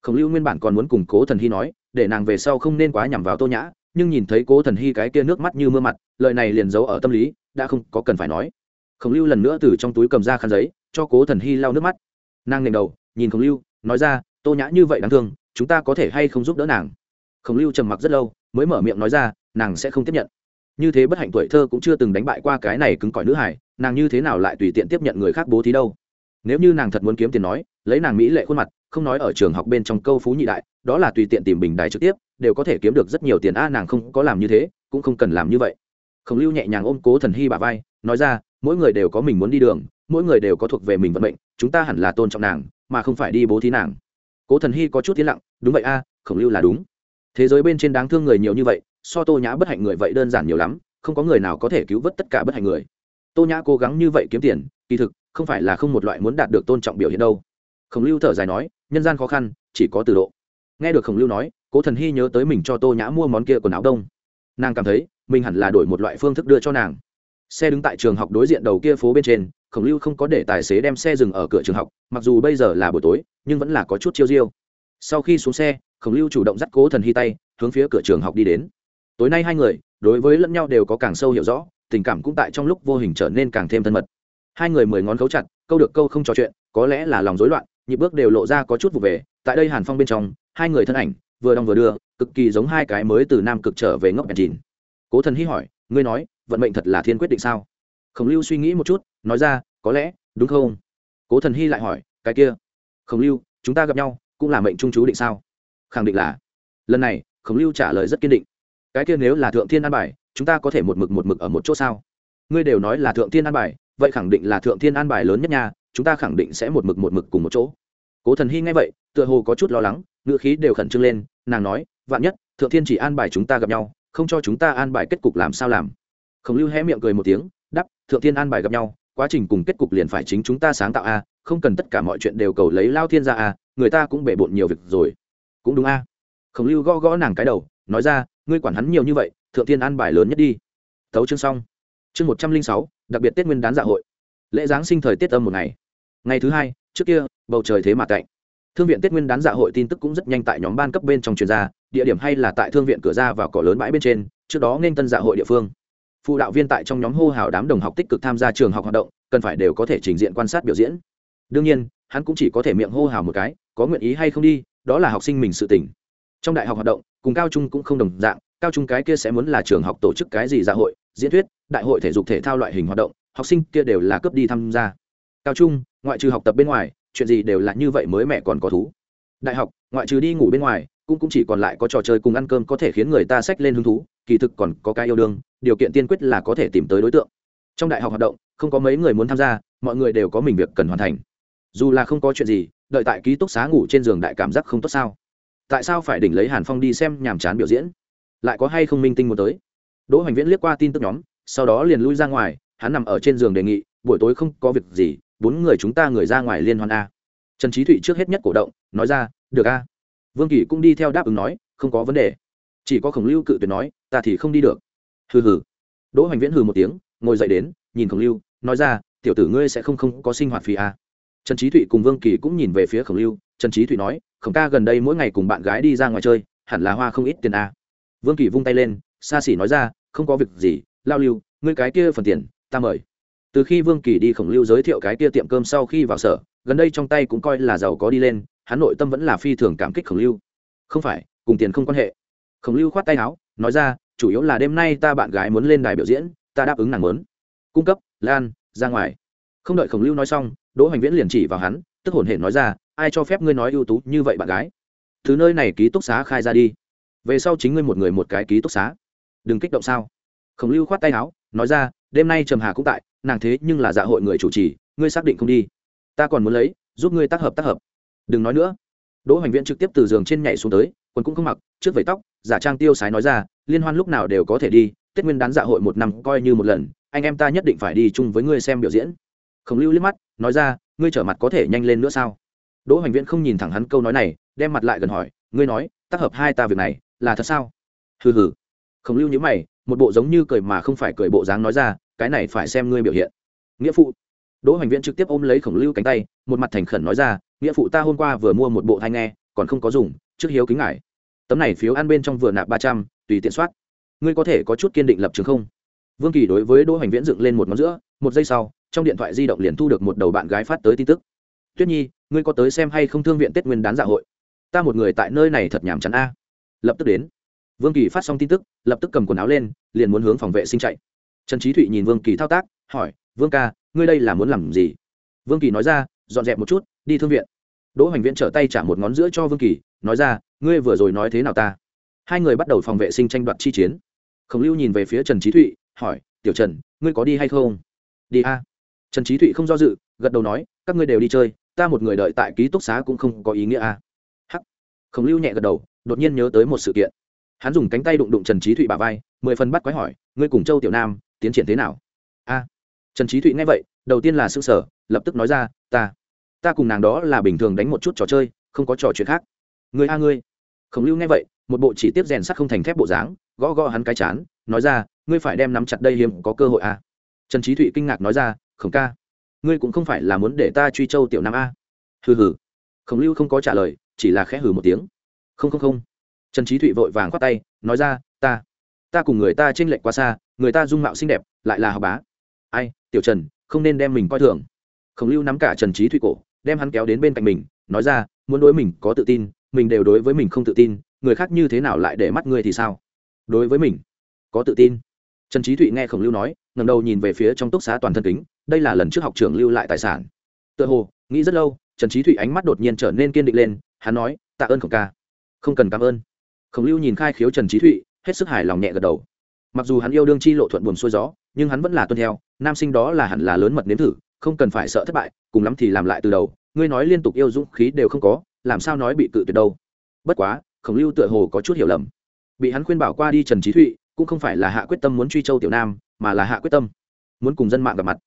Khổng lưu nguyên bản còn muốn cùng cố thần hy nói, để nàng về sau không nên quá nhằm vào tô nhã, nhưng nhìn thấy cố thần hy cái kia nước mắt như mưa mặt, lời này liền giấu ở tâm lý, đã không có cần phải nói. Khổng lưu lần nữa từ trong túi cầm ra khăn giấy, cho cố thần hy lau nước mắt. Nàng nghềnh đầu, nhìn khổng lưu, nói ra tô nhã như vậy đáng thương, chúng ta có thể hay không giúp đỡ nàng? Khổng lưu trầm mặc rất lâu, mới mở miệng nói ra, nàng sẽ không tiếp nhận. Như thế bất hạnh tuổi thơ cũng chưa từng đánh bại qua cái này cứng cỏi nữ hải nàng như thế nào lại tùy tiện tiếp nhận người khác bố thí đâu? Nếu như nàng thật muốn kiếm tiền nói, lấy nàng mỹ lệ khuôn mặt, không nói ở trường học bên trong câu phú nhị đại, đó là tùy tiện tìm bình đài trực tiếp, đều có thể kiếm được rất nhiều tiền a, nàng không có làm như thế, cũng không cần làm như vậy. Khổng lưu nhẹ nhàng ôm cố thần hy bà vai, nói ra, mỗi người đều có mình muốn đi đường, mỗi người đều có thuộc về mình vận mệnh, chúng ta hẳn là tôn trọng nàng, mà không phải đi bố thí nàng cố thần hy có chút tiến lặng, đúng vậy a, khổng lưu là đúng. Thế giới bên trên đáng thương người nhiều như vậy, so tô nhã bất hạnh người vậy đơn giản nhiều lắm, không có người nào có thể cứu vớt tất cả bất hạnh người. Tô nhã cố gắng như vậy kiếm tiền, kỳ thực, không phải là không một loại muốn đạt được tôn trọng biểu hiện đâu. Khổng lưu thở dài nói, nhân gian khó khăn, chỉ có từ độ. Nghe được khổng lưu nói, cố thần hy nhớ tới mình cho tô nhã mua món kia quần áo đông. Nàng cảm thấy, mình hẳn là đổi một loại phương thức đưa cho nàng xe đứng tại trường học đối diện đầu kia phố bên trên, khổng lưu không có để tài xế đem xe dừng ở cửa trường học, mặc dù bây giờ là buổi tối, nhưng vẫn là có chút chiêu diêu. Sau khi xuống xe, khổng lưu chủ động dắt cố thần hy tay, hướng phía cửa trường học đi đến. Tối nay hai người, đối với lẫn nhau đều có càng sâu hiểu rõ, tình cảm cũng tại trong lúc vô hình trở nên càng thêm thân mật. Hai người mười ngón khấu chặt, câu được câu không trò chuyện, có lẽ là lòng rối loạn, nhịp bước đều lộ ra có chút vụ về. Tại đây hàn phong bên trong, hai người thân ảnh, vừa đong vừa đưa, cực kỳ giống hai cái mới từ nam cực trở về ngốc bèn chìn cố thần hy hỏi, ngươi nói vận mệnh thật là thiên quyết định sao? Khổng lưu suy nghĩ một chút nói ra có lẽ đúng không? Cố thần hy lại hỏi cái kia khổng lưu chúng ta gặp nhau cũng là mệnh trung chú định sao? Khẳng định là. Lần này khổng lưu trả lời rất kiên định. Cái kia nếu là thượng thiên an bài chúng ta có thể một mực một mực ở một chỗ sao? Ngươi đều nói là thượng thiên an bài vậy khẳng định là thượng thiên an bài lớn nhất nhà, chúng ta khẳng định sẽ một mực một mực cùng một chỗ. Cố thần hy nghe vậy tựa hồ có chút lo lắng ngữ khí đều khẩn trương lên nàng nói vạn nhất thượng thiên chỉ an bài chúng ta gặp nhau không cho chúng ta an bài kết cục làm sao làm? Khổng lưu hé miệng cười một tiếng đắp thượng thiên an bài gặp nhau, quá trình cùng kết cục liền phải chính chúng ta sáng tạo a, không cần tất cả mọi chuyện đều cầu lấy lao thiên ra a, người ta cũng bể bộn nhiều việc rồi. Cũng đúng a. Khổng lưu gõ gõ nàng cái đầu, nói ra, ngươi quản hắn nhiều như vậy, thượng thiên an bài lớn nhất đi. Tấu chương xong. Chương một trăm linh sáu, đặc biệt tết nguyên đán dạ hội. Lễ giáng sinh thời tiết âm một ngày. Ngày thứ hai, trước kia, bầu trời thế mà cạnh thương viện tết nguyên đán dạ hội tin tức cũng rất nhanh tại nhóm ban cấp bên trong truyền ra, địa điểm hay là tại thương viện cửa ra vào cỏ lớn bãi bên trên, trước đó nên tân dạ hội địa phương phụ đạo viên tại trong nhóm hô hào đám đồng học tích cực tham gia trường học hoạt động, cần phải đều có thể trình diện quan sát biểu diễn. Đương nhiên, hắn cũng chỉ có thể miệng hô hào một cái, có nguyện ý hay không đi, đó là học sinh mình sự tỉnh trong đại học hoạt động, cùng cao trung cũng không đồng dạng, cao trung cái kia sẽ muốn là trường học tổ chức cái gì dạ hội, diễn thuyết, đại hội thể dục thể thao loại hình hoạt động, học sinh kia đều là cướp đi tham gia. Cao trung, ngoại trừ học tập bên ngoài, chuyện gì đều là như vậy mới mẹ còn có thú. Đại học, ngoại trừ đi ngủ bên ngoài, cũng cũng chỉ còn lại có trò chơi cùng ăn cơm có thể khiến người ta xách lên hứng thú kỳ thực còn có cái yêu đương, điều kiện tiên quyết là có thể tìm tới đối tượng. Trong đại học hoạt động, không có mấy người muốn tham gia, mọi người đều có mình việc cần hoàn thành. Dù là không có chuyện gì, đợi tại ký túc xá ngủ trên giường đại cảm giác không tốt sao? Tại sao phải đỉnh lấy hàn phong đi xem nhàm chán biểu diễn? Lại có hay không minh tinh muốn tới? Đỗ hoành viễn liếc qua tin tức nhóm, sau đó liền lui ra ngoài, hắn nằm ở trên giường đề nghị, buổi tối không có việc gì, bốn người chúng ta người ra ngoài liên hoan a. Trần trí thụy trước hết nhất cổ động, nói ra, được a. Vương kỳ cũng đi theo đáp ứng nói, không có vấn đề chỉ có khổng lưu cự tuyệt nói, ta thì không đi được. Hừ hừ. Đỗ hoành viễn hừ một tiếng, ngồi dậy đến, nhìn khổng lưu, nói ra, tiểu tử ngươi sẽ không không có sinh hoạt phí à? Trần trí thụy cùng vương kỳ cũng nhìn về phía khổng lưu, trần trí thụy nói, khổng ca gần đây mỗi ngày cùng bạn gái đi ra ngoài chơi, hẳn là hoa không ít tiền à? Vương kỳ vung tay lên, xa xỉ nói ra, không có việc gì, lao lưu, ngươi cái kia phần tiền, ta mời. Từ khi vương kỳ đi khổng lưu giới thiệu cái kia tiệm cơm sau khi vào sở, gần đây trong tay cũng coi là giàu có đi lên, hắn nội tâm vẫn là phi thường cảm kích khổng lưu. Không phải, cùng tiền không quan hệ khổng lưu khoát tay áo, nói ra, chủ yếu là đêm nay ta bạn gái muốn lên đài biểu diễn, ta đáp ứng nàng muốn. Cung cấp, lan, ra ngoài. Không đợi khổng lưu nói xong, đỗ hoành viễn liền chỉ vào hắn, tức hồn hển nói ra, ai cho phép ngươi nói ưu tú như vậy bạn gái? Thứ nơi này ký túc xá khai ra đi. Về sau chính ngươi một người một cái ký túc xá. Đừng kích động sao? Khổng lưu khoát tay áo, nói ra, đêm nay trầm hà cũng tại, nàng thế nhưng là dạ hội người chủ trì, ngươi xác định không đi. Ta còn muốn lấy, giúp ngươi tác hợp tác hợp. Đừng nói nữa. Đỗ hoành viễn trực tiếp từ giường trên nhảy xuống tới quần cũng không mặc, trước vẩy tóc, giả trang tiêu sái nói ra, liên hoan lúc nào đều có thể đi, tết nguyên đán dạ hội một năm coi như một lần, anh em ta nhất định phải đi chung với ngươi xem biểu diễn. Khổng lưu liếc mắt, nói ra, ngươi trở mặt có thể nhanh lên nữa sao? Đỗ hoành viễn không nhìn thẳng hắn câu nói này, đem mặt lại gần hỏi, ngươi nói, tác hợp hai ta việc này, là thật sao? Hừ hừ. Khổng lưu nhíu mày, một bộ giống như cười mà không phải cười bộ dáng nói ra, cái này phải xem ngươi biểu hiện. Nghĩa phụ. Đỗ hoành viễn trực tiếp ôm lấy khổng lưu cánh tay, một mặt thành khẩn nói ra, nghĩa phụ ta hôm qua vừa mua một bộ thai nghe, còn không có dùng trước hiếu kính ngài, tấm này phiếu ăn bên trong vừa nạp ba trăm tùy tiện soát. Ngươi có thể có chút kiên định lập trường không? Vương kỳ đối với đỗ hoành viễn dựng lên một ngón giữa một giây sau trong điện thoại di động liền thu được một đầu bạn gái phát tới tin tức. Tuyết nhi ngươi có tới xem hay không thương viện tết nguyên đán dạ hội? Ta một người tại nơi này thật nhàm chán a. Lập tức đến. Vương kỳ phát xong tin tức lập tức cầm quần áo lên liền muốn hướng phòng vệ sinh chạy. Trần trí thụy nhìn vương kỳ thao tác hỏi vương ca ngươi đây là muốn làm gì? Vương kỳ nói ra dọn dẹp một chút đi thương viện. Đỗ hoành viễn trở tay trả một ngón giữa cho vương kỳ nói ra, ngươi vừa rồi nói thế nào ta? Hai người bắt đầu phòng vệ sinh tranh đoạt chi chiến. Khổng lưu nhìn về phía trần trí thụy, hỏi, tiểu trần, ngươi có đi hay không? Đi a. Trần trí thụy không do dự, gật đầu nói, các ngươi đều đi chơi, ta một người đợi tại ký túc xá cũng không có ý nghĩa a. Hắc. Khổng lưu nhẹ gật đầu, đột nhiên nhớ tới một sự kiện. Hắn dùng cánh tay đụng đụng trần trí thụy bà vai, mười phần bắt quái hỏi, ngươi cùng châu tiểu nam tiến triển thế nào? A. Trần trí thụy nghe vậy, đầu tiên là s ư n g sở lập tức nói ra, ta ta cùng nàng đó là bình thường đánh một chút trò chơi, không có trò chuyện khác người a ngươi. Khổng lưu nghe vậy, một bộ chỉ tiếp rèn sắt không thành thép bộ dáng, gõ gõ hắn cái chán, nói ra, ngươi phải đem nắm chặt đây hiếm có cơ hội a. Trần trí thụy kinh ngạc nói ra, khổng ca, ngươi cũng không phải là muốn để ta truy châu tiểu nam a. Hừ hừ. Khổng lưu không có trả lời, chỉ là khẽ hừ một tiếng. Không không không. Trần trí thụy vội vàng khoát tay, nói ra, ta ta cùng người ta t r ê n lệch quá xa, người ta dung mạo xinh đẹp, lại là học bá. Ai, tiểu trần, không nên đem mình coi thường. Khổng lưu nắm cả trần trí thụy cổ, đem hắn kéo đến bên cạnh mình, nói ra, muốn đối mình có tự tin mình đều đối với mình không tự tin, người khác như thế nào lại để mắt ngươi thì sao? Đối với mình, có tự tin. Trần trí thụy nghe khổng lưu nói ngầm đầu nhìn về phía trong túc xá toàn thân kính, đây là lần trước học trưởng lưu lại tài sản. Tựa hồ, nghĩ rất lâu, trần trí thụy ánh mắt đột nhiên trở nên kiên định lên, hắn nói, tạ ơn khổng ca. Không cần cảm ơn. Khổng lưu nhìn khai khiếu trần trí thụy, hết sức hài lòng nhẹ gật đầu. Mặc dù hắn yêu đương chi lộ thuận buồn xuôi gió, nhưng hắn vẫn là tuân theo, nam sinh đó là hẳn là lớn mật nếm thử, không cần phải sợ thất bại, cùng lắm thì làm lại từ đầu. Ngươi nói liên tục yêu dũng khí đều không có làm sao nói bị cự tuyệt đâu. Bất quá, khổng lưu tựa hồ có chút hiểu lầm. Bị hắn khuyên bảo qua đi trần trí thụy, cũng không phải là hạ quyết tâm muốn truy châu tiểu nam, mà là hạ quyết tâm muốn cùng dân mạng gặp mặt.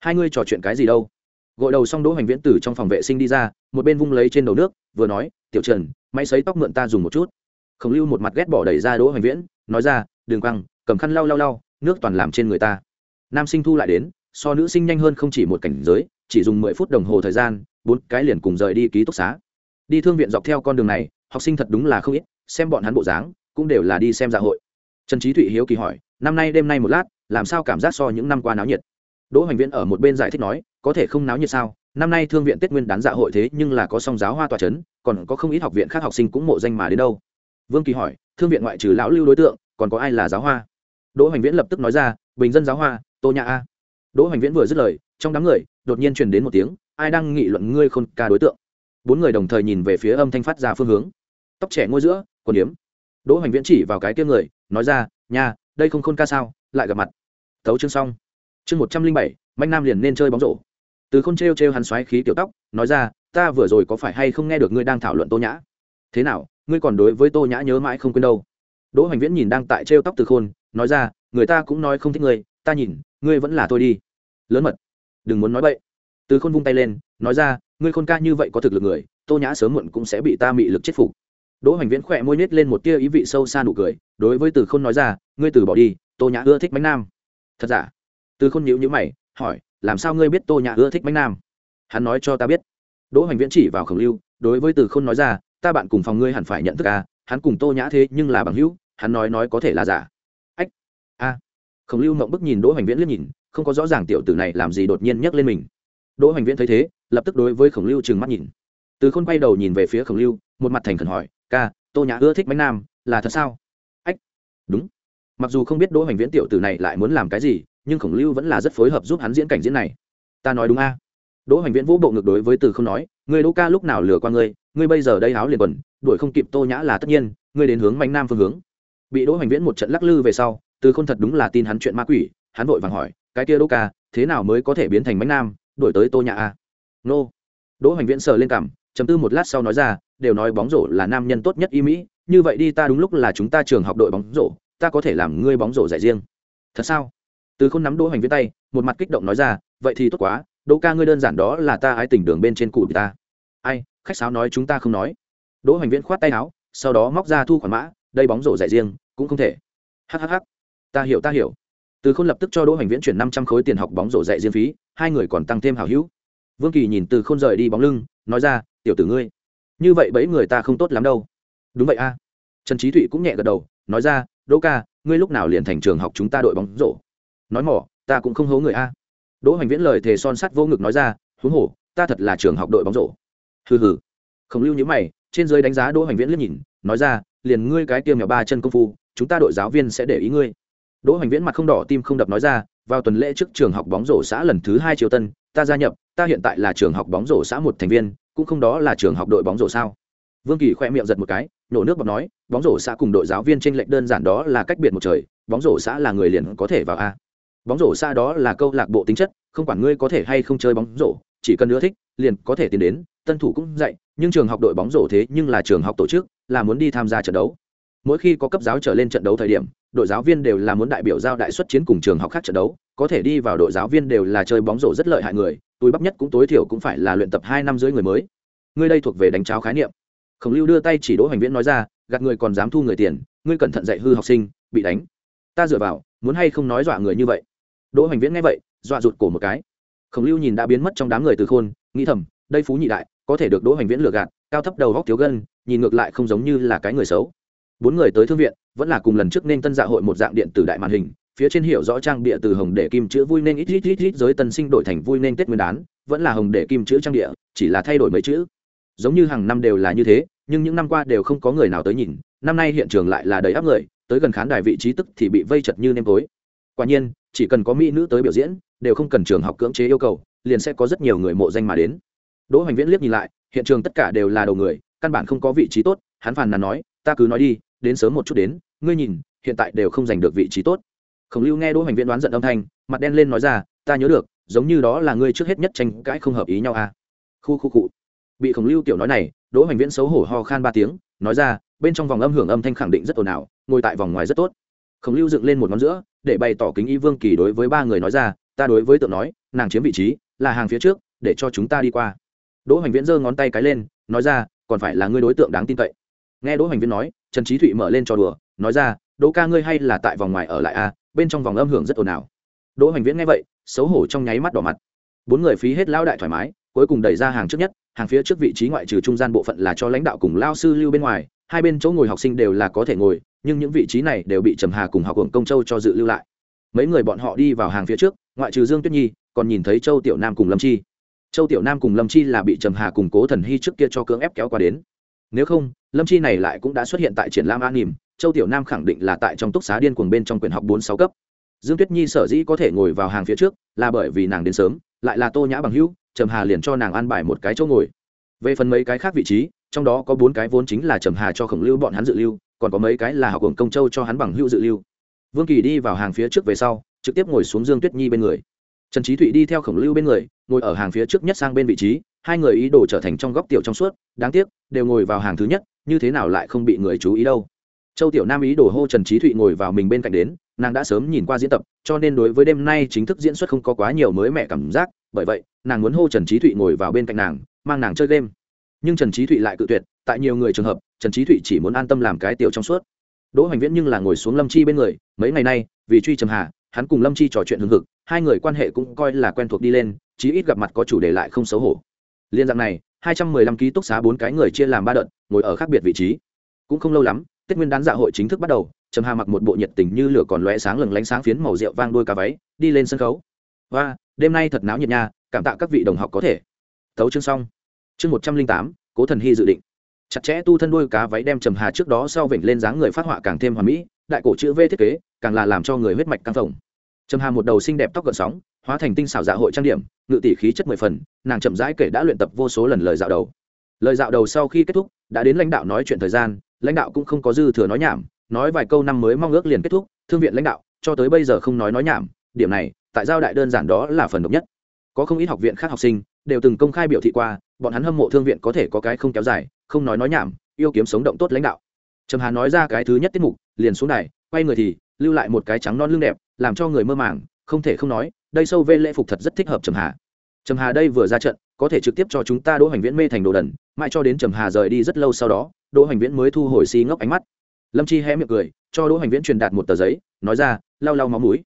Hai ngươi trò chuyện cái gì đâu? Gội đầu xong đỗ hoành viễn tử trong phòng vệ sinh đi ra, một bên vung lấy trên đầu nước, vừa nói, tiểu trần, máy xấy tóc mượn ta dùng một chút. Khổng lưu một mặt ghét bỏ đẩy ra đỗ hoành viễn, nói ra đường quăng, cầm khăn lau lau lau, nước toàn làm trên người ta. Nam sinh thu lại đến, so nữ sinh nhanh hơn không chỉ một cảnh giới, chỉ dùng mười phút đồng hồ thời gian, bốn cái liền cùng rời đi ký túc xá đi thương viện dọc theo con đường này, học sinh thật đúng là không ít, xem bọn hắn bộ dáng, cũng đều là đi xem dạ hội. Trần trí thụy hiếu kỳ hỏi, năm nay đêm nay một lát, làm sao cảm giác so những năm qua náo nhiệt? Đỗ hoành viễn ở một bên giải thích nói, có thể không náo nhiệt sao? Năm nay thương viện tết nguyên đán dạ hội thế nhưng là có song giáo hoa tòa c h ấ n còn có không ít học viện khác học sinh cũng mộ danh mà đến đâu. Vương kỳ hỏi, thương viện ngoại trừ lão lưu đối tượng, còn có ai là giáo hoa? Đỗ hoành viễn lập tức nói ra, bình dân giáo hoa, tô nhã a. Đỗ hoành viễn vừa dứt lời, trong đám người, đột nhiên truyền đến một tiếng, ai đang nghị luận ngươi khôn ca đối tượng? Bốn người đồng thời nhìn về phía âm thanh phát ra phương hướng. Tóc trẻ ngôi giữa còn điếm đỗ hoành viễn chỉ vào cái kia người, nói ra nhà đây không khôn ca sao, lại gặp mặt. Tấu chương xong. Chương một trăm linh bảy, manh nam liền nên chơi bóng rổ. Từ khôn t r e o t r e o hắn xoáy khí tiểu tóc, nói ra, ta vừa rồi có phải hay không nghe được ngươi đang thảo luận tô nhã? Thế nào, ngươi còn đối với tô nhã nhớ mãi không quên đâu? Đỗ hoành viễn nhìn đang tại t r e o tóc từ khôn, nói ra, người ta cũng nói không thích ngươi, ta nhìn, ngươi vẫn là tôi đi. Lớn mật, đừng muốn nói bậy. Từ khôn vung tay lên, nói ra ngươi khôn ca như vậy có thực lực người, tô nhã sớm muộn cũng sẽ bị ta mị lực chết phục. Đỗ hoành viễn khỏe môi nhếch lên một tia ý vị sâu xa nụ cười, đối với từ khôn nói ra, ngươi từ bỏ đi, tô nhã ưa thích bánh nam. Thật giả? Từ khôn nhíu nhíu mày, hỏi, làm sao ngươi biết tô nhã ưa thích bánh nam? Hắn nói cho ta biết. Đỗ hoành viễn chỉ vào khổng lưu, đối với từ khôn nói ra, ta bạn cùng phòng ngươi hẳn phải nhận thức à hắn cùng tô nhã thế nhưng là bằng hữu, hắn nói nói có thể là giả. Ách, a. Khổng lưu mộng bức nhìn đỗ hoành viễn liếc nhìn, không có rõ ràng tiểu tử này làm gì đột nhiên nhấc lên mình đỗ hoành viễn thấy thế, lập tức đối với khổng lưu trừng mắt nhìn. Từ khôn quay đầu nhìn về phía khổng lưu, một mặt thành khẩn hỏi, ca, tô nhã ưa thích bánh nam, là thật sao? Ách, đúng. Mặc dù không biết đỗ hoành viễn tiểu tử này lại muốn làm cái gì, nhưng khổng lưu vẫn là rất phối hợp giúp hắn diễn cảnh diễn này. Ta nói đúng a. Đỗ hoành viễn vũ bộ ngược đối với từ không nói người đỗ ca lúc nào lừa qua ngươi ngươi bây giờ đây háo liền quần, đuổi không kịp tô nhã là tất nhiên, ngươi đến hướng bánh nam phương hướng. Bị đỗ hoành viễn một trận lắc lư về sau, từ khôn thật đúng là tin hắn chuyện ma quỷ, hắn vội vàng hỏi, cái kia đỗ ca, thế nào mới có thể biến thành bánh nam? Đổi tới tô nhã a. Nô. Đỗ hoành viễn sờ lên cảm chấm tư một lát sau nói ra, đều nói bóng rổ là nam nhân tốt nhất y mỹ, như vậy đi ta đúng lúc là chúng ta trường học đội bóng rổ, ta có thể làm ngươi bóng rổ dạy riêng. Thật sao? Từ không nắm đỗ hoành viễn tay, một mặt kích động nói ra, vậy thì tốt quá, đỗ ca ngươi đơn giản đó là ta ái tình đường bên trên cụ ta. Ai, khách sáo nói chúng ta không nói. Đỗ hoành viễn khoát tay áo, sau đó móc ra thu khoản mã, đây bóng rổ dạy riêng, cũng không thể. Hhh ta hiểu ta hiểu từ khôn lập tức cho đỗ hoành viễn chuyển năm trăm khối tiền học bóng rổ dạy riêng phí, hai người còn tăng thêm hào hữu. Vương kỳ nhìn từ khôn rời đi bóng lưng, nói ra, tiểu tử ngươi, như vậy bấy người ta không tốt lắm đâu. Đúng vậy a. Trần trí thụy cũng nhẹ gật đầu, nói ra, đỗ ca, ngươi lúc nào liền thành trường học chúng ta đội bóng rổ? Nói mỏ, ta cũng không hố người a. Đỗ hoành viễn lời thề son sắt vô ngực nói ra, huống hồ, ta thật là trường học đội bóng rổ. Hừ hừ. Không lưu nhữ mày, trên dưới đánh giá đỗ hoành viễn liếc nhìn, nói ra, liền ngươi cái tiêm nhỏ ba chân công phu, chúng ta đội giáo viên sẽ để ý ngươi đỗ hoành viễn mặt không đỏ, tim không đập nói ra, vào tuần lễ trước trường học bóng rổ xã lần thứ hai triều tân, ta gia nhập, ta hiện tại là trường học bóng rổ xã một thành viên, cũng không đó là trường học đội bóng rổ sao? Vương kỳ khoe miệng giật một cái, nổ nước bọt nói, bóng rổ xã cùng đội giáo viên trên lệnh đơn giản đó là cách biệt một trời, bóng rổ xã là người liền có thể vào a. Bóng rổ xã đó là câu lạc bộ tính chất, không quản ngươi có thể hay không chơi bóng rổ, chỉ cần ưa thích, liền có thể tiến đến, tân thủ cũng dạy, nhưng trường học đội bóng rổ thế nhưng là trường học tổ chức, là muốn đi tham gia trận đấu mỗi khi có cấp giáo trở lên trận đấu thời điểm, đội giáo viên đều là muốn đại biểu giao đại xuất chiến cùng trường học khác trận đấu, có thể đi vào đội giáo viên đều là chơi bóng rổ rất lợi hại người, túi bắp nhất cũng tối thiểu cũng phải là luyện tập hai năm dưới người mới. Ngươi đây thuộc về đánh cháo khái niệm. Khổng lưu đưa tay chỉ đỗ hoành viễn nói ra, gạt người còn dám thu người tiền, ngươi cẩn thận dạy hư học sinh, bị đánh. Ta dựa vào, muốn hay không nói dọa người như vậy? Đỗ hoành viễn nghe vậy, dọa rụt cổ một cái. Khổng lưu nhìn đã biến mất trong đám người từ khôn, nghĩ thầm, đây phú nhị đại, có thể được đỗ hoành viễn lừa gạt, cao thấp đầu góc thiếu gân, nhìn ngược lại không giống như là cái người xấu bốn người tới thương viện, vẫn là cùng lần trước nên tân dạ hội một dạng điện tử đại màn hình, phía trên hiểu rõ trang bịa từ hồng để kim chữ vui nên ít ít ít ít giới tân sinh đổi thành vui nên tết nguyên đán, vẫn là hồng để kim chữ trang địa chỉ là thay đổi mấy chữ. Giống như hàng năm đều là như thế, nhưng những năm qua đều không có người nào tới nhìn, năm nay hiện trường lại là đầy áp người, tới gần khán đài vị trí tức thì bị vây chật như nêm tối. Quả nhiên, chỉ cần có mỹ nữ tới biểu diễn, đều không cần trường học cưỡng chế yêu cầu, liền sẽ có rất nhiều người mộ danh mà đến. Đỗ hoành viễn liếc nhìn lại, hiện trường tất cả đều là đầu người, căn bản không có vị trí tốt, hắn phàn nàn nói, ta cứ nói đi đến sớm một chút đến, ngươi nhìn, hiện tại đều không giành được vị trí tốt. Khổng lưu nghe đỗ hoành viễn đoán giận âm thanh, mặt đen lên nói ra, ta nhớ được, giống như đó là ngươi trước hết nhất tranh cãi không hợp ý nhau à. Khu khu cụ bị khổng lưu tiểu nói này, đỗ hoành viễn xấu hổ ho khan ba tiếng, nói ra, bên trong vòng âm hưởng âm thanh khẳng định rất ồn ào, ngồi tại vòng ngoài rất tốt. Khổng lưu dựng lên một ngón giữa, để bày tỏ kính y vương kỳ đối với ba người nói ra, ta đối với tượng nói, nàng chiếm vị trí, là hàng phía trước, để cho chúng ta đi qua. Đỗ hoành viễn giơ ngón tay cái lên, nói ra, còn phải là ngươi đối tượng đáng tin cậy nghe đỗ hoành viễn nói, trần trí thụy mở lên trò đùa, nói ra, đỗ ca ngươi hay là tại vòng ngoài ở lại a bên trong vòng âm hưởng rất ồn ào. Đỗ hoành viễn nghe vậy, xấu hổ trong nháy mắt đỏ mặt. Bốn người phí hết lao đại thoải mái, cuối cùng đẩy ra hàng trước nhất, hàng phía trước vị trí ngoại trừ trung gian bộ phận là cho lãnh đạo cùng lao sư lưu bên ngoài, hai bên chỗ ngồi học sinh đều là có thể ngồi, nhưng những vị trí này đều bị trầm hà cùng học hưởng công châu cho dự lưu lại. Mấy người bọn họ đi vào hàng phía trước, ngoại trừ dương tuyết nhi, còn nhìn thấy châu tiểu nam cùng lâm chi. Châu tiểu nam cùng lâm chi là bị trầm hà cùng cố thần hy trước kia cho cưỡng ép kéo qua đến nếu không, lâm chi này lại cũng đã xuất hiện tại triển lam an nỉm châu tiểu nam khẳng định là tại trong túc xá điên cuồng bên trong quyển học bốn sáu cấp. Dương tuyết nhi sở dĩ có thể ngồi vào hàng phía trước, là bởi vì nàng đến sớm, lại là tô nhã bằng hữu, trầm hà liền cho nàng ăn bài một cái chỗ ngồi. Về phần mấy cái khác vị trí, trong đó có bốn cái vốn chính là trầm hà cho khổng lưu bọn hắn dự lưu, còn có mấy cái là học hưởng công châu cho hắn bằng hữu dự lưu. Vương kỳ đi vào hàng phía trước về sau, trực tiếp ngồi xuống dương tuyết nhi bên người. Trần trí thụy đi theo khổng lưu bên người, ngồi ở hàng phía trước nhất sang bên vị trí, hai người ý đồ trở thành trong góc tiểu trong suốt đáng tiếc, đều ngồi vào hàng thứ nhất, như thế nào lại không bị người chú ý đâu? Châu tiểu nam ý đồ hô trần trí thụy ngồi vào mình bên cạnh đến, nàng đã sớm nhìn qua diễn tập, cho nên đối với đêm nay chính thức diễn xuất không có quá nhiều mới mẻ cảm giác, bởi vậy, nàng muốn hô trần trí thụy ngồi vào bên cạnh nàng, mang nàng chơi game. Nhưng trần trí thụy lại cự tuyệt, tại nhiều người trường hợp, trần trí thụy chỉ muốn an tâm làm cái tiểu trong suốt. Đỗ hoành viễn nhưng là ngồi xuống lâm chi bên người, mấy ngày nay, vì truy trầm hà, hắn cùng lâm chi trò chuyện hưng hực, hai người quan hệ cũng coi là quen thuộc đi lên, chí ít gặp mặt có chủ đề lại không xấu hổ. Liên dạng này hai trăm mười lăm ký túc xá bốn cái người chia làm ba đợt, ngồi ở khác biệt vị trí. Cũng không lâu lắm, tết nguyên đán dạ hội chính thức bắt đầu, trầm hà mặc một bộ nhiệt tình như lửa còn lóe sáng lừng lánh sáng phiến màu rượu vang đôi cá váy, đi lên sân khấu. Và, đêm nay thật náo nhiệt nha, cảm tạ các vị đồng học có thể. Thấu chương xong. Chương một trăm linh tám, cố thần hy dự định. Chặt chẽ tu thân đôi cá váy đem trầm hà trước đó sau vểnh lên dáng người phát họa càng thêm hoàn mỹ, đại cổ chữ v thiết kế, càng là làm cho người huyết mạch căng phồng trầm hà một đầu xinh đẹp tóc gợn sóng, hóa thành tinh xảo dạ hội trang điểm, ngự tỷ khí chất mười phần, nàng chậm rãi kể đã luyện tập vô số lần lời dạo đầu. Lời dạo đầu sau khi kết thúc, đã đến lãnh đạo nói chuyện thời gian, lãnh đạo cũng không có dư thừa nói nhảm, nói vài câu năm mới mong ước liền kết thúc, thương viện lãnh đạo, cho tới bây giờ không nói nói nhảm, điểm này, tại giao đại đơn giản đó là phần độc nhất. Có không ít học viện khác học sinh, đều từng công khai biểu thị qua, bọn hắn hâm mộ thương viện có thể có cái không kéo dài, không nói nói nhảm, yêu kiếm sống động tốt lãnh đạo. Trầm hà nói ra cái thứ nhất tiết mục, liền xuống này quay người thì, lưu lại một cái trắng non lưng đẹp làm cho người mơ màng, không thể không nói, đây sâu vê lễ phục thật rất thích hợp trầm hà. Trầm hà đây vừa ra trận, có thể trực tiếp cho chúng ta đỗ hoành viễn mê thành đồ đần, mãi cho đến trầm hà rời đi rất lâu sau đó, đỗ hoành viễn mới thu hồi xi si ngốc ánh mắt. Lâm chi hé miệng cười, cho đỗ hoành viễn truyền đạt một tờ giấy, nói ra, lau lau máu mũi.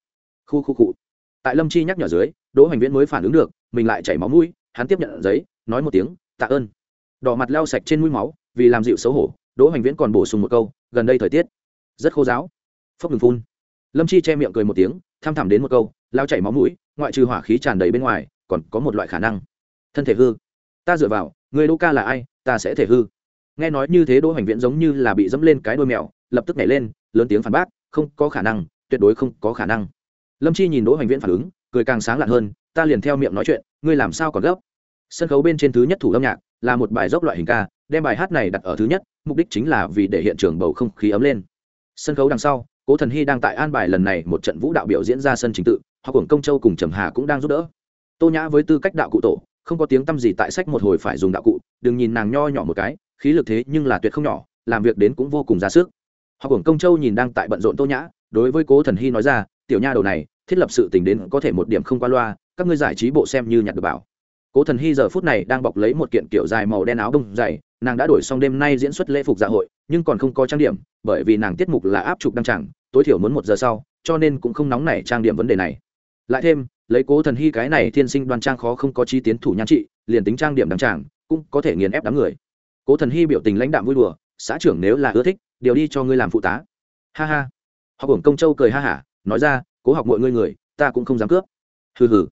Khu khu cụ tại lâm chi nhắc nhở dưới, đỗ hoành viễn mới phản ứng được, mình lại chảy máu mũi, hắn tiếp nhận giấy, nói một tiếng, tạ ơn. Đỏ mặt lau sạch trên mũi máu, vì làm dịu xấu hổ, đỗ hoành viễn còn bổ sung một câu, gần đây thời tiết rất khô giáo. Phốc ngừng phun lâm chi che miệng cười một tiếng, tham thẳm đến một câu, lao chảy máu mũi, ngoại trừ hỏa khí tràn đầy bên ngoài, còn có một loại khả năng. Thân thể hư. Ta dựa vào, người đỗ ca là ai, ta sẽ thể hư. Nghe nói như thế đỗ hoành viễn giống như là bị dẫm lên cái đôi mèo, lập tức nhảy lên, lớn tiếng phản bác, không có khả năng, tuyệt đối không có khả năng. Lâm chi nhìn đỗ hoành viễn phản ứng, cười càng sáng lạn hơn, ta liền theo miệng nói chuyện, ngươi làm sao còn gấp? Sân khấu bên trên thứ nhất thủ âm nhạc, là một bài dốc loại hình ca, đem bài hát này đặt ở thứ nhất, mục đích chính là vì để hiện trường bầu không khí ấm lên. Sân khấu đằng sau cố thần hy đang tại an bài lần này một trận vũ đạo biểu diễn ra sân trình tự họ cùng công châu cùng trầm hà cũng đang giúp đỡ. Tô nhã với tư cách đạo cụ tổ, không có tiếng t â m gì tại sách một hồi phải dùng đạo cụ, đừng nhìn nàng nho nhỏ một cái, khí lực thế nhưng là tuyệt không nhỏ, làm việc đến cũng vô cùng ra sức. Họ cùng công châu nhìn đang tại bận rộn tô nhã, đối với cố thần hy nói ra, tiểu nha đầu này, thiết lập sự tình đến có thể một điểm không qua loa, các ngươi giải trí bộ xem như nhặt được bảo cố thần hy giờ phút này đang bọc lấy một kiện kiểu dài màu đen áo bông dày, nàng đã đổi xong đêm nay diễn xuất lễ phục dạ hội, nhưng còn không có trang điểm, bởi vì nàng tiết mục là áp trục đăng tràng, tối thiểu muốn một giờ sau, cho nên cũng không nóng nảy trang điểm vấn đề này. Lại thêm, lấy cố thần hy cái này thiên sinh đoan trang khó không có chi tiến thủ nhan trị, liền tính trang điểm đăng tràng, cũng có thể nghiền ép đám người. Cố thần hy biểu tình lãnh đạm vui đùa, xã trưởng nếu là ưa thích, điều đi cho ngươi làm phụ tá. Ha ha. Học hưởng công châu cười ha hả, nói ra, cố học mọi ngươi người, ta cũng không dám cướp. Hừ hừ.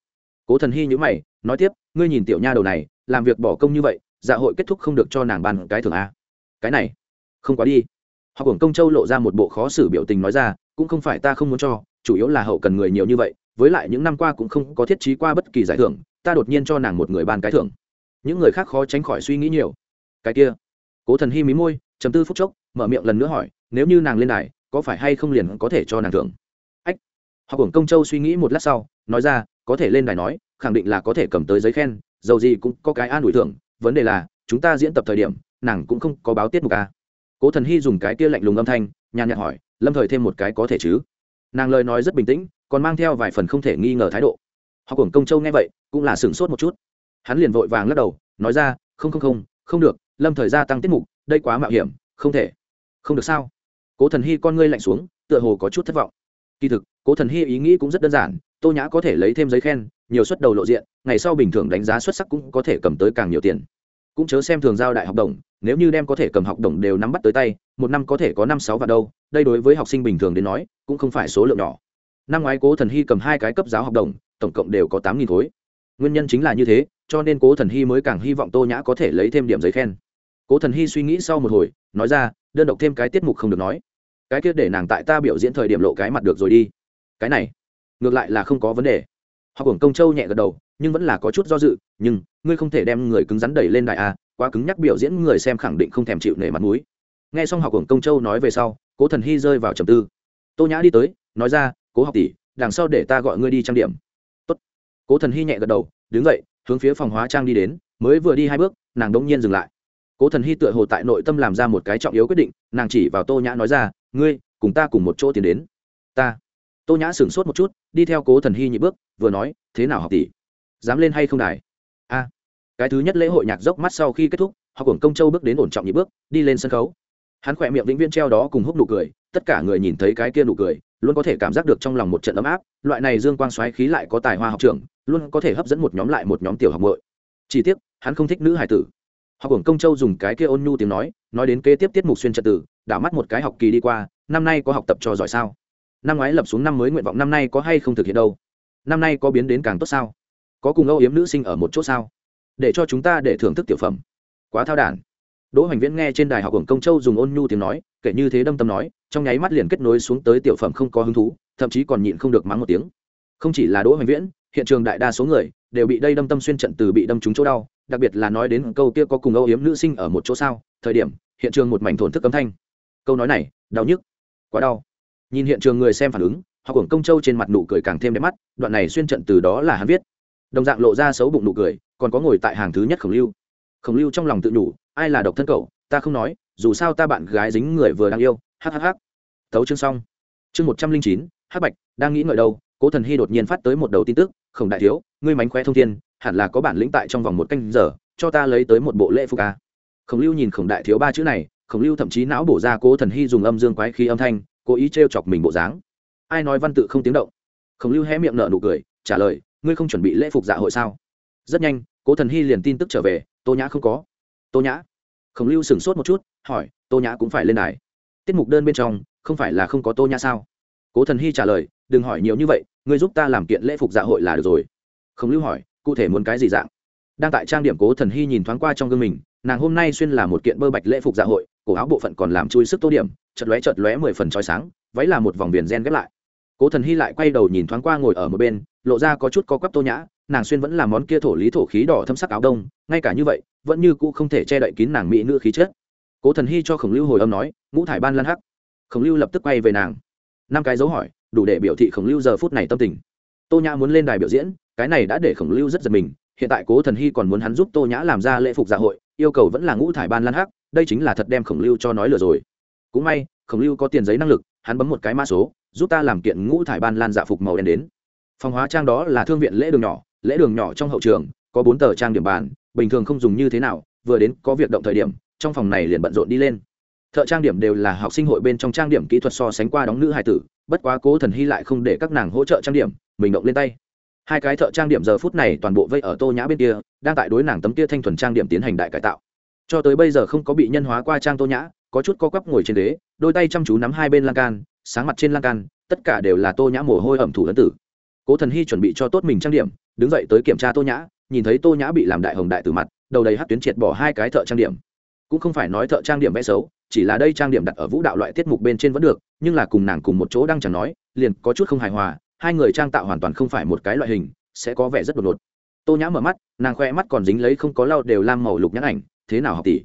Cố thần hy nhữ mày, nói tiếp ngươi nhìn tiểu nha đầu này, làm việc bỏ công như vậy dạ hội kết thúc không được cho nàng bàn cái thường a. Cái này, không quá đi. Họ hưởng công châu lộ ra một bộ khó xử biểu tình nói ra, cũng không phải ta không muốn cho, chủ yếu là hậu cần người nhiều như vậy, với lại những năm qua cũng không có thiết trí qua bất kỳ giải thưởng, ta đột nhiên cho nàng một người ban cái thưởng. Những người khác khó tránh khỏi suy nghĩ nhiều. Cái kia, cố thần hy mí môi chấm tư phút chốc, mở miệng lần nữa hỏi, nếu như nàng lên đài, có phải hay không liền có thể cho nàng thưởng? Ách họ hưởng công châu suy nghĩ một lát sau, nói ra có thể lên đài nói, khẳng định là có thể cầm tới giấy khen, dầu gì cũng có cái an ủi thưởng, vấn đề là, chúng ta diễn tập thời điểm, nàng cũng không có báo tiết mục à. cố thần hy dùng cái kia lạnh lùng âm thanh, nhàn nhạt hỏi, lâm thời thêm một cái có thể chứ? Nàng lời nói rất bình tĩnh, còn mang theo vài phần không thể nghi ngờ thái độ. Họ cùng công châu nghe vậy, cũng là sửng sốt một chút. Hắn liền vội vàng lắc đầu, nói ra, không không không không được, lâm thời gia tăng tiết mục, đây quá mạo hiểm, không thể. Không được sao? Cố thần hy con ngươi lạnh xuống, tựa hồ có chút thất vọng. Kỳ thực, cố thần hy ý nghĩ cũng rất đơn giản tô nhã có thể lấy thêm giấy khen, nhiều suất đầu lộ diện, ngày sau bình thường đánh giá xuất sắc cũng có thể cầm tới càng nhiều tiền. Cũng chớ xem thường giao đại học đồng, nếu như đem có thể cầm học đồng đều nắm bắt tới tay, một năm có thể có năm sáu vạn đâu, đây đối với học sinh bình thường đến nói, cũng không phải số lượng nhỏ. Năm ngoái cố thần hy cầm hai cái cấp giáo học đồng, tổng cộng đều có tám nghìn khối. Nguyên nhân chính là như thế, cho nên cố thần hy mới càng hy vọng tô nhã có thể lấy thêm điểm giấy khen. Cố thần hy suy nghĩ sau một hồi, nói ra, đơn độc thêm cái tiết mục không được nói. Cái kia để nàng tại ta biểu diễn thời điểm lộ cái mặt được rồi đi. Cái này ngược lại là không có vấn đề. Họ hưởng công châu nhẹ gật đầu, nhưng vẫn là có chút do dự, nhưng, ngươi không thể đem người cứng rắn đẩy lên đại a, quá cứng nhắc biểu diễn người xem khẳng định không thèm chịu nể mặt mũi. Nghe xong học hưởng công châu nói về sau, cố thần hy rơi vào trầm tư. Tô nhã đi tới, nói ra, cố học tỷ, đằng sau để ta gọi ngươi đi trang điểm Tốt. cố thần hy nhẹ gật đầu, đứng dậy, hướng phía phòng hóa trang đi đến, mới vừa đi hai bước, nàng đông nhiên dừng lại. Cố thần hy tựa hồ tại nội tâm làm ra một cái trọng yếu quyết định, nàng chỉ vào tô nhã nói ra, ngươi, cùng ta cùng một chỗ tiến đến. Ta tô nhã sửng sốt một chút, đi theo cố thần hy nhị bước, vừa nói, thế nào học tỷ? Dám lên hay không đài? A. Cái thứ nhất lễ hội nhạc dốc mắt sau khi kết thúc học cùng công châu bước đến ổn trọng nhị bước, đi lên sân khấu. Hắn khỏe miệng vĩnh viên treo đó cùng húc nụ cười, tất cả người nhìn thấy cái kia nụ cười, luôn có thể cảm giác được trong lòng một trận ấm áp, loại này dương quang xoáy khí lại có tài hoa học trường luôn có thể hấp dẫn một nhóm lại một nhóm tiểu học mội chỉ tiếc, hắn không thích nữ hải tử. Học hưởng công châu dùng cái kia ôn nhu tiếng nói nói đến kế tiếp tiết mục xuyên trật tử đảo mắt một cái học kỳ đi qua, năm nay có học tập cho giỏi sao? Năm ngoái lập xuống năm mới nguyện vọng năm nay có hay không thực hiện đâu? Năm nay có biến đến càng tốt sao? Có cùng âu yếm nữ sinh ở một chỗ sao? Để cho chúng ta để thưởng thức tiểu phẩm. Quá thao đản. Đỗ hoành viễn nghe trên đài học hưởng công châu dùng ôn nhu tiếng nói, kể như thế đâm tâm nói, trong nháy mắt liền kết nối xuống tới tiểu phẩm không có hứng thú, thậm chí còn nhịn không được mắng một tiếng. Không chỉ là đỗ hoành viễn, hiện trường đại đa số người đều bị đây đâm tâm xuyên trận từ bị đâm trúng chỗ đau, đặc biệt là nói đến câu kia có cùng âu yếm nữ sinh ở một chỗ sao, thời điểm, hiện trường một mảnh thổn thức cấm thanh. Câu nói này, đau nhức, quá đau nhìn hiện trường người xem phản ứng họ cùng công châu trên mặt nụ cười càng thêm đẹp mắt, đoạn này xuyên trận từ đó là hắn viết. Đồng dạng lộ ra xấu bụng nụ cười, còn có ngồi tại hàng thứ nhất khổng lưu. Khổng lưu trong lòng tự nhủ, ai là độc thân cậu, ta không nói, dù sao ta bạn gái dính người vừa đang yêu. Hhh thấu chương xong. Chương một trăm linh chín, hắc bạch, đang nghĩ ngợi đâu, cố thần hy đột nhiên phát tới một đầu tin tức, khổng đại thiếu, ngươi mánh khóe thông thiên, hẳn là có bản lĩnh tại trong vòng một canh giờ, cho ta lấy tới một bộ lễ phục ca khổng lưu nhìn khổng đại thiếu ba chữ này, khổng lưu thậm chí não bổ ra cố thần hy dùng âm dương quái khí âm thanh cố ý t chọc mình bộ dáng. Ai nói văn tự không tiếng động? Khổng lưu hé miệng nở nụ cười, trả lời, ngươi không chuẩn bị lễ phục dạ hội sao? Rất nhanh, cố thần hy liền tin tức trở về, tô nhã không có. Tô nhã? Khổng lưu sửng sốt một chút, hỏi, tô nhã cũng phải lên đài. Tiết mục đơn bên trong, không phải là không có tô nhã sao? Cố thần hy trả lời, đừng hỏi nhiều như vậy, ngươi giúp ta làm kiện lễ phục dạ hội là được rồi. Khổng lưu hỏi, cụ thể muốn cái gì dạng? Đang tại trang điểm cố thần hy nhìn thoáng qua trong gương mình, nàng hôm nay xuyên là một kiện bơ bạch lễ phục dạ hội cổ áo bộ phận còn làm chui sức tô điểm chật lóe chật lóe mười phần trói sáng, váy là một vòng viền gen ghép lại. Cố thần hy lại quay đầu nhìn thoáng qua ngồi ở một bên, lộ ra có chút co quắp tô nhã, nàng xuyên vẫn là món kia thổ lý thổ khí đỏ thâm sắc áo đông, ngay cả như vậy, vẫn như cũ không thể che đậy kín nàng mỹ nữ khí chất. Cố thần hy cho khổng lưu hồi âm nói, ngũ thải ban lan hắc. Khổng lưu lập tức quay về nàng. Năm cái dấu hỏi, đủ để biểu thị khổng lưu giờ phút này tâm tình. Tô nhã muốn lên đài biểu diễn, cái này đã để khổng lưu rất giật mình, hiện tại cố thần hy còn muốn hắn giúp tô nhã làm ra lễ phục dạ hội, yêu cầu vẫn là ngũ thải ban lan hắc đây chính là thật đem khổng lưu cho nói lừa rồi. Cũng may, khổng lưu có tiền giấy năng lực, hắn bấm một cái mã số, giúp ta làm kiện ngũ thải ban lan dạ phục màu đen đến. Phòng hóa trang đó là thương viện lễ đường nhỏ, lễ đường nhỏ trong hậu trường, có bốn tờ trang điểm bàn, bình thường không dùng như thế nào, vừa đến có việc động thời điểm, trong phòng này liền bận rộn đi lên. Thợ trang điểm đều là học sinh hội bên trong trang điểm kỹ thuật so sánh qua đóng nữ hài tử, bất quá cố thần hy lại không để các nàng hỗ trợ trang điểm, mình động lên tay. Hai cái thợ trang điểm giờ phút này toàn bộ vây ở tô nhã bên kia, đang tại đối nàng tấm kia thanh thuần trang điểm tiến hành đại cải tạo cho tới bây giờ không có bị nhân hóa qua trang tô nhã, có chút co quắp ngồi trên đế đôi tay chăm chú nắm hai bên lan can, sáng mặt trên lan can, tất cả đều là tô nhã mồ hôi ẩm thủ ấn tử. Cố thần hy chuẩn bị cho tốt mình trang điểm, đứng dậy tới kiểm tra tô nhã, nhìn thấy tô nhã bị làm đại hồng đại từ mặt, đầu đầy hát tuyến triệt bỏ hai cái thợ trang điểm. Cũng không phải nói thợ trang điểm vẽ xấu, chỉ là đây trang điểm đặt ở vũ đạo loại tiết mục bên trên vẫn được, nhưng là cùng nàng cùng một chỗ đang chẳng nói, liền có chút không hài hòa, hai người trang tạo hoàn toàn không phải một cái loại hình, sẽ có vẻ rất đột ngột. Tô nhã mở mắt, nàng khoe mắt còn dính lấy không có lau đều lam màu lục nhãn ảnh thế nào học tỷ?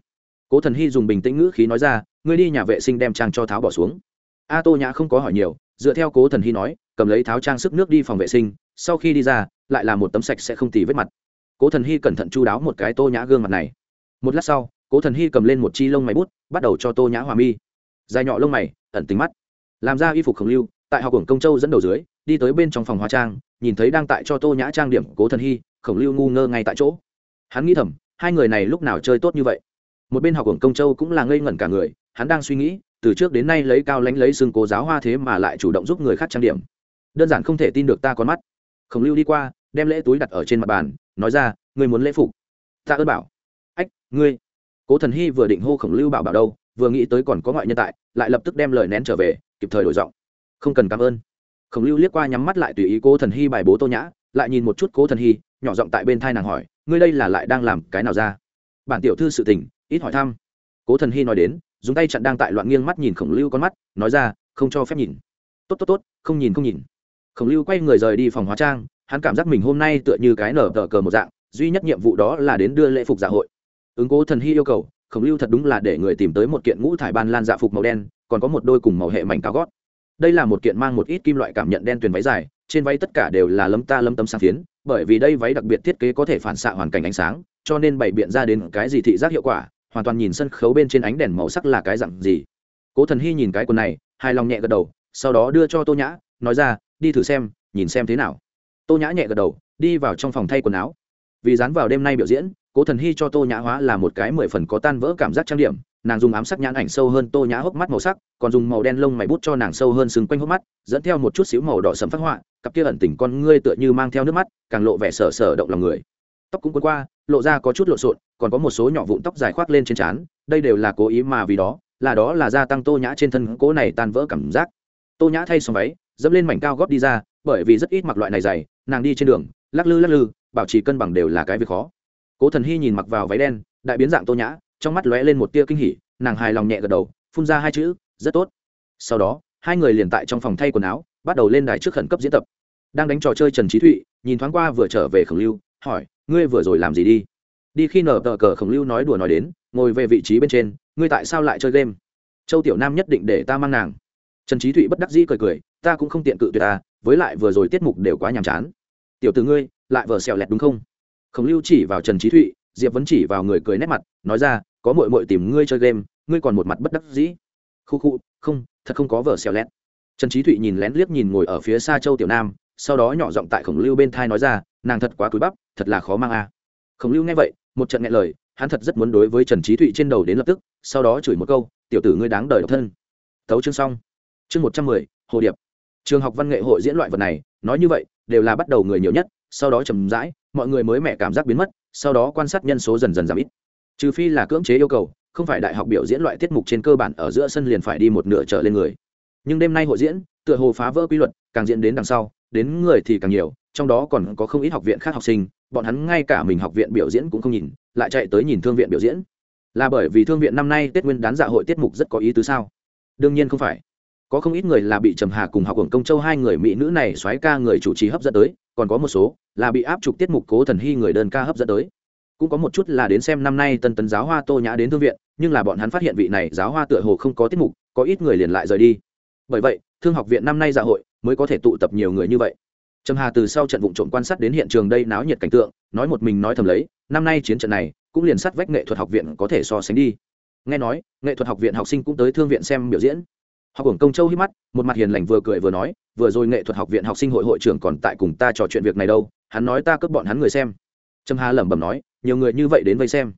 Cố thần hy dùng bình tĩnh ngữ khí nói ra, ngươi đi nhà vệ sinh đem trang cho tháo bỏ xuống. A tô nhã không có hỏi nhiều, dựa theo cố thần hy nói, cầm lấy tháo trang sức nước đi phòng vệ sinh, sau khi đi ra, lại là một tấm sạch sẽ không tì vết mặt. Cố thần hy cẩn thận chu đáo một cái tô nhã gương mặt này. Một lát sau, cố thần hy cầm lên một chi lông mày bút, bắt đầu cho tô nhã hòa mi. Dài nhọ lông mày, ẩn tính mắt. Làm ra y phục khổng lưu, tại học cổng công châu dẫn đầu dưới, đi tới bên trong phòng hóa trang, nhìn thấy đang tại cho tô nhã trang điểm cố thần hy, khổng lưu ngu ngơ ngay tại chỗ. Hắn nghĩ thầm hai người này lúc nào chơi tốt như vậy? Một bên học hưởng công châu cũng là ngây ngẩn cả người, hắn đang suy nghĩ, từ trước đến nay lấy cao lánh lấy xương cố giáo hoa thế mà lại chủ động giúp người khác trang điểm. Đơn giản không thể tin được ta con mắt. Khổng lưu đi qua, đem lễ túi đặt ở trên mặt bàn, nói ra, ngươi muốn lễ phục? Ta ơn bảo. Ách, ngươi. Cố thần hy vừa định hô khổng lưu bảo bảo đâu, vừa nghĩ tới còn có ngoại nhân tại, lại lập tức đem lời nén trở về, kịp thời đổi giọng. Không cần cảm ơn. Khổng lưu liếc qua nhắm mắt lại tùy ý cố thần hy bài bố tô nhã, lại nhìn một chút cố thần hy, nhỏ giọng tại bên thai nàng hỏi ngươi đây là lại đang làm cái nào ra? Bản tiểu thư sự tình, ít hỏi thăm. Cố thần hy nói đến, dùng tay chặn đang tại loạn nghiêng mắt nhìn khổng lưu con mắt, nói ra, không cho phép nhìn. Tốt tốt tốt, không nhìn không nhìn. Khổng lưu quay người rời đi phòng hóa trang, hắn cảm giác mình hôm nay tựa như cái nở tờ cờ một dạng, duy nhất nhiệm vụ đó là đến đưa lễ phục dạ hội. Ứng cố thần hy yêu cầu, khổng lưu thật đúng là để người tìm tới một kiện ngũ thải ban lan dạ phục màu đen, còn có một đôi cùng màu hệ mảnh cao gót đây là một kiện mang một ít kim loại cảm nhận đen tuyền váy dài, trên váy tất cả đều là lấm ta lấm tấm sáng phiến, bởi vì đây váy đặc biệt thiết kế có thể phản xạ hoàn cảnh ánh sáng, cho nên bày biện ra đến cái gì thị giác hiệu quả, hoàn toàn nhìn sân khấu bên trên ánh đèn màu sắc là cái dặn gì. Cố thần hy nhìn cái quần này, hài lòng nhẹ gật đầu, sau đó đưa cho tô nhã, nói ra, đi thử xem, nhìn xem thế nào. Tô nhã nhẹ gật đầu, đi vào trong phòng thay quần áo. Vì dán vào đêm nay biểu diễn, cố thần hy cho tô nhã hóa là một cái mười phần có tan vỡ cảm giác trang điểm nàng dùng ám sắc nhãn ảnh sâu hơn tô nhã hốc mắt màu sắc, còn dùng màu đen lông mày bút cho nàng sâu hơn xứng quanh hốc mắt, dẫn theo một chút xíu màu đỏ sẫm phát họa, cặp kia ẩn tình con ngươi tựa như mang theo nước mắt, càng lộ vẻ sở sở động lòng người. Tóc cũng cuốn qua, lộ ra có chút lộn xộn, còn có một số nhỏ vụn tóc dài khoác lên trên trán, đây đều là cố ý mà vì đó, là đó là gia tăng tô nhã trên thân cố này tan vỡ cảm giác. Tô nhã thay xong váy, dẫm lên mảnh cao góp đi ra, bởi vì rất ít mặc loại này dày, nàng đi trên đường, lắc lư lắc lư, bảo trì cân bằng đều là cái việc khó. Cố thần hy nhìn mặc vào váy đen, đại biến dạng tô nhã trong mắt lóe lên một tia kinh hỉ, nàng hài lòng nhẹ gật đầu, phun ra hai chữ, rất tốt. Sau đó, hai người liền tại trong phòng thay quần áo, bắt đầu lên đài trước khẩn cấp diễn tập. Đang đánh trò chơi trần trí thụy, nhìn thoáng qua vừa trở về khổng lưu, hỏi, ngươi vừa rồi làm gì đi? Đi khi nở tờ cờ khổng lưu nói đùa nói đến, ngồi về vị trí bên trên, ngươi tại sao lại chơi game? Châu tiểu nam nhất định để ta mang nàng. Trần trí thụy bất đắc dĩ cười cười, ta cũng không tiện cự tuyệt ta, với lại vừa rồi tiết mục đều quá nhàm chán. Tiểu từ ngươi, lại vờ xèo lẹt đúng không? Khổng lưu chỉ vào trần trí thụy diệp vẫn chỉ vào người cười nét mặt, nói ra, có mội mội tìm ngươi chơi game, ngươi còn một mặt bất đắc dĩ. Khu khu, không, thật không có vở xèo lét trần trí thụy nhìn lén liếc nhìn ngồi ở phía xa châu tiểu nam, sau đó nhỏ giọng tại khổng lưu bên thai nói ra, nàng thật quá cúi bắp, thật là khó mang a. Khổng lưu nghe vậy, một trận nghe lời, hắn thật rất muốn đối với trần trí thụy trên đầu đến lập tức, sau đó chửi một câu, tiểu tử ngươi đáng đời độc thân. Thấu chương xong. Chương một trăm mười, hồ điệp. Trường học văn nghệ hội diễn loại vật này, nói như vậy, đều là bắt đầu người nhiều nhất, sau đó chầm rãi, mọi người mới mẻ cảm giác biến mất sau đó quan sát nhân số dần dần giảm ít. Trừ phi là cưỡng chế yêu cầu, không phải đại học biểu diễn loại tiết mục trên cơ bản ở giữa sân liền phải đi một nửa trở lên người. Nhưng đêm nay hội diễn, tựa hồ phá vỡ quy luật, càng diễn đến đằng sau, đến người thì càng nhiều, trong đó còn có không ít học viện khác học sinh, bọn hắn ngay cả mình học viện biểu diễn cũng không nhìn, lại chạy tới nhìn thương viện biểu diễn. Là bởi vì thương viện năm nay tết nguyên đán dạ hội tiết mục rất có ý tứ sao? Đương nhiên không phải có không ít người là bị trầm hà cùng học hưởng công châu hai người mỹ nữ này xoáy ca người chủ trì hấp dẫn tới, còn có một số là bị áp trục tiết mục cố thần hy người đơn ca hấp dẫn tới. Cũng có một chút là đến xem năm nay tân tấn giáo hoa tô nhã đến thương viện, nhưng là bọn hắn phát hiện vị này giáo hoa tựa hồ không có tiết mục, có ít người liền lại rời đi. Bởi vậy, thương học viện năm nay dạ hội mới có thể tụ tập nhiều người như vậy. Trầm hà từ sau trận vụ trộm quan sát đến hiện trường đây náo nhiệt cảnh tượng, nói một mình nói thầm lấy, năm nay chiến trận này cũng liền sát vách nghệ thuật học viện có thể so sánh đi. Nghe nói, nghệ thuật học viện học sinh cũng tới thương viện xem biểu diễn họ hưởng công châu hít mắt, một mặt hiền lành vừa cười vừa nói, vừa rồi nghệ thuật học viện học sinh hội hội trưởng còn tại cùng ta trò chuyện việc này đâu, hắn nói ta cướp bọn hắn người xem. Trầm hà lẩm bẩm nói, nhiều người như vậy đến vây xem.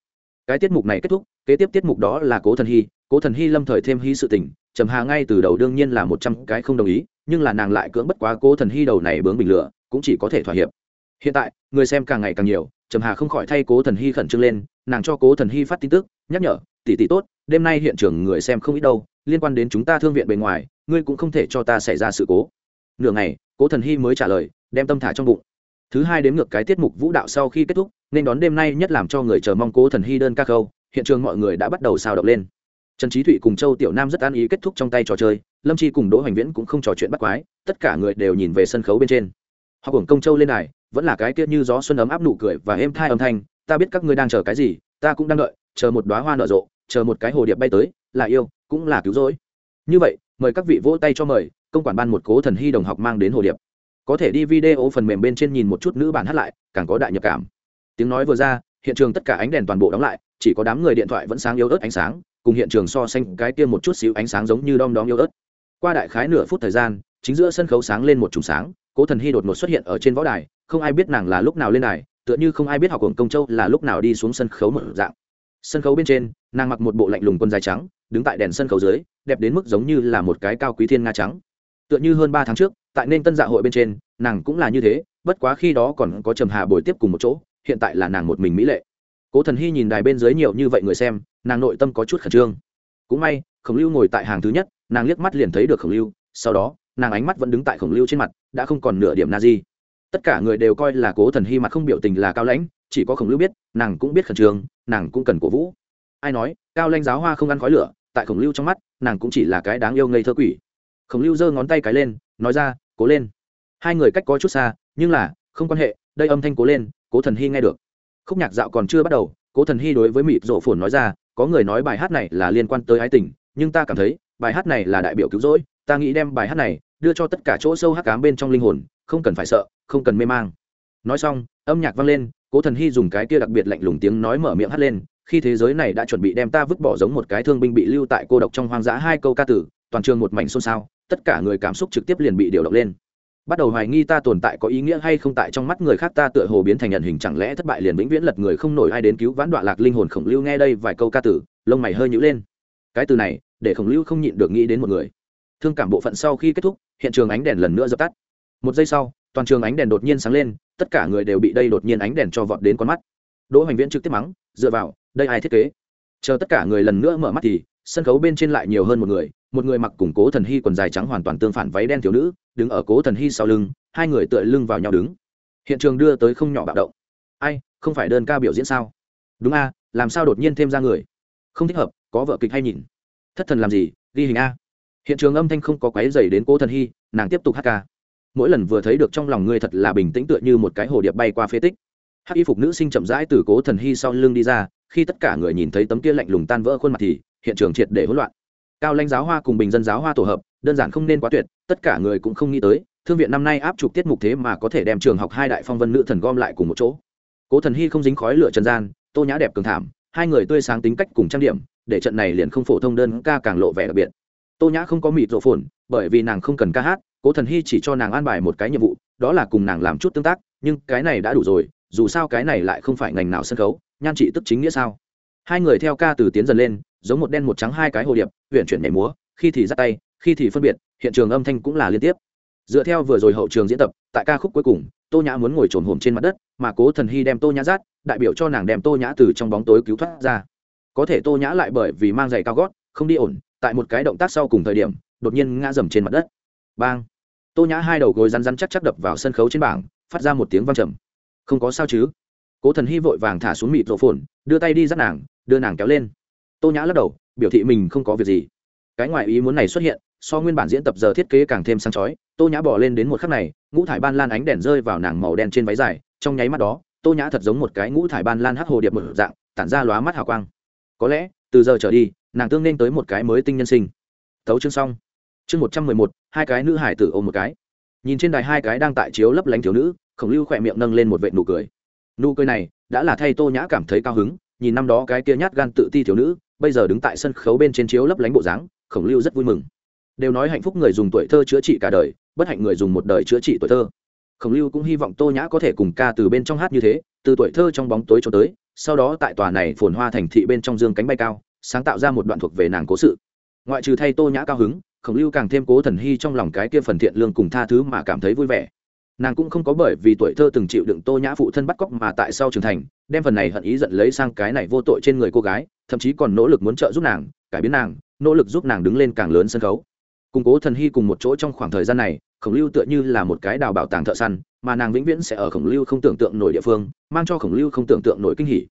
Cái tiết mục này kết thúc, kế tiếp tiết mục đó là cố thần hy, cố thần hy lâm thời thêm hy sự tình, trầm hà ngay từ đầu đương nhiên là một trăm cái không đồng ý, nhưng là nàng lại cưỡng bất quá cố thần hy đầu này bướng bình lửa, cũng chỉ có thể thỏa hiệp. Hiện tại, người xem càng ngày càng nhiều, trầm hà không khỏi thay cố thần hy khẩn trương lên, nàng cho cố thần hy phát tin tức, nhắc nhở tỷ tỷ tốt, đêm nay hiện trường người xem không ít đâu, liên quan đến chúng ta thương viện bề ngoài, ngươi cũng không thể cho ta xảy ra sự cố. Nửa ngày, cố thần hy mới trả lời, đem tâm thả trong bụng. Thứ hai đếm ngược cái tiết mục vũ đạo sau khi kết thúc, nên đón đêm nay nhất làm cho người chờ mong cố thần hy đơn ca khâu, hiện trường mọi người đã bắt đầu xào động lên. Trần trí thụy cùng châu tiểu nam rất an ý kết thúc trong tay trò chơi, lâm chi cùng đỗ hoành viễn cũng không trò chuyện bắt quái, tất cả người đều nhìn về sân khấu bên trên. Họ cùng công châu lên này vẫn là cái kia như gió xuân ấm áp nụ cười và êm thai âm thanh, ta biết các ngươi đang chờ cái gì, ta cũng đang đợi, chờ một đoá hoa nở rộ chờ một cái hồ điệp bay tới, là yêu, cũng là cứu rỗi. Như vậy, mời các vị vỗ tay cho mời, công quản ban một cố thần hy đồng học mang đến hồ điệp. Có thể đi video phần mềm bên trên nhìn một chút nữ bản hát lại, càng có đại nhập cảm. Tiếng nói vừa ra, hiện trường tất cả ánh đèn toàn bộ đóng lại, chỉ có đám người điện thoại vẫn sáng yếu ớt ánh sáng, cùng hiện trường so sánh cái kia một chút xíu ánh sáng giống như đom đóm yếu ớt. Qua đại khái nửa phút thời gian, chính giữa sân khấu sáng lên một chùm sáng, cố thần hy đột ngột xuất hiện ở trên võ đài, không ai biết nàng là lúc nào lên đài, tựa như không ai biết học hưởng công châu là lúc nào đi xuống sân khấu một dạng sân khấu bên trên, nàng mặc một bộ lạnh lùng quân dài trắng, đứng tại đèn sân khấu dưới, đẹp đến mức giống như là một cái cao quý thiên nga trắng. Tựa như hơn ba tháng trước, tại nên tân dạ hội bên trên, nàng cũng là như thế, bất quá khi đó còn có trầm hà bồi tiếp cùng một chỗ, hiện tại là nàng một mình mỹ lệ. Cố thần hy nhìn đài bên dưới nhiều như vậy người xem, nàng nội tâm có chút khẩn trương. Cũng may, khổng lưu ngồi tại hàng thứ nhất, nàng liếc mắt liền thấy được khổng lưu, sau đó, nàng ánh mắt vẫn đứng tại khổng lưu trên mặt, đã không còn nửa điểm na di tất cả người đều coi là cố thần hy mặt không biểu tình là cao lãnh, chỉ có khổng lưu biết, nàng cũng biết khẩn trương, nàng cũng cần cổ vũ. Ai nói, cao lãnh giáo hoa không ăn khói lửa, tại khổng lưu trong mắt, nàng cũng chỉ là cái đáng yêu ngây thơ quỷ. Khổng lưu giơ ngón tay cái lên, nói ra, cố lên. Hai người cách có chút xa, nhưng là, không quan hệ, đây âm thanh cố lên, cố thần hy nghe được. Khúc nhạc dạo còn chưa bắt đầu, cố thần hy đối với mịt rổ phồn nói ra, có người nói bài hát này là liên quan tới ái tình, nhưng ta cảm thấy, bài hát này là đại biểu cứu rỗi, ta nghĩ đem bài hát này đưa cho tất cả chỗ sâu hắc cám bên trong linh hồn, không cần phải sợ, không cần mê mang. Nói xong, âm nhạc vang lên, cố thần hy dùng cái kia đặc biệt lạnh lùng tiếng nói mở miệng hát lên, khi thế giới này đã chuẩn bị đem ta vứt bỏ giống một cái thương binh bị lưu tại cô độc trong hoang dã hai câu ca tử toàn trường một mảnh xôn xao, tất cả người cảm xúc trực tiếp liền bị điều động lên. Bắt đầu hoài nghi ta tồn tại có ý nghĩa hay không tại trong mắt người khác ta tựa hồ biến thành nhận hình chẳng lẽ thất bại liền vĩnh viễn lật người không nổi ai đến cứu vãn đoạn lạc linh hồn khổng lưu nghe đây vài câu ca tử lông mày hơi nhữ lên. Cái từ này, để khổng lưu không nhịn được nghĩ đến một người. Thương cảm bộ phận sau khi kết thúc hiện trường ánh đèn lần nữa dập tắt. Một giây sau, toàn trường ánh đèn đột nhiên sáng lên, tất cả người đều bị đây đột nhiên ánh đèn cho vọt đến con mắt. Đỗ hoành viễn trực tiếp mắng, dựa vào, đây ai thiết kế? Chờ tất cả người lần nữa mở mắt thì, sân khấu bên trên lại nhiều hơn một người một người mặc củng cố thần hy quần dài trắng hoàn toàn tương phản váy đen thiếu nữ, đứng ở cố thần hy sau lưng, hai người tựa lưng vào nhau đứng. Hiện trường đưa tới không nhỏ bạo động. Ai, không phải đơn ca biểu diễn sao? Đúng a, làm sao đột nhiên thêm ra người? Không thích hợp, có vợ kịch hay nhìn. Thất thần làm gì, ghi hình a? Hiện trường âm thanh không có quáy dày đến cố thần hy, nàng tiếp tục hát ca. Mỗi lần vừa thấy được trong lòng ngươi thật là bình tĩnh tựa như một cái hồ điệp bay qua phế tích. Hát y phục nữ sinh chậm rãi từ cố thần hy sau lưng đi ra, khi tất cả người nhìn thấy tấm kia lạnh lùng tan vỡ khuôn mặt thì hiện trường triệt để hỗn loạn. Cao lãnh giáo hoa cùng bình dân giáo hoa tổ hợp, đơn giản không nên quá tuyệt, tất cả người cũng không nghĩ tới, thương viện năm nay áp trục tiết mục thế mà có thể đem trường học hai đại phong vân nữ thần gom lại cùng một chỗ. Cố thần hy không dính khói lửa trần gian, tô nhã đẹp cường thảm, hai người tươi sáng tính cách cùng trang điểm, để trận này liền không phổ thông đơn ca càng lộ vẻ đặc biệt tô nhã không có mịt rộ phồn, bởi vì nàng không cần ca hát, cố thần hy chỉ cho nàng an bài một cái nhiệm vụ, đó là cùng nàng làm chút tương tác, nhưng cái này đã đủ rồi, dù sao cái này lại không phải ngành nào sân khấu, nhan trị tức chính nghĩa sao? Hai người theo ca từ tiến dần lên, giống một đen một trắng hai cái hồ điệp huyện chuyển nhảy múa, khi thì dắt tay, khi thì phân biệt, hiện trường âm thanh cũng là liên tiếp. Dựa theo vừa rồi hậu trường diễn tập, tại ca khúc cuối cùng, tô nhã muốn ngồi trồn hổm trên mặt đất, mà cố thần hy đem tô nhã rát đại biểu cho nàng đem tô nhã từ trong bóng tối cứu thoát ra. Có thể tô nhã lại bởi vì mang giày cao gót, không đi ổn tại một cái động tác sau cùng thời điểm, đột nhiên ngã dầm trên mặt đất. Bang! Tô nhã hai đầu gối rắn rắn chắc chắc đập vào sân khấu trên bảng, phát ra một tiếng vang trầm. Không có sao chứ? Cố thần hy vội vàng thả xuống mịt rộ phồn, đưa tay đi dắt nàng, đưa nàng kéo lên. Tô nhã lắc đầu, biểu thị mình không có việc gì. Cái ngoại ý muốn này xuất hiện, so nguyên bản diễn tập giờ thiết kế càng thêm sáng chói, tô nhã bỏ lên đến một khắc này, ngũ thải ban lan ánh đèn rơi vào nàng màu đen trên váy dài, trong nháy mắt đó, tô nhã thật giống một cái ngũ thải ban lan hắc hồ điệp một dạng, tản ra lóa mắt hào quang. Có lẽ, từ giờ trở đi nàng tương nên tới một cái mới tinh nhân sinh. Thấu chương xong. Chương một trăm mười một, hai cái nữ hải tử ôm một cái. Nhìn trên đài hai cái đang tại chiếu lấp lánh thiếu nữ, khổng lưu khỏe miệng nâng lên một vệ nụ cười. Nụ cười này đã là thay tô nhã cảm thấy cao hứng, nhìn năm đó cái kia nhát gan tự ti thiếu nữ, bây giờ đứng tại sân khấu bên trên chiếu lấp lánh bộ dáng, khổng lưu rất vui mừng. Đều nói hạnh phúc người dùng tuổi thơ chữa trị cả đời, bất hạnh người dùng một đời chữa trị tuổi thơ. Khổng lưu cũng hy vọng tô nhã có thể cùng ca từ bên trong hát như thế, từ tuổi thơ trong bóng tối cho tới, sau đó tại tòa này phồn hoa thành thị bên trong dương cánh bay cao sáng tạo ra một đoạn thuộc về nàng cố sự. Ngoại trừ thay tô nhã cao hứng, khổng lưu càng thêm cố thần hy trong lòng cái kia phần thiện lương cùng tha thứ mà cảm thấy vui vẻ. Nàng cũng không có bởi vì tuổi thơ từng chịu đựng tô nhã phụ thân bắt cóc mà tại sau trưởng thành, đem phần này hận ý giận lấy sang cái này vô tội trên người cô gái, thậm chí còn nỗ lực muốn trợ giúp nàng, cải biến nàng, nỗ lực giúp nàng đứng lên càng lớn sân khấu. Củng cố thần hy cùng một chỗ trong khoảng thời gian này, khổng lưu tựa như là một cái đào bảo tàng thợ săn, mà nàng vĩnh viễn sẽ ở khổng lưu không tưởng tượng nổi địa phương, mang cho khổng lưu không tưởng tượng nổi kinh hỉ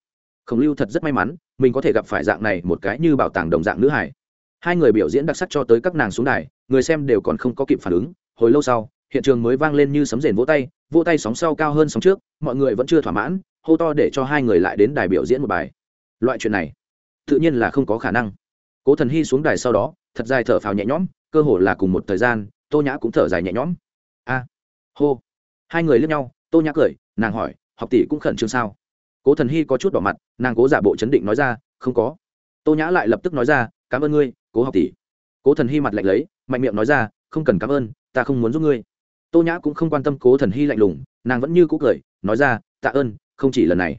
khổng lưu thật rất may mắn, mình có thể gặp phải dạng này một cái như bảo tàng đồng dạng nữ hải hai người biểu diễn đặc sắc cho tới các nàng xuống đài, người xem đều còn không có kịp phản ứng. Hồi lâu sau, hiện trường mới vang lên như sấm rền vỗ tay vỗ tay sóng sau cao hơn sóng trước, mọi người vẫn chưa thỏa mãn, hô to để cho hai người lại đến đài biểu diễn một bài. Loại chuyện này, tự nhiên là không có khả năng. Cố thần hy xuống đài sau đó, thật dài thở phào nhẹ nhõm, cơ hồ là cùng một thời gian, tô nhã cũng thở dài nhẹ nhõm. A, hô. Hai người lướt nhau, tô nhã cười, nàng hỏi, học tỷ cũng khẩn trương sao? Cố thần hy có chút đỏ mặt, nàng cố giả bộ chấn định nói ra, không có. Tô nhã lại lập tức nói ra, cảm ơn ngươi, cố học tỷ. Cố thần hy mặt lạnh lấy, mạnh miệng nói ra, không cần cảm ơn, ta không muốn giúp ngươi. Tô nhã cũng không quan tâm cố thần hy lạnh lùng, nàng vẫn như cũ cười, nói ra, tạ ơn, không chỉ lần này.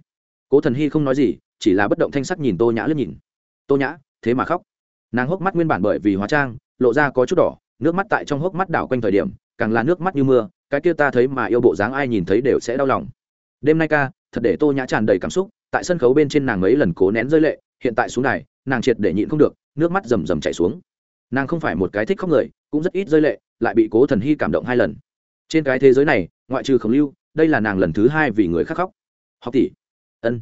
Cố thần hy không nói gì, chỉ là bất động thanh sắc nhìn tô nhã lướt nhìn. Tô nhã, thế mà khóc. Nàng hốc mắt nguyên bản bởi vì hóa trang, lộ ra có chút đỏ, nước mắt tại trong hốc mắt đảo quanh thời điểm, càng là nước mắt như mưa, cái kia ta thấy mà yêu bộ dáng ai nhìn thấy đều sẽ đau lòng. Đêm nay ca thật để tô nhã tràn đầy cảm xúc, tại sân khấu bên trên nàng mấy lần cố nén rơi lệ, hiện tại xuống này nàng triệt để nhịn không được, nước mắt rầm rầm chảy xuống. Nàng không phải một cái thích khóc người, cũng rất ít rơi lệ, lại bị cố thần hy cảm động hai lần. Trên cái thế giới này, ngoại trừ khổng lưu, đây là nàng lần thứ hai vì người khác khóc. Học tỷ. Ân.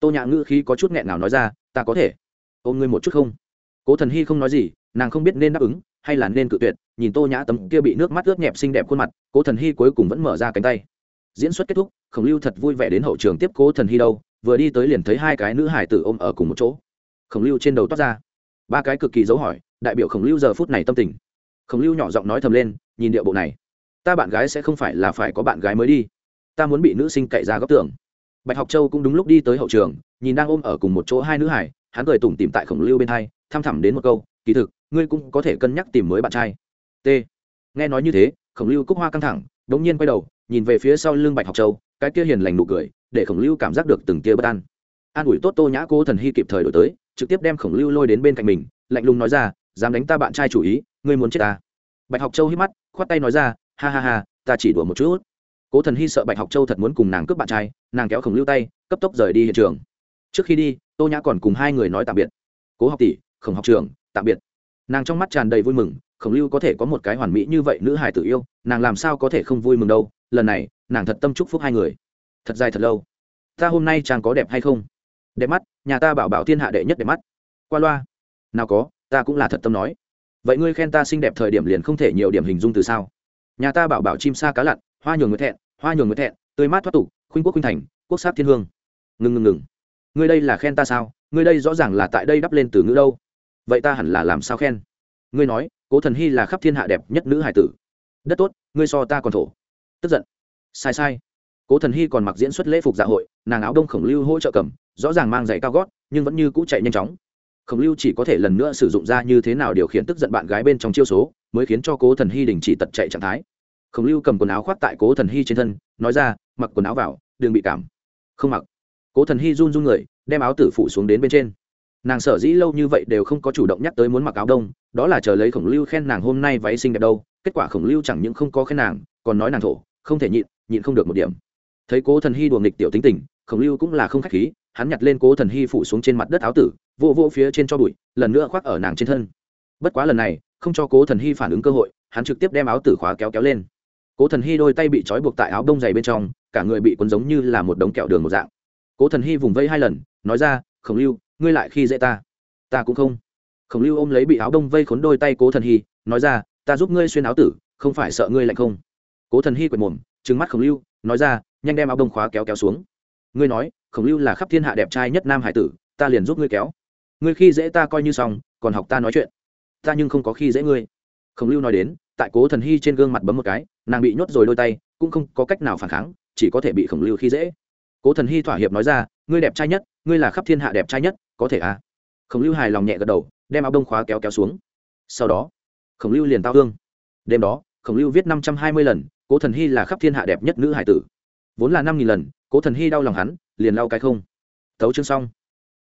Tô nhã ngữ khí có chút nghẹn nào nói ra, ta có thể. Ôm ngươi một chút không? Cố thần hy không nói gì, nàng không biết nên đáp ứng, hay là nên cự tuyệt, nhìn tô nhã tấm kia bị nước mắt ướt nhẹp xinh đẹp khuôn mặt, cố thần hy cuối cùng vẫn mở ra cánh tay diễn xuất kết thúc, khổng lưu thật vui vẻ đến hậu trường tiếp cố thần hy đâu, vừa đi tới liền thấy hai cái nữ hải tử ôm ở cùng một chỗ. Khổng lưu trên đầu toát ra. Ba cái cực kỳ dấu hỏi, đại biểu khổng lưu giờ phút này tâm tình. Khổng lưu nhỏ giọng nói thầm lên, nhìn điệu bộ này. Ta bạn gái sẽ không phải là phải có bạn gái mới đi. Ta muốn bị nữ sinh cậy ra góc tường. Bạch học châu cũng đúng lúc đi tới hậu trường, nhìn đang ôm ở cùng một chỗ hai nữ hải, hắn cười tủm tìm tại khổng lưu bên hai, thăm thẳm đến một câu, kỳ thực, ngươi cũng có thể cân nhắc tìm mới bạn trai. T. Nghe nói như thế, khổng lưu cúc hoa căng thẳng đống nhiên quay đầu nhìn về phía sau lưng bạch học châu, cái kia hiền lành nụ cười, để khổng lưu cảm giác được từng tia bất an. An ủi tốt tô nhã cố thần hy kịp thời đổi tới, trực tiếp đem khổng lưu lôi đến bên cạnh mình, lạnh lùng nói ra, dám đánh ta bạn trai chủ ý, ngươi muốn chết ta? Bạch học châu hít mắt, khoát tay nói ra, ha ha ha, ta chỉ đùa một chút. Cố thần hy sợ bạch học châu thật muốn cùng nàng cướp bạn trai, nàng kéo khổng lưu tay, cấp tốc rời đi hiện trường. Trước khi đi, tô nhã còn cùng hai người nói tạm biệt. Cố học tỷ, khổng học trường tạm biệt. Nàng trong mắt tràn đầy vui mừng, khổng lưu có thể có một cái hoàn mỹ như vậy nữ hải tử yêu, nàng làm sao có thể không vui mừng đâu? Lần này, nàng thật tâm chúc phúc hai người. Thật dài thật lâu. Ta hôm nay chàng có đẹp hay không? Đẹp mắt, nhà ta bảo bảo thiên hạ đệ nhất đẹp mắt. Qua loa. Nào có, ta cũng là thật tâm nói. Vậy ngươi khen ta xinh đẹp thời điểm liền không thể nhiều điểm hình dung từ sao? Nhà ta bảo bảo chim sa cá lặn, hoa nhường người thẹn, hoa nhường người thẹn, tươi mát thoát tục, khuynh quốc khuynh thành, quốc sát thiên hương. Ngừng ngừng ngừng. Ngươi đây là khen ta sao? Ngươi đây rõ ràng là tại đây đắp lên từ ngữ đâu? Vậy ta hẳn là làm sao khen? Ngươi nói, cố thần hy là khắp thiên hạ đẹp nhất nữ hải tử. Đất tốt, ngươi so ta còn thổ tức giận. Sai sai. Cố thần hy còn mặc diễn xuất lễ phục dạ hội, nàng áo đông khổng lưu hỗ trợ cầm, rõ ràng mang giày cao gót, nhưng vẫn như cũ chạy nhanh chóng. Khổng lưu chỉ có thể lần nữa sử dụng ra như thế nào điều khiển tức giận bạn gái bên trong chiêu số, mới khiến cho cố thần hy đình chỉ tật chạy trạng thái. Khổng lưu cầm quần áo khoác tại cố thần hy trên thân, nói ra, mặc quần áo vào, đừng bị cảm. Không mặc. Cố thần hy run run người, đem áo tử phụ xuống đến bên trên. Nàng sở dĩ lâu như vậy đều không có chủ động nhắc tới muốn mặc áo đông, đó là chờ lấy khổng lưu khen nàng hôm nay váy xinh đẹp đâu kết quả khổng lưu chẳng những không có khen nàng, còn nói nàng thổ, không thể nhịn nhịn không được một điểm. Thấy cố thần hy đùa nghịch tiểu tính tình, khổng lưu cũng là không khách khí, hắn nhặt lên cố thần hy phủ xuống trên mặt đất áo tử vô vô phía trên cho bụi, lần nữa khoác ở nàng trên thân. Bất quá lần này, không cho cố thần hy phản ứng cơ hội, hắn trực tiếp đem áo tử khóa kéo kéo lên. Cố thần hy đôi tay bị trói buộc tại áo đông dày bên trong, cả người bị cuốn giống như là một đống kẹo đường một dạng. Cố thần hy vùng vây hai lần, nói ra, khổng lưu, ngươi lại khi dễ ta. Ta cũng không. Khổng lưu ôm lấy bị áo đông vây khốn đôi tay cố thần hy, nói ra ta giúp ngươi xuyên áo tử, không phải sợ ngươi lạnh không? Cố thần hy quệt mồm, trừng mắt khổng lưu, nói ra, nhanh đem áo đông khóa kéo kéo xuống. Ngươi nói, khổng lưu là khắp thiên hạ đẹp trai nhất nam hải tử, ta liền giúp ngươi kéo. Ngươi khi dễ ta coi như xong, còn học ta nói chuyện. Ta nhưng không có khi dễ ngươi. Khổng lưu nói đến, tại cố thần hy trên gương mặt bấm một cái, nàng bị nhốt rồi đôi tay, cũng không có cách nào phản kháng, chỉ có thể bị khổng lưu khi dễ. Cố thần hy thỏa hiệp nói ra, ngươi đẹp trai nhất, ngươi là khắp thiên hạ đẹp trai nhất, có thể à? Khổng lưu hài lòng nhẹ gật đầu, đem áo đông khóa kéo kéo xuống. Sau đó khổng lưu liền tao hương đêm đó, khổng lưu viết năm trăm hai mươi lần, cố thần hy là khắp thiên hạ đẹp nhất nữ hải tử. Vốn là năm nghìn lần, cố thần hy đau lòng hắn, liền lau cái không. Thấu chương xong.